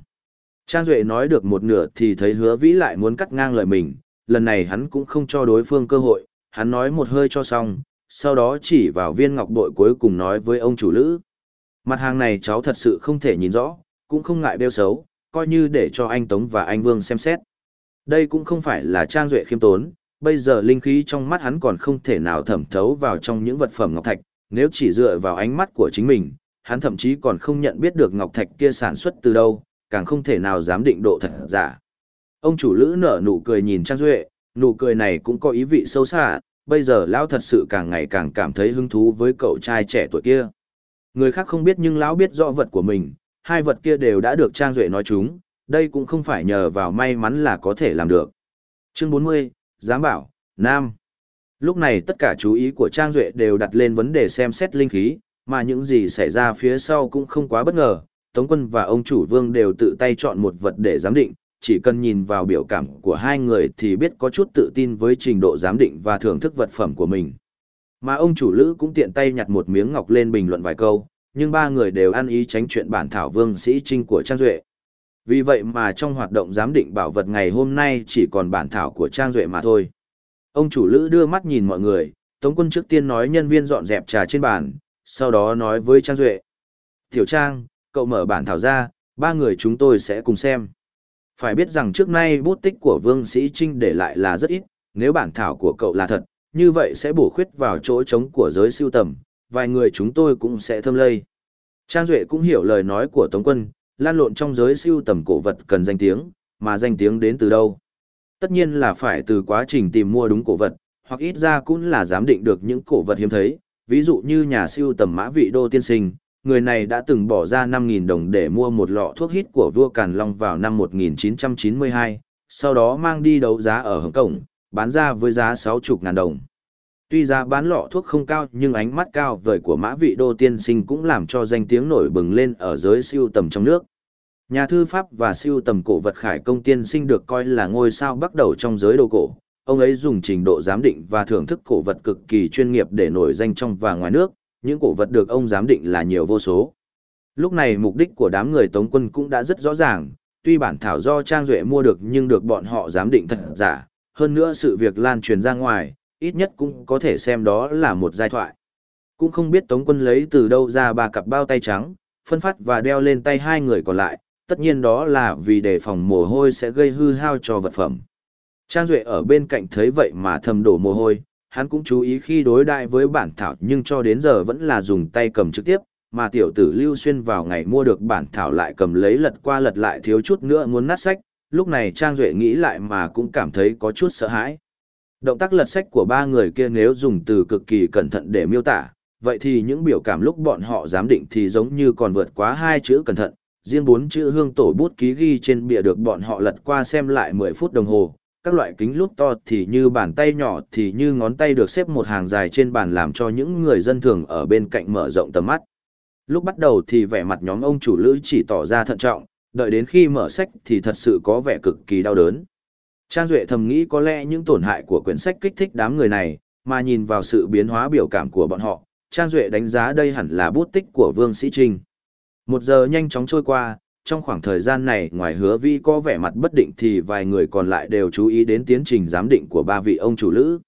A: Trang Duệ nói được một nửa thì thấy hứa vĩ lại muốn cắt ngang lời mình, lần này hắn cũng không cho đối phương cơ hội, hắn nói một hơi cho xong, sau đó chỉ vào viên ngọc bội cuối cùng nói với ông chủ lữ. Mặt hàng này cháu thật sự không thể nhìn rõ, cũng không ngại đeo xấu, coi như để cho anh Tống và anh Vương xem xét. Đây cũng không phải là Trang Duệ khiêm tốn, bây giờ linh khí trong mắt hắn còn không thể nào thẩm thấu vào trong những vật phẩm ngọc thạch, nếu chỉ dựa vào ánh mắt của chính mình, hắn thậm chí còn không nhận biết được ngọc thạch kia sản xuất từ đâu, càng không thể nào dám định độ thật giả. Ông chủ lữ nở nụ cười nhìn Trang Duệ, nụ cười này cũng có ý vị sâu xa, bây giờ lão thật sự càng ngày càng cảm thấy hứng thú với cậu trai trẻ tuổi kia. Người khác không biết nhưng lão biết rõ vật của mình, hai vật kia đều đã được Trang Duệ nói chúng, đây cũng không phải nhờ vào may mắn là có thể làm được. Chương 40, dám bảo, Nam. Lúc này tất cả chú ý của Trang Duệ đều đặt lên vấn đề xem xét linh khí, mà những gì xảy ra phía sau cũng không quá bất ngờ. Tống quân và ông chủ vương đều tự tay chọn một vật để giám định, chỉ cần nhìn vào biểu cảm của hai người thì biết có chút tự tin với trình độ giám định và thưởng thức vật phẩm của mình. Mà ông chủ lữ cũng tiện tay nhặt một miếng ngọc lên bình luận vài câu, nhưng ba người đều ăn ý tránh chuyện bản thảo vương sĩ trinh của Trang Duệ. Vì vậy mà trong hoạt động giám định bảo vật ngày hôm nay chỉ còn bản thảo của Trang Duệ mà thôi. Ông chủ lữ đưa mắt nhìn mọi người, Tống quân trước tiên nói nhân viên dọn dẹp trà trên bàn, sau đó nói với Trang Duệ. Tiểu Trang, cậu mở bản thảo ra, ba người chúng tôi sẽ cùng xem. Phải biết rằng trước nay bút tích của Vương Sĩ Trinh để lại là rất ít, nếu bản thảo của cậu là thật, như vậy sẽ bổ khuyết vào chỗ trống của giới siêu tầm, vài người chúng tôi cũng sẽ thâm lây. Trang Duệ cũng hiểu lời nói của Tống quân, lan lộn trong giới siêu tầm cổ vật cần danh tiếng, mà danh tiếng đến từ đâu. Tất nhiên là phải từ quá trình tìm mua đúng cổ vật, hoặc ít ra cũng là giám định được những cổ vật hiếm thấy, ví dụ như nhà siêu tầm mã vị đô tiên sinh, người này đã từng bỏ ra 5.000 đồng để mua một lọ thuốc hít của vua Càn Long vào năm 1992, sau đó mang đi đấu giá ở Hồng Kông, bán ra với giá 60 ngàn đồng. Tuy giá bán lọ thuốc không cao nhưng ánh mắt cao vời của mã vị đô tiên sinh cũng làm cho danh tiếng nổi bừng lên ở giới siêu tầm trong nước. Nhà thư pháp và siêu tầm cổ vật khải công tiên sinh được coi là ngôi sao bắt đầu trong giới đồ cổ. Ông ấy dùng trình độ giám định và thưởng thức cổ vật cực kỳ chuyên nghiệp để nổi danh trong và ngoài nước, những cổ vật được ông giám định là nhiều vô số. Lúc này mục đích của đám người Tống quân cũng đã rất rõ ràng, tuy bản thảo do Trang Duệ mua được nhưng được bọn họ giám định thật giả, hơn nữa sự việc lan truyền ra ngoài, ít nhất cũng có thể xem đó là một giai thoại. Cũng không biết Tống quân lấy từ đâu ra ba cặp bao tay trắng, phân phát và đeo lên tay hai người còn lại, tất nhiên đó là vì đề phòng mồ hôi sẽ gây hư hao cho vật phẩm. Trang Duệ ở bên cạnh thấy vậy mà thầm đổ mồ hôi, hắn cũng chú ý khi đối đại với bản thảo nhưng cho đến giờ vẫn là dùng tay cầm trực tiếp, mà tiểu tử Lưu Xuyên vào ngày mua được bản thảo lại cầm lấy lật qua lật lại thiếu chút nữa muốn nát sách, lúc này Trang Duệ nghĩ lại mà cũng cảm thấy có chút sợ hãi. Động tác lật sách của ba người kia nếu dùng từ cực kỳ cẩn thận để miêu tả, vậy thì những biểu cảm lúc bọn họ giám định thì giống như còn vượt quá hai chữ cẩn thận, riêng bốn chữ hương tổ bút ký ghi trên bìa được bọn họ lật qua xem lại 10 phút đồng hồ, các loại kính lúp to thì như bàn tay nhỏ thì như ngón tay được xếp một hàng dài trên bàn làm cho những người dân thường ở bên cạnh mở rộng tầm mắt. Lúc bắt đầu thì vẻ mặt nhóm ông chủ lữ chỉ tỏ ra thận trọng, đợi đến khi mở sách thì thật sự có vẻ cực kỳ đau đớn. Trang Duệ thầm nghĩ có lẽ những tổn hại của quyển sách kích thích đám người này, mà nhìn vào sự biến hóa biểu cảm của bọn họ, Trang Duệ đánh giá đây hẳn là bút tích của Vương Sĩ Trinh. Một giờ nhanh chóng trôi qua, trong khoảng thời gian này ngoài hứa vi có vẻ mặt bất định thì vài người còn lại đều chú ý đến tiến trình giám định của ba vị ông chủ lữ.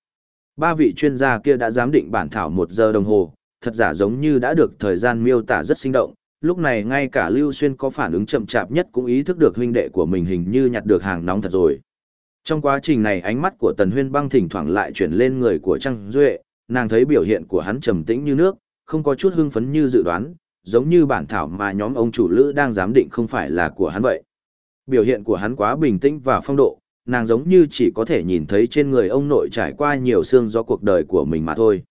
A: Ba vị chuyên gia kia đã giám định bản thảo một giờ đồng hồ, thật giả giống như đã được thời gian miêu tả rất sinh động. Lúc này ngay cả Lưu Xuyên có phản ứng chậm chạp nhất cũng ý thức được huynh đệ của mình hình như nhặt được hàng nóng thật rồi. Trong quá trình này ánh mắt của Tần Huyên băng thỉnh thoảng lại chuyển lên người của Trang Duệ, nàng thấy biểu hiện của hắn trầm tĩnh như nước, không có chút hưng phấn như dự đoán, giống như bản thảo mà nhóm ông chủ lữ đang giám định không phải là của hắn vậy. Biểu hiện của hắn quá bình tĩnh và phong độ, nàng giống như chỉ có thể nhìn thấy trên người ông nội trải qua nhiều xương do cuộc đời của mình mà thôi.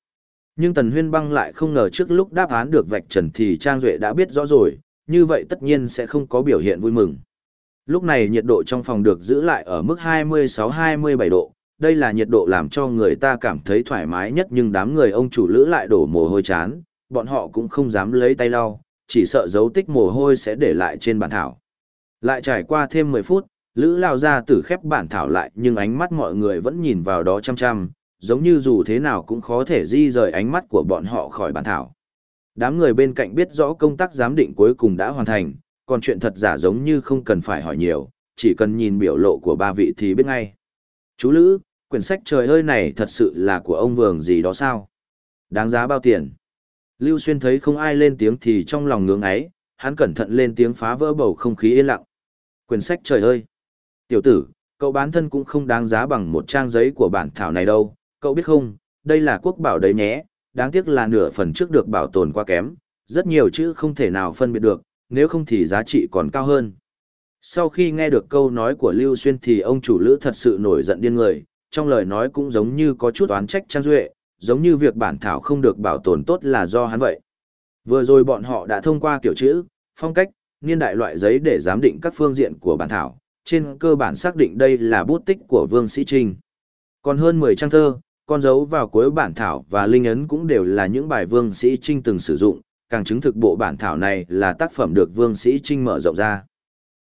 A: Nhưng Tần Huyên Băng lại không ngờ trước lúc đáp án được vạch trần thì Trang Duệ đã biết rõ rồi, như vậy tất nhiên sẽ không có biểu hiện vui mừng. Lúc này nhiệt độ trong phòng được giữ lại ở mức 26-27 độ, đây là nhiệt độ làm cho người ta cảm thấy thoải mái nhất nhưng đám người ông chủ lữ lại đổ mồ hôi chán, bọn họ cũng không dám lấy tay lau, chỉ sợ dấu tích mồ hôi sẽ để lại trên bản thảo. Lại trải qua thêm 10 phút, Lữ lao ra tử khép bản thảo lại nhưng ánh mắt mọi người vẫn nhìn vào đó chăm chăm, giống như dù thế nào cũng khó thể di rời ánh mắt của bọn họ khỏi bản thảo. Đám người bên cạnh biết rõ công tác giám định cuối cùng đã hoàn thành, còn chuyện thật giả giống như không cần phải hỏi nhiều, chỉ cần nhìn biểu lộ của ba vị thì biết ngay. Chú Lữ, quyển sách trời ơi này thật sự là của ông vườn gì đó sao? Đáng giá bao tiền? Lưu Xuyên thấy không ai lên tiếng thì trong lòng ngưỡng ấy, hắn cẩn thận lên tiếng phá vỡ bầu không khí yên lặng. Quyển sách trời ơi! Tiểu tử, cậu bán thân cũng không đáng giá bằng một trang giấy của bản thảo này đâu, cậu biết không, đây là quốc bảo đấy nhé, đáng tiếc là nửa phần trước được bảo tồn quá kém, rất nhiều chữ không thể nào phân biệt được, nếu không thì giá trị còn cao hơn. Sau khi nghe được câu nói của Lưu Xuyên thì ông chủ lữ thật sự nổi giận điên người, trong lời nói cũng giống như có chút oán trách Trang Duệ, giống như việc bản thảo không được bảo tồn tốt là do hắn vậy. Vừa rồi bọn họ đã thông qua kiểu chữ, phong cách, niên đại loại giấy để giám định các phương diện của bản thảo, trên cơ bản xác định đây là bút tích của Vương Sĩ Trinh. Còn hơn 10 trang thơ, con dấu vào cuối bản thảo và linh ấn cũng đều là những bài Vương Sĩ Trinh từng sử dụng, càng chứng thực bộ bản thảo này là tác phẩm được Vương Sĩ Trinh mở rộng ra.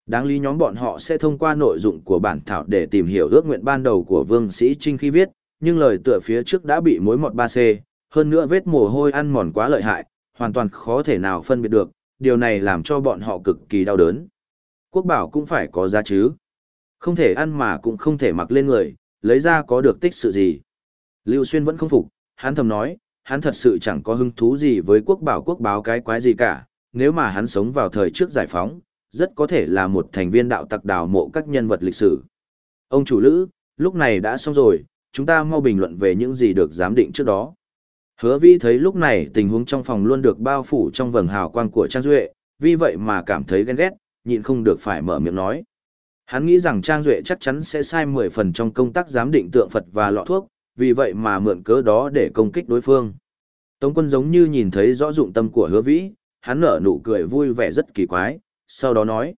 A: Đáng lý nhóm bọn họ sẽ thông qua nội dụng của bản thảo để tìm hiểu ước nguyện ban đầu của Vương Sĩ Trinh khi viết, nhưng lời tựa phía trước đã bị mối mọt ba c, hơn nữa vết mồ hôi ăn mòn quá lợi hại, hoàn toàn khó thể nào phân biệt được, điều này làm cho bọn họ cực kỳ đau đớn. Quốc bảo cũng phải có giá chứ. Không thể ăn mà cũng không thể mặc lên người, lấy ra có được tích sự gì. Lưu Xuyên vẫn không phục, hắn thầm nói, hắn thật sự chẳng có hứng thú gì với quốc bảo quốc báo cái quái gì cả, nếu mà hắn sống vào thời trước giải phóng, rất có thể là một thành viên đạo tặc đào mộ các nhân vật lịch sử. Ông chủ lữ, lúc này đã xong rồi, chúng ta mau bình luận về những gì được giám định trước đó. Hứa vi thấy lúc này tình huống trong phòng luôn được bao phủ trong vầng hào quang của Trang Duệ, vì vậy mà cảm thấy ghen ghét, nhịn không được phải mở miệng nói. Hắn nghĩ rằng Trang Duệ chắc chắn sẽ sai 10 phần trong công tác giám định tượng Phật và lọ thuốc, vì vậy mà mượn cớ đó để công kích đối phương. Tống quân giống như nhìn thấy rõ dụng tâm của hứa vĩ, hắn nở nụ cười vui vẻ rất kỳ quái, sau đó nói.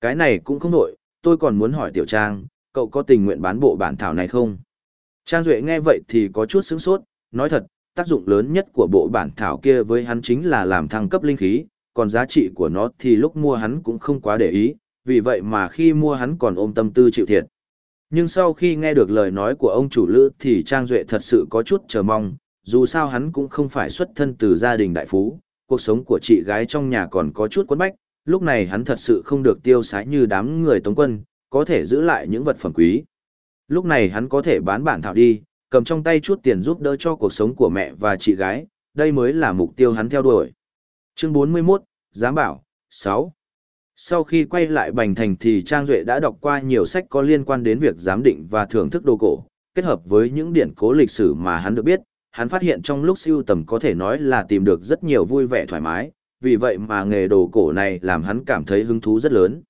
A: Cái này cũng không nổi, tôi còn muốn hỏi Tiểu Trang, cậu có tình nguyện bán bộ bản thảo này không? Trang Duệ nghe vậy thì có chút sướng sốt, nói thật, tác dụng lớn nhất của bộ bản thảo kia với hắn chính là làm thăng cấp linh khí, còn giá trị của nó thì lúc mua hắn cũng không quá để ý, vì vậy mà khi mua hắn còn ôm tâm tư chịu thiệt. Nhưng sau khi nghe được lời nói của ông chủ lữ thì Trang Duệ thật sự có chút chờ mong, dù sao hắn cũng không phải xuất thân từ gia đình đại phú, cuộc sống của chị gái trong nhà còn có chút quấn bách, lúc này hắn thật sự không được tiêu sái như đám người tống quân, có thể giữ lại những vật phẩm quý. Lúc này hắn có thể bán bản thảo đi, cầm trong tay chút tiền giúp đỡ cho cuộc sống của mẹ và chị gái, đây mới là mục tiêu hắn theo đuổi. Chương 41, Giám bảo, 6. Sau khi quay lại Bành Thành thì Trang Duệ đã đọc qua nhiều sách có liên quan đến việc giám định và thưởng thức đồ cổ, kết hợp với những điển cố lịch sử mà hắn được biết, hắn phát hiện trong lúc siêu tầm có thể nói là tìm được rất nhiều vui vẻ thoải mái, vì vậy mà nghề đồ cổ này làm hắn cảm thấy hứng thú rất lớn.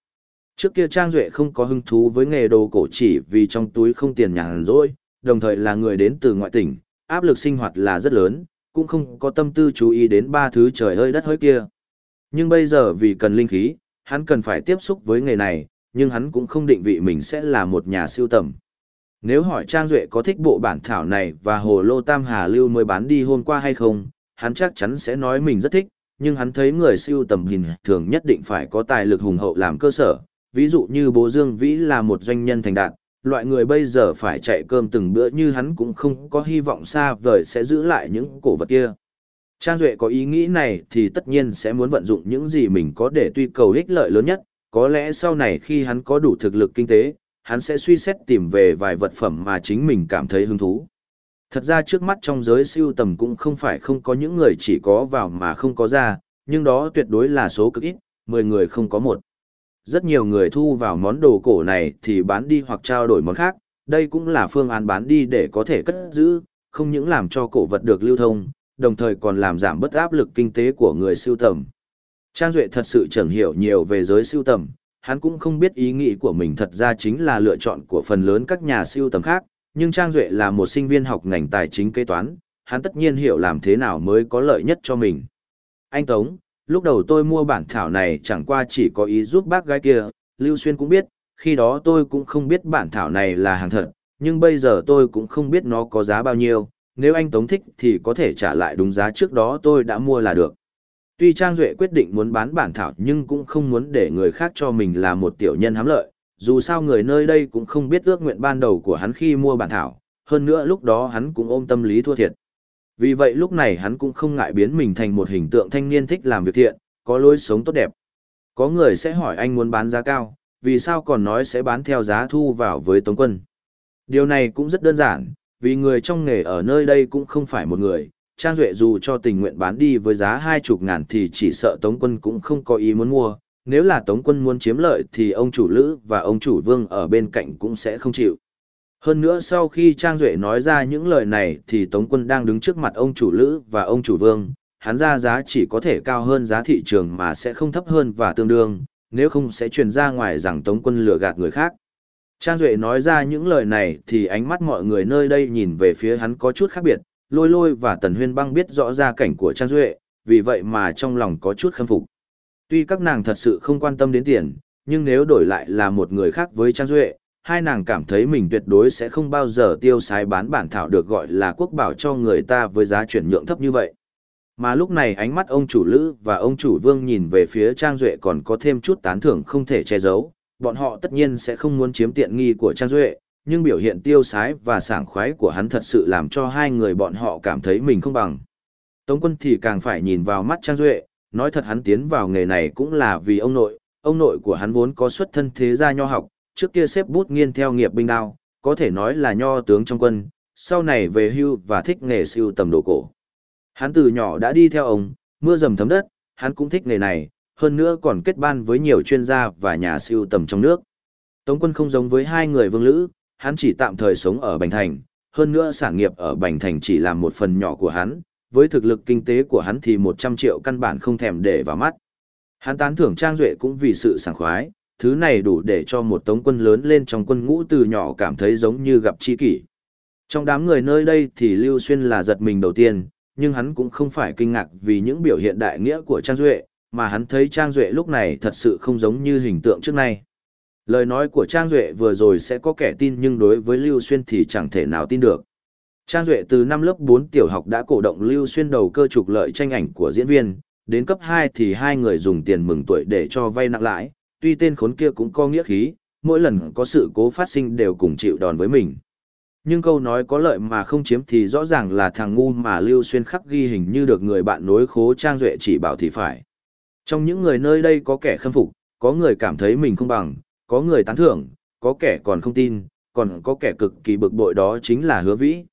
A: Trước kia Trang Duệ không có hứng thú với nghề đồ cổ chỉ vì trong túi không tiền nhàn rỗi, đồng thời là người đến từ ngoại tỉnh, áp lực sinh hoạt là rất lớn, cũng không có tâm tư chú ý đến ba thứ trời ơi đất hỡi kia. Nhưng bây giờ vì cần linh khí, hắn cần phải tiếp xúc với nghề này, nhưng hắn cũng không định vị mình sẽ là một nhà siêu tầm. Nếu hỏi Trang Duệ có thích bộ bản thảo này và hồ lô Tam Hà Lưu mới bán đi hôm qua hay không, hắn chắc chắn sẽ nói mình rất thích, nhưng hắn thấy người siêu tầm hình thường nhất định phải có tài lực hùng hậu làm cơ sở, ví dụ như bố Dương Vĩ là một doanh nhân thành đạt, loại người bây giờ phải chạy cơm từng bữa như hắn cũng không có hy vọng xa vời sẽ giữ lại những cổ vật kia. Trang Duệ có ý nghĩ này thì tất nhiên sẽ muốn vận dụng những gì mình có để tuy cầu ích lợi lớn nhất, có lẽ sau này khi hắn có đủ thực lực kinh tế, hắn sẽ suy xét tìm về vài vật phẩm mà chính mình cảm thấy hứng thú. Thật ra trước mắt trong giới siêu tầm cũng không phải không có những người chỉ có vào mà không có ra, nhưng đó tuyệt đối là số cực ít, 10 người không có một. Rất nhiều người thu vào món đồ cổ này thì bán đi hoặc trao đổi món khác, đây cũng là phương án bán đi để có thể cất giữ, không những làm cho cổ vật được lưu thông, đồng thời còn làm giảm bất áp lực kinh tế của người siêu tầm. Trang Duệ thật sự chẳng hiểu nhiều về giới siêu tầm, hắn cũng không biết ý nghĩ của mình thật ra chính là lựa chọn của phần lớn các nhà siêu tầm khác, nhưng Trang Duệ là một sinh viên học ngành tài chính kế toán, hắn tất nhiên hiểu làm thế nào mới có lợi nhất cho mình. Anh Tống, lúc đầu tôi mua bản thảo này chẳng qua chỉ có ý giúp bác gái kia, Lưu Xuyên cũng biết, khi đó tôi cũng không biết bản thảo này là hàng thật, nhưng bây giờ tôi cũng không biết nó có giá bao nhiêu, nếu anh Tống thích thì có thể trả lại đúng giá trước đó tôi đã mua là được. Tuy Trang Duệ quyết định muốn bán bản thảo nhưng cũng không muốn để người khác cho mình là một tiểu nhân hám lợi, dù sao người nơi đây cũng không biết ước nguyện ban đầu của hắn khi mua bản thảo, hơn nữa lúc đó hắn cũng ôm tâm lý thua thiệt. Vì vậy lúc này hắn cũng không ngại biến mình thành một hình tượng thanh niên thích làm việc thiện, có lối sống tốt đẹp. Có người sẽ hỏi anh muốn bán giá cao, vì sao còn nói sẽ bán theo giá thu vào với Tống Quân. Điều này cũng rất đơn giản, vì người trong nghề ở nơi đây cũng không phải một người, Trang Duệ dù cho tình nguyện bán đi với giá hai chục ngàn thì chỉ sợ Tống Quân cũng không có ý muốn mua, nếu là Tống Quân muốn chiếm lợi thì ông chủ Lữ và ông chủ Vương ở bên cạnh cũng sẽ không chịu. Hơn nữa sau khi Trang Duệ nói ra những lời này thì Tống Quân đang đứng trước mặt ông chủ Lữ và ông chủ Vương, hắn ra giá chỉ có thể cao hơn giá thị trường mà sẽ không thấp hơn và tương đương, nếu không sẽ truyền ra ngoài rằng Tống Quân lừa gạt người khác. Trang Duệ nói ra những lời này thì ánh mắt mọi người nơi đây nhìn về phía hắn có chút khác biệt, lôi lôi và Tần Huyên băng biết rõ ra cảnh của Trang Duệ, vì vậy mà trong lòng có chút khâm phục. Tuy các nàng thật sự không quan tâm đến tiền, nhưng nếu đổi lại là một người khác với Trang Duệ, hai nàng cảm thấy mình tuyệt đối sẽ không bao giờ tiêu xài bán bản thảo được gọi là quốc bảo cho người ta với giá chuyển nhượng thấp như vậy. Mà lúc này ánh mắt ông chủ Lữ và ông chủ Vương nhìn về phía Trang Duệ còn có thêm chút tán thưởng không thể che giấu, bọn họ tất nhiên sẽ không muốn chiếm tiện nghi của Trang Duệ, nhưng biểu hiện tiêu sái và sảng khoái của hắn thật sự làm cho hai người bọn họ cảm thấy mình không bằng. Tống quân thì càng phải nhìn vào mắt Trang Duệ, nói thật hắn tiến vào nghề này cũng là vì ông nội, ông nội của hắn vốn có xuất thân thế gia nho học, trước kia xếp bút nghiên theo nghiệp binh đao, có thể nói là nho tướng trong quân, sau này về hưu và thích nghề siêu tầm đồ cổ. Hắn từ nhỏ đã đi theo ông, mưa dầm thấm đất, hắn cũng thích nghề này, hơn nữa còn kết ban với nhiều chuyên gia và nhà siêu tầm trong nước. Tống quân không giống với hai người vương lữ, hắn chỉ tạm thời sống ở Bành Thành, hơn nữa sản nghiệp ở Bành Thành chỉ là một phần nhỏ của hắn, với thực lực kinh tế của hắn thì 100 triệu căn bản không thèm để vào mắt. Hắn tán thưởng Trang Duệ cũng vì sự sảng khoái, thứ này đủ để cho một tống quân lớn lên trong quân ngũ từ nhỏ cảm thấy giống như gặp chi kỷ. Trong đám người nơi đây thì Lưu Xuyên là giật mình đầu tiên, nhưng hắn cũng không phải kinh ngạc vì những biểu hiện đại nghĩa của Trang Duệ, mà hắn thấy Trang Duệ lúc này thật sự không giống như hình tượng trước nay. Lời nói của Trang Duệ vừa rồi sẽ có kẻ tin nhưng đối với Lưu Xuyên thì chẳng thể nào tin được. Trang Duệ từ năm lớp 4 tiểu học đã cổ động Lưu Xuyên đầu cơ trục lợi tranh ảnh của diễn viên, đến cấp 2 thì hai người dùng tiền mừng tuổi để cho vay nặng lãi, tuy tên khốn kia cũng có nghĩa khí, mỗi lần có sự cố phát sinh đều cùng chịu đòn với mình. Nhưng câu nói có lợi mà không chiếm thì rõ ràng là thằng ngu mà Lưu Xuyên khắc ghi hình như được người bạn nối khố Trang Duệ chỉ bảo thì phải. Trong những người nơi đây có kẻ khâm phục, có người cảm thấy mình không bằng, có người tán thưởng, có kẻ còn không tin, còn có kẻ cực kỳ bực bội đó chính là hứa vĩ.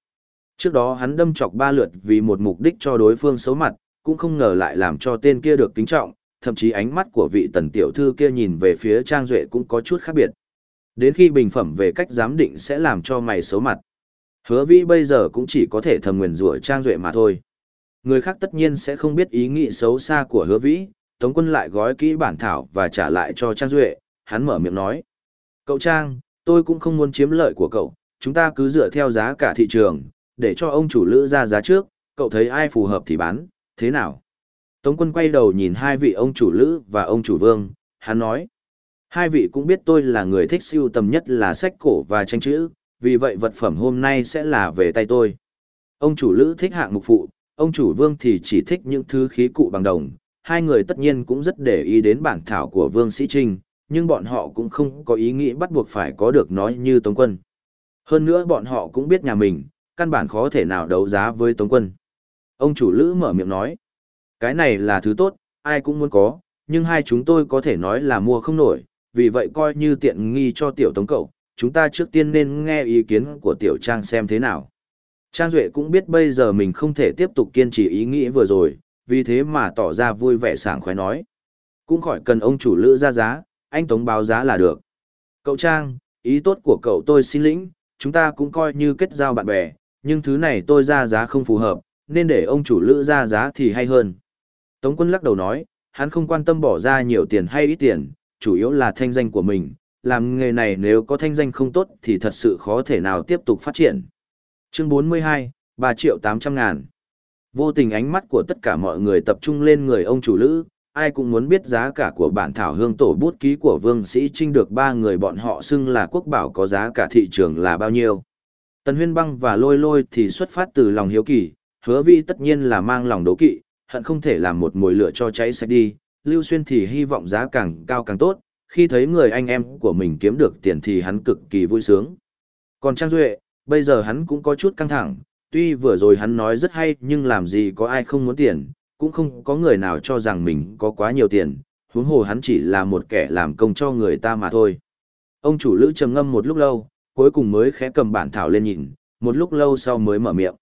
A: Trước đó hắn đâm chọc ba lượt vì một mục đích cho đối phương xấu mặt, cũng không ngờ lại làm cho tên kia được kính trọng, thậm chí ánh mắt của vị tần tiểu thư kia nhìn về phía Trang Duệ cũng có chút khác biệt. Đến khi bình phẩm về cách giám định sẽ làm cho mày xấu mặt. Hứa vĩ bây giờ cũng chỉ có thể thầm nguyền rủa Trang Duệ mà thôi. Người khác tất nhiên sẽ không biết ý nghĩ xấu xa của hứa vĩ, Tống quân lại gói kỹ bản thảo và trả lại cho Trang Duệ, hắn mở miệng nói. Cậu Trang, tôi cũng không muốn chiếm lợi của cậu, chúng ta cứ dựa theo giá cả thị trường, để cho ông chủ lữ ra giá trước, cậu thấy ai phù hợp thì bán, thế nào? Tống quân quay đầu nhìn hai vị ông chủ lữ và ông chủ vương, hắn nói. Hai vị cũng biết tôi là người thích siêu tầm nhất là sách cổ và tranh chữ, vì vậy vật phẩm hôm nay sẽ là về tay tôi. Ông chủ lữ thích hạng mục phụ, ông chủ vương thì chỉ thích những thứ khí cụ bằng đồng. Hai người tất nhiên cũng rất để ý đến bản thảo của vương sĩ trinh, nhưng bọn họ cũng không có ý nghĩ bắt buộc phải có được nói như Tống quân. Hơn nữa bọn họ cũng biết nhà mình, căn bản khó thể nào đấu giá với Tống quân. Ông chủ lữ mở miệng nói, cái này là thứ tốt, ai cũng muốn có, nhưng hai chúng tôi có thể nói là mua không nổi, vì vậy coi như tiện nghi cho tiểu tống cậu, chúng ta trước tiên nên nghe ý kiến của tiểu trang xem thế nào. Trang Duệ cũng biết bây giờ mình không thể tiếp tục kiên trì ý nghĩ vừa rồi, vì thế mà tỏ ra vui vẻ sảng khoái nói. Cũng khỏi cần ông chủ lữ ra giá, anh tống báo giá là được. Cậu Trang, ý tốt của cậu tôi xin lĩnh, chúng ta cũng coi như kết giao bạn bè, nhưng thứ này tôi ra giá không phù hợp, nên để ông chủ lữ ra giá thì hay hơn. Tống quân lắc đầu nói, hắn không quan tâm bỏ ra nhiều tiền hay ít tiền, chủ yếu là thanh danh của mình, làm nghề này nếu có thanh danh không tốt thì thật sự khó thể nào tiếp tục phát triển. Chương 42, 3 triệu 800 ngàn. Vô tình ánh mắt của tất cả mọi người tập trung lên người ông chủ lữ, ai cũng muốn biết giá cả của bản thảo hương tổ bút ký của Vương Sĩ Trinh được ba người bọn họ xưng là quốc bảo có giá cả thị trường là bao nhiêu. Tần Huyên Băng và Lôi Lôi thì xuất phát từ lòng hiếu kỳ, hứa vi tất nhiên là mang lòng đố kỵ, hận không thể làm một mồi lửa cho cháy sạch đi, Lưu Xuyên thì hy vọng giá càng cao càng tốt, khi thấy người anh em của mình kiếm được tiền thì hắn cực kỳ vui sướng. Còn Trang Duệ, bây giờ hắn cũng có chút căng thẳng, tuy vừa rồi hắn nói rất hay nhưng làm gì có ai không muốn tiền, cũng không có người nào cho rằng mình có quá nhiều tiền, huống hồ hắn chỉ là một kẻ làm công cho người ta mà thôi. Ông chủ lữ trầm ngâm một lúc lâu, cuối cùng mới khẽ cầm bản thảo lên nhìn, một lúc lâu sau mới mở miệng.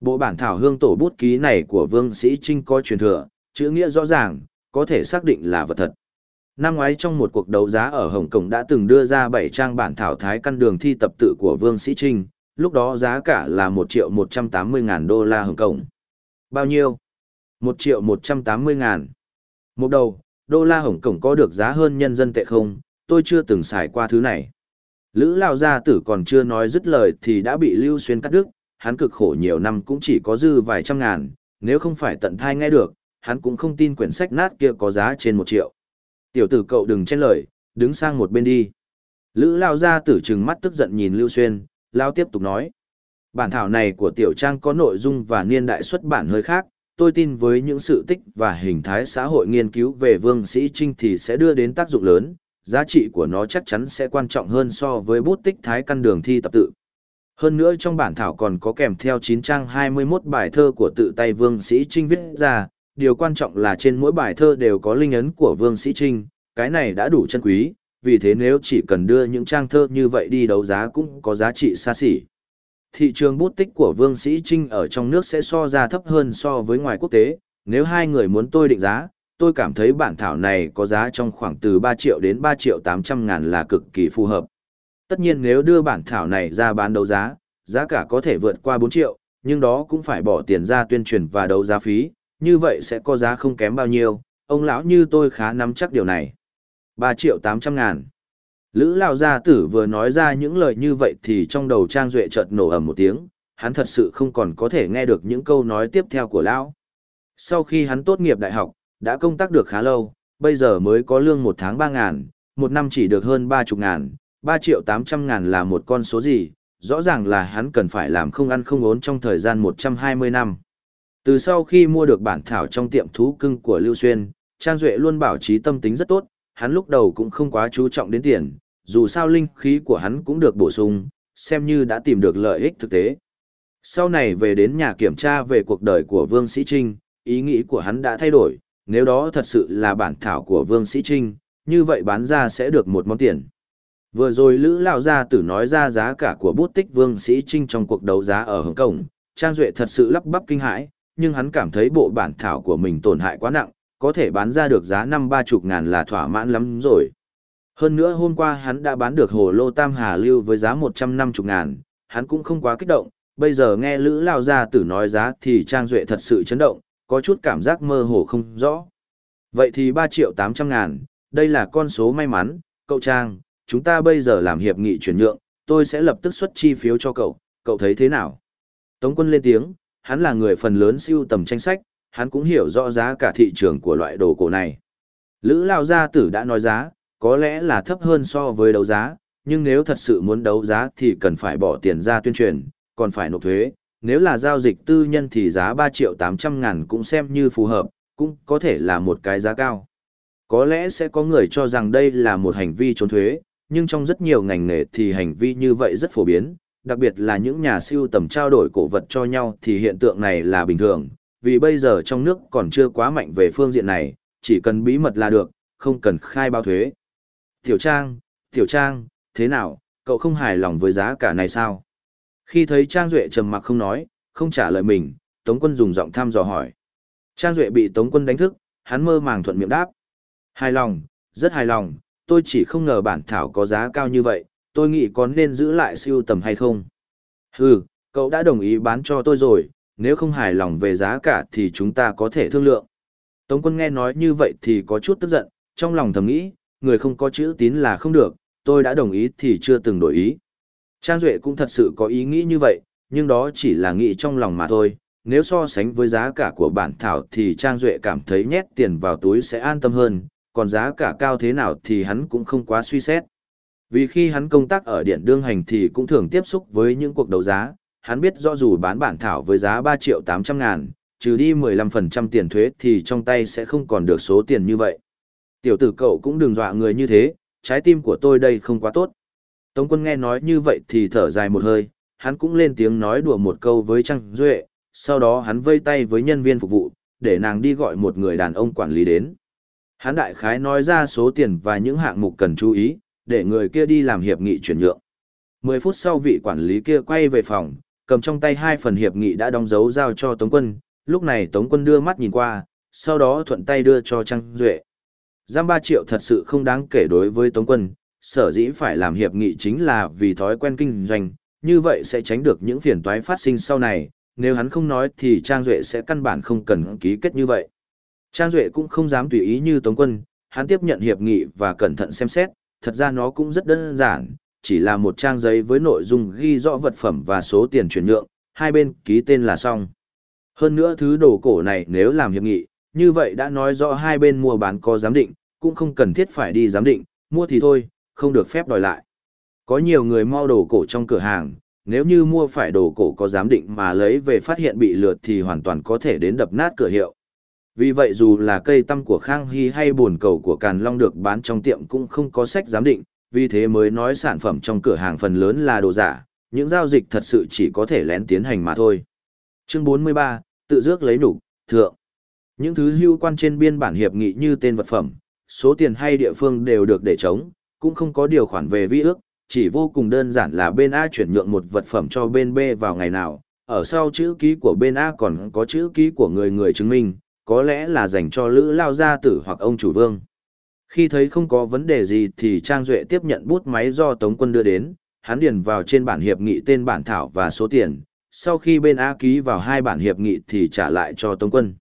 A: Bộ bản thảo hương tổ bút ký này của Vương Sĩ Trinh có truyền thừa, chữ nghĩa rõ ràng, có thể xác định là vật thật. Năm ngoái trong một cuộc đấu giá ở Hồng Kông đã từng đưa ra 7 trang bản thảo thái căn đường thi tập tự của Vương Sĩ Trinh, lúc đó giá cả là 1 triệu 180 ngàn đô la Hồng Kông. Bao nhiêu? 1 triệu 180 ngàn. Một đầu, đô la Hồng Kông có được giá hơn nhân dân tệ không? Tôi chưa từng xài qua thứ này. Lữ Lao Gia Tử còn chưa nói dứt lời thì đã bị Lưu Xuyên cắt đứt, hắn cực khổ nhiều năm cũng chỉ có dư vài trăm ngàn, nếu không phải tận thai nghe được, hắn cũng không tin quyển sách nát kia có giá trên một triệu. Tiểu tử cậu đừng chen lời, đứng sang một bên đi. Lữ Lao Gia Tử trừng mắt tức giận nhìn Lưu Xuyên, Lao tiếp tục nói. Bản thảo này của Tiểu Trang có nội dung và niên đại xuất bản hơi khác, tôi tin với những sự tích và hình thái xã hội nghiên cứu về Vương Sĩ Trinh thì sẽ đưa đến tác dụng lớn, giá trị của nó chắc chắn sẽ quan trọng hơn so với bút tích thái căn đường thi tập tự. Hơn nữa trong bản thảo còn có kèm theo 9 trang 21 bài thơ của tự tay Vương Sĩ Trinh viết ra, điều quan trọng là trên mỗi bài thơ đều có linh ấn của Vương Sĩ Trinh, cái này đã đủ chân quý, vì thế nếu chỉ cần đưa những trang thơ như vậy đi đấu giá cũng có giá trị xa xỉ. Thị trường bút tích của Vương Sĩ Trinh ở trong nước sẽ so ra thấp hơn so với ngoài quốc tế, nếu hai người muốn tôi định giá, tôi cảm thấy bản thảo này có giá trong khoảng từ 3 triệu đến 3 triệu 800 ngàn là cực kỳ phù hợp. Tất nhiên nếu đưa bản thảo này ra bán đấu giá, giá cả có thể vượt qua 4 triệu, nhưng đó cũng phải bỏ tiền ra tuyên truyền và đấu giá phí, như vậy sẽ có giá không kém bao nhiêu, ông lão như tôi khá nắm chắc điều này. 3 triệu 800 ngàn. Lữ Lão gia tử vừa nói ra những lời như vậy thì trong đầu Trang Duệ chợt nổ ầm một tiếng, hắn thật sự không còn có thể nghe được những câu nói tiếp theo của Lão. Sau khi hắn tốt nghiệp đại học, đã công tác được khá lâu, bây giờ mới có lương một tháng 3 ngàn, một năm chỉ được hơn 30 ngàn, 3 triệu 800 ngàn là một con số gì, rõ ràng là hắn cần phải làm không ăn không ốn trong thời gian 120 năm. Từ sau khi mua được bản thảo trong tiệm thú cưng của Lưu Xuyên, Trang Duệ luôn bảo trí tâm tính rất tốt, hắn lúc đầu cũng không quá chú trọng đến tiền, dù sao linh khí của hắn cũng được bổ sung, xem như đã tìm được lợi ích thực tế. Sau này về đến nhà kiểm tra về cuộc đời của Vương Sĩ Trinh, ý nghĩ của hắn đã thay đổi, nếu đó thật sự là bản thảo của Vương Sĩ Trinh, như vậy bán ra sẽ được một món tiền. Vừa rồi Lữ Lão Gia Tử nói ra giá cả của bút tích Vương Sĩ Trinh trong cuộc đấu giá ở Hồng Kông, Trang Duệ thật sự lắp bắp kinh hãi, nhưng hắn cảm thấy bộ bản thảo của mình tổn hại quá nặng, có thể bán ra được giá năm ba chục ngàn là thỏa mãn lắm rồi. Hơn nữa hôm qua hắn đã bán được hồ lô Tam Hà Lưu với giá một trăm năm chục ngàn, hắn cũng không quá kích động, bây giờ nghe Lữ Lao Gia Tử nói giá thì Trang Duệ thật sự chấn động, có chút cảm giác mơ hồ không rõ. Vậy thì ba triệu tám trăm ngàn, đây là con số may mắn, cậu Trang, chúng ta bây giờ làm hiệp nghị chuyển nhượng, tôi sẽ lập tức xuất chi phiếu cho cậu, cậu thấy thế nào? Tống quân lên tiếng, hắn là người phần lớn siêu tầm tranh sách, hắn cũng hiểu rõ giá cả thị trường của loại đồ cổ này. Lữ Lao Gia Tử đã nói giá, có lẽ là thấp hơn so với đấu giá, nhưng nếu thật sự muốn đấu giá thì cần phải bỏ tiền ra tuyên truyền, còn phải nộp thuế. Nếu là giao dịch tư nhân thì giá 3 triệu 800 ngàn cũng xem như phù hợp, cũng có thể là một cái giá cao. Có lẽ sẽ có người cho rằng đây là một hành vi trốn thuế, nhưng trong rất nhiều ngành nghề thì hành vi như vậy rất phổ biến, đặc biệt là những nhà siêu tầm trao đổi cổ vật cho nhau thì hiện tượng này là bình thường, vì bây giờ trong nước còn chưa quá mạnh về phương diện này, chỉ cần bí mật là được, không cần khai báo thuế. Tiểu Trang, Tiểu Trang, thế nào, cậu không hài lòng với giá cả này sao? Khi thấy Trang Duệ trầm mặc không nói, không trả lời mình, Tống quân dùng giọng thăm dò hỏi. Trang Duệ bị Tống quân đánh thức, hắn mơ màng thuận miệng đáp. Hài lòng, rất hài lòng, tôi chỉ không ngờ bản thảo có giá cao như vậy, tôi nghĩ có nên giữ lại siêu tầm hay không. Hừ, cậu đã đồng ý bán cho tôi rồi, nếu không hài lòng về giá cả thì chúng ta có thể thương lượng. Tống quân nghe nói như vậy thì có chút tức giận, trong lòng thầm nghĩ, người không có chữ tín là không được, tôi đã đồng ý thì chưa từng đổi ý. Trang Duệ cũng thật sự có ý nghĩ như vậy, nhưng đó chỉ là nghĩ trong lòng mà thôi. Nếu so sánh với giá cả của bản thảo thì Trang Duệ cảm thấy nhét tiền vào túi sẽ an tâm hơn, còn giá cả cao thế nào thì hắn cũng không quá suy xét. Vì khi hắn công tác ở điện đương hành thì cũng thường tiếp xúc với những cuộc đấu giá, hắn biết rõ dù bán bản thảo với giá 3 triệu 800 ngàn, trừ đi 15% tiền thuế thì trong tay sẽ không còn được số tiền như vậy. Tiểu tử cậu cũng đừng dọa người như thế, trái tim của tôi đây không quá tốt. Tống quân nghe nói như vậy thì thở dài một hơi, hắn cũng lên tiếng nói đùa một câu với Trang Duệ, sau đó hắn vây tay với nhân viên phục vụ, để nàng đi gọi một người đàn ông quản lý đến. Hắn đại khái nói ra số tiền và những hạng mục cần chú ý, để người kia đi làm hiệp nghị chuyển nhượng. 10 phút sau vị quản lý kia quay về phòng, cầm trong tay hai phần hiệp nghị đã đóng dấu giao cho Tống quân, lúc này Tống quân đưa mắt nhìn qua, sau đó thuận tay đưa cho Trang Duệ. Giam 3 triệu thật sự không đáng kể đối với Tống quân, sở dĩ phải làm hiệp nghị chính là vì thói quen kinh doanh, như vậy sẽ tránh được những phiền toái phát sinh sau này, nếu hắn không nói thì Trang Duệ sẽ căn bản không cần ký kết như vậy. Trang Duệ cũng không dám tùy ý như Tống quân, hắn tiếp nhận hiệp nghị và cẩn thận xem xét, thật ra nó cũng rất đơn giản, chỉ là một trang giấy với nội dung ghi rõ vật phẩm và số tiền chuyển nhượng, hai bên ký tên là xong. Hơn nữa thứ đồ cổ này nếu làm hiệp nghị, như vậy đã nói rõ hai bên mua bán có giám định, cũng không cần thiết phải đi giám định, mua thì thôi, không được phép đòi lại. Có nhiều người mau đồ cổ trong cửa hàng, nếu như mua phải đồ cổ có giám định mà lấy về phát hiện bị lượt thì hoàn toàn có thể đến đập nát cửa hiệu. Vì vậy dù là cây tăm của Khang Hy hay buồn cầu của Càn Long được bán trong tiệm cũng không có sách giám định, vì thế mới nói sản phẩm trong cửa hàng phần lớn là đồ giả, những giao dịch thật sự chỉ có thể lén tiến hành mà thôi. Chương 43, tự dước lấy đủ thượng. Những thứ hưu quan trên biên bản hiệp nghị như tên vật phẩm, số tiền hay địa phương đều được để chống, cũng không có điều khoản về vi ước, chỉ vô cùng đơn giản là bên A chuyển nhượng một vật phẩm cho bên B vào ngày nào, ở sau chữ ký của bên A còn có chữ ký của người người chứng minh, có lẽ là dành cho Lữ Lao Gia Tử hoặc ông chủ vương. Khi thấy không có vấn đề gì thì Trang Duệ tiếp nhận bút máy do Tống quân đưa đến, hắn điền vào trên bản hiệp nghị tên bản thảo và số tiền, sau khi bên A ký vào hai bản hiệp nghị thì trả lại cho Tống quân.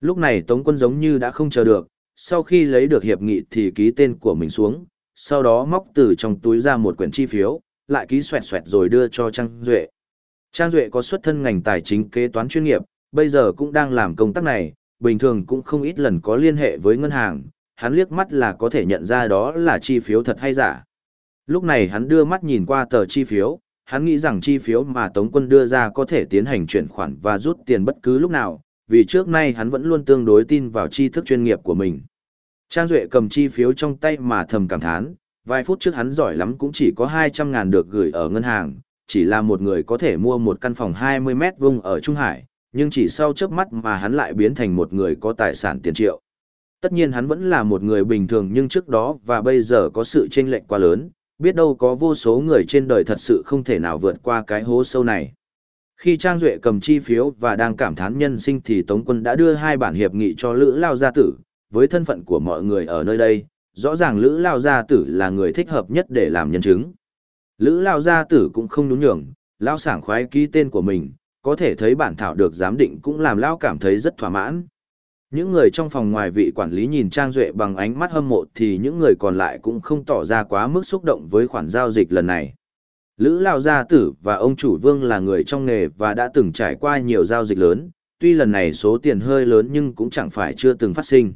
A: Lúc này Tống quân giống như đã không chờ được, sau khi lấy được hiệp nghị thì ký tên của mình xuống, sau đó móc từ trong túi ra một quyển chi phiếu, lại ký xoẹt xoẹt rồi đưa cho Trang Duệ. Trang Duệ có xuất thân ngành tài chính kế toán chuyên nghiệp, bây giờ cũng đang làm công tác này, bình thường cũng không ít lần có liên hệ với ngân hàng, hắn liếc mắt là có thể nhận ra đó là chi phiếu thật hay giả. Lúc này hắn đưa mắt nhìn qua tờ chi phiếu, hắn nghĩ rằng chi phiếu mà Tống quân đưa ra có thể tiến hành chuyển khoản và rút tiền bất cứ lúc nào, vì trước nay hắn vẫn luôn tương đối tin vào tri thức chuyên nghiệp của mình. Trang Duệ cầm chi phiếu trong tay mà thầm cảm thán, vài phút trước hắn giỏi lắm cũng chỉ có 200 ngàn được gửi ở ngân hàng, chỉ là một người có thể mua một căn phòng 20 mét vuông ở Trung Hải, nhưng chỉ sau chớp mắt mà hắn lại biến thành một người có tài sản tiền triệu. Tất nhiên hắn vẫn là một người bình thường nhưng trước đó và bây giờ có sự chênh lệch quá lớn, biết đâu có vô số người trên đời thật sự không thể nào vượt qua cái hố sâu này. Khi Trang Duệ cầm chi phiếu và đang cảm thán nhân sinh thì Tống quân đã đưa hai bản hiệp nghị cho Lữ Lao Gia Tử, với thân phận của mọi người ở nơi đây, rõ ràng Lữ Lao Gia Tử là người thích hợp nhất để làm nhân chứng. Lữ Lao Gia Tử cũng không nhún nhường, Lao sảng khoái ký tên của mình, có thể thấy bản thảo được giám định cũng làm Lao cảm thấy rất thỏa mãn. Những người trong phòng ngoài vị quản lý nhìn Trang Duệ bằng ánh mắt hâm mộ thì những người còn lại cũng không tỏ ra quá mức xúc động với khoản giao dịch lần này. Lữ Lao Gia Tử và ông chủ Vương là người trong nghề và đã từng trải qua nhiều giao dịch lớn, tuy lần này số tiền hơi lớn nhưng cũng chẳng phải chưa từng phát sinh.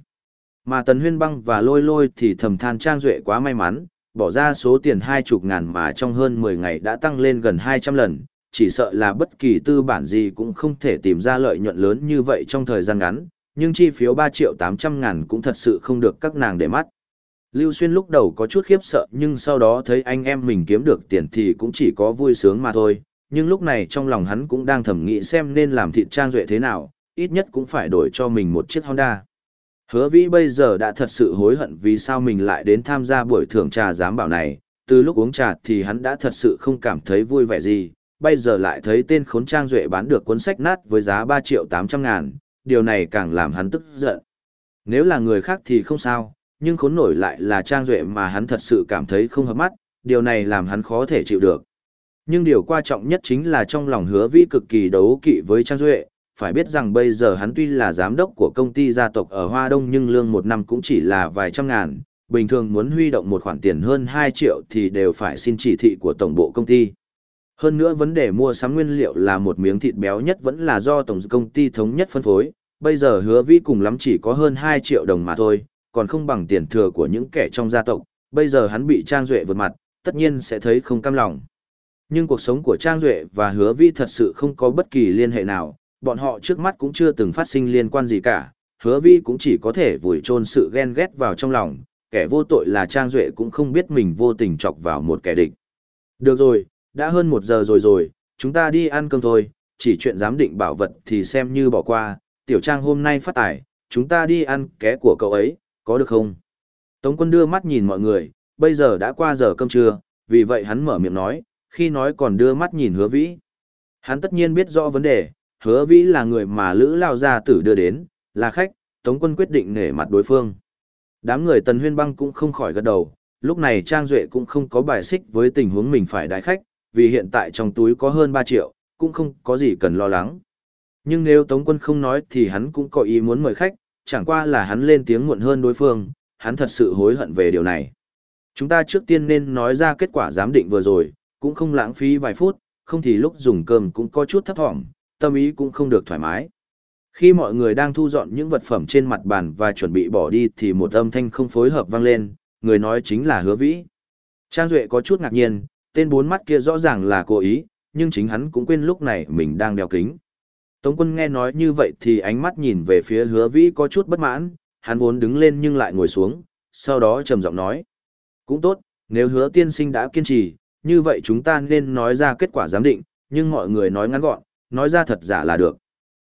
A: Mà Tần Huyên Băng và Lôi Lôi thì thầm than Trang Duệ quá may mắn, bỏ ra số tiền hai chục ngàn mà trong hơn 10 ngày đã tăng lên gần 200 lần, chỉ sợ là bất kỳ tư bản gì cũng không thể tìm ra lợi nhuận lớn như vậy trong thời gian ngắn, nhưng chi phiếu 3 triệu 800 ngàn cũng thật sự không được các nàng để mắt. Lưu Xuyên lúc đầu có chút khiếp sợ nhưng sau đó thấy anh em mình kiếm được tiền thì cũng chỉ có vui sướng mà thôi, nhưng lúc này trong lòng hắn cũng đang thầm nghĩ xem nên làm thịt Trang Duệ thế nào, ít nhất cũng phải đổi cho mình một chiếc Honda. Hứa vĩ bây giờ đã thật sự hối hận vì sao mình lại đến tham gia buổi thưởng trà giám bảo này, từ lúc uống trà thì hắn đã thật sự không cảm thấy vui vẻ gì, bây giờ lại thấy tên khốn Trang Duệ bán được cuốn sách nát với giá 3 triệu 800 ngàn, điều này càng làm hắn tức giận. Nếu là người khác thì không sao, nhưng khốn nổi lại là Trang Duệ mà hắn thật sự cảm thấy không hợp mắt, điều này làm hắn khó thể chịu được. Nhưng điều quan trọng nhất chính là trong lòng hứa vĩ cực kỳ đấu kỵ với Trang Duệ, phải biết rằng bây giờ hắn tuy là giám đốc của công ty gia tộc ở Hoa Đông nhưng lương một năm cũng chỉ là vài trăm ngàn, bình thường muốn huy động một khoản tiền hơn 2 triệu thì đều phải xin chỉ thị của tổng bộ công ty. Hơn nữa vấn đề mua sắm nguyên liệu là một miếng thịt béo nhất vẫn là do tổng công ty thống nhất phân phối, bây giờ hứa vĩ cùng lắm chỉ có hơn 2 triệu đồng mà thôi, còn không bằng tiền thừa của những kẻ trong gia tộc, bây giờ hắn bị Trang Duệ vượt mặt, tất nhiên sẽ thấy không cam lòng. Nhưng cuộc sống của Trang Duệ và hứa vĩ thật sự không có bất kỳ liên hệ nào, bọn họ trước mắt cũng chưa từng phát sinh liên quan gì cả, hứa vĩ cũng chỉ có thể vùi chôn sự ghen ghét vào trong lòng, kẻ vô tội là Trang Duệ cũng không biết mình vô tình chọc vào một kẻ địch. Được rồi, đã hơn một giờ rồi rồi, chúng ta đi ăn cơm thôi, chỉ chuyện giám định bảo vật thì xem như bỏ qua, tiểu trang hôm nay phát tải, chúng ta đi ăn ké của cậu ấy, có được không? Tống quân đưa mắt nhìn mọi người, bây giờ đã qua giờ cơm trưa, vì vậy hắn mở miệng nói, khi nói còn đưa mắt nhìn hứa vĩ. Hắn tất nhiên biết rõ vấn đề, hứa vĩ là người mà Lữ Lao Gia Tử đưa đến, là khách, Tống quân quyết định nể mặt đối phương. Đám người Tần Huyên Băng cũng không khỏi gật đầu, lúc này Trang Duệ cũng không có bài xích với tình huống mình phải đái khách, vì hiện tại trong túi có hơn 3 triệu, cũng không có gì cần lo lắng. Nhưng nếu Tống quân không nói thì hắn cũng có ý muốn mời khách, chẳng qua là hắn lên tiếng muộn hơn đối phương, hắn thật sự hối hận về điều này. Chúng ta trước tiên nên nói ra kết quả giám định vừa rồi, cũng không lãng phí vài phút, không thì lúc dùng cơm cũng có chút thấp thỏm, tâm ý cũng không được thoải mái. Khi mọi người đang thu dọn những vật phẩm trên mặt bàn và chuẩn bị bỏ đi thì một âm thanh không phối hợp vang lên, người nói chính là hứa vĩ. Trang Duệ có chút ngạc nhiên, tên bốn mắt kia rõ ràng là cố ý, nhưng chính hắn cũng quên lúc này mình đang đeo kính. Tống quân nghe nói như vậy thì ánh mắt nhìn về phía hứa vĩ có chút bất mãn, hắn vốn đứng lên nhưng lại ngồi xuống, sau đó trầm giọng nói. Cũng tốt, nếu hứa tiên sinh đã kiên trì, như vậy chúng ta nên nói ra kết quả giám định, nhưng mọi người nói ngắn gọn, nói ra thật giả là được.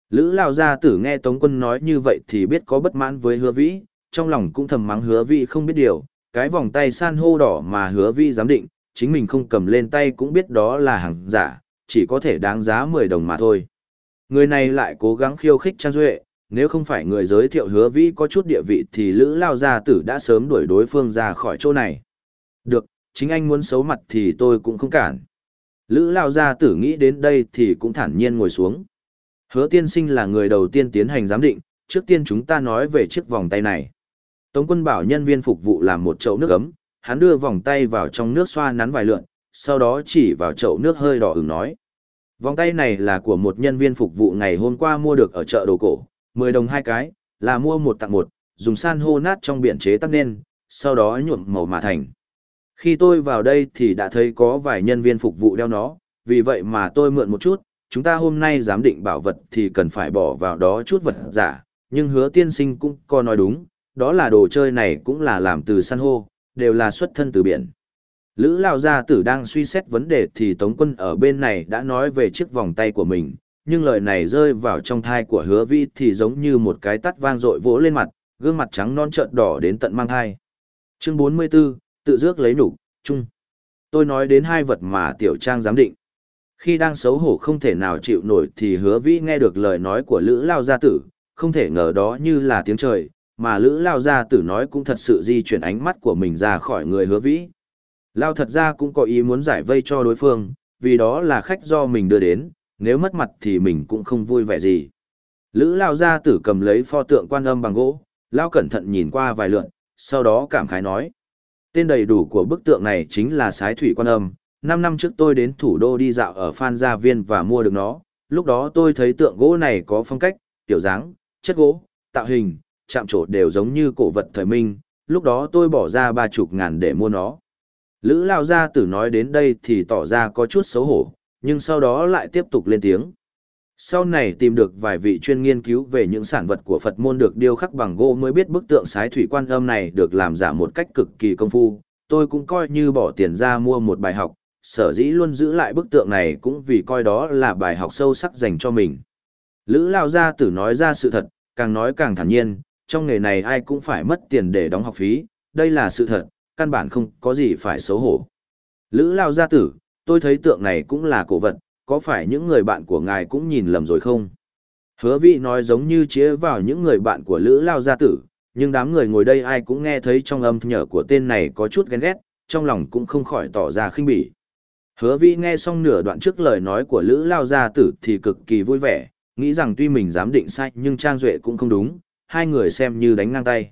A: Lữ Lao Gia tử nghe Tống quân nói như vậy thì biết có bất mãn với hứa vĩ, trong lòng cũng thầm mắng hứa vĩ không biết điều, cái vòng tay san hô đỏ mà hứa vĩ giám định, chính mình không cầm lên tay cũng biết đó là hàng giả, chỉ có thể đáng giá 10 đồng mà thôi. Người này lại cố gắng khiêu khích Trang Duệ, nếu không phải người giới thiệu hứa vĩ có chút địa vị thì Lữ Lao Gia Tử đã sớm đuổi đối phương ra khỏi chỗ này. Được, chính anh muốn xấu mặt thì tôi cũng không cản. Lữ Lao Gia Tử nghĩ đến đây thì cũng thản nhiên ngồi xuống. Hứa tiên sinh là người đầu tiên tiến hành giám định, trước tiên chúng ta nói về chiếc vòng tay này. Tống quân bảo nhân viên phục vụ làm một chậu nước ấm, hắn đưa vòng tay vào trong nước xoa nắn vài lượn, sau đó chỉ vào chậu nước hơi đỏ ửng nói. Vòng tay này là của một nhân viên phục vụ ngày hôm qua mua được ở chợ đồ cổ, 10 đồng hai cái, là mua một tặng một, dùng san hô nát trong biển chế tắc nên, sau đó nhuộm màu mà thành. Khi tôi vào đây thì đã thấy có vài nhân viên phục vụ đeo nó, vì vậy mà tôi mượn một chút, chúng ta hôm nay giám định bảo vật thì cần phải bỏ vào đó chút vật giả, nhưng hứa tiên sinh cũng có nói đúng, đó là đồ chơi này cũng là làm từ san hô, đều là xuất thân từ biển. Lữ Lao Gia Tử đang suy xét vấn đề thì Tống quân ở bên này đã nói về chiếc vòng tay của mình, nhưng lời này rơi vào trong thai của hứa vi thì giống như một cái tắt vang dội vỗ lên mặt, gương mặt trắng non trợn đỏ đến tận mang thai. Chương 44, tự dước lấy nụ, chung. Tôi nói đến hai vật mà Tiểu Trang giám định. Khi đang xấu hổ không thể nào chịu nổi thì hứa Vi nghe được lời nói của Lữ Lao Gia Tử, không thể ngờ đó như là tiếng trời, mà Lữ Lao Gia Tử nói cũng thật sự di chuyển ánh mắt của mình ra khỏi người hứa vĩ. Lao thật ra cũng có ý muốn giải vây cho đối phương, vì đó là khách do mình đưa đến, nếu mất mặt thì mình cũng không vui vẻ gì. Lữ Lao Gia Tử cầm lấy pho tượng quan âm bằng gỗ, Lao cẩn thận nhìn qua vài lượn, sau đó cảm khái nói. Tên đầy đủ của bức tượng này chính là Sái Thủy Quan Âm. Năm năm trước tôi đến thủ đô đi dạo ở Phan Gia Viên và mua được nó. Lúc đó tôi thấy tượng gỗ này có phong cách, tiểu dáng, chất gỗ, tạo hình, chạm trổ đều giống như cổ vật thời minh. Lúc đó tôi bỏ ra ba chục ngàn để mua nó. Lữ Lao Gia Tử nói đến đây thì tỏ ra có chút xấu hổ, nhưng sau đó lại tiếp tục lên tiếng. Sau này tìm được vài vị chuyên nghiên cứu về những sản vật của Phật môn được điêu khắc bằng gỗ mới biết bức tượng sái thủy quan âm này được làm giả một cách cực kỳ công phu, tôi cũng coi như bỏ tiền ra mua một bài học, sở dĩ luôn giữ lại bức tượng này cũng vì coi đó là bài học sâu sắc dành cho mình. Lữ Lao Gia Tử nói ra sự thật, càng nói càng thản nhiên, trong nghề này ai cũng phải mất tiền để đóng học phí, đây là sự thật, căn bản không có gì phải xấu hổ. Lữ Lao Gia Tử, tôi thấy tượng này cũng là cổ vật, có phải những người bạn của ngài cũng nhìn lầm rồi không? Hứa vị nói giống như chĩa vào những người bạn của Lữ Lao Gia Tử, nhưng đám người ngồi đây ai cũng nghe thấy trong âm nhở của tên này có chút ghen ghét, trong lòng cũng không khỏi tỏ ra khinh bỉ. Hứa vị nghe xong nửa đoạn trước lời nói của Lữ Lao Gia Tử thì cực kỳ vui vẻ, nghĩ rằng tuy mình dám định sai nhưng Trang Duệ cũng không đúng, hai người xem như đánh ngang tay.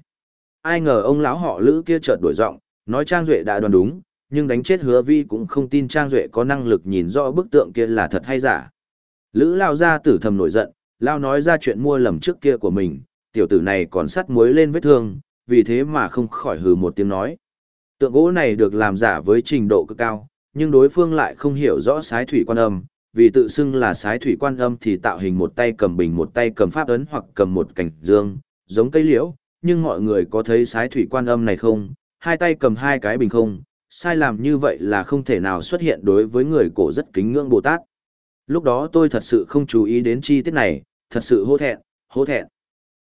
A: Ai ngờ ông lão họ Lữ kia chợt đổi giọng, nói Trang Duệ đã đoán đúng, nhưng đánh chết hứa vi cũng không tin Trang Duệ có năng lực nhìn rõ bức tượng kia là thật hay giả. Lữ Lao ra tử thầm nổi giận, Lao nói ra chuyện mua lầm trước kia của mình, tiểu tử này còn sắt muối lên vết thương, vì thế mà không khỏi hừ một tiếng nói. Tượng gỗ này được làm giả với trình độ cực cao, nhưng đối phương lại không hiểu rõ sái thủy quan âm, vì tự xưng là sái thủy quan âm thì tạo hình một tay cầm bình một tay cầm pháp ấn hoặc cầm một cành dương, giống cây liễu, nhưng mọi người có thấy sái thủy quan âm này không, hai tay cầm hai cái bình không, sai làm như vậy là không thể nào xuất hiện đối với người cổ rất kính ngưỡng Bồ Tát. Lúc đó tôi thật sự không chú ý đến chi tiết này, thật sự hô thẹn, hô thẹn.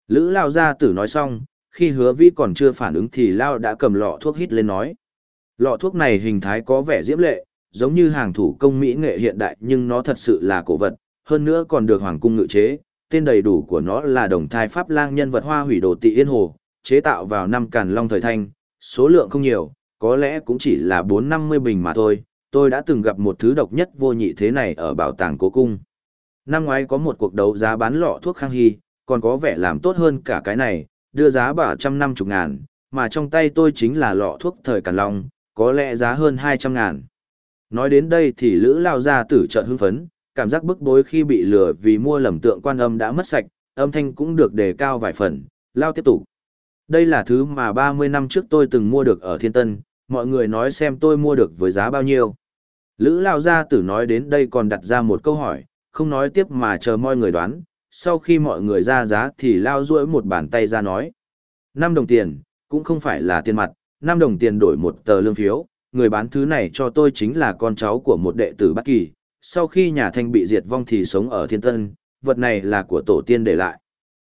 A: Lữ Lao gia tử nói xong, khi hứa vi còn chưa phản ứng thì Lao đã cầm lọ thuốc hít lên nói. Lọ thuốc này hình thái có vẻ diễm lệ, giống như hàng thủ công mỹ nghệ hiện đại nhưng nó thật sự là cổ vật, hơn nữa còn được hoàng cung ngự chế. Tên đầy đủ của nó là đồng thai pháp lang nhân vật hoa hủy đồ tị yên hồ, chế tạo vào năm càn long thời thanh, số lượng không nhiều, có lẽ cũng chỉ là bốn năm mươi bình mà thôi, tôi đã từng gặp một thứ độc nhất vô nhị thế này ở bảo tàng cố cung. Năm ngoái có một cuộc đấu giá bán lọ thuốc khang hy, còn có vẻ làm tốt hơn cả cái này, đưa giá bảo trăm năm chục ngàn, mà trong tay tôi chính là lọ thuốc thời Càn Long, có lẽ giá hơn hai trăm ngàn. Nói đến đây thì Lữ Lao ra tử trận hưng phấn, cảm giác bức bối khi bị lừa vì mua lầm tượng quan âm đã mất sạch, âm thanh cũng được đề cao vài phần, Lao tiếp tục. Đây là thứ mà 30 năm trước tôi từng mua được ở Thiên Tân, mọi người nói xem tôi mua được với giá bao nhiêu. Lữ Lao Gia Tử nói đến đây còn đặt ra một câu hỏi, không nói tiếp mà chờ mọi người đoán, sau khi mọi người ra giá thì Lao duỗi một bàn tay ra nói. 5 đồng tiền, cũng không phải là tiền mặt, 5 đồng tiền đổi một tờ lương phiếu, người bán thứ này cho tôi chính là con cháu của một đệ tử Bắc Kỳ, sau khi nhà thanh bị diệt vong thì sống ở Thiên Tân, vật này là của tổ tiên để lại.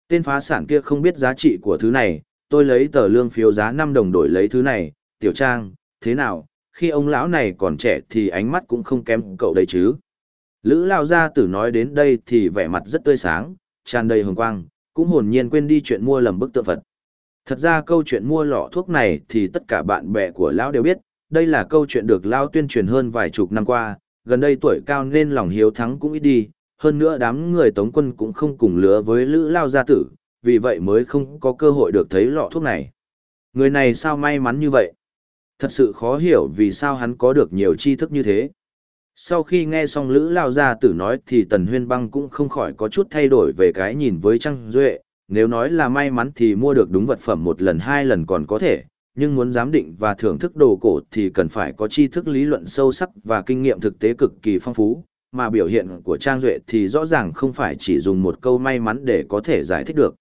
A: Tên phá sản kia không biết giá trị của thứ này, tôi lấy tờ lương phiếu giá 5 đồng đổi lấy thứ này, tiểu trang, thế nào, khi ông lão này còn trẻ thì ánh mắt cũng không kém cậu đấy chứ. Lữ Lao Gia Tử nói đến đây thì vẻ mặt rất tươi sáng, tràn đầy hồng quang, cũng hồn nhiên quên đi chuyện mua lầm bức tượng Phật. Thật ra câu chuyện mua lọ thuốc này thì tất cả bạn bè của Lão đều biết, đây là câu chuyện được Lão tuyên truyền hơn vài chục năm qua, gần đây tuổi cao nên lòng hiếu thắng cũng ít đi, hơn nữa đám người tống quân cũng không cùng lứa với Lữ Lao Gia Tử, vì vậy mới không có cơ hội được thấy lọ thuốc này. Người này sao may mắn như vậy? Thật sự khó hiểu vì sao hắn có được nhiều tri thức như thế. Sau khi nghe xong Lữ Lao Gia Tử nói thì Tần Huyên Băng cũng không khỏi có chút thay đổi về cái nhìn với Trăng Duệ, nếu nói là may mắn thì mua được đúng vật phẩm một lần hai lần còn có thể, nhưng muốn giám định và thưởng thức đồ cổ thì cần phải có tri thức lý luận sâu sắc và kinh nghiệm thực tế cực kỳ phong phú, mà biểu hiện của Trang Duệ thì rõ ràng không phải chỉ dùng một câu may mắn để có thể giải thích được.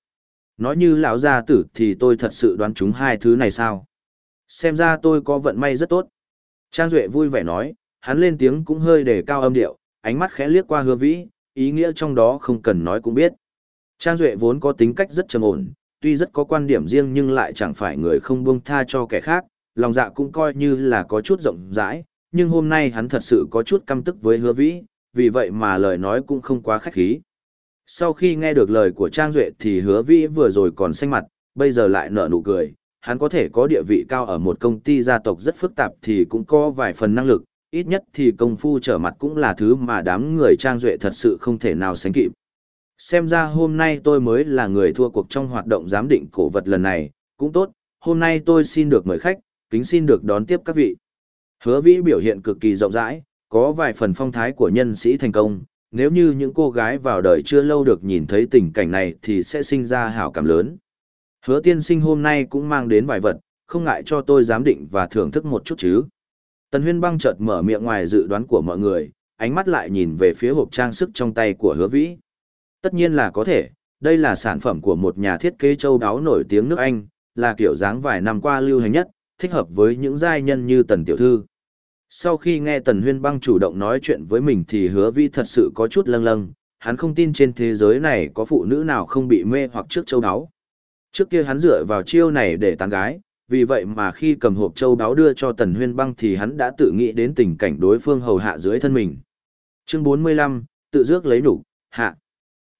A: Nói như lão gia tử thì tôi thật sự đoán chúng hai thứ này sao? Xem ra tôi có vận may rất tốt. Trang Duệ vui vẻ nói, hắn lên tiếng cũng hơi để cao âm điệu, ánh mắt khẽ liếc qua hứa vĩ, ý nghĩa trong đó không cần nói cũng biết. Trang Duệ vốn có tính cách rất trầm ổn, tuy rất có quan điểm riêng nhưng lại chẳng phải người không buông tha cho kẻ khác, lòng dạ cũng coi như là có chút rộng rãi, nhưng hôm nay hắn thật sự có chút căm tức với hứa vĩ, vì vậy mà lời nói cũng không quá khách khí. Sau khi nghe được lời của Trang Duệ thì hứa vĩ vừa rồi còn xanh mặt, bây giờ lại nở nụ cười, hắn có thể có địa vị cao ở một công ty gia tộc rất phức tạp thì cũng có vài phần năng lực, ít nhất thì công phu trở mặt cũng là thứ mà đám người Trang Duệ thật sự không thể nào sánh kịp. Xem ra hôm nay tôi mới là người thua cuộc trong hoạt động giám định cổ vật lần này, cũng tốt, hôm nay tôi xin được mời khách, kính xin được đón tiếp các vị. Hứa vĩ biểu hiện cực kỳ rộng rãi, có vài phần phong thái của nhân sĩ thành công, nếu như những cô gái vào đời chưa lâu được nhìn thấy tình cảnh này thì sẽ sinh ra hảo cảm lớn. Hứa tiên sinh hôm nay cũng mang đến vài vật, không ngại cho tôi giám định và thưởng thức một chút chứ. Tần huyên băng chợt mở miệng ngoài dự đoán của mọi người, ánh mắt lại nhìn về phía hộp trang sức trong tay của hứa vĩ. Tất nhiên là có thể, đây là sản phẩm của một nhà thiết kế châu đáo nổi tiếng nước Anh, là kiểu dáng vài năm qua lưu hành nhất, thích hợp với những giai nhân như tần tiểu thư. Sau khi nghe tần huyên băng chủ động nói chuyện với mình thì hứa Vi thật sự có chút lâng lâng, hắn không tin trên thế giới này có phụ nữ nào không bị mê hoặc trước châu đáo. Trước kia hắn dựa vào chiêu này để tán gái, vì vậy mà khi cầm hộp châu đáo đưa cho tần huyên băng thì hắn đã tự nghĩ đến tình cảnh đối phương hầu hạ dưới thân mình. Chương 45, tự dước lấy đủ, hạ.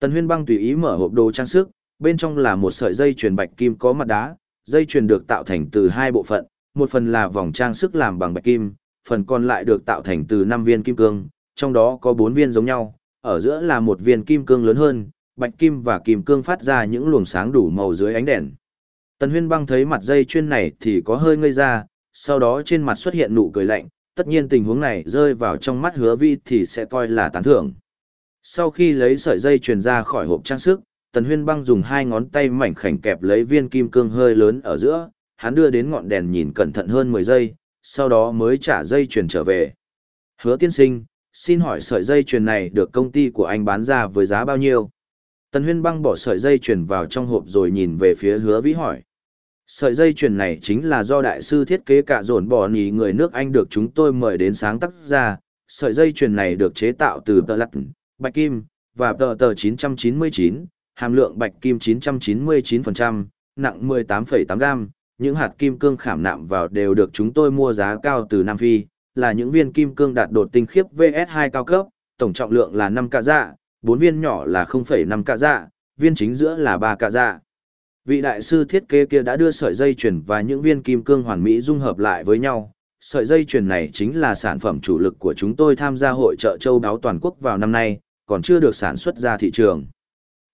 A: Tần huyên băng tùy ý mở hộp đồ trang sức, bên trong là một sợi dây chuyền bạch kim có mặt đá, dây chuyền được tạo thành từ hai bộ phận, một phần là vòng trang sức làm bằng bạch kim, phần còn lại được tạo thành từ 5 viên kim cương, trong đó có 4 viên giống nhau, ở giữa là một viên kim cương lớn hơn, bạch kim và kim cương phát ra những luồng sáng đủ màu dưới ánh đèn. Tần Huyên Băng thấy mặt dây chuyền này thì có hơi ngây ra, sau đó trên mặt xuất hiện nụ cười lạnh, tất nhiên tình huống này rơi vào trong mắt hứa vi thì sẽ coi là tán thưởng. Sau khi lấy sợi dây truyền ra khỏi hộp trang sức, Tần Huyên Băng dùng hai ngón tay mảnh khảnh kẹp lấy viên kim cương hơi lớn ở giữa, hắn đưa đến ngọn đèn nhìn cẩn thận hơn 10 giây, sau đó mới trả dây truyền trở về. Hứa tiên sinh, xin hỏi sợi dây truyền này được công ty của anh bán ra với giá bao nhiêu? Tần Huyên Băng bỏ sợi dây truyền vào trong hộp rồi nhìn về phía hứa vĩ hỏi. Sợi dây chuyền này chính là do đại sư thiết kế cả dồn bỏ nhì người nước Anh được chúng tôi mời đến sáng tác ra. Sợi dây chuyền này được chế tạo từ tơ lặt, bạch kim, và tờ tờ 999, hàm lượng bạch kim 999%, nặng 18,8 gram. Những hạt kim cương khảm nạm vào đều được chúng tôi mua giá cao từ Nam Phi, là những viên kim cương đạt đột tinh khiếp VS2 cao cấp, tổng trọng lượng là 5 cạ dạ, 4 viên nhỏ là 0,5 cạ dạ, viên chính giữa là 3 cạ dạ. Vị đại sư thiết kế kia đã đưa sợi dây chuyền và những viên kim cương hoàn mỹ dung hợp lại với nhau. Sợi dây chuyền này chính là sản phẩm chủ lực của chúng tôi tham gia hội trợ châu đáo toàn quốc vào năm nay, còn chưa được sản xuất ra thị trường.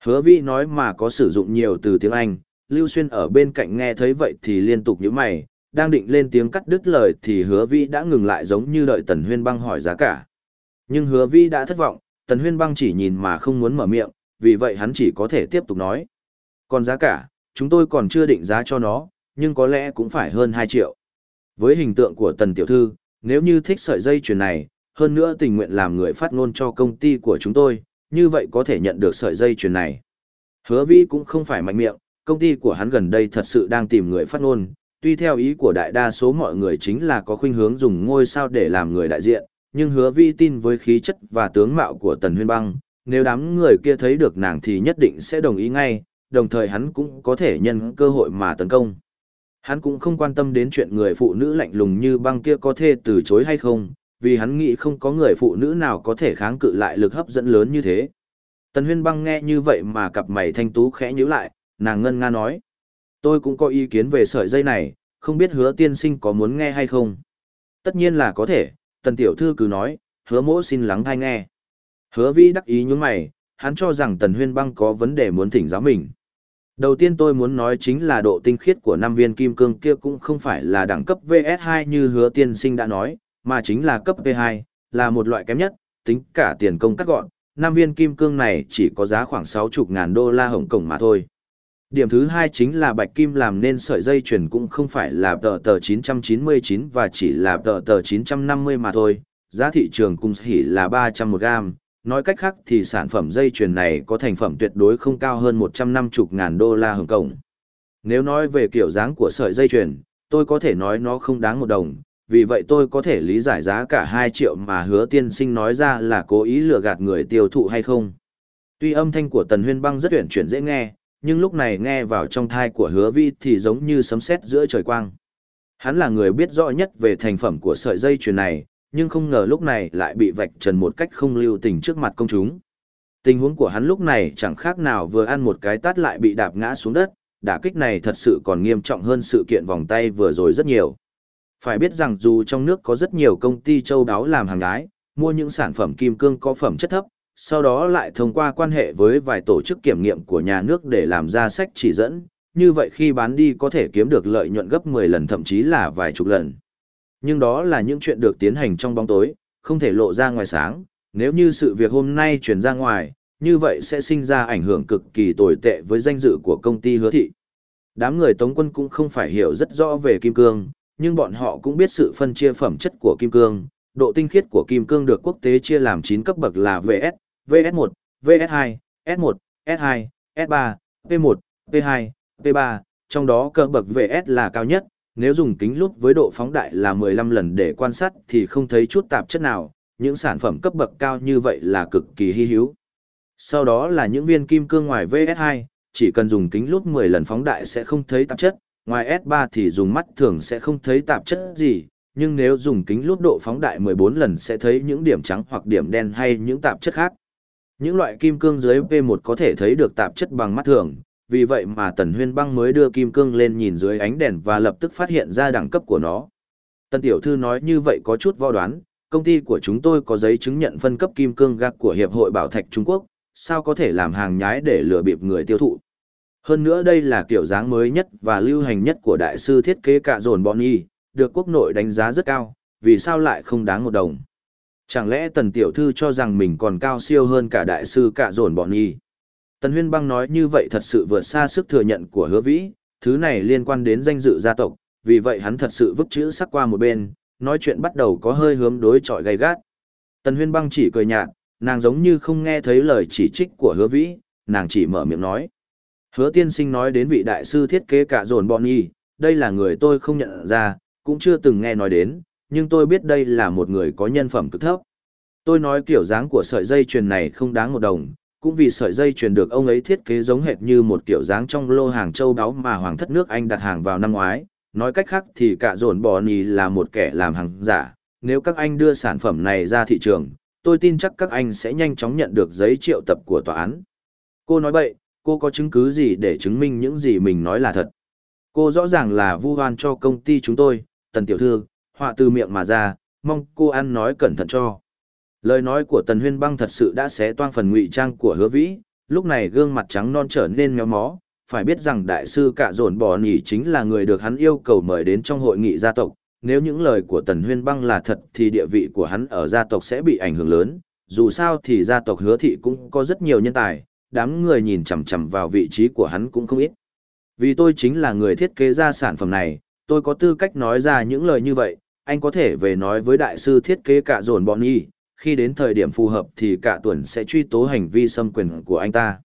A: Hứa Vĩ nói mà có sử dụng nhiều từ tiếng Anh, Lưu Xuyên ở bên cạnh nghe thấy vậy thì liên tục nhíu mày, đang định lên tiếng cắt đứt lời thì Hứa Vĩ đã ngừng lại giống như đợi Tần Huyên Băng hỏi giá cả. Nhưng Hứa Vĩ đã thất vọng, Tần Huyên Băng chỉ nhìn mà không muốn mở miệng, vì vậy hắn chỉ có thể tiếp tục nói. Còn giá cả, chúng tôi còn chưa định giá cho nó, nhưng có lẽ cũng phải hơn 2 triệu. Với hình tượng của Tần Tiểu Thư, nếu như thích sợi dây chuyền này, hơn nữa tình nguyện làm người phát ngôn cho công ty của chúng tôi, như vậy có thể nhận được sợi dây chuyền này. Hứa Vĩ cũng không phải mạnh miệng, công ty của hắn gần đây thật sự đang tìm người phát ngôn, tuy theo ý của đại đa số mọi người chính là có khuynh hướng dùng ngôi sao để làm người đại diện, nhưng hứa vi tin với khí chất và tướng mạo của tần huyên băng, nếu đám người kia thấy được nàng thì nhất định sẽ đồng ý ngay, đồng thời hắn cũng có thể nhân cơ hội mà tấn công. Hắn cũng không quan tâm đến chuyện người phụ nữ lạnh lùng như băng kia có thể từ chối hay không, vì hắn nghĩ không có người phụ nữ nào có thể kháng cự lại lực hấp dẫn lớn như thế. Tần huyên băng nghe như vậy mà cặp mày thanh tú khẽ nhíu lại, nàng ngân nga nói. Tôi cũng có ý kiến về sợi dây này, không biết hứa tiên sinh có muốn nghe hay không. Tất nhiên là có thể, tần tiểu thư cứ nói, hứa mỗ xin lắng thai nghe. Hứa Vi đắc ý nhún mày, hắn cho rằng tần huyên băng có vấn đề muốn thỉnh giáo mình. Đầu tiên tôi muốn nói chính là độ tinh khiết của năm viên kim cương kia cũng không phải là đẳng cấp VS2 như hứa tiên sinh đã nói, mà chính là cấp V2, là một loại kém nhất, tính cả tiền công cắt gọn, nam viên kim cương này chỉ có giá khoảng 60 ngàn đô la Hồng Kông mà thôi. Điểm thứ hai chính là bạch kim làm nên sợi dây chuyền cũng không phải là tờ tờ 999 và chỉ là tờ tờ 950 mà thôi, giá thị trường cung hỉ là 300 một gram. Nói cách khác thì sản phẩm dây chuyền này có thành phẩm tuyệt đối không cao hơn 150 ngàn đô la Hồng Kông. Nếu nói về kiểu dáng của sợi dây chuyền, tôi có thể nói nó không đáng một đồng, vì vậy tôi có thể lý giải giá cả 2 triệu mà hứa tiên sinh nói ra là cố ý lừa gạt người tiêu thụ hay không. Tuy âm thanh của Tần Huyên Băng rất uyển chuyển dễ nghe, nhưng lúc này nghe vào trong thai của hứa vi thì giống như sấm sét giữa trời quang. Hắn là người biết rõ nhất về thành phẩm của sợi dây chuyền này, nhưng không ngờ lúc này lại bị vạch trần một cách không lưu tình trước mặt công chúng. Tình huống của hắn lúc này chẳng khác nào vừa ăn một cái tát lại bị đạp ngã xuống đất, đả kích này thật sự còn nghiêm trọng hơn sự kiện vòng tay vừa rồi rất nhiều. Phải biết rằng dù trong nước có rất nhiều công ty châu đáo làm hàng gái, mua những sản phẩm kim cương có phẩm chất thấp, sau đó lại thông qua quan hệ với vài tổ chức kiểm nghiệm của nhà nước để làm ra sách chỉ dẫn, như vậy khi bán đi có thể kiếm được lợi nhuận gấp 10 lần thậm chí là vài chục lần. Nhưng đó là những chuyện được tiến hành trong bóng tối, không thể lộ ra ngoài sáng, nếu như sự việc hôm nay truyền ra ngoài, như vậy sẽ sinh ra ảnh hưởng cực kỳ tồi tệ với danh dự của công ty hứa thị. Đám người Tống quân cũng không phải hiểu rất rõ về kim cương, nhưng bọn họ cũng biết sự phân chia phẩm chất của kim cương. Độ tinh khiết của kim cương được quốc tế chia làm 9 cấp bậc là VS, VS1, VS2, S1, S2, S3, P1, P2, P3, trong đó cấp bậc VS là cao nhất, nếu dùng kính lúp với độ phóng đại là 15 lần để quan sát thì không thấy chút tạp chất nào, những sản phẩm cấp bậc cao như vậy là cực kỳ hy hữu. Sau đó là những viên kim cương ngoài VS2, chỉ cần dùng kính lúp 10 lần phóng đại sẽ không thấy tạp chất, ngoài S3 thì dùng mắt thường sẽ không thấy tạp chất gì, nhưng nếu dùng kính lút độ phóng đại 14 lần sẽ thấy những điểm trắng hoặc điểm đen hay những tạp chất khác. Những loại kim cương dưới P1 có thể thấy được tạp chất bằng mắt thường, vì vậy mà Tần Huyên Băng mới đưa kim cương lên nhìn dưới ánh đèn và lập tức phát hiện ra đẳng cấp của nó. Tần Tiểu Thư nói như vậy có chút vo đoán, công ty của chúng tôi có giấy chứng nhận phân cấp kim cương gạc của Hiệp hội Bảo Thạch Trung Quốc, sao có thể làm hàng nhái để lừa bịp người tiêu thụ. Hơn nữa đây là kiểu dáng mới nhất và lưu hành nhất của đại sư thiết kế cạ dồn bọn y, được quốc nội đánh giá rất cao, vì sao lại không đáng một đồng. Chẳng lẽ tần tiểu thư cho rằng mình còn cao siêu hơn cả đại sư cạ dồn bọn y. Tần huyên băng nói như vậy thật sự vượt xa sức thừa nhận của hứa vĩ, thứ này liên quan đến danh dự gia tộc, vì vậy hắn thật sự vứt chữ sắc qua một bên, nói chuyện bắt đầu có hơi hướng đối chọi gay gắt. Tần huyên băng chỉ cười nhạt, nàng giống như không nghe thấy lời chỉ trích của hứa vĩ, nàng chỉ mở miệng nói. Hứa tiên sinh nói đến vị đại sư thiết kế cả dồn bọn nhi, đây là người tôi không nhận ra, cũng chưa từng nghe nói đến, nhưng tôi biết đây là một người có nhân phẩm cực thấp. Tôi nói kiểu dáng của sợi dây chuyền này không đáng một đồng, cũng vì sợi dây chuyền được ông ấy thiết kế giống hệt như một kiểu dáng trong lô hàng châu đáo mà hoàng thất nước Anh đặt hàng vào năm ngoái. Nói cách khác thì cả dồn bò nì là một kẻ làm hàng giả. Nếu các anh đưa sản phẩm này ra thị trường, tôi tin chắc các anh sẽ nhanh chóng nhận được giấy triệu tập của tòa án. Cô nói bậy, cô có chứng cứ gì để chứng minh những gì mình nói là thật. Cô rõ ràng là vu oan cho công ty chúng tôi, tần tiểu thư, họa từ miệng mà ra, mong cô ăn nói cẩn thận cho. Lời nói của tần huyên băng thật sự đã xé toang phần ngụy trang của hứa vĩ, lúc này gương mặt trắng non trở nên méo mó, phải biết rằng đại sư cạ dồn bò nỉ chính là người được hắn yêu cầu mời đến trong hội nghị gia tộc. Nếu những lời của tần huyên băng là thật thì địa vị của hắn ở gia tộc sẽ bị ảnh hưởng lớn, dù sao thì gia tộc hứa thị cũng có rất nhiều nhân tài, đám người nhìn chằm chằm vào vị trí của hắn cũng không ít. Vì tôi chính là người thiết kế ra sản phẩm này, tôi có tư cách nói ra những lời như vậy, anh có thể về nói với đại sư thiết kế cả dồn bọn y, khi đến thời điểm phù hợp thì cả tuần sẽ truy tố hành vi xâm quyền của anh ta.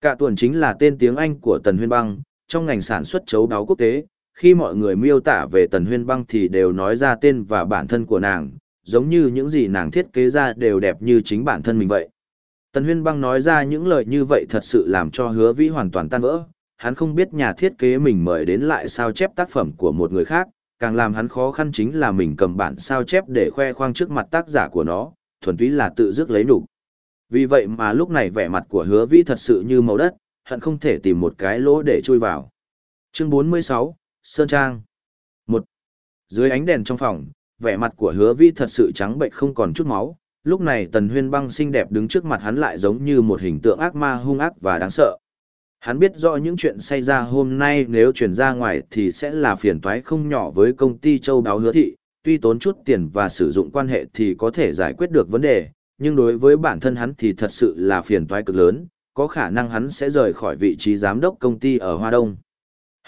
A: Cả tuần chính là tên tiếng Anh của Tần Huyên Băng, trong ngành sản xuất chấu đáo quốc tế, khi mọi người miêu tả về Tần Huyên Băng thì đều nói ra tên và bản thân của nàng, giống như những gì nàng thiết kế ra đều đẹp như chính bản thân mình vậy. Tần Huyên Băng nói ra những lời như vậy thật sự làm cho hứa vĩ hoàn toàn tan vỡ. Hắn không biết nhà thiết kế mình mời đến lại sao chép tác phẩm của một người khác, càng làm hắn khó khăn chính là mình cầm bản sao chép để khoe khoang trước mặt tác giả của nó, thuần túy là tự dứt lấy đủ. Vì vậy mà lúc này vẻ mặt của hứa vĩ thật sự như màu đất, hận không thể tìm một cái lỗ để chui vào. Chương 46, Sơn Trang 1. Dưới ánh đèn trong phòng, vẻ mặt của hứa vĩ thật sự trắng bệnh không còn chút máu, lúc này tần huyên băng xinh đẹp đứng trước mặt hắn lại giống như một hình tượng ác ma hung ác và đáng sợ. Hắn biết rõ những chuyện xảy ra hôm nay nếu chuyển ra ngoài thì sẽ là phiền toái không nhỏ với công ty châu đáo hứa thị, tuy tốn chút tiền và sử dụng quan hệ thì có thể giải quyết được vấn đề, nhưng đối với bản thân hắn thì thật sự là phiền toái cực lớn, có khả năng hắn sẽ rời khỏi vị trí giám đốc công ty ở Hoa Đông.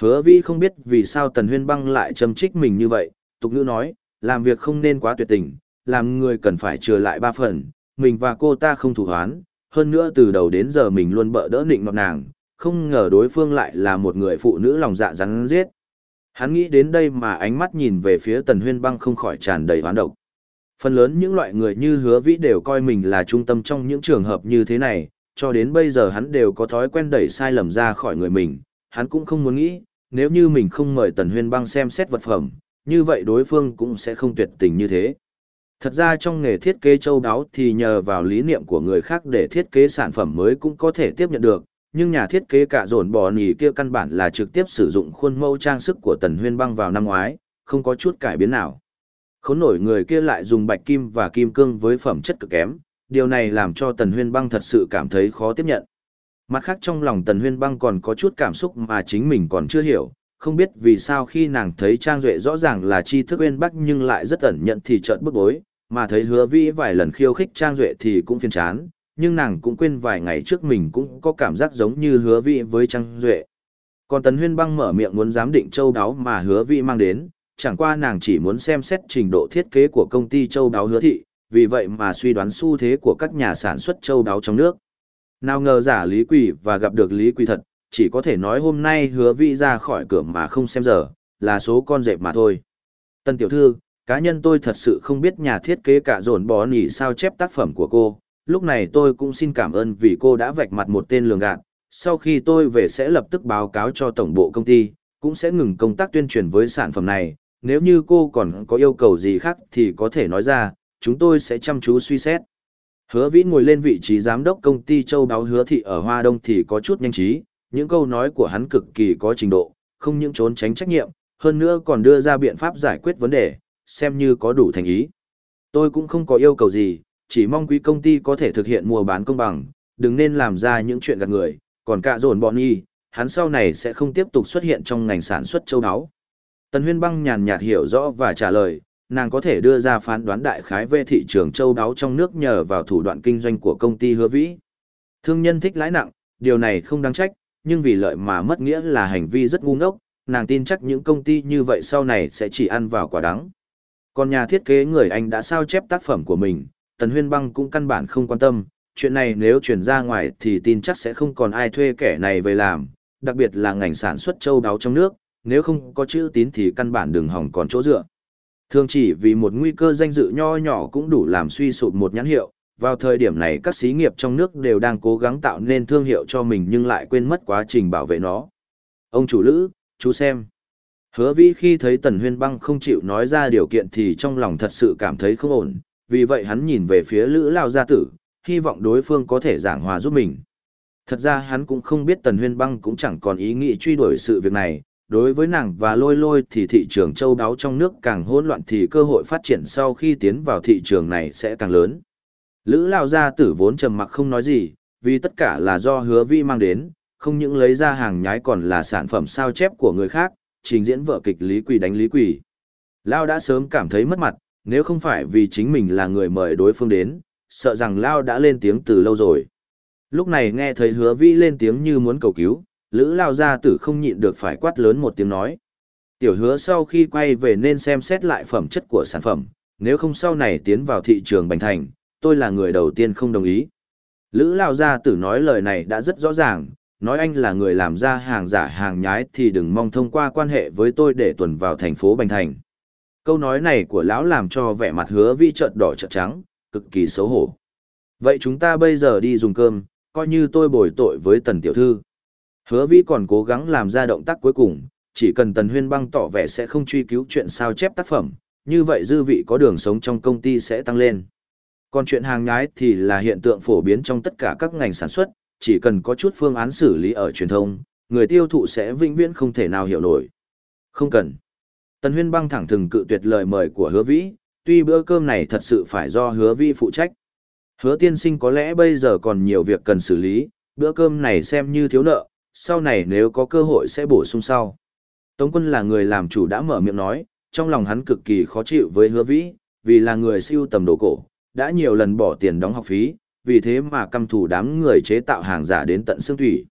A: Hứa vi không biết vì sao Tần Huyên Băng lại châm trích mình như vậy, tục ngữ nói, làm việc không nên quá tuyệt tình, làm người cần phải trừ lại ba phần, mình và cô ta không thủ hoán, hơn nữa từ đầu đến giờ mình luôn bỡ đỡ nịnh nọt nàng, không ngờ đối phương lại là một người phụ nữ lòng dạ rắn giết. Hắn nghĩ đến đây mà ánh mắt nhìn về phía tần huyên băng không khỏi tràn đầy hoán độc. Phần lớn những loại người như hứa vĩ đều coi mình là trung tâm trong những trường hợp như thế này, cho đến bây giờ hắn đều có thói quen đẩy sai lầm ra khỏi người mình, hắn cũng không muốn nghĩ, nếu như mình không mời tần huyên băng xem xét vật phẩm, như vậy đối phương cũng sẽ không tuyệt tình như thế. Thật ra trong nghề thiết kế châu đáo thì nhờ vào lý niệm của người khác để thiết kế sản phẩm mới cũng có thể tiếp nhận được, nhưng nhà thiết kế cả dồn bò nỉ kia căn bản là trực tiếp sử dụng khuôn mẫu trang sức của tần huyên băng vào năm ngoái, không có chút cải biến nào. Khốn nổi người kia lại dùng bạch kim và kim cương với phẩm chất cực kém, điều này làm cho tần huyên băng thật sự cảm thấy khó tiếp nhận. Mặt khác trong lòng tần huyên băng còn có chút cảm xúc mà chính mình còn chưa hiểu, không biết vì sao khi nàng thấy Trang Duệ rõ ràng là tri thức uyên bắc nhưng lại rất ẩn nhận thì chợt bức bối, mà thấy hứa vĩ vài lần khiêu khích Trang Duệ thì cũng phiền chán, nhưng nàng cũng quên vài ngày trước mình cũng có cảm giác giống như hứa vĩ với Trang Duệ. Còn Tấn Huyên băng mở miệng muốn giám định châu đáo mà hứa vĩ mang đến, chẳng qua nàng chỉ muốn xem xét trình độ thiết kế của công ty châu đáo hứa thị, vì vậy mà suy đoán xu thế của các nhà sản xuất châu đáo trong nước. Nào ngờ giả Lý Quỷ và gặp được Lý Quỷ thật, chỉ có thể nói hôm nay hứa vĩ ra khỏi cửa mà không xem giờ, là số con dẹp mà thôi. Tân tiểu thư, cá nhân tôi thật sự không biết nhà thiết kế cả dồn bó nỉ sao chép tác phẩm của cô, lúc này tôi cũng xin cảm ơn vì cô đã vạch mặt một tên lường gạt, sau khi tôi về sẽ lập tức báo cáo cho tổng bộ công ty, cũng sẽ ngừng công tác tuyên truyền với sản phẩm này, nếu như cô còn có yêu cầu gì khác thì có thể nói ra, chúng tôi sẽ chăm chú suy xét. Hứa Vĩ ngồi lên vị trí giám đốc công ty châu đáo hứa thị ở Hoa Đông thì có chút nhanh trí, những câu nói của hắn cực kỳ có trình độ, không những trốn tránh trách nhiệm, hơn nữa còn đưa ra biện pháp giải quyết vấn đề, xem như có đủ thành ý. Tôi cũng không có yêu cầu gì, chỉ mong quý công ty có thể thực hiện mua bán công bằng, đừng nên làm ra những chuyện gạt người, còn cả dồn bọn y, hắn sau này sẽ không tiếp tục xuất hiện trong ngành sản xuất châu áo. Tần Huyên Băng nhàn nhạt hiểu rõ và trả lời, nàng có thể đưa ra phán đoán đại khái về thị trường châu đáo trong nước nhờ vào thủ đoạn kinh doanh của công ty hứa vĩ. Thương nhân thích lãi nặng, điều này không đáng trách, nhưng vì lợi mà mất nghĩa là hành vi rất ngu ngốc, nàng tin chắc những công ty như vậy sau này sẽ chỉ ăn vào quả đắng. Còn nhà thiết kế người Anh đã sao chép tác phẩm của mình, Tần Huyên Băng cũng căn bản không quan tâm, chuyện này nếu chuyển ra ngoài thì tin chắc sẽ không còn ai thuê kẻ này về làm, đặc biệt là ngành sản xuất châu đáo trong nước, nếu không có chữ tín thì căn bản đừng hỏng còn chỗ dựa. Thường chỉ vì một nguy cơ danh dự nho nhỏ cũng đủ làm suy sụp một nhãn hiệu, vào thời điểm này các xí nghiệp trong nước đều đang cố gắng tạo nên thương hiệu cho mình nhưng lại quên mất quá trình bảo vệ nó. Ông chủ lữ, chú xem. Hứa vĩ khi thấy Tần Huyên Băng không chịu nói ra điều kiện thì trong lòng thật sự cảm thấy không ổn, vì vậy hắn nhìn về phía lữ lao gia tử, hy vọng đối phương có thể giảng hòa giúp mình. Thật ra hắn cũng không biết Tần Huyên Băng cũng chẳng còn ý nghĩ truy đuổi sự việc này, đối với nàng và lôi lôi thì thị trường châu đáo trong nước càng hỗn loạn thì cơ hội phát triển sau khi tiến vào thị trường này sẽ càng lớn. Lữ Lao Gia tử vốn trầm mặc không nói gì, vì tất cả là do hứa vi mang đến, không những lấy ra hàng nhái còn là sản phẩm sao chép của người khác, trình diễn vở kịch Lý Quỷ đánh Lý Quỷ Lao đã sớm cảm thấy mất mặt, nếu không phải vì chính mình là người mời đối phương đến, sợ rằng Lao đã lên tiếng từ lâu rồi. Lúc này nghe thấy hứa vi lên tiếng như muốn cầu cứu, Lữ Lao Gia tử không nhịn được phải quát lớn một tiếng nói. Tiểu hứa sau khi quay về nên xem xét lại phẩm chất của sản phẩm, nếu không sau này tiến vào thị trường bành thành, tôi là người đầu tiên không đồng ý. Lữ Lao Gia Tử nói lời này đã rất rõ ràng, nói anh là người làm ra hàng giả hàng nhái thì đừng mong thông qua quan hệ với tôi để tuần vào thành phố Bành Thành. Câu nói này của lão làm cho vẻ mặt hứa vi trợn đỏ trợn trắng, cực kỳ xấu hổ. Vậy chúng ta bây giờ đi dùng cơm, coi như tôi bồi tội với tần tiểu thư. Hứa vi còn cố gắng làm ra động tác cuối cùng, chỉ cần tần huyên băng tỏ vẻ sẽ không truy cứu chuyện sao chép tác phẩm, như vậy dư vị có đường sống trong công ty sẽ tăng lên. Còn chuyện hàng nhái thì là hiện tượng phổ biến trong tất cả các ngành sản xuất, chỉ cần có chút phương án xử lý ở truyền thông, người tiêu thụ sẽ vĩnh viễn không thể nào hiểu nổi. Không cần. Tần Huyên băng thẳng thừng cự tuyệt lời mời của hứa vĩ, tuy bữa cơm này thật sự phải do hứa vĩ phụ trách. Hứa tiên sinh có lẽ bây giờ còn nhiều việc cần xử lý, bữa cơm này xem như thiếu nợ, sau này nếu có cơ hội sẽ bổ sung sau. Tống quân là người làm chủ đã mở miệng nói, trong lòng hắn cực kỳ khó chịu với hứa vĩ, vì là người siêu tầm đồ cổ, đã nhiều lần bỏ tiền đóng học phí, vì thế mà căm thù đám người chế tạo hàng giả đến tận xương thủy.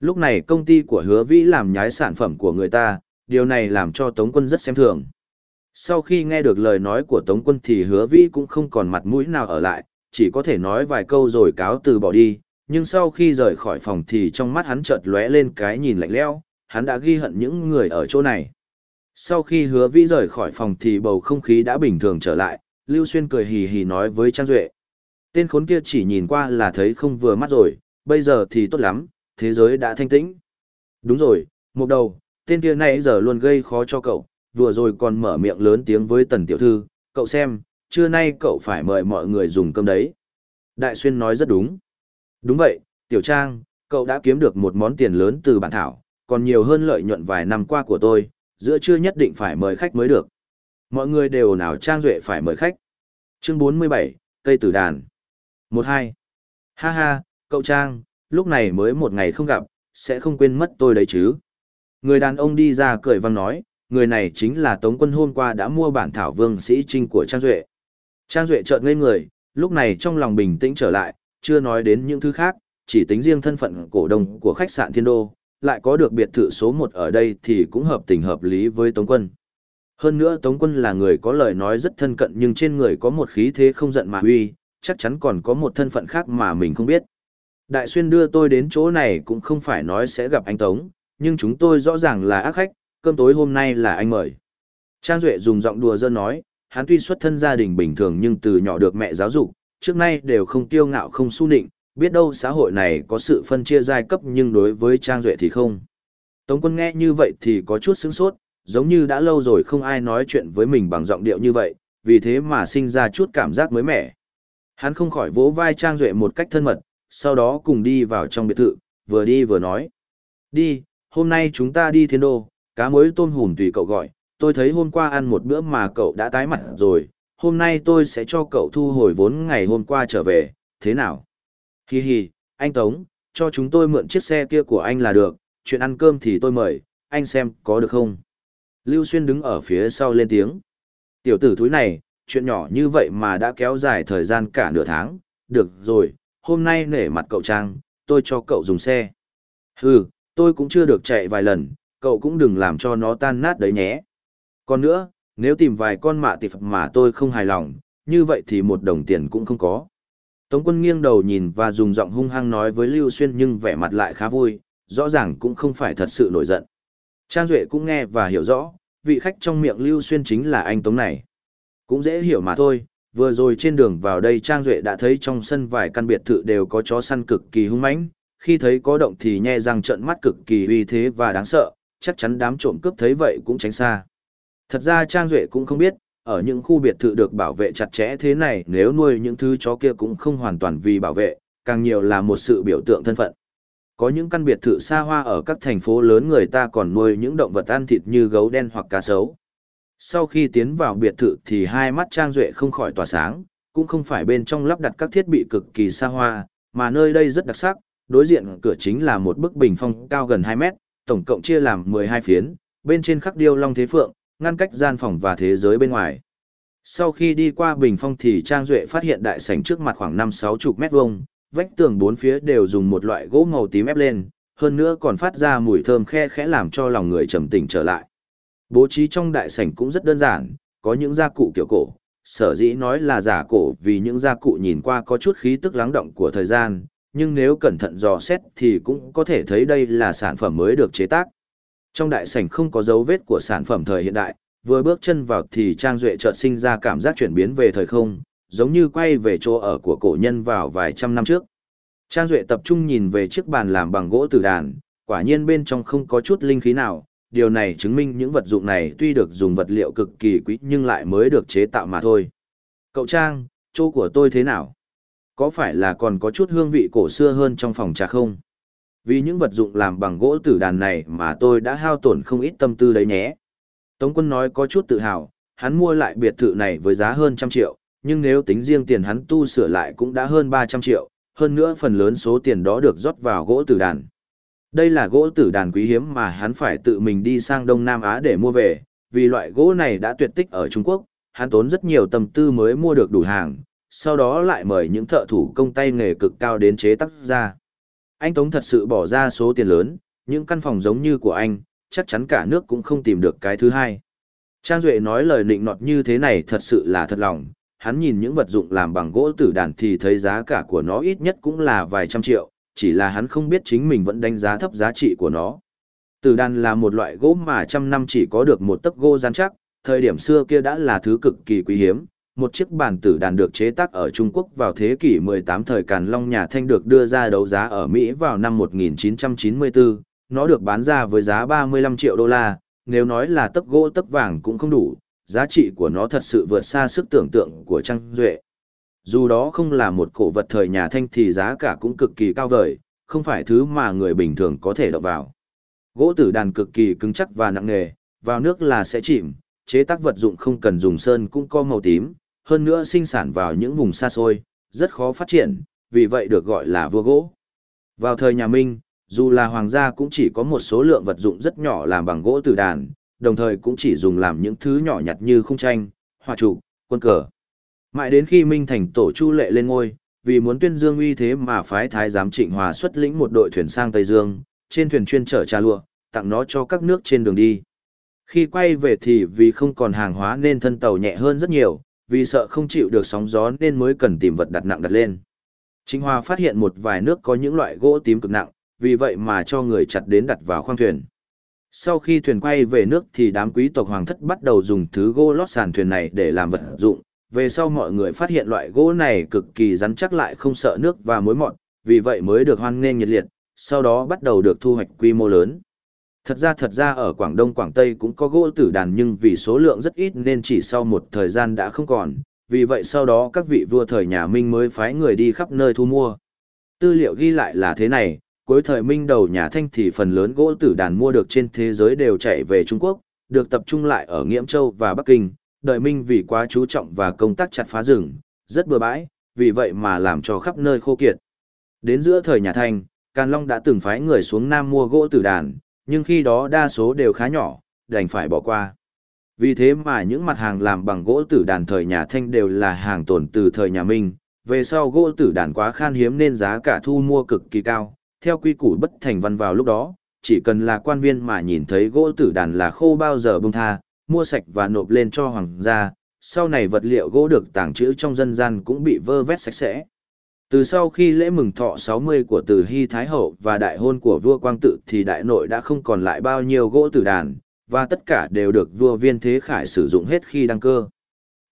A: Lúc này công ty của hứa vĩ làm nhái sản phẩm của người ta, điều này làm cho Tống quân rất xem thường. Sau khi nghe được lời nói của Tống quân thì hứa vĩ cũng không còn mặt mũi nào ở lại, chỉ có thể nói vài câu rồi cáo từ bỏ đi, nhưng sau khi rời khỏi phòng thì trong mắt hắn chợt lóe lên cái nhìn lạnh lẽo, hắn đã ghi hận những người ở chỗ này. Sau khi hứa vĩ rời khỏi phòng thì bầu không khí đã bình thường trở lại, Lưu Xuyên cười hì hì nói với Trang Duệ. Tên khốn kia chỉ nhìn qua là thấy không vừa mắt rồi, bây giờ thì tốt lắm, thế giới đã thanh tĩnh. Đúng rồi, một đầu, tên kia nãy giờ luôn gây khó cho cậu, vừa rồi còn mở miệng lớn tiếng với tần tiểu thư, cậu xem, trưa nay cậu phải mời mọi người dùng cơm đấy. Đại Xuyên nói rất đúng. Đúng vậy, Tiểu Trang, cậu đã kiếm được một món tiền lớn từ bản thảo, còn nhiều hơn lợi nhuận vài năm qua của tôi, giữa trưa nhất định phải mời khách mới được. Mọi người đều nào Trang Duệ phải mời khách. Chương 47, Cây Tử Đàn. 12. Ha ha, cậu Trang, lúc này mới một ngày không gặp, sẽ không quên mất tôi đấy chứ. Người đàn ông đi ra cười vang nói, người này chính là Tống quân hôm qua đã mua bản thảo vương sĩ trinh của Trang Duệ. Trang Duệ chợt ngây người, lúc này trong lòng bình tĩnh trở lại, chưa nói đến những thứ khác, chỉ tính riêng thân phận cổ đông của khách sạn Thiên Đô, lại có được biệt thự số 1 ở đây thì cũng hợp tình hợp lý với Tống quân. Hơn nữa Tống quân là người có lời nói rất thân cận nhưng trên người có một khí thế không giận mà huy, chắc chắn còn có một thân phận khác mà mình không biết. Đại xuyên đưa tôi đến chỗ này cũng không phải nói sẽ gặp anh Tống, nhưng chúng tôi rõ ràng là ác khách, cơm tối hôm nay là anh mời. Trang Duệ dùng giọng đùa dân nói, hắn tuy xuất thân gia đình bình thường nhưng từ nhỏ được mẹ giáo dục, trước nay đều không tiêu ngạo không su nịnh, biết đâu xã hội này có sự phân chia giai cấp nhưng đối với Trang Duệ thì không. Tống quân nghe như vậy thì có chút sướng sốt, giống như đã lâu rồi không ai nói chuyện với mình bằng giọng điệu như vậy, vì thế mà sinh ra chút cảm giác mới mẻ. Hắn không khỏi vỗ vai Trang Duệ một cách thân mật, sau đó cùng đi vào trong biệt thự, vừa đi vừa nói. Đi, hôm nay chúng ta đi thiên đô, cá mối tôm hùm tùy cậu gọi, tôi thấy hôm qua ăn một bữa mà cậu đã tái mặt rồi, hôm nay tôi sẽ cho cậu thu hồi vốn ngày hôm qua trở về, thế nào? Hi hi, anh Tống, cho chúng tôi mượn chiếc xe kia của anh là được, chuyện ăn cơm thì tôi mời, anh xem có được không? Lưu Xuyên đứng ở phía sau lên tiếng. Tiểu tử thúi này, chuyện nhỏ như vậy mà đã kéo dài thời gian cả nửa tháng, được rồi, hôm nay nể mặt cậu Trang, tôi cho cậu dùng xe. Hừ, tôi cũng chưa được chạy vài lần, cậu cũng đừng làm cho nó tan nát đấy nhé. Còn nữa, nếu tìm vài con mạ tịp mà tôi không hài lòng, như vậy thì một đồng tiền cũng không có. Tống quân nghiêng đầu nhìn và dùng giọng hung hăng nói với Lưu Xuyên nhưng vẻ mặt lại khá vui, rõ ràng cũng không phải thật sự nổi giận. Trang Duệ cũng nghe và hiểu rõ, vị khách trong miệng Lưu Xuyên chính là anh Tống này. Cũng dễ hiểu mà thôi, vừa rồi trên đường vào đây Trang Duệ đã thấy trong sân vài căn biệt thự đều có chó săn cực kỳ hung mãnh, khi thấy có động thì nhe răng trận mắt cực kỳ uy thế và đáng sợ, chắc chắn đám trộm cướp thấy vậy cũng tránh xa. Thật ra Trang Duệ cũng không biết, ở những khu biệt thự được bảo vệ chặt chẽ thế này nếu nuôi những thứ chó kia cũng không hoàn toàn vì bảo vệ, càng nhiều là một sự biểu tượng thân phận. Có những căn biệt thự xa hoa ở các thành phố lớn người ta còn nuôi những động vật ăn thịt như gấu đen hoặc cá sấu. Sau khi tiến vào biệt thự thì hai mắt Trang Duệ không khỏi tỏa sáng, cũng không phải bên trong lắp đặt các thiết bị cực kỳ xa hoa, mà nơi đây rất đặc sắc, đối diện cửa chính là một bức bình phong cao gần 2 mét, tổng cộng chia làm 12 phiến, bên trên khắc điêu long thế phượng, ngăn cách gian phòng và thế giới bên ngoài. Sau khi đi qua bình phong thì Trang Duệ phát hiện đại sảnh trước mặt khoảng 5-6 chục mét vuông, vách tường bốn phía đều dùng một loại gỗ màu tím ép lên, hơn nữa còn phát ra mùi thơm khe khẽ làm cho lòng người trầm tỉnh trở lại. Bố trí trong đại sảnh cũng rất đơn giản, có những gia cụ kiểu cổ, sở dĩ nói là giả cổ vì những gia cụ nhìn qua có chút khí tức lắng động của thời gian, nhưng nếu cẩn thận dò xét thì cũng có thể thấy đây là sản phẩm mới được chế tác. Trong đại sảnh không có dấu vết của sản phẩm thời hiện đại, vừa bước chân vào thì Trang Duệ chợt sinh ra cảm giác chuyển biến về thời không, giống như quay về chỗ ở của cổ nhân vào vài trăm năm trước. Trang Duệ tập trung nhìn về chiếc bàn làm bằng gỗ tử đàn, quả nhiên bên trong không có chút linh khí nào, điều này chứng minh những vật dụng này tuy được dùng vật liệu cực kỳ quý nhưng lại mới được chế tạo mà thôi. Cậu Trang, chỗ của tôi thế nào? Có phải là còn có chút hương vị cổ xưa hơn trong phòng trà không? Vì những vật dụng làm bằng gỗ tử đàn này mà tôi đã hao tổn không ít tâm tư đấy nhé. Tống quân nói có chút tự hào, hắn mua lại biệt thự này với giá hơn trăm triệu, nhưng nếu tính riêng tiền hắn tu sửa lại cũng đã hơn 300 triệu, hơn nữa phần lớn số tiền đó được rót vào gỗ tử đàn. Đây là gỗ tử đàn quý hiếm mà hắn phải tự mình đi sang Đông Nam Á để mua về, vì loại gỗ này đã tuyệt tích ở Trung Quốc, hắn tốn rất nhiều tâm tư mới mua được đủ hàng, sau đó lại mời những thợ thủ công tay nghề cực cao đến chế tác ra. Anh Tống thật sự bỏ ra số tiền lớn, những căn phòng giống như của anh, chắc chắn cả nước cũng không tìm được cái thứ hai. Trang Duệ nói lời nịnh nọt như thế này thật sự là thật lòng, hắn nhìn những vật dụng làm bằng gỗ tử đàn thì thấy giá cả của nó ít nhất cũng là vài trăm triệu, chỉ là hắn không biết chính mình vẫn đánh giá thấp giá trị của nó. Tử đàn là một loại gỗ mà trăm năm chỉ có được một tấc gỗ rắn chắc, thời điểm xưa kia đã là thứ cực kỳ quý hiếm. Một chiếc bàn tử đàn được chế tác ở Trung Quốc vào thế kỷ 18 thời Càn Long nhà Thanh được đưa ra đấu giá ở Mỹ vào năm 1994, nó được bán ra với giá 35 triệu đô la, nếu nói là tấc gỗ tấc vàng cũng không đủ, giá trị của nó thật sự vượt xa sức tưởng tượng của Trang Duệ. Dù đó không là một cổ vật thời nhà Thanh thì giá cả cũng cực kỳ cao vời, không phải thứ mà người bình thường có thể đọc vào. Gỗ tử đàn cực kỳ cứng chắc và nặng nề, vào nước là sẽ chìm, chế tác vật dụng không cần dùng sơn cũng có màu tím, hơn nữa sinh sản vào những vùng xa xôi, rất khó phát triển, vì vậy được gọi là vua gỗ. Vào thời nhà Minh, dù là hoàng gia cũng chỉ có một số lượng vật dụng rất nhỏ làm bằng gỗ tử đàn, đồng thời cũng chỉ dùng làm những thứ nhỏ nhặt như khung tranh, hòa trụ, quân cờ. Mãi đến khi Minh thành tổ chu lệ lên ngôi, vì muốn tuyên dương uy thế mà phái thái giám Trịnh Hòa xuất lĩnh một đội thuyền sang Tây Dương, trên thuyền chuyên chở trà lụa, tặng nó cho các nước trên đường đi. Khi quay về thì vì không còn hàng hóa nên thân tàu nhẹ hơn rất nhiều, vì sợ không chịu được sóng gió nên mới cần tìm vật đặt nặng đặt lên. Trịnh Hòa phát hiện một vài nước có những loại gỗ tím cực nặng, vì vậy mà cho người chặt đến đặt vào khoang thuyền. Sau khi thuyền quay về nước thì đám quý tộc hoàng thất bắt đầu dùng thứ gỗ lót sàn thuyền này để làm vật dụng. Về sau mọi người phát hiện loại gỗ này cực kỳ rắn chắc lại không sợ nước và mối mọt, vì vậy mới được hoan nghênh nhiệt liệt, sau đó bắt đầu được thu hoạch quy mô lớn. Thật ra thật ra ở Quảng Đông Quảng Tây cũng có gỗ tử đàn nhưng vì số lượng rất ít nên chỉ sau một thời gian đã không còn, vì vậy sau đó các vị vua thời nhà Minh mới phái người đi khắp nơi thu mua. Tư liệu ghi lại là thế này, cuối thời Minh đầu nhà Thanh thì phần lớn gỗ tử đàn mua được trên thế giới đều chạy về Trung Quốc, được tập trung lại ở Nghiễm Châu và Bắc Kinh, đợi Minh vì quá chú trọng và công tác chặt phá rừng, rất bừa bãi, vì vậy mà làm cho khắp nơi khô kiệt. Đến giữa thời nhà Thanh, Càn Long đã từng phái người xuống Nam mua gỗ tử đàn, nhưng khi đó đa số đều khá nhỏ, đành phải bỏ qua. Vì thế mà những mặt hàng làm bằng gỗ tử đàn thời nhà Thanh đều là hàng tồn từ thời nhà Minh, về sau gỗ tử đàn quá khan hiếm nên giá cả thu mua cực kỳ cao, theo quy củ bất thành văn vào lúc đó, chỉ cần là quan viên mà nhìn thấy gỗ tử đàn là khô bao giờ bông tha, mua sạch và nộp lên cho hoàng gia, sau này vật liệu gỗ được tàng trữ trong dân gian cũng bị vơ vét sạch sẽ. Từ sau khi lễ mừng thọ 60 của Từ Hy Thái Hậu và đại hôn của vua Quang Tự thì đại nội đã không còn lại bao nhiêu gỗ tử đàn, và tất cả đều được vua Viên Thế Khải sử dụng hết khi đăng cơ.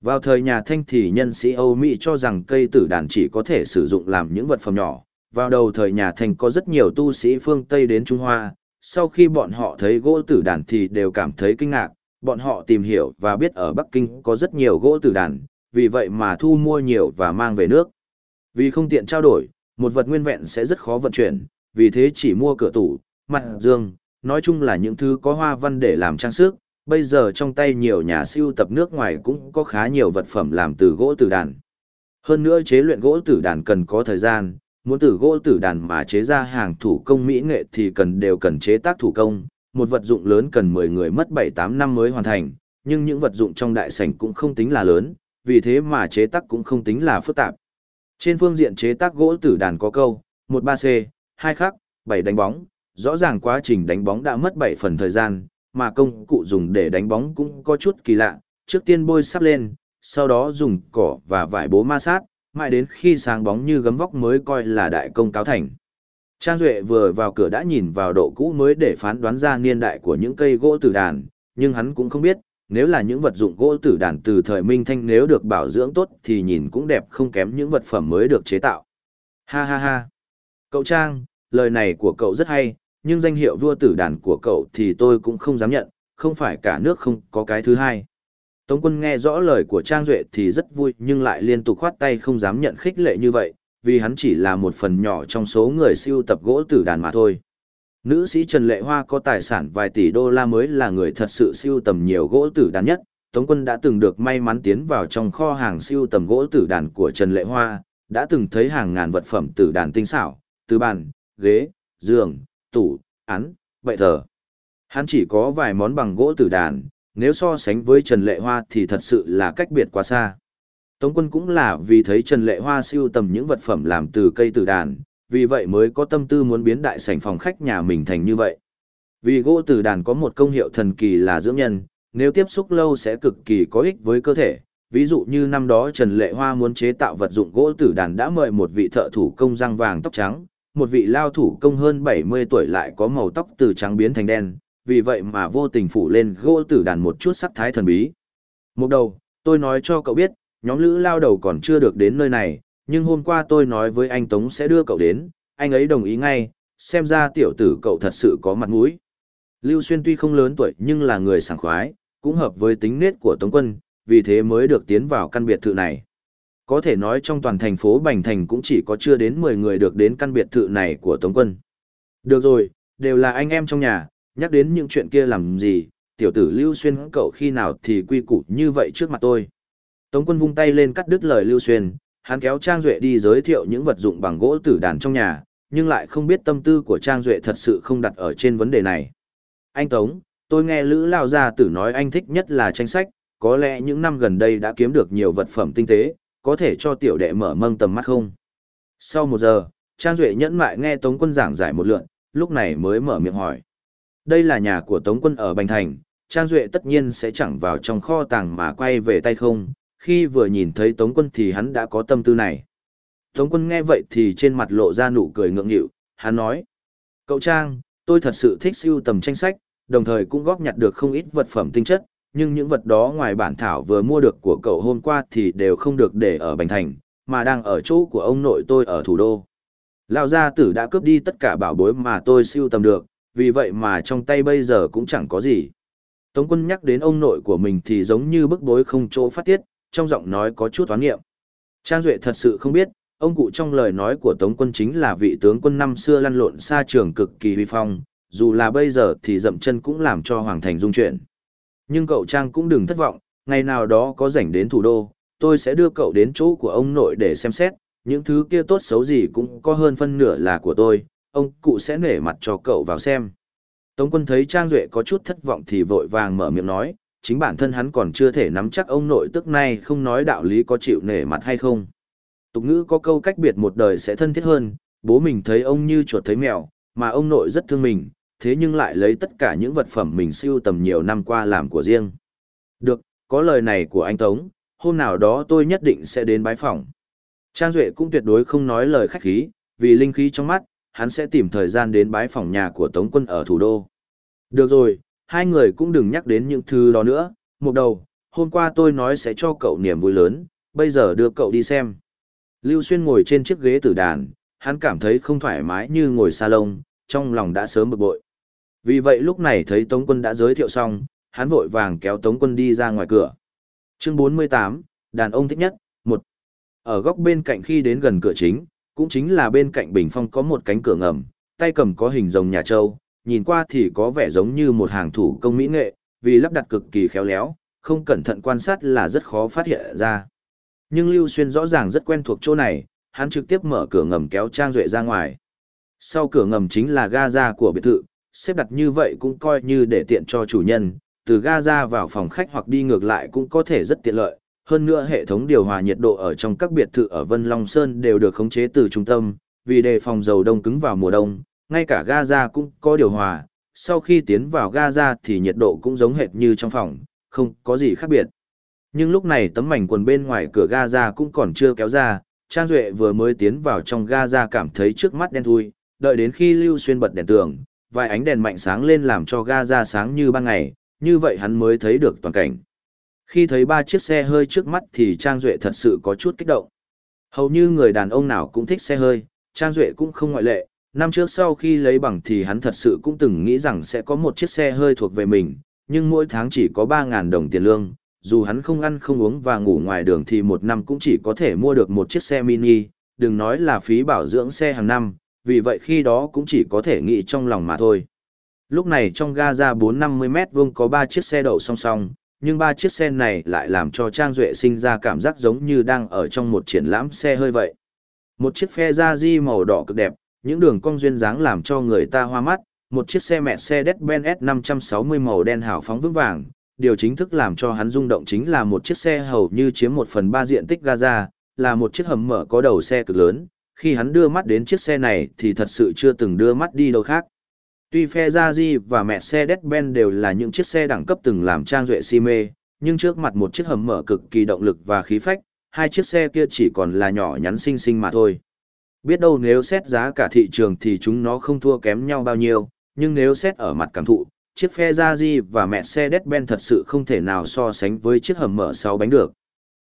A: Vào thời nhà Thanh thì nhân sĩ Âu Mỹ cho rằng cây tử đàn chỉ có thể sử dụng làm những vật phẩm nhỏ. Vào đầu thời nhà Thanh có rất nhiều tu sĩ phương Tây đến Trung Hoa, sau khi bọn họ thấy gỗ tử đàn thì đều cảm thấy kinh ngạc, bọn họ tìm hiểu và biết ở Bắc Kinh có rất nhiều gỗ tử đàn, vì vậy mà thu mua nhiều và mang về nước. Vì không tiện trao đổi, một vật nguyên vẹn sẽ rất khó vận chuyển, vì thế chỉ mua cửa tủ, mặt dương, nói chung là những thứ có hoa văn để làm trang sức. Bây giờ trong tay nhiều nhà siêu tập nước ngoài cũng có khá nhiều vật phẩm làm từ gỗ tử đàn. Hơn nữa chế luyện gỗ tử đàn cần có thời gian, muốn từ gỗ tử đàn mà chế ra hàng thủ công mỹ nghệ thì cần đều cần chế tác thủ công, một vật dụng lớn cần 10 người mất 7-8 năm mới hoàn thành, nhưng những vật dụng trong đại sảnh cũng không tính là lớn, vì thế mà chế tác cũng không tính là phức tạp. Trên phương diện chế tác gỗ tử đàn có câu, 13C, 2 khắc, 7 đánh bóng, rõ ràng quá trình đánh bóng đã mất 7 phần thời gian, mà công cụ dùng để đánh bóng cũng có chút kỳ lạ, trước tiên bôi sắp lên, sau đó dùng cỏ và vải bố ma sát, mãi đến khi sáng bóng như gấm vóc mới coi là đại công cáo thành. Trang Duệ vừa vào cửa đã nhìn vào độ cũ mới để phán đoán ra niên đại của những cây gỗ tử đàn, nhưng hắn cũng không biết, nếu là những vật dụng gỗ tử đàn từ thời Minh Thanh nếu được bảo dưỡng tốt thì nhìn cũng đẹp không kém những vật phẩm mới được chế tạo. Ha ha ha. Cậu Trang, lời này của cậu rất hay, nhưng danh hiệu vua tử đàn của cậu thì tôi cũng không dám nhận, không phải cả nước không có cái thứ hai. Tống quân nghe rõ lời của Trang Duệ thì rất vui nhưng lại liên tục khoát tay không dám nhận khích lệ như vậy, vì hắn chỉ là một phần nhỏ trong số người siêu tập gỗ tử đàn mà thôi. Nữ sĩ Trần Lệ Hoa có tài sản vài tỷ đô la mới là người thật sự siêu tầm nhiều gỗ tử đàn nhất. Tống quân đã từng được may mắn tiến vào trong kho hàng siêu tầm gỗ tử đàn của Trần Lệ Hoa, đã từng thấy hàng ngàn vật phẩm tử đàn tinh xảo, từ bàn, ghế, giường, tủ, án, bệ thờ. Hắn chỉ có vài món bằng gỗ tử đàn, nếu so sánh với Trần Lệ Hoa thì thật sự là cách biệt quá xa. Tống quân cũng là vì thấy Trần Lệ Hoa siêu tầm những vật phẩm làm từ cây tử đàn, vì vậy mới có tâm tư muốn biến đại sảnh phòng khách nhà mình thành như vậy. Vì gỗ tử đàn có một công hiệu thần kỳ là dưỡng nhân, nếu tiếp xúc lâu sẽ cực kỳ có ích với cơ thể. Ví dụ như năm đó Trần Lệ Hoa muốn chế tạo vật dụng gỗ tử đàn đã mời một vị thợ thủ công răng vàng tóc trắng, một vị lao thủ công hơn 70 tuổi lại có màu tóc từ trắng biến thành đen, vì vậy mà vô tình phủ lên gỗ tử đàn một chút sắc thái thần bí. Một đầu, tôi nói cho cậu biết, nhóm lữ lao đầu còn chưa được đến nơi này, nhưng hôm qua tôi nói với anh Tống sẽ đưa cậu đến, anh ấy đồng ý ngay, xem ra tiểu tử cậu thật sự có mặt mũi. Lưu Xuyên tuy không lớn tuổi nhưng là người sảng khoái, cũng hợp với tính nết của Tống quân, vì thế mới được tiến vào căn biệt thự này. Có thể nói trong toàn thành phố Bành Thành cũng chỉ có chưa đến 10 người được đến căn biệt thự này của Tống quân. Được rồi, đều là anh em trong nhà, nhắc đến những chuyện kia làm gì, tiểu tử Lưu Xuyên cậu khi nào thì quy củ như vậy trước mặt tôi. Tống quân vung tay lên cắt đứt lời Lưu Xuyên, hắn kéo Trang Duệ đi giới thiệu những vật dụng bằng gỗ tử đàn trong nhà, nhưng lại không biết tâm tư của Trang Duệ thật sự không đặt ở trên vấn đề này. Anh Tống, tôi nghe Lữ Lao Gia Tử nói anh thích nhất là tranh sách, có lẽ những năm gần đây đã kiếm được nhiều vật phẩm tinh tế, có thể cho tiểu đệ mở mâng tầm mắt không? Sau một giờ, Trang Duệ nhẫn mại nghe Tống quân giảng giải một lượn, lúc này mới mở miệng hỏi. Đây là nhà của Tống quân ở Bành Thành, Trang Duệ tất nhiên sẽ chẳng vào trong kho tàng mà quay về tay không, khi vừa nhìn thấy Tống quân thì hắn đã có tâm tư này. Tống quân nghe vậy thì trên mặt lộ ra nụ cười ngượng nghịu, hắn nói. Cậu Trang, tôi thật sự thích siêu tầm tranh sách, đồng thời cũng góp nhặt được không ít vật phẩm tinh chất, nhưng những vật đó ngoài bản thảo vừa mua được của cậu hôm qua thì đều không được để ở Bành Thành, mà đang ở chỗ của ông nội tôi ở thủ đô. Lão gia tử đã cướp đi tất cả bảo bối mà tôi siêu tầm được, vì vậy mà trong tay bây giờ cũng chẳng có gì. Tống quân nhắc đến ông nội của mình thì giống như bức bối không chỗ phát tiết, trong giọng nói có chút toán nghiệm. Trang Duệ thật sự không biết, ông cụ trong lời nói của Tống quân chính là vị tướng quân năm xưa lăn lộn xa trường cực kỳ huy phong, dù là bây giờ thì dậm chân cũng làm cho Hoàng Thành dung chuyển. Nhưng cậu Trang cũng đừng thất vọng, ngày nào đó có rảnh đến thủ đô, tôi sẽ đưa cậu đến chỗ của ông nội để xem xét, những thứ kia tốt xấu gì cũng có hơn phân nửa là của tôi, ông cụ sẽ nể mặt cho cậu vào xem. Tống quân thấy Trang Duệ có chút thất vọng thì vội vàng mở miệng nói, chính bản thân hắn còn chưa thể nắm chắc ông nội tức này không nói đạo lý có chịu nể mặt hay không. Tục ngữ có câu cách biệt một đời sẽ thân thiết hơn, bố mình thấy ông như chuột thấy mèo, mà ông nội rất thương mình, thế nhưng lại lấy tất cả những vật phẩm mình siêu tầm nhiều năm qua làm của riêng. Được, có lời này của anh Tống, hôm nào đó tôi nhất định sẽ đến bái phòng. Trang Duệ cũng tuyệt đối không nói lời khách khí, vì linh khí trong mắt, hắn sẽ tìm thời gian đến bái phòng nhà của Tống quân ở thủ đô. Được rồi, hai người cũng đừng nhắc đến những thứ đó nữa, một đầu, hôm qua tôi nói sẽ cho cậu niềm vui lớn, bây giờ đưa cậu đi xem. Lưu Xuyên ngồi trên chiếc ghế tử đàn, hắn cảm thấy không thoải mái như ngồi salon, trong lòng đã sớm bực bội. Vì vậy lúc này thấy Tống quân đã giới thiệu xong, hắn vội vàng kéo Tống quân đi ra ngoài cửa. Chương 48, đàn ông thích nhất, một Ở góc bên cạnh khi đến gần cửa chính, cũng chính là bên cạnh bình phong có một cánh cửa ngầm, tay cầm có hình rồng nhà châu, nhìn qua thì có vẻ giống như một hàng thủ công mỹ nghệ, vì lắp đặt cực kỳ khéo léo, không cẩn thận quan sát là rất khó phát hiện ra. Nhưng Lưu Xuyên rõ ràng rất quen thuộc chỗ này, hắn trực tiếp mở cửa ngầm kéo Trang Duệ ra ngoài. Sau cửa ngầm chính là ga ra của biệt thự, xếp đặt như vậy cũng coi như để tiện cho chủ nhân, từ ga ra vào phòng khách hoặc đi ngược lại cũng có thể rất tiện lợi. Hơn nữa hệ thống điều hòa nhiệt độ ở trong các biệt thự ở Vân Long Sơn đều được khống chế từ trung tâm, vì đề phòng dầu đông cứng vào mùa đông, ngay cả ga ra cũng có điều hòa, sau khi tiến vào ga ra thì nhiệt độ cũng giống hệt như trong phòng, không có gì khác biệt. Nhưng lúc này tấm mảnh quần bên ngoài cửa ga ra cũng còn chưa kéo ra, Trang Duệ vừa mới tiến vào trong ga ra cảm thấy trước mắt đen thui, đợi đến khi Lưu Xuyên bật đèn tường, vài ánh đèn mạnh sáng lên làm cho ga ra sáng như ban ngày, như vậy hắn mới thấy được toàn cảnh. Khi thấy ba chiếc xe hơi trước mắt thì Trang Duệ thật sự có chút kích động. Hầu như người đàn ông nào cũng thích xe hơi, Trang Duệ cũng không ngoại lệ, năm trước sau khi lấy bằng thì hắn thật sự cũng từng nghĩ rằng sẽ có một chiếc xe hơi thuộc về mình, nhưng mỗi tháng chỉ có 3.000 đồng tiền lương, dù hắn không ăn không uống và ngủ ngoài đường thì một năm cũng chỉ có thể mua được một chiếc xe mini, đừng nói là phí bảo dưỡng xe hàng năm, vì vậy khi đó cũng chỉ có thể nghĩ trong lòng mà thôi. Lúc này trong ga ra 450 mét vuông có 3 chiếc xe đậu song song, nhưng ba chiếc xe này lại làm cho Trang Duệ sinh ra cảm giác giống như đang ở trong một triển lãm xe hơi vậy. Một chiếc phe da di màu đỏ cực đẹp, những đường cong duyên dáng làm cho người ta hoa mắt, một chiếc xe mẹ xe Mercedes-Benz S560 màu đen hào phóng vững vàng, điều chính thức làm cho hắn rung động chính là một chiếc xe hầu như chiếm một phần ba diện tích Gaza, là một chiếc hầm mở có đầu xe cực lớn, khi hắn đưa mắt đến chiếc xe này thì thật sự chưa từng đưa mắt đi đâu khác. Tuy Ferrari và Mercedes-Benz đều là những chiếc xe đẳng cấp từng làm trang duệ si mê, nhưng trước mặt một chiếc hầm mở cực kỳ động lực và khí phách, hai chiếc xe kia chỉ còn là nhỏ nhắn xinh xinh mà thôi. Biết đâu nếu xét giá cả thị trường thì chúng nó không thua kém nhau bao nhiêu, nhưng nếu xét ở mặt cảm thụ, chiếc Ferrari và mẹ Mercedes-Benz thật sự không thể nào so sánh với chiếc hầm mở 6 bánh được.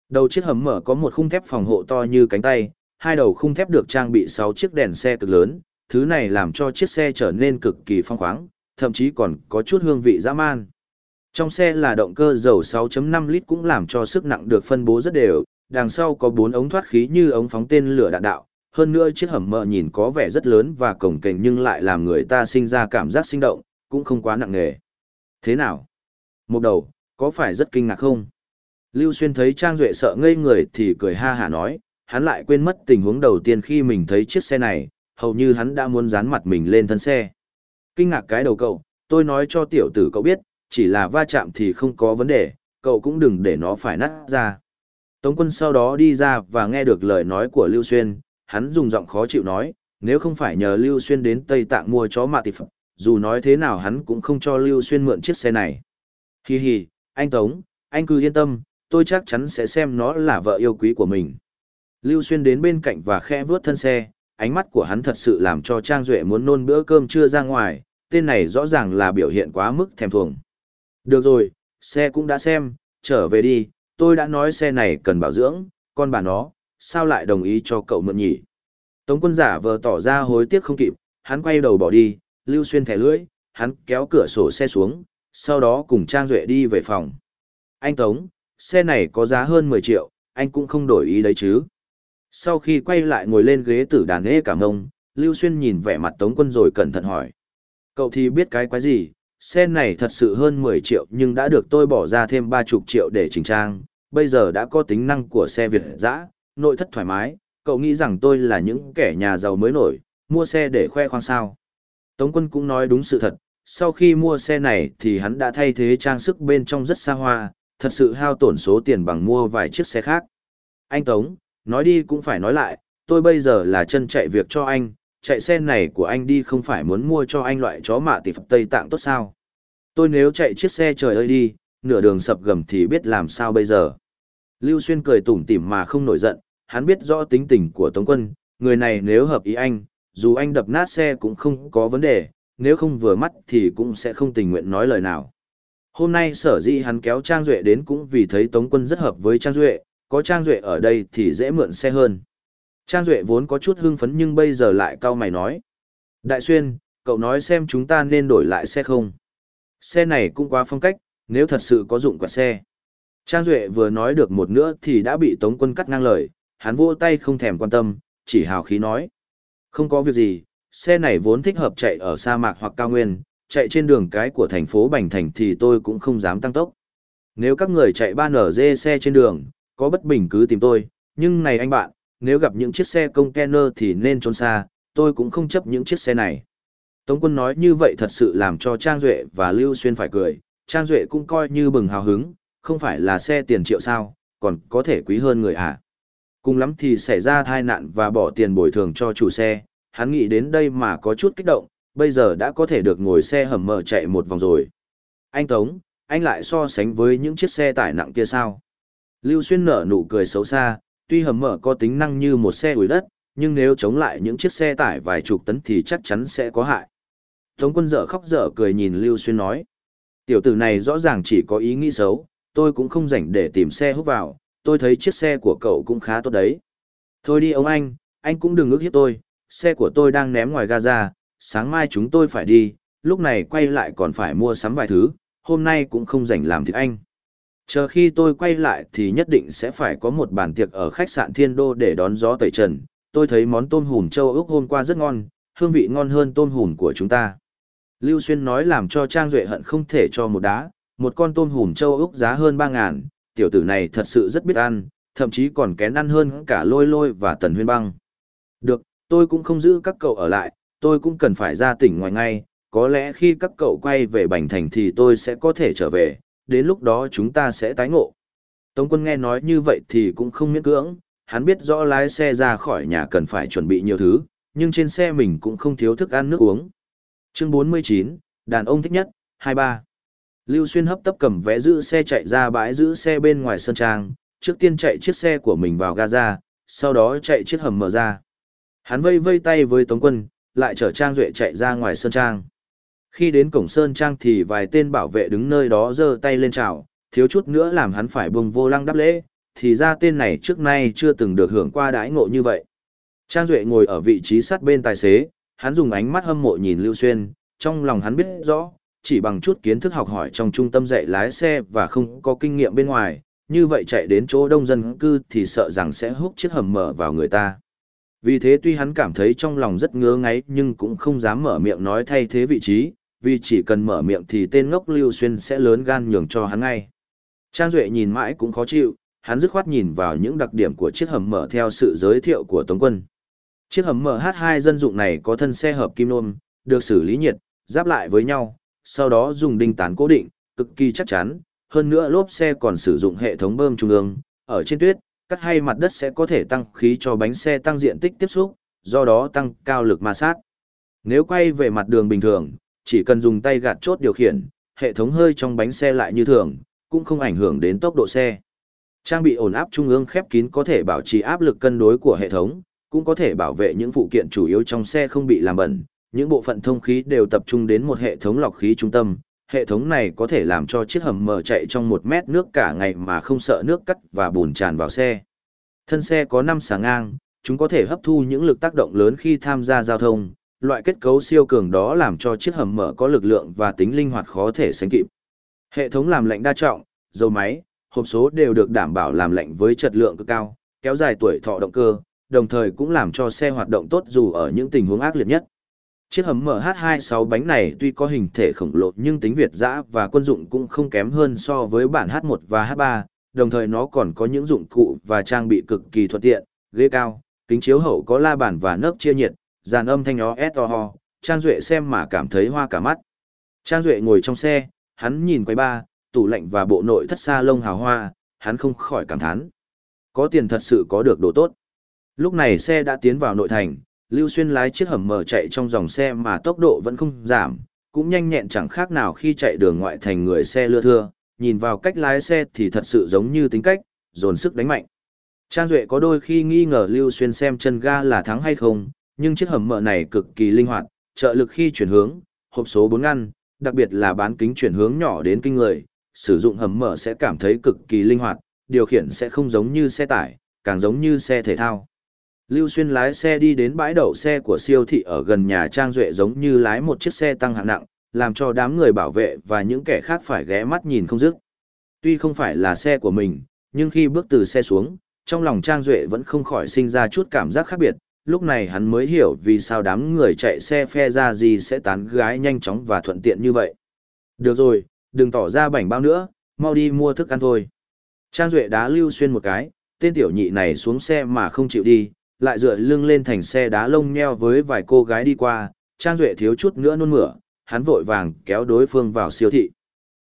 A: Đầu chiếc hầm mở có một khung thép phòng hộ to như cánh tay, hai đầu khung thép được trang bị 6 chiếc đèn xe cực lớn, thứ này làm cho chiếc xe trở nên cực kỳ phong khoáng, thậm chí còn có chút hương vị dã man. Trong xe là động cơ dầu 6.5 lít cũng làm cho sức nặng được phân bố rất đều, đằng sau có 4 ống thoát khí như ống phóng tên lửa đạn đạo, hơn nữa chiếc hầm mờ nhìn có vẻ rất lớn và cổng kềnh nhưng lại làm người ta sinh ra cảm giác sinh động, cũng không quá nặng nề. Thế nào? Một đầu, có phải rất kinh ngạc không? Lưu Xuyên thấy Trang Duệ sợ ngây người thì cười ha hả nói, hắn lại quên mất tình huống đầu tiên khi mình thấy chiếc xe này, hầu như hắn đã muốn dán mặt mình lên thân xe. Kinh ngạc cái đầu cậu, tôi nói cho tiểu tử cậu biết, chỉ là va chạm thì không có vấn đề, cậu cũng đừng để nó phải nát ra. Tống quân sau đó đi ra và nghe được lời nói của Lưu Xuyên, hắn dùng giọng khó chịu nói, nếu không phải nhờ Lưu Xuyên đến Tây Tạng mua chó mạ tịp, dù nói thế nào hắn cũng không cho Lưu Xuyên mượn chiếc xe này. Hi hi, anh Tống, anh cứ yên tâm, tôi chắc chắn sẽ xem nó là vợ yêu quý của mình. Lưu Xuyên đến bên cạnh và khẽ vướt thân xe, ánh mắt của hắn thật sự làm cho Trang Duệ muốn nôn bữa cơm trưa ra ngoài, tên này rõ ràng là biểu hiện quá mức thèm thuồng. Được rồi, xe cũng đã xem, trở về đi, tôi đã nói xe này cần bảo dưỡng, con bà nó, sao lại đồng ý cho cậu mượn nhỉ? Tống quân giả vờ tỏ ra hối tiếc không kịp, hắn quay đầu bỏ đi, lưu xuyên thẻ lưỡi, hắn kéo cửa sổ xe xuống, sau đó cùng Trang Duệ đi về phòng. Anh Tống, xe này có giá hơn 10 triệu, anh cũng không đổi ý đấy chứ. Sau khi quay lại ngồi lên ghế tử đàn ê cảm ông, Lưu Xuyên nhìn vẻ mặt Tống quân rồi cẩn thận hỏi. Cậu thì biết cái quái gì, xe này thật sự hơn 10 triệu nhưng đã được tôi bỏ ra thêm 30 triệu để chỉnh trang, bây giờ đã có tính năng của xe Việt dã, nội thất thoải mái, cậu nghĩ rằng tôi là những kẻ nhà giàu mới nổi, mua xe để khoe khoang sao. Tống quân cũng nói đúng sự thật, sau khi mua xe này thì hắn đã thay thế trang sức bên trong rất xa hoa, thật sự hao tổn số tiền bằng mua vài chiếc xe khác. Anh Tống, nói đi cũng phải nói lại, tôi bây giờ là chân chạy việc cho anh, chạy xe này của anh đi không phải muốn mua cho anh loại chó mạ tỷ phật Tây Tạng tốt sao. Tôi nếu chạy chiếc xe trời ơi đi, nửa đường sập gầm thì biết làm sao bây giờ. Lưu Xuyên cười tủm tỉm mà không nổi giận, hắn biết rõ tính tình của Tống Quân, người này nếu hợp ý anh, dù anh đập nát xe cũng không có vấn đề, nếu không vừa mắt thì cũng sẽ không tình nguyện nói lời nào. Hôm nay sở dĩ hắn kéo Trang Duệ đến cũng vì thấy Tống Quân rất hợp với Trang Duệ, có Trang Duệ ở đây thì dễ mượn xe hơn. Trang Duệ vốn có chút hưng phấn nhưng bây giờ lại cao mày nói. Đại Xuyên, cậu nói xem chúng ta nên đổi lại xe không? Xe này cũng quá phong cách, nếu thật sự có dụng quả xe. Trang Duệ vừa nói được một nữa thì đã bị Tống quân cắt ngang lời, hắn vỗ tay không thèm quan tâm, chỉ hào khí nói. Không có việc gì, xe này vốn thích hợp chạy ở sa mạc hoặc cao nguyên, chạy trên đường cái của thành phố Bành Thành thì tôi cũng không dám tăng tốc. Nếu các người chạy 3NG xe trên đường, có bất bình cứ tìm tôi, nhưng này anh bạn, nếu gặp những chiếc xe container thì nên trốn xa, tôi cũng không chấp những chiếc xe này. Tống quân nói như vậy thật sự làm cho Trang Duệ và Lưu Xuyên phải cười, Trang Duệ cũng coi như bừng hào hứng, không phải là xe tiền triệu sao, còn có thể quý hơn người à. Cùng lắm thì xảy ra tai nạn và bỏ tiền bồi thường cho chủ xe, hắn nghĩ đến đây mà có chút kích động, bây giờ đã có thể được ngồi xe hầm mở chạy một vòng rồi. Anh Tống, anh lại so sánh với những chiếc xe tải nặng kia sao? Lưu Xuyên nở nụ cười xấu xa, tuy hầm mở có tính năng như một xe ủi đất, nhưng nếu chống lại những chiếc xe tải vài chục tấn thì chắc chắn sẽ có hại. Tống quân dở khóc dở cười nhìn Lưu Xuyên nói. Tiểu tử này rõ ràng chỉ có ý nghĩ xấu, tôi cũng không rảnh để tìm xe hút vào, tôi thấy chiếc xe của cậu cũng khá tốt đấy. Thôi đi ông anh, anh cũng đừng ước hiếp tôi, xe của tôi đang ném ngoài gaza, sáng mai chúng tôi phải đi, lúc này quay lại còn phải mua sắm vài thứ, hôm nay cũng không rảnh làm thịt anh. Chờ khi tôi quay lại thì nhất định sẽ phải có một bàn tiệc ở khách sạn Thiên Đô để đón gió tẩy trần. Tôi thấy món tôm hùm châu Úc hôm qua rất ngon, hương vị ngon hơn tôm hùm của chúng ta. Lưu Xuyên nói làm cho Trang Duệ hận không thể cho một đá, một con tôm hùm châu Úc giá hơn 3 ngàn, tiểu tử này thật sự rất biết ăn, thậm chí còn kén ăn hơn cả lôi lôi và tần huyên băng. Được, tôi cũng không giữ các cậu ở lại, tôi cũng cần phải ra tỉnh ngoài ngay, có lẽ khi các cậu quay về Bành Thành thì tôi sẽ có thể trở về, đến lúc đó chúng ta sẽ tái ngộ. Tống quân nghe nói như vậy thì cũng không miễn cưỡng, hắn biết rõ lái xe ra khỏi nhà cần phải chuẩn bị nhiều thứ, nhưng trên xe mình cũng không thiếu thức ăn nước uống. Chương 49, đàn ông thích nhất, 23. Lưu Xuyên hấp tấp cầm vé giữ xe chạy ra bãi giữ xe bên ngoài sân trang, trước tiên chạy chiếc xe của mình vào Gaza, sau đó chạy chiếc hầm mở ra. Hắn vây vây tay với Tống quân, lại chở Trang Duệ chạy ra ngoài Sơn Trang. Khi đến cổng Sơn Trang thì vài tên bảo vệ đứng nơi đó giơ tay lên chào, thiếu chút nữa làm hắn phải bùng vô lăng đáp lễ, thì ra tên này trước nay chưa từng được hưởng qua đãi ngộ như vậy. Trang Duệ ngồi ở vị trí sát bên tài xế, hắn dùng ánh mắt hâm mộ nhìn Lưu Xuyên, trong lòng hắn biết rõ, chỉ bằng chút kiến thức học hỏi trong trung tâm dạy lái xe và không có kinh nghiệm bên ngoài, như vậy chạy đến chỗ đông dân cư thì sợ rằng sẽ hút chiếc hầm mở vào người ta. Vì thế tuy hắn cảm thấy trong lòng rất ngứa ngáy nhưng cũng không dám mở miệng nói thay thế vị trí, vì chỉ cần mở miệng thì tên ngốc Lưu Xuyên sẽ lớn gan nhường cho hắn ngay. Trang Duệ nhìn mãi cũng khó chịu, hắn dứt khoát nhìn vào những đặc điểm của chiếc hầm mở theo sự giới thiệu của Tống quân. Chiếc hầm MH2 dân dụng này có thân xe hợp kim nôm, được xử lý nhiệt, giáp lại với nhau, sau đó dùng đinh tán cố định, cực kỳ chắc chắn, hơn nữa lốp xe còn sử dụng hệ thống bơm trung ương, ở trên tuyết, cắt hay mặt đất sẽ có thể tăng khí cho bánh xe tăng diện tích tiếp xúc, do đó tăng cao lực ma sát. Nếu quay về mặt đường bình thường, chỉ cần dùng tay gạt chốt điều khiển, hệ thống hơi trong bánh xe lại như thường, cũng không ảnh hưởng đến tốc độ xe. Trang bị ổn áp trung ương khép kín có thể bảo trì áp lực cân đối của hệ thống, cũng có thể bảo vệ những phụ kiện chủ yếu trong xe không bị làm bẩn. Những bộ phận thông khí đều tập trung đến một hệ thống lọc khí trung tâm. Hệ thống này có thể làm cho chiếc hầm mở chạy trong một mét nước cả ngày mà không sợ nước cắt và bùn tràn vào xe. Thân xe có 5 xà ngang, chúng có thể hấp thu những lực tác động lớn khi tham gia giao thông. Loại kết cấu siêu cường đó làm cho chiếc hầm mở có lực lượng và tính linh hoạt khó thể sánh kịp. Hệ thống làm lạnh đa trọng, dầu máy, hộp số đều được đảm bảo làm lạnh với chất lượng cực cao, kéo dài tuổi thọ động cơ, đồng thời cũng làm cho xe hoạt động tốt dù ở những tình huống ác liệt nhất. Chiếc hầm MH26 bánh này tuy có hình thể khổng lồ nhưng tính Việt dã và quân dụng cũng không kém hơn so với bản H1 và H3, đồng thời nó còn có những dụng cụ và trang bị cực kỳ thuận tiện, ghế cao, kính chiếu hậu có la bàn và nấc chia nhiệt, dàn âm thanh nó ho, Trang Duệ xem mà cảm thấy hoa cả mắt. Trang Duệ ngồi trong xe, hắn nhìn quay ba, tủ lạnh và bộ nội thất xa lông hào hoa, hắn không khỏi cảm thán. Có tiền thật sự có được đồ tốt. Lúc này xe đã tiến vào nội thành, Lưu Xuyên lái chiếc hầm mở chạy trong dòng xe mà tốc độ vẫn không giảm, cũng nhanh nhẹn chẳng khác nào khi chạy đường ngoại thành người xe lưa thưa, nhìn vào cách lái xe thì thật sự giống như tính cách, dồn sức đánh mạnh. Trang Duệ có đôi khi nghi ngờ Lưu Xuyên xem chân ga là thắng hay không, nhưng chiếc hầm mở này cực kỳ linh hoạt, trợ lực khi chuyển hướng, hộp số 4 ngăn, đặc biệt là bán kính chuyển hướng nhỏ đến kinh người, sử dụng hầm mở sẽ cảm thấy cực kỳ linh hoạt, điều khiển sẽ không giống như xe tải, càng giống như xe thể thao. Lưu Xuyên lái xe đi đến bãi đậu xe của siêu thị ở gần nhà Trang Duệ giống như lái một chiếc xe tăng hạng nặng, làm cho đám người bảo vệ và những kẻ khác phải ghé mắt nhìn không dứt. Tuy không phải là xe của mình, nhưng khi bước từ xe xuống, trong lòng Trang Duệ vẫn không khỏi sinh ra chút cảm giác khác biệt, lúc này hắn mới hiểu vì sao đám người chạy xe phe ra gì sẽ tán gái nhanh chóng và thuận tiện như vậy. Được rồi, đừng tỏ ra bảnh bao nữa, mau đi mua thức ăn thôi. Trang Duệ đá Lưu Xuyên một cái, tên tiểu nhị này xuống xe mà không chịu đi, lại dựa lưng lên thành xe đá lông nheo với vài cô gái đi qua, Trang Duệ thiếu chút nữa nôn mửa, hắn vội vàng kéo đối phương vào siêu thị.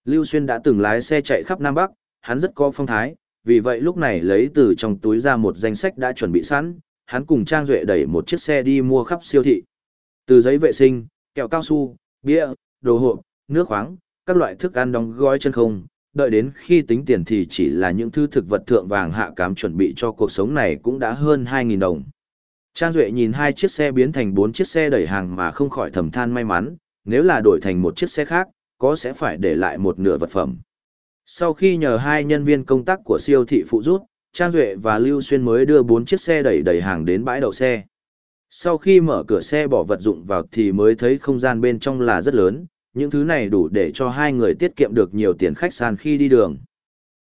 A: Lưu Xuyên đã từng lái xe chạy khắp Nam Bắc, hắn rất có phong thái, vì vậy lúc này lấy từ trong túi ra một danh sách đã chuẩn bị sẵn, hắn cùng Trang Duệ đẩy một chiếc xe đi mua khắp siêu thị. Từ giấy vệ sinh, kẹo cao su, bia, đồ hộp, nước khoáng, các loại thức ăn đóng gói chân không, đợi đến khi tính tiền thì chỉ là những thứ thực vật thượng vàng hạ cám chuẩn bị cho cuộc sống này cũng đã hơn 2.000 đồng. Trang Duệ nhìn hai chiếc xe biến thành bốn chiếc xe đẩy hàng mà không khỏi thầm than may mắn, nếu là đổi thành một chiếc xe khác, có sẽ phải để lại một nửa vật phẩm. Sau khi nhờ hai nhân viên công tác của siêu thị phụ rút, Trang Duệ và Lưu Xuyên mới đưa bốn chiếc xe đẩy đẩy hàng đến bãi đậu xe. Sau khi mở cửa xe bỏ vật dụng vào thì mới thấy không gian bên trong là rất lớn, những thứ này đủ để cho hai người tiết kiệm được nhiều tiền khách sạn khi đi đường.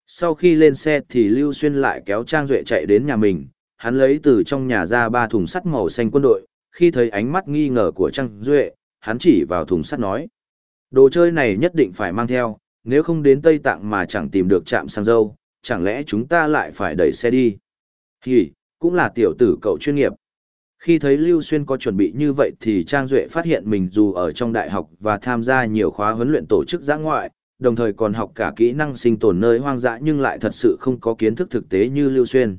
A: Sau khi lên xe thì Lưu Xuyên lại kéo Trang Duệ chạy đến nhà mình, hắn lấy từ trong nhà ra ba thùng sắt màu xanh quân đội, khi thấy ánh mắt nghi ngờ của Trang Duệ, hắn chỉ vào thùng sắt nói. Đồ chơi này nhất định phải mang theo, nếu không đến Tây Tạng mà chẳng tìm được trạm xăng dâu, chẳng lẽ chúng ta lại phải đẩy xe đi? Thì, cũng là tiểu tử cậu chuyên nghiệp. Khi thấy Lưu Xuyên có chuẩn bị như vậy thì Trang Duệ phát hiện mình dù ở trong đại học và tham gia nhiều khóa huấn luyện tổ chức giã ngoại, đồng thời còn học cả kỹ năng sinh tồn nơi hoang dã nhưng lại thật sự không có kiến thức thực tế như Lưu Xuyên.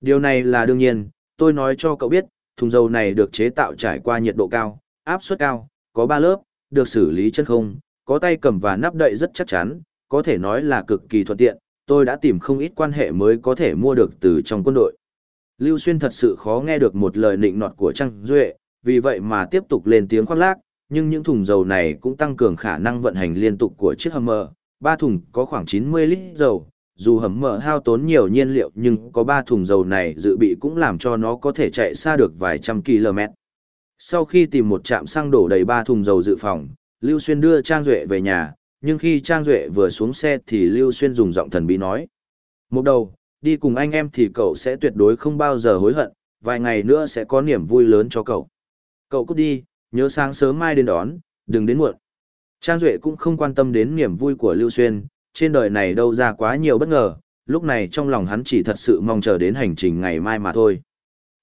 A: Điều này là đương nhiên, tôi nói cho cậu biết, thùng dầu này được chế tạo trải qua nhiệt độ cao, áp suất cao, có 3 lớp, được xử lý chân không, có tay cầm và nắp đậy rất chắc chắn, có thể nói là cực kỳ thuận tiện, tôi đã tìm không ít quan hệ mới có thể mua được từ trong quân đội. Lưu Xuyên thật sự khó nghe được một lời nịnh nọt của Trang Duệ, vì vậy mà tiếp tục lên tiếng khoác lác, nhưng những thùng dầu này cũng tăng cường khả năng vận hành liên tục của chiếc hầm mờ. Ba thùng có khoảng 90 lít dầu, dù hầm mờ hao tốn nhiều nhiên liệu nhưng có ba thùng dầu này dự bị cũng làm cho nó có thể chạy xa được vài trăm km. Sau khi tìm một trạm xăng đổ đầy ba thùng dầu dự phòng, Lưu Xuyên đưa Trang Duệ về nhà, nhưng khi Trang Duệ vừa xuống xe thì Lưu Xuyên dùng giọng thần bí nói. Một đầu, đi cùng anh em thì cậu sẽ tuyệt đối không bao giờ hối hận, vài ngày nữa sẽ có niềm vui lớn cho cậu. Cậu cút đi, nhớ sáng sớm mai đến đón, đừng đến muộn. Trang Duệ cũng không quan tâm đến niềm vui của Lưu Xuyên, trên đời này đâu ra quá nhiều bất ngờ, lúc này trong lòng hắn chỉ thật sự mong chờ đến hành trình ngày mai mà thôi.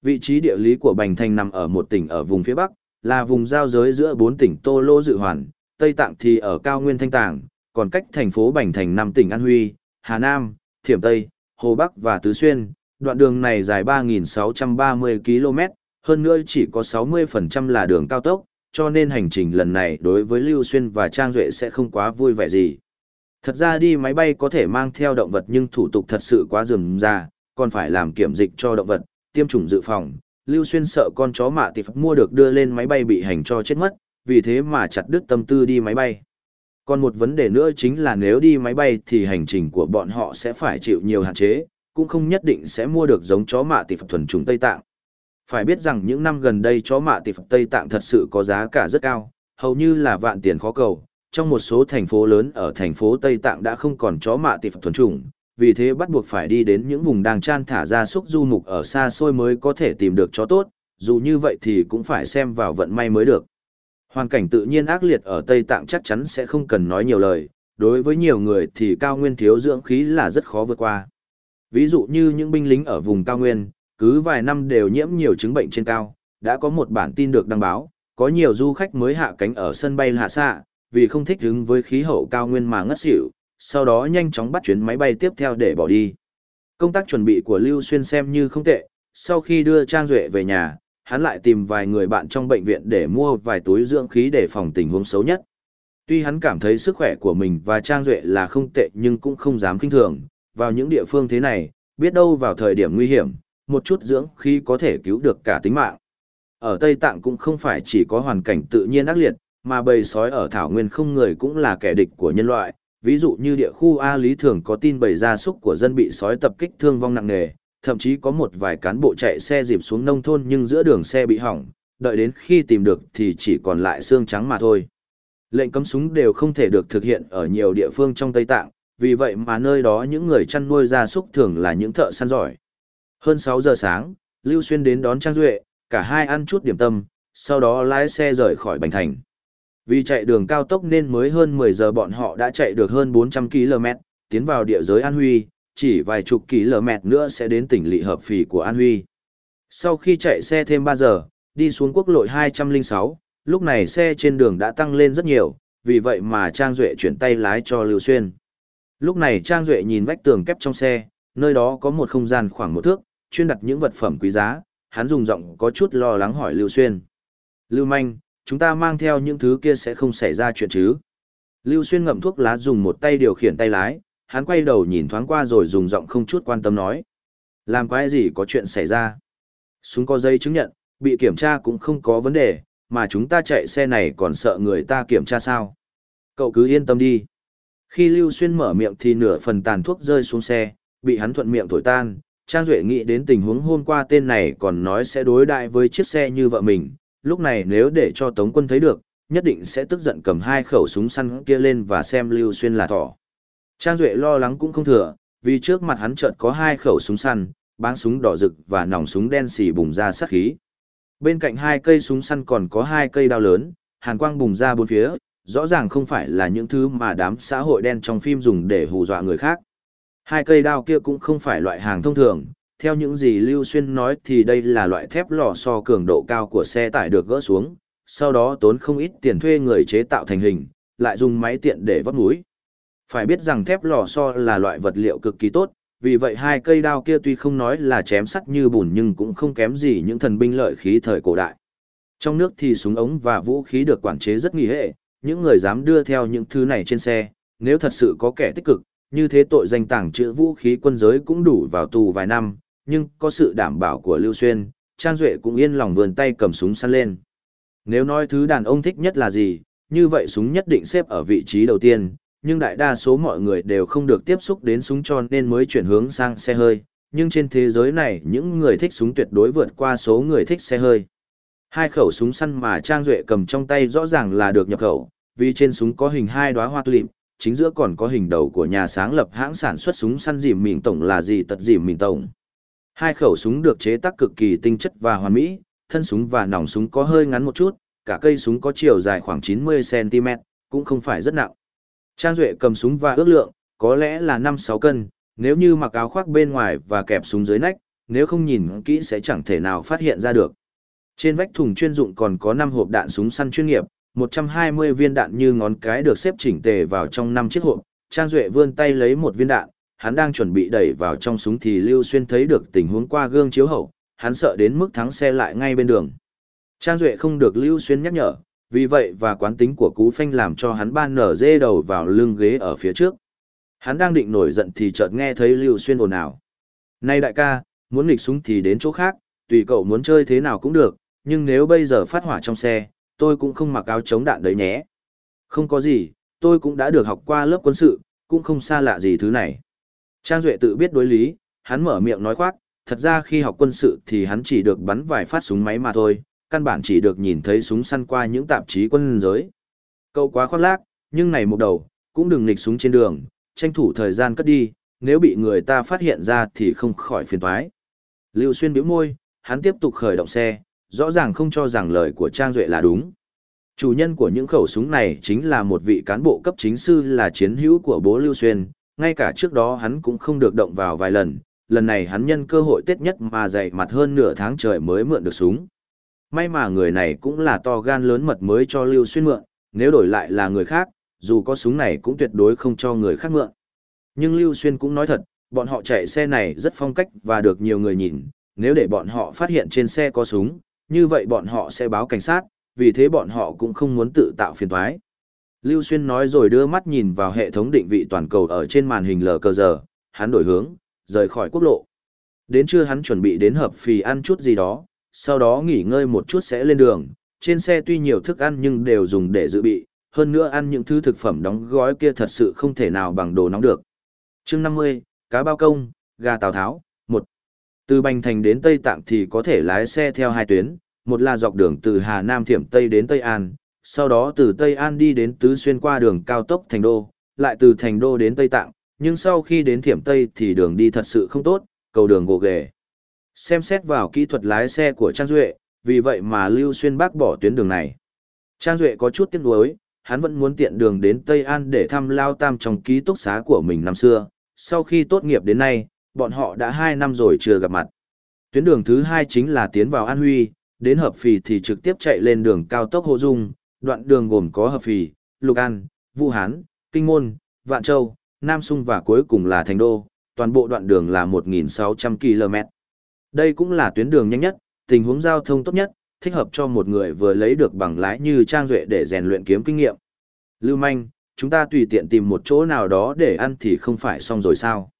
A: Vị trí địa lý của Bành Thành nằm ở một tỉnh ở vùng phía Bắc, là vùng giao giới giữa bốn tỉnh Tô Lô Dự Hoàn, Tây Tạng thì ở cao nguyên Thanh Tạng, còn cách thành phố Bành Thành năm tỉnh An Huy, Hà Nam, Thiểm Tây, Hồ Bắc và Tứ Xuyên. Đoạn đường này dài 3.630 km, hơn nữa chỉ có 60% là đường cao tốc, cho nên hành trình lần này đối với Lưu Xuyên và Trang Duệ sẽ không quá vui vẻ gì. Thật ra đi máy bay có thể mang theo động vật nhưng thủ tục thật sự quá rườm ra, còn phải làm kiểm dịch cho động vật, tiêm chủng dự phòng. Lưu Xuyên sợ con chó mạ tịp mua được đưa lên máy bay bị hành cho chết mất, vì thế mà chặt đứt tâm tư đi máy bay. Còn một vấn đề nữa chính là nếu đi máy bay thì hành trình của bọn họ sẽ phải chịu nhiều hạn chế, cũng không nhất định sẽ mua được giống chó mạ tịp thuần trùng Tây Tạng. Phải biết rằng những năm gần đây chó mạ tịp Tây Tạng thật sự có giá cả rất cao, hầu như là vạn tiền khó cầu. Trong một số thành phố lớn ở thành phố Tây Tạng đã không còn chó mạ tịp thuần trùng, vì thế bắt buộc phải đi đến những vùng đang chan thả ra súc du mục ở xa xôi mới có thể tìm được chó tốt, dù như vậy thì cũng phải xem vào vận may mới được. Hoàn cảnh tự nhiên ác liệt ở Tây Tạng chắc chắn sẽ không cần nói nhiều lời, đối với nhiều người thì cao nguyên thiếu dưỡng khí là rất khó vượt qua. Ví dụ như những binh lính ở vùng cao nguyên, cứ vài năm đều nhiễm nhiều chứng bệnh trên cao, đã có một bản tin được đăng báo, có nhiều du khách mới hạ cánh ở sân bay hạ xạ, vì không thích ứng với khí hậu cao nguyên mà ngất xỉu, sau đó nhanh chóng bắt chuyến máy bay tiếp theo để bỏ đi. Công tác chuẩn bị của Lưu Xuyên xem như không tệ, sau khi đưa Trang Duệ về nhà, hắn lại tìm vài người bạn trong bệnh viện để mua vài túi dưỡng khí để phòng tình huống xấu nhất. Tuy hắn cảm thấy sức khỏe của mình và Trang Duệ là không tệ nhưng cũng không dám kinh thường, vào những địa phương thế này, biết đâu vào thời điểm nguy hiểm, một chút dưỡng khí có thể cứu được cả tính mạng. Ở Tây Tạng cũng không phải chỉ có hoàn cảnh tự nhiên ác liệt, mà bầy sói ở Thảo Nguyên không người cũng là kẻ địch của nhân loại, ví dụ như địa khu A Lý thường có tin bầy gia súc của dân bị sói tập kích thương vong nặng nề, thậm chí có một vài cán bộ chạy xe dịp xuống nông thôn nhưng giữa đường xe bị hỏng, đợi đến khi tìm được thì chỉ còn lại xương trắng mà thôi. Lệnh cấm súng đều không thể được thực hiện ở nhiều địa phương trong Tây Tạng, vì vậy mà nơi đó những người chăn nuôi gia súc thường là những thợ săn giỏi. Hơn 6 giờ sáng, Lưu Xuyên đến đón Trang Duệ, cả hai ăn chút điểm tâm, sau đó lái xe rời khỏi Bành Thành. Vì chạy đường cao tốc nên mới hơn 10 giờ bọn họ đã chạy được hơn 400 km, tiến vào địa giới An Huy, chỉ vài chục ký lờ mẹt nữa sẽ đến tỉnh lỵ hợp phì của An Huy. Sau khi chạy xe thêm 3 giờ, đi xuống quốc lộ 206, lúc này xe trên đường đã tăng lên rất nhiều, vì vậy mà Trang Duệ chuyển tay lái cho Lưu Xuyên. Lúc này Trang Duệ nhìn vách tường kép trong xe, nơi đó có một không gian khoảng một thước, chuyên đặt những vật phẩm quý giá, hắn dùng giọng có chút lo lắng hỏi Lưu Xuyên. Lưu Manh, chúng ta mang theo những thứ kia sẽ không xảy ra chuyện chứ? Lưu Xuyên ngậm thuốc lá dùng một tay điều khiển tay lái, hắn quay đầu nhìn thoáng qua rồi dùng giọng không chút quan tâm nói. Làm quái gì có chuyện xảy ra? Súng có dây chứng nhận, bị kiểm tra cũng không có vấn đề, mà chúng ta chạy xe này còn sợ người ta kiểm tra sao? Cậu cứ yên tâm đi. Khi Lưu Xuyên mở miệng thì nửa phần tàn thuốc rơi xuống xe, bị hắn thuận miệng thổi tan. Trang Duệ nghĩ đến tình huống hôm qua tên này còn nói sẽ đối đại với chiếc xe như vợ mình. Lúc này nếu để cho Tống quân thấy được, nhất định sẽ tức giận cầm hai khẩu súng săn kia lên và xem Lưu Xuyên là thỏ. Trang Duệ lo lắng cũng không thừa, vì trước mặt hắn chợt có hai khẩu súng săn, báng súng đỏ rực và nòng súng đen xì bùng ra sát khí. Bên cạnh hai cây súng săn còn có hai cây đao lớn, hàn quang bùng ra bốn phía, rõ ràng không phải là những thứ mà đám xã hội đen trong phim dùng để hù dọa người khác. Hai cây đao kia cũng không phải loại hàng thông thường, theo những gì Lưu Xuyên nói thì đây là loại thép lò so cường độ cao của xe tải được gỡ xuống, sau đó tốn không ít tiền thuê người chế tạo thành hình, lại dùng máy tiện để vấp mũi. Phải biết rằng thép lò so là loại vật liệu cực kỳ tốt, vì vậy hai cây đao kia tuy không nói là chém sắt như bùn nhưng cũng không kém gì những thần binh lợi khí thời cổ đại. Trong nước thì súng ống và vũ khí được quản chế rất nghi hệ, những người dám đưa theo những thứ này trên xe, nếu thật sự có kẻ tích cực, như thế tội danh tàng trữ vũ khí quân giới cũng đủ vào tù vài năm, nhưng có sự đảm bảo của Lưu Xuyên, Trang Duệ cũng yên lòng vườn tay cầm súng săn lên. Nếu nói thứ đàn ông thích nhất là gì, như vậy súng nhất định xếp ở vị trí đầu tiên, nhưng đại đa số mọi người đều không được tiếp xúc đến súng cho nên mới chuyển hướng sang xe hơi, nhưng trên thế giới này những người thích súng tuyệt đối vượt qua số người thích xe hơi. Hai khẩu súng săn mà Trang Duệ cầm trong tay rõ ràng là được nhập khẩu, vì trên súng có hình hai đóa hoa tulip, chính giữa còn có hình đầu của nhà sáng lập hãng sản xuất súng săn dìm mìn tổng là gì tật dìm mìn tổng. Hai khẩu súng được chế tác cực kỳ tinh chất và hoàn mỹ, thân súng và nòng súng có hơi ngắn một chút, cả cây súng có chiều dài khoảng 90cm, cũng không phải rất nặng. Trang Duệ cầm súng và ước lượng, có lẽ là 5-6 cân, nếu như mặc áo khoác bên ngoài và kẹp súng dưới nách, nếu không nhìn kỹ sẽ chẳng thể nào phát hiện ra được. Trên vách thùng chuyên dụng còn có 5 hộp đạn súng săn chuyên nghiệp, 120 viên đạn như ngón cái được xếp chỉnh tề vào trong 5 chiếc hộp. Trang Duệ vươn tay lấy một viên đạn, hắn đang chuẩn bị đẩy vào trong súng thì Lưu Xuyên thấy được tình huống qua gương chiếu hậu, hắn sợ đến mức thắng xe lại ngay bên đường. Trang Duệ không được Lưu Xuyên nhắc nhở, vì vậy và quán tính của cú phanh làm cho hắn ban nở dê đầu vào lưng ghế ở phía trước. Hắn đang định nổi giận thì chợt nghe thấy Lưu Xuyên ồn ào. Này đại ca, muốn nghịch súng thì đến chỗ khác, tùy cậu muốn chơi thế nào cũng được, nhưng nếu bây giờ phát hỏa trong xe, tôi cũng không mặc áo chống đạn đấy nhé. Không có gì, tôi cũng đã được học qua lớp quân sự, cũng không xa lạ gì thứ này. Trang Duệ tự biết đối lý, hắn mở miệng nói khoác, thật ra khi học quân sự thì hắn chỉ được bắn vài phát súng máy mà thôi, căn bản chỉ được nhìn thấy súng săn qua những tạp chí quân giới. Cậu quá khoác lác, nhưng này một đầu, cũng đừng nghịch súng trên đường, tranh thủ thời gian cất đi, nếu bị người ta phát hiện ra thì không khỏi phiền toái. Lưu Xuyên bĩu môi, hắn tiếp tục khởi động xe, rõ ràng không cho rằng lời của Trang Duệ là đúng. Chủ nhân của những khẩu súng này chính là một vị cán bộ cấp chính sư là chiến hữu của bố Lưu Xuyên, ngay cả trước đó hắn cũng không được động vào vài lần, lần này hắn nhân cơ hội tết nhất mà dày mặt hơn nửa tháng trời mới mượn được súng. May mà người này cũng là to gan lớn mật mới cho Lưu Xuyên mượn, nếu đổi lại là người khác, dù có súng này cũng tuyệt đối không cho người khác mượn. Nhưng Lưu Xuyên cũng nói thật, bọn họ chạy xe này rất phong cách và được nhiều người nhìn, nếu để bọn họ phát hiện trên xe có súng, như vậy bọn họ sẽ báo cảnh sát, vì thế bọn họ cũng không muốn tự tạo phiền toái. Lưu Xuyên nói rồi đưa mắt nhìn vào hệ thống định vị toàn cầu ở trên màn hình lờ cờ giờ, hắn đổi hướng, rời khỏi quốc lộ. Đến trưa hắn chuẩn bị đến hợp phì ăn chút gì đó, sau đó nghỉ ngơi một chút sẽ lên đường. Trên xe tuy nhiều thức ăn nhưng đều dùng để dự bị, hơn nữa ăn những thứ thực phẩm đóng gói kia thật sự không thể nào bằng đồ nóng được. chương 50, cá bao công, gà tào tháo, một Từ Bành Thành đến Tây Tạng thì có thể lái xe theo hai tuyến, một là dọc đường từ Hà Nam Thiểm Tây đến Tây An, sau đó từ Tây An đi đến Tứ Xuyên qua đường cao tốc Thành Đô, lại từ Thành Đô đến Tây Tạng, nhưng sau khi đến Thiểm Tây thì đường đi thật sự không tốt, cầu đường gồ ghề. Xem xét vào kỹ thuật lái xe của Trang Duệ, vì vậy mà Lưu Xuyên bác bỏ tuyến đường này. Trang Duệ có chút tiếc nuối, hắn vẫn muốn tiện đường đến Tây An để thăm Lao Tam trong ký túc xá của mình năm xưa. Sau khi tốt nghiệp đến nay, bọn họ đã 2 năm rồi chưa gặp mặt. Tuyến đường thứ hai chính là tiến vào An Huy, đến Hợp Phì thì trực tiếp chạy lên đường cao tốc Hồ Dung, đoạn đường gồm có Hợp Phì, Lục An, Vũ Hán, Kinh Môn, Vạn Châu, Nam Sung và cuối cùng là Thành Đô, toàn bộ đoạn đường là 1.600 km. Đây cũng là tuyến đường nhanh nhất, tình huống giao thông tốt nhất, thích hợp cho một người vừa lấy được bằng lái như Trang Duệ để rèn luyện kiếm kinh nghiệm. Lưu manh, chúng ta tùy tiện tìm một chỗ nào đó để ăn thì không phải xong rồi sao?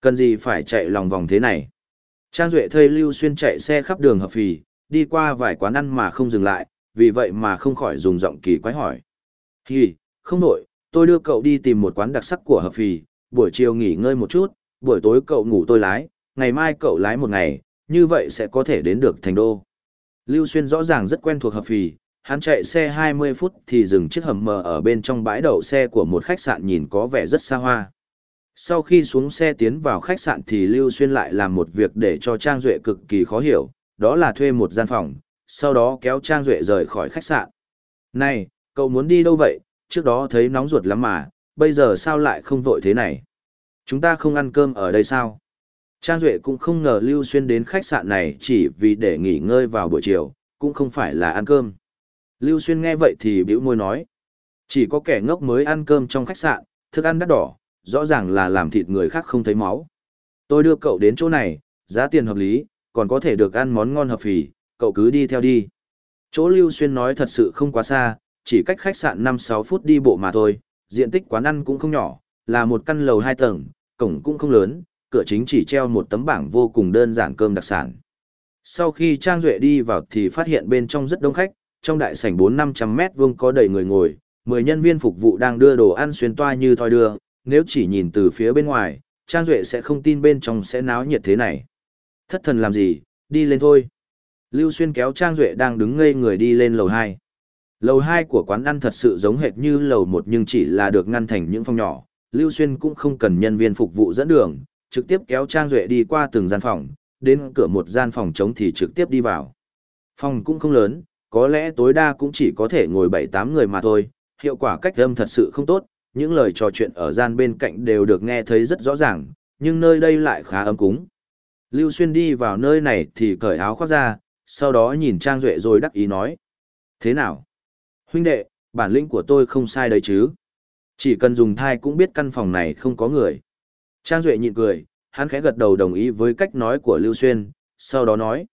A: Cần gì phải chạy lòng vòng thế này? Trang Duệ thơi Lưu Xuyên chạy xe khắp đường hợp phì, đi qua vài quán ăn mà không dừng lại, vì vậy mà không khỏi dùng giọng kỳ quái hỏi. Hì, không nổi, tôi đưa cậu đi tìm một quán đặc sắc của hợp phì, buổi chiều nghỉ ngơi một chút, buổi tối cậu ngủ tôi lái, ngày mai cậu lái một ngày, như vậy sẽ có thể đến được thành đô. Lưu Xuyên rõ ràng rất quen thuộc hợp phì, hắn chạy xe 20 phút thì dừng chiếc hầm mờ ở bên trong bãi đậu xe của một khách sạn nhìn có vẻ rất xa hoa. Sau khi xuống xe tiến vào khách sạn thì Lưu Xuyên lại làm một việc để cho Trang Duệ cực kỳ khó hiểu, đó là thuê một gian phòng, sau đó kéo Trang Duệ rời khỏi khách sạn. Này, cậu muốn đi đâu vậy? Trước đó thấy nóng ruột lắm mà, bây giờ sao lại không vội thế này? Chúng ta không ăn cơm ở đây sao? Trang Duệ cũng không ngờ Lưu Xuyên đến khách sạn này chỉ vì để nghỉ ngơi vào buổi chiều, cũng không phải là ăn cơm. Lưu Xuyên nghe vậy thì bĩu môi nói. Chỉ có kẻ ngốc mới ăn cơm trong khách sạn, thức ăn đắt đỏ, rõ ràng là làm thịt người khác không thấy máu. Tôi đưa cậu đến chỗ này, giá tiền hợp lý, còn có thể được ăn món ngon hợp phì, cậu cứ đi theo đi. Chỗ Lưu Xuyên nói thật sự không quá xa, chỉ cách khách sạn 5-6 phút đi bộ mà thôi, diện tích quán ăn cũng không nhỏ, là một căn lầu 2 tầng, cổng cũng không lớn, cửa chính chỉ treo một tấm bảng vô cùng đơn giản cơm đặc sản. Sau khi Trang Duệ đi vào thì phát hiện bên trong rất đông khách, trong đại sảnh 4-500 mét vuông có đầy người ngồi, 10 nhân viên phục vụ đang đưa đồ ăn xuyên toa như thoi đưa, nếu chỉ nhìn từ phía bên ngoài, Trang Duệ sẽ không tin bên trong sẽ náo nhiệt thế này. Thất thần làm gì, đi lên thôi. Lưu Xuyên kéo Trang Duệ đang đứng ngây người đi lên lầu 2. Lầu 2 của quán ăn thật sự giống hệt như lầu 1 nhưng chỉ là được ngăn thành những phòng nhỏ. Lưu Xuyên cũng không cần nhân viên phục vụ dẫn đường, trực tiếp kéo Trang Duệ đi qua từng gian phòng, đến cửa một gian phòng trống thì trực tiếp đi vào. Phòng cũng không lớn, có lẽ tối đa cũng chỉ có thể ngồi 7-8 người mà thôi, hiệu quả cách âm thật sự không tốt, những lời trò chuyện ở gian bên cạnh đều được nghe thấy rất rõ ràng, nhưng nơi đây lại khá ấm cúng. Lưu Xuyên đi vào nơi này thì cởi áo khoác ra, sau đó nhìn Trang Duệ rồi đắc ý nói. Thế nào? Huynh đệ, bản lĩnh của tôi không sai đấy chứ. Chỉ cần dùng thai cũng biết căn phòng này không có người. Trang Duệ nhịn cười, hắn khẽ gật đầu đồng ý với cách nói của Lưu Xuyên, sau đó nói.